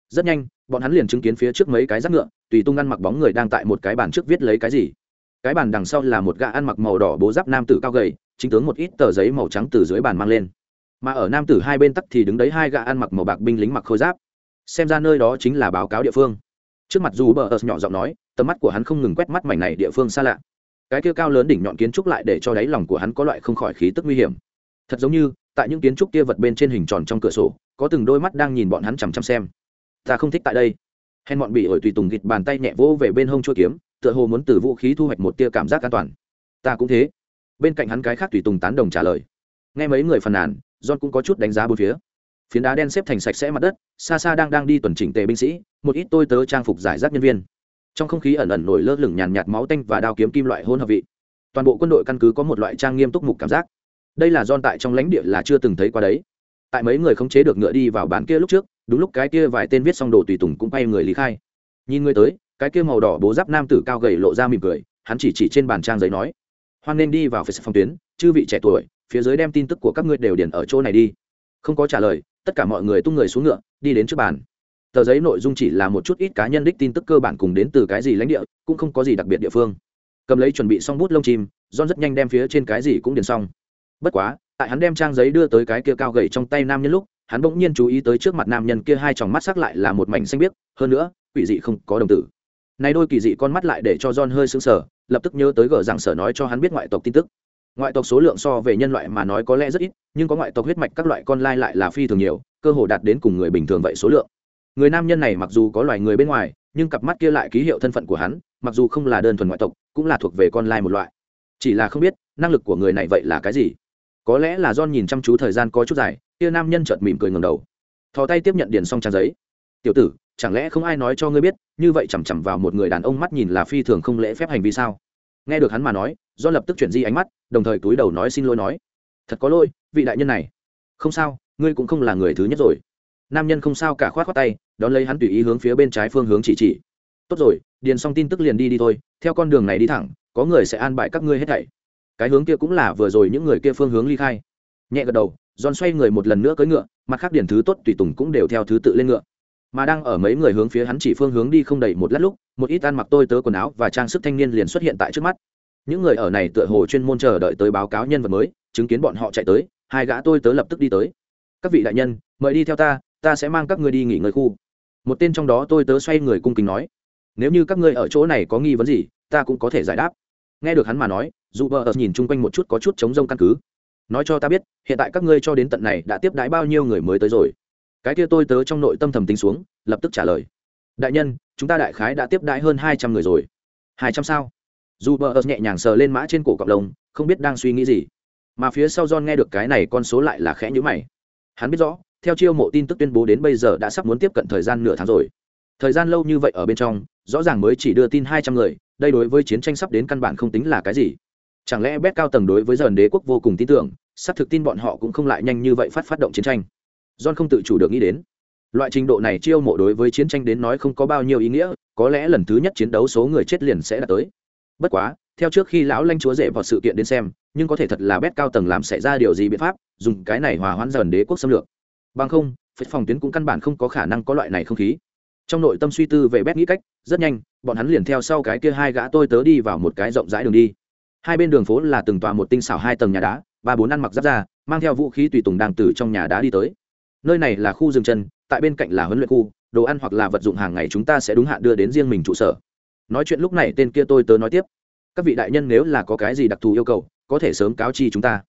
Rất nhanh, bọn hắn liền chứng kiến phía trước mấy cái rác ngựa, tùy tung ăn mặc bóng người đang tại một cái bàn trước viết lấy cái gì. Cái bàn đằng sau là một gã ăn mặc màu đỏ bố giáp nam tử cao gầy, chính tướng một ít tờ giấy màu trắng từ dưới bàn mang lên mà ở nam tử hai bên tắc thì đứng đấy hai gã ăn mặc màu bạc binh lính mặc khôi giáp. Xem ra nơi đó chính là báo cáo địa phương. Trước mặt dù bờ ớt nhỏ giọng nói, tầm mắt của hắn không ngừng quét mắt mảnh này địa phương xa lạ. Cái kia cao lớn đỉnh nhọn kiến trúc lại để cho đáy lòng của hắn có loại không khỏi khí tức nguy hiểm. Thật giống như, tại những kiến trúc kia vật bên trên hình tròn trong cửa sổ, có từng đôi mắt đang nhìn bọn hắn chằm chằm xem. Ta không thích tại đây. Hèn bọn bị ổi tùy tùng gịt bàn tay nhẹ vỗ về bên hông chua kiếm, tựa hồ muốn từ vũ khí thu hoạch một tia cảm giác an toàn. Ta cũng thế. Bên cạnh hắn cái khác tùy tùng tán đồng trả lời nghe mấy người phàn nàn, john cũng có chút đánh giá bốn phía. Phiến đá đen xếp thành sạch sẽ mặt đất, xa xa đang đang đi tuần chỉnh tề binh sĩ, một ít tôi tớ trang phục giải rác nhân viên. Trong không khí ẩn ẩn nổi lơ lửng nhàn nhạt máu tanh và đao kiếm kim loại hôn hợp vị. Toàn bộ quân đội căn cứ có một loại trang nghiêm túc mục cảm giác. Đây là don tại trong lãnh địa là chưa từng thấy qua đấy. Tại mấy người khống chế được ngựa đi vào bán kia lúc trước, đúng lúc cái kia vài tên viết xong đồ tùy tùng cũng quay người lý khai. Nhìn người tới, cái kia màu đỏ bố giáp nam tử cao gầy lộ ra mỉm cười, hắn chỉ chỉ trên bàn trang giấy nói, hoan nên đi vào phải phòng tuyến, chư vị trẻ tuổi phía dưới đem tin tức của các ngươi đều điền ở chỗ này đi. Không có trả lời tất cả mọi người tung người xuống ngựa đi đến trước bàn. Tờ giấy nội dung chỉ là một chút ít cá nhân đích tin tức cơ bản cùng đến từ cái gì lãnh địa cũng không có gì đặc biệt địa phương. Cầm lấy chuẩn bị xong bút lông chim john rất nhanh đem phía trên cái gì cũng điền xong. Bất quá tại hắn đem trang giấy đưa tới cái kia cao gầy trong tay nam nhân lúc hắn bỗng nhiên chú ý tới trước mặt nam nhân kia hai tròng mắt sắc lại là một mảnh xanh biếc hơn nữa quỷ dị không có đồng tử. Này đôi kỳ dị con mắt lại để cho John hơi sững sờ, lập tức nhớ tới gở rằng sở nói cho hắn biết ngoại tộc tin tức. Ngoại tộc số lượng so về nhân loại mà nói có lẽ rất ít, nhưng có ngoại tộc huyết mạch các loại con lai lại là phi thường nhiều, cơ hồ đạt đến cùng người bình thường vậy số lượng. Người nam nhân này mặc dù có loài người bên ngoài, nhưng cặp mắt kia lại ký hiệu thân phận của hắn, mặc dù không là đơn thuần ngoại tộc, cũng là thuộc về con lai một loại. Chỉ là không biết, năng lực của người này vậy là cái gì? Có lẽ là do nhìn chăm chú thời gian có chút dài, kia nam nhân chợt mỉm cười ngẩng đầu. Thò tay tiếp nhận điền xong trang giấy. "Tiểu tử, chẳng lẽ không ai nói cho ngươi biết như vậy chằm chằm vào một người đàn ông mắt nhìn là phi thường không lễ phép hành vi sao nghe được hắn mà nói do lập tức chuyển di ánh mắt, đồng thời túi đầu nói xin lỗi nói. Thật có lỗi, vị đại nhân này. Không sao, ngươi cũng không là người thứ nhất rồi. Nam nhân không sao cả khoát khoát tay, đón lấy hắn tùy ý hướng phía bên trái phương hướng chỉ chỉ. Tốt rồi, điền xong tin tức liền đi đi thôi, theo con đường này đi thẳng, có người sẽ an bài các ngươi hết thảy. Cái hướng kia cũng là vừa rồi những người kia phương hướng ly khai. Nhẹ gật đầu, giòn xoay người một lần nữa cưỡi ngựa, mặt khác điển thứ tốt tùy tùng cũng đều theo thứ tự lên ngựa. Mà đang ở mấy người hướng phía hắn chỉ phương hướng đi không đầy một lát lúc, một ít ăn mặc tôi tớ quần áo và trang sức thanh niên liền xuất hiện tại trước mắt những người ở này tựa hồ chuyên môn chờ đợi tới báo cáo nhân vật mới, chứng kiến bọn họ chạy tới, hai gã tôi tớ lập tức đi tới. Các vị đại nhân, mời đi theo ta ta sẽ mang các ngươi đi nghỉ ngơi khu. Một tên trong đó tôi tớ xoay người cung kính nói. Nếu như các ngươi ở chỗ này có nghi vấn gì, ta cũng có thể giải đáp. Nghe được hắn mà nói, dù vợ nhìn chung quanh một chút có chút chống rông căn cứ. Nói cho ta biết, hiện tại các ngươi cho đến tận này đã tiếp đái bao nhiêu người mới tới rồi? Cái kia tôi tớ trong nội tâm thầm tính xuống, lập tức trả lời. Đại nhân, chúng ta đại khái đã tiếp đái hơn hai trăm người rồi. Hai trăm sao? Dù vợ nhẹ nhàng sờ lên mã trên cổ cọc lông, không biết đang suy nghĩ gì. Mà phía sau john nghe được cái này, con số lại là khẽ nhữ mày. Hắn biết rõ, theo chiêu mộ tin tức tuyên bố đến bây giờ đã sắp muốn tiếp cận thời gian nửa tháng rồi. Thời gian lâu như vậy ở bên trong, rõ ràng mới chỉ đưa tin hai trăm người, đây đối với chiến tranh sắp đến căn bản không tính là cái gì. Chẳng lẽ bét cao tầng đối với dần đế quốc vô cùng tin tưởng sắp thực tin bọn họ cũng không lại nhanh như vậy phát phát động chiến tranh. John không tự chủ được nghĩ đến. Loại trình độ này chiêu mộ đối với chiến tranh đến nói không có bao nhiêu ý nghĩa, có lẽ lần thứ nhất chiến đấu số người chết liền sẽ đạt tới bất quá, theo trước khi lão lanh chúa rể vào sự kiện đến xem, nhưng có thể thật là bét cao tầng làm xảy ra điều gì biện pháp, dùng cái này hòa hoãn dần đế quốc xâm lược. Bằng không phết phòng tuyến cũng căn bản không có khả năng có loại này không khí. Trong nội tâm suy tư về bét nghĩ cách, rất nhanh, bọn hắn liền theo sau cái kia hai gã tôi tớ đi vào một cái rộng rãi đường đi. Hai bên đường phố là từng tòa một tinh xảo hai tầng nhà đá, ba bốn ăn mặc giáp ra mang theo vũ khí tùy tùng đang từ trong nhà đá đi tới. Nơi này là khu rừng chân, tại bên cạnh là huấn luyện khu, đồ ăn hoặc là vật dụng hàng ngày chúng ta sẽ đúng hạn đưa đến riêng mình trụ sở nói chuyện lúc này tên kia tôi tớ nói tiếp. Các vị đại nhân nếu là có cái gì đặc thù yêu cầu, có thể sớm cáo chi chúng ta.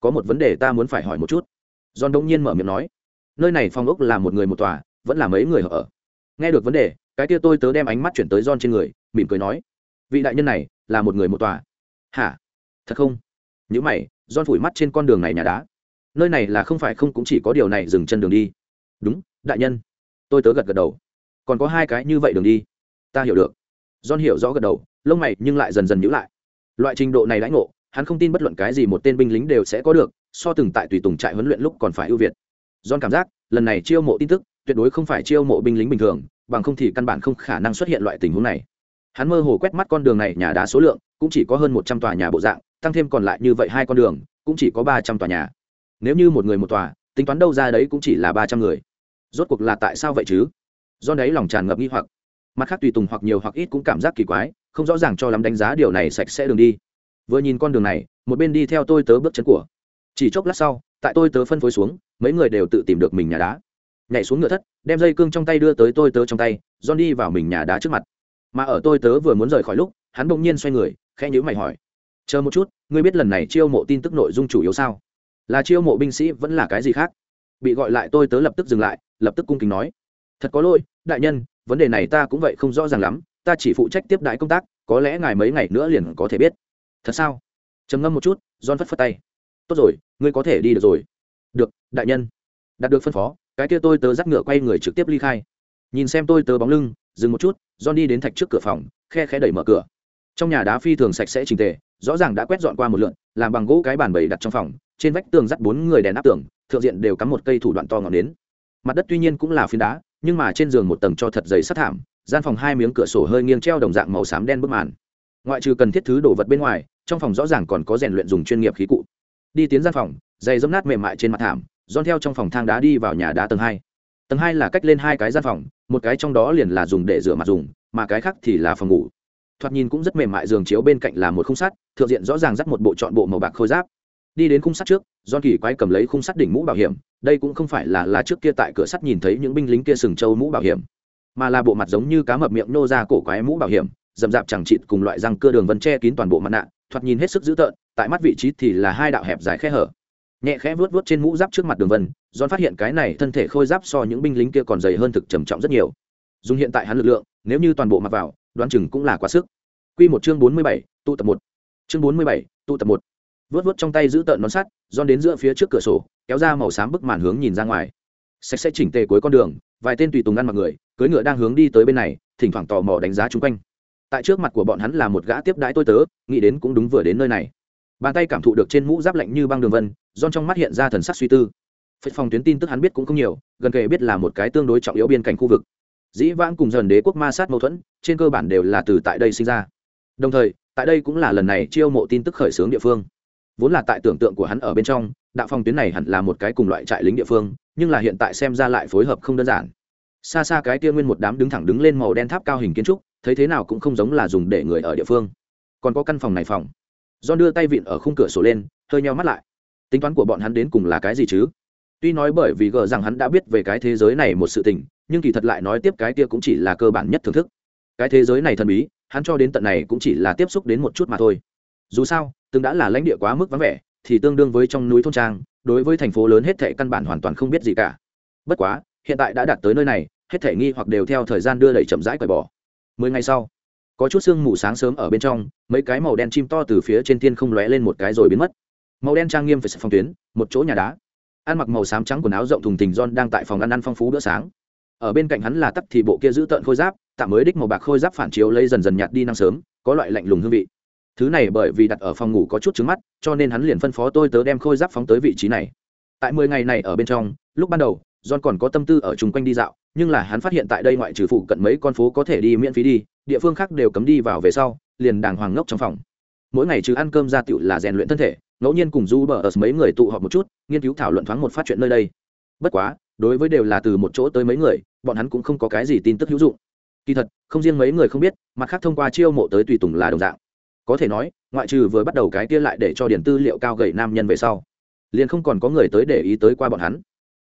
Có một vấn đề ta muốn phải hỏi một chút. John đông nhiên mở miệng nói. Nơi này phòng ốc là một người một tòa, vẫn là mấy người ở. Nghe được vấn đề, cái kia tôi tớ đem ánh mắt chuyển tới john trên người, mỉm cười nói. Vị đại nhân này, là một người một tòa. Hả? Thật không? Những mày, john phủi mắt trên con đường này nhà đá. Nơi này là không phải không cũng chỉ có điều này dừng chân đường đi. Đúng, đại nhân. Tôi tớ gật gật đầu. Còn có hai cái như vậy đường đi. Ta hiểu được john hiểu rõ gật đầu, lông mày nhưng lại dần dần nhíu lại. Loại trình độ này lãnh ngộ, hắn không tin bất luận cái gì một tên binh lính đều sẽ có được, so từng tại tùy tùng trại huấn luyện lúc còn phải ưu việt. John cảm giác, lần này chiêu mộ tin tức, tuyệt đối không phải chiêu mộ binh lính bình thường, bằng không thì căn bản không khả năng xuất hiện loại tình huống này. Hắn mơ hồ quét mắt con đường này nhà đá số lượng, cũng chỉ có hơn một trăm tòa nhà bộ dạng, tăng thêm còn lại như vậy hai con đường, cũng chỉ có ba trăm tòa nhà. Nếu như một người một tòa, tính toán đâu ra đấy cũng chỉ là ba trăm người. Rốt cuộc là tại sao vậy chứ? Do đấy lòng tràn ngập nghi hoặc mặt khác tùy tùng hoặc nhiều hoặc ít cũng cảm giác kỳ quái, không rõ ràng cho lắm đánh giá điều này sạch sẽ đường đi. Vừa nhìn con đường này, một bên đi theo tôi tớ bước chân của. Chỉ chốc lát sau, tại tôi tớ phân phối xuống, mấy người đều tự tìm được mình nhà đá. Nhảy xuống ngựa thất, đem dây cương trong tay đưa tới tôi tớ trong tay, john đi vào mình nhà đá trước mặt. Mà ở tôi tớ vừa muốn rời khỏi lúc, hắn bỗng nhiên xoay người, khẽ nhữ mày hỏi. Chờ một chút, ngươi biết lần này chiêu mộ tin tức nội dung chủ yếu sao? Là chiêu mộ binh sĩ vẫn là cái gì khác? Bị gọi lại tôi tớ lập tức dừng lại, lập tức cung kính nói. Thật có lỗi, đại nhân vấn đề này ta cũng vậy không rõ ràng lắm, ta chỉ phụ trách tiếp đại công tác, có lẽ ngài mấy ngày nữa liền có thể biết. Thật sao? Trầm ngâm một chút, john phất phất tay. Tốt rồi, ngươi có thể đi được rồi. Được, đại nhân. Đạt được phân phó, cái kia tôi tớ dắt ngựa quay người trực tiếp ly khai. Nhìn xem tôi tớ bóng lưng, dừng một chút, john đi đến thạch trước cửa phòng, khe khẽ đẩy mở cửa. Trong nhà đá phi thường sạch sẽ trình tề, rõ ràng đã quét dọn qua một lượn, làm bằng gỗ cái bàn bầy đặt trong phòng, trên vách tường dắt bốn người đèn áp tường, thượng diện đều cắm một cây thủ đoạn to ngọn đến mặt đất tuy nhiên cũng là phiến đá nhưng mà trên giường một tầng cho thật dày sắt thảm, gian phòng hai miếng cửa sổ hơi nghiêng treo đồng dạng màu xám đen bức màn. Ngoại trừ cần thiết thứ đồ vật bên ngoài, trong phòng rõ ràng còn có rèn luyện dùng chuyên nghiệp khí cụ. Đi tiến gian phòng, giày dấm nát mềm mại trên mặt thảm don theo trong phòng thang đá đi vào nhà đá tầng hai. Tầng hai là cách lên hai cái gian phòng, một cái trong đó liền là dùng để rửa mặt dùng, mà cái khác thì là phòng ngủ. Thoạt nhìn cũng rất mềm mại, giường chiếu bên cạnh là một khung sắt, thượng diện rõ ràng dắt một bộ trọn bộ màu bạc khôi giáp đi đến khung sắt trước do kỳ quái cầm lấy khung sắt đỉnh mũ bảo hiểm đây cũng không phải là là trước kia tại cửa sắt nhìn thấy những binh lính kia sừng trâu mũ bảo hiểm mà là bộ mặt giống như cá mập miệng nô ra cổ quái mũ bảo hiểm dầm dạp chẳng chịt cùng loại răng cưa đường vân che kín toàn bộ mặt nạ thoạt nhìn hết sức dữ tợn tại mắt vị trí thì là hai đạo hẹp dài khe hở. Nhẹ khẽ vuốt vuốt trên mũ giáp trước mặt đường vân don phát hiện cái này thân thể khôi giáp so những binh lính kia còn dày hơn thực trầm trọng rất nhiều. Dùng hiện tại hắn lực lượng nếu như toàn bộ mặt vào đoán chừng cũng là quá sức. Quy một chương 47, tụ tập một, Chương 47, tụ tập một vớt vớt trong tay giữ tợn nón sắt don đến giữa phía trước cửa sổ, kéo ra màu xám bức màn hướng nhìn ra ngoài. Sạch sẽ chỉnh tề cuối con đường, vài tên tùy tùng ăn mặc người cưới ngựa đang hướng đi tới bên này, thỉnh thoảng tò mò đánh giá chung quanh. Tại trước mặt của bọn hắn là một gã tiếp đãi tôi tớ, nghĩ đến cũng đúng vừa đến nơi này. Bàn tay cảm thụ được trên mũ giáp lạnh như băng đường vân don trong mắt hiện ra thần sắc suy tư. Phật phòng tuyến tin tức hắn biết cũng không nhiều, gần kề biết là một cái tương đối trọng yếu biên cảnh khu vực. Dĩ vãng cùng dần đế quốc ma sát mâu thuẫn, trên cơ bản đều là từ tại đây sinh ra. Đồng thời, tại đây cũng là lần này chiêu mộ tin tức khởi xướng địa phương vốn là tại tưởng tượng của hắn ở bên trong, đạo phòng tuyến này hẳn là một cái cùng loại trại lính địa phương, nhưng là hiện tại xem ra lại phối hợp không đơn giản. Xa xa cái kia nguyên một đám đứng thẳng đứng lên màu đen tháp cao hình kiến trúc, thấy thế nào cũng không giống là dùng để người ở địa phương. Còn có căn phòng này phòng. Do đưa tay vịn ở khung cửa sổ lên, hơi nheo mắt lại. Tính toán của bọn hắn đến cùng là cái gì chứ? Tuy nói bởi vì gờ rằng hắn đã biết về cái thế giới này một sự tình, nhưng kỳ thật lại nói tiếp cái kia cũng chỉ là cơ bản nhất thưởng thức. Cái thế giới này thần bí, hắn cho đến tận này cũng chỉ là tiếp xúc đến một chút mà thôi dù sao, từng đã là lãnh địa quá mức vắng vẻ, thì tương đương với trong núi thôn trang, đối với thành phố lớn hết thệ căn bản hoàn toàn không biết gì cả. Bất quá, hiện tại đã đạt tới nơi này, hết thể nghi hoặc đều theo thời gian đưa đẩy chậm rãi cởi bỏ. Mười ngày sau, có chút sương mù sáng sớm ở bên trong, mấy cái màu đen chim to từ phía trên tiên không lóe lên một cái rồi biến mất. Màu đen trang nghiêm phải phong tuyến, một chỗ nhà đá. Ăn mặc màu xám trắng quần áo rộng thùng thình don đang tại phòng ăn ăn phong phú bữa sáng. Ở bên cạnh hắn là tắc thì bộ kia giữ tợn khôi giáp, tạm mới đích màu bạc khôi giáp phản chiếu lấy dần dần nhạt đi năng sớm, có loại lạnh lùng hương vị thứ này bởi vì đặt ở phòng ngủ có chút trứng mắt, cho nên hắn liền phân phó tôi tớ đem khôi giáp phóng tới vị trí này. Tại mười ngày này ở bên trong, lúc ban đầu, john còn có tâm tư ở chung quanh đi dạo, nhưng là hắn phát hiện tại đây ngoại trừ phụ cận mấy con phố có thể đi miễn phí đi, địa phương khác đều cấm đi vào về sau, liền đàng hoàng ngốc trong phòng. Mỗi ngày trừ ăn cơm ra tựu là rèn luyện thân thể, ngẫu nhiên cùng du bờ ở mấy người tụ họp một chút, nghiên cứu thảo luận thoáng một phát chuyện nơi đây. Bất quá, đối với đều là từ một chỗ tới mấy người, bọn hắn cũng không có cái gì tin tức hữu dụng. Kỳ thật, không riêng mấy người không biết, mặt khác thông qua chiêu mộ tới tùy tùng là đồng dạng có thể nói, ngoại trừ vừa bắt đầu cái kia lại để cho điển tư liệu cao gầy nam nhân về sau, liền không còn có người tới để ý tới qua bọn hắn.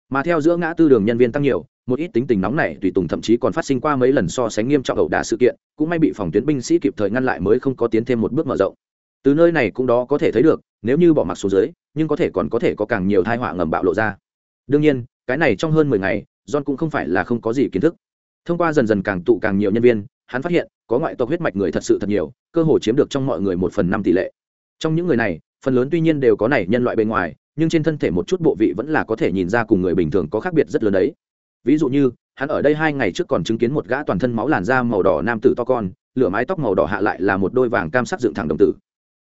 Mà theo giữa ngã tư đường nhân viên tăng nhiều, một ít tính tình nóng này tùy tùng thậm chí còn phát sinh qua mấy lần so sánh nghiêm trọng ẩu đả sự kiện, cũng may bị phòng tuyến binh sĩ kịp thời ngăn lại mới không có tiến thêm một bước mở rộng. Từ nơi này cũng đó có thể thấy được, nếu như bỏ mặc xuống dưới, nhưng có thể còn có thể có càng nhiều thai họa ngầm bạo lộ ra. Đương nhiên, cái này trong hơn mười ngày, john cũng không phải là không có gì kiến thức. Thông qua dần dần càng tụ càng nhiều nhân viên, hắn phát hiện có ngoại tộc huyết mạch người thật sự thật nhiều, cơ hồ chiếm được trong mọi người một phần năm tỷ lệ. Trong những người này, phần lớn tuy nhiên đều có này nhân loại bên ngoài, nhưng trên thân thể một chút bộ vị vẫn là có thể nhìn ra cùng người bình thường có khác biệt rất lớn đấy. Ví dụ như, hắn ở đây hai ngày trước còn chứng kiến một gã toàn thân máu làn da màu đỏ nam tử to con, lửa mái tóc màu đỏ hạ lại là một đôi vàng cam sắc dựng thẳng đồng tử.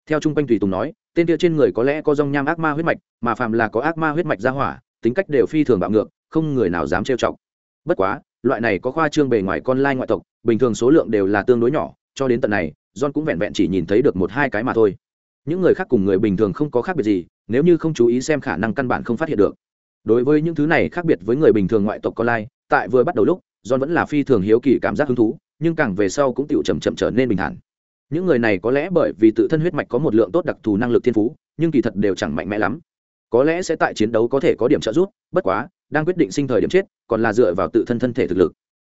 Theo trung quanh tùy tùng nói, tên kia trên người có lẽ có dòng nham ác ma huyết mạch, mà phàm là có ác ma huyết mạch ra hỏa, tính cách đều phi thường bạo ngược, không người nào dám trêu chọc. Bất quá, loại này có khoa trương bề ngoài con lai ngoại tộc bình thường số lượng đều là tương đối nhỏ, cho đến tận này, john cũng vẹn vẹn chỉ nhìn thấy được một hai cái mà thôi. Những người khác cùng người bình thường không có khác biệt gì, nếu như không chú ý xem khả năng căn bản không phát hiện được. Đối với những thứ này khác biệt với người bình thường ngoại tộc con lai, tại vừa bắt đầu lúc, john vẫn là phi thường hiếu kỳ cảm giác hứng thú, nhưng càng về sau cũng tựu chậm chậm trở nên bình thản. Những người này có lẽ bởi vì tự thân huyết mạch có một lượng tốt đặc thù năng lực thiên phú, nhưng kỳ thật đều chẳng mạnh mẽ lắm. Có lẽ sẽ tại chiến đấu có thể có điểm trợ giúp, bất quá, đang quyết định sinh thời điểm chết, còn là dựa vào tự thân thân thể thực lực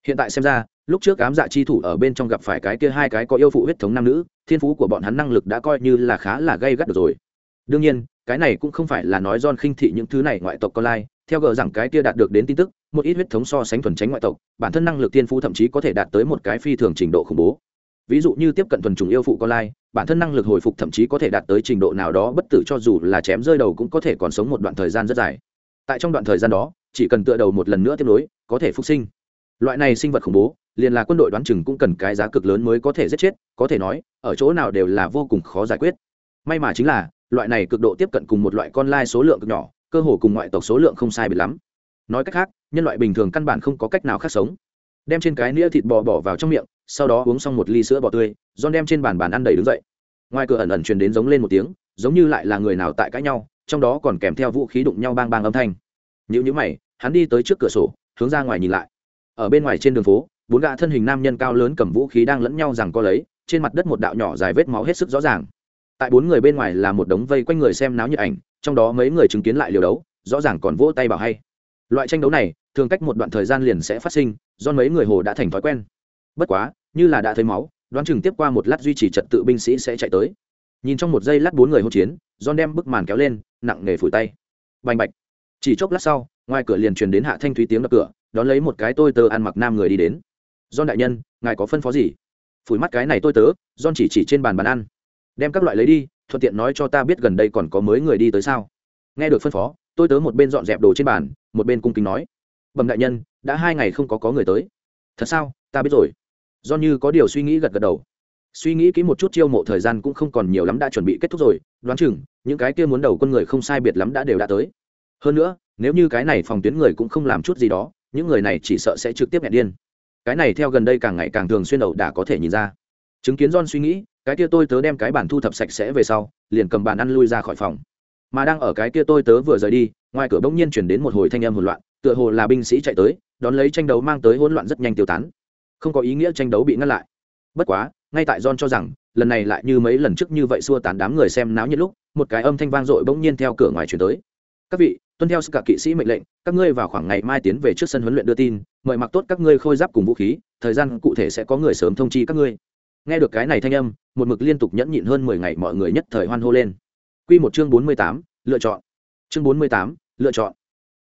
hiện tại xem ra, lúc trước ám dạ chi thủ ở bên trong gặp phải cái kia hai cái có yêu phụ huyết thống nam nữ, thiên phú của bọn hắn năng lực đã coi như là khá là gây gắt được rồi. Đương nhiên, cái này cũng không phải là nói don khinh thị những thứ này ngoại tộc con lai, theo gờ rằng cái kia đạt được đến tin tức, một ít huyết thống so sánh thuần tránh ngoại tộc, bản thân năng lực thiên phú thậm chí có thể đạt tới một cái phi thường trình độ khủng bố. Ví dụ như tiếp cận thuần chủng yêu phụ con lai, bản thân năng lực hồi phục thậm chí có thể đạt tới trình độ nào đó bất tử cho dù là chém rơi đầu cũng có thể còn sống một đoạn thời gian rất dài. Tại trong đoạn thời gian đó, chỉ cần tựa đầu một lần nữa tiếp nối, có thể phục sinh loại này sinh vật khủng bố, liền là quân đội đoán chừng cũng cần cái giá cực lớn mới có thể giết chết, có thể nói, ở chỗ nào đều là vô cùng khó giải quyết. May mà chính là, loại này cực độ tiếp cận cùng một loại con lai số lượng cực nhỏ, cơ hồ cùng ngoại tộc số lượng không sai biệt lắm. Nói cách khác, nhân loại bình thường căn bản không có cách nào khác sống. Đem trên cái nĩa thịt bò bỏ vào trong miệng, sau đó uống xong một ly sữa bò tươi, john đem trên bàn bàn ăn đầy đứng dậy. Ngoài cửa ẩn ẩn truyền đến giống lên một tiếng, giống như lại là người nào tại cãi nhau, trong đó còn kèm theo vũ khí đụng nhau bang bang âm thanh. Nhữ nhữ mày, hắn đi tới trước cửa sổ, hướng ra ngoài nhìn lại ở bên ngoài trên đường phố, bốn gã thân hình nam nhân cao lớn cầm vũ khí đang lẫn nhau rằng co lấy, trên mặt đất một đạo nhỏ dài vết máu hết sức rõ ràng. Tại bốn người bên ngoài là một đống vây quanh người xem náo nhiệt ảnh, trong đó mấy người chứng kiến lại liều đấu, rõ ràng còn vỗ tay bảo hay. Loại tranh đấu này, thường cách một đoạn thời gian liền sẽ phát sinh, do mấy người hồ đã thành thói quen. Bất quá, như là đã thấy máu, đoán chừng tiếp qua một lát duy trì trật tự binh sĩ sẽ chạy tới. Nhìn trong một giây lát bốn người hỗn chiến, john đem bức màn kéo lên, nặng nề phủi tay. Bành bạch. Chỉ chốc lát sau ngoài cửa liền truyền đến hạ thanh thúy tiếng đập cửa, đón lấy một cái tôi tớ ăn mặc nam người đi đến. Don đại nhân, ngài có phân phó gì? Phủi mắt cái này tôi tớ don chỉ chỉ trên bàn bàn ăn. Đem các loại lấy đi, thuận tiện nói cho ta biết gần đây còn có mới người đi tới sao? Nghe được phân phó, tôi tớ một bên dọn dẹp đồ trên bàn, một bên cung kính nói. Bẩm đại nhân, đã hai ngày không có có người tới. Thật sao? Ta biết rồi. Do như có điều suy nghĩ gật gật đầu. Suy nghĩ kỹ một chút chiêu mộ thời gian cũng không còn nhiều lắm đã chuẩn bị kết thúc rồi, đoán chừng, những cái kia muốn đầu con người không sai biệt lắm đã đều đã tới hơn nữa, nếu như cái này phòng tuyến người cũng không làm chút gì đó, những người này chỉ sợ sẽ trực tiếp nhẹ điên. Cái này theo gần đây càng ngày càng thường xuyên đầu đã có thể nhìn ra. Chứng kiến john suy nghĩ, cái kia tôi tớ đem cái bản thu thập sạch sẽ về sau, liền cầm bàn ăn lui ra khỏi phòng. Mà đang ở cái kia tôi tớ vừa rời đi, ngoài cửa bỗng nhiên chuyển đến một hồi thanh âm hỗn loạn, tựa hồ là binh sĩ chạy tới, đón lấy tranh đấu mang tới hỗn loạn rất nhanh tiêu tán. Không có ý nghĩa tranh đấu bị ngăn lại. Bất quá, ngay tại john cho rằng, lần này lại như mấy lần trước như vậy xua tán đám người xem náo nhiệt lúc, một cái âm thanh vang dội bỗng nhiên theo cửa ngoài chuyển tới các vị, tuân theo cả kỵ sĩ mệnh lệnh, các ngươi vào khoảng ngày mai tiến về trước sân huấn luyện đưa tin, mời mặc tốt các ngươi khôi giáp cùng vũ khí, thời gian cụ thể sẽ có người sớm thông chi các ngươi. Nghe được cái này thanh âm, một mực liên tục nhẫn nhịn hơn mười ngày mọi người nhất thời hoan hô lên. Q một chương bốn mươi tám, lựa chọn. Chương bốn mươi tám, lựa chọn.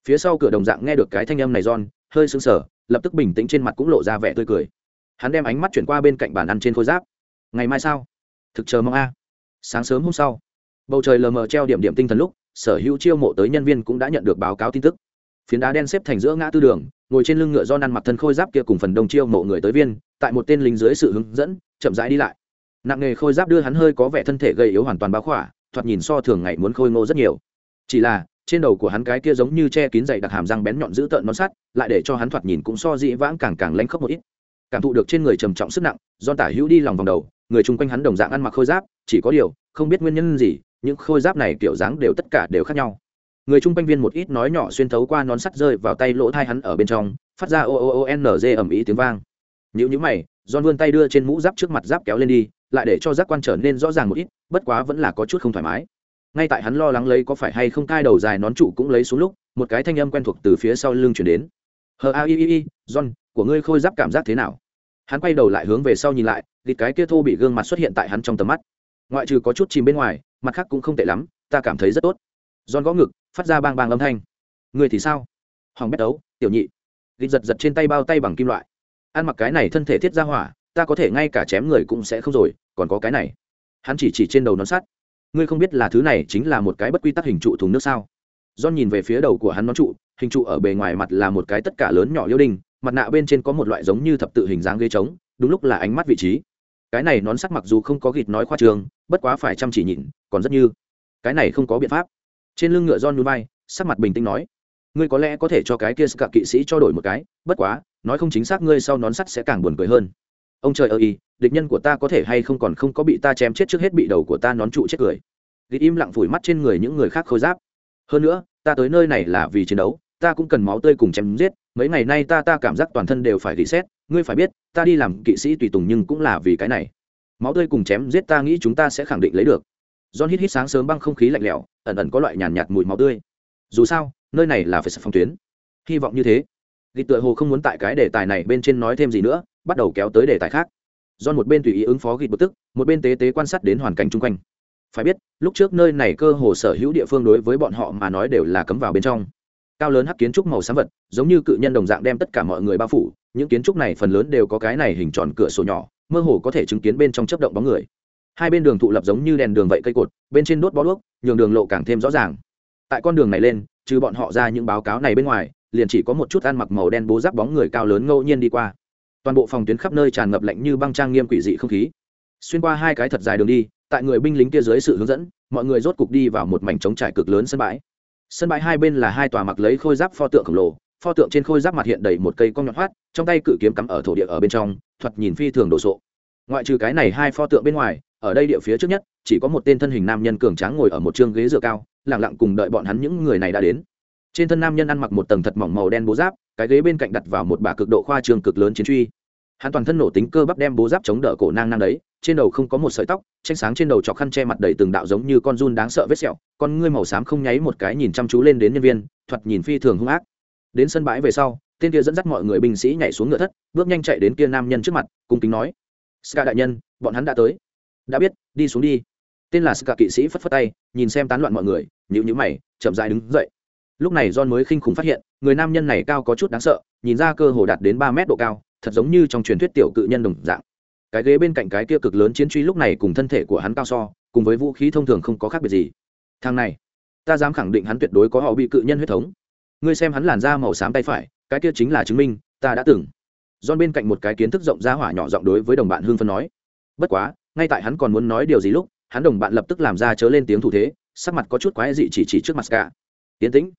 Phía sau cửa đồng dạng nghe được cái thanh âm này giòn hơi sững sờ, lập tức bình tĩnh trên mặt cũng lộ ra vẻ tươi cười. Hắn đem ánh mắt chuyển qua bên cạnh bàn ăn trên khôi giáp. Ngày mai sao? Thực chờ mong a. Sáng sớm hôm sau. Bầu trời lờ mờ treo điểm điểm tinh thần lúc sở hữu chiêu mộ tới nhân viên cũng đã nhận được báo cáo tin tức. Phiến đá đen xếp thành giữa ngã tư đường, ngồi trên lưng ngựa do năn mặc thân khôi giáp kia cùng phần đông chiêu mộ người tới viên, tại một tên lính dưới sự hướng dẫn, chậm rãi đi lại. Nặng nghề khôi giáp đưa hắn hơi có vẻ thân thể gầy yếu hoàn toàn báo khỏa, thoạt nhìn so thường ngày muốn khôi ngô rất nhiều. Chỉ là, trên đầu của hắn cái kia giống như che kín dày đặc hàm răng bén nhọn giữ tợn nón sắt, lại để cho hắn thoạt nhìn cũng so dĩ vãng càng càng lanh khốc một ít. Cảm thụ được trên người trầm trọng sức nặng, do tả hữu đi lòng vòng đầu, người chung quanh hắn đồng dạng ăn mặc khôi giáp, chỉ có điều, không biết nguyên nhân gì những khôi giáp này kiểu dáng đều tất cả đều khác nhau. Người chung quanh viên một ít nói nhỏ xuyên thấu qua nón sắt rơi vào tay lỗ thai hắn ở bên trong, phát ra o o o n g ẩm ý tiếng vang. Nhữ nhữ mày don vươn tay đưa trên mũ giáp trước mặt giáp kéo lên đi, lại để cho giác quan trở nên rõ ràng một ít, bất quá vẫn là có chút không thoải mái. Ngay tại hắn lo lắng lấy có phải hay không cai đầu dài nón trụ cũng lấy xuống lúc, một cái thanh âm quen thuộc từ phía sau lưng chuyển đến. Hờ a i i i, john, của ngươi khôi giáp cảm giác thế nào? Hắn quay đầu lại hướng về sau nhìn lại thì cái kia thô bị gương mặt xuất hiện tại hắn trong tầm mắt ngoại trừ có chút chìm bên ngoài, mặt khác cũng không tệ lắm, ta cảm thấy rất tốt. Giòn gõ ngực, phát ra bang bang âm thanh. Người thì sao? Hoàng bét đấu, tiểu nhị. Gịt giật giật trên tay bao tay bằng kim loại. Ăn mặc cái này thân thể thiết ra hỏa, ta có thể ngay cả chém người cũng sẽ không rồi, còn có cái này. Hắn chỉ chỉ trên đầu nón sắt. Ngươi không biết là thứ này chính là một cái bất quy tắc hình trụ thùng nước sao? John nhìn về phía đầu của hắn nón trụ, hình trụ ở bề ngoài mặt là một cái tất cả lớn nhỏ liêu đinh, mặt nạ bên trên có một loại giống như thập tự hình dáng ghế trống, đúng lúc là ánh mắt vị trí cái này nón sắc mặc dù không có gịt nói khoa trường, bất quá phải chăm chỉ nhìn, còn rất như, cái này không có biện pháp. Trên lưng ngựa john núi bay, sắc mặt bình tĩnh nói, ngươi có lẽ có thể cho cái kia cả kỵ sĩ cho đổi một cái, bất quá, nói không chính xác ngươi sau nón sắt sẽ càng buồn cười hơn. Ông trời ơi, địch nhân của ta có thể hay không còn không có bị ta chém chết trước hết bị đầu của ta nón trụ chết cười. Gịt im lặng phủi mắt trên người những người khác khôi giáp. Hơn nữa, ta tới nơi này là vì chiến đấu ta cũng cần máu tươi cùng chém giết mấy ngày nay ta ta cảm giác toàn thân đều phải ghi xét ngươi phải biết ta đi làm kỵ sĩ tùy tùng nhưng cũng là vì cái này. Máu tươi cùng chém giết ta nghĩ chúng ta sẽ khẳng định lấy được. John hít hít sáng sớm băng không khí lạnh lẽo ẩn ẩn có loại nhàn nhạt, mùi máu tươi. Dù sao nơi này là phải sập phong tuyến. Hy vọng như thế. Thì tựa hồ không muốn tại cái đề tài này bên trên nói thêm gì nữa bắt đầu kéo tới đề tài khác. Do một bên tùy ý ứng phó ghi bực tức một bên tế tế quan sát đến hoàn cảnh chung quanh. Phải biết lúc trước nơi này cơ hồ sở hữu địa phương đối với bọn họ mà nói đều là cấm vào bên trong cao lớn hắc kiến trúc màu xám vật, giống như cự nhân đồng dạng đem tất cả mọi người bao phủ, những kiến trúc này phần lớn đều có cái này hình tròn cửa sổ nhỏ, mơ hồ có thể chứng kiến bên trong chấp động bóng người. Hai bên đường thụ lập giống như đèn đường vậy cây cột, bên trên đốt bó đuốc, nhường đường lộ càng thêm rõ ràng. Tại con đường này lên, trừ bọn họ ra những báo cáo này bên ngoài, liền chỉ có một chút ăn mặc màu đen bố giáp bóng người cao lớn ngẫu nhiên đi qua. Toàn bộ phòng tuyến khắp nơi tràn ngập lạnh như băng trang nghiêm quỷ dị không khí. Xuyên qua hai cái thật dài đường đi, tại người binh lính kia dưới sự hướng dẫn, mọi người rốt cục đi vào một mảnh trống trải cực lớn sân bãi sân bãi hai bên là hai tòa mặc lấy khôi giáp pho tượng khổng lồ, pho tượng trên khôi giáp mặt hiện đầy một cây cong nhọn hoắt, trong tay cự kiếm cắm ở thổ địa ở bên trong, thoạt nhìn phi thường đồ sộ. Ngoại trừ cái này hai pho tượng bên ngoài, ở đây địa phía trước nhất, chỉ có một tên thân hình nam nhân cường tráng ngồi ở một chương ghế dựa cao lẳng lặng cùng đợi bọn hắn những người này đã đến. Trên thân nam nhân ăn mặc một tầng thật mỏng màu đen bố giáp, cái ghế bên cạnh đặt vào một bả cực độ khoa trường cực lớn chiến truy hắn toàn thân nổ tính cơ bắp đem bố giáp chống đỡ cổ nang nang đấy, trên đầu không có một sợi tóc tranh sáng trên đầu chọc khăn che mặt đầy từng đạo giống như con run đáng sợ vết sẹo, con ngươi màu xám không nháy một cái nhìn chăm chú lên đến nhân viên, thoạt nhìn phi thường hung ác. Đến sân bãi về sau, tên kia dẫn dắt mọi người binh sĩ nhảy xuống ngựa thất, bước nhanh chạy đến kia nam nhân trước mặt, cung kính nói, ska đại nhân, bọn hắn đã tới. Đã biết, đi xuống đi. Tên là ska kỵ sĩ phất phất tay, nhìn xem tán loạn mọi người nhịu nhữ mày, chậm dại đứng dậy. Lúc này john mới khinh khủng phát hiện, người nam nhân này cao có chút đáng sợ, nhìn ra cơ hồ đạt đến ba mét độ cao thật giống như trong truyền thuyết tiểu cự nhân đồng dạng. Cái ghế bên cạnh cái kia cực lớn chiến truy lúc này cùng thân thể của hắn cao so, cùng với vũ khí thông thường không có khác biệt gì. Thằng này, ta dám khẳng định hắn tuyệt đối có họ bị cự nhân huyết thống. Ngươi xem hắn làn da màu xám tay phải, cái kia chính là chứng minh, ta đã từng. John bên cạnh một cái kiến thức rộng ra hỏa nhỏ giọng đối với đồng bạn hương phân nói. Bất quá, ngay tại hắn còn muốn nói điều gì lúc, hắn đồng bạn lập tức làm ra chớ lên tiếng thủ thế, sắc mặt có chút quái dị chỉ chỉ trước mặt cả tiến tĩnh,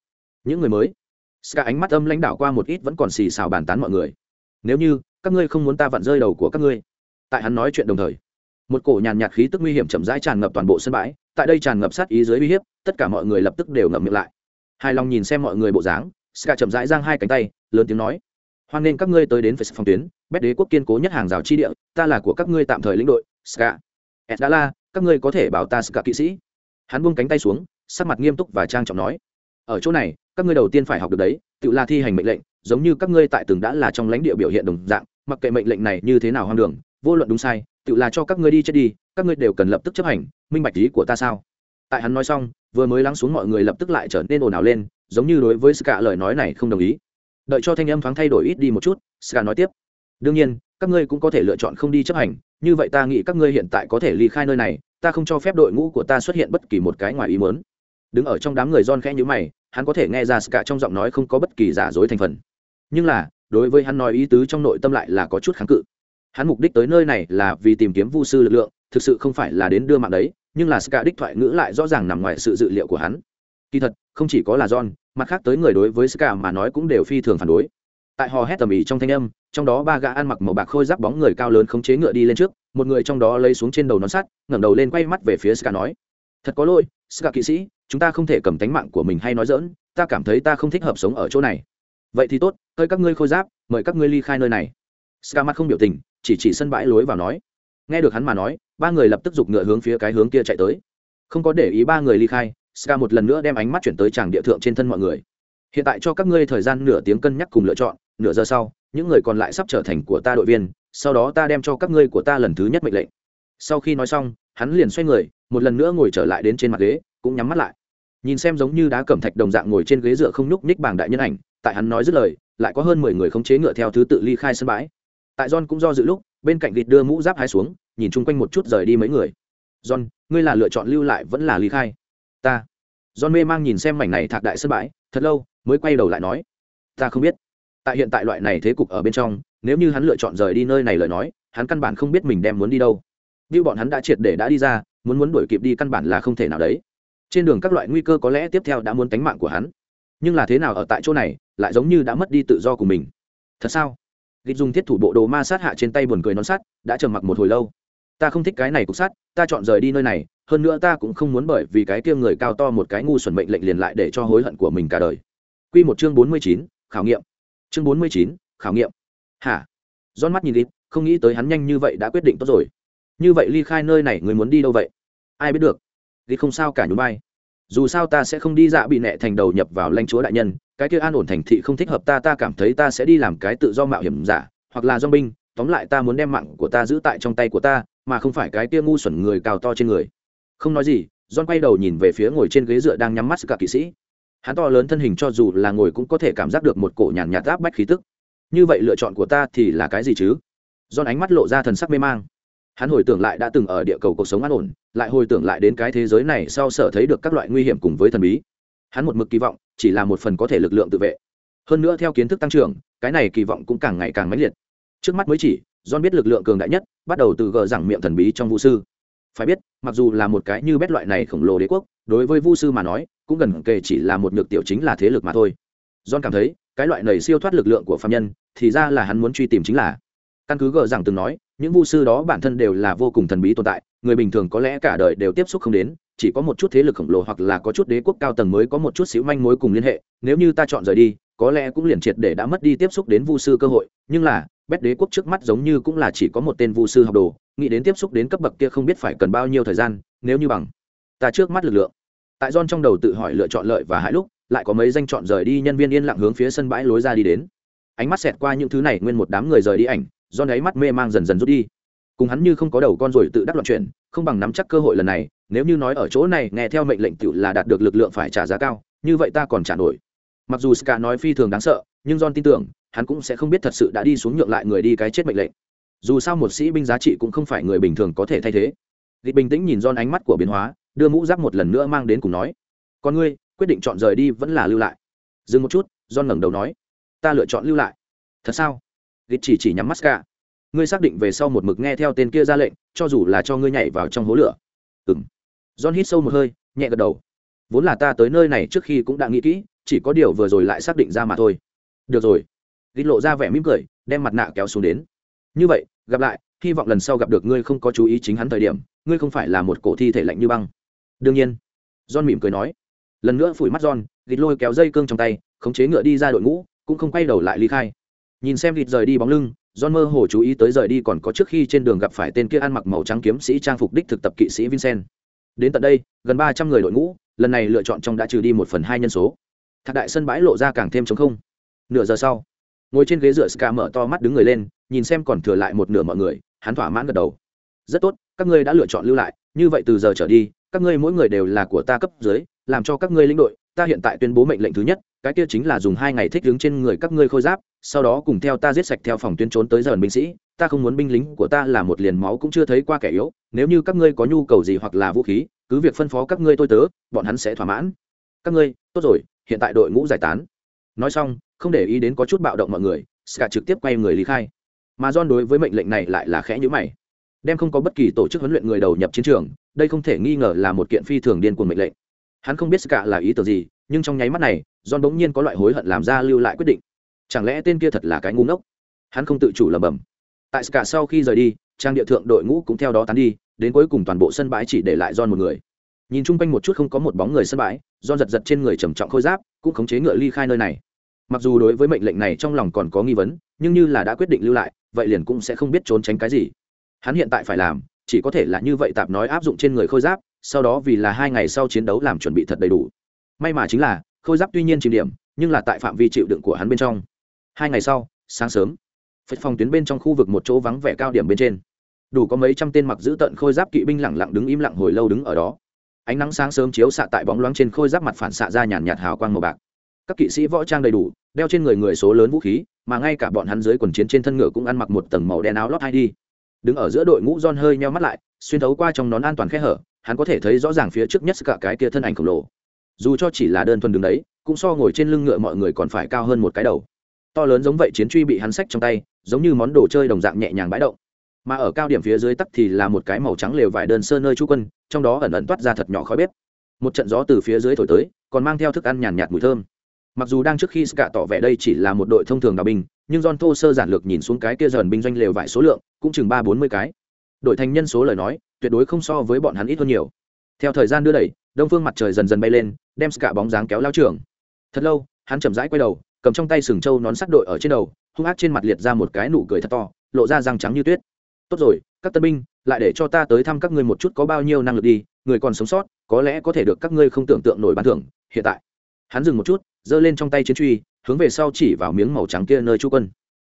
những người mới. Ska ánh mắt âm lãnh đạo qua một ít vẫn còn xì xào bàn tán mọi người nếu như các ngươi không muốn ta vặn rơi đầu của các ngươi tại hắn nói chuyện đồng thời một cổ nhàn nhạt khí tức nguy hiểm chậm rãi tràn ngập toàn bộ sân bãi tại đây tràn ngập sát ý dưới uy hiếp tất cả mọi người lập tức đều ngậm miệng lại hài lòng nhìn xem mọi người bộ dáng ska chậm rãi giang hai cánh tay lớn tiếng nói hoan nên các ngươi tới đến phải phòng tuyến bét đế quốc kiên cố nhất hàng rào chi địa ta là của các ngươi tạm thời lĩnh đội ska ed la, các ngươi có thể bảo ta ska kỵ sĩ hắn buông cánh tay xuống sắc mặt nghiêm túc và trang trọng nói ở chỗ này, các ngươi đầu tiên phải học được đấy, tự là thi hành mệnh lệnh, giống như các ngươi tại từng đã là trong lãnh địa biểu hiện đồng dạng, mặc kệ mệnh lệnh này như thế nào hoang đường, vô luận đúng sai, tự là cho các ngươi đi chết đi, các ngươi đều cần lập tức chấp hành, minh bạch ý của ta sao? Tại hắn nói xong, vừa mới lắng xuống mọi người lập tức lại trở nên ồn ào lên, giống như đối với ska lời nói này không đồng ý. Đợi cho thanh âm thoáng thay đổi ít đi một chút ska nói tiếp, đương nhiên, các ngươi cũng có thể lựa chọn không đi chấp hành, như vậy ta nghĩ các ngươi hiện tại có thể ly khai nơi này, ta không cho phép đội ngũ của ta xuất hiện bất kỳ một cái ngoài ý muốn đứng ở trong đám người don khẽ nhữ mày, hắn có thể nghe ra cả trong giọng nói không có bất kỳ giả dối thành phần. Nhưng là, đối với hắn nói ý tứ trong nội tâm lại là có chút kháng cự. Hắn mục đích tới nơi này là vì tìm kiếm vu sư lực lượng, thực sự không phải là đến đưa mạng đấy, nhưng là ska đích thoại ngữ lại rõ ràng nằm ngoài sự dự liệu của hắn. Kỳ thật, không chỉ có là john, mặt khác tới người đối với ska mà nói cũng đều phi thường phản đối. Tại hò hét tầm ĩ trong thanh âm, trong đó ba gã ăn mặc màu bạc khôi giáp bóng người cao lớn khống chế ngựa đi lên trước, một người trong đó lấy xuống trên đầu nón sắt, ngẩng đầu lên quay mắt về phía ska nói, thật có lỗi ska kỵ sĩ chúng ta không thể cầm tánh mạng của mình hay nói dỡn, ta cảm thấy ta không thích hợp sống ở chỗ này. Vậy thì tốt hơi các ngươi khôi giáp, mời các ngươi ly khai nơi này. Ska mặt không biểu tình, chỉ chỉ sân bãi lối vào nói. Nghe được hắn mà nói, ba người lập tức giục ngựa hướng phía cái hướng kia chạy tới. Không có để ý ba người ly khai ska một lần nữa đem ánh mắt chuyển tới tràng địa thượng trên thân mọi người. Hiện tại cho các ngươi thời gian nửa tiếng cân nhắc cùng lựa chọn, nửa giờ sau, những người còn lại sắp trở thành của ta đội viên, sau đó ta đem cho các ngươi của ta lần thứ nhất mệnh lệnh. Sau khi nói xong, hắn liền xoay người, một lần nữa ngồi trở lại đến trên mặt ghế cũng nhắm mắt lại. Nhìn xem giống như đá cẩm thạch đồng dạng ngồi trên ghế dựa không nhúc nhích bảng đại nhân ảnh, tại hắn nói dứt lời, lại có hơn mười người khống chế ngựa theo thứ tự ly khai sân bãi. Tại john cũng do dự lúc, bên cạnh vịt đưa mũ giáp hai xuống, nhìn chung quanh một chút rời đi mấy người. John, ngươi là lựa chọn lưu lại vẫn là ly khai? Ta. John mê mang nhìn xem mảnh này thạc đại sân bãi, thật lâu, mới quay đầu lại nói, ta không biết. Tại hiện tại loại này thế cục ở bên trong, nếu như hắn lựa chọn rời đi nơi này lời nói, hắn căn bản không biết mình đem muốn đi đâu. Như bọn hắn đã triệt để đã đi ra, muốn muốn đuổi kịp đi căn bản là không thể nào đấy trên đường các loại nguy cơ có lẽ tiếp theo đã muốn tánh mạng của hắn nhưng là thế nào ở tại chỗ này lại giống như đã mất đi tự do của mình thật sao gịch dùng thiết thủ bộ đồ ma sát hạ trên tay buồn cười nón sắt đã trầm mặc một hồi lâu ta không thích cái này cục sắt ta chọn rời đi nơi này hơn nữa ta cũng không muốn bởi vì cái kia người cao to một cái ngu xuẩn mệnh lệnh liền lại để cho hối hận của mình cả đời Quy một chương bốn mươi chín, khảo nghiệm. Chương bốn mươi chín, khảo nghiệm. Hả? Giòn mắt nhìn đi, không nghĩ tới hắn nhanh như vậy đã quyết định tốt rồi. Như vậy ly khai nơi này người muốn đi đâu vậy? Ai biết được thì không sao cả nhún vai. Dù sao ta sẽ không đi dạ bị nệ thành đầu nhập vào lãnh chúa đại nhân, cái kia an ổn thành thị không thích hợp ta ta cảm thấy ta sẽ đi làm cái tự do mạo hiểm giả, hoặc là dòng binh, tóm lại ta muốn đem mạng của ta giữ tại trong tay của ta, mà không phải cái kia ngu xuẩn người cao to trên người. Không nói gì, John quay đầu nhìn về phía ngồi trên ghế dựa đang nhắm mắt cả kỵ sĩ hắn to lớn thân hình cho dù là ngồi cũng có thể cảm giác được một cổ nhàn nhạt áp bách khí tức như vậy lựa chọn của ta thì là cái gì chứ do ánh mắt lộ ra thần sắc mê mang hắn hồi tưởng lại đã từng ở địa cầu cuộc sống an ổn, lại hồi tưởng lại đến cái thế giới này sau sở thấy được các loại nguy hiểm cùng với thần bí. Hắn một mực kỳ vọng, chỉ là một phần có thể lực lượng tự vệ. Hơn nữa theo kiến thức tăng trưởng, cái này kỳ vọng cũng càng ngày càng mãnh liệt. Trước mắt mới chỉ, john biết lực lượng cường đại nhất, bắt đầu từ gờ rằng miệng thần bí trong vũ sư. Phải biết, mặc dù là một cái như bét loại này khổng lồ đế quốc, đối với vu sư mà nói, cũng gần kề chỉ là một nhược tiểu chính là thế lực mà thôi. John cảm thấy, cái loại này siêu thoát lực lượng của phạm nhân, thì ra là hắn muốn truy tìm chính là. Căn cứ gờ rằng từng nói những vu sư đó bản thân đều là vô cùng thần bí tồn tại, người bình thường có lẽ cả đời đều tiếp xúc không đến, chỉ có một chút thế lực khổng lồ hoặc là có chút đế quốc cao tầng mới có một chút xíu manh mối cùng liên hệ, nếu như ta chọn rời đi, có lẽ cũng liền triệt để đã mất đi tiếp xúc đến vu sư cơ hội, nhưng là, bét đế quốc trước mắt giống như cũng là chỉ có một tên vu sư học đồ, nghĩ đến tiếp xúc đến cấp bậc kia không biết phải cần bao nhiêu thời gian, nếu như bằng ta trước mắt lực lượng. Tại John trong đầu tự hỏi lựa chọn lợi và hại lúc, lại có mấy danh chọn rời đi nhân viên yên lặng hướng phía sân bãi lối ra đi đến. Ánh mắt xẹt qua những thứ này, nguyên một đám người rời đi ảnh John ấy mắt mê mang dần dần rút đi. Cùng hắn như không có đầu con rồi tự đắc loạn chuyện không bằng nắm chắc cơ hội lần này nếu như nói ở chỗ này nghe theo mệnh lệnh tự là đạt được lực lượng phải trả giá cao như vậy ta còn trả nổi. Mặc dù ska nói phi thường đáng sợ nhưng john tin tưởng hắn cũng sẽ không biết thật sự đã đi xuống nhượng lại người đi cái chết mệnh lệnh. Dù sao một sĩ binh giá trị cũng không phải người bình thường có thể thay thế. Lịch bình tĩnh nhìn John ánh mắt của biến hóa, đưa mũ giáp một lần nữa mang đến cùng nói con ngươi quyết định chọn rời đi vẫn là lưu lại. Dừng một chút john ngẩng đầu nói ta lựa chọn lưu lại. Thật sao? Gịt chỉ chỉ nhắm mắt cả. Ngươi xác định về sau một mực nghe theo tên kia ra lệnh, cho dù là cho ngươi nhảy vào trong hố lửa. Ừng john hít sâu một hơi, nhẹ gật đầu. Vốn là ta tới nơi này trước khi cũng đã nghĩ kỹ, chỉ có điều vừa rồi lại xác định ra mà thôi. Được rồi. Gịt lộ ra vẻ mỉm cười, đem mặt nạ kéo xuống đến. Như vậy, gặp lại, hy vọng lần sau gặp được ngươi không có chú ý chính hắn thời điểm, ngươi không phải là một cổ thi thể lạnh như băng. Đương nhiên, john mỉm cười nói. Lần nữa phủi mắt john gịt lôi kéo dây cương trong tay, khống chế ngựa đi ra đội ngũ, cũng không quay đầu lại ly khai nhìn xem gịt rời đi bóng lưng, john mơ hồ chú ý tới rời đi còn có trước khi trên đường gặp phải tên kia ăn mặc màu trắng kiếm sĩ trang phục đích thực tập kỵ sĩ vincent. Đến tận đây, gần ba trăm người đội ngũ, lần này lựa chọn trong đã trừ đi một phần hai nhân số. Thạc đại sân bãi lộ ra càng thêm chống không. Nửa giờ sau, ngồi trên ghế dựa ska mở to mắt đứng người lên, nhìn xem còn thừa lại một nửa mọi người, hắn thỏa mãn gật đầu. Rất tốt, các ngươi đã lựa chọn lưu lại, như vậy từ giờ trở đi, các ngươi mỗi người đều là của ta cấp dưới, làm cho các ngươi lĩnh đội ta hiện tại tuyên bố mệnh lệnh thứ nhất, cái kia chính là dùng hai ngày thích đứng trên người các ngươi khôi giáp, sau đó cùng theo ta giết sạch theo phòng tuyên trốn tới giờ binh sĩ, ta không muốn binh lính của ta là một liền máu cũng chưa thấy qua kẻ yếu, nếu như các ngươi có nhu cầu gì hoặc là vũ khí, cứ việc phân phó các ngươi tôi tớ, bọn hắn sẽ thỏa mãn. Các ngươi, tốt rồi, hiện tại đội ngũ giải tán. Nói xong, không để ý đến có chút bạo động mọi người ska trực tiếp quay người lý khai. Mà don đối với mệnh lệnh này lại là khẽ nhữ mày. Đem không có bất kỳ tổ chức huấn luyện người đầu nhập chiến trường, đây không thể nghi ngờ là một kiện phi thường điên cuồng mệnh lệnh hắn không biết cả là ý tưởng gì, nhưng trong nháy mắt này, John bỗng nhiên có loại hối hận làm ra lưu lại quyết định. Chẳng lẽ tên kia thật là cái ngu ngốc? Hắn không tự chủ lẩm bẩm. Tại cả sau khi rời đi, trang địa thượng đội ngũ cũng theo đó tán đi, đến cuối cùng toàn bộ sân bãi chỉ để lại John một người. Nhìn chung quanh một chút không có một bóng người sân bãi, John giật giật trên người trầm trọng khôi giáp, cũng khống chế ngựa ly khai nơi này. Mặc dù đối với mệnh lệnh này trong lòng còn có nghi vấn, nhưng như là đã quyết định lưu lại, vậy liền cũng sẽ không biết trốn tránh cái gì. Hắn hiện tại phải làm, chỉ có thể là như vậy tạp nói áp dụng trên người khôi giáp sau đó vì là hai ngày sau chiến đấu làm chuẩn bị thật đầy đủ. May mà chính là, khôi giáp tuy nhiên chìm điểm, nhưng là tại phạm vi chịu đựng của hắn bên trong. Hai ngày sau, sáng sớm phật phòng tuyến bên trong khu vực một chỗ vắng vẻ cao điểm bên trên. Đủ có mấy trăm tên mặc giữ tận khôi giáp kỵ binh lẳng lặng đứng im lặng hồi lâu đứng ở đó. Ánh nắng sáng sớm chiếu xạ tại bóng loáng trên khôi giáp mặt phản xạ ra nhàn nhạt hào quang màu bạc. Các kỵ sĩ võ trang đầy đủ, đeo trên người người số lớn vũ khí, mà ngay cả bọn hắn dưới quần chiến trên thân ngựa cũng ăn mặc một tầng màu đen áo lót hai đi. Đứng ở giữa đội ngũ John hơi nheo mắt lại, xuyên thấu qua trong nón an toàn khe hở hắn có thể thấy rõ ràng phía trước nhất cả cái kia thân ảnh khổng lồ. Dù cho chỉ là đơn thuần đường đấy, cũng so ngồi trên lưng ngựa mọi người còn phải cao hơn một cái đầu. To lớn giống vậy chiến truy bị hắn xách trong tay, giống như món đồ chơi đồng dạng nhẹ nhàng bãi động. Mà ở cao điểm phía dưới tắc thì là một cái màu trắng lều vải đơn sơ nơi chú quân, trong đó ẩn ẩn toát ra thật nhỏ khói bếp. Một trận gió từ phía dưới thổi tới, còn mang theo thức ăn nhàn nhạt mùi thơm. Mặc dù đang trước khi cả tỏ vẻ đây chỉ là một đội thông thường đào binh, nhưng john thô sơ giản lược nhìn xuống cái kia dần binh doanh lều vải số lượng, cũng chừng ba bốn mươi cái. Đội thành nhân số lời nói tuyệt đối không so với bọn hắn ít hơn nhiều. Theo thời gian đưa đẩy, đông phương mặt trời dần dần bay lên, đem cả bóng dáng kéo lao trường. Thật lâu, hắn chậm rãi quay đầu, cầm trong tay sừng trâu nón sắt đội ở trên đầu, hung ác trên mặt liệt ra một cái nụ cười thật to, lộ ra răng trắng như tuyết. Tốt rồi, các tân binh, lại để cho ta tới thăm các ngươi một chút có bao nhiêu năng lực đi, người còn sống sót, có lẽ có thể được các ngươi không tưởng tượng nổi bán thưởng, hiện tại. Hắn dừng một chút, giơ lên trong tay chiến truy, hướng về sau chỉ vào miếng màu trắng kia nơi chú quân.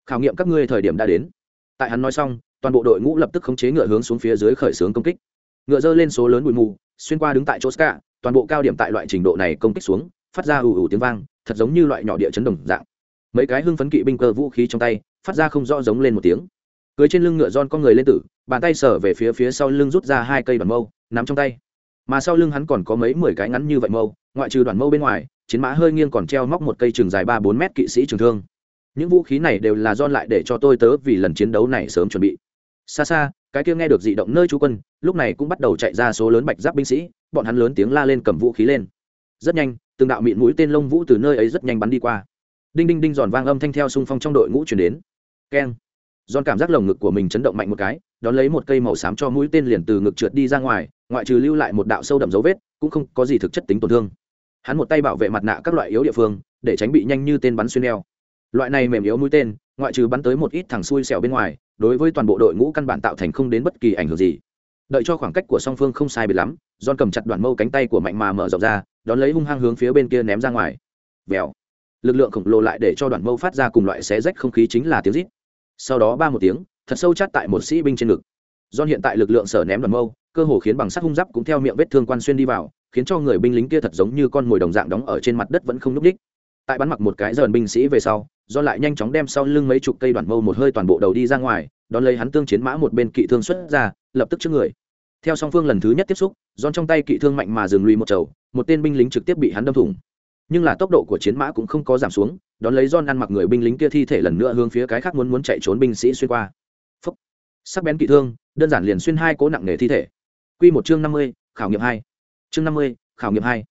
Khảo nghiệm các ngươi thời điểm đã đến. Tại hắn nói xong toàn bộ đội ngũ lập tức khống chế ngựa hướng xuống phía dưới khởi xướng công kích. Ngựa dơ lên số lớn bụi mù, xuyên qua đứng tại chỗ ska, toàn bộ cao điểm tại loại trình độ này công kích xuống, phát ra ù ù tiếng vang, thật giống như loại nhỏ địa chấn đồng dạng. Mấy cái hưng phấn kỵ binh cơ vũ khí trong tay, phát ra không rõ giống lên một tiếng. Cưới trên lưng ngựa giòn con người lên tử, bàn tay sở về phía phía sau lưng rút ra hai cây đoàn mâu, nắm trong tay. Mà sau lưng hắn còn có mấy mười cái ngắn như vậy mâu, ngoại trừ đoàn mâu bên ngoài, chiến mã hơi nghiêng còn treo móc một cây trường dài ba bốn mét kỵ sĩ trường thương. Những vũ khí này đều là don lại để cho tôi tớ vì lần chiến đấu này sớm chuẩn bị xa xa, cái kia nghe được dị động nơi chú quân, lúc này cũng bắt đầu chạy ra số lớn bạch giáp binh sĩ, bọn hắn lớn tiếng la lên cầm vũ khí lên. Rất nhanh, từng đạo mịn mũi tên lông vũ từ nơi ấy rất nhanh bắn đi qua. Đinh đinh đinh giòn vang âm thanh theo xung phong trong đội ngũ chuyển đến. Keng. Giòn cảm giác lồng ngực của mình chấn động mạnh một cái, đón lấy một cây màu xám cho mũi tên liền từ ngực trượt đi ra ngoài, ngoại trừ lưu lại một đạo sâu đậm dấu vết, cũng không có gì thực chất tính tổn thương. Hắn một tay bảo vệ mặt nạ các loại yếu địa phương, để tránh bị nhanh như tên bắn xuyên đeo loại này mềm yếu mũi tên ngoại trừ bắn tới một ít thằng xui xẻo bên ngoài, đối với toàn bộ đội ngũ căn bản tạo thành không đến bất kỳ ảnh hưởng gì. Đợi cho khoảng cách của song phương không sai biệt lắm don cầm chặt đoạn mâu cánh tay của mạnh mà mở rộng ra, đón lấy hung hăng hướng phía bên kia ném ra ngoài. Vèo. Lực lượng khổng lồ lại để cho đoạn mâu phát ra cùng loại xé rách không khí chính là tiếng rít. Sau đó ba một tiếng, thật sâu chát tại một sĩ binh trên ngực. Don hiện tại lực lượng sở ném đoạn mâu, cơ hồ khiến bằng sắt hung giáp cũng theo miệng vết thương quan xuyên đi vào, khiến cho người binh lính kia thật giống như con mồi đồng dạng đóng ở trên mặt đất vẫn không núp đích tại bắn mặc một cái dần binh sĩ về sau do lại nhanh chóng đem sau lưng mấy chục cây đoạn mâu một hơi toàn bộ đầu đi ra ngoài, đón lấy hắn tương chiến mã một bên kỵ thương xuất ra, lập tức trước người. Theo song phương lần thứ nhất tiếp xúc giòn trong tay kỵ thương mạnh mà dừng lùi một chầu, một tên binh lính trực tiếp bị hắn đâm thủng. Nhưng là tốc độ của chiến mã cũng không có giảm xuống, đón lấy giòn ăn mặc người binh lính kia thi thể lần nữa hướng phía cái khác muốn muốn chạy trốn binh sĩ xuyên qua. Phúc. sắc bén kỵ thương, đơn giản liền xuyên hai cố nặng nề thi thể. Quy một chương năm mươi, khảo nghiệm hai. Chương năm mươi, khảo nghiệm hai.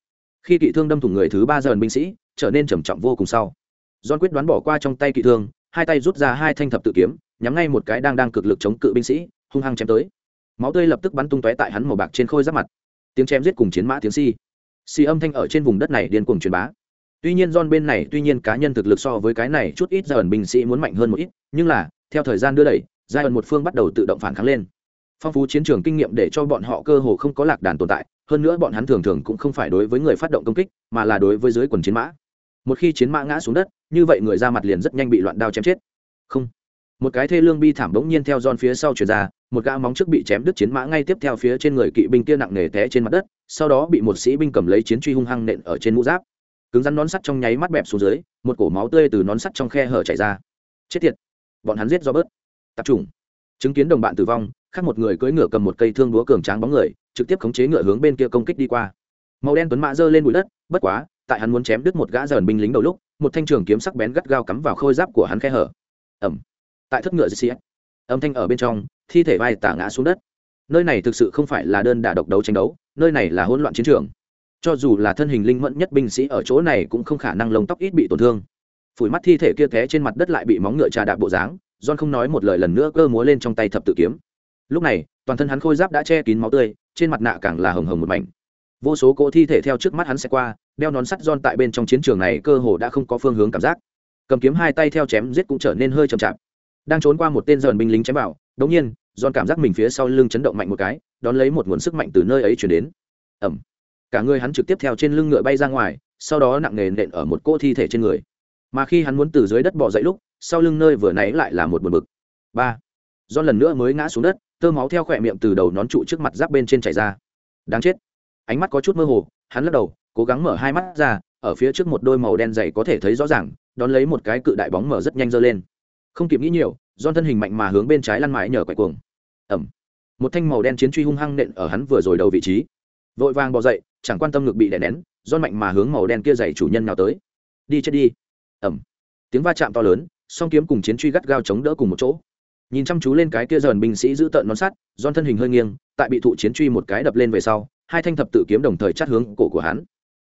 Khi kỵ thương đâm thủng người thứ ba giờ binh sĩ, trở nên trầm trọng vô cùng sau john quyết đoán bỏ qua trong tay kỵ thương, hai tay rút ra hai thanh thập tự kiếm, nhắm ngay một cái đang đang cực lực chống cự binh sĩ, hung hăng chém tới. Máu tươi lập tức bắn tung tóe tại hắn màu bạc trên khôi giáp mặt. Tiếng chém giết cùng chiến mã tiếng si si âm thanh ở trên vùng đất này điên cuồng truyền bá. Tuy nhiên John bên này tuy nhiên cá nhân thực lực so với cái này chút ít giờ binh sĩ muốn mạnh hơn một ít, nhưng là, theo thời gian đưa đẩy giai ẩn một phương bắt đầu tự động phản kháng lên. Phong phú chiến trường kinh nghiệm để cho bọn họ cơ hồ không có lạc đàn tồn tại, hơn nữa bọn hắn thường thường cũng không phải đối với người phát động công kích, mà là đối với dưới quần chiến mã. Một khi chiến mã ngã xuống đất như vậy người ra mặt liền rất nhanh bị loạn đao chém chết. Không. Một cái thê lương bi thảm bỗng nhiên theo giòn phía sau chuyển ra, một gã móng trước bị chém đứt chiến mã ngay tiếp theo phía trên người kỵ binh kia nặng nề té trên mặt đất, sau đó bị một sĩ binh cầm lấy chiến truy hung hăng nện ở trên mũ giáp. Cứng rắn nón sắt trong nháy mắt bẹp xuống dưới, một cổ máu tươi từ nón sắt trong khe hở chảy ra. Chết tiệt. Bọn hắn giết do bớt. Tập trung chứng kiến đồng bạn tử vong, khác một người cưỡi ngựa cầm một cây thương búa cường tráng bóng người, trực tiếp khống chế ngựa hướng bên kia công kích đi qua. Màu đen tuấn mã giơ lên bụi đất, bất quá, tại hắn muốn chém đứt một gã dần binh lính đầu lúc một thanh trường kiếm sắc bén gắt gao cắm vào khôi giáp của hắn khe hở. Ẩm tại thất ngựa dì âm thanh ở bên trong, thi thể vai tả ngã xuống đất. Nơi này thực sự không phải là đơn đả độc đấu tranh đấu, nơi này là hỗn loạn chiến trường. Cho dù là thân hình linh mẫn nhất binh sĩ ở chỗ này cũng không khả năng lông tóc ít bị tổn thương. Phủi mắt thi thể kia té trên mặt đất lại bị móng ngựa trà đạp bộ dáng, john không nói một lời lần nữa cơ múa lên trong tay thập tự kiếm. Lúc này, toàn thân hắn khôi giáp đã che kín máu tươi, trên mặt nạ càng là hồng hồng một mảnh. Vô số cỗ thi thể theo trước mắt hắn sẽ qua đeo nón sắt John tại bên trong chiến trường này cơ hồ đã không có phương hướng cảm giác. Cầm kiếm hai tay theo chém giết cũng trở nên hơi chậm chạp. Đang trốn qua một tên dần binh lính chém vào đống nhiên John cảm giác mình phía sau lưng chấn động mạnh một cái, đón lấy một nguồn sức mạnh từ nơi ấy chuyển đến. Ẩm cả người hắn trực tiếp theo trên lưng ngựa bay ra ngoài, sau đó nặng nề nện ở một cỗ thi thể trên người. Mà khi hắn muốn từ dưới đất bỏ dậy lúc, sau lưng nơi vừa nãy lại là một buồn bực. Ba. Do lần nữa mới ngã xuống đất, tơ máu theo khỏe miệng từ đầu nón trụ trước mặt giáp bên trên chảy ra. Đáng chết. Ánh mắt có chút mơ hồ, hắn lắc đầu cố gắng mở hai mắt ra, ở phía trước một đôi màu đen dày có thể thấy rõ ràng, đón lấy một cái cự đại bóng mở rất nhanh dơ lên. Không kịp nghĩ nhiều don thân hình mạnh mà hướng bên trái lăn mãi nhờ quậy cuồng. Ẩm một thanh màu đen chiến truy hung hăng nện ở hắn vừa rồi đầu vị trí. Vội vàng bò dậy, chẳng quan tâm ngực bị đè nén don mạnh mà hướng màu đen kia dày chủ nhân nào tới. Đi chết đi. Ẩm tiếng va chạm to lớn, song kiếm cùng chiến truy gắt gao chống đỡ cùng một chỗ. Nhìn chăm chú lên cái kia dần binh sĩ giữ tợn nón sắt don thân hình hơi nghiêng, tại bị thụ chiến truy một cái đập lên về sau, hai thanh thập tự kiếm đồng thời chắt hướng cổ của hắn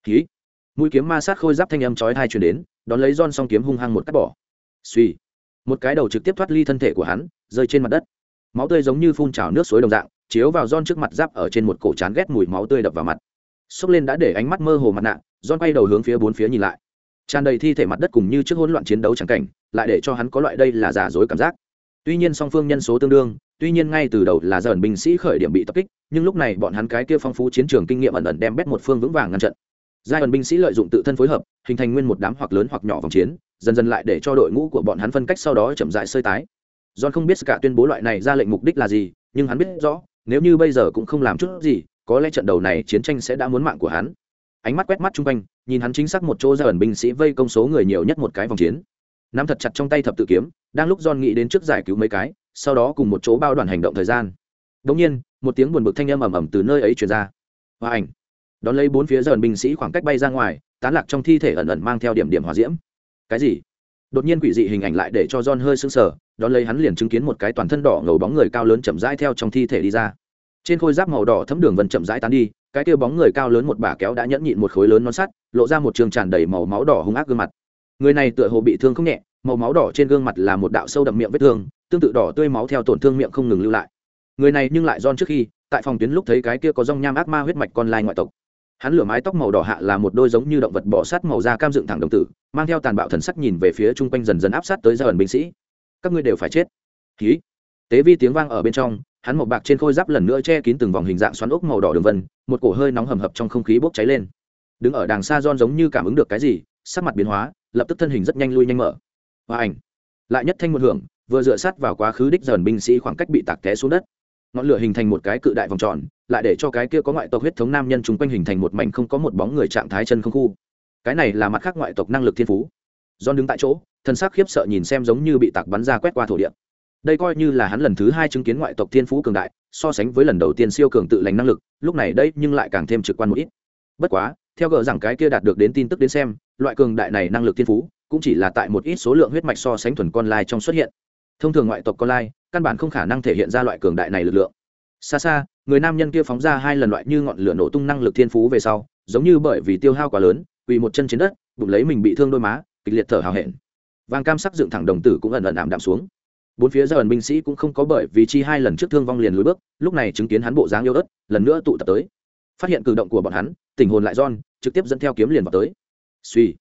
ký mũi kiếm ma sát khôi giáp thanh âm chói hai chuyển đến, đón lấy don song kiếm hung hăng một cắt bỏ. Suy một cái đầu trực tiếp thoát ly thân thể của hắn, rơi trên mặt đất. Máu tươi giống như phun trào nước suối đồng dạng, chiếu vào don trước mặt giáp ở trên một cổ chán ghét mùi máu tươi đập vào mặt. Xốc lên đã để ánh mắt mơ hồ mặt nạ don quay đầu hướng phía bốn phía nhìn lại. Tràn đầy thi thể mặt đất cùng như trước hỗn loạn chiến đấu chẳng cảnh, lại để cho hắn có loại đây là giả dối cảm giác. Tuy nhiên song phương nhân số tương đương, tuy nhiên ngay từ đầu là dần binh sĩ khởi điểm bị tập kích, nhưng lúc này bọn hắn cái kia phong phú chiến trường kinh nghiệm ẩn ẩn đem bét một phương vững vàng ngăn trận giai ẩn binh sĩ lợi dụng tự thân phối hợp, hình thành nguyên một đám hoặc lớn hoặc nhỏ vòng chiến, dần dần lại để cho đội ngũ của bọn hắn phân cách sau đó chậm dại sơi tái. John không biết cả tuyên bố loại này ra lệnh mục đích là gì, nhưng hắn biết rõ, nếu như bây giờ cũng không làm chút gì, có lẽ trận đầu này chiến tranh sẽ đã muốn mạng của hắn. Ánh mắt quét mắt chung quanh, nhìn hắn chính xác một chỗ ra ẩn binh sĩ vây công số người nhiều nhất một cái vòng chiến. Nắm thật chặt trong tay thập tự kiếm, đang lúc john nghĩ đến trước giải cứu mấy cái, sau đó cùng một chỗ bao đoàn hành động thời gian. Đột nhiên, một tiếng buồn bực thanh âm ầm ầm từ nơi ấy truyền ra. Và ảnh đón lấy bốn phía dần binh sĩ khoảng cách bay ra ngoài, tán lạc trong thi thể ẩn ẩn mang theo điểm điểm hỏa diễm. Cái gì? Đột nhiên quỷ dị hình ảnh lại để cho john hơi sững sờ, đón lấy hắn liền chứng kiến một cái toàn thân đỏ ngầu bóng người cao lớn chậm rãi theo trong thi thể đi ra. Trên khôi giáp màu đỏ thấm đường vần chậm rãi tán đi, cái kia bóng người cao lớn một bả kéo đã nhẫn nhịn một khối lớn non sắt, lộ ra một trường tràn đầy màu máu đỏ hung ác gương mặt. Người này tựa hồ bị thương không nhẹ, màu máu đỏ trên gương mặt là một đạo sâu đậm miệng vết thương, tương tự đỏ tươi máu theo tổn thương miệng không ngừng lưu lại. Người này nhưng lại don trước khi, tại phòng tuyến lúc thấy cái kia có rong nham ác ma huyết mạch con lai ngoại tộc hắn lửa mái tóc màu đỏ hạ là một đôi giống như động vật bỏ sát màu da cam dựng thẳng đồng tử, mang theo tàn bạo thần sắc nhìn về phía chung quanh dần dần áp sát tới gia ẩn binh sĩ. Các ngươi đều phải chết. Ký tế vi tiếng vang ở bên trong, hắn một bạc trên khôi giáp lần nữa che kín từng vòng hình dạng xoắn ốc màu đỏ đường vân, một cổ hơi nóng hầm hập trong không khí bốc cháy lên. Đứng ở đàng xa don giống như cảm ứng được cái gì, sắc mặt biến hóa, lập tức thân hình rất nhanh lui nhanh mở. Và ảnh. Lại nhất thanh một hưởng, vừa dựa sát vào quá khứ đích dần binh sĩ khoảng cách bị tạc té xuống đất ngọn lửa hình thành một cái cự đại vòng tròn, lại để cho cái kia có ngoại tộc huyết thống nam nhân chung quanh hình thành một mảnh không có một bóng người trạng thái chân không khu. Cái này là mặt khác ngoại tộc năng lực thiên phú. Do đứng tại chỗ, thân xác khiếp sợ nhìn xem giống như bị tạc bắn ra quét qua thổ địa. Đây coi như là hắn lần thứ hai chứng kiến ngoại tộc thiên phú cường đại, so sánh với lần đầu tiên siêu cường tự lành năng lực, lúc này đây nhưng lại càng thêm trực quan một ít. Bất quá, theo gỡ rằng cái kia đạt được đến tin tức đến xem, loại cường đại này năng lực thiên phú, cũng chỉ là tại một ít số lượng huyết mạch so sánh thuần con lai trong xuất hiện thông thường ngoại tộc con lai căn bản không khả năng thể hiện ra loại cường đại này lực lượng. Xa xa, người nam nhân kia phóng ra hai lần loại như ngọn lửa nổ tung năng lực thiên phú về sau, giống như bởi vì tiêu hao quá lớn vì một chân trên đất, bụng lấy mình bị thương đôi má, kịch liệt thở hào hẹn. Vàng cam sắc dựng thẳng đồng tử cũng ẩn ẩn ảm đạm xuống. Bốn phía giờ ẩn binh sĩ cũng không có bởi vì chi hai lần trước thương vong liền lùi bước, lúc này chứng kiến hắn bộ dáng yêu ớt lần nữa tụ tập tới. Phát hiện cử động của bọn hắn, tình hồn lại giòn, trực tiếp dẫn theo kiếm liền vào tới. Suy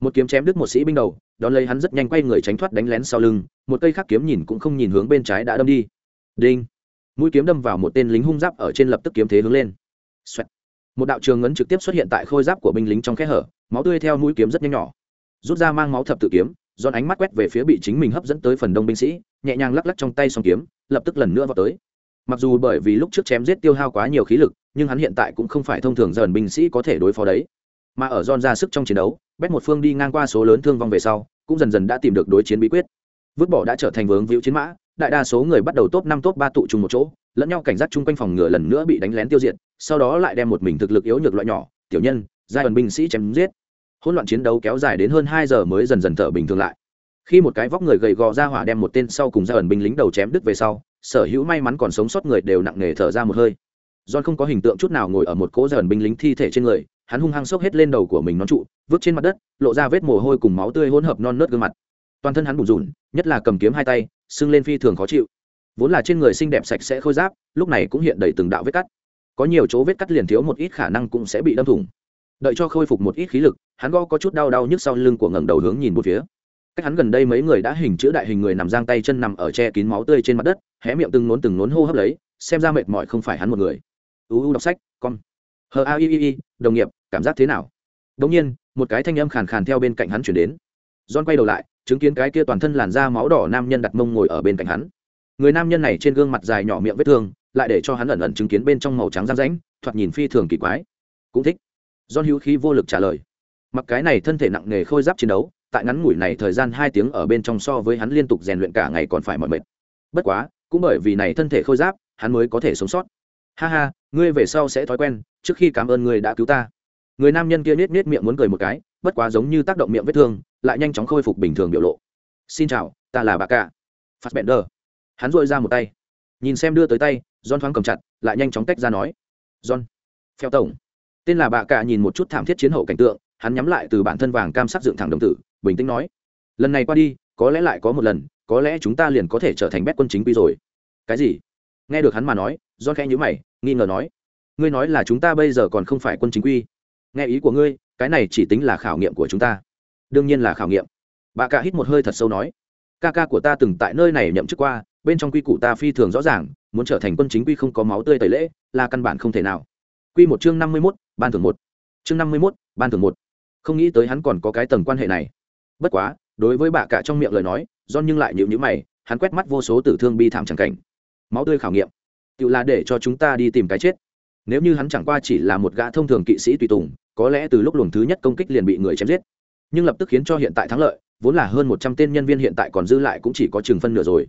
một kiếm chém đứt một sĩ binh đầu đón lấy hắn rất nhanh quay người tránh thoát đánh lén sau lưng, một cây khác kiếm nhìn cũng không nhìn hướng bên trái đã đâm đi. Đinh! Mũi kiếm đâm vào một tên lính hung giáp ở trên lập tức kiếm thế hướng lên、Xoẹt. Một đạo trường ngấn trực tiếp xuất hiện tại khôi giáp của binh lính trong kẽ hở, máu tươi theo mũi kiếm rất nhanh nhỏ. Rút ra mang máu thập tự kiếm, giòn ánh mắt quét về phía bị chính mình hấp dẫn tới phần đông binh sĩ, nhẹ nhàng lắc lắc trong tay song kiếm, lập tức lần nữa vào tới. Mặc dù bởi vì lúc trước chém giết tiêu hao quá nhiều khí lực, nhưng hắn hiện tại cũng không phải thông thường dần binh sĩ có thể đối phó đấy. Mà ở giòn ra sức trong chiến đấu, bét một phương đi ngang qua số lớn thương vong về sau cũng dần dần đã tìm được đối chiến bí quyết. Vứt bỏ đã trở thành vướng víu chiến mã, đại đa số người bắt đầu top năm top ba tụ trùng một chỗ, lẫn nhau cảnh giác chung quanh phòng ngựa lần nữa bị đánh lén tiêu diệt, sau đó lại đem một mình thực lực yếu nhược loại nhỏ, tiểu nhân giai ẩn binh sĩ chém giết. Hỗn loạn chiến đấu kéo dài đến hơn hai giờ mới dần dần thở bình thường lại. Khi một cái vóc người gầy gò ra hỏa đem một tên sau cùng giai ẩn binh lính đầu chém đứt về sau, sở hữu may mắn còn sống sót người đều nặng nề thở ra một hơi. John không có hình tượng chút nào ngồi ở một cỗ dần binh lính thi thể trên người hắn hung hăng sốc hết lên đầu của mình nón trụ vứt trên mặt đất lộ ra vết mồ hôi cùng máu tươi hỗn hợp non nớt gương mặt. Toàn thân hắn bủn rủn, nhất là cầm kiếm hai tay sưng lên phi thường khó chịu. Vốn là trên người xinh đẹp sạch sẽ khôi giáp lúc này cũng hiện đầy từng đạo vết cắt. Có nhiều chỗ vết cắt liền thiếu một ít khả năng cũng sẽ bị đâm thủng. Đợi cho khôi phục một ít khí lực hắn go có chút đau đau nhức sau lưng của ngẩng đầu hướng nhìn một phía. Cách hắn gần đây mấy người đã hình chữ đại hình người nằm giang tay chân nằm ở che kín máu tươi trên mặt đất hé miệng từng nốn từng nốn hô hấp lấy xem ra mệt mỏi không phải hắn một người uu đọc sách con hờ a i i đồng nghiệp, cảm giác thế nào? Đ ỗ n g nhiên, một cái thanh âm khàn khàn theo bên cạnh hắn chuyển đến. John quay đầu lại, chứng kiến cái kia toàn thân làn da máu đỏ nam nhân đặt mông ngồi ở bên cạnh hắn. Người nam nhân này trên gương mặt dài nhỏ miệng vết thương, lại để cho hắn ẩn ẩn chứng kiến bên trong màu trắng răng rãnh, thoạt nhìn phi thường kỳ quái. Cũng thích. John hữu khí vô lực trả lời. Mặc cái này thân thể nặng nề khôi giáp chiến đấu, tại ngắn ngủi này thời gian hai tiếng ở bên trong so với hắn liên tục rèn luyện cả ngày còn phải mỏi mệt. Bất quá, cũng bởi vì này thân thể khôi giáp, hắn mới có thể sống sót ha ha, ngươi về sau sẽ thói quen, trước khi cảm ơn ngươi đã cứu ta. Người nam nhân kia nết nết miệng muốn cười một cái, bất quá giống như tác động miệng vết thương, lại nhanh chóng khôi phục bình thường biểu lộ. Xin chào, ta là bà cả. Phát bẹn đờ hắn dội ra một tay. Nhìn xem đưa tới tay, john thoáng cầm chặt, lại nhanh chóng tách ra nói. John. Phèo tổng. Tên là bà cả nhìn một chút thảm thiết chiến hậu cảnh tượng, hắn nhắm lại từ bản thân vàng cam sắc dựng thẳng đồng tử, bình tĩnh nói. Lần này qua đi, có lẽ lại có một lần, có lẽ chúng ta liền có thể trở thành bét quân chính quy rồi. Cái gì? Nghe được hắn mà nói do khẽ nhữ mày, nghi ngờ nói, ngươi nói là chúng ta bây giờ còn không phải quân chính quy. Nghe ý của ngươi, cái này chỉ tính là khảo nghiệm của chúng ta. Đương nhiên là khảo nghiệm. Bà cả hít một hơi thật sâu nói, ca ca của ta từng tại nơi này nhậm chức qua, bên trong quy củ ta phi thường rõ ràng, muốn trở thành quân chính quy không có máu tươi tẩy lễ, là căn bản không thể nào. Quy một chương năm mươi mốt, ban thưởng một. Chương năm mươi mốt, ban thưởng một. Không nghĩ tới hắn còn có cái tầng quan hệ này. Bất quá, đối với bà cả trong miệng lời nói do nhưng lại nhịu nhữ mày, hắn quét mắt vô số tử thương bi thảm chẳng cảnh. Máu tươi khảo nghiệm tự là để cho chúng ta đi tìm cái chết. Nếu như hắn chẳng qua chỉ là một gã thông thường kỵ sĩ tùy tùng, có lẽ từ lúc luồng thứ nhất công kích liền bị người chém giết. Nhưng lập tức khiến cho hiện tại thắng lợi, vốn là hơn một trăm tên nhân viên hiện tại còn dư lại cũng chỉ có chừng phân nửa rồi.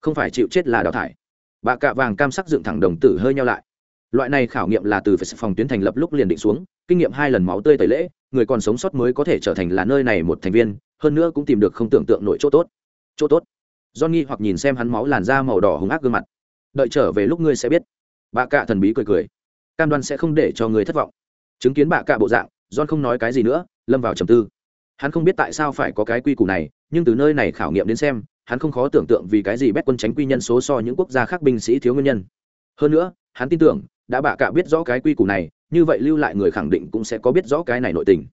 Không phải chịu chết là đào thải. Bà cạ vàng cam sắc dựng thẳng đồng tử hơi nhau lại. Loại này khảo nghiệm là từ phòng tuyến thành lập lúc liền định xuống, kinh nghiệm hai lần máu tươi tẩy lễ, người còn sống sót mới có thể trở thành là nơi này một thành viên, hơn nữa cũng tìm được không tưởng tượng nổi chỗ tốt. Chỗ tốt. Do nghi hoặc nhìn xem hắn máu làn da màu đỏ hung ác gương mặt đợi trở về lúc ngươi sẽ biết. Bà cạ thần bí cười cười. Cam đoan sẽ không để cho người thất vọng. Chứng kiến bà cạ bộ dạng, john không nói cái gì nữa, lâm vào trầm tư. Hắn không biết tại sao phải có cái quy củ này, nhưng từ nơi này khảo nghiệm đến xem, hắn không khó tưởng tượng vì cái gì bét quân tránh quy nhân số so những quốc gia khác binh sĩ thiếu nguyên nhân. Hơn nữa, hắn tin tưởng, đã bà cạ biết rõ cái quy củ này, như vậy lưu lại người khẳng định cũng sẽ có biết rõ cái này nội tình.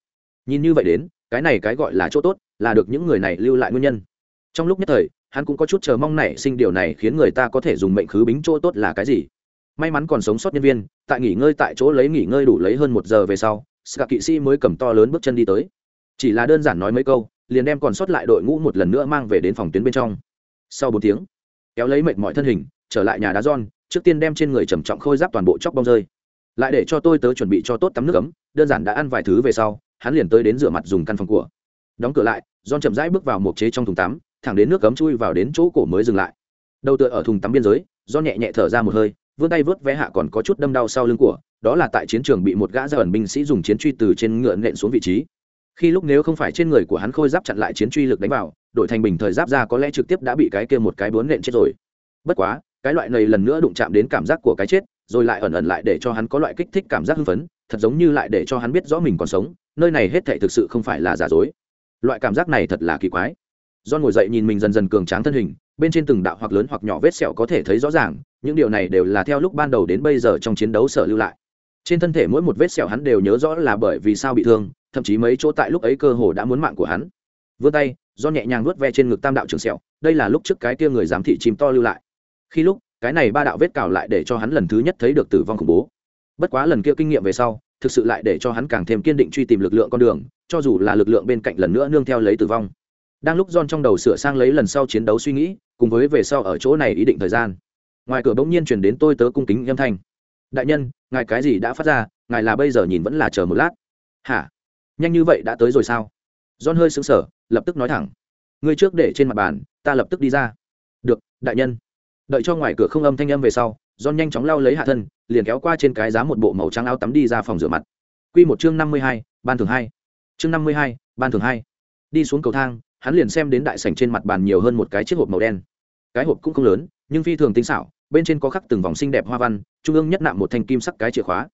Nhìn như vậy đến, cái này cái gọi là chỗ tốt, là được những người này lưu lại nguyên nhân. Trong lúc nhất thời hắn cũng có chút chờ mong nảy sinh điều này khiến người ta có thể dùng mệnh khứ bính chỗ tốt là cái gì. May mắn còn sống sót nhân viên, tại nghỉ ngơi tại chỗ lấy nghỉ ngơi đủ lấy hơn một giờ về sau ska kỵ sĩ mới cầm to lớn bước chân đi tới. Chỉ là đơn giản nói mấy câu, liền đem còn sót lại đội ngũ một lần nữa mang về đến phòng tuyến bên trong. Sau bốn tiếng, kéo lấy mệt mọi thân hình, trở lại nhà đá giòn, trước tiên đem trên người trầm trọng khôi giáp toàn bộ chóc bong rơi. Lại để cho tôi tớ chuẩn bị cho tốt tắm nước ấm, đơn giản đã ăn vài thứ về sau, hắn liền tới đến rửa mặt dùng căn phòng của. Đóng cửa lại, giòn chậm rãi bước vào một chế trong thùng tắm thẳng đến nước cấm chui vào đến chỗ cổ mới dừng lại. Đầu tựa ở thùng tắm biên giới, do nhẹ nhẹ thở ra một hơi, vươn tay vớt vé hạ còn có chút đâm đau sau lưng của, đó là tại chiến trường bị một gã gia ẩn binh sĩ dùng chiến truy từ trên ngựa nện xuống vị trí. Khi lúc nếu không phải trên người của hắn khôi giáp chặn lại chiến truy lực đánh vào, đội thành bình thời giáp ra có lẽ trực tiếp đã bị cái kia một cái bướn nện chết rồi. Bất quá, cái loại này lần nữa đụng chạm đến cảm giác của cái chết, rồi lại ẩn ẩn lại để cho hắn có loại kích thích cảm giác hưng phấn, thật giống như lại để cho hắn biết rõ mình còn sống, nơi này hết thệ thực sự không phải là giả dối. Loại cảm giác này thật là kỳ quái. John ngồi dậy nhìn mình dần dần cường tráng thân hình, bên trên từng đạo hoặc lớn hoặc nhỏ vết sẹo có thể thấy rõ ràng, những điều này đều là theo lúc ban đầu đến bây giờ trong chiến đấu sở lưu lại. Trên thân thể mỗi một vết sẹo hắn đều nhớ rõ là bởi vì sao bị thương, thậm chí mấy chỗ tại lúc ấy cơ hồ đã muốn mạng của hắn. Vươn tay, John nhẹ nhàng nuốt ve trên ngực tam đạo trường sẹo, đây là lúc trước cái kia người giám thị chim to lưu lại. Khi lúc, cái này ba đạo vết cào lại để cho hắn lần thứ nhất thấy được tử vong khủng bố. Bất quá lần kia kinh nghiệm về sau, thực sự lại để cho hắn càng thêm kiên định truy tìm lực lượng con đường, cho dù là lực lượng bên cạnh lần nữa nương theo lấy tử vong đang lúc john trong đầu sửa sang lấy lần sau chiến đấu suy nghĩ, cùng với về sau ở chỗ này ý định thời gian. Ngoài cửa bỗng nhiên chuyển đến tôi tớ cung kính âm thanh. Đại nhân, ngài cái gì đã phát ra? Ngài là bây giờ nhìn vẫn là chờ một lát. Hả? Nhanh như vậy đã tới rồi sao? John hơi sững sờ, lập tức nói thẳng. Ngươi trước để trên mặt bàn, ta lập tức đi ra. Được, đại nhân. Đợi cho ngoài cửa không âm thanh âm về sau, john nhanh chóng lau lấy hạ thân, liền kéo qua trên cái giá một bộ màu trắng áo tắm đi ra phòng rửa mặt. Q một chương năm mươi hai, ban thường hai. Chương năm mươi hai, ban thường hai. Đi xuống cầu thang hắn liền xem đến đại sảnh trên mặt bàn nhiều hơn một cái chiếc hộp màu đen. Cái hộp cũng không lớn, nhưng phi thường tinh xảo, bên trên có khắc từng vòng xinh đẹp hoa văn, trung ương nhất nạm một thanh kim sắc cái chìa khóa.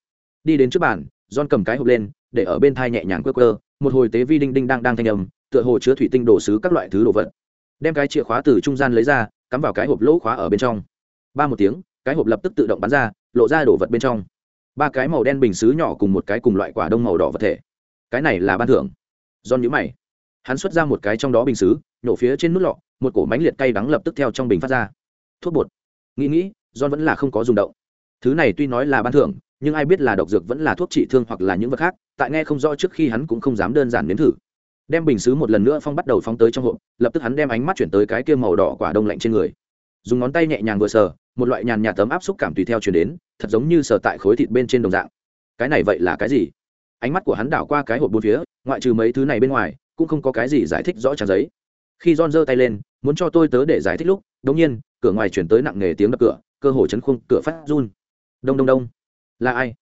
Đi đến trước bàn, john cầm cái hộp lên, để ở bên thai nhẹ nhàng quơ quơ, một hồi tế vi đinh đinh đang đang thanh âm, tựa hồ chứa thủy tinh đồ sứ các loại thứ đồ vật. Đem cái chìa khóa từ trung gian lấy ra, cắm vào cái hộp lỗ khóa ở bên trong. Ba một tiếng, cái hộp lập tức tự động bắn ra, lộ ra đồ vật bên trong. Ba cái màu đen bình xứ nhỏ cùng một cái cùng loại quả đông màu đỏ vật thể. Cái này là ban thưởng. John nhíu mày hắn xuất ra một cái trong đó bình xứ, nhổ phía trên nút lọ, một cổ mánh liệt cay đắng lập tức theo trong bình phát ra. Thuốc bột. Nghĩ nghĩ, John vẫn là không có dùng động. Thứ này tuy nói là ban thưởng, nhưng ai biết là độc dược vẫn là thuốc trị thương hoặc là những vật khác, tại nghe không rõ trước khi hắn cũng không dám đơn giản nếm thử. Đem bình xứ một lần nữa phong bắt đầu phóng tới trong hộp, lập tức hắn đem ánh mắt chuyển tới cái kia màu đỏ quả đông lạnh trên người. Dùng ngón tay nhẹ nhàng vừa sờ, một loại nhàn nhạt tấm áp xúc cảm tùy theo chuyển đến, thật giống như sờ tại khối thịt bên trên đồng dạng. Cái này vậy là cái gì? Ánh mắt của hắn đảo qua cái hộp bốn phía, ngoại trừ mấy thứ này bên ngoài cũng không có cái gì giải thích rõ trang giấy. Khi john giơ tay lên, muốn cho tôi tớ để giải thích lúc đống nhiên, cửa ngoài chuyển tới nặng nề tiếng đập cửa, cơ hồ chấn khung cửa phát run. Đông đông đông. Là ai?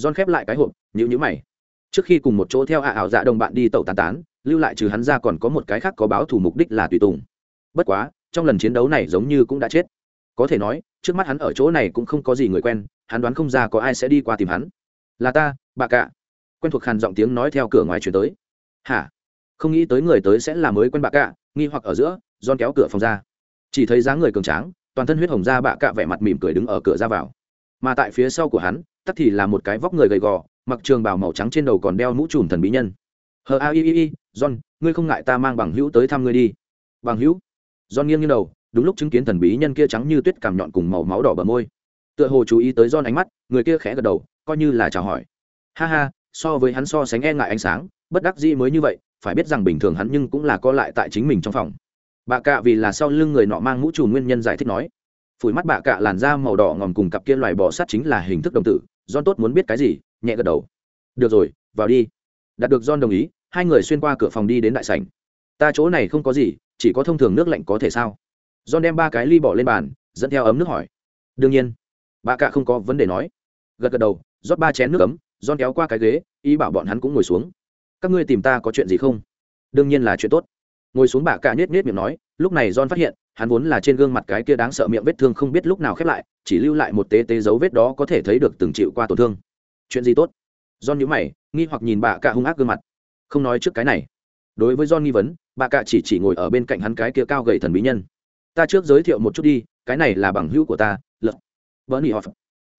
John khép lại cái hộp nhữ nhữ mày. Trước khi cùng một chỗ theo hạ ảo dạ đồng bạn đi tẩu tán tán, lưu lại trừ hắn ra còn có một cái khác có báo thủ mục đích là tùy tùng. Bất quá, trong lần chiến đấu này giống như cũng đã chết. Có thể nói, trước mắt hắn ở chỗ này cũng không có gì người quen, hắn đoán không ra có ai sẽ đi qua tìm hắn. Là ta, bà cạ quen thuộc hàn giọng tiếng nói theo cửa ngoài chuyển tới. Hả? Không nghĩ tới người tới sẽ là mới quen bà cạ, nghi hoặc ở giữa don kéo cửa phòng ra. Chỉ thấy dáng người cường tráng, toàn thân huyết hồng ra bạ cạ vẻ mặt mỉm cười đứng ở cửa ra vào. Mà tại phía sau của hắn tắt thì là một cái vóc người gầy gò, mặc trường bào màu trắng trên đầu còn đeo mũ trùm thần bí nhân. Hờ a i i i, john, ngươi không ngại ta mang bằng hữu tới thăm ngươi đi. Bằng hữu? John nghiêng như đầu, đúng lúc chứng kiến thần bí nhân kia trắng như tuyết cảm nhọn cùng màu máu đỏ bờ môi. Tựa hồ chú ý tới john ánh mắt, người kia khẽ gật đầu, coi như là chào hỏi. Ha ha, so với hắn so sánh e ngại ánh sáng, bất đắc dĩ mới như vậy phải biết rằng bình thường hắn nhưng cũng là co lại tại chính mình trong phòng. Bà cạ vì là sau lưng người nọ mang mũ trùm nguyên nhân giải thích nói, phủi mắt bà cạ làn da màu đỏ ngòm cùng cặp kia loài bò sát chính là hình thức đồng tử, john tốt muốn biết cái gì, nhẹ gật đầu. Được rồi, vào đi. Đạt được john đồng ý, hai người xuyên qua cửa phòng đi đến đại sảnh. Ta chỗ này không có gì, chỉ có thông thường nước lạnh có thể sao? John đem ba cái ly bỏ lên bàn, dẫn theo ấm nước hỏi. Đương nhiên. Bà cạ không có vấn đề nói. Gật gật đầu, rót ba chén nước ấm, john kéo qua cái ghế, ý bảo bọn hắn cũng ngồi xuống các ngươi tìm ta có chuyện gì không? Đương nhiên là chuyện tốt. Ngồi xuống bà cạ nhét nhét miệng nói, lúc này john phát hiện, hắn vốn là trên gương mặt cái kia đáng sợ miệng vết thương không biết lúc nào khép lại, chỉ lưu lại một tế tế dấu vết đó có thể thấy được từng chịu qua tổn thương. Chuyện gì tốt? John nhíu mày, nghi hoặc nhìn bà cạ hung ác gương mặt. Không nói trước cái này. Đối với john nghi vấn, bà cạ chỉ chỉ ngồi ở bên cạnh hắn cái kia cao gầy thần bí nhân. Ta trước giới thiệu một chút đi, cái này là bằng hữu của ta, lật. Vỡ nỉ họ.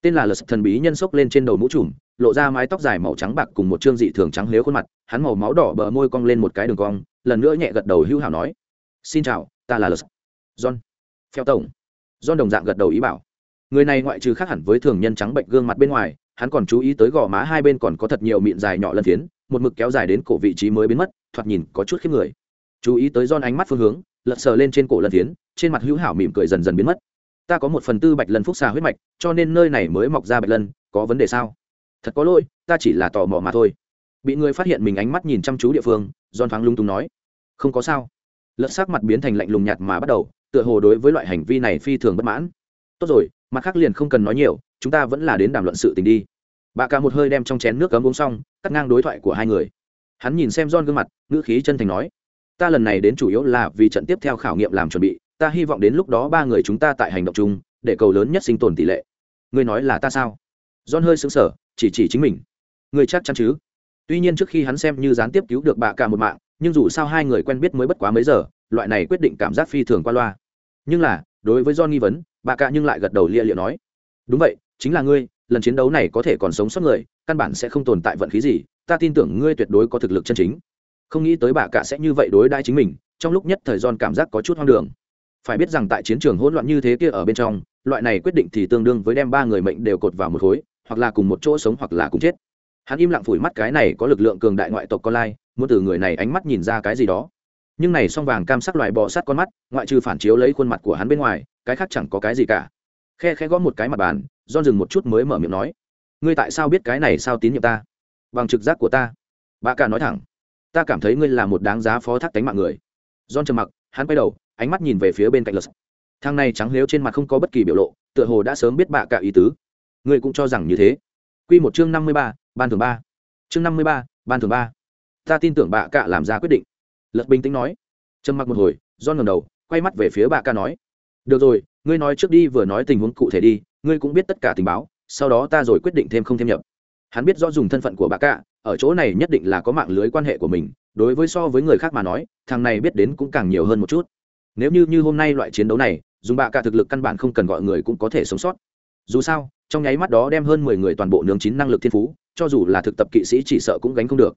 tên là lật thần bí nhân xốc lên trên đầu mũ trùm lộ ra mái tóc dài màu trắng bạc cùng một chương dị thường trắng nếu khuôn mặt, hắn màu máu đỏ bờ môi cong lên một cái đường cong, lần nữa nhẹ gật đầu hữu hảo nói, xin chào, ta là lật. John. Theo tổng. John đồng dạng gật đầu ý bảo. Người này ngoại trừ khác hẳn với thường nhân trắng bệnh gương mặt bên ngoài, hắn còn chú ý tới gò má hai bên còn có thật nhiều mịn dài nhỏ lân phiến, một mực kéo dài đến cổ vị trí mới biến mất, thoạt nhìn có chút khiếp người. Chú ý tới John ánh mắt phương hướng, lật sờ lên trên cổ lân phiến, trên mặt hữu hảo mỉm cười dần dần biến mất. Ta có một phần tư bạch lân phúc xà huyết mạch, cho nên nơi này mới mọc ra bạch lân, có vấn đề sao? Thật có lỗi, ta chỉ là tò mò mà thôi. Bị người phát hiện mình ánh mắt nhìn chăm chú địa phương, giòn thoáng lung tung nói. Không có sao. Lật sắc mặt biến thành lạnh lùng nhạt mà bắt đầu, tựa hồ đối với loại hành vi này phi thường bất mãn. Tốt rồi, mặt khác liền không cần nói nhiều, chúng ta vẫn là đến đàm luận sự tình đi. Bà ca một hơi đem trong chén nước cấm uống xong, cắt ngang đối thoại của hai người. Hắn nhìn xem John gương mặt, ngữ khí chân thành nói. Ta lần này đến chủ yếu là vì trận tiếp theo khảo nghiệm làm chuẩn bị, ta hy vọng đến lúc đó ba người chúng ta tại hành động chung, để cầu lớn nhất sinh tồn tỷ lệ. Ngươi nói là ta sao? John hơi sững sờ chỉ chỉ chính mình. Người chắc chắn chứ? Tuy nhiên trước khi hắn xem như gián tiếp cứu được bà cả một mạng, nhưng dù sao hai người quen biết mới bất quá mấy giờ, loại này quyết định cảm giác phi thường qua loa. Nhưng là, đối với do nghi vấn bà cả nhưng lại gật đầu lia liệu nói, đúng vậy, chính là ngươi, lần chiến đấu này có thể còn sống sót người, căn bản sẽ không tồn tại vận khí gì, ta tin tưởng ngươi tuyệt đối có thực lực chân chính. Không nghĩ tới bà cả sẽ như vậy đối đãi chính mình, trong lúc nhất thời gian cảm giác có chút hoang đường. Phải biết rằng tại chiến trường hỗn loạn như thế kia ở bên trong, loại này quyết định thì tương đương với đem ba người mệnh đều cột vào một khối hoặc là cùng một chỗ sống hoặc là cùng chết. Hắn im lặng phủi mắt cái này có lực lượng cường đại ngoại tộc con lai, muốn từ người này ánh mắt nhìn ra cái gì đó. Nhưng này song vàng cam sắc loại bọ sát con mắt, ngoại trừ phản chiếu lấy khuôn mặt của hắn bên ngoài, cái khác chẳng có cái gì cả. Khe khe gõ một cái mặt bàn do dừng một chút mới mở miệng nói, ngươi tại sao biết cái này sao tín nhiệm ta? Bằng trực giác của ta. Bà cả nói thẳng, ta cảm thấy ngươi là một đáng giá phó thác tánh mạng người. Don trầm mặc, hắn quay đầu, ánh mắt nhìn về phía bên cạnh lật thang này trắng nếu trên mặt không có bất kỳ biểu lộ, tựa hồ đã sớm biết bạ cả ý tứ ngươi cũng cho rằng như thế. Q một chương năm mươi ba, ban thường ba. Chương năm mươi ba, ban thường ba. Ta tin tưởng bạ cả làm ra quyết định. Lật bình tĩnh nói. Trầm mặc một hồi don ngầm đầu, quay mắt về phía bạ ca nói. Được rồi, ngươi nói trước đi, vừa nói tình huống cụ thể đi, ngươi cũng biết tất cả tình báo, sau đó ta rồi quyết định thêm không thêm nhập. Hắn biết rõ dùng thân phận của bà cả ở chỗ này nhất định là có mạng lưới quan hệ của mình, đối với so với người khác mà nói, thằng này biết đến cũng càng nhiều hơn một chút. Nếu như như hôm nay loại chiến đấu này, dùng bạ cả thực lực căn bản không cần gọi người cũng có thể sống sót. Dù sao trong nháy mắt đó đem hơn mười người toàn bộ nướng chín năng lực thiên phú, cho dù là thực tập kỵ sĩ chỉ sợ cũng gánh không được.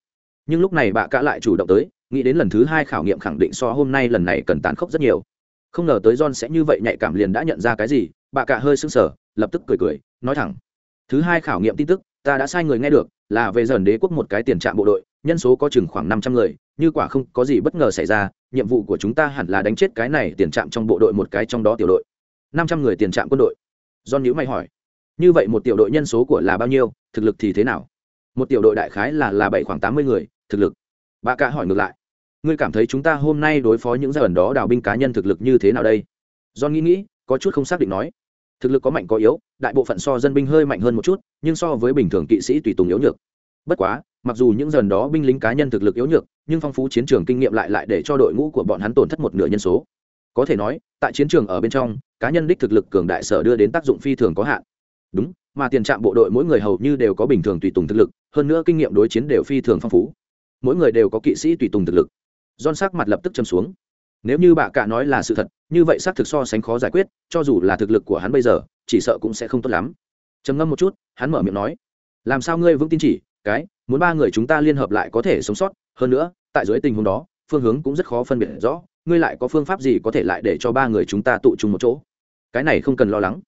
Nhưng lúc này bạ cả lại chủ động tới, nghĩ đến lần thứ hai khảo nghiệm khẳng định so hôm nay lần này cần tàn khốc rất nhiều. Không ngờ tới john sẽ như vậy nhạy cảm liền đã nhận ra cái gì bạ cả hơi sững sờ, lập tức cười cười, nói thẳng. Thứ hai khảo nghiệm tin tức, ta đã sai người nghe được, là về dần đế quốc một cái tiền trạm bộ đội, nhân số có chừng khoảng năm trăm người, như quả không có gì bất ngờ xảy ra, nhiệm vụ của chúng ta hẳn là đánh chết cái này tiền trạm trong bộ đội một cái trong đó tiểu đội. Năm trăm người tiền trạm quân đội. John nhữ mày hỏi như vậy một tiểu đội nhân số của là bao nhiêu, thực lực thì thế nào? Một tiểu đội đại khái là là bảy khoảng tám mươi người, thực lực. Bà cả hỏi ngược lại. Ngươi cảm thấy chúng ta hôm nay đối phó những gia ẩn đó đào binh cá nhân thực lực như thế nào đây? Do nghĩ nghĩ, có chút không xác định nói. Thực lực có mạnh có yếu, đại bộ phận so dân binh hơi mạnh hơn một chút, nhưng so với bình thường kỵ sĩ tùy tùng yếu nhược. Bất quá, mặc dù những dần đó binh lính cá nhân thực lực yếu nhược, nhưng phong phú chiến trường kinh nghiệm lại lại để cho đội ngũ của bọn hắn tổn thất một nửa nhân số. Có thể nói, tại chiến trường ở bên trong, cá nhân đích thực lực cường đại sở đưa đến tác dụng phi thường có hạn đúng, mà tiền trạm bộ đội mỗi người hầu như đều có bình thường tùy tùng thực lực, hơn nữa kinh nghiệm đối chiến đều phi thường phong phú. Mỗi người đều có kỵ sĩ tùy tùng thực lực. Don sắc mặt lập tức châm xuống. Nếu như bà cả nói là sự thật, như vậy xác thực so sánh khó giải quyết, cho dù là thực lực của hắn bây giờ, chỉ sợ cũng sẽ không tốt lắm. Trầm ngâm một chút, hắn mở miệng nói, làm sao ngươi vững tin chỉ, cái, muốn ba người chúng ta liên hợp lại có thể sống sót, hơn nữa, tại dưới tình huống đó, phương hướng cũng rất khó phân biệt rõ, ngươi lại có phương pháp gì có thể lại để cho ba người chúng ta tụ chung một chỗ? Cái này không cần lo lắng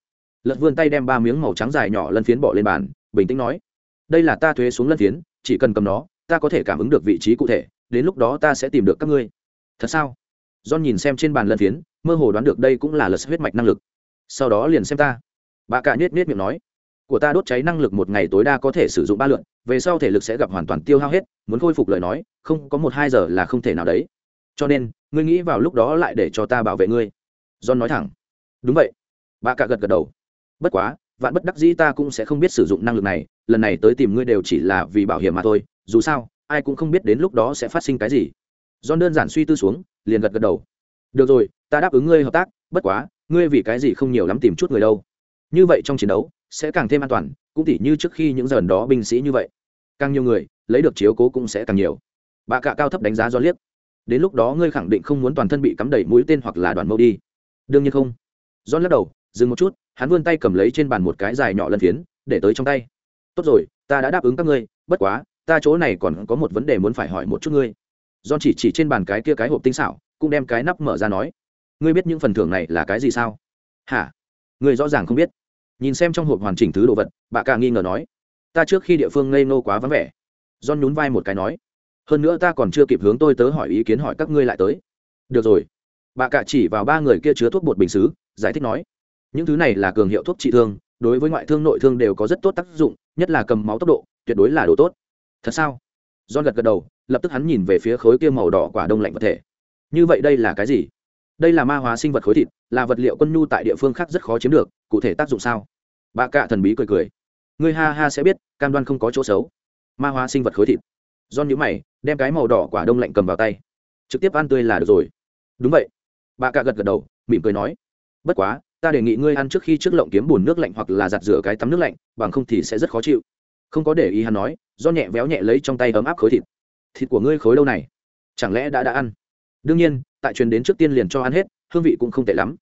lật vươn tay đem ba miếng màu trắng dài nhỏ lân phiến bỏ lên bàn bình tĩnh nói đây là ta thuế xuống lân phiến chỉ cần cầm nó ta có thể cảm ứng được vị trí cụ thể đến lúc đó ta sẽ tìm được các ngươi thật sao John nhìn xem trên bàn lân phiến, mơ hồ đoán được đây cũng là lật huyết mạch năng lực. Sau đó liền xem ta. Bà cả nhét nhét miệng nói, của ta đốt cháy năng lực một ngày tối đa có thể sử dụng ba lượt, về sau thể lực sẽ gặp hoàn toàn tiêu hao hết, muốn khôi phục lời nói, không có một hai giờ là không thể nào đấy. Cho nên, ngươi nghĩ vào lúc đó lại để cho ta bảo vệ ngươi. John nói thẳng. Đúng vậy. Bà cả gật gật đầu. Bất quá, vạn bất đắc dĩ ta cũng sẽ không biết sử dụng năng lực này, lần này tới tìm ngươi đều chỉ là vì bảo hiểm mà thôi, dù sao, ai cũng không biết đến lúc đó sẽ phát sinh cái gì. John đơn giản suy tư xuống, liền gật gật đầu. Được rồi ta đáp ứng ngươi hợp tác bất quá ngươi vì cái gì không nhiều lắm tìm chút người đâu. Như vậy trong chiến đấu sẽ càng thêm an toàn cũng tỉ như trước khi những giờ đó binh sĩ như vậy. Càng nhiều người lấy được chiếu cố cũng sẽ càng nhiều. Bà cạ cao thấp đánh giá do liếc. Đến lúc đó ngươi khẳng định không muốn toàn thân bị cắm đầy mũi tên hoặc là đoàn mâu đi. Đương nhiên không. John lắc đầu dừng một chút hắn vươn tay cầm lấy trên bàn một cái dài nhỏ lân phiến để tới trong tay tốt rồi ta đã đáp ứng các ngươi bất quá ta chỗ này còn có một vấn đề muốn phải hỏi một chút ngươi John chỉ chỉ trên bàn cái kia cái hộp tinh xảo, cũng đem cái nắp mở ra nói, ngươi biết những phần thưởng này là cái gì sao? Hả? Ngươi rõ ràng không biết. Nhìn xem trong hộp hoàn chỉnh thứ đồ vật, bà ca nghi ngờ nói, ta trước khi địa phương ngây nô quá vắng vẻ. John nhún vai một cái nói, hơn nữa ta còn chưa kịp hướng tôi tớ hỏi ý kiến hỏi các ngươi lại tới. Được rồi. Bà cả chỉ vào ba người kia chứa thuốc bột bình xứ, giải thích nói, những thứ này là cường hiệu thuốc trị thương, đối với ngoại thương nội thương đều có rất tốt tác dụng, nhất là cầm máu tốc độ, tuyệt đối là đồ tốt. Thật sao? Don gật gật đầu, lập tức hắn nhìn về phía khối kia màu đỏ quả đông lạnh vật thể. Như vậy đây là cái gì? Đây là ma hóa sinh vật khối thịt là vật liệu quân nhu tại địa phương khác rất khó chiếm được cụ thể tác dụng sao? Bà cạ thần bí cười cười. Ngươi ha ha sẽ biết cam đoan không có chỗ xấu. Ma hóa sinh vật khối thịt. Do nhữ mày đem cái màu đỏ quả đông lạnh cầm vào tay. Trực tiếp ăn tươi là được rồi. Đúng vậy. Bà cạ gật gật đầu mỉm cười nói. Bất quá ta đề nghị ngươi ăn trước khi trước lộng kiếm bùn nước lạnh hoặc là giặt rửa cái tắm nước lạnh, bằng không thì sẽ rất khó chịu. Không có để ý hắn nói, do nhẹ véo nhẹ lấy trong tay ấm áp khối thịt. Thịt của ngươi khối đâu này? Chẳng lẽ đã đã ăn? Đương nhiên, tại truyền đến trước tiên liền cho ăn hết, hương vị cũng không tệ lắm.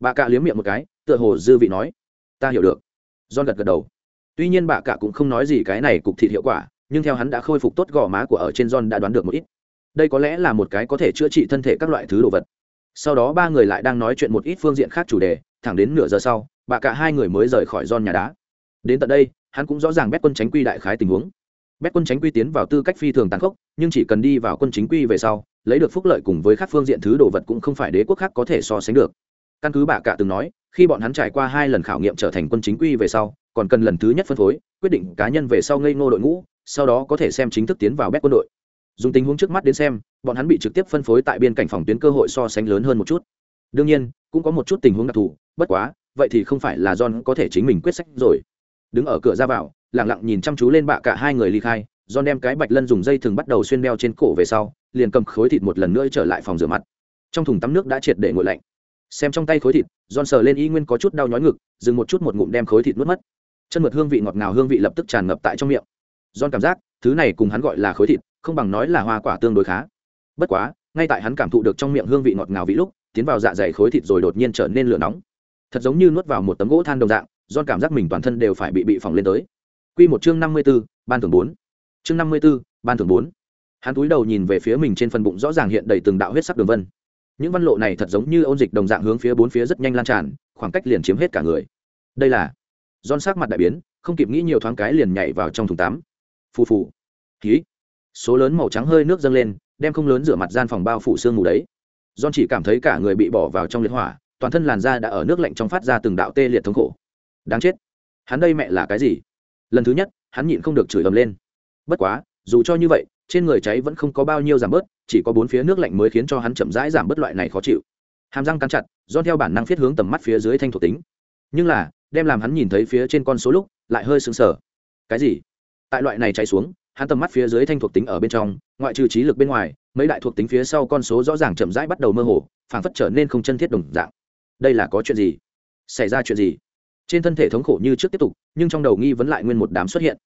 Bà cạ liếm miệng một cái, tựa hồ dư vị nói, ta hiểu được. John gật gật đầu. Tuy nhiên bà cạ cũng không nói gì cái này cục thịt hiệu quả, nhưng theo hắn đã khôi phục tốt gò má của ở trên john đã đoán được một ít. Đây có lẽ là một cái có thể chữa trị thân thể các loại thứ đồ vật. Sau đó ba người lại đang nói chuyện một ít phương diện khác chủ đề thẳng đến nửa giờ sau, bà cả hai người mới rời khỏi giòn nhà đá. Đến tận đây, hắn cũng rõ ràng bét quân tránh quy đại khái tình huống. Bét quân tránh quy tiến vào tư cách phi thường tàn khốc, nhưng chỉ cần đi vào quân chính quy về sau, lấy được phúc lợi cùng với các phương diện thứ đồ vật cũng không phải đế quốc khác có thể so sánh được. Căn cứ bà cả từng nói, khi bọn hắn trải qua hai lần khảo nghiệm trở thành quân chính quy về sau, còn cần lần thứ nhất phân phối, quyết định cá nhân về sau ngây ngô đội ngũ, sau đó có thể xem chính thức tiến vào bét quân đội. Dùng tình huống trước mắt đến xem, bọn hắn bị trực tiếp phân phối tại biên cảnh phòng tuyến cơ hội so sánh lớn hơn một chút đương nhiên, cũng có một chút tình huống đặc thù, bất quá, vậy thì không phải là john có thể chính mình quyết sách rồi. Đứng ở cửa ra vào lẳng lặng nhìn chăm chú lên bạ cả hai người ly khai, john đem cái bạch lân dùng dây thừng bắt đầu xuyên đeo trên cổ về sau, liền cầm khối thịt một lần nữa trở lại phòng rửa mặt. Trong thùng tắm nước đã triệt để nguội lạnh. Xem trong tay khối thịt, john sờ lên y nguyên có chút đau nhói ngực, dừng một chút một ngụm đem khối thịt nuốt mất. Chân mượt hương vị ngọt ngào hương vị lập tức tràn ngập tại trong miệng. John cảm giác, thứ này cùng hắn gọi là khối thịt, không bằng nói là hoa quả tương đối khá. Bất quá, ngay tại hắn cảm thụ được trong miệng hương vị ngọt ngào vị lúc tiến vào dạ dày khối thịt rồi đột nhiên trở nên lửa nóng. Thật giống như nuốt vào một tấm gỗ than đồng dạng do cảm giác mình toàn thân đều phải bị bị phỏng lên tới. Q một chương năm mươi b ố ban thường bốn. Chương năm mươi b ố ban thường bốn. Hắn túi đầu nhìn về phía mình trên phần bụng rõ ràng hiện đầy từng đạo huyết sắc đường vân. Những văn lộ này thật giống như ôn dịch đồng dạng hướng phía bốn phía rất nhanh lan tràn, khoảng cách liền chiếm hết cả người. Đây là don sắc mặt đại biến, không kịp nghĩ nhiều thoáng cái liền nhảy vào trong thùng tắm. Phù phù. Ký số lớn màu trắng hơi nước dâng lên, đem không lớn rửa mặt gian phòng bao phủ sương mù đấy john chỉ cảm thấy cả người bị bỏ vào trong liệt hỏa, toàn thân làn da đã ở nước lạnh trong phát ra từng đạo tê liệt thống khổ. Đáng chết. Hắn đây mẹ là cái gì? Lần thứ nhất, hắn nhịn không được chửi ầm lên. Bất quá, dù cho như vậy, trên người cháy vẫn không có bao nhiêu giảm bớt, chỉ có bốn phía nước lạnh mới khiến cho hắn chậm rãi giảm bớt loại này khó chịu. Hàm răng cắn chặt, John theo bản năng phiết hướng tầm mắt phía dưới thanh thuộc tính. Nhưng là, đem làm hắn nhìn thấy phía trên con số lúc, lại hơi sững sờ. Cái gì? Tại loại này cháy xuống hắn tầm mắt phía dưới thanh thuộc tính ở bên trong ngoại trừ trí lực bên ngoài mấy đại thuộc tính phía sau con số rõ ràng chậm rãi bắt đầu mơ hồ phảng phất trở nên không chân thiết đồng dạng. Đây là có chuyện gì? Xảy ra chuyện gì? Trên thân thể thống khổ như trước tiếp tục nhưng trong đầu nghi vấn lại nguyên một đám xuất hiện.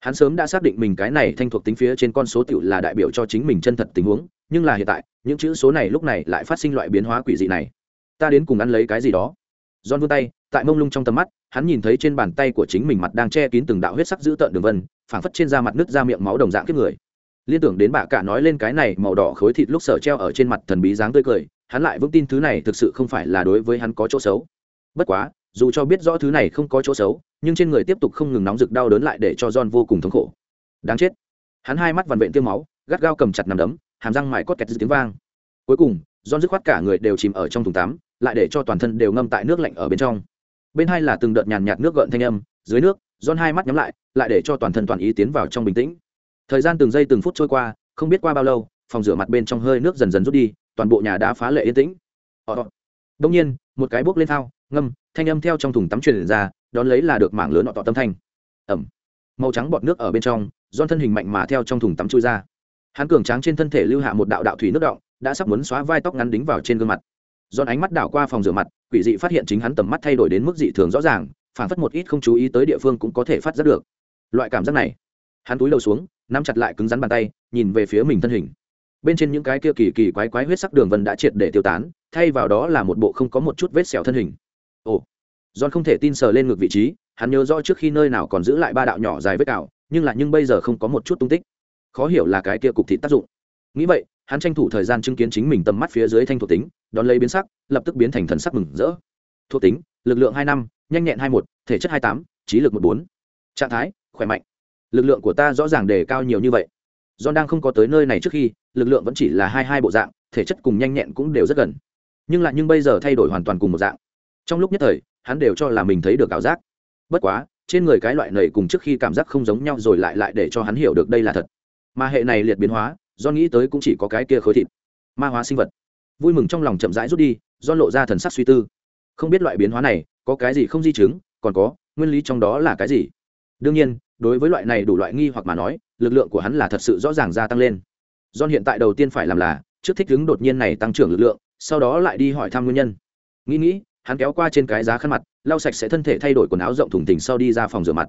Hắn sớm đã xác định mình cái này thanh thuộc tính phía trên con số tiểu là đại biểu cho chính mình chân thật tình huống nhưng là hiện tại những chữ số này lúc này lại phát sinh loại biến hóa quỷ dị này. Ta đến cùng ăn lấy cái gì đó? Giòn vươn tay, tại mông lung trong tầm mắt, hắn nhìn thấy trên bàn tay của chính mình mặt đang che kín từng đạo huyết sắc dữ tợn đường vân, phảng phất trên da mặt nứt ra miệng máu đồng dạng kiếp người. Liên tưởng đến bà cả nói lên cái này màu đỏ khối thịt lúc sở treo ở trên mặt thần bí dáng tươi cười, hắn lại vững tin thứ này thực sự không phải là đối với hắn có chỗ xấu. Bất quá, dù cho biết rõ thứ này không có chỗ xấu, nhưng trên người tiếp tục không ngừng nóng rực đau đớn lại để cho John vô cùng thống khổ. Đáng chết. Hắn hai mắt vằn vện tiêu máu, gắt gao cầm chặt nắm đấm, hàm răng mài cốt kẹt tiếng vang. Cuối cùng, John dứt khoát cả người đều chìm ở trong thùng tắm, lại để cho toàn thân đều ngâm tại nước lạnh ở bên trong bên hai là từng đợt nhàn nhạt nước gợn thanh âm dưới nước John hai mắt nhắm lại lại để cho toàn thân toàn ý tiến vào trong bình tĩnh. Thời gian từng giây từng phút trôi qua không biết qua bao lâu phòng rửa mặt bên trong hơi nước dần dần rút đi toàn bộ nhà đã phá lệ yên tĩnh. Ờ, đông nhiên một cái bốc lên thao ngâm thanh âm theo trong thùng tắm truyền ra đón lấy là được mảng lớn nọ tọ tâm thanh. Ẩm. Màu trắng bọt nước ở bên trong John thân hình mạnh mà theo trong thùng tắm chui ra. Hắn cường tráng trên thân thể lưu hạ một đạo đạo thủy nước động đã sắp muốn xóa vai tóc ngắn đính vào trên gương mặt. Giòn ánh mắt đảo qua phòng rửa mặt, quỷ dị phát hiện chính hắn tầm mắt thay đổi đến mức dị thường rõ ràng, phản phất một ít không chú ý tới địa phương cũng có thể phát giác được. Loại cảm giác này, hắn túi đầu xuống, nắm chặt lại cứng rắn bàn tay, nhìn về phía mình thân hình. Bên trên những cái kia kỳ kỳ quái quái huyết sắc đường vân đã triệt để tiêu tán, thay vào đó là một bộ không có một chút vết sẹo thân hình. Ồ, Giòn không thể tin sờ lên ngược vị trí, hắn nhớ rõ trước khi nơi nào còn giữ lại ba đạo nhỏ dài vết cào, nhưng là nhưng bây giờ không có một chút tung tích. Khó hiểu là cái kia cục thịt tác dụng. Nghĩ vậy, hắn tranh thủ thời gian chứng kiến chính mình tầm mắt phía dưới thanh thuộc tính, đón lấy biến sắc, lập tức biến thành thần sắc mừng rỡ. Thuộc tính, lực lượng hai năm, nhanh nhẹn hai một, thể chất hai tám, trí lực một bốn. Trạng thái, khỏe mạnh. Lực lượng của ta rõ ràng đề cao nhiều như vậy. Do đang không có tới nơi này trước khi, lực lượng vẫn chỉ là hai hai bộ dạng, thể chất cùng nhanh nhẹn cũng đều rất gần. Nhưng lại nhưng bây giờ thay đổi hoàn toàn cùng một dạng. Trong lúc nhất thời, hắn đều cho là mình thấy được ảo giác. Bất quá, trên người cái loại này cùng trước khi cảm giác không giống nhau rồi lại lại để cho hắn hiểu được đây là thật. Mà hệ này liệt biến hóa do nghĩ tới cũng chỉ có cái kia khối thịt. Ma hóa sinh vật. Vui mừng trong lòng chậm rãi rút đi, do lộ ra thần sắc suy tư. Không biết loại biến hóa này có cái gì không di chứng, còn có, nguyên lý trong đó là cái gì? Đương nhiên, đối với loại này đủ loại nghi hoặc mà nói, lực lượng của hắn là thật sự rõ ràng gia tăng lên. Do hiện tại đầu tiên phải làm là, trước thích ứng đột nhiên này tăng trưởng lực lượng, sau đó lại đi hỏi thăm nguyên nhân. Nghĩ nghĩ, hắn kéo qua trên cái giá khăn mặt, lau sạch sẽ thân thể thay đổi quần áo rộng thùng thình sau đi ra phòng rửa mặt.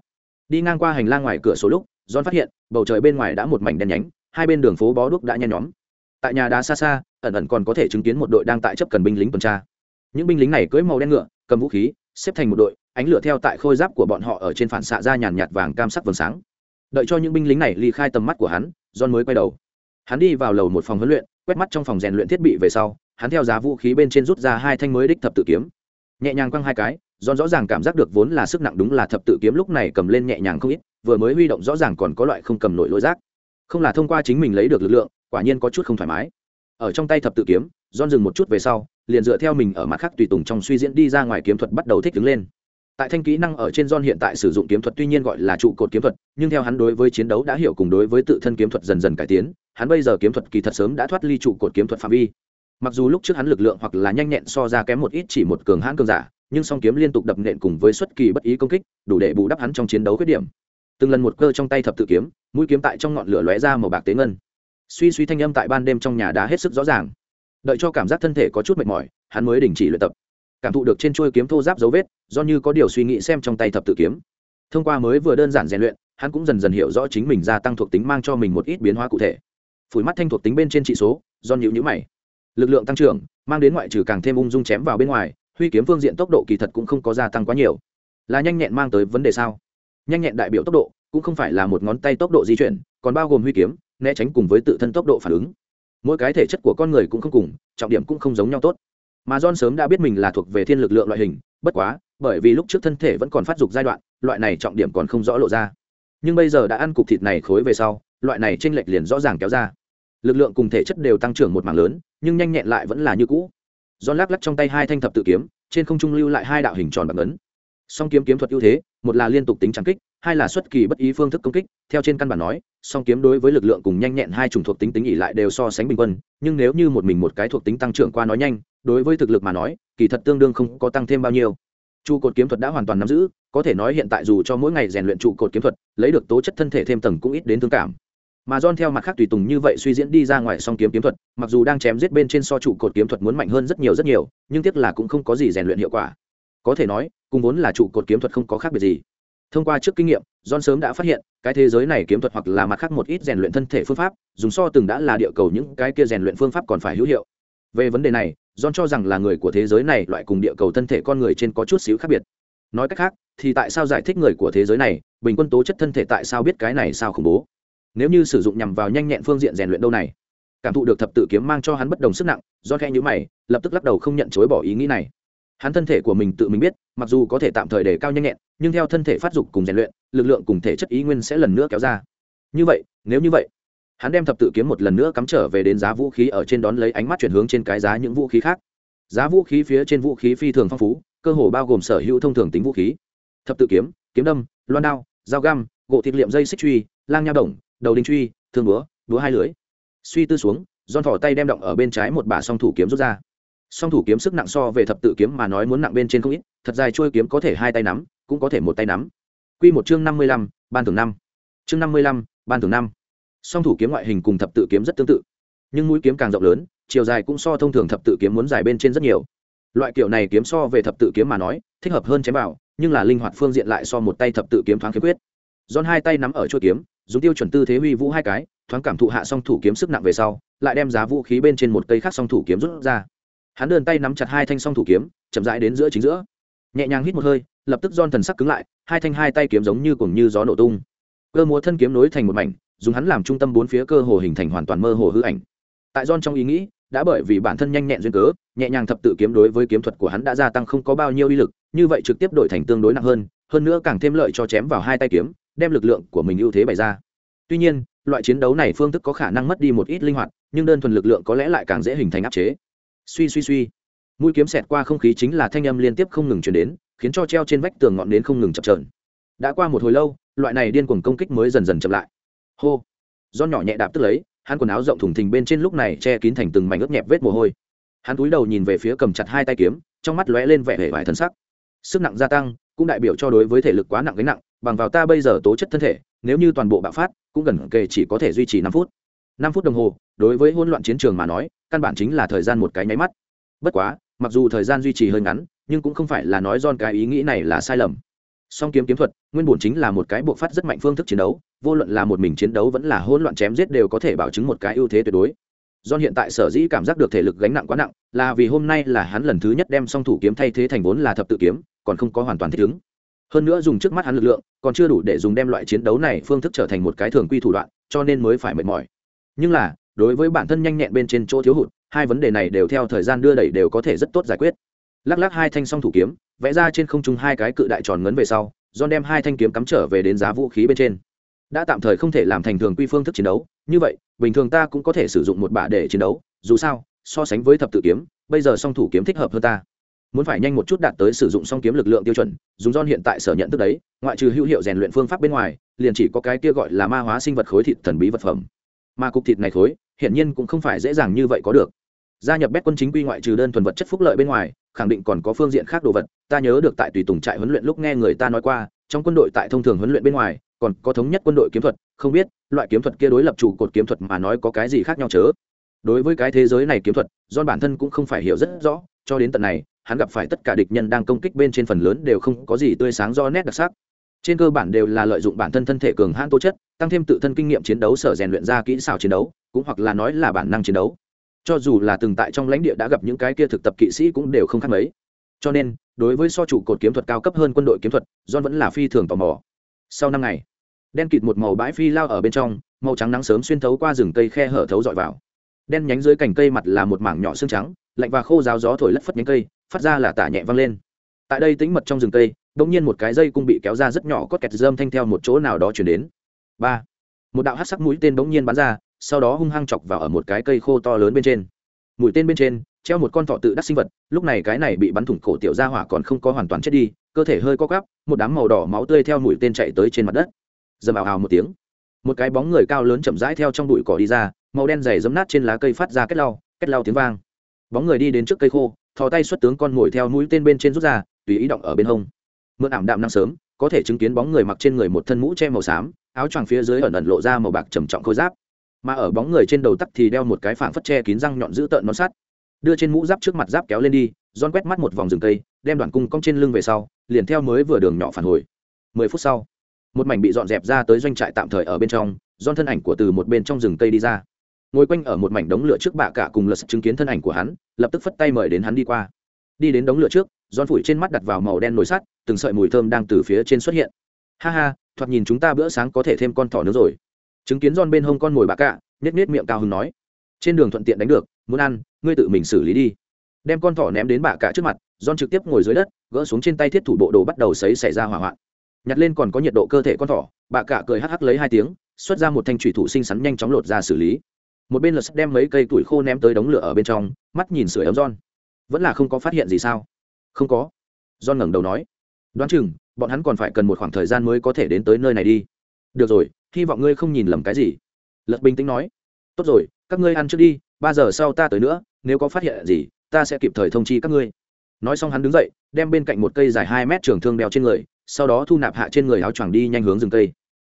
Đi ngang qua hành lang ngoài cửa số lúc, john phát hiện, bầu trời bên ngoài đã một mảnh đen nhánh hai bên đường phố bó đuốc đã nhen nhóm. Tại nhà đá xa xa, ẩn ẩn còn có thể chứng kiến một đội đang tại chấp cần binh lính tuần tra. Những binh lính này cưỡi màu đen ngựa, cầm vũ khí, xếp thành một đội, ánh lửa theo tại khôi giáp của bọn họ ở trên phản xạ ra nhàn nhạt vàng cam sắc vầng sáng. Đợi cho những binh lính này ly khai tầm mắt của hắn, john mới quay đầu. Hắn đi vào lầu một phòng huấn luyện, quét mắt trong phòng rèn luyện thiết bị về sau, hắn theo giá vũ khí bên trên rút ra hai thanh mới đích thập tự kiếm. Nhẹ nhàng quăng hai cái, John rõ ràng cảm giác được vốn là sức nặng đúng là thập tự kiếm lúc này cầm lên nhẹ nhàng không ít, vừa mới huy động rõ ràng còn có loại không cầm nổi lỗi rác không là thông qua chính mình lấy được lực lượng, quả nhiên có chút không thoải mái. Ở trong tay thập tự kiếm Don dừng một chút về sau, liền dựa theo mình ở mặt khác tùy tùng trong suy diễn đi ra ngoài kiếm thuật bắt đầu thích đứng lên. Tại thanh kỹ năng ở trên Don hiện tại sử dụng kiếm thuật tuy nhiên gọi là trụ cột kiếm thuật, nhưng theo hắn đối với chiến đấu đã hiểu cùng đối với tự thân kiếm thuật dần dần cải tiến, hắn bây giờ kiếm thuật kỳ thật sớm đã thoát ly trụ cột kiếm thuật phạm vi. Mặc dù lúc trước hắn lực lượng hoặc là nhanh nhẹn so ra kém một ít chỉ một cường hãn cường giả, nhưng song kiếm liên tục đập nện cùng với xuất kỳ bất ý công kích, đủ để bù đắp hắn trong chiến đấu khuyết điểm từng lần một cơ trong tay thập tự kiếm, mũi kiếm tại trong ngọn lửa lóe ra màu bạc tế ngân. Suy suy thanh âm tại ban đêm trong nhà đá hết sức rõ ràng. Đợi cho cảm giác thân thể có chút mệt mỏi, hắn mới đình chỉ luyện tập. Cảm thụ được trên chuôi kiếm thô giáp dấu vết, do như có điều suy nghĩ xem trong tay thập tự kiếm. Thông qua mới vừa đơn giản rèn luyện, hắn cũng dần dần hiểu rõ chính mình gia tăng thuộc tính mang cho mình một ít biến hóa cụ thể. Phủi mắt thanh thuộc tính bên trên trị số, do nhịu nhữ mày. Lực lượng tăng trưởng, mang đến ngoại trừ càng thêm ung dung chém vào bên ngoài, huy kiếm phương diện tốc độ kỳ thật cũng không có gia tăng quá nhiều. Là nhanh nhẹn mang tới vấn đề sao? Nhanh nhẹn đại biểu tốc độ cũng không phải là một ngón tay tốc độ di chuyển còn bao gồm huy kiếm né tránh cùng với tự thân tốc độ phản ứng. Mỗi cái thể chất của con người cũng không cùng trọng điểm cũng không giống nhau tốt. Mà john sớm đã biết mình là thuộc về thiên lực lượng loại hình bất quá bởi vì lúc trước thân thể vẫn còn phát dục giai đoạn loại này trọng điểm còn không rõ lộ ra. Nhưng bây giờ đã ăn cục thịt này khối về sau loại này tranh lệch liền rõ ràng kéo ra. Lực lượng cùng thể chất đều tăng trưởng một mảng lớn nhưng nhanh nhẹn lại vẫn là như cũ. John lắc lắc trong tay hai thanh thập tự kiếm, trên không trung lưu lại hai đạo hình tròn bằng ấn. Song kiếm kiếm thuật ưu thế, một là liên tục tính trảm kích, hai là xuất kỳ bất ý phương thức công kích. Theo trên căn bản nói, song kiếm đối với lực lượng cùng nhanh nhẹn hai chủng thuộc tính tính ỉ lại đều so sánh bình quân, nhưng nếu như một mình một cái thuộc tính tăng trưởng qua nói nhanh, đối với thực lực mà nói, kỳ thật tương đương không có tăng thêm bao nhiêu. Trụ cột kiếm thuật đã hoàn toàn nắm giữ, có thể nói hiện tại dù cho mỗi ngày rèn luyện trụ cột kiếm thuật, lấy được tố chất thân thể thêm tầng cũng ít đến thương cảm mà John theo mặt khác tùy tùng như vậy suy diễn đi ra ngoài song kiếm kiếm thuật, mặc dù đang chém giết bên trên so trụ cột kiếm thuật muốn mạnh hơn rất nhiều rất nhiều, nhưng tiếc là cũng không có gì rèn luyện hiệu quả. Có thể nói, cùng vốn là trụ cột kiếm thuật không có khác biệt gì. Thông qua trước kinh nghiệm, John sớm đã phát hiện, cái thế giới này kiếm thuật hoặc là mặt khác một ít rèn luyện thân thể phương pháp, dùng so từng đã là địa cầu những cái kia rèn luyện phương pháp còn phải hữu hiệu. Về vấn đề này, John cho rằng là người của thế giới này loại cùng địa cầu thân thể con người trên có chút xíu khác biệt. Nói cách khác, thì tại sao giải thích người của thế giới này, bình quân tố chất thân thể tại sao biết cái này sao khủng bố? nếu như sử dụng nhằm vào nhanh nhẹn phương diện rèn luyện đâu này cảm thụ được thập tự kiếm mang cho hắn bất đồng sức nặng do khe nhữ mày lập tức lắc đầu không nhận chối bỏ ý nghĩ này hắn thân thể của mình tự mình biết, mặc dù có thể tạm thời để cao nhanh nhẹn, nhưng theo thân thể phát dục cùng rèn luyện, lực lượng cùng thể chất ý nguyên sẽ lần nữa kéo ra. Như vậy, nếu như vậy, hắn đem thập tự kiếm một lần nữa cắm trở về đến giá vũ khí ở trên đón lấy ánh mắt chuyển hướng trên cái giá những vũ khí khác. Giá vũ khí phía trên vũ khí phi thường phong phú, cơ hồ bao gồm sở hữu thông thường tính vũ khí. Thập tự kiếm kiếm đâm, loan đao, dao găm, gỗ thịt liệm dây xích truy, lang nha đồng, đầu đinh truy, thương búa búa hai lưới. Suy tư xuống don thỏ tay đem động ở bên trái một bả song thủ kiếm rút ra song thủ kiếm sức nặng so về thập tự kiếm mà nói muốn nặng bên trên không ít thật dài trôi kiếm có thể hai tay nắm cũng có thể một tay nắm. Q một chương năm mươi lăm ban thường năm. Chương năm mươi lăm ban thường năm. Song thủ kiếm ngoại hình cùng thập tự kiếm rất tương tự nhưng mũi kiếm càng rộng lớn chiều dài cũng so thông thường thập tự kiếm muốn dài bên trên rất nhiều. Loại kiểu này kiếm so về thập tự kiếm mà nói thích hợp hơn chém vào nhưng là linh hoạt phương diện lại so một tay thập tự kiếm thoáng khiếm khuyết. Giòn hai tay nắm ở chuôi kiếm, dùng tiêu chuẩn tư thế huy vũ hai cái, thoáng cảm thụ hạ song thủ kiếm sức nặng về sau, lại đem giá vũ khí bên trên một cây khác song thủ kiếm rút ra. Hắn đơn tay nắm chặt hai thanh song thủ kiếm, chậm rãi đến giữa chính giữa. Nhẹ nhàng hít một hơi, lập tức Don thần sắc cứng lại, hai thanh hai tay kiếm giống như cùng như gió nổ tung. Cơ múa thân kiếm nối thành một mảnh, dùng hắn làm trung tâm bốn phía cơ hồ hình thành hoàn toàn mơ hồ hư ảnh. Tại Don trong ý nghĩ, đã bởi vì bản thân nhanh nhẹn duyên cớ, nhẹ nhàng thập tự kiếm đối với kiếm thuật của hắn đã gia tăng không có bao nhiêu uy lực, như vậy trực tiếp đổi thành tương đối nặng hơn, hơn nữa càng thêm lợi cho chém vào hai tay kiếm, đem lực lượng của mình ưu thế bày ra tuy nhiên loại chiến đấu này phương thức có khả năng mất đi một ít linh hoạt nhưng đơn thuần lực lượng có lẽ lại càng dễ hình thành áp chế suy suy suy. Mũi kiếm xẹt qua không khí chính là thanh âm liên tiếp không ngừng chuyển đến, khiến cho treo trên vách tường ngọn nến không ngừng chập trờn đã qua một hồi lâu, loại này điên cuồng công kích mới dần dần chậm lại. Hô. Do nhỏ nhẹ đạp tức lấy, hắn quần áo rộng thùng thình bên trên lúc này che kín thành từng mảnh ướt nhẹp vết mồ hôi. Hắn cúi đầu nhìn về phía cầm chặt hai tay kiếm, trong mắt lóe lên vẻ hề vải thân sắc. Sức nặng gia tăng, cũng đại biểu cho đối với thể lực quá nặng gánh nặng, bằng vào ta bây giờ tố chất thân thể, nếu như toàn bộ bạo phát, cũng gần kề chỉ có thể duy trì năm phút năm phút đồng hồ, đối với hỗn loạn chiến trường mà nói, căn bản chính là thời gian một cái nháy mắt. Bất quá, mặc dù thời gian duy trì hơi ngắn, nhưng cũng không phải là nói don cái ý nghĩ này là sai lầm. Song kiếm kiếm thuật, nguyên bổn chính là một cái buộc phát rất mạnh phương thức chiến đấu, vô luận là một mình chiến đấu vẫn là hỗn loạn chém giết đều có thể bảo chứng một cái ưu thế tuyệt đối. Do hiện tại sở dĩ cảm giác được thể lực gánh nặng quá nặng, là vì hôm nay là hắn lần thứ nhất đem song thủ kiếm thay thế thành vốn là thập tự kiếm, còn không có hoàn toàn thích ứng. Hơn nữa dùng trước mắt hắn lực lượng, còn chưa đủ để dùng đem loại chiến đấu này phương thức trở thành một cái thường quy thủ đoạn, cho nên mới phải mệt mỏi nhưng là, đối với bản thân nhanh nhẹn bên trên chỗ thiếu hụt, hai vấn đề này đều theo thời gian đưa đẩy đều có thể rất tốt giải quyết. Lắc lắc hai thanh song thủ kiếm, vẽ ra trên không trung hai cái cự đại tròn ngấn về sau, john đem hai thanh kiếm cắm trở về đến giá vũ khí bên trên. Đã tạm thời không thể làm thành thường quy phương thức chiến đấu, như vậy, bình thường ta cũng có thể sử dụng một bả để chiến đấu, dù sao, so sánh với thập tự kiếm, bây giờ song thủ kiếm thích hợp hơn ta. Muốn phải nhanh một chút đạt tới sử dụng song kiếm lực lượng tiêu chuẩn, dùng don hiện tại sở nhận thức đấy, ngoại trừ hữu hiệu rèn luyện phương pháp bên ngoài, liền chỉ có cái kia gọi là ma hóa sinh vật khối thịt thần bí vật phẩm mà cục thịt này khối hiển nhiên cũng không phải dễ dàng như vậy có được. Gia nhập bét quân chính quy ngoại trừ đơn thuần vật chất phúc lợi bên ngoài, khẳng định còn có phương diện khác đồ vật. Ta nhớ được tại tùy tùng trại huấn luyện lúc nghe người ta nói qua, trong quân đội tại thông thường huấn luyện bên ngoài, còn có thống nhất quân đội kiếm thuật. Không biết, loại kiếm thuật kia đối lập chủ cột kiếm thuật mà nói có cái gì khác nhau chớ? Đối với cái thế giới này kiếm thuật do bản thân cũng không phải hiểu rất rõ, cho đến tận này, hắn gặp phải tất cả địch nhân đang công kích bên trên phần lớn đều không có gì tươi sáng do nét đặc sắc trên cơ bản đều là lợi dụng bản thân thân thể cường hãn tố chất, tăng thêm tự thân kinh nghiệm chiến đấu sở rèn luyện ra kỹ xảo chiến đấu, cũng hoặc là nói là bản năng chiến đấu. Cho dù là từng tại trong lãnh địa đã gặp những cái kia thực tập kỵ sĩ cũng đều không khác mấy. Cho nên, đối với so chủ cột kiếm thuật cao cấp hơn quân đội kiếm thuật, john vẫn là phi thường tò mò. Sau năm ngày, đen kịt một màu bãi phi lao ở bên trong, màu trắng nắng sớm xuyên thấu qua rừng cây khe hở thấu dọi vào. Đen nhánh dưới cành cây mặt là một mảng nhỏ xương trắng, lạnh và khô ráo gió thổi lất phất nhánh cây, phát ra là tả nhẹ văng lên. Tại đây tĩnh mật trong rừng cây đông nhiên một cái dây cung bị kéo ra rất nhỏ có kẹt dơm thanh theo một chỗ nào đó chuyển đến. Ba. Một đạo hát sắc mũi tên bỗng nhiên bắn ra, sau đó hung hăng chọc vào ở một cái cây khô to lớn bên trên. Mũi tên bên trên, treo một con thọ tự đắc sinh vật, lúc này cái này bị bắn thủng cổ tiểu ra hỏa còn không có hoàn toàn chết đi, cơ thể hơi co cắp một đám màu đỏ máu tươi theo mũi tên chạy tới trên mặt đất. Dầm ào ào một tiếng, một cái bóng người cao lớn chậm rãi theo trong bụi cỏ đi ra, màu đen dày dấm nát trên lá cây phát ra kết lau kết lau tiếng vang. Bóng người đi đến trước cây khô, thò tay xuất tướng con ngồi theo mũi tên bên trên rút ra, tùy ý động ở bên hông mượn ảm đạm năng sớm, có thể chứng kiến bóng người mặc trên người một thân mũ che màu xám, áo choàng phía dưới ẩn ẩn lộ ra màu bạc trầm trọng khôi giáp. Mà ở bóng người trên đầu tắc thì đeo một cái phảng phất che kín răng nhọn giữ tợn nó sắt. Đưa trên mũ giáp trước mặt giáp kéo lên đi don quét mắt một vòng rừng cây, đem đoàn cung cong trên lưng về sau, liền theo mới vừa đường nhỏ phản hồi. Mười phút sau, một mảnh bị dọn dẹp ra tới doanh trại tạm thời ở bên trong don thân ảnh của từ một bên trong rừng cây đi ra. Ngồi quanh ở một mảnh đống lửa trước bạ cả cùng lật chứng kiến thân ảnh của hắn, lập tức phất tay mời đến hắn đi qua. Đi đến đống lửa trước Giòn phủi trên mắt đặt vào màu đen nồi sắt từng sợi mùi thơm đang từ phía trên xuất hiện. Ha ha thoạt nhìn chúng ta bữa sáng có thể thêm con thỏ nữa rồi. Chứng kiến giòn bên hông con mồi bạ cạ, nhét nhét miệng cao hứng nói. Trên đường thuận tiện đánh được muốn ăn ngươi tự mình xử lý đi. Đem con thỏ ném đến bạ cạ trước mặt giòn trực tiếp ngồi dưới đất gỡ xuống trên tay thiết thủ bộ đồ bắt đầu sấy xảy ra hỏa hoạn. Nhặt lên còn có nhiệt độ cơ thể con thỏ bạ cạ cười hắc hắc lấy hai tiếng xuất ra một thanh thủy thủ xinh xắn nhanh chóng lột ra xử lý. Một bên lật đem mấy cây tuổi khô ném tới đống lửa ở bên trong mắt nhìn sưởi ấm giòn, vẫn là không có phát hiện gì sao? Không có. John ngẩng đầu nói. Đoán chừng, bọn hắn còn phải cần một khoảng thời gian mới có thể đến tới nơi này đi. Được rồi, hy vọng ngươi không nhìn lầm cái gì. Lật bình tĩnh nói. Tốt rồi, các ngươi ăn trước đi, ba giờ sau ta tới nữa, nếu có phát hiện gì, ta sẽ kịp thời thông chi các ngươi. Nói xong hắn đứng dậy, đem bên cạnh một cây dài hai mét trường thương đeo trên người, sau đó thu nạp hạ trên người áo choàng đi nhanh hướng rừng cây.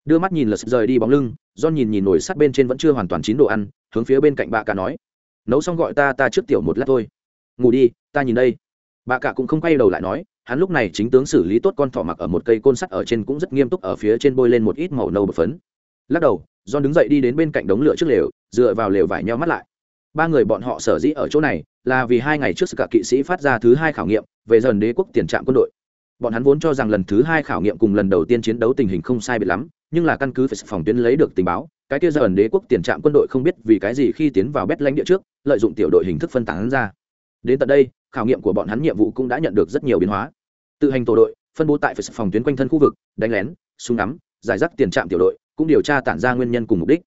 Đưa mắt nhìn lật rời đi bóng lưng do nhìn nhìn nổi sắt bên trên vẫn chưa hoàn toàn chín đồ ăn, hướng phía bên cạnh bà cả nói. Nấu xong gọi ta ta trước tiểu một lát thôi. Ngủ đi, ta nhìn đây bà cả cũng không quay đầu lại nói, hắn lúc này chính tướng xử lý tốt con thỏ mặc ở một cây côn sắt ở trên cũng rất nghiêm túc ở phía trên bôi lên một ít màu nâu bột phấn. Lắc đầu, john đứng dậy đi đến bên cạnh đống lửa trước lều, dựa vào lều vải nhau mắt lại. Ba người bọn họ sở dĩ ở chỗ này là vì hai ngày trước sự cả kỵ sĩ phát ra thứ hai khảo nghiệm về dần đế quốc tiền trạm quân đội. Bọn hắn vốn cho rằng lần thứ hai khảo nghiệm cùng lần đầu tiên chiến đấu tình hình không sai biệt lắm, nhưng là căn cứ phải phòng tuyến lấy được tình báo, cái kia dần đế quốc tiền trạm quân đội không biết vì cái gì khi tiến vào bét lãnh địa trước, lợi dụng tiểu đội hình thức phân tán ra. Đến tận đây khảo nghiệm của bọn hắn nhiệm vụ cũng đã nhận được rất nhiều biến hóa. Tự hành tổ đội, phân bố tại phải phòng tuyến quanh thân khu vực, đánh lén, súng ngắm, giải rác tiền trạm tiểu đội, cũng điều tra tản ra nguyên nhân cùng mục đích.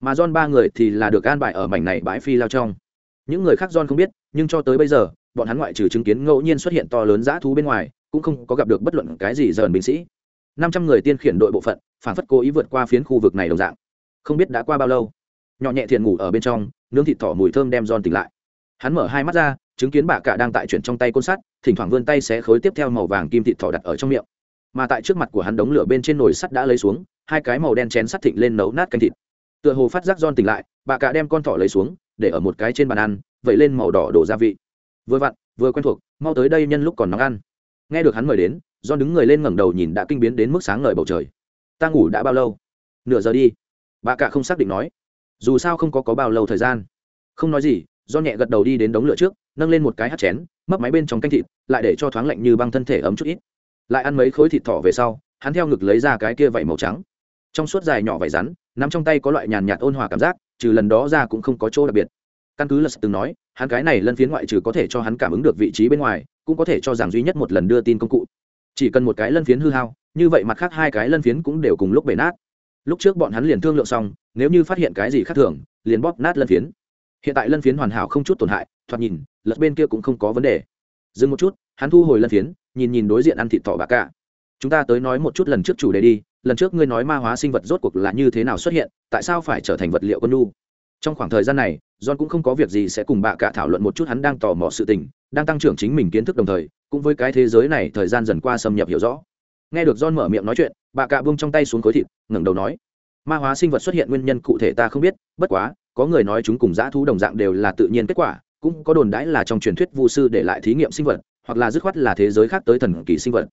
Mà don ba người thì là được an bài ở mảnh này bãi phi lao trong. Những người khác don không biết, nhưng cho tới bây giờ, bọn hắn ngoại trừ chứng kiến ngẫu nhiên xuất hiện to lớn dã thú bên ngoài, cũng không có gặp được bất luận cái gì dần binh sĩ. Năm trăm người tiên khiển đội bộ phận, phản phất cố ý vượt qua phiến khu vực này đồng dạng. Không biết đã qua bao lâu, nhỏ nhẹ thiện ngủ ở bên trong, nướng thịt thỏ mùi thơm đem giòn tỉnh lại hắn mở hai mắt ra, chứng kiến bà cả đang tại chuyển trong tay côn sắt, thỉnh thoảng vươn tay xé khối tiếp theo màu vàng kim thịt thỏ đặt ở trong miệng. Mà tại trước mặt của hắn đống lửa bên trên nồi sắt đã lấy xuống, hai cái màu đen chén sắt thịnh lên nấu nát canh thịt. Tựa hồ phát giác don tỉnh lại, bà cả đem con thỏ lấy xuống, để ở một cái trên bàn ăn vậy lên màu đỏ đổ gia vị. Vừa vặn, vừa quen thuộc, mau tới đây nhân lúc còn nóng ăn. Nghe được hắn mời đến don đứng người lên ngẩng đầu nhìn đã kinh biến đến mức sáng ngời bầu trời. Ta ngủ đã bao lâu? Nửa giờ đi. Bà cả không xác định nói. Dù sao không có có bao lâu thời gian. Không nói gì do nhẹ gật đầu đi đến đống lửa trước, nâng lên một cái hắt chén, mấp máy bên trong canh thịt, lại để cho thoáng lạnh như băng thân thể ấm chút ít. Lại ăn mấy khối thịt thỏ về sau, hắn theo ngực lấy ra cái kia vảy màu trắng. Trong suốt dài nhỏ vảy rắn, nắm trong tay có loại nhàn nhạt ôn hòa cảm giác, trừ lần đó ra cũng không có chỗ đặc biệt. Căn cứ lật từng nói, hắn cái này lân phiến ngoại trừ có thể cho hắn cảm ứng được vị trí bên ngoài, cũng có thể cho rằng duy nhất một lần đưa tin công cụ. Chỉ cần một cái lân phiến hư hao, như vậy mặt khác hai cái lân phiến cũng đều cùng lúc bể nát. Lúc trước bọn hắn liền thương lượng xong, nếu như phát hiện cái gì khác thường, liền bóp nát lân phiến hiện tại lân phiến hoàn hảo không chút tổn hại, thoạt nhìn, lật bên kia cũng không có vấn đề. Dừng một chút, hắn thu hồi lân phiến, nhìn nhìn đối diện ăn thịt thỏ bà cả. Chúng ta tới nói một chút lần trước chủ đề đi, lần trước ngươi nói ma hóa sinh vật rốt cuộc là như thế nào xuất hiện, tại sao phải trở thành vật liệu quân nu trong khoảng thời gian này, john cũng không có việc gì sẽ cùng bà cả thảo luận một chút hắn đang tò mò sự tình, đang tăng trưởng chính mình kiến thức đồng thời, cũng với cái thế giới này thời gian dần qua xâm nhập hiểu rõ. Nghe được john mở miệng nói chuyện, bà cả buông trong tay xuống khối thịt, ngẩng đầu nói, ma hóa sinh vật xuất hiện nguyên nhân cụ thể ta không biết, bất quá có người nói chúng cùng dã thú đồng dạng đều là tự nhiên kết quả, cũng có đồn đãi là trong truyền thuyết vu sư để lại thí nghiệm sinh vật, hoặc là dứt khoát là thế giới khác tới thần kỳ sinh vật.